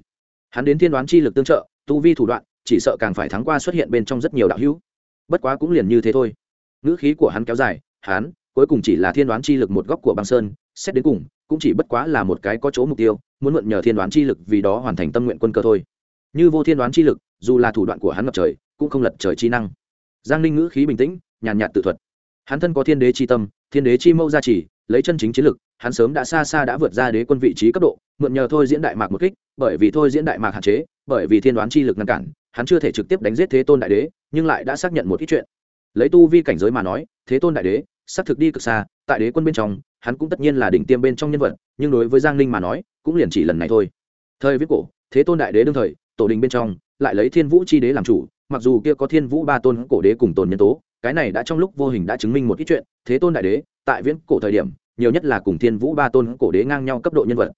S1: Hắn đến thiên đoán chi lực tương trợ, tu vi thủ đoạn, chỉ sợ càng phải thắng qua xuất hiện bên trong rất nhiều đạo hữu. Bất quá cũng liền như thế thôi. Ngữ khí của hắn kéo dài, hắn, cuối cùng chỉ là thiên đoán chi lực một góc của băng sơn, xét đến cùng, cũng chỉ bất quá là một cái có chỗ mục tiêu, muốn mượn nhờ thiên đoán chi lực vì đó hoàn thành tâm nguyện quân cơ thôi. Như vô thiên đoán chi lực, dù là thủ đoạn của hắn ngập trời, cũng không lật trời chi năng giang ninh ngữ khí bình tĩnh, nhàn nhạt tự thuật. Hắn thân có thiên đế chi tâm, thiên đế chi mâu gia trì, lấy chân chính chiến lực, hắn sớm đã xa xa đã vượt ra đế quân vị trí cấp độ, mượn nhờ thôi diễn đại mạc một kích, bởi vì thôi diễn đại mạc hạn chế, bởi vì thiên đoán chi lực ngăn cản, hắn chưa thể trực tiếp đánh giết thế tôn đại đế, nhưng lại đã xác nhận một ít chuyện. Lấy tu vi cảnh giới mà nói, thế tôn đại đế, xác thực đi cực xa, tại đế quân bên trong, hắn cũng tất nhiên là đỉnh tiêm bên trong nhân vật, nhưng đối với giang ninh mà nói, cũng liền chỉ lần này thôi. Thời viết cổ, thế tôn đại đế đương thời, tổ đình bên trong, lại lấy thiên vũ chi đế làm chủ mặc dù kia có thiên vũ ba tôn cổ đế cùng tồn nhân tố, cái này đã trong lúc vô hình đã chứng minh một ít chuyện, thế tôn đại đế, tại viễn cổ thời điểm, nhiều nhất là cùng thiên vũ ba tôn cổ đế ngang nhau cấp độ nhân vật.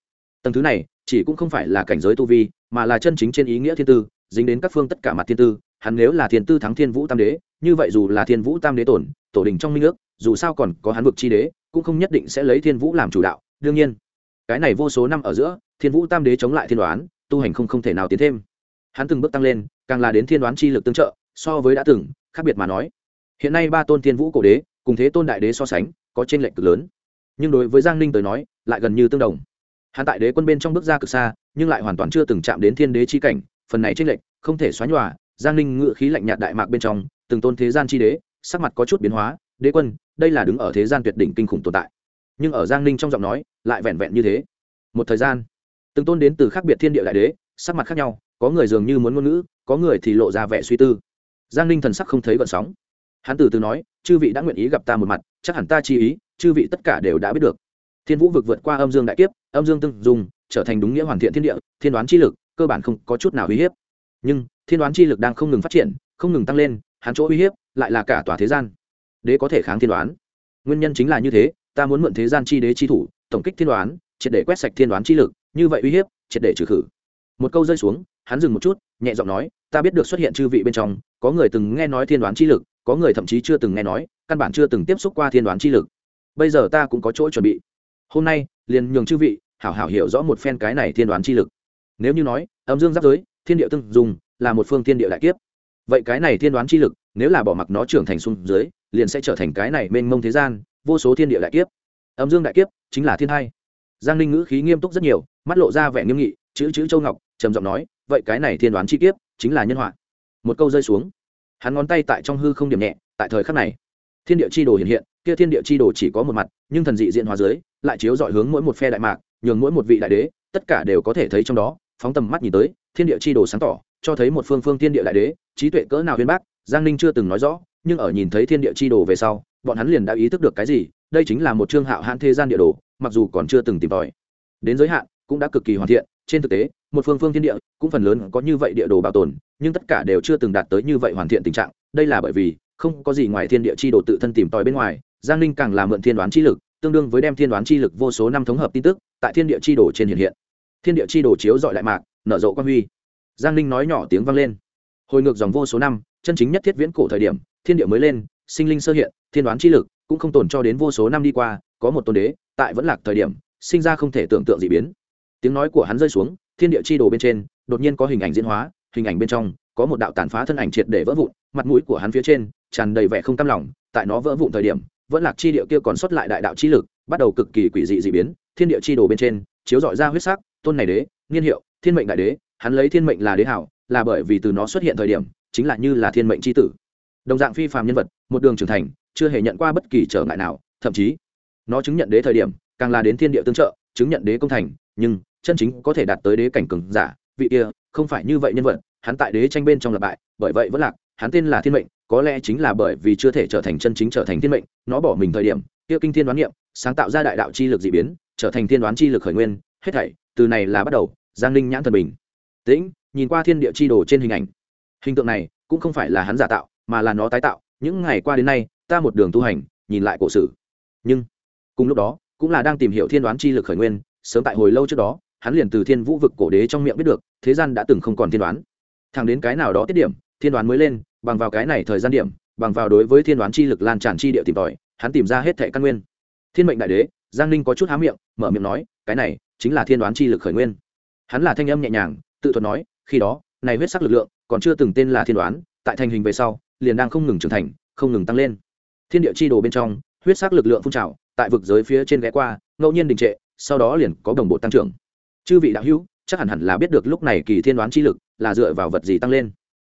S1: Tầng thứ này, chỉ cũng không phải là cảnh giới tu vi, mà là chân chính trên ý nghĩa thiên tư, dính đến các phương tất cả mặt thiên tư, hắn nếu là thiên tư thắng thiên vũ tam đế, như vậy dù là thiên vũ tam đế tổn, tổ đình trong minh ước, dù sao còn có hắn vực chi đế, cũng không nhất định sẽ lấy thiên vũ làm chủ đạo, đương nhiên, cái này vô số năm ở giữa, thiên vũ tam đế chống lại thiên đoán, tu hành không không thể nào tiến thêm. Hắn từng bước tăng lên càng là đến thiên đoán chi lực tương trợ, so với đã từng, khác biệt mà nói. Hiện nay ba tôn thiên vũ cổ đế, cùng thế tôn đại đế so sánh, có t r ê n lệch cực lớn. Nhưng đối với giang ninh tới nói, lại gần như tương đồng. Hắn tại đế quân bên trong bước ra cực xa, nhưng lại hoàn toàn chưa từng chạm đến thiên đế chi cảnh, phần này t r ê n lệch, không thể xóa nhòa, giang ninh ngự khí lạnh nhạt đại mạc bên trong, từng tôn thế gian chi đế, sắc mặt có chút biến hóa, đế quân, đây là đứng ở thế gian tuyệt đỉnh kinh khủng tồn tại. Nhưng ở giang ninh trong giọng nói, lại vẹn vẹn như thế. Một thời gian, từng tôn đến từ khác biệt thiên địa đại đế, sắc mặt khác nhau, có người dường như muốn ngôn ngữ có người thì lộ ra vẻ suy tư. Giang ninh thần sắc không thấy gợn sóng. Hắn từ từ nói, chư vị đã nguyện ý gặp ta một mặt, chắc hẳn ta chi ý, chư vị tất cả đều đã biết được. Thiên vũ vực vượt qua âm dương đại kiếp, âm dương tương dùng trở thành đúng nghĩa hoàn thiện thiên địa, thiên đoán chi lực, cơ bản không có chút nào uy hiếp. Nhưng, thiên đoán chi lực đang không ngừng phát triển, không ngừng tăng lên, hắn chỗ uy hiếp lại là cả tòa thế gian. Đế có thể kháng thiên đoán. Nguyên nhân chính là như thế, ta muốn mượn thế gian chi đế chi thủ, tổng kích thiên đoán, triệt để quét sạch thiên đoán chi lực, như vậy uy hiếp, triệt để trừ khử. Một câu rơi xuống, hắn dừng một chút, nhẹ giọng nói ta biết được xuất hiện chư vị bên trong, có người từng nghe nói thiên đoán chi lực, có người thậm chí chưa từng nghe nói, căn bản chưa từng tiếp xúc qua thiên đoán chi lực. Bây giờ ta cũng có chỗ chuẩn bị. Hôm nay, liền nhường chư vị, hảo hảo hiểu rõ một phen cái này thiên đoán chi lực. Nếu như nói, âm dương giáp giới, thiên địa tương dùng, là một phương thiên địa đại kiếp. Vậy cái này thiên đoán chi lực, nếu là bỏ mặc nó trưởng thành xuống dưới, liền sẽ trở thành cái này mênh mông thế gian, vô số thiên địa đại kiếp. Âm dương đại kiếp, chính là thiên hai. Giang ninh ngữ khí nghiêm túc rất nhiều, mắt lộ ra vẻ nghiêm nghị, chữ chữ châu ngọc, trầm giọng nói, vậy cái này thiên đoán chi kiếp chính là nhân họa. Một câu rơi xuống. Hắn ngón tay tại trong hư không điểm nhẹ, tại thời khắc này, thiên địa chi đồ hiện hiện, kia thiên địa chi đồ chỉ có một mặt, nhưng thần dị diện hóa dưới, lại chiếu dọi hướng mỗi một phe đại mạc, nhường mỗi một vị đại đế, tất cả đều có thể thấy trong đó, phóng tầm mắt nhìn tới, thiên địa chi đồ sáng tỏ, cho thấy một phương phương thiên địa đại đế, trí tuệ cỡ nào huyên bác, giang ninh chưa từng nói rõ, nhưng ở nhìn thấy thiên địa chi đồ về sau, bọn hắn liền đã ý thức được cái gì, đây chính là một chương hạo hãn thế gian địa đồ, mặc dù còn chưa từng tìm tòi. Đến giới hạn cũng đã cực kỳ hoàn thiện. Trên thực tế, một phương phương thiên địa, cũng phần lớn có như vậy địa đồ bảo tồn, nhưng tất cả đều chưa từng đạt tới như vậy hoàn thiện tình trạng. Đây là bởi vì, không có gì ngoài thiên địa chi đồ tự thân tìm tòi bên ngoài, giang ninh càng làm mượn thiên đoán chi lực, tương đương với đem thiên đoán chi lực vô số năm thống hợp tin tức, tại thiên địa chi đồ trên hiện hiện. Thiên địa chi đồ chiếu dọi lại mạc, nở rộ quan huy. Giang ninh nói nhỏ tiếng vang lên. Hồi ngược dòng vô số năm, chân chính nhất thiết viễn cổ thời điểm, thiên địa mới lên, sinh linh sơ hiện, thiên đoán chi lực cũng không tồn cho đến vô số năm đi qua, có một tôn đế, tại vẫn lạc thời điểm, sinh ra không thể tưởng tượng d ị biến tiếng nói của hắn rơi xuống, thiên địa chi đồ bên trên, đột nhiên có hình ảnh diễn hóa, hình ảnh bên trong, có một đạo tàn phá thân ảnh triệt để vỡ vụn, mặt mũi của hắn phía trên, tràn đầy vẻ không cam lòng, tại nó vỡ vụn thời điểm, vẫn lạc chi địa kia còn xuất lại đại đạo chi lực, bắt đầu cực kỳ quỷ dị dị biến, thiên địa chi đồ bên trên, chiếu dọi ra huyết sắc, tôn này đế niên hiệu, thiên mệnh đại đế, hắn lấy thiên mệnh là đế hảo, là bởi vì từ nó xuất hiện thời điểm, chính là như là thiên mệnh chi tử. Đồng dạng phi phàm nhân vật, một đường trưởng thành, chưa hề nhận qua bất kỳ trở ngại nào, thậm chí, nó chứng nhận đế thời điểm, càng là đến thiên địa tương trợ, chứng nhận đế công thành, nhưng chân chính có thể đạt tới đế cảnh cường giả, vị kia, không phải như vậy nhân vật, hắn tại đế tranh bên trong lập bại, bởi vậy vẫn lạc, hắn tên là thiên mệnh, có lẽ chính là bởi vì chưa thể trở thành chân chính trở thành thiên mệnh, nó bỏ mình thời điểm, kia kinh thiên đoán niệm, sáng tạo ra đại đạo chi lực dị biến, trở thành thiên đoán chi lực khởi nguyên, hết thảy, từ này là bắt đầu, giang linh nhãn thần bình. Tĩnh, nhìn qua thiên địa chi đồ trên hình ảnh. Hình tượng này, cũng không phải là hắn giả tạo, mà là nó tái tạo, những ngày qua đến nay, ta một đường tu hành, nhìn lại cổ sử nhưng, cùng lúc đó, cũng là đang tìm hiểu thiên đoán chi lực khởi nguyên, sớm tại hồi lâu trước đó hắn liền từ thiên vũ vực cổ đế trong miệng biết được, thế gian đã từng không còn thiên đoán. Thẳng đến cái nào đó tiết điểm, thiên đoán mới lên, bằng vào cái này thời gian điểm, bằng vào đối với thiên đoán chi lực lan tràn chi địa tìm tòi, hắn tìm ra hết thệ căn nguyên. Thiên mệnh đại đế, giang ninh có chút há miệng, mở miệng nói, cái này chính là thiên đoán chi lực khởi nguyên. Hắn là thanh âm nhẹ nhàng, tự thuật nói, khi đó, này huyết sắc lực lượng, còn chưa từng tên là thiên đoán, tại thành hình về sau, liền đang không ngừng trưởng thành, không ngừng tăng lên. Thiên địa chi đồ bên trong, huyết sắc lực lượng phun trào, tại vực giới phía trên ghé qua, ngẫu nhiên đình trệ, sau đó liền có đồng bộ tăng trưởng chư vị đạo hữu, chắc hẳn hẳn là biết được lúc này kỳ thiên đoán chi lực là dựa vào vật gì tăng lên.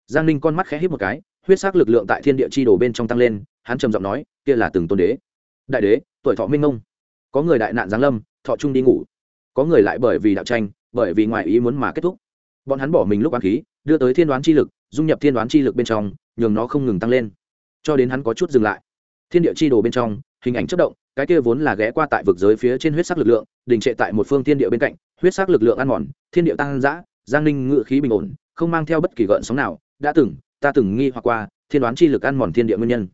S1: Giang ninh con mắt khẽ hít một cái, huyết sắc lực lượng tại thiên địa chi đồ bên trong tăng lên, hắn trầm giọng nói, kia là từng tôn đế. Đại đế, tuổi thọ minh ngông. Có người đại nạn giáng lâm, thọ trung đi ngủ. Có người lại bởi vì đạo tranh, bởi vì ngoại ý muốn mà kết thúc. Bọn hắn bỏ mình lúc oán khí, đưa tới thiên đoán chi lực, dung nhập thiên đoán chi lực bên trong, nhường nó không ngừng tăng lên. Cho đến hắn có chút dừng lại, thiên địa chi đồ bên trong, hình ảnh chất động, cái kia vốn là ghé qua tại vực giới phía trên huyết sắc lực lượng, đình trệ tại một phương thiên địa bên cạnh huyết sắc lực lượng ăn mòn, thiên địa tăng dã, giang ninh ngự khí bình ổn, không mang theo bất kỳ gợn sóng nào, đã từng, ta từng nghi hoặc qua, thiên đoán chi lực ăn mòn thiên địa nguyên nhân.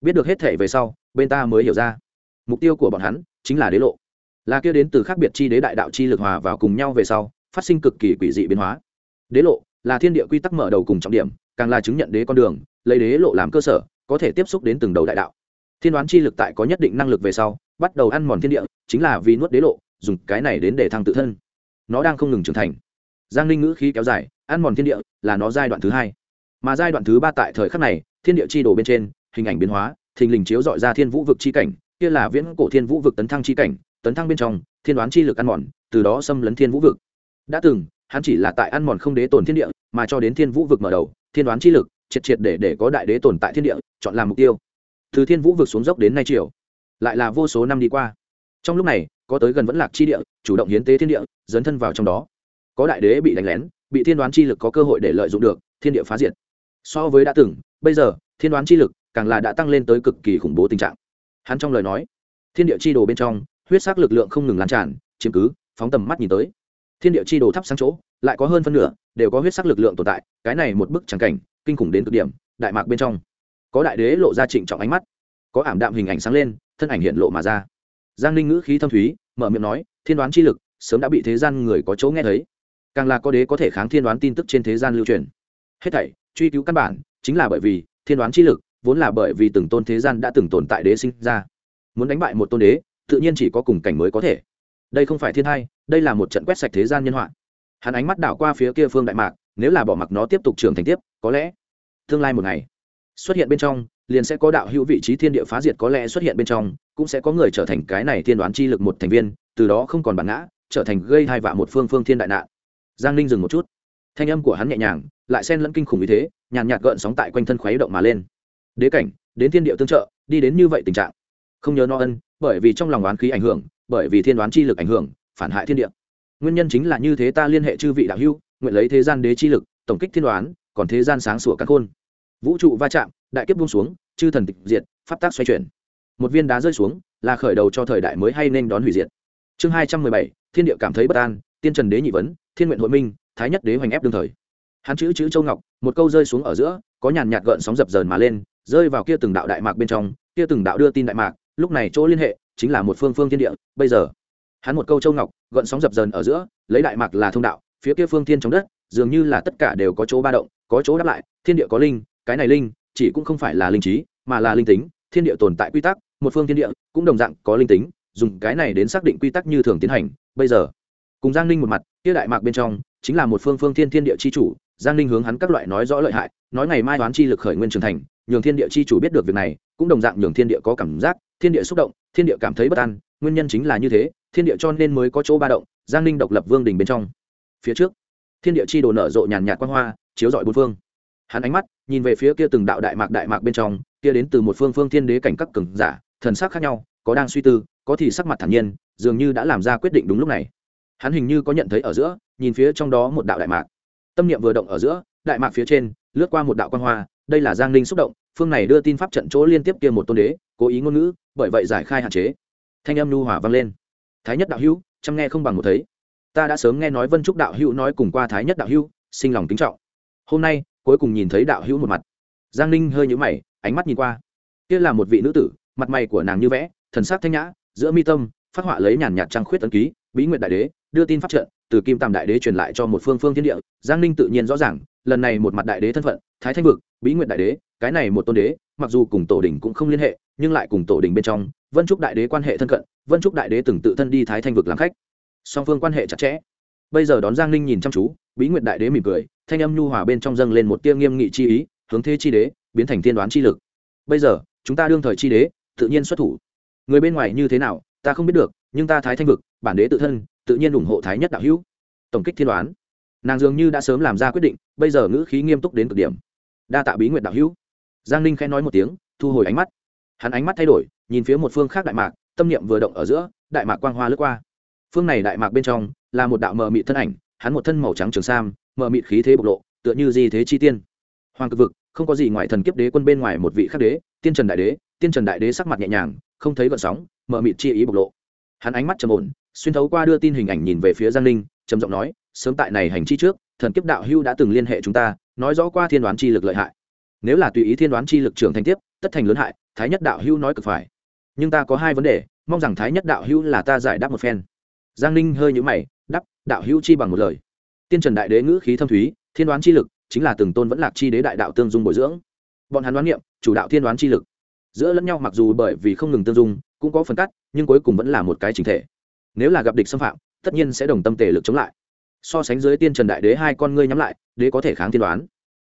S1: Biết được hết thể về sau, bên ta mới hiểu ra. Mục tiêu của bọn hắn chính là đế lộ. Là kia đến từ khác biệt chi đế đại đạo chi lực hòa vào cùng nhau về sau, phát sinh cực kỳ quỷ dị biến hóa. Đế lộ là thiên địa quy tắc mở đầu cùng trọng điểm, càng là chứng nhận đế con đường, lấy đế lộ làm cơ sở, có thể tiếp xúc đến từng đầu đại đạo. Thiên đoán chi lực tại có nhất định năng lực về sau, bắt đầu ăn mòn thiên địa, chính là vì nuốt đế lộ, dùng cái này đến để thăng tự thân nó đang không ngừng trưởng thành. Giang linh ngữ khí kéo dài, ăn mòn thiên địa là nó giai đoạn thứ hai. Mà giai đoạn thứ ba tại thời khắc này, thiên địa chi đồ bên trên, hình ảnh biến hóa, thình lình chiếu dọi ra thiên vũ vực chi cảnh, kia là viễn cổ thiên vũ vực tấn thăng chi cảnh, tấn thăng bên trong, thiên đoán chi lực ăn mòn, từ đó xâm lấn thiên vũ vực. Đã từng, hắn chỉ là tại ăn mòn không đế tồn thiên địa, mà cho đến thiên vũ vực mở đầu, thiên đoán chi lực, triệt triệt để để có đại đế tồn tại thiên địa, chọn làm mục tiêu. Từ thiên vũ vực xuống dốc đến nay triều, lại là vô số năm đi qua. Trong lúc này có tới gần vẫn lạc chi địa, chủ động hiến tế thiên địa, dấn thân vào trong đó. Có đại đế bị đánh lén, bị thiên đoán chi lực có cơ hội để lợi dụng được, thiên địa phá diệt. So với đã từng, bây giờ, thiên đoán chi lực càng là đã tăng lên tới cực kỳ khủng bố tình trạng. Hắn trong lời nói, thiên địa chi đồ bên trong, huyết sắc lực lượng không ngừng lan tràn, chiếm cứ, phóng tầm mắt nhìn tới. Thiên địa chi đồ thắp sáng chỗ, lại có hơn phân nửa đều có huyết sắc lực lượng tồn tại, cái này một bức tràng cảnh, kinh khủng đến cực điểm, đại mạc bên trong. Có đại đế lộ ra trịnh trọng ánh mắt, có ảm đạm hình ảnh sáng lên, thân ảnh hiện lộ mà ra giang ninh ngữ khí thâm thúy, mở miệng nói, thiên đoán chi lực, sớm đã bị thế gian người có chỗ nghe thấy. Càng là có đế có thể kháng thiên đoán tin tức trên thế gian lưu truyền. Hết thảy, truy cứu căn bản, chính là bởi vì, thiên đoán chi lực, vốn là bởi vì từng tôn thế gian đã từng tồn tại đế sinh ra. Muốn đánh bại một tôn đế, tự nhiên chỉ có cùng cảnh mới có thể. Đây không phải thiên hai, đây là một trận quét sạch thế gian nhân họa. Hắn ánh mắt đảo qua phía kia phương đại mạc, nếu là bỏ mặc nó tiếp tục trưởng thành tiếp, có lẽ tương lai một ngày xuất hiện bên trong, liền sẽ có đạo hữu vị trí thiên địa phá diệt có lẽ xuất hiện bên trong cũng sẽ có người trở thành cái này thiên đoán chi lực một thành viên, từ đó không còn bản ngã, trở thành gây hai vạ một phương phương thiên đại nạn. Giang ninh dừng một chút. Thanh âm của hắn nhẹ nhàng, lại xen lẫn kinh khủng như thế, nhàn nhạt gợn sóng tại quanh thân khuấy động mà lên. Đế cảnh, đến thiên địa tương trợ, đi đến như vậy tình trạng. Không nhớ no ân, bởi vì trong lòng đoán khí ảnh hưởng, bởi vì thiên đoán chi lực ảnh hưởng, phản hại thiên địa. Nguyên nhân chính là như thế ta liên hệ chư vị đạo hưu nguyện lấy thế gian đế chi lực, tổng kích thiên đoán, còn thế gian sáng sủa căn khôn. Vũ trụ va chạm, đại kiếp buông xuống, chư thần tịch diệt, pháp tác xoay chuyển một viên đá rơi xuống, là khởi đầu cho thời đại mới hay nên đón hủy diệt. Chương hai trăm mười bảy, thiên địa cảm thấy bất an, tiên trần đế nhị vấn, thiên nguyện hội minh, thái nhất đế hoành ép đương thời. Hắn chữ chữ châu ngọc, một câu rơi xuống ở giữa, có nhàn nhạt gợn sóng dập dờn mà lên, rơi vào kia từng đạo đại mạc bên trong, kia từng đạo đưa tin đại mạc, lúc này chỗ liên hệ, chính là một phương phương thiên địa, bây giờ. Hắn một câu châu ngọc, gợn sóng dập dờn ở giữa, lấy đại mạc là thông đạo, phía kia phương thiên trong đất, dường như là tất cả đều có chỗ ba động, có chỗ đáp lại, thiên địa có linh, cái này linh, chỉ cũng không phải là linh trí, mà là linh tính thiên địa tồn tại quy tắc, một phương thiên địa cũng đồng dạng có linh tính, dùng cái này đến xác định quy tắc như thường tiến hành. Bây giờ, cùng giang ninh một mặt, kia đại mạc bên trong chính là một phương phương thiên thiên địa chi chủ, giang ninh hướng hắn các loại nói rõ lợi hại, nói ngày mai đoán chi lực khởi nguyên trưởng thành, nhường thiên địa chi chủ biết được việc này, cũng đồng dạng nhường thiên địa có cảm giác, thiên địa xúc động, thiên địa cảm thấy bất an, nguyên nhân chính là như thế, thiên địa cho nên mới có chỗ ba động, giang ninh độc lập vương đình bên trong. Phía trước, thiên địa chi đồ nở rộ nhàn nhạt quan hoa, chiếu rọi bốn phương hắn ánh mắt nhìn về phía kia từng đạo đại mạc đại mạc bên trong, kia đến từ một phương phương thiên đế cảnh các cường giả, thần sắc khác nhau, có đang suy tư, có thì sắc mặt thản nhiên, dường như đã làm ra quyết định đúng lúc này. Hắn hình như có nhận thấy ở giữa, nhìn phía trong đó một đạo đại mạc. Tâm niệm vừa động ở giữa, đại mạc phía trên, lướt qua một đạo quan hoa, đây là giang ninh xúc động, phương này đưa tin pháp trận chỗ liên tiếp kia một tôn đế, cố ý ngôn ngữ, bởi vậy giải khai hạn chế. Thanh âm nhu hòa vang lên. Thái nhất đạo hữu, chăm nghe không bằng một thấy. Ta đã sớm nghe nói vân trúc đạo hữu nói cùng qua thái nhất đạo hữu, sinh lòng kính trọng. Hôm nay cuối cùng nhìn thấy đạo hữu một mặt. Giang ninh hơi nhũ mày, ánh mắt nhìn qua. Kia là một vị nữ tử, mặt mày của nàng như vẽ, thần sắc thanh nhã, giữa mi tâm, phát họa lấy nhàn nhạt trang khuyết tấn ký, bí nguyện đại đế, đưa tin pháp trận, từ kim tam đại đế truyền lại cho một phương phương thiên địa. Giang ninh tự nhiên rõ ràng, lần này một mặt đại đế thân phận, thái thanh vực, bí nguyện đại đế, cái này một tôn đế, mặc dù cùng tổ đình cũng không liên hệ, nhưng lại cùng tổ đình bên trong, vân trúc đại đế quan hệ thân cận, vân trúc đại đế từng tự thân đi thái thanh vực làm khách. Song phương quan hệ chặt chẽ. Bây giờ đón giang ninh nhìn chăm chú bí nguyện đại đế mỉm cười, thanh âm nhu hòa bên trong dâng lên một tia nghiêm nghị chi ý, hướng thế chi đế, biến thành tiên đoán chi lực. Bây giờ, chúng ta đương thời chi đế, tự nhiên xuất thủ. Người bên ngoài như thế nào, ta không biết được, nhưng ta thái thanh vực, bản đế tự thân, tự nhiên ủng hộ thái nhất đạo hữu. Tổng kích thiên đoán. Nàng dường như đã sớm làm ra quyết định, bây giờ ngữ khí nghiêm túc đến cực điểm. Đa tạ bí nguyện đạo hữu. Giang ninh khẽ nói một tiếng, thu hồi ánh mắt. Hắn ánh mắt thay đổi, nhìn phía một phương khác đại mạc, tâm niệm vừa động ở giữa, đại mạc quang hoa lướt qua. Phương này đại mạc bên trong, là một đạo mờ mị thân ảnh hắn một thân màu trắng trường sam mờ mịt khí thế bộc lộ, tựa như di thế chi tiên. Hoàng cực vực, không có gì ngoài thần kiếp đế quân bên ngoài một vị khắc đế, tiên trần đại đế, tiên trần đại đế sắc mặt nhẹ nhàng, không thấy gợn sóng mờ mịt chi ý bộc lộ. Hắn ánh mắt trầm ổn, xuyên thấu qua đưa tin hình ảnh nhìn về phía giang ninh, trầm giọng nói, sớm tại này hành chi trước, thần kiếp đạo hưu đã từng liên hệ chúng ta, nói rõ qua thiên đoán chi lực lợi hại. Nếu là tùy ý thiên đoán chi lực trưởng thành tiếp, tất thành lớn hại, thái nhất đạo hưu nói cực phải. Nhưng ta có hai vấn đề, mong rằng thái nhất đạo hưu là ta giải đáp một phen. Giang ninh hơi nhũ mày đạo hưu chi bằng một lời. Tiên trần đại đế ngữ khí thâm thúy, thiên đoán chi lực, chính là từng tôn vẫn lạc chi đế đại đạo tương dung bồi dưỡng. Bọn hắn đoán niệm, chủ đạo thiên đoán chi lực. Giữa lẫn nhau mặc dù bởi vì không ngừng tương dung, cũng có phần cắt, nhưng cuối cùng vẫn là một cái chính thể. Nếu là gặp địch xâm phạm, tất nhiên sẽ đồng tâm tề lực chống lại. So sánh dưới tiên trần đại đế hai con ngươi nhắm lại, đế có thể kháng thiên đoán.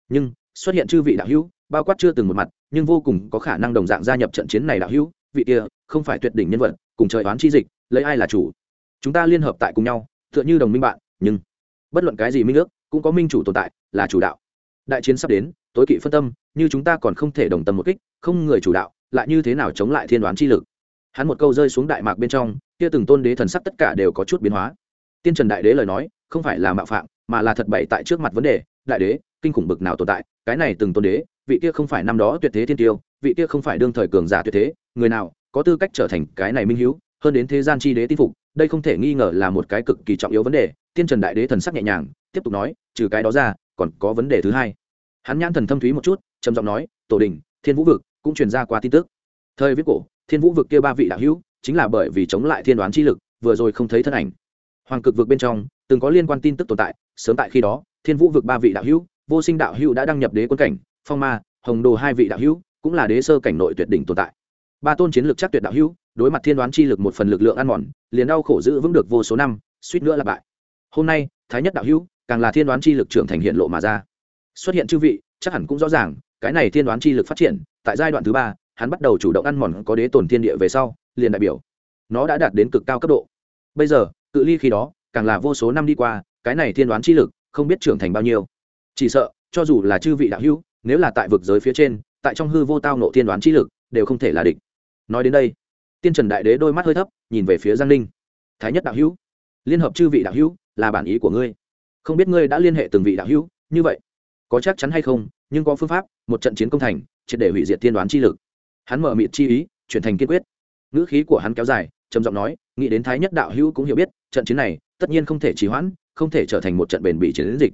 S1: Nhưng, xuất hiện chư vị đạo hữu, bao quát chưa từng một mặt, nhưng vô cùng có khả năng đồng dạng gia nhập trận chiến này đạo hữu, vị kia, không phải tuyệt đỉnh nhân vật, cùng trời đoán chi dịch, lấy ai là chủ? Chúng ta liên hợp tại cùng nhau tựa như đồng minh bạn, nhưng bất luận cái gì minh ước cũng có minh chủ tồn tại, là chủ đạo. Đại chiến sắp đến, tối kỵ phân tâm, như chúng ta còn không thể đồng tâm một kích, không người chủ đạo, lại như thế nào chống lại thiên đoán chi lực? Hắn một câu rơi xuống đại mạc bên trong, kia từng tôn đế thần sắc tất cả đều có chút biến hóa. Tiên trần đại đế lời nói, không phải là mạo phạm, mà là thật bậy tại trước mặt vấn đề, đại đế, kinh khủng bực nào tồn tại, cái này từng tôn đế, vị kia không phải năm đó tuyệt thế thiên tiêu, vị kia không phải đương thời cường giả tuyệt thế, người nào có tư cách trở thành cái này minh hữu hơn đến thế gian chi đế tin phục đây không thể nghi ngờ là một cái cực kỳ trọng yếu vấn đề, tiên trần đại đế thần sắc nhẹ nhàng, tiếp tục nói, trừ cái đó ra, còn có vấn đề thứ hai. Hắn nhãn thần thâm thúy một chút, trầm giọng nói, tổ đình, thiên vũ vực cũng truyền ra qua tin tức. Thời viết cổ, thiên vũ vực kia ba vị đạo hữu, chính là bởi vì chống lại thiên đoán chi lực, vừa rồi không thấy thân ảnh. Hoàng cực vực bên trong, từng có liên quan tin tức tồn tại, sớm tại khi đó, thiên vũ vực ba vị đạo hữu, vô sinh đạo hữu đã đăng nhập đế quân cảnh, phong ma, hồng đồ hai vị đạo hữu cũng là đế sơ cảnh nội tuyệt đỉnh tồn tại. Ba tôn chiến lược chắc tuyệt đạo hữu đối mặt thiên đoán chi lực một phần lực lượng ăn mòn, liền đau khổ giữ vững được vô số năm, suýt nữa là bại. Hôm nay, thái nhất đạo hữu, càng là thiên đoán chi lực trưởng thành hiện lộ mà ra. Xuất hiện chư vị, chắc hẳn cũng rõ ràng, cái này thiên đoán chi lực phát triển, tại giai đoạn thứ ba, hắn bắt đầu chủ động ăn mòn có đế tổn thiên địa về sau, liền đại biểu, nó đã đạt đến cực cao cấp độ. Bây giờ, cự ly khi đó, càng là vô số năm đi qua, cái này thiên đoán chi lực, không biết trưởng thành bao nhiêu. Chỉ sợ, cho dù là chư vị đạo hữu, nếu là tại vực giới phía trên, tại trong hư vô tao nộ thiên đoán chi lực, đều không thể là địch. Nói đến đây tiên trần đại đế đôi mắt hơi thấp, nhìn về phía giang ninh. Thái nhất đạo hữu, liên hợp chư vị đạo hữu, là bản ý của ngươi. Không biết ngươi đã liên hệ từng vị đạo hữu, như vậy, có chắc chắn hay không, nhưng có phương pháp, một trận chiến công thành, triệt để hủy diệt tiên đoán chi lực. Hắn mở mịt chi ý, chuyển thành kiên quyết. Ngữ khí của hắn kéo dài, trầm giọng nói, nghĩ đến thái nhất đạo hữu cũng hiểu biết, trận chiến này, tất nhiên không thể trì hoãn, không thể trở thành một trận bền bỉ chiến dịch.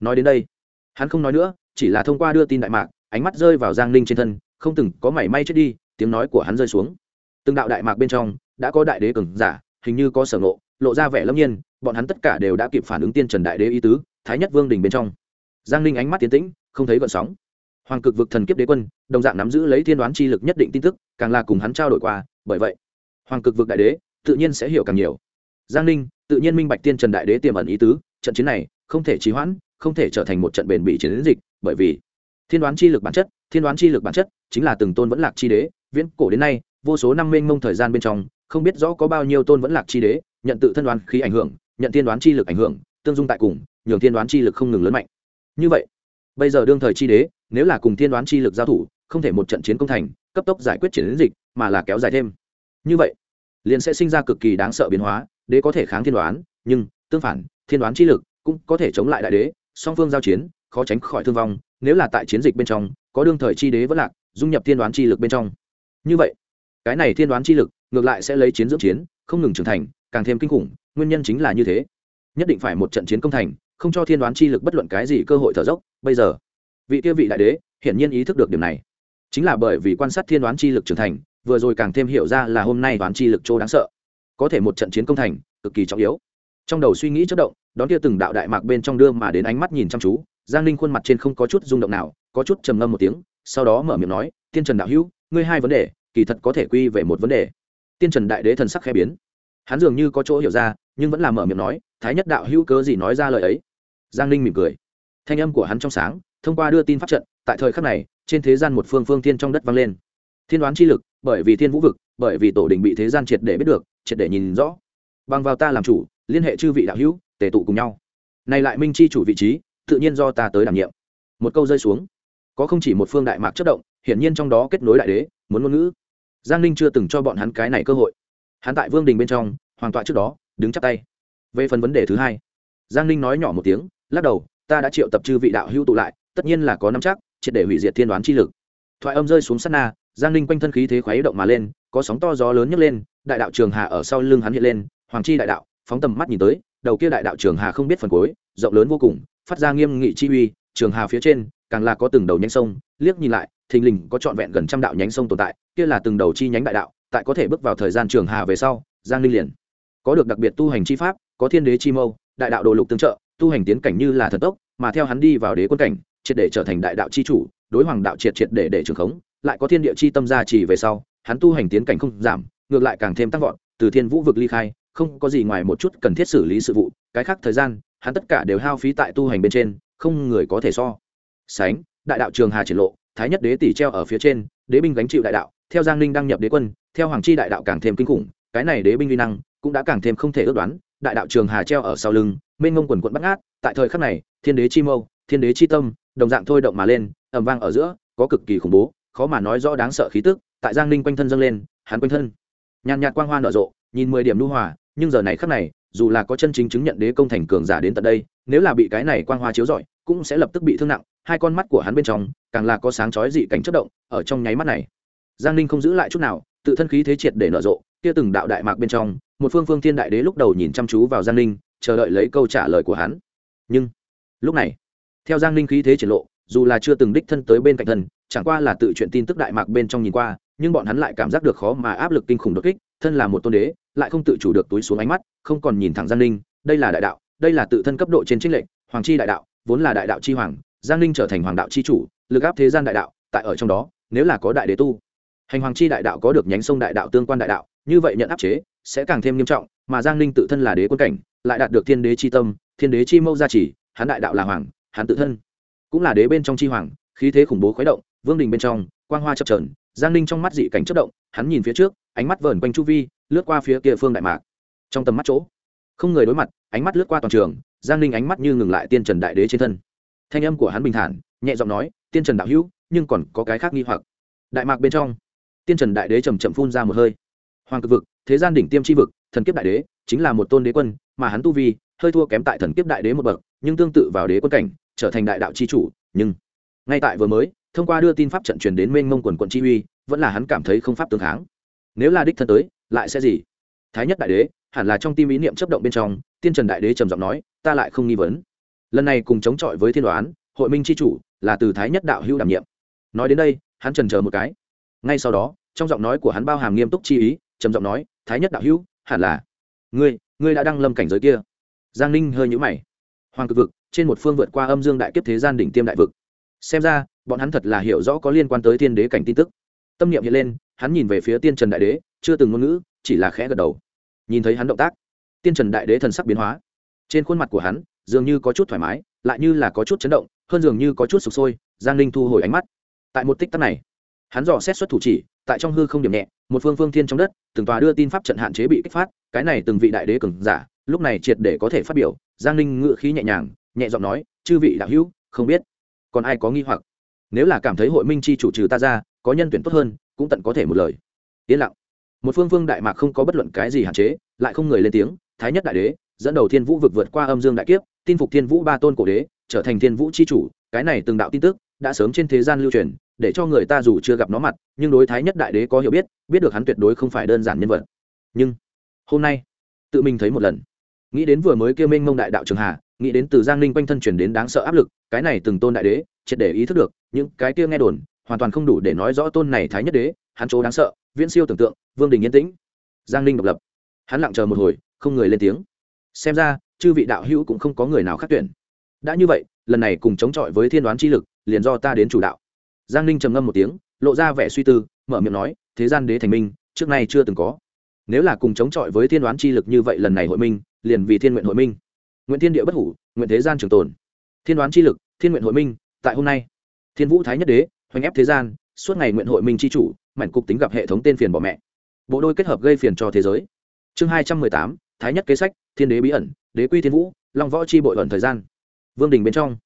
S1: Nói đến đây, hắn không nói nữa, chỉ là thông qua đưa tin đại mạc, ánh mắt rơi vào giang ninh trên thân, không từng có mảy may chết đi, tiếng nói của hắn rơi xuống từng đạo đại mạc bên trong, đã có đại đế cường giả, hình như có sở ngộ, lộ ra vẻ lâm nhiên, bọn hắn tất cả đều đã kịp phản ứng tiên trần đại đế ý tứ, thái nhất vương đình bên trong. Giang ninh ánh mắt tiến tĩnh, không thấy gợn sóng. Hoàng cực vực thần kiếp đế quân, đồng dạng nắm giữ lấy thiên đoán chi lực nhất định tin tức, càng là cùng hắn trao đổi qua, bởi vậy, hoàng cực vực đại đế, tự nhiên sẽ hiểu càng nhiều. Giang ninh, tự nhiên minh bạch tiên trần đại đế tiềm ẩn ý tứ, trận chiến này, không thể trì hoãn, không thể trở thành một trận bền bỉ chiến dịch, bởi vì, thiên đoán chi lực bản chất, thiên đoán chi lực bản chất, chính là từng tôn vẫn lạc chi đế, viễn cổ đến nay vô số năm mênh mông thời gian bên trong, không biết rõ có bao nhiêu tôn vẫn lạc chi đế, nhận tự thân đoán khí ảnh hưởng, nhận tiên đoán chi lực ảnh hưởng, tương dung tại cùng, nhường tiên đoán chi lực không ngừng lớn mạnh. Như vậy, bây giờ đương thời chi đế, nếu là cùng tiên đoán chi lực giao thủ, không thể một trận chiến công thành, cấp tốc giải quyết chiến dịch, mà là kéo dài thêm. Như vậy, liền sẽ sinh ra cực kỳ đáng sợ biến hóa, đế có thể kháng thiên đoán, nhưng, tương phản thiên đoán chi lực cũng có thể chống lại đại đế, song phương giao chiến, khó tránh khỏi thương vong, nếu là tại chiến dịch bên trong, có đương thời chi đế vẫn lạc, dung nhập thiên đoán chi lực bên trong. Như vậy cái này thiên đoán chi lực, ngược lại sẽ lấy chiến dưỡng chiến, không ngừng trưởng thành, càng thêm kinh khủng, nguyên nhân chính là như thế. Nhất định phải một trận chiến công thành, không cho thiên đoán chi lực bất luận cái gì cơ hội thở dốc. Bây giờ, vị kia vị đại đế hiển nhiên ý thức được điểm này. Chính là bởi vì quan sát thiên đoán chi lực trưởng thành, vừa rồi càng thêm hiểu ra là hôm nay đoán chi lực chỗ đáng sợ. Có thể một trận chiến công thành, cực kỳ trọng yếu. Trong đầu suy nghĩ chất động, đón kia từng đạo đại mạc bên trong đưa mà đến ánh mắt nhìn chăm chú, giang ninh khuôn mặt trên không có chút rung động nào, có chút trầm ngâm một tiếng, sau đó mở miệng nói, tiên trần đạo hữu, ngươi hai vấn đề kỳ thật có thể quy về một vấn đề. Tiên trần đại đế thần sắc khẽ biến. Hắn dường như có chỗ hiểu ra, nhưng vẫn là mở miệng nói, thái nhất đạo hữu cớ gì nói ra lời ấy? Giang ninh mỉm cười. Thanh âm của hắn trong sáng, thông qua đưa tin pháp trận, tại thời khắc này, trên thế gian một phương phương thiên trong đất vang lên. Thiên đoán chi lực, bởi vì thiên vũ vực, bởi vì tổ đình bị thế gian triệt để biết được, triệt để nhìn rõ. Bằng vào ta làm chủ, liên hệ chư vị đạo hữu, tề tụ cùng nhau. Này lại minh chi chủ vị trí, tự nhiên do ta tới đảm nhiệm. Một câu rơi xuống. Có không chỉ một phương đại mạc chất động, hiển nhiên trong đó kết nối đại đế, muốn ngôn ngữ giang ninh chưa từng cho bọn hắn cái này cơ hội. Hắn tại vương đình bên trong hoàng tọa trước đó, đứng chắp tay. Về phần vấn đề thứ hai, giang ninh nói nhỏ một tiếng, lắc đầu, ta đã triệu tập chư vị đạo hữu tụ lại, tất nhiên là có năm chắc, triệt để hủy diệt thiên đoán chi lực. Thoại âm rơi xuống sát na, giang ninh quanh thân khí thế khuấy động mà lên, có sóng to gió lớn nhấc lên, đại đạo trường hà ở sau lưng hắn hiện lên, hoàng chi đại đạo, phóng tầm mắt nhìn tới, đầu kia đại đạo trường hà không biết phần cuối, rộng lớn vô cùng, phát ra nghiêm nghị chi uy, trường hà phía trên, càng là có từng đầu nhánh sông, liếc nhìn lại, thình lình có trọn vẹn gần trăm đạo nhánh sông tồn tại kia là từng đầu chi nhánh đại đạo, tại có thể bước vào thời gian trường hà về sau, giang ninh liền có được đặc biệt tu hành chi pháp, có thiên đế chi mâu, đại đạo đồ lục tương trợ, tu hành tiến cảnh như là thần tốc, mà theo hắn đi vào đế quân cảnh, triệt để trở thành đại đạo chi chủ, đối hoàng đạo triệt triệt để để trường khống, lại có thiên địa chi tâm gia trì về sau, hắn tu hành tiến cảnh không giảm, ngược lại càng thêm tăng vọt, từ thiên vũ vực ly khai, không có gì ngoài một chút cần thiết xử lý sự vụ, cái khác thời gian, hắn tất cả đều hao phí tại tu hành bên trên, không người có thể so. Sánh, đại đạo trường hà triển lộ, thái nhất đế tỷ treo ở phía trên đế binh gánh chịu đại đạo, theo giang ninh đăng nhập đế quân, theo hoàng chi đại đạo càng thêm kinh khủng, cái này đế binh vi năng cũng đã càng thêm không thể ước đoán, đại đạo trường hà treo ở sau lưng, mênh ngông quần quận bắt ngát, tại thời khắc này, thiên đế chi mâu, thiên đế chi tâm, đồng dạng thôi động mà lên ẩm vang ở giữa, có cực kỳ khủng bố, khó mà nói rõ đáng sợ khí tức, tại giang ninh quanh thân dâng lên, hắn quanh thân, nhàn nhạt quang hoa nở rộ, nhìn mười điểm lưu hòa, nhưng giờ này khắc này, dù là có chân chính chứng nhận đế công thành cường giả đến tận đây, nếu là bị cái này quang hoa chiếu rọi cũng sẽ lập tức bị thương nặng, hai con mắt của hắn bên trong càng là có sáng chói dị cảnh chất động ở trong nháy mắt này. Giang ninh không giữ lại chút nào, tự thân khí thế triệt để nở rộ, kia từng đạo đại mạc bên trong, một phương phương thiên đại đế lúc đầu nhìn chăm chú vào giang ninh, chờ đợi lấy câu trả lời của hắn. Nhưng, lúc này, theo giang ninh khí thế triển lộ, dù là chưa từng đích thân tới bên cạnh thân chẳng qua là tự chuyện tin tức đại mạc bên trong nhìn qua, nhưng bọn hắn lại cảm giác được khó mà áp lực kinh khủng đột kích, thân là một tôn đế, lại không tự chủ được túi xuống ánh mắt, không còn nhìn thẳng giang ninh, đây là đại đạo, đây là tự thân cấp độ trên trích lệnh hoàng chi đại đạo vốn là đại đạo chi hoàng, giang ninh trở thành hoàng đạo chi chủ, lực áp thế gian đại đạo, tại ở trong đó, nếu là có đại đế tu, hành hoàng chi đại đạo có được nhánh sông đại đạo, tương quan đại đạo, như vậy nhận áp chế sẽ càng thêm nghiêm trọng, mà giang ninh tự thân là đế quân cảnh, lại đạt được thiên đế chi tâm, thiên đế chi mâu gia trì, hắn đại đạo là hoàng, hắn tự thân cũng là đế bên trong chi hoàng, khí thế khủng bố khuấy động, vương đình bên trong, quang hoa chập trờn giang ninh trong mắt dị cảnh chất động, hắn nhìn phía trước, ánh mắt vờn quanh chu vi, lướt qua phía kia phương đại mạc. Trong tầm mắt chỗ, không người đối mặt, ánh mắt lướt qua toàn trường giang ninh ánh mắt như ngừng lại tiên trần đại đế trên thân. Thanh âm của hắn bình thản, nhẹ giọng nói, tiên trần đạo hữu, nhưng còn có cái khác nghi hoặc. Đại mạc bên trong, tiên trần đại đế chầm chậm phun ra một hơi. Hoàng cực vực, thế gian đỉnh tiêm tri vực, thần kiếp đại đế, chính là một tôn đế quân, mà hắn tu vi, hơi thua kém tại thần kiếp đại đế một bậc, nhưng tương tự vào đế quân cảnh, trở thành đại đạo c h i chủ, nhưng ngay tại vừa mới, thông qua đưa tin pháp trận truyền đến mênh mông quần quận chi uy, vẫn là hắn cảm thấy không pháp tương kháng. Nếu là đích thân tới, lại sẽ gì? Thái nhất đại đế, hẳn là trong tim ý niệm chấp động bên trong, tiên trần đại đế trầm giọng nói ta lại không nghi vấn. Lần này cùng chống chọi với thiên đoán, hội minh c h i chủ là từ thái nhất đạo hữu đảm nhiệm. Nói đến đây, hắn trần chờ một cái. Ngay sau đó, trong giọng nói của hắn bao hàm nghiêm túc chi ý, trầm giọng nói, thái nhất đạo hữu, hẳn là ngươi ngươi đã đăng lâm cảnh giới kia. Giang ninh hơi nhũ mày. Hoàng cực vực, trên một phương vượt qua âm dương đại kiếp thế gian đỉnh tiêm đại vực. Xem ra, bọn hắn thật là hiểu rõ có liên quan tới thiên đế cảnh tin tức. Tâm niệm hiện lên, hắn nhìn về phía tiên trần đại đế, chưa từng ngôn ngữ, chỉ là khẽ gật đầu. Nhìn thấy hắn động tác, tiên trần đại đế thần sắc biến hóa trên khuôn mặt của hắn, dường như có chút thoải mái, lại như là có chút chấn động, hơn dường như có chút sụp sôi, giang linh thu hồi ánh mắt. Tại một tích tắc này, hắn dò xét xuất thủ chỉ, tại trong hư không điểm nhẹ, một phương phương thiên trong đất, từng tòa đưa tin pháp trận hạn chế bị kích phát, cái này từng vị đại đế cường giả, lúc này triệt để có thể phát biểu, giang linh ngự khí nhẹ nhàng, nhẹ giọng nói, chư vị đạo hữu, không biết, còn ai có nghi hoặc? Nếu là cảm thấy hội minh chi chủ trừ ta ra, có nhân tuyển tốt hơn, cũng tận có thể một lời. Yên lặng. Một phương phương đại mạc không có bất luận cái gì hạn chế, lại không người lên tiếng, thái nhất đại đế dẫn đầu thiên vũ vực vượt qua âm dương đại kiếp, tin phục thiên vũ ba tôn cổ đế, trở thành thiên vũ chi chủ, cái này từng đạo tin tức đã sớm trên thế gian lưu truyền, để cho người ta dù chưa gặp nó mặt, nhưng đối thái nhất đại đế có hiểu biết biết được hắn tuyệt đối không phải đơn giản nhân vật. Nhưng, hôm nay, tự mình thấy một lần. Nghĩ đến vừa mới kêu minh mông đại đạo trường hà, nghĩ đến từ giang ninh quanh thân chuyển đến đáng sợ áp lực, cái này từng tôn đại đế, triệt để ý thức được, những cái kia nghe đồn, hoàn toàn không đủ để nói rõ tôn này thái nhất đế, hắn chỗ đáng sợ, viễn siêu tưởng tượng, vương đình yên tĩnh. Giang ninh độc lập. Hắn lặng chờ một hồi, không người lên tiếng xem ra, chư vị đạo hữu cũng không có người nào khác tuyển. Đã như vậy, lần này cùng chống chọi với thiên đoán chi lực, liền do ta đến chủ đạo. Giang ninh trầm ngâm một tiếng, lộ ra vẻ suy tư, mở miệng nói, thế gian đế thành minh, trước nay chưa từng có. Nếu là cùng chống chọi với thiên đoán chi lực như vậy lần này hội minh, liền vì thiên nguyện hội minh. Nguyện thiên địa bất hủ, nguyện thế gian trường tồn. Thiên đoán chi lực, thiên nguyện hội minh, tại hôm nay. Thiên vũ thái nhất đế, hoành ép thế gian, suốt ngày nguyện hội minh chi chủ, mảnh cục tính gặp hệ thống tên phiền bỏ mẹ. Bộ đôi kết hợp gây phiền cho thế giới. Chương hai trăm mười tám thái nhất kế sách, thiên đế bí ẩn, đế quy thiên vũ, long võ chi bội ẩn thời gian. Vương đình bên trong.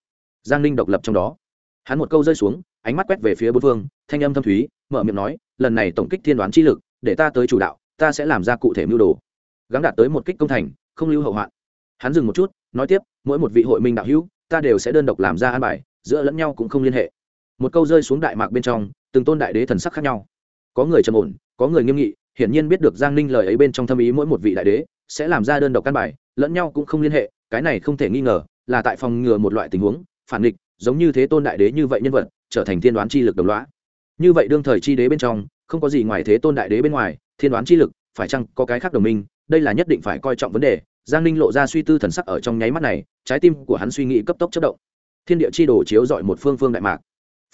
S1: Giang ninh độc lập trong đó. Hắn một câu rơi xuống, ánh mắt quét về phía bốn phương thanh âm thâm thúy, mở miệng nói, lần này tổng kích thiên đoán chi lực, để ta tới chủ đạo, ta sẽ làm ra cụ thể mưu đồ. Gắn đạt tới một kích công thành, không lưu hậu hoạn. Hắn dừng một chút, nói tiếp, mỗi một vị hội minh đạo hữu, ta đều sẽ đơn độc làm ra an bài, giữa lẫn nhau cũng không liên hệ. Một câu rơi xuống đại mạc bên trong, từng tôn đại đế thần sắc khác nhau. Có người trầm ổn, có người nghiêm nghị, hiển nhiên biết được giang ninh lời ấy bên trong thâm ý mỗi một vị đại đế sẽ làm ra đơn độc căn bài, lẫn nhau cũng không liên hệ, cái này không thể nghi ngờ là tại phòng ngừa một loại tình huống, phản nghịch, giống như thế tôn đại đế như vậy nhân vật, trở thành thiên đoán chi lực đồng loã như vậy đương thời chi đế bên trong, không có gì ngoài thế tôn đại đế bên ngoài, thiên đoán chi lực, phải chăng có cái khác đồng minh, đây là nhất định phải coi trọng vấn đề. Giang ninh lộ ra suy tư thần sắc ở trong nháy mắt này, trái tim của hắn suy nghĩ cấp tốc chất động. Thiên địa chi đồ chiếu dọi một phương phương đại mạc.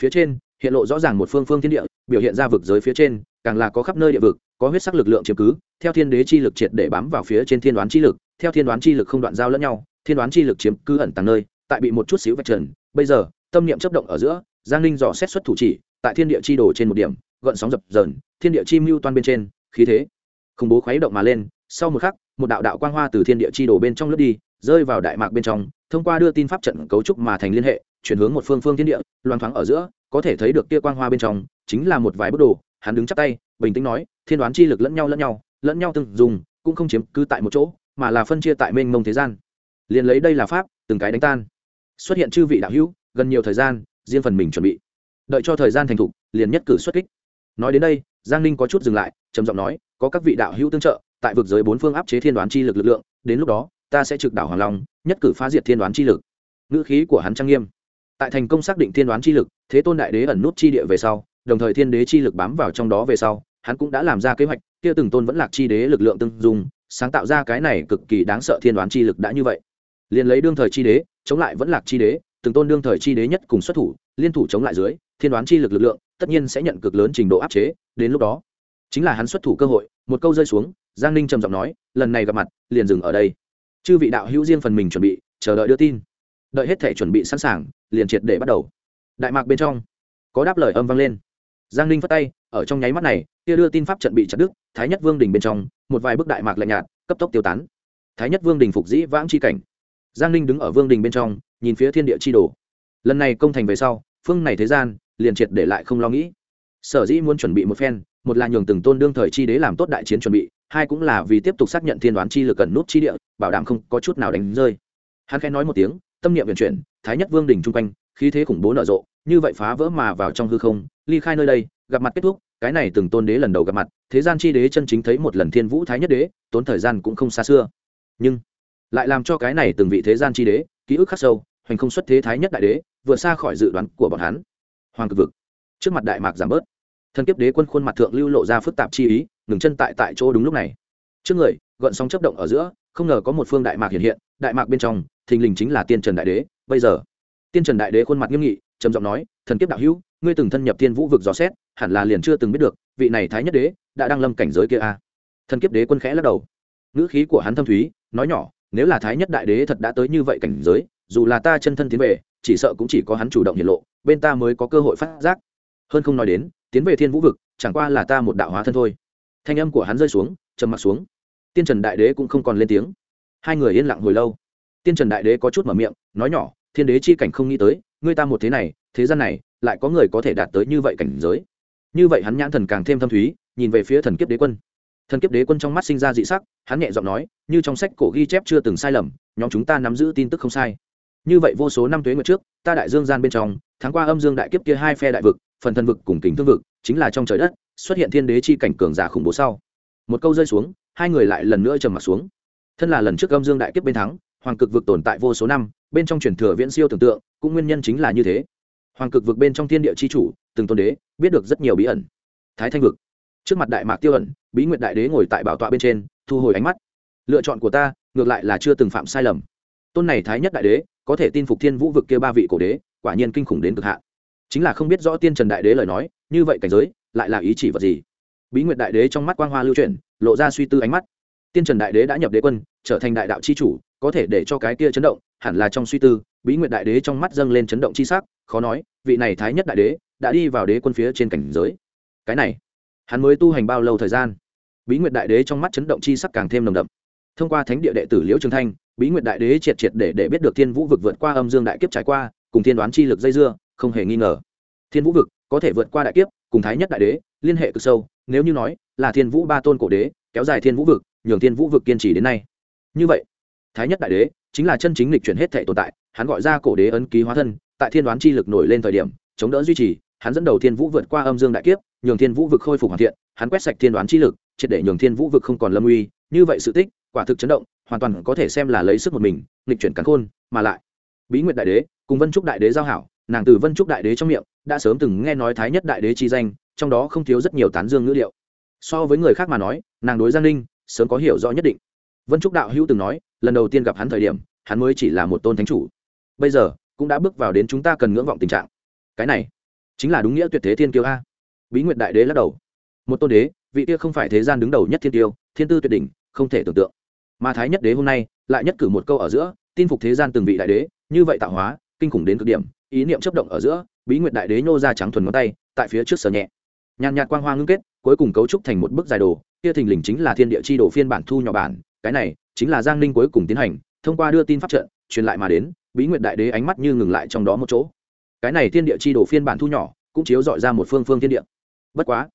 S1: Phía trên, hiện lộ rõ ràng một phương phương thiên địa, biểu hiện ra vực giới phía trên, càng là có khắp nơi địa vực, có huyết sắc lực lượng chiếm cứ theo thiên đế chi lực triệt để bám vào phía trên thiên đoán chi lực, theo thiên đoán chi lực không đoạn giao lẫn nhau, thiên đoán chi lực chiếm cứ ẩn tàng nơi, tại bị một chút xíu vạch trần. Bây giờ, tâm niệm chấp động ở giữa, giang ninh dò xét xuất thủ chỉ, tại thiên địa chi đồ trên một điểm, gợn sóng dập dờn, thiên địa chi mưu toan bên trên, khí thế khủng bố khuấy động mà lên. Sau một khắc, một đạo đạo quang hoa từ thiên địa chi đồ bên trong lướt đi, rơi vào đại mạc bên trong, thông qua đưa tin pháp trận cấu trúc mà thành liên hệ, chuyển hướng một phương phương thiên địa loan thoáng ở giữa, có thể thấy được kia quang hoa bên trong, chính là một vài bức đồ. Hắn đứng chắp tay, bình tĩnh nói, thiên đoán chi lực lẫn nhau lẫn nhau lẫn nhau từng dùng, cũng không chiếm cứ tại một chỗ, mà là phân chia tại mênh mông thế gian. Liền lấy đây là pháp, từng cái đánh tan. Xuất hiện chư vị đạo hữu, gần nhiều thời gian, riêng phần mình chuẩn bị. Đợi cho thời gian thành thục, liền nhất cử xuất kích. Nói đến đây, giang ninh có chút dừng lại, trầm giọng nói, có các vị đạo hữu tương trợ, tại vực giới bốn phương áp chế thiên đoán chi lực lực lượng, đến lúc đó, ta sẽ trực đảo hoàng long, nhất cử phá diệt thiên đoán chi lực. Ngữ khí của hắn trang nghiêm. Tại thành công xác định thiên đoán chi lực, thế tôn đại đế ẩn nút chi địa về sau, đồng thời thiên đế chi lực bám vào trong đó về sau hắn cũng đã làm ra kế hoạch, kia từng tôn vẫn lạc chi đế lực lượng tương dung, sáng tạo ra cái này cực kỳ đáng sợ thiên đoán chi lực đã như vậy. Liền lấy đương thời chi đế, chống lại vẫn lạc chi đế, từng tôn đương thời chi đế nhất cùng xuất thủ, liên thủ chống lại dưới, thiên đoán chi lực lực lượng tất nhiên sẽ nhận cực lớn trình độ áp chế, đến lúc đó, chính là hắn xuất thủ cơ hội, một câu rơi xuống, giang ninh trầm giọng nói, lần này gặp mặt, liền dừng ở đây. Chư vị đạo hữu riêng phần mình chuẩn bị, chờ đợi đưa tin. Đợi hết thể chuẩn bị sẵn sàng, liền triệt để bắt đầu. Đại mạc bên trong, có đáp lời âm vang lên. Giang ninh phát tay ở trong nháy mắt này, kia đưa tin pháp trận bị chặt đứt, thái nhất vương đình bên trong, một vài bức đại mạc lạnh nhạt, cấp tốc tiêu tán. Thái nhất vương đình phục dĩ vãng c h i cảnh. Giang ninh đứng ở vương đình bên trong, nhìn phía thiên địa c h i đồ. Lần này công thành về sau, phương này thế gian, liền triệt để lại không lo nghĩ. Sở dĩ muốn chuẩn bị một phen, một là nhường từng tôn đương thời chi đế làm tốt đại chiến chuẩn bị, hai cũng là vì tiếp tục xác nhận thiên đoán chi lực cần nút chi địa, bảo đảm không có chút nào đánh rơi. Hắn khẽ nói một tiếng, tâm niệm vận chuyển, thái nhất vương đình chung quanh, khí thế khủng bố nở rộ, như vậy phá vỡ mà vào trong hư không ly khai nơi đây, gặp mặt kết thúc, cái này từng tôn đế lần đầu gặp mặt, thế gian chi đế chân chính thấy một lần thiên vũ thái nhất đế, tốn thời gian cũng không xa xưa. Nhưng, lại làm cho cái này từng vị thế gian chi đế, ký ức khắc sâu, hoành không xuất thế thái nhất đại đế, vượt xa khỏi dự đoán của bọn hắn. Hoàng cực vực. Trước mặt đại mạc giảm bớt. Thần kiếp đế quân khuôn mặt thượng lưu lộ ra phức tạp chi ý, ngừng chân tại tại chỗ đúng lúc này. Trước người gợn sóng chấp động ở giữa, không ngờ có một phương đại mạc hiện hiện, đại mạc bên trong, thình lình chính là tiên trần đại đế. Bây giờ, tiên trần đại đế khuôn mặt nghiêm nghị, trầm giọng nói, thần kiếp đạo hữu ngươi từng thân nhập thiên vũ vực dò xét, hẳn là liền chưa từng biết được, vị này thái nhất đế đã đang lâm cảnh giới kia a. À. thần kiếp đế quân khẽ lắc đầu. Ngữ khí của hắn thâm thúy, nói nhỏ, nếu là thái nhất đại đế thật đã tới như vậy cảnh giới, dù là ta chân thân tiến về, chỉ sợ cũng chỉ có hắn chủ động hiện lộ, bên ta mới có cơ hội phát giác. Hơn không nói đến, tiến về thiên vũ vực, chẳng qua là ta một đạo hóa thân thôi. Thanh âm của hắn rơi xuống, trầm mặc xuống. Tiên trần đại đế cũng không còn lên tiếng. Hai người yên lặng hồi lâu. Tiên trần đại đế có chút mở miệng, nói nhỏ thiên đế chi cảnh không nghĩ tới, ngươi ta một thế này, thế gian này, lại có người có thể đạt tới như vậy cảnh giới. Như vậy hắn nhãn thần càng thêm thâm thúy, nhìn về phía thần kiếp đế quân. Thần kiếp đế quân trong mắt sinh ra dị sắc, hắn nhẹ giọng nói, như trong sách cổ ghi chép chưa từng sai lầm, nhóm chúng ta nắm giữ tin tức không sai. Như vậy vô số năm tuế nguyệt trước, ta đại dương gian bên trong, tháng qua âm dương đại kiếp kia hai phe đại vực, phần thần vực cùng kính thương vực, chính là trong trời đất, xuất hiện thiên đế chi cảnh cường giả khủng bố sau. Một câu rơi xuống, hai người lại lần nữa trầm mặt xuống. Thân là lần trước âm dương đại kiếp bên thắng hoàng cực vực tồn tại vô số năm, bên trong truyền thừa viễn siêu tưởng tượng, cũng nguyên nhân chính là như thế. Hoàng cực vực bên trong thiên địa c h i chủ, từng tôn đế, biết được rất nhiều bí ẩn. Thái thanh vực. Trước mặt đại mạc tiêu ẩn, bí nguyện đại đế ngồi tại bảo tọa bên trên, thu hồi ánh mắt. Lựa chọn của ta, ngược lại là chưa từng phạm sai lầm. Tôn này thái nhất đại đế, có thể tin phục thiên vũ vực kia ba vị cổ đế, quả nhiên kinh khủng đến cực hạn. Chính là không biết rõ tiên trần đại đế lời nói, như vậy cảnh giới, lại là ý chỉ vật gì? Bí nguyện đại đế trong mắt quang hoa lưu chuyển, lộ ra suy tư ánh mắt. Tiên trần đại đế đã nhập đế quân trở thành đại đạo c h i chủ, có thể để cho cái kia chấn động, hẳn là trong suy tư, bí nguyện đại đế trong mắt dâng lên chấn động c h i s ắ c khó nói, vị này thái nhất đại đế đã đi vào đế quân phía trên cảnh giới. Cái này, hắn mới tu hành bao lâu thời gian? Bí nguyện đại đế trong mắt chấn động c h i sắc càng thêm nồng đậm. Thông qua thánh địa đệ tử liễu trường thanh, bí nguyện đại đế triệt triệt để để biết được thiên vũ vực vượt qua âm dương đại kiếp trải qua, cùng thiên đoán chi lực dây dưa, không hề nghi ngờ. Thiên vũ vực có thể vượt qua đại kiếp, cùng thái nhất đại đế liên hệ cực sâu, nếu như nói là thiên vũ ba tôn cổ đế, kéo dài thiên vũ vực, nhường thiên vũ vực kiên trì đến nay như vậy, thái nhất đại đế chính là chân chính lịch chuyển hết thể tồn tại, hắn gọi ra cổ đế ấn ký hóa thân, tại thiên đoán chi lực nổi lên thời điểm, chống đỡ duy trì, hắn dẫn đầu thiên vũ vượt qua âm dương đại kiếp, nhường thiên vũ vực khôi phục hoàn thiện, hắn quét sạch thiên đoán chi lực, triệt để nhường thiên vũ vực không còn lâm uy, như vậy sự tích, quả thực chấn động, hoàn toàn có thể xem là lấy sức một mình lịch chuyển cắn khôn, mà lại, bí nguyệt đại đế cùng vân trúc đại đế giao hảo, nàng từ vân trúc đại đế trong miệng, đã sớm từng nghe nói thái nhất đại đế chi danh, trong đó không thiếu rất nhiều tán dương ngữ liệu. So với người khác mà nói, nàng đối giang ninh sớm có hiểu rõ nhất định vân trúc đạo hữu từng nói, lần đầu tiên gặp hắn thời điểm, hắn mới chỉ là một tôn thánh chủ. Bây giờ, cũng đã bước vào đến chúng ta cần ngưỡng vọng tình trạng. Cái này, chính là đúng nghĩa tuyệt thế thiên kiêu a. Bí nguyệt đại đế lắc đầu. Một tôn đế, vị kia không phải thế gian đứng đầu nhất thiên tiêu thiên tư tuyệt đỉnh, không thể tưởng tượng. Mà thái nhất đế hôm nay, lại nhất cử một câu ở giữa, tin phục thế gian từng vị đại đế, như vậy tạo hóa, kinh khủng đến cực điểm, ý niệm chấp động ở giữa, bí nguyệt đại đế nhô ra trắng thuần ngón tay, tại phía trước sở nhẹ. Nhàn nhạt quang hoa ngưng kết, cuối cùng cấu trúc thành một bức dài đồ, kia thình lình chính là thiên địa chi đồ phiên bản thu nhỏ bản cái này chính là giang ninh cuối cùng tiến hành, thông qua đưa tin pháp trận, truyền lại mà đến, bí nguyện đại đế ánh mắt như ngừng lại trong đó một chỗ. Cái này thiên địa chi đồ phiên bản thu nhỏ, cũng chiếu dọi ra một phương phương thiên địa. Bất quá,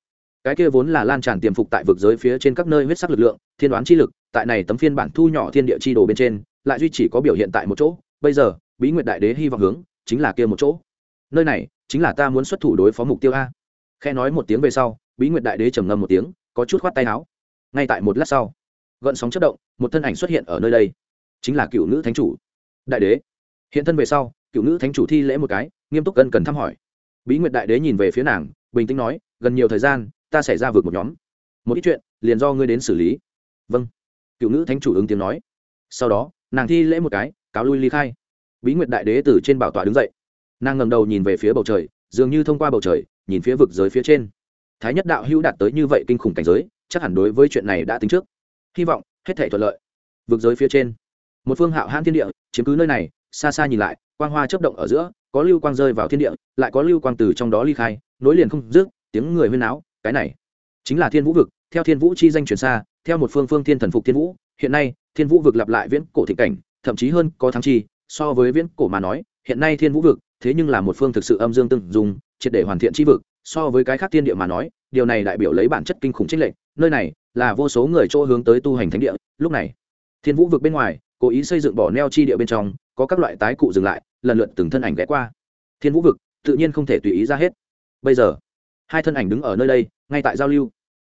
S1: cái kia vốn là lan tràn tiềm phục tại vực giới phía trên các nơi huyết sắc lực lượng, thiên đoán chi lực, tại này tấm phiên bản thu nhỏ thiên địa chi đồ bên trên, lại duy chỉ có biểu hiện tại một chỗ. Bây giờ, bí nguyệt đại đế hy vọng hướng, chính là kia một chỗ. Nơi này, chính là ta muốn xuất thủ đối phó mục tiêu a. Khe nói một tiếng về sau, bí nguyệt đại đế trầm ngâm một tiếng, có chút khoát tay áo. Ngay tại một lát sau gợn sóng chất động, một thân ảnh xuất hiện ở nơi đây. Chính là cựu nữ thánh chủ. Đại đế. Hiện thân về sau, cựu nữ thánh chủ thi lễ một cái, nghiêm túc cần cần thăm hỏi. Bí nguyệt đại đế nhìn về phía nàng, bình tĩnh nói, gần nhiều thời gian, ta xảy ra vượt một nhóm. Một ít chuyện, liền do ngươi đến xử lý. Vâng. Cựu nữ thánh chủ ứng tiếng nói. Sau đó, nàng thi lễ một cái, cáo lui ly khai. Bí nguyệt đại đế từ trên bảo tọa đứng dậy. Nàng ngầm đầu nhìn về phía bầu trời, dường như thông qua bầu trời, nhìn phía vực giới phía trên. Thái nhất đạo hữu đạt tới như vậy kinh khủng cảnh giới, chắc hẳn đối với chuyện này đã tính trước hy vọng hết thể thuận lợi. Vực giới phía trên, một phương hạo hãn thiên địa, chiếm cứ nơi này, xa xa nhìn lại, quang hoa chấp động ở giữa, có lưu quang rơi vào thiên địa, lại có lưu quang từ trong đó ly khai, nối liền không dứt, tiếng người huyên náo, cái này chính là thiên vũ vực, theo thiên vũ chi danh truyền xa, theo một phương phương thiên thần phục thiên vũ, hiện nay, thiên vũ vực lặp lại viễn cổ thị cảnh, thậm chí hơn có thắng chi, so với viễn cổ mà nói, hiện nay thiên vũ vực, thế nhưng là một phương thực sự âm dương tương dùng triệt để hoàn thiện chi vực, so với cái khác thiên địa mà nói, điều này đại biểu lấy bản chất kinh khủng trích lệnh nơi này là vô số người chỗ hướng tới tu hành thánh địa, lúc này, thiên vũ vực bên ngoài, cố ý xây dựng bỏ neo chi địa bên trong, có các loại tái cụ dừng lại, lần lượt từng thân ảnh ghé qua. Thiên vũ vực, tự nhiên không thể tùy ý ra hết. Bây giờ, hai thân ảnh đứng ở nơi đây, ngay tại giao lưu.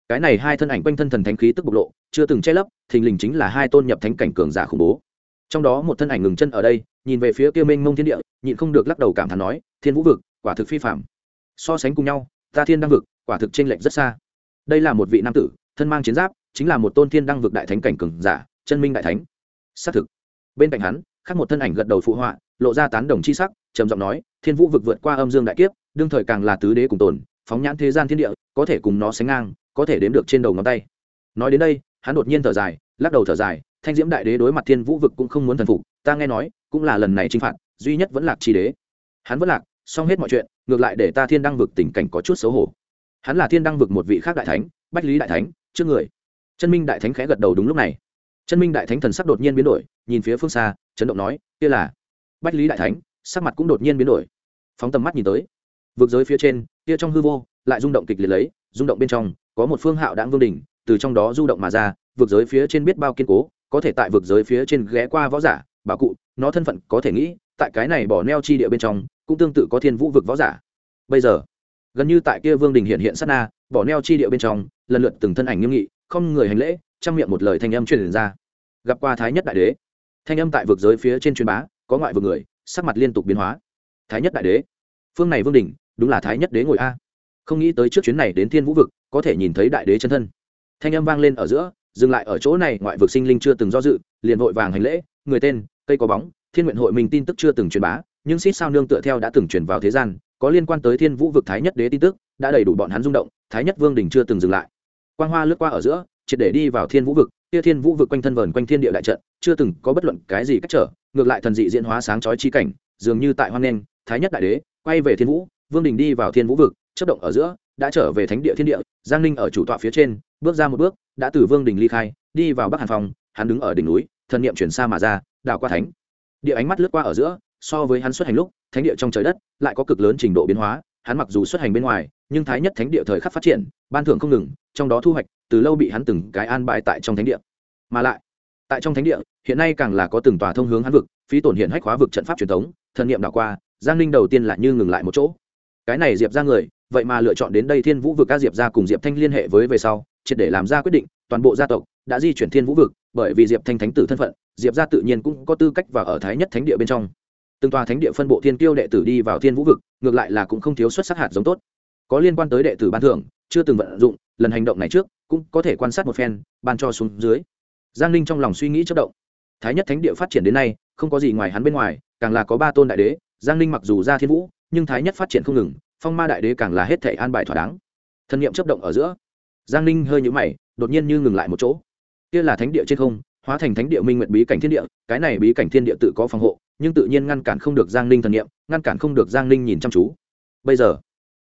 S1: Cái này hai thân ảnh quanh thân thần thánh khí tức bộc lộ, chưa từng che lấp, thình lình chính là hai tôn nhập thánh cảnh cường giả khủng bố. Trong đó một thân ảnh ngừng chân ở đây, nhìn về phía kia mênh mông thiên địa, nhịn không được lắc đầu cảm thán nói, thiên vũ vực, quả thực phi phạm so sánh cùng nhau, ta thiên đăng vực, quả thực chênh lệch rất xa đây là một vị nam tử, thân mang chiến giáp, chính là một tôn thiên đăng vực đại thánh cảnh cường giả, chân minh đại thánh. Xác thực. Bên cạnh hắn, khác một thân ảnh gật đầu phụ họa, lộ ra tán đồng chi sắc, trầm giọng nói, thiên vũ vực vượt qua âm dương đại kiếp, đương thời càng là tứ đế cùng tồn, phóng nhãn thế gian thiên địa, có thể cùng nó sánh ngang, có thể đếm được trên đầu ngón tay. Nói đến đây, hắn đột nhiên thở dài, lắc đầu thở dài, thanh diễm đại đế đối mặt thiên vũ vực cũng không muốn thần phục, ta nghe nói, cũng là lần này chinh phạt, duy nhất vẫn lạc chi đế. Hắn vẫn lạc, xong hết mọi chuyện, ngược lại để ta thiên đăng vực tình cảnh có chút xấu hổ hắn là thiên đăng vực một vị khác đại thánh, bách lý đại thánh, trước người. Chân minh đại thánh khẽ gật đầu đúng lúc này. Chân minh đại thánh thần sắc đột nhiên biến đổi, nhìn phía phương xa, chấn động nói, kia là bách lý đại thánh, sắc mặt cũng đột nhiên biến đổi. Phóng tầm mắt nhìn tới. Vực giới phía trên, kia trong hư vô, lại rung động kịch liệt lấy, rung động bên trong, có một phương hạo đáng vương đỉnh, từ trong đó du động mà ra, vực giới phía trên biết bao kiên cố, có thể tại vực giới phía trên ghé qua võ giả bà cụ, nó thân phận có thể nghĩ, tại cái này bỏ neo chi địa bên trong, cũng tương tự có thiên vũ vực võ giả. Bây giờ gần như tại kia vương đình hiện hiện sát na, bỏ neo chi địa bên trong, lần lượt từng thân ảnh nghiêm nghị, không người hành lễ trang miệng một lời thanh âm truyền ra. Gặp qua thái nhất đại đế. Thanh âm tại vực giới phía trên truyền bá, có ngoại vực người, sắc mặt liên tục biến hóa. Thái nhất đại đế. Phương này vương đình, đúng là thái nhất đế ngồi a. Không nghĩ tới trước chuyến này đến thiên vũ vực, có thể nhìn thấy đại đế chân thân. Thanh âm vang lên ở giữa, dừng lại ở chỗ này, ngoại vực sinh linh chưa từng do dự, liền vội vàng hành lễ, người tên, cây có bóng, thiên nguyện hội mình tin tức chưa từng truyền bá, nhưng xít sao nương tựa theo đã từng truyền vào thế gian có liên quan tới thiên vũ vực thái nhất đế tin tức, đã đầy đủ bọn hắn rung động, thái nhất vương đình chưa từng dừng lại. Quang hoa lướt qua ở giữa, triệt để đi vào thiên vũ vực, kia thiên vũ vực quanh thân vờn quanh thiên địa đại trận, chưa từng có bất luận cái gì cách trở, ngược lại thần dị diễn hóa sáng chói chi cảnh, dường như tại hoang nghênh, thái nhất đại đế, quay về thiên vũ, vương đình đi vào thiên vũ vực chấp động ở giữa, đã trở về thánh địa thiên địa, giang ninh ở chủ tọa phía trên, bước ra một bước, đã từ vương đình ly khai, đi vào bắc hàn phòng hắn đứng ở đỉnh núi, thần niệm chuyển xa mà ra đào qua thánh. Địa ánh mắt lướt qua ở giữa so với hắn xuất hành lúc, thánh địa trong trời đất lại có cực lớn trình độ biến hóa, hắn mặc dù xuất hành bên ngoài, nhưng thái nhất thánh địa thời khắc phát triển, ban thưởng không ngừng, trong đó thu hoạch từ lâu bị hắn từng cái an bài tại trong thánh địa. Mà lại, tại trong thánh địa, hiện nay càng là có từng tòa thông hướng hắn vực, phí tổn hiện hách hóa vực trận pháp truyền thống, thần niệm đảo qua, giang ninh đầu tiên là như ngừng lại một chỗ. Cái này diệp ra người, vậy mà lựa chọn đến đây thiên vũ vực các diệp ra cùng diệp thanh liên hệ với về sau, triệt để làm ra quyết định, toàn bộ gia tộc đã di chuyển thiên vũ vực, bởi vì diệp thanh thánh tử thân phận, diệp ra tự nhiên cũng có tư cách và ở thái nhất thánh địa bên trong từng tòa thánh địa phân bộ thiên tiêu đệ tử đi vào thiên vũ vực, ngược lại là cũng không thiếu xuất sắc hạt giống tốt. Có liên quan tới đệ tử ban thưởng, chưa từng vận dụng, lần hành động này trước, cũng có thể quan sát một phen, ban cho xuống dưới. Giang ninh trong lòng suy nghĩ chất động. Thái nhất thánh địa phát triển đến nay, không có gì ngoài hắn bên ngoài, càng là có ba tôn đại đế, giang ninh mặc dù ra thiên vũ, nhưng thái nhất phát triển không ngừng, phong ma đại đế càng là hết thể an bài thỏa đáng. Thân nhiệm chấp động ở giữa, giang ninh hơi nhũ mày, đột nhiên như ngừng lại một chỗ. Kia là thánh địa trên không, hóa thành thánh địa minh nguyện bí cảnh thiên địa, cái này bí cảnh thiên địa tự có phòng hộ nhưng tự nhiên ngăn cản không được giang ninh thần nghiệm ngăn cản không được giang ninh nhìn chăm chú. Bây giờ,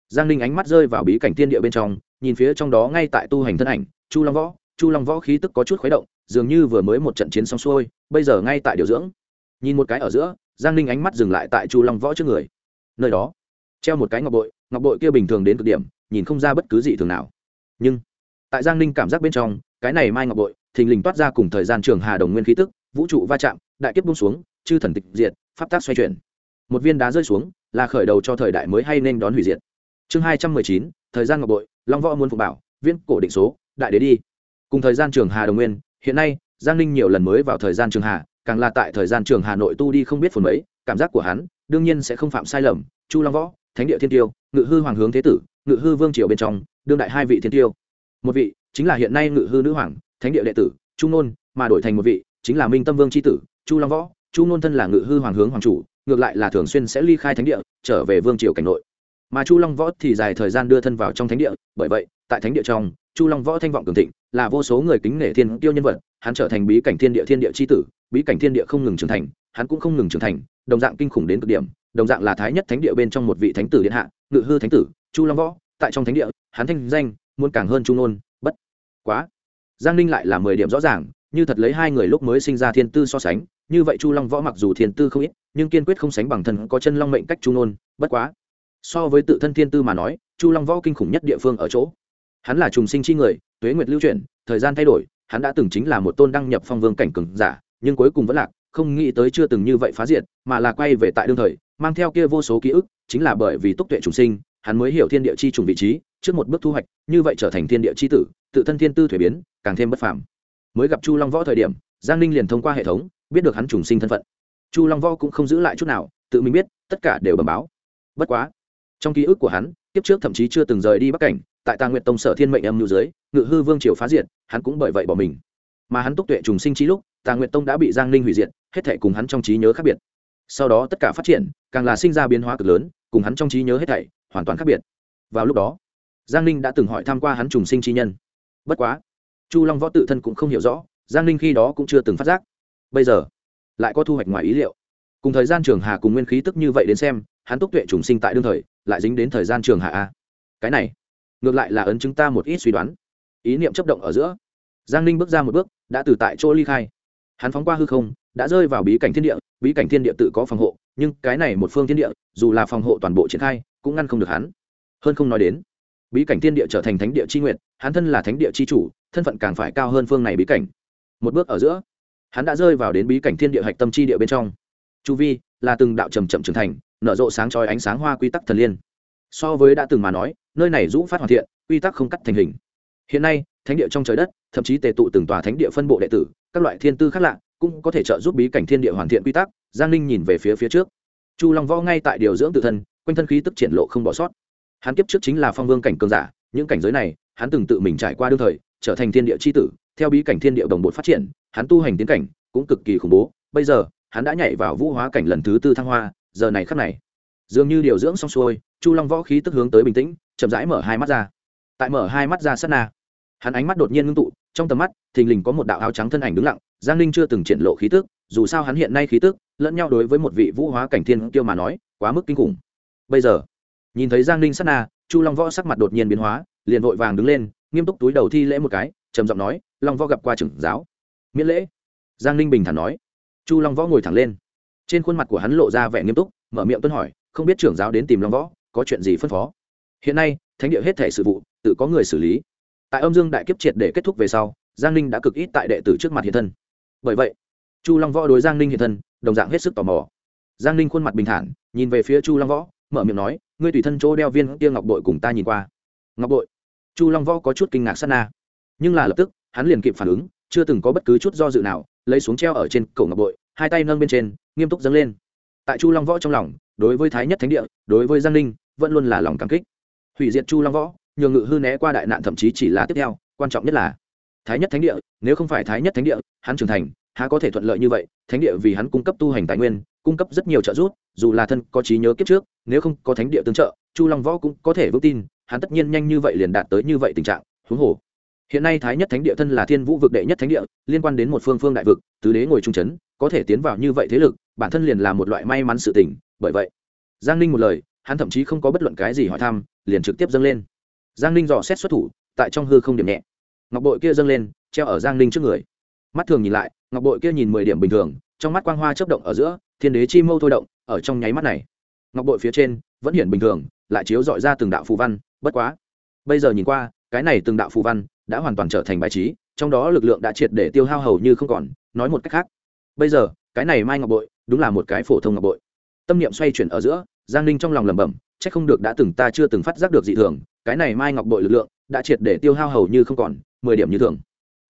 S1: giang ninh ánh mắt rơi vào bí cảnh thiên địa bên trong, nhìn phía trong đó ngay tại tu hành thân ảnh, chu long võ. Chu long võ khí tức có chút khuấy động, dường như vừa mới một trận chiến xong xuôi, bây giờ ngay tại điều dưỡng. Nhìn một cái ở giữa, giang ninh ánh mắt dừng lại tại chu long võ trước người. Nơi đó, treo một cái ngọc bội ngọc bội kia bình thường đến cực điểm, nhìn không ra bất cứ gì thường nào. Nhưng, tại giang ninh cảm giác bên trong, cái này mai ngọc bội, thình lình toát ra cùng thời gian trường hà đồng nguyên khí tức, vũ trụ va chạm, đại kiếp bung xuống chư thần tịch diệt, pháp tác xoay chuyển. Một viên đá rơi xuống, là khởi đầu cho thời đại mới hay nên đón hủy diệt. Chương hai trăm mười chín, thời gian ngọc bội, long võ muốn phụ bảo viên cổ định số, đại đế đi. Cùng thời gian trường hà đồng nguyên, hiện nay, giang ninh nhiều lần mới vào thời gian trường hà, càng là tại thời gian trường hà nội tu đi không biết phần mấy, cảm giác của hắn, đương nhiên sẽ không phạm sai lầm. Chu long võ, thánh địa thiên tiêu, ngự hư hoàng hướng thế tử, ngự hư vương triều bên trong, đương đại hai vị thiên tiêu. Một vị, chính là hiện nay ngự hư nữ hoàng, thánh địa đệ tử trung nôn, mà đổi thành một vị, chính là minh tâm vương c h i tử, chu long võ chu ngôn thân là ngự hư hoàng hướng hoàng chủ, ngược lại là thường xuyên sẽ ly khai thánh địa, trở về vương triều cảnh nội. Mà chu long võ thì dài thời gian đưa thân vào trong thánh địa, bởi vậy, tại thánh địa trong, chu long võ thanh vọng cường thịnh, là vô số người kính nể thiên tiêu nhân vật, hắn trở thành bí cảnh thiên địa thiên địa c h i tử, bí cảnh thiên địa không ngừng trưởng thành, hắn cũng không ngừng trưởng thành, đồng dạng kinh khủng đến cực điểm, đồng dạng là thái nhất thánh địa bên trong một vị thánh tử điện hạ, ngự hư thánh tử, chu long võ, tại trong thánh địa, hắn thanh danh, muốn càng hơn chu nôn, bất quá. Giang ninh lại là mười điểm rõ ràng, như thật lấy hai người lúc mới sinh ra thiên tư so sánh như vậy chu long võ mặc dù thiên tư không ít, nhưng kiên quyết không sánh bằng thân có chân long mệnh cách Trung ôn. bất quá so với tự thân thiên tư mà nói, chu long võ kinh khủng nhất địa phương ở chỗ hắn là trùng sinh chi người, tuế nguyệt lưu chuyển, thời gian thay đổi, hắn đã từng chính là một tôn đăng nhập phong vương cảnh cường giả, nhưng cuối cùng vẫn lạc, không nghĩ tới chưa từng như vậy phá diệt, mà là quay về tại đương thời, mang theo kia vô số ký ức, chính là bởi vì túc tuệ trùng sinh, hắn mới hiểu thiên địa chi trùng vị trí, trước một bước thu hoạch, như vậy trở thành thiên địa chi tử, tự thân thiên tư thuế biến, càng thêm bất phàm mới gặp chu long võ thời điểm, giang ninh liền thông qua hệ thống biết được hắn trùng sinh thân phận. Chu long võ cũng không giữ lại chút nào, tự mình biết, tất cả đều bẩm báo. Bất quá, trong ký ức của hắn tiếp trước thậm chí chưa từng rời đi bắc cảnh, tại tàng nguyện tông sở thiên mệnh âm nhu dưới, ngự hư vương triều phá diệt, hắn cũng bởi vậy bỏ mình. Mà hắn túc tuệ trùng sinh trí lúc tàng nguyện tông đã bị giang ninh hủy diệt, hết thể cùng hắn trong trí nhớ khác biệt. Sau đó tất cả phát triển, càng là sinh ra biến hóa cực lớn, cùng hắn trong trí nhớ hết thảy hoàn toàn khác biệt. Vào lúc đó, giang ninh đã từng hỏi tham q u a hắn trùng sinh chi nhân. Bất quá, chu long võ tự thân cũng không hiểu rõ, giang ninh khi đó cũng chưa từng phát giác bây giờ lại có thu hoạch ngoài ý liệu. Cùng thời gian trường hà cùng nguyên khí tức như vậy đến xem, hắn túc tuệ trùng sinh tại đương thời, lại dính đến thời gian trường hà a. Cái này, ngược lại là ấn chứng ta một ít suy đoán. Ý niệm chấp động ở giữa. Giang ninh bước ra một bước, đã từ tại chỗ ly khai. Hắn phóng qua hư không, đã rơi vào bí cảnh thiên địa, bí cảnh thiên địa tự có phòng hộ, nhưng cái này một phương thiên địa, dù là phòng hộ toàn bộ triển khai, cũng ngăn không được hắn. Hơn không nói đến, bí cảnh thiên địa trở thành thánh địa c h i nguyện, hắn thân là thánh địa c h i chủ, thân phận càng phải cao hơn phương này bí cảnh. Một bước ở giữa hắn đã rơi vào đến bí cảnh thiên địa hạch tâm chi địa bên trong. Chu vi là từng đạo trầm chậm trưởng thành, nở rộ sáng trói ánh sáng hoa quy tắc thần liên. So với đã từng mà nói, nơi này rũ phát hoàn thiện, quy tắc không cắt thành hình. Hiện nay, thánh địa trong trời đất, thậm chí tề tụ từng tòa thánh địa phân bộ đệ tử, các loại thiên tư khác lạ, cũng có thể trợ giúp bí cảnh thiên địa hoàn thiện quy tắc, giang ninh nhìn về phía phía trước. Chu long võ ngay tại điều dưỡng tự thân, quanh thân khí tức triển lộ không bỏ sót. Hắn kiếp trước chính là phong vương cảnh cường giả, những cảnh giới này, hắn từng tự mình trải qua đương thời, trở thành thiên địa c h i tử theo bí cảnh thiên địa đồng bột phát triển, hắn tu hành tiến cảnh cũng cực kỳ khủng bố. Bây giờ, hắn đã nhảy vào vũ hóa cảnh lần thứ tư thăng hoa, giờ này khắc này, dường như điều dưỡng xong xuôi, chu long võ khí tức hướng tới bình tĩnh, chậm rãi mở hai mắt ra. Tại mở hai mắt ra sát na, hắn ánh mắt đột nhiên ngưng tụ, trong tầm mắt, thình lình có một đạo áo trắng thân ảnh đứng lặng, giang ninh chưa từng triển lộ khí tức, dù sao hắn hiện nay khí tức, lẫn nhau đối với một vị vũ hóa cảnh thiên tiêu mà nói, quá mức kinh khủng. Bây giờ, nhìn thấy giang ninh sát na, chu long võ sắc mặt đột nhiên biến hóa, liền vội vàng đứng lên, nghiêm túc túi đầu thi lễ một cái, trầm giọng nói long võ gặp qua trưởng giáo. Miễn lễ. Giang ninh bình thản nói. Chu long võ ngồi thẳng lên. Trên khuôn mặt của hắn lộ ra vẻ nghiêm túc, mở miệng tuân hỏi, không biết trưởng giáo đến tìm long võ, có chuyện gì phân phó? Hiện nay, thánh địa hết thể sự vụ, tự có người xử lý. Tại âm dương đại kiếp triệt để kết thúc về sau, giang ninh đã cực ít tại đệ tử trước mặt hiện thân. Bởi vậy, chu long võ đối giang ninh hiện thân, đồng dạng hết sức tò mò. Giang ninh khuôn mặt bình thản, nhìn về phía chu long võ, mở miệng nói, ngươi tùy thân chỗ đeo viên kia ngọc bội cùng ta nhìn qua. Ngọc bội? Chu long võ có chút kinh ngạc sát na. Nhưng là lập tức hắn liền kịp phản ứng, chưa từng có bất cứ chút do dự nào, lấy xuống treo ở trên cổ ngọc bội, hai tay nâng bên trên, nghiêm túc dâng lên. Tại chu long võ trong lòng, đối với thái nhất thánh địa, đối với giang ninh, vẫn luôn là lòng cảm kích. Hủy diệt chu long võ, nhường ngự hư né qua đại nạn thậm chí chỉ là tiếp theo, quan trọng nhất là thái nhất thánh địa, nếu không phải thái nhất thánh địa, hắn trưởng thành, há có thể thuận lợi như vậy, thánh địa vì hắn cung cấp tu hành tài nguyên, cung cấp rất nhiều trợ giúp, dù là thân có trí nhớ kiếp trước, nếu không có thánh địa tương trợ, chu long võ cũng có thể vững tin, hắn tất nhiên nhanh như vậy liền đạt tới như vậy tình trạng, huống hồ hiện nay thái nhất thánh địa thân là thiên vũ vực đệ nhất thánh địa, liên quan đến một phương phương đại vực, tứ đế ngồi trung chấn, có thể tiến vào như vậy thế lực, bản thân liền là một loại may mắn sự tình, bởi vậy, giang ninh một lời, hắn thậm chí không có bất luận cái gì hỏi thăm, liền trực tiếp dâng lên. Giang ninh dò xét xuất thủ, tại trong hư không điểm nhẹ. Ngọc bội kia dâng lên, treo ở giang ninh trước người. Mắt thường nhìn lại, ngọc bội kia nhìn mười điểm bình thường, trong mắt quang hoa chấp động ở giữa, thiên đế chi mâu thôi động, ở trong nháy mắt này. Ngọc bội phía trên, vẫn hiển bình thường, lại chiếu dọi ra từng đạo phù văn, bất quá. Bây giờ nhìn qua, cái này từng đạo phù văn đã hoàn toàn trở thành bài trí, trong đó lực lượng đã triệt để tiêu hao hầu như không còn, nói một cách khác. Bây giờ, cái này mai ngọc bội, đúng là một cái phổ thông ngọc bội. Tâm niệm xoay chuyển ở giữa, giang ninh trong lòng lẩm bẩm c h ắ c không được đã từng ta chưa từng phát giác được dị thường, cái này mai ngọc bội lực lượng đã triệt để tiêu hao hầu như không còn, mười điểm như thường.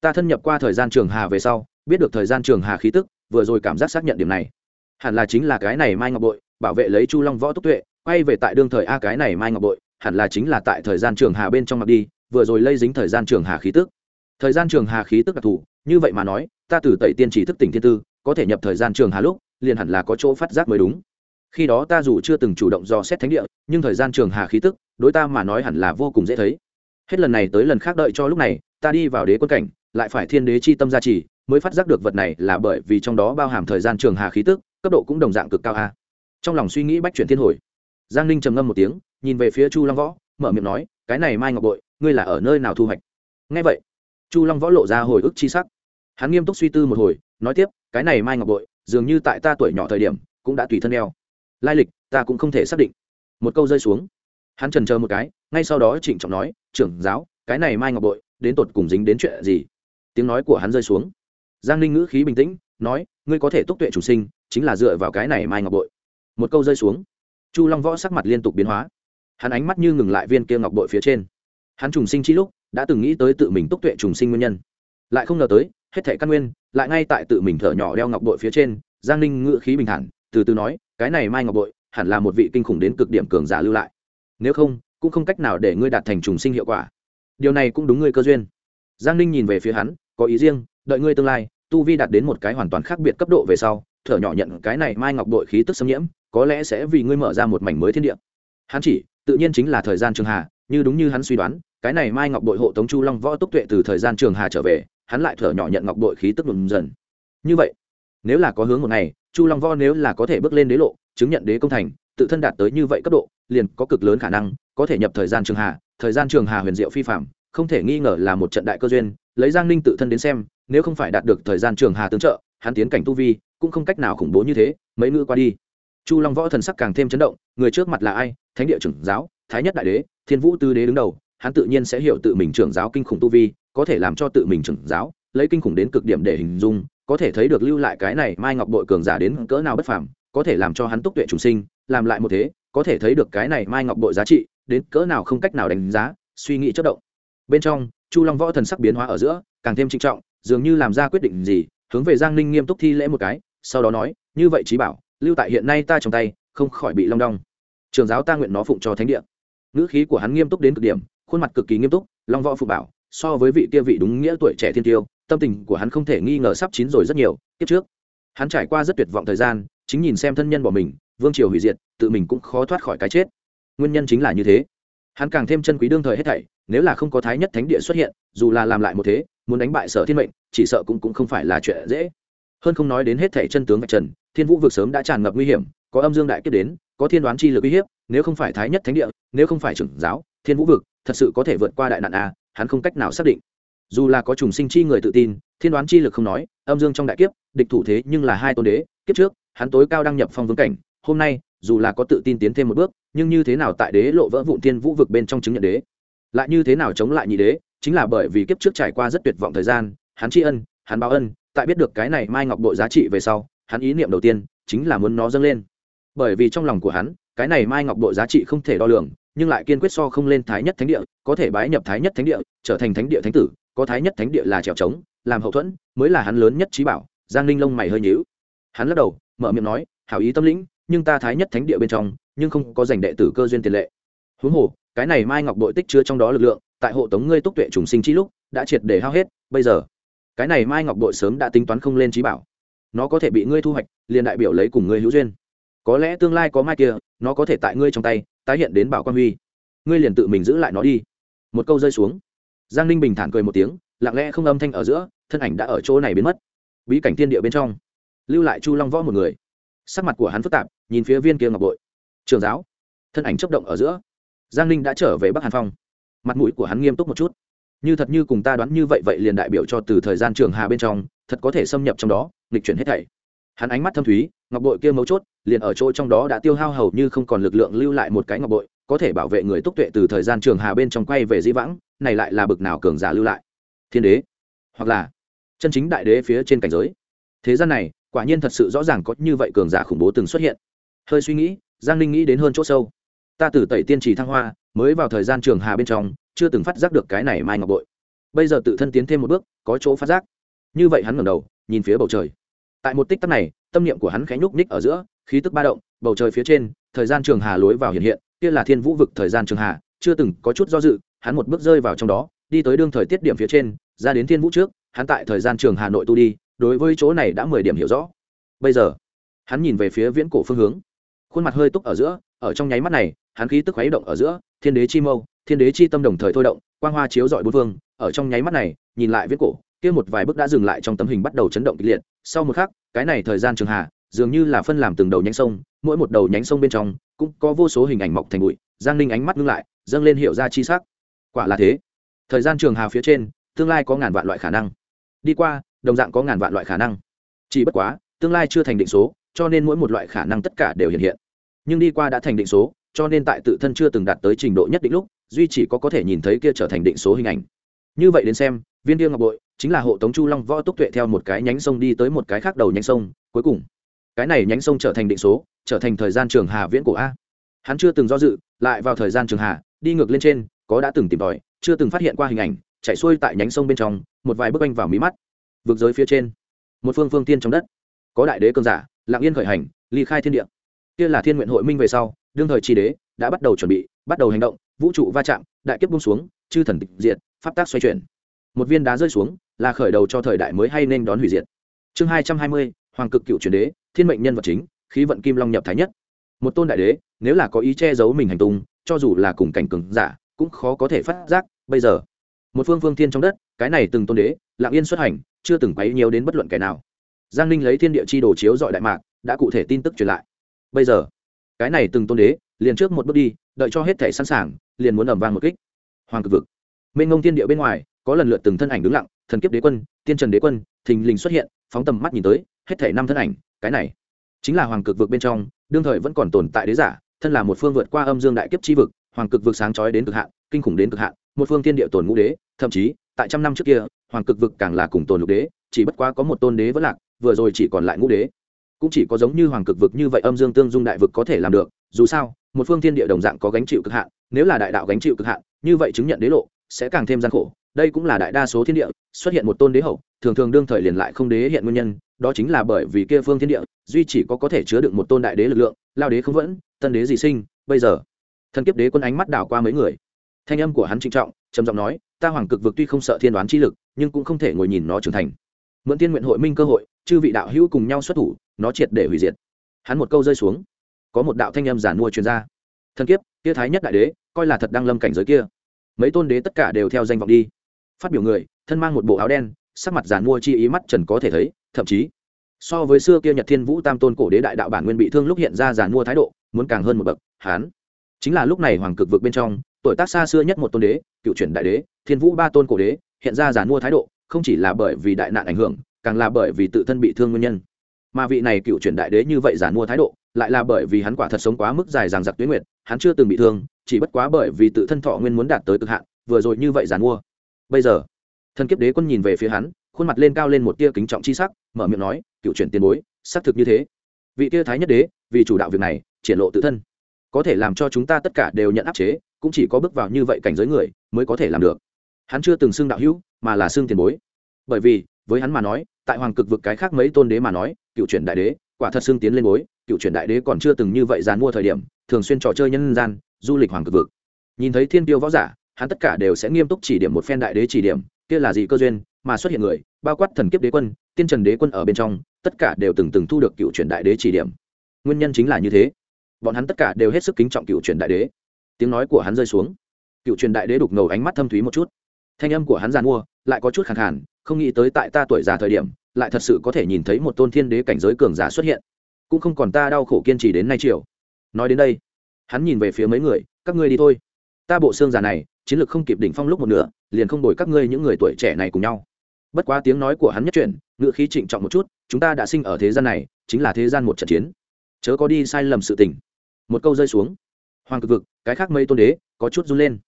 S1: Ta thân nhập qua thời gian trường hà về sau, biết được thời gian trường hà khí tức, vừa rồi cảm giác xác nhận điểm này. Hẳn là chính là cái này mai ngọc bội, bảo vệ lấy chu long võ túc tuệ, quay về tại đương thời a cái này mai ngọc bội, hẳn là chính là tại thời gian trường hà bên trong ngọc đi vừa rồi lây dính thời gian trường hà khí tức. Thời gian trường hà khí tức đặc thù, như vậy mà nói, ta từ tẩy tiên chỉ thức tỉnh thiên tư, có thể nhập thời gian trường hà lúc, liền hẳn là có chỗ phát giác mới đúng. Khi đó ta dù chưa từng chủ động dò xét thánh địa, nhưng thời gian trường hà khí tức, đối ta mà nói hẳn là vô cùng dễ thấy. Hết lần này tới lần khác đợi cho lúc này, ta đi vào đế quân cảnh, lại phải thiên đế chi tâm gia trì, mới phát giác được vật này là bởi vì trong đó bao hàm thời gian trường hà khí tức, cấp độ cũng đồng dạng cực cao a. Trong lòng suy nghĩ bách chuyển thiên hồi, giang ninh trầm ngâm một tiếng, nhìn về phía chu long võ mở miệng nói, cái này mai ngọc bội, ngươi là ở nơi nào thu hoạch? Ngay vậy, chu long võ lộ ra hồi ức chi sắc. Hắn nghiêm túc suy tư một hồi, nói tiếp, cái này mai ngọc bội, dường như tại ta tuổi nhỏ thời điểm, cũng đã tùy thân đeo. Lai lịch, ta cũng không thể xác định. Một câu rơi xuống. Hắn trần chờ một cái, ngay sau đó trịnh trọng nói, trưởng giáo, cái này mai ngọc bội, đến tột cùng dính đến chuyện gì? Tiếng nói của hắn rơi xuống. Giang ninh ngữ khí bình tĩnh, nói, ngươi có thể túc tuệ chủ sinh, chính là dựa vào cái này mai ngọc bội. Một câu rơi xuống. Chu long võ sắc mặt liên tục biến hóa hắn ánh mắt như ngừng lại viên kia ngọc bội phía trên. Hắn trùng sinh chi lúc, đã từng nghĩ tới tự mình túc tuệ trùng sinh nguyên nhân. Lại không ngờ tới, hết thể căn nguyên, lại ngay tại tự mình thở nhỏ đeo ngọc bội phía trên, giang ninh ngự khí bình thản, từ từ nói, cái này mai ngọc bội, hẳn là một vị kinh khủng đến cực điểm cường giả lưu lại. Nếu không, cũng không cách nào để ngươi đạt thành trùng sinh hiệu quả. Điều này cũng đúng ngươi cơ duyên. Giang ninh nhìn về phía hắn, có ý riêng, đợi ngươi tương lai, tu vi đạt đến một cái hoàn toàn khác biệt cấp độ về sau, thở nhỏ nhận cái này mai ngọc bội khí tức xâm nhiễm, có lẽ sẽ vì ngươi mở ra một mảnh mới thiên địa. Hắn chỉ tự nhiên chính là thời gian trường hà, như đúng như hắn suy đoán, cái này mai ngọc đội hộ tống chu long võ túc tuệ từ thời gian trường hà trở về, hắn lại thở nhỏ nhận ngọc đội khí tức ngừng dần. Như vậy, nếu là có hướng một ngày, chu long võ nếu là có thể bước lên đế lộ, chứng nhận đế công thành, tự thân đạt tới như vậy cấp độ, liền có cực lớn khả năng có thể nhập thời gian trường hà, thời gian trường hà huyền diệu phi phạm, không thể nghi ngờ là một trận đại cơ duyên, lấy giang ninh tự thân đến xem, nếu không phải đạt được thời gian trường hà tương trợ, hắn tiến cảnh tu vi cũng không cách nào khủng bố như thế, mấy ngữ qua đi chu long võ thần sắc càng thêm chấn động, người trước mặt là ai? Thánh địa trưởng giáo, thái nhất đại đế, thiên vũ tư đế đứng đầu, hắn tự nhiên sẽ hiểu tự mình trưởng giáo kinh khủng tu vi, có thể làm cho tự mình trưởng giáo, lấy kinh khủng đến cực điểm để hình dung, có thể thấy được lưu lại cái này mai ngọc bội cường giả đến cỡ nào bất phàm, có thể làm cho hắn túc tuệ trùng sinh, làm lại một thế, có thể thấy được cái này mai ngọc bội giá trị, đến cỡ nào không cách nào đánh giá, suy nghĩ chất động. Bên trong, chu long võ thần sắc biến hóa ở giữa, càng thêm trinh trọng, dường như làm ra quyết định gì, hướng về giang ninh nghiêm túc thi lễ một cái, sau đó nói, như vậy trí bảo lưu tại hiện nay ta trong tay, không khỏi bị long đong. Trường giáo ta nguyện nó phụng cho thánh địa. Ngữ khí của hắn nghiêm túc đến cực điểm, khuôn mặt cực kỳ nghiêm túc, long võ phụ bảo, so với vị kia vị đúng nghĩa tuổi trẻ thiên tiêu, tâm tình của hắn không thể nghi ngờ sắp chín rồi rất nhiều, kiếp trước. Hắn trải qua rất tuyệt vọng thời gian, chính nhìn xem thân nhân bỏ mình, vương triều hủy diệt, tự mình cũng khó thoát khỏi cái chết. Nguyên nhân chính là như thế. Hắn càng thêm chân quý đương thời hết thảy, nếu là không có thái nhất thánh địa xuất hiện, dù là làm lại một thế, muốn đánh bại sở thiên mệnh, chỉ sợ cũng cũng không phải là chuyện dễ hơn không nói đến hết thảy chân tướng vạch trần, thiên vũ vực sớm đã tràn ngập nguy hiểm, có âm dương đại kiếp đến, có thiên đoán chi lực uy hiếp, nếu không phải thái nhất thánh địa, nếu không phải trưởng giáo, thiên vũ vực, thật sự có thể vượt qua đại nạn a hắn không cách nào xác định. Dù là có trùng sinh chi người tự tin, thiên đoán chi lực không nói, âm dương trong đại kiếp, địch thủ thế nhưng là hai tôn đế, kiếp trước, hắn tối cao đăng nhập phong vương cảnh, hôm nay, dù là có tự tin tiến thêm một bước, nhưng như thế nào tại đế lộ vỡ vụn thiên vũ vực bên trong chứng nhận đế? Lại như thế nào chống lại nhị đế, chính là bởi vì kiếp trước trải qua rất tuyệt vọng thời gian, hắn tri ân, hắn báo ân tại biết được cái này mai ngọc bội giá trị về sau, hắn ý niệm đầu tiên chính là muốn nó dâng lên. Bởi vì trong lòng của hắn, cái này mai ngọc bội giá trị không thể đo lường, nhưng lại kiên quyết so không lên thái nhất thánh địa, có thể bái nhập thái nhất thánh địa, trở thành thánh địa thánh tử, có thái nhất thánh địa là trèo trống, làm hậu thuẫn, mới là hắn lớn nhất trí bảo, giang ninh lông mày hơi nhíu. Hắn lắc đầu, mở miệng nói, hảo ý tâm lĩnh, nhưng ta thái nhất thánh địa bên trong, nhưng không có giành đệ tử cơ duyên tiền lệ. Huống hồ, cái này mai ngọc bội tích chứa trong đó lực lượng, tại hộ tống ngươi túc tuệ trùng sinh chi lúc, đã triệt để hao hết, bây giờ cái này mai ngọc bội sớm đã tính toán không lên trí bảo. Nó có thể bị ngươi thu hoạch, liền đại biểu lấy cùng ngươi hữu duyên. Có lẽ tương lai có mai kia, nó có thể tại ngươi trong tay, tái hiện đến bảo quan huy. Ngươi liền tự mình giữ lại nó đi. Một câu rơi xuống. Giang ninh bình thản cười một tiếng, lặng lẽ không âm thanh ở giữa, thân ảnh đã ở chỗ này biến mất. Bí cảnh tiên địa bên trong. Lưu lại chu long võ một người. Sắc mặt của hắn phức tạp, nhìn phía viên kia ngọc bội. Trường giáo. Thân ảnh chấp động ở giữa. Giang ninh đã trở về bắc hàn phong. Mặt mũi của hắn nghiêm túc một chút như thật như cùng ta đoán như vậy vậy liền đại biểu cho từ thời gian trường hà bên trong, thật có thể xâm nhập trong đó, nghịch chuyển hết thảy. Hắn ánh mắt thâm thúy, ngọc bội kia mấu chốt, liền ở chỗ trong đó đã tiêu hao hầu như không còn lực lượng lưu lại một cái ngọc bội, có thể bảo vệ người túc tuệ từ thời gian trường hà bên trong quay về di vãng, này lại là bực nào cường giả lưu lại. Thiên đế, hoặc là chân chính đại đế phía trên cảnh giới. Thế gian này, quả nhiên thật sự rõ ràng có như vậy cường giả khủng bố từng xuất hiện. Hơi suy nghĩ, giang ninh nghĩ đến hơn chỗ sâu. Ta từ tẩy tiên trì thăng hoa, mới vào thời gian trường hà bên trong chưa từng phát giác được cái này mai ngọc bội. Bây giờ tự thân tiến thêm một bước, có chỗ phát giác. Như vậy hắn ngẩng đầu, nhìn phía bầu trời. Tại một tích tắc này, tâm niệm của hắn khẽ nhúc ních ở giữa, khí tức ba động, bầu trời phía trên, thời gian trường hà lối vào hiện hiện, kia là thiên vũ vực thời gian trường hà, chưa từng có chút do dự, hắn một bước rơi vào trong đó, đi tới đương thời tiết điểm phía trên, ra đến thiên vũ trước, hắn tại thời gian trường hà nội tu đi, đối với chỗ này đã mười điểm hiểu rõ. Bây giờ, hắn nhìn về phía viễn cổ phương hướng. Khuôn mặt hơi túc ở giữa, ở trong nháy mắt này, hắn khí tức khuấy động ở giữa thiên đế chi mâu, thiên đế chi tâm đồng thời thôi động, quang hoa chiếu dọi bốn phương, ở trong nháy mắt này, nhìn lại viết cổ, kia một vài bước đã dừng lại trong tấm hình bắt đầu chấn động kịch liệt. Sau một khắc, cái này thời gian trường hà dường như là phân làm từng đầu nhánh sông, mỗi một đầu nhánh sông bên trong cũng có vô số hình ảnh mọc thành bụi. Giang ninh ánh mắt ngưng lại, dâng lên hiệu ra chi sắc. Quả là thế. Thời gian trường hà phía trên, tương lai có ngàn vạn loại khả năng. Đi qua, đồng dạng có ngàn vạn loại khả năng. Chỉ bất quá, tương lai chưa thành định số, cho nên mỗi một loại khả năng tất cả đều hiện hiện. Nhưng đi qua đã thành định số cho nên tại tự thân chưa từng đạt tới trình độ nhất định lúc, duy chỉ có có thể nhìn thấy kia trở thành định số hình ảnh. Như vậy đến xem, viên tiêu ngọc bội chính là hộ tống chu long võ túc tuệ theo một cái nhánh sông đi tới một cái khác đầu nhánh sông, cuối cùng, cái này nhánh sông trở thành định số, trở thành thời gian trường hà viễn cổ a. Hắn chưa từng do dự, lại vào thời gian trường hà, đi ngược lên trên, có đã từng tìm tòi, chưa từng phát hiện qua hình ảnh, chạy xuôi tại nhánh sông bên trong, một vài bức anh vào mí mắt, vượt giới phía trên, một phương phương tiên trong đất, có đại đế cơn giả lạng yên khởi hành, ly khai thiên địa. Kia là thiên nguyện hội minh về sau đương thời tri đế, đã bắt đầu chuẩn bị, bắt đầu hành động, vũ trụ va chạm, đại kiếp bung xuống, chư thần tịch diệt, pháp tác xoay chuyển. Một viên đá rơi xuống, là khởi đầu cho thời đại mới hay nên đón hủy diệt. Chương hai trăm hai mươi, hoàng cực cựu truyền đế, thiên mệnh nhân vật chính, khí vận kim long nhập thái nhất. Một tôn đại đế, nếu là có ý che giấu mình hành tung, cho dù là cùng cảnh cường giả, cũng khó có thể phát giác, bây giờ, một phương phương thiên trong đất, cái này từng tôn đế lạng yên xuất hành, chưa từng quấy nhiều đến bất luận kẻ nào. Giang ninh lấy thiên địa chi đồ chiếu dọi đại mạc, đã cụ thể tin tức truyền lại. Bây giờ cái này từng tôn đế, liền trước một bước đi, đợi cho hết thể sẵn sàng, liền muốn ẩm vang một kích. Hoàng cực vực. Mênh ngông tiên địa bên ngoài, có lần lượt từng thân ảnh đứng lặng, thần kiếp đế quân, tiên trần đế quân, thình lình xuất hiện, phóng tầm mắt nhìn tới, hết thể năm thân ảnh, cái này chính là hoàng cực vực bên trong, đương thời vẫn còn tồn tại đế giả, thân là một phương vượt qua âm dương đại kiếp chi vực, hoàng cực vực sáng chói đến cực hạn, kinh khủng đến cực hạn, một phương tiên địa tồn ngũ đế, thậm chí, tại trăm năm trước kia, hoàng cực vực càng là cùng tồn lục đế, chỉ bất quá có một tôn đế vẫn lạc, vừa rồi chỉ còn lại ngũ đế cũng chỉ có giống như hoàng cực vực như vậy âm dương tương dung đại vực có thể làm được, dù sao, một phương thiên địa đồng dạng có gánh chịu cực hạn, nếu là đại đạo gánh chịu cực hạn, như vậy chứng nhận đế lộ sẽ càng thêm gian khổ. Đây cũng là đại đa số thiên địa xuất hiện một tôn đế hậu, thường thường đương thời liền lại không đế hiện nguyên nhân, đó chính là bởi vì kia phương thiên địa duy chỉ có có thể chứa được một tôn đại đế lực lượng, lao đế không vẫn, tân đế gì sinh, bây giờ, thần kiếp đế quân ánh mắt đảo qua mấy người. Thanh âm của hắn trịnh trọng, trầm giọng nói, ta hoàng cực vực tuy không sợ thiên đoán chi lực, nhưng cũng không thể ngồi nhìn nó trưởng thành. Mượn tiên nguyện hội minh cơ hội, chư vị đạo hữu cùng nhau xuất thủ nó triệt để hủy diệt. Hắn một câu rơi xuống, có một đạo thanh âm giản mua truyền ra. Thân kiếp, kia thái nhất đại đế, coi là thật đang lâm cảnh giới kia. Mấy tôn đế tất cả đều theo danh vọng đi. Phát biểu người, thân mang một bộ áo đen, sắc mặt giản mua chi ý mắt trần có thể thấy, thậm chí, so với xưa kia nhật thiên vũ tam tôn cổ đế đại đạo bản nguyên bị thương lúc hiện ra giản mua thái độ, muốn càng hơn một bậc hán chính là lúc này hoàng cực vực bên trong, tuổi tác xa xưa nhất một tôn đế, cựu chuyển đại đế, thiên vũ ba tôn cổ đế, hiện ra giản mua thái độ, không chỉ là bởi vì đại nạn ảnh hưởng, càng là bởi vì tự thân bị thương nguyên nhân mà vị này cựu truyền đại đế như vậy giản mua thái độ, lại là bởi vì hắn quả thật sống quá mức dài dằng dặc tuyến nguyệt, hắn chưa từng bị thương, chỉ bất quá bởi vì tự thân thọ nguyên muốn đạt tới cực hạn, vừa rồi như vậy giản mua. Bây giờ thân kiếp đế quân nhìn về phía hắn, khuôn mặt lên cao lên một tia kính trọng chi sắc, mở miệng nói, cựu truyền tiền bối, xác thực như thế. Vị tia thái nhất đế, vì chủ đạo việc này, triển lộ tự thân. Có thể làm cho chúng ta tất cả đều nhận áp chế, cũng chỉ có bước vào như vậy cảnh giới người mới có thể làm được. Hắn chưa từng xưng đạo hữu, mà là xưng tiền bối. Bởi vì với hắn mà nói, tại hoàng cực vực cái khác mấy tôn đế mà nói, cựu chuyển đại đế, quả thật xương tiến lên bối, cựu chuyển đại đế còn chưa từng như vậy dàn mua thời điểm, thường xuyên trò chơi nhân gian, du lịch hoàng cực vực. Nhìn thấy thiên tiêu võ giả, hắn tất cả đều sẽ nghiêm túc chỉ điểm một phen đại đế chỉ điểm, kia là gì cơ duyên, mà xuất hiện người, bao quát thần kiếp đế quân, tiên trần đế quân ở bên trong, tất cả đều từng từng thu được cựu truyền đại đế chỉ điểm. Nguyên nhân chính là như thế. Bọn hắn tất cả đều hết sức kính trọng cựu truyền đại đế. Tiếng nói của hắn rơi xuống. Cựu truyền đại đế đục ngầu ánh mắt thâm thúy một chút. Thanh âm của hắn giàn mua, lại có chút khẳng khàn không nghĩ tới tại ta tuổi già thời điểm, lại thật sự có thể nhìn thấy một tôn thiên đế cảnh giới cường giả xuất hiện. Cũng không còn ta đau khổ kiên trì đến nay chiều. Nói đến đây, hắn nhìn về phía mấy người, các ngươi đi thôi. Ta bộ xương già này, chiến lược không kịp đỉnh phong lúc một nửa, liền không đổi các ngươi những người tuổi trẻ này cùng nhau. Bất quá tiếng nói của hắn nhất chuyển ngựa khí trịnh trọng một chút, chúng ta đã sinh ở thế gian này, chính là thế gian một trận chiến. Chớ có đi sai lầm sự tình. Một câu rơi xuống. Hoàng cực vực, cái khác mây tôn đế, có chút run lên.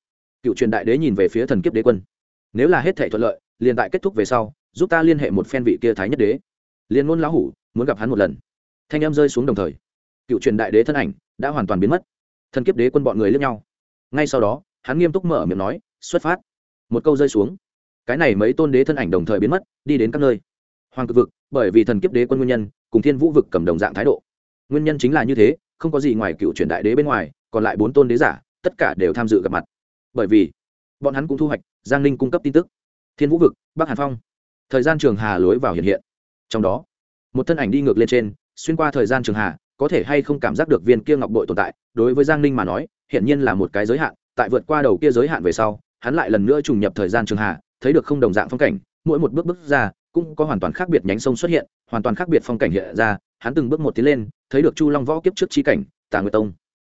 S1: Cựu truyền đại đế nhìn về phía thần kiếp đế quân. Nếu là hết thể thuận lợi liền tại kết thúc về sau, giúp ta liên hệ một phen vị kia thái nhất đế. Liên ngôn lão hủ, muốn gặp hắn một lần. Thanh em rơi xuống đồng thời. Cựu truyền đại đế thân ảnh đã hoàn toàn biến mất. Thần kiếp đế quân bọn người lướt nhau. Ngay sau đó, hắn nghiêm túc mở miệng nói, xuất phát. Một câu rơi xuống. Cái này mấy tôn đế thân ảnh đồng thời biến mất, đi đến các nơi. Hoàng cực vực, bởi vì thần kiếp đế quân nguyên nhân, cùng thiên vũ vực cầm đồng dạng thái độ. Nguyên nhân chính là như thế, không có gì ngoài cựu truyền đại đế bên ngoài, còn lại bốn tôn đế giả, tất cả đều tham dự gặp mặt. Bởi vì, bọn hắn cũng thu hoạch giang ninh cung cấp tin tức thiên vũ vực, bắc hàn phong. Thời gian trường hà lối vào hiện hiện. Trong đó, một thân ảnh đi ngược lên trên, xuyên qua thời gian trường hà, có thể hay không cảm giác được viên kia ngọc bội tồn tại, đối với giang ninh mà nói hiện nhiên là một cái giới hạn, tại vượt qua đầu kia giới hạn về sau, hắn lại lần nữa trùng nhập thời gian trường hà, thấy được không đồng dạng phong cảnh, mỗi một bước bước ra, cũng có hoàn toàn khác biệt nhánh sông xuất hiện, hoàn toàn khác biệt phong cảnh hiện ra, hắn từng bước một tiến lên, thấy được chu long võ kiếp trước trí cảnh, tà nguyệt tông.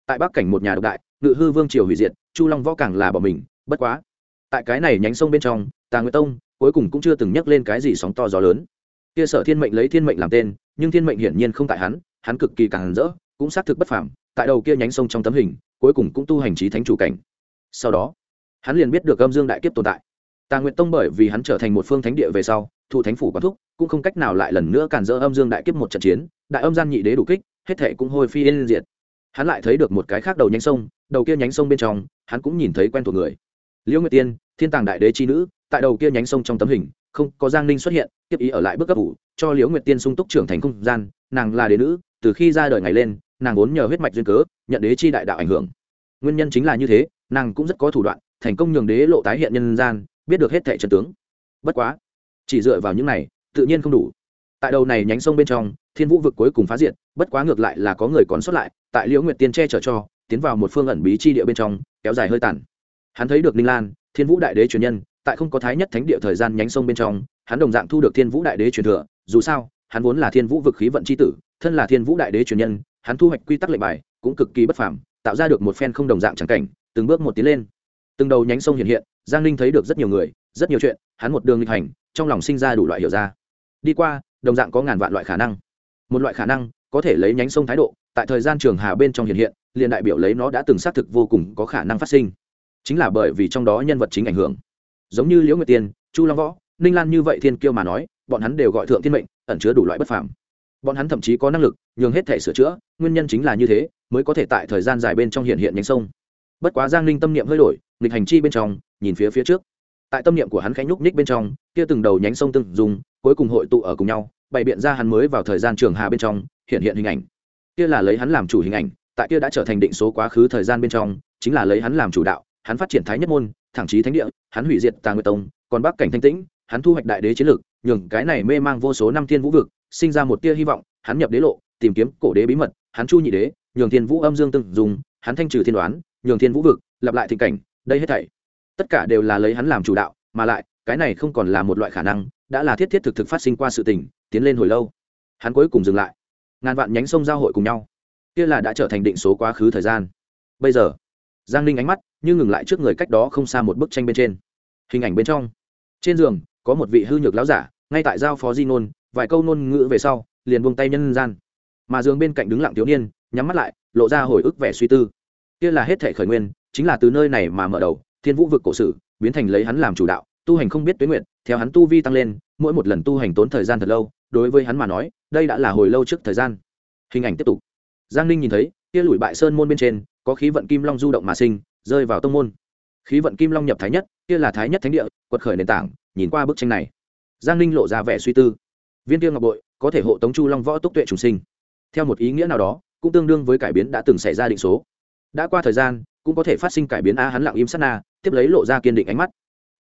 S1: Tại bắc cảnh một nhà độc đại, ngự hư vương triều hủy diệt, chu long võ càng là bỏ mình, bất quá, tại cái này nhánh sông bên trong tà nguyệt tông, cuối cùng cũng chưa từng nhắc lên cái gì sóng to gió lớn. Kia sở thiên mệnh lấy thiên mệnh làm tên, nhưng thiên mệnh hiển nhiên không tại hắn hắn cực kỳ càng rỡ, cũng xác thực bất phàm, tại đầu kia nhánh sông trong tấm hình, cuối cùng cũng tu hành trí thánh chủ cảnh. Sau đó, hắn liền biết được âm dương đại kiếp tồn tại. Tà nguyệt tông bởi vì hắn trở thành một phương thánh địa về sau, thụ thánh phủ quán thúc, cũng không cách nào lại lần nữa cản rỡ âm dương đại kiếp một trận chiến, đại âm gian nhị đế đủ kích, hết thệ cũng hôi phi liên diệt. Hắn lại thấy được một cái khác đầu nhánh sông, đầu kia nhánh sông bên trong, hắn cũng nhìn thấy quen thuộc người. Liễu nguyệt tiên, thiên tàng đại đế chi nữ tại đầu kia nhánh sông trong tấm hình, không có giang ninh xuất hiện, tiếp ý ở lại bước cấp ủ, cho liễu nguyệt tiên sung túc trưởng thành không gian, nàng là đế nữ, từ khi ra đời ngày lên, nàng vốn nhờ huyết mạch duyên cớ, nhận đế chi đại đạo ảnh hưởng. Nguyên nhân chính là như thế, nàng cũng rất có thủ đoạn, thành công nhường đế lộ tái hiện nhân gian, biết được hết thệ trần tướng. Bất quá, chỉ dựa vào những này, tự nhiên không đủ. Tại đầu này nhánh sông bên trong, thiên vũ vực cuối cùng phá diệt, bất quá ngược lại là có người còn sót lại, tại liễu nguyệt tiên che chở cho, tiến vào một phương ẩn bí chi địa bên trong, kéo dài hơi tàn. Hắn thấy được ninh lan, thiên vũ đại đế truyền nhân tại không có thái nhất thánh địa thời gian nhánh sông bên trong, hắn đồng dạng thu được thiên vũ đại đế truyền thừa, dù sao, hắn vốn là thiên vũ vực khí vận c h i tử, thân là thiên vũ đại đế truyền nhân, hắn thu hoạch quy tắc lệnh bài, cũng cực kỳ bất phàm, tạo ra được một phen không đồng dạng trắng cảnh, từng bước một tiến lên. Từng đầu nhánh sông hiện hiện, giang ninh thấy được rất nhiều người, rất nhiều chuyện, hắn một đường lịch hành, trong lòng sinh ra đủ loại hiểu ra. Đi qua, đồng dạng có ngàn vạn loại khả năng. Một loại khả năng, có thể lấy nhánh sông thái độ, tại thời gian trường hà bên trong hiện hiện, liền đại biểu lấy nó đã từng xác thực vô cùng có khả năng phát sinh. Chính là bởi vì trong đó nhân vật chính ảnh hưởng giống như liễu nguyệt tiên, chu long võ, ninh lan như vậy thiên kiêu mà nói, bọn hắn đều gọi thượng thiên mệnh, ẩn chứa đủ loại bất phàm. bọn hắn thậm chí có năng lực nhường hết thể sửa chữa, nguyên nhân chính là như thế, mới có thể tại thời gian dài bên trong hiện hiện nhánh sông. bất quá giang ninh tâm niệm hơi đổi, nghịch hành chi bên trong, nhìn phía phía trước. tại tâm niệm của hắn khẽ nhúc ních bên trong, kia từng đầu nhánh sông từng dùng cuối cùng hội tụ ở cùng nhau, bày biện ra hắn mới vào thời gian trường hà bên trong, hiện hiện hình ảnh. kia là lấy hắn làm chủ hình ảnh, tại kia đã trở thành định số quá khứ thời gian bên trong, chính là lấy hắn làm chủ đạo, hắn phát triển thái nhất môn thẳng chí thánh địa, hắn hủy diệt tà nguyệt tông, còn bắc cảnh thanh tĩnh, hắn thu hoạch đại đế chiến lược, nhường cái này mê mang vô số năm thiên vũ vực, sinh ra một tia hy vọng, hắn nhập đế lộ, tìm kiếm cổ đế bí mật, hắn chu nhị đế, nhường thiên vũ âm dương từng dùng hắn thanh trừ thiên đoán, nhường thiên vũ vực, lặp lại thịnh cảnh, đây hết thảy. Tất cả đều là lấy hắn làm chủ đạo, mà lại, cái này không còn là một loại khả năng, đã là thiết thiết thực thực phát sinh qua sự tình, tiến lên hồi lâu. Hắn cuối cùng dừng lại. Ngàn vạn nhánh sông giao hội cùng nhau. Kia là đã trở thành định số quá khứ thời gian. Bây giờ, giang ninh ánh mắt như ngừng lại trước người cách đó không xa một bức tranh bên trên. Hình ảnh bên trong. Trên giường, có một vị hư nhược láo giả, ngay tại giao phó di nôn, vài câu ngôn ngữ về sau, liền buông tay nhân gian. Mà giường bên cạnh đứng lặng thiếu niên, nhắm mắt lại, lộ ra hồi ức vẻ suy tư. Kia là hết thể khởi nguyên, chính là từ nơi này mà mở đầu, thiên vũ vực cổ sử, biến thành lấy hắn làm chủ đạo, tu hành không biết tuyến nguyện, theo hắn tu vi tăng lên, mỗi một lần tu hành tốn thời gian thật lâu, đối với hắn mà nói, đây đã là hồi lâu trước thời gian. Hình ảnh tiếp tục. Giang ninh nhìn thấy, kia lùi bại sơn môn bên trên, có khí vận kim long du động mà sinh rơi vào tông môn. Khí vận kim long nhập thái nhất, kia là thái nhất thánh địa, quật khởi nền tảng, nhìn qua bức tranh này. Giang ninh lộ ra vẻ suy tư. Viên tiêu ngọc bội, có thể hộ tống chu long võ túc tuệ trùng sinh. Theo một ý nghĩa nào đó, cũng tương đương với cải biến đã từng xảy ra định số. Đã qua thời gian, cũng có thể phát sinh cải biến a hắn lặng im sát na, tiếp lấy lộ ra kiên định ánh mắt.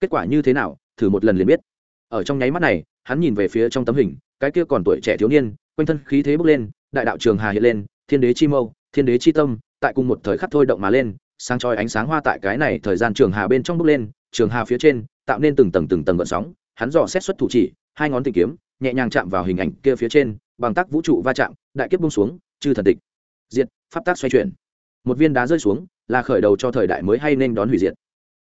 S1: Kết quả như thế nào, thử một lần liền biết. Ở trong nháy mắt này, hắn nhìn về phía trong tấm hình, cái kia còn tuổi trẻ thiếu niên, quanh thân khí thế bước lên, đại đạo trường hà hiện lên, thiên đế chi mâu, thiên đế chi tâm, tại cùng một thời khắc thôi động mà lên sáng chói ánh sáng hoa tại cái này thời gian trường hà bên trong bốc lên, trường hà phía trên, tạo nên từng tầng từng tầng gợn sóng, hắn dò xét xuất thủ chỉ, hai ngón tìm kiếm, nhẹ nhàng chạm vào hình ảnh kia phía trên, bằng tác vũ trụ va chạm, đại kiếp bung xuống, chư thần tịch diệt, pháp tác xoay chuyển. Một viên đá rơi xuống, là khởi đầu cho thời đại mới hay nên đón hủy diệt.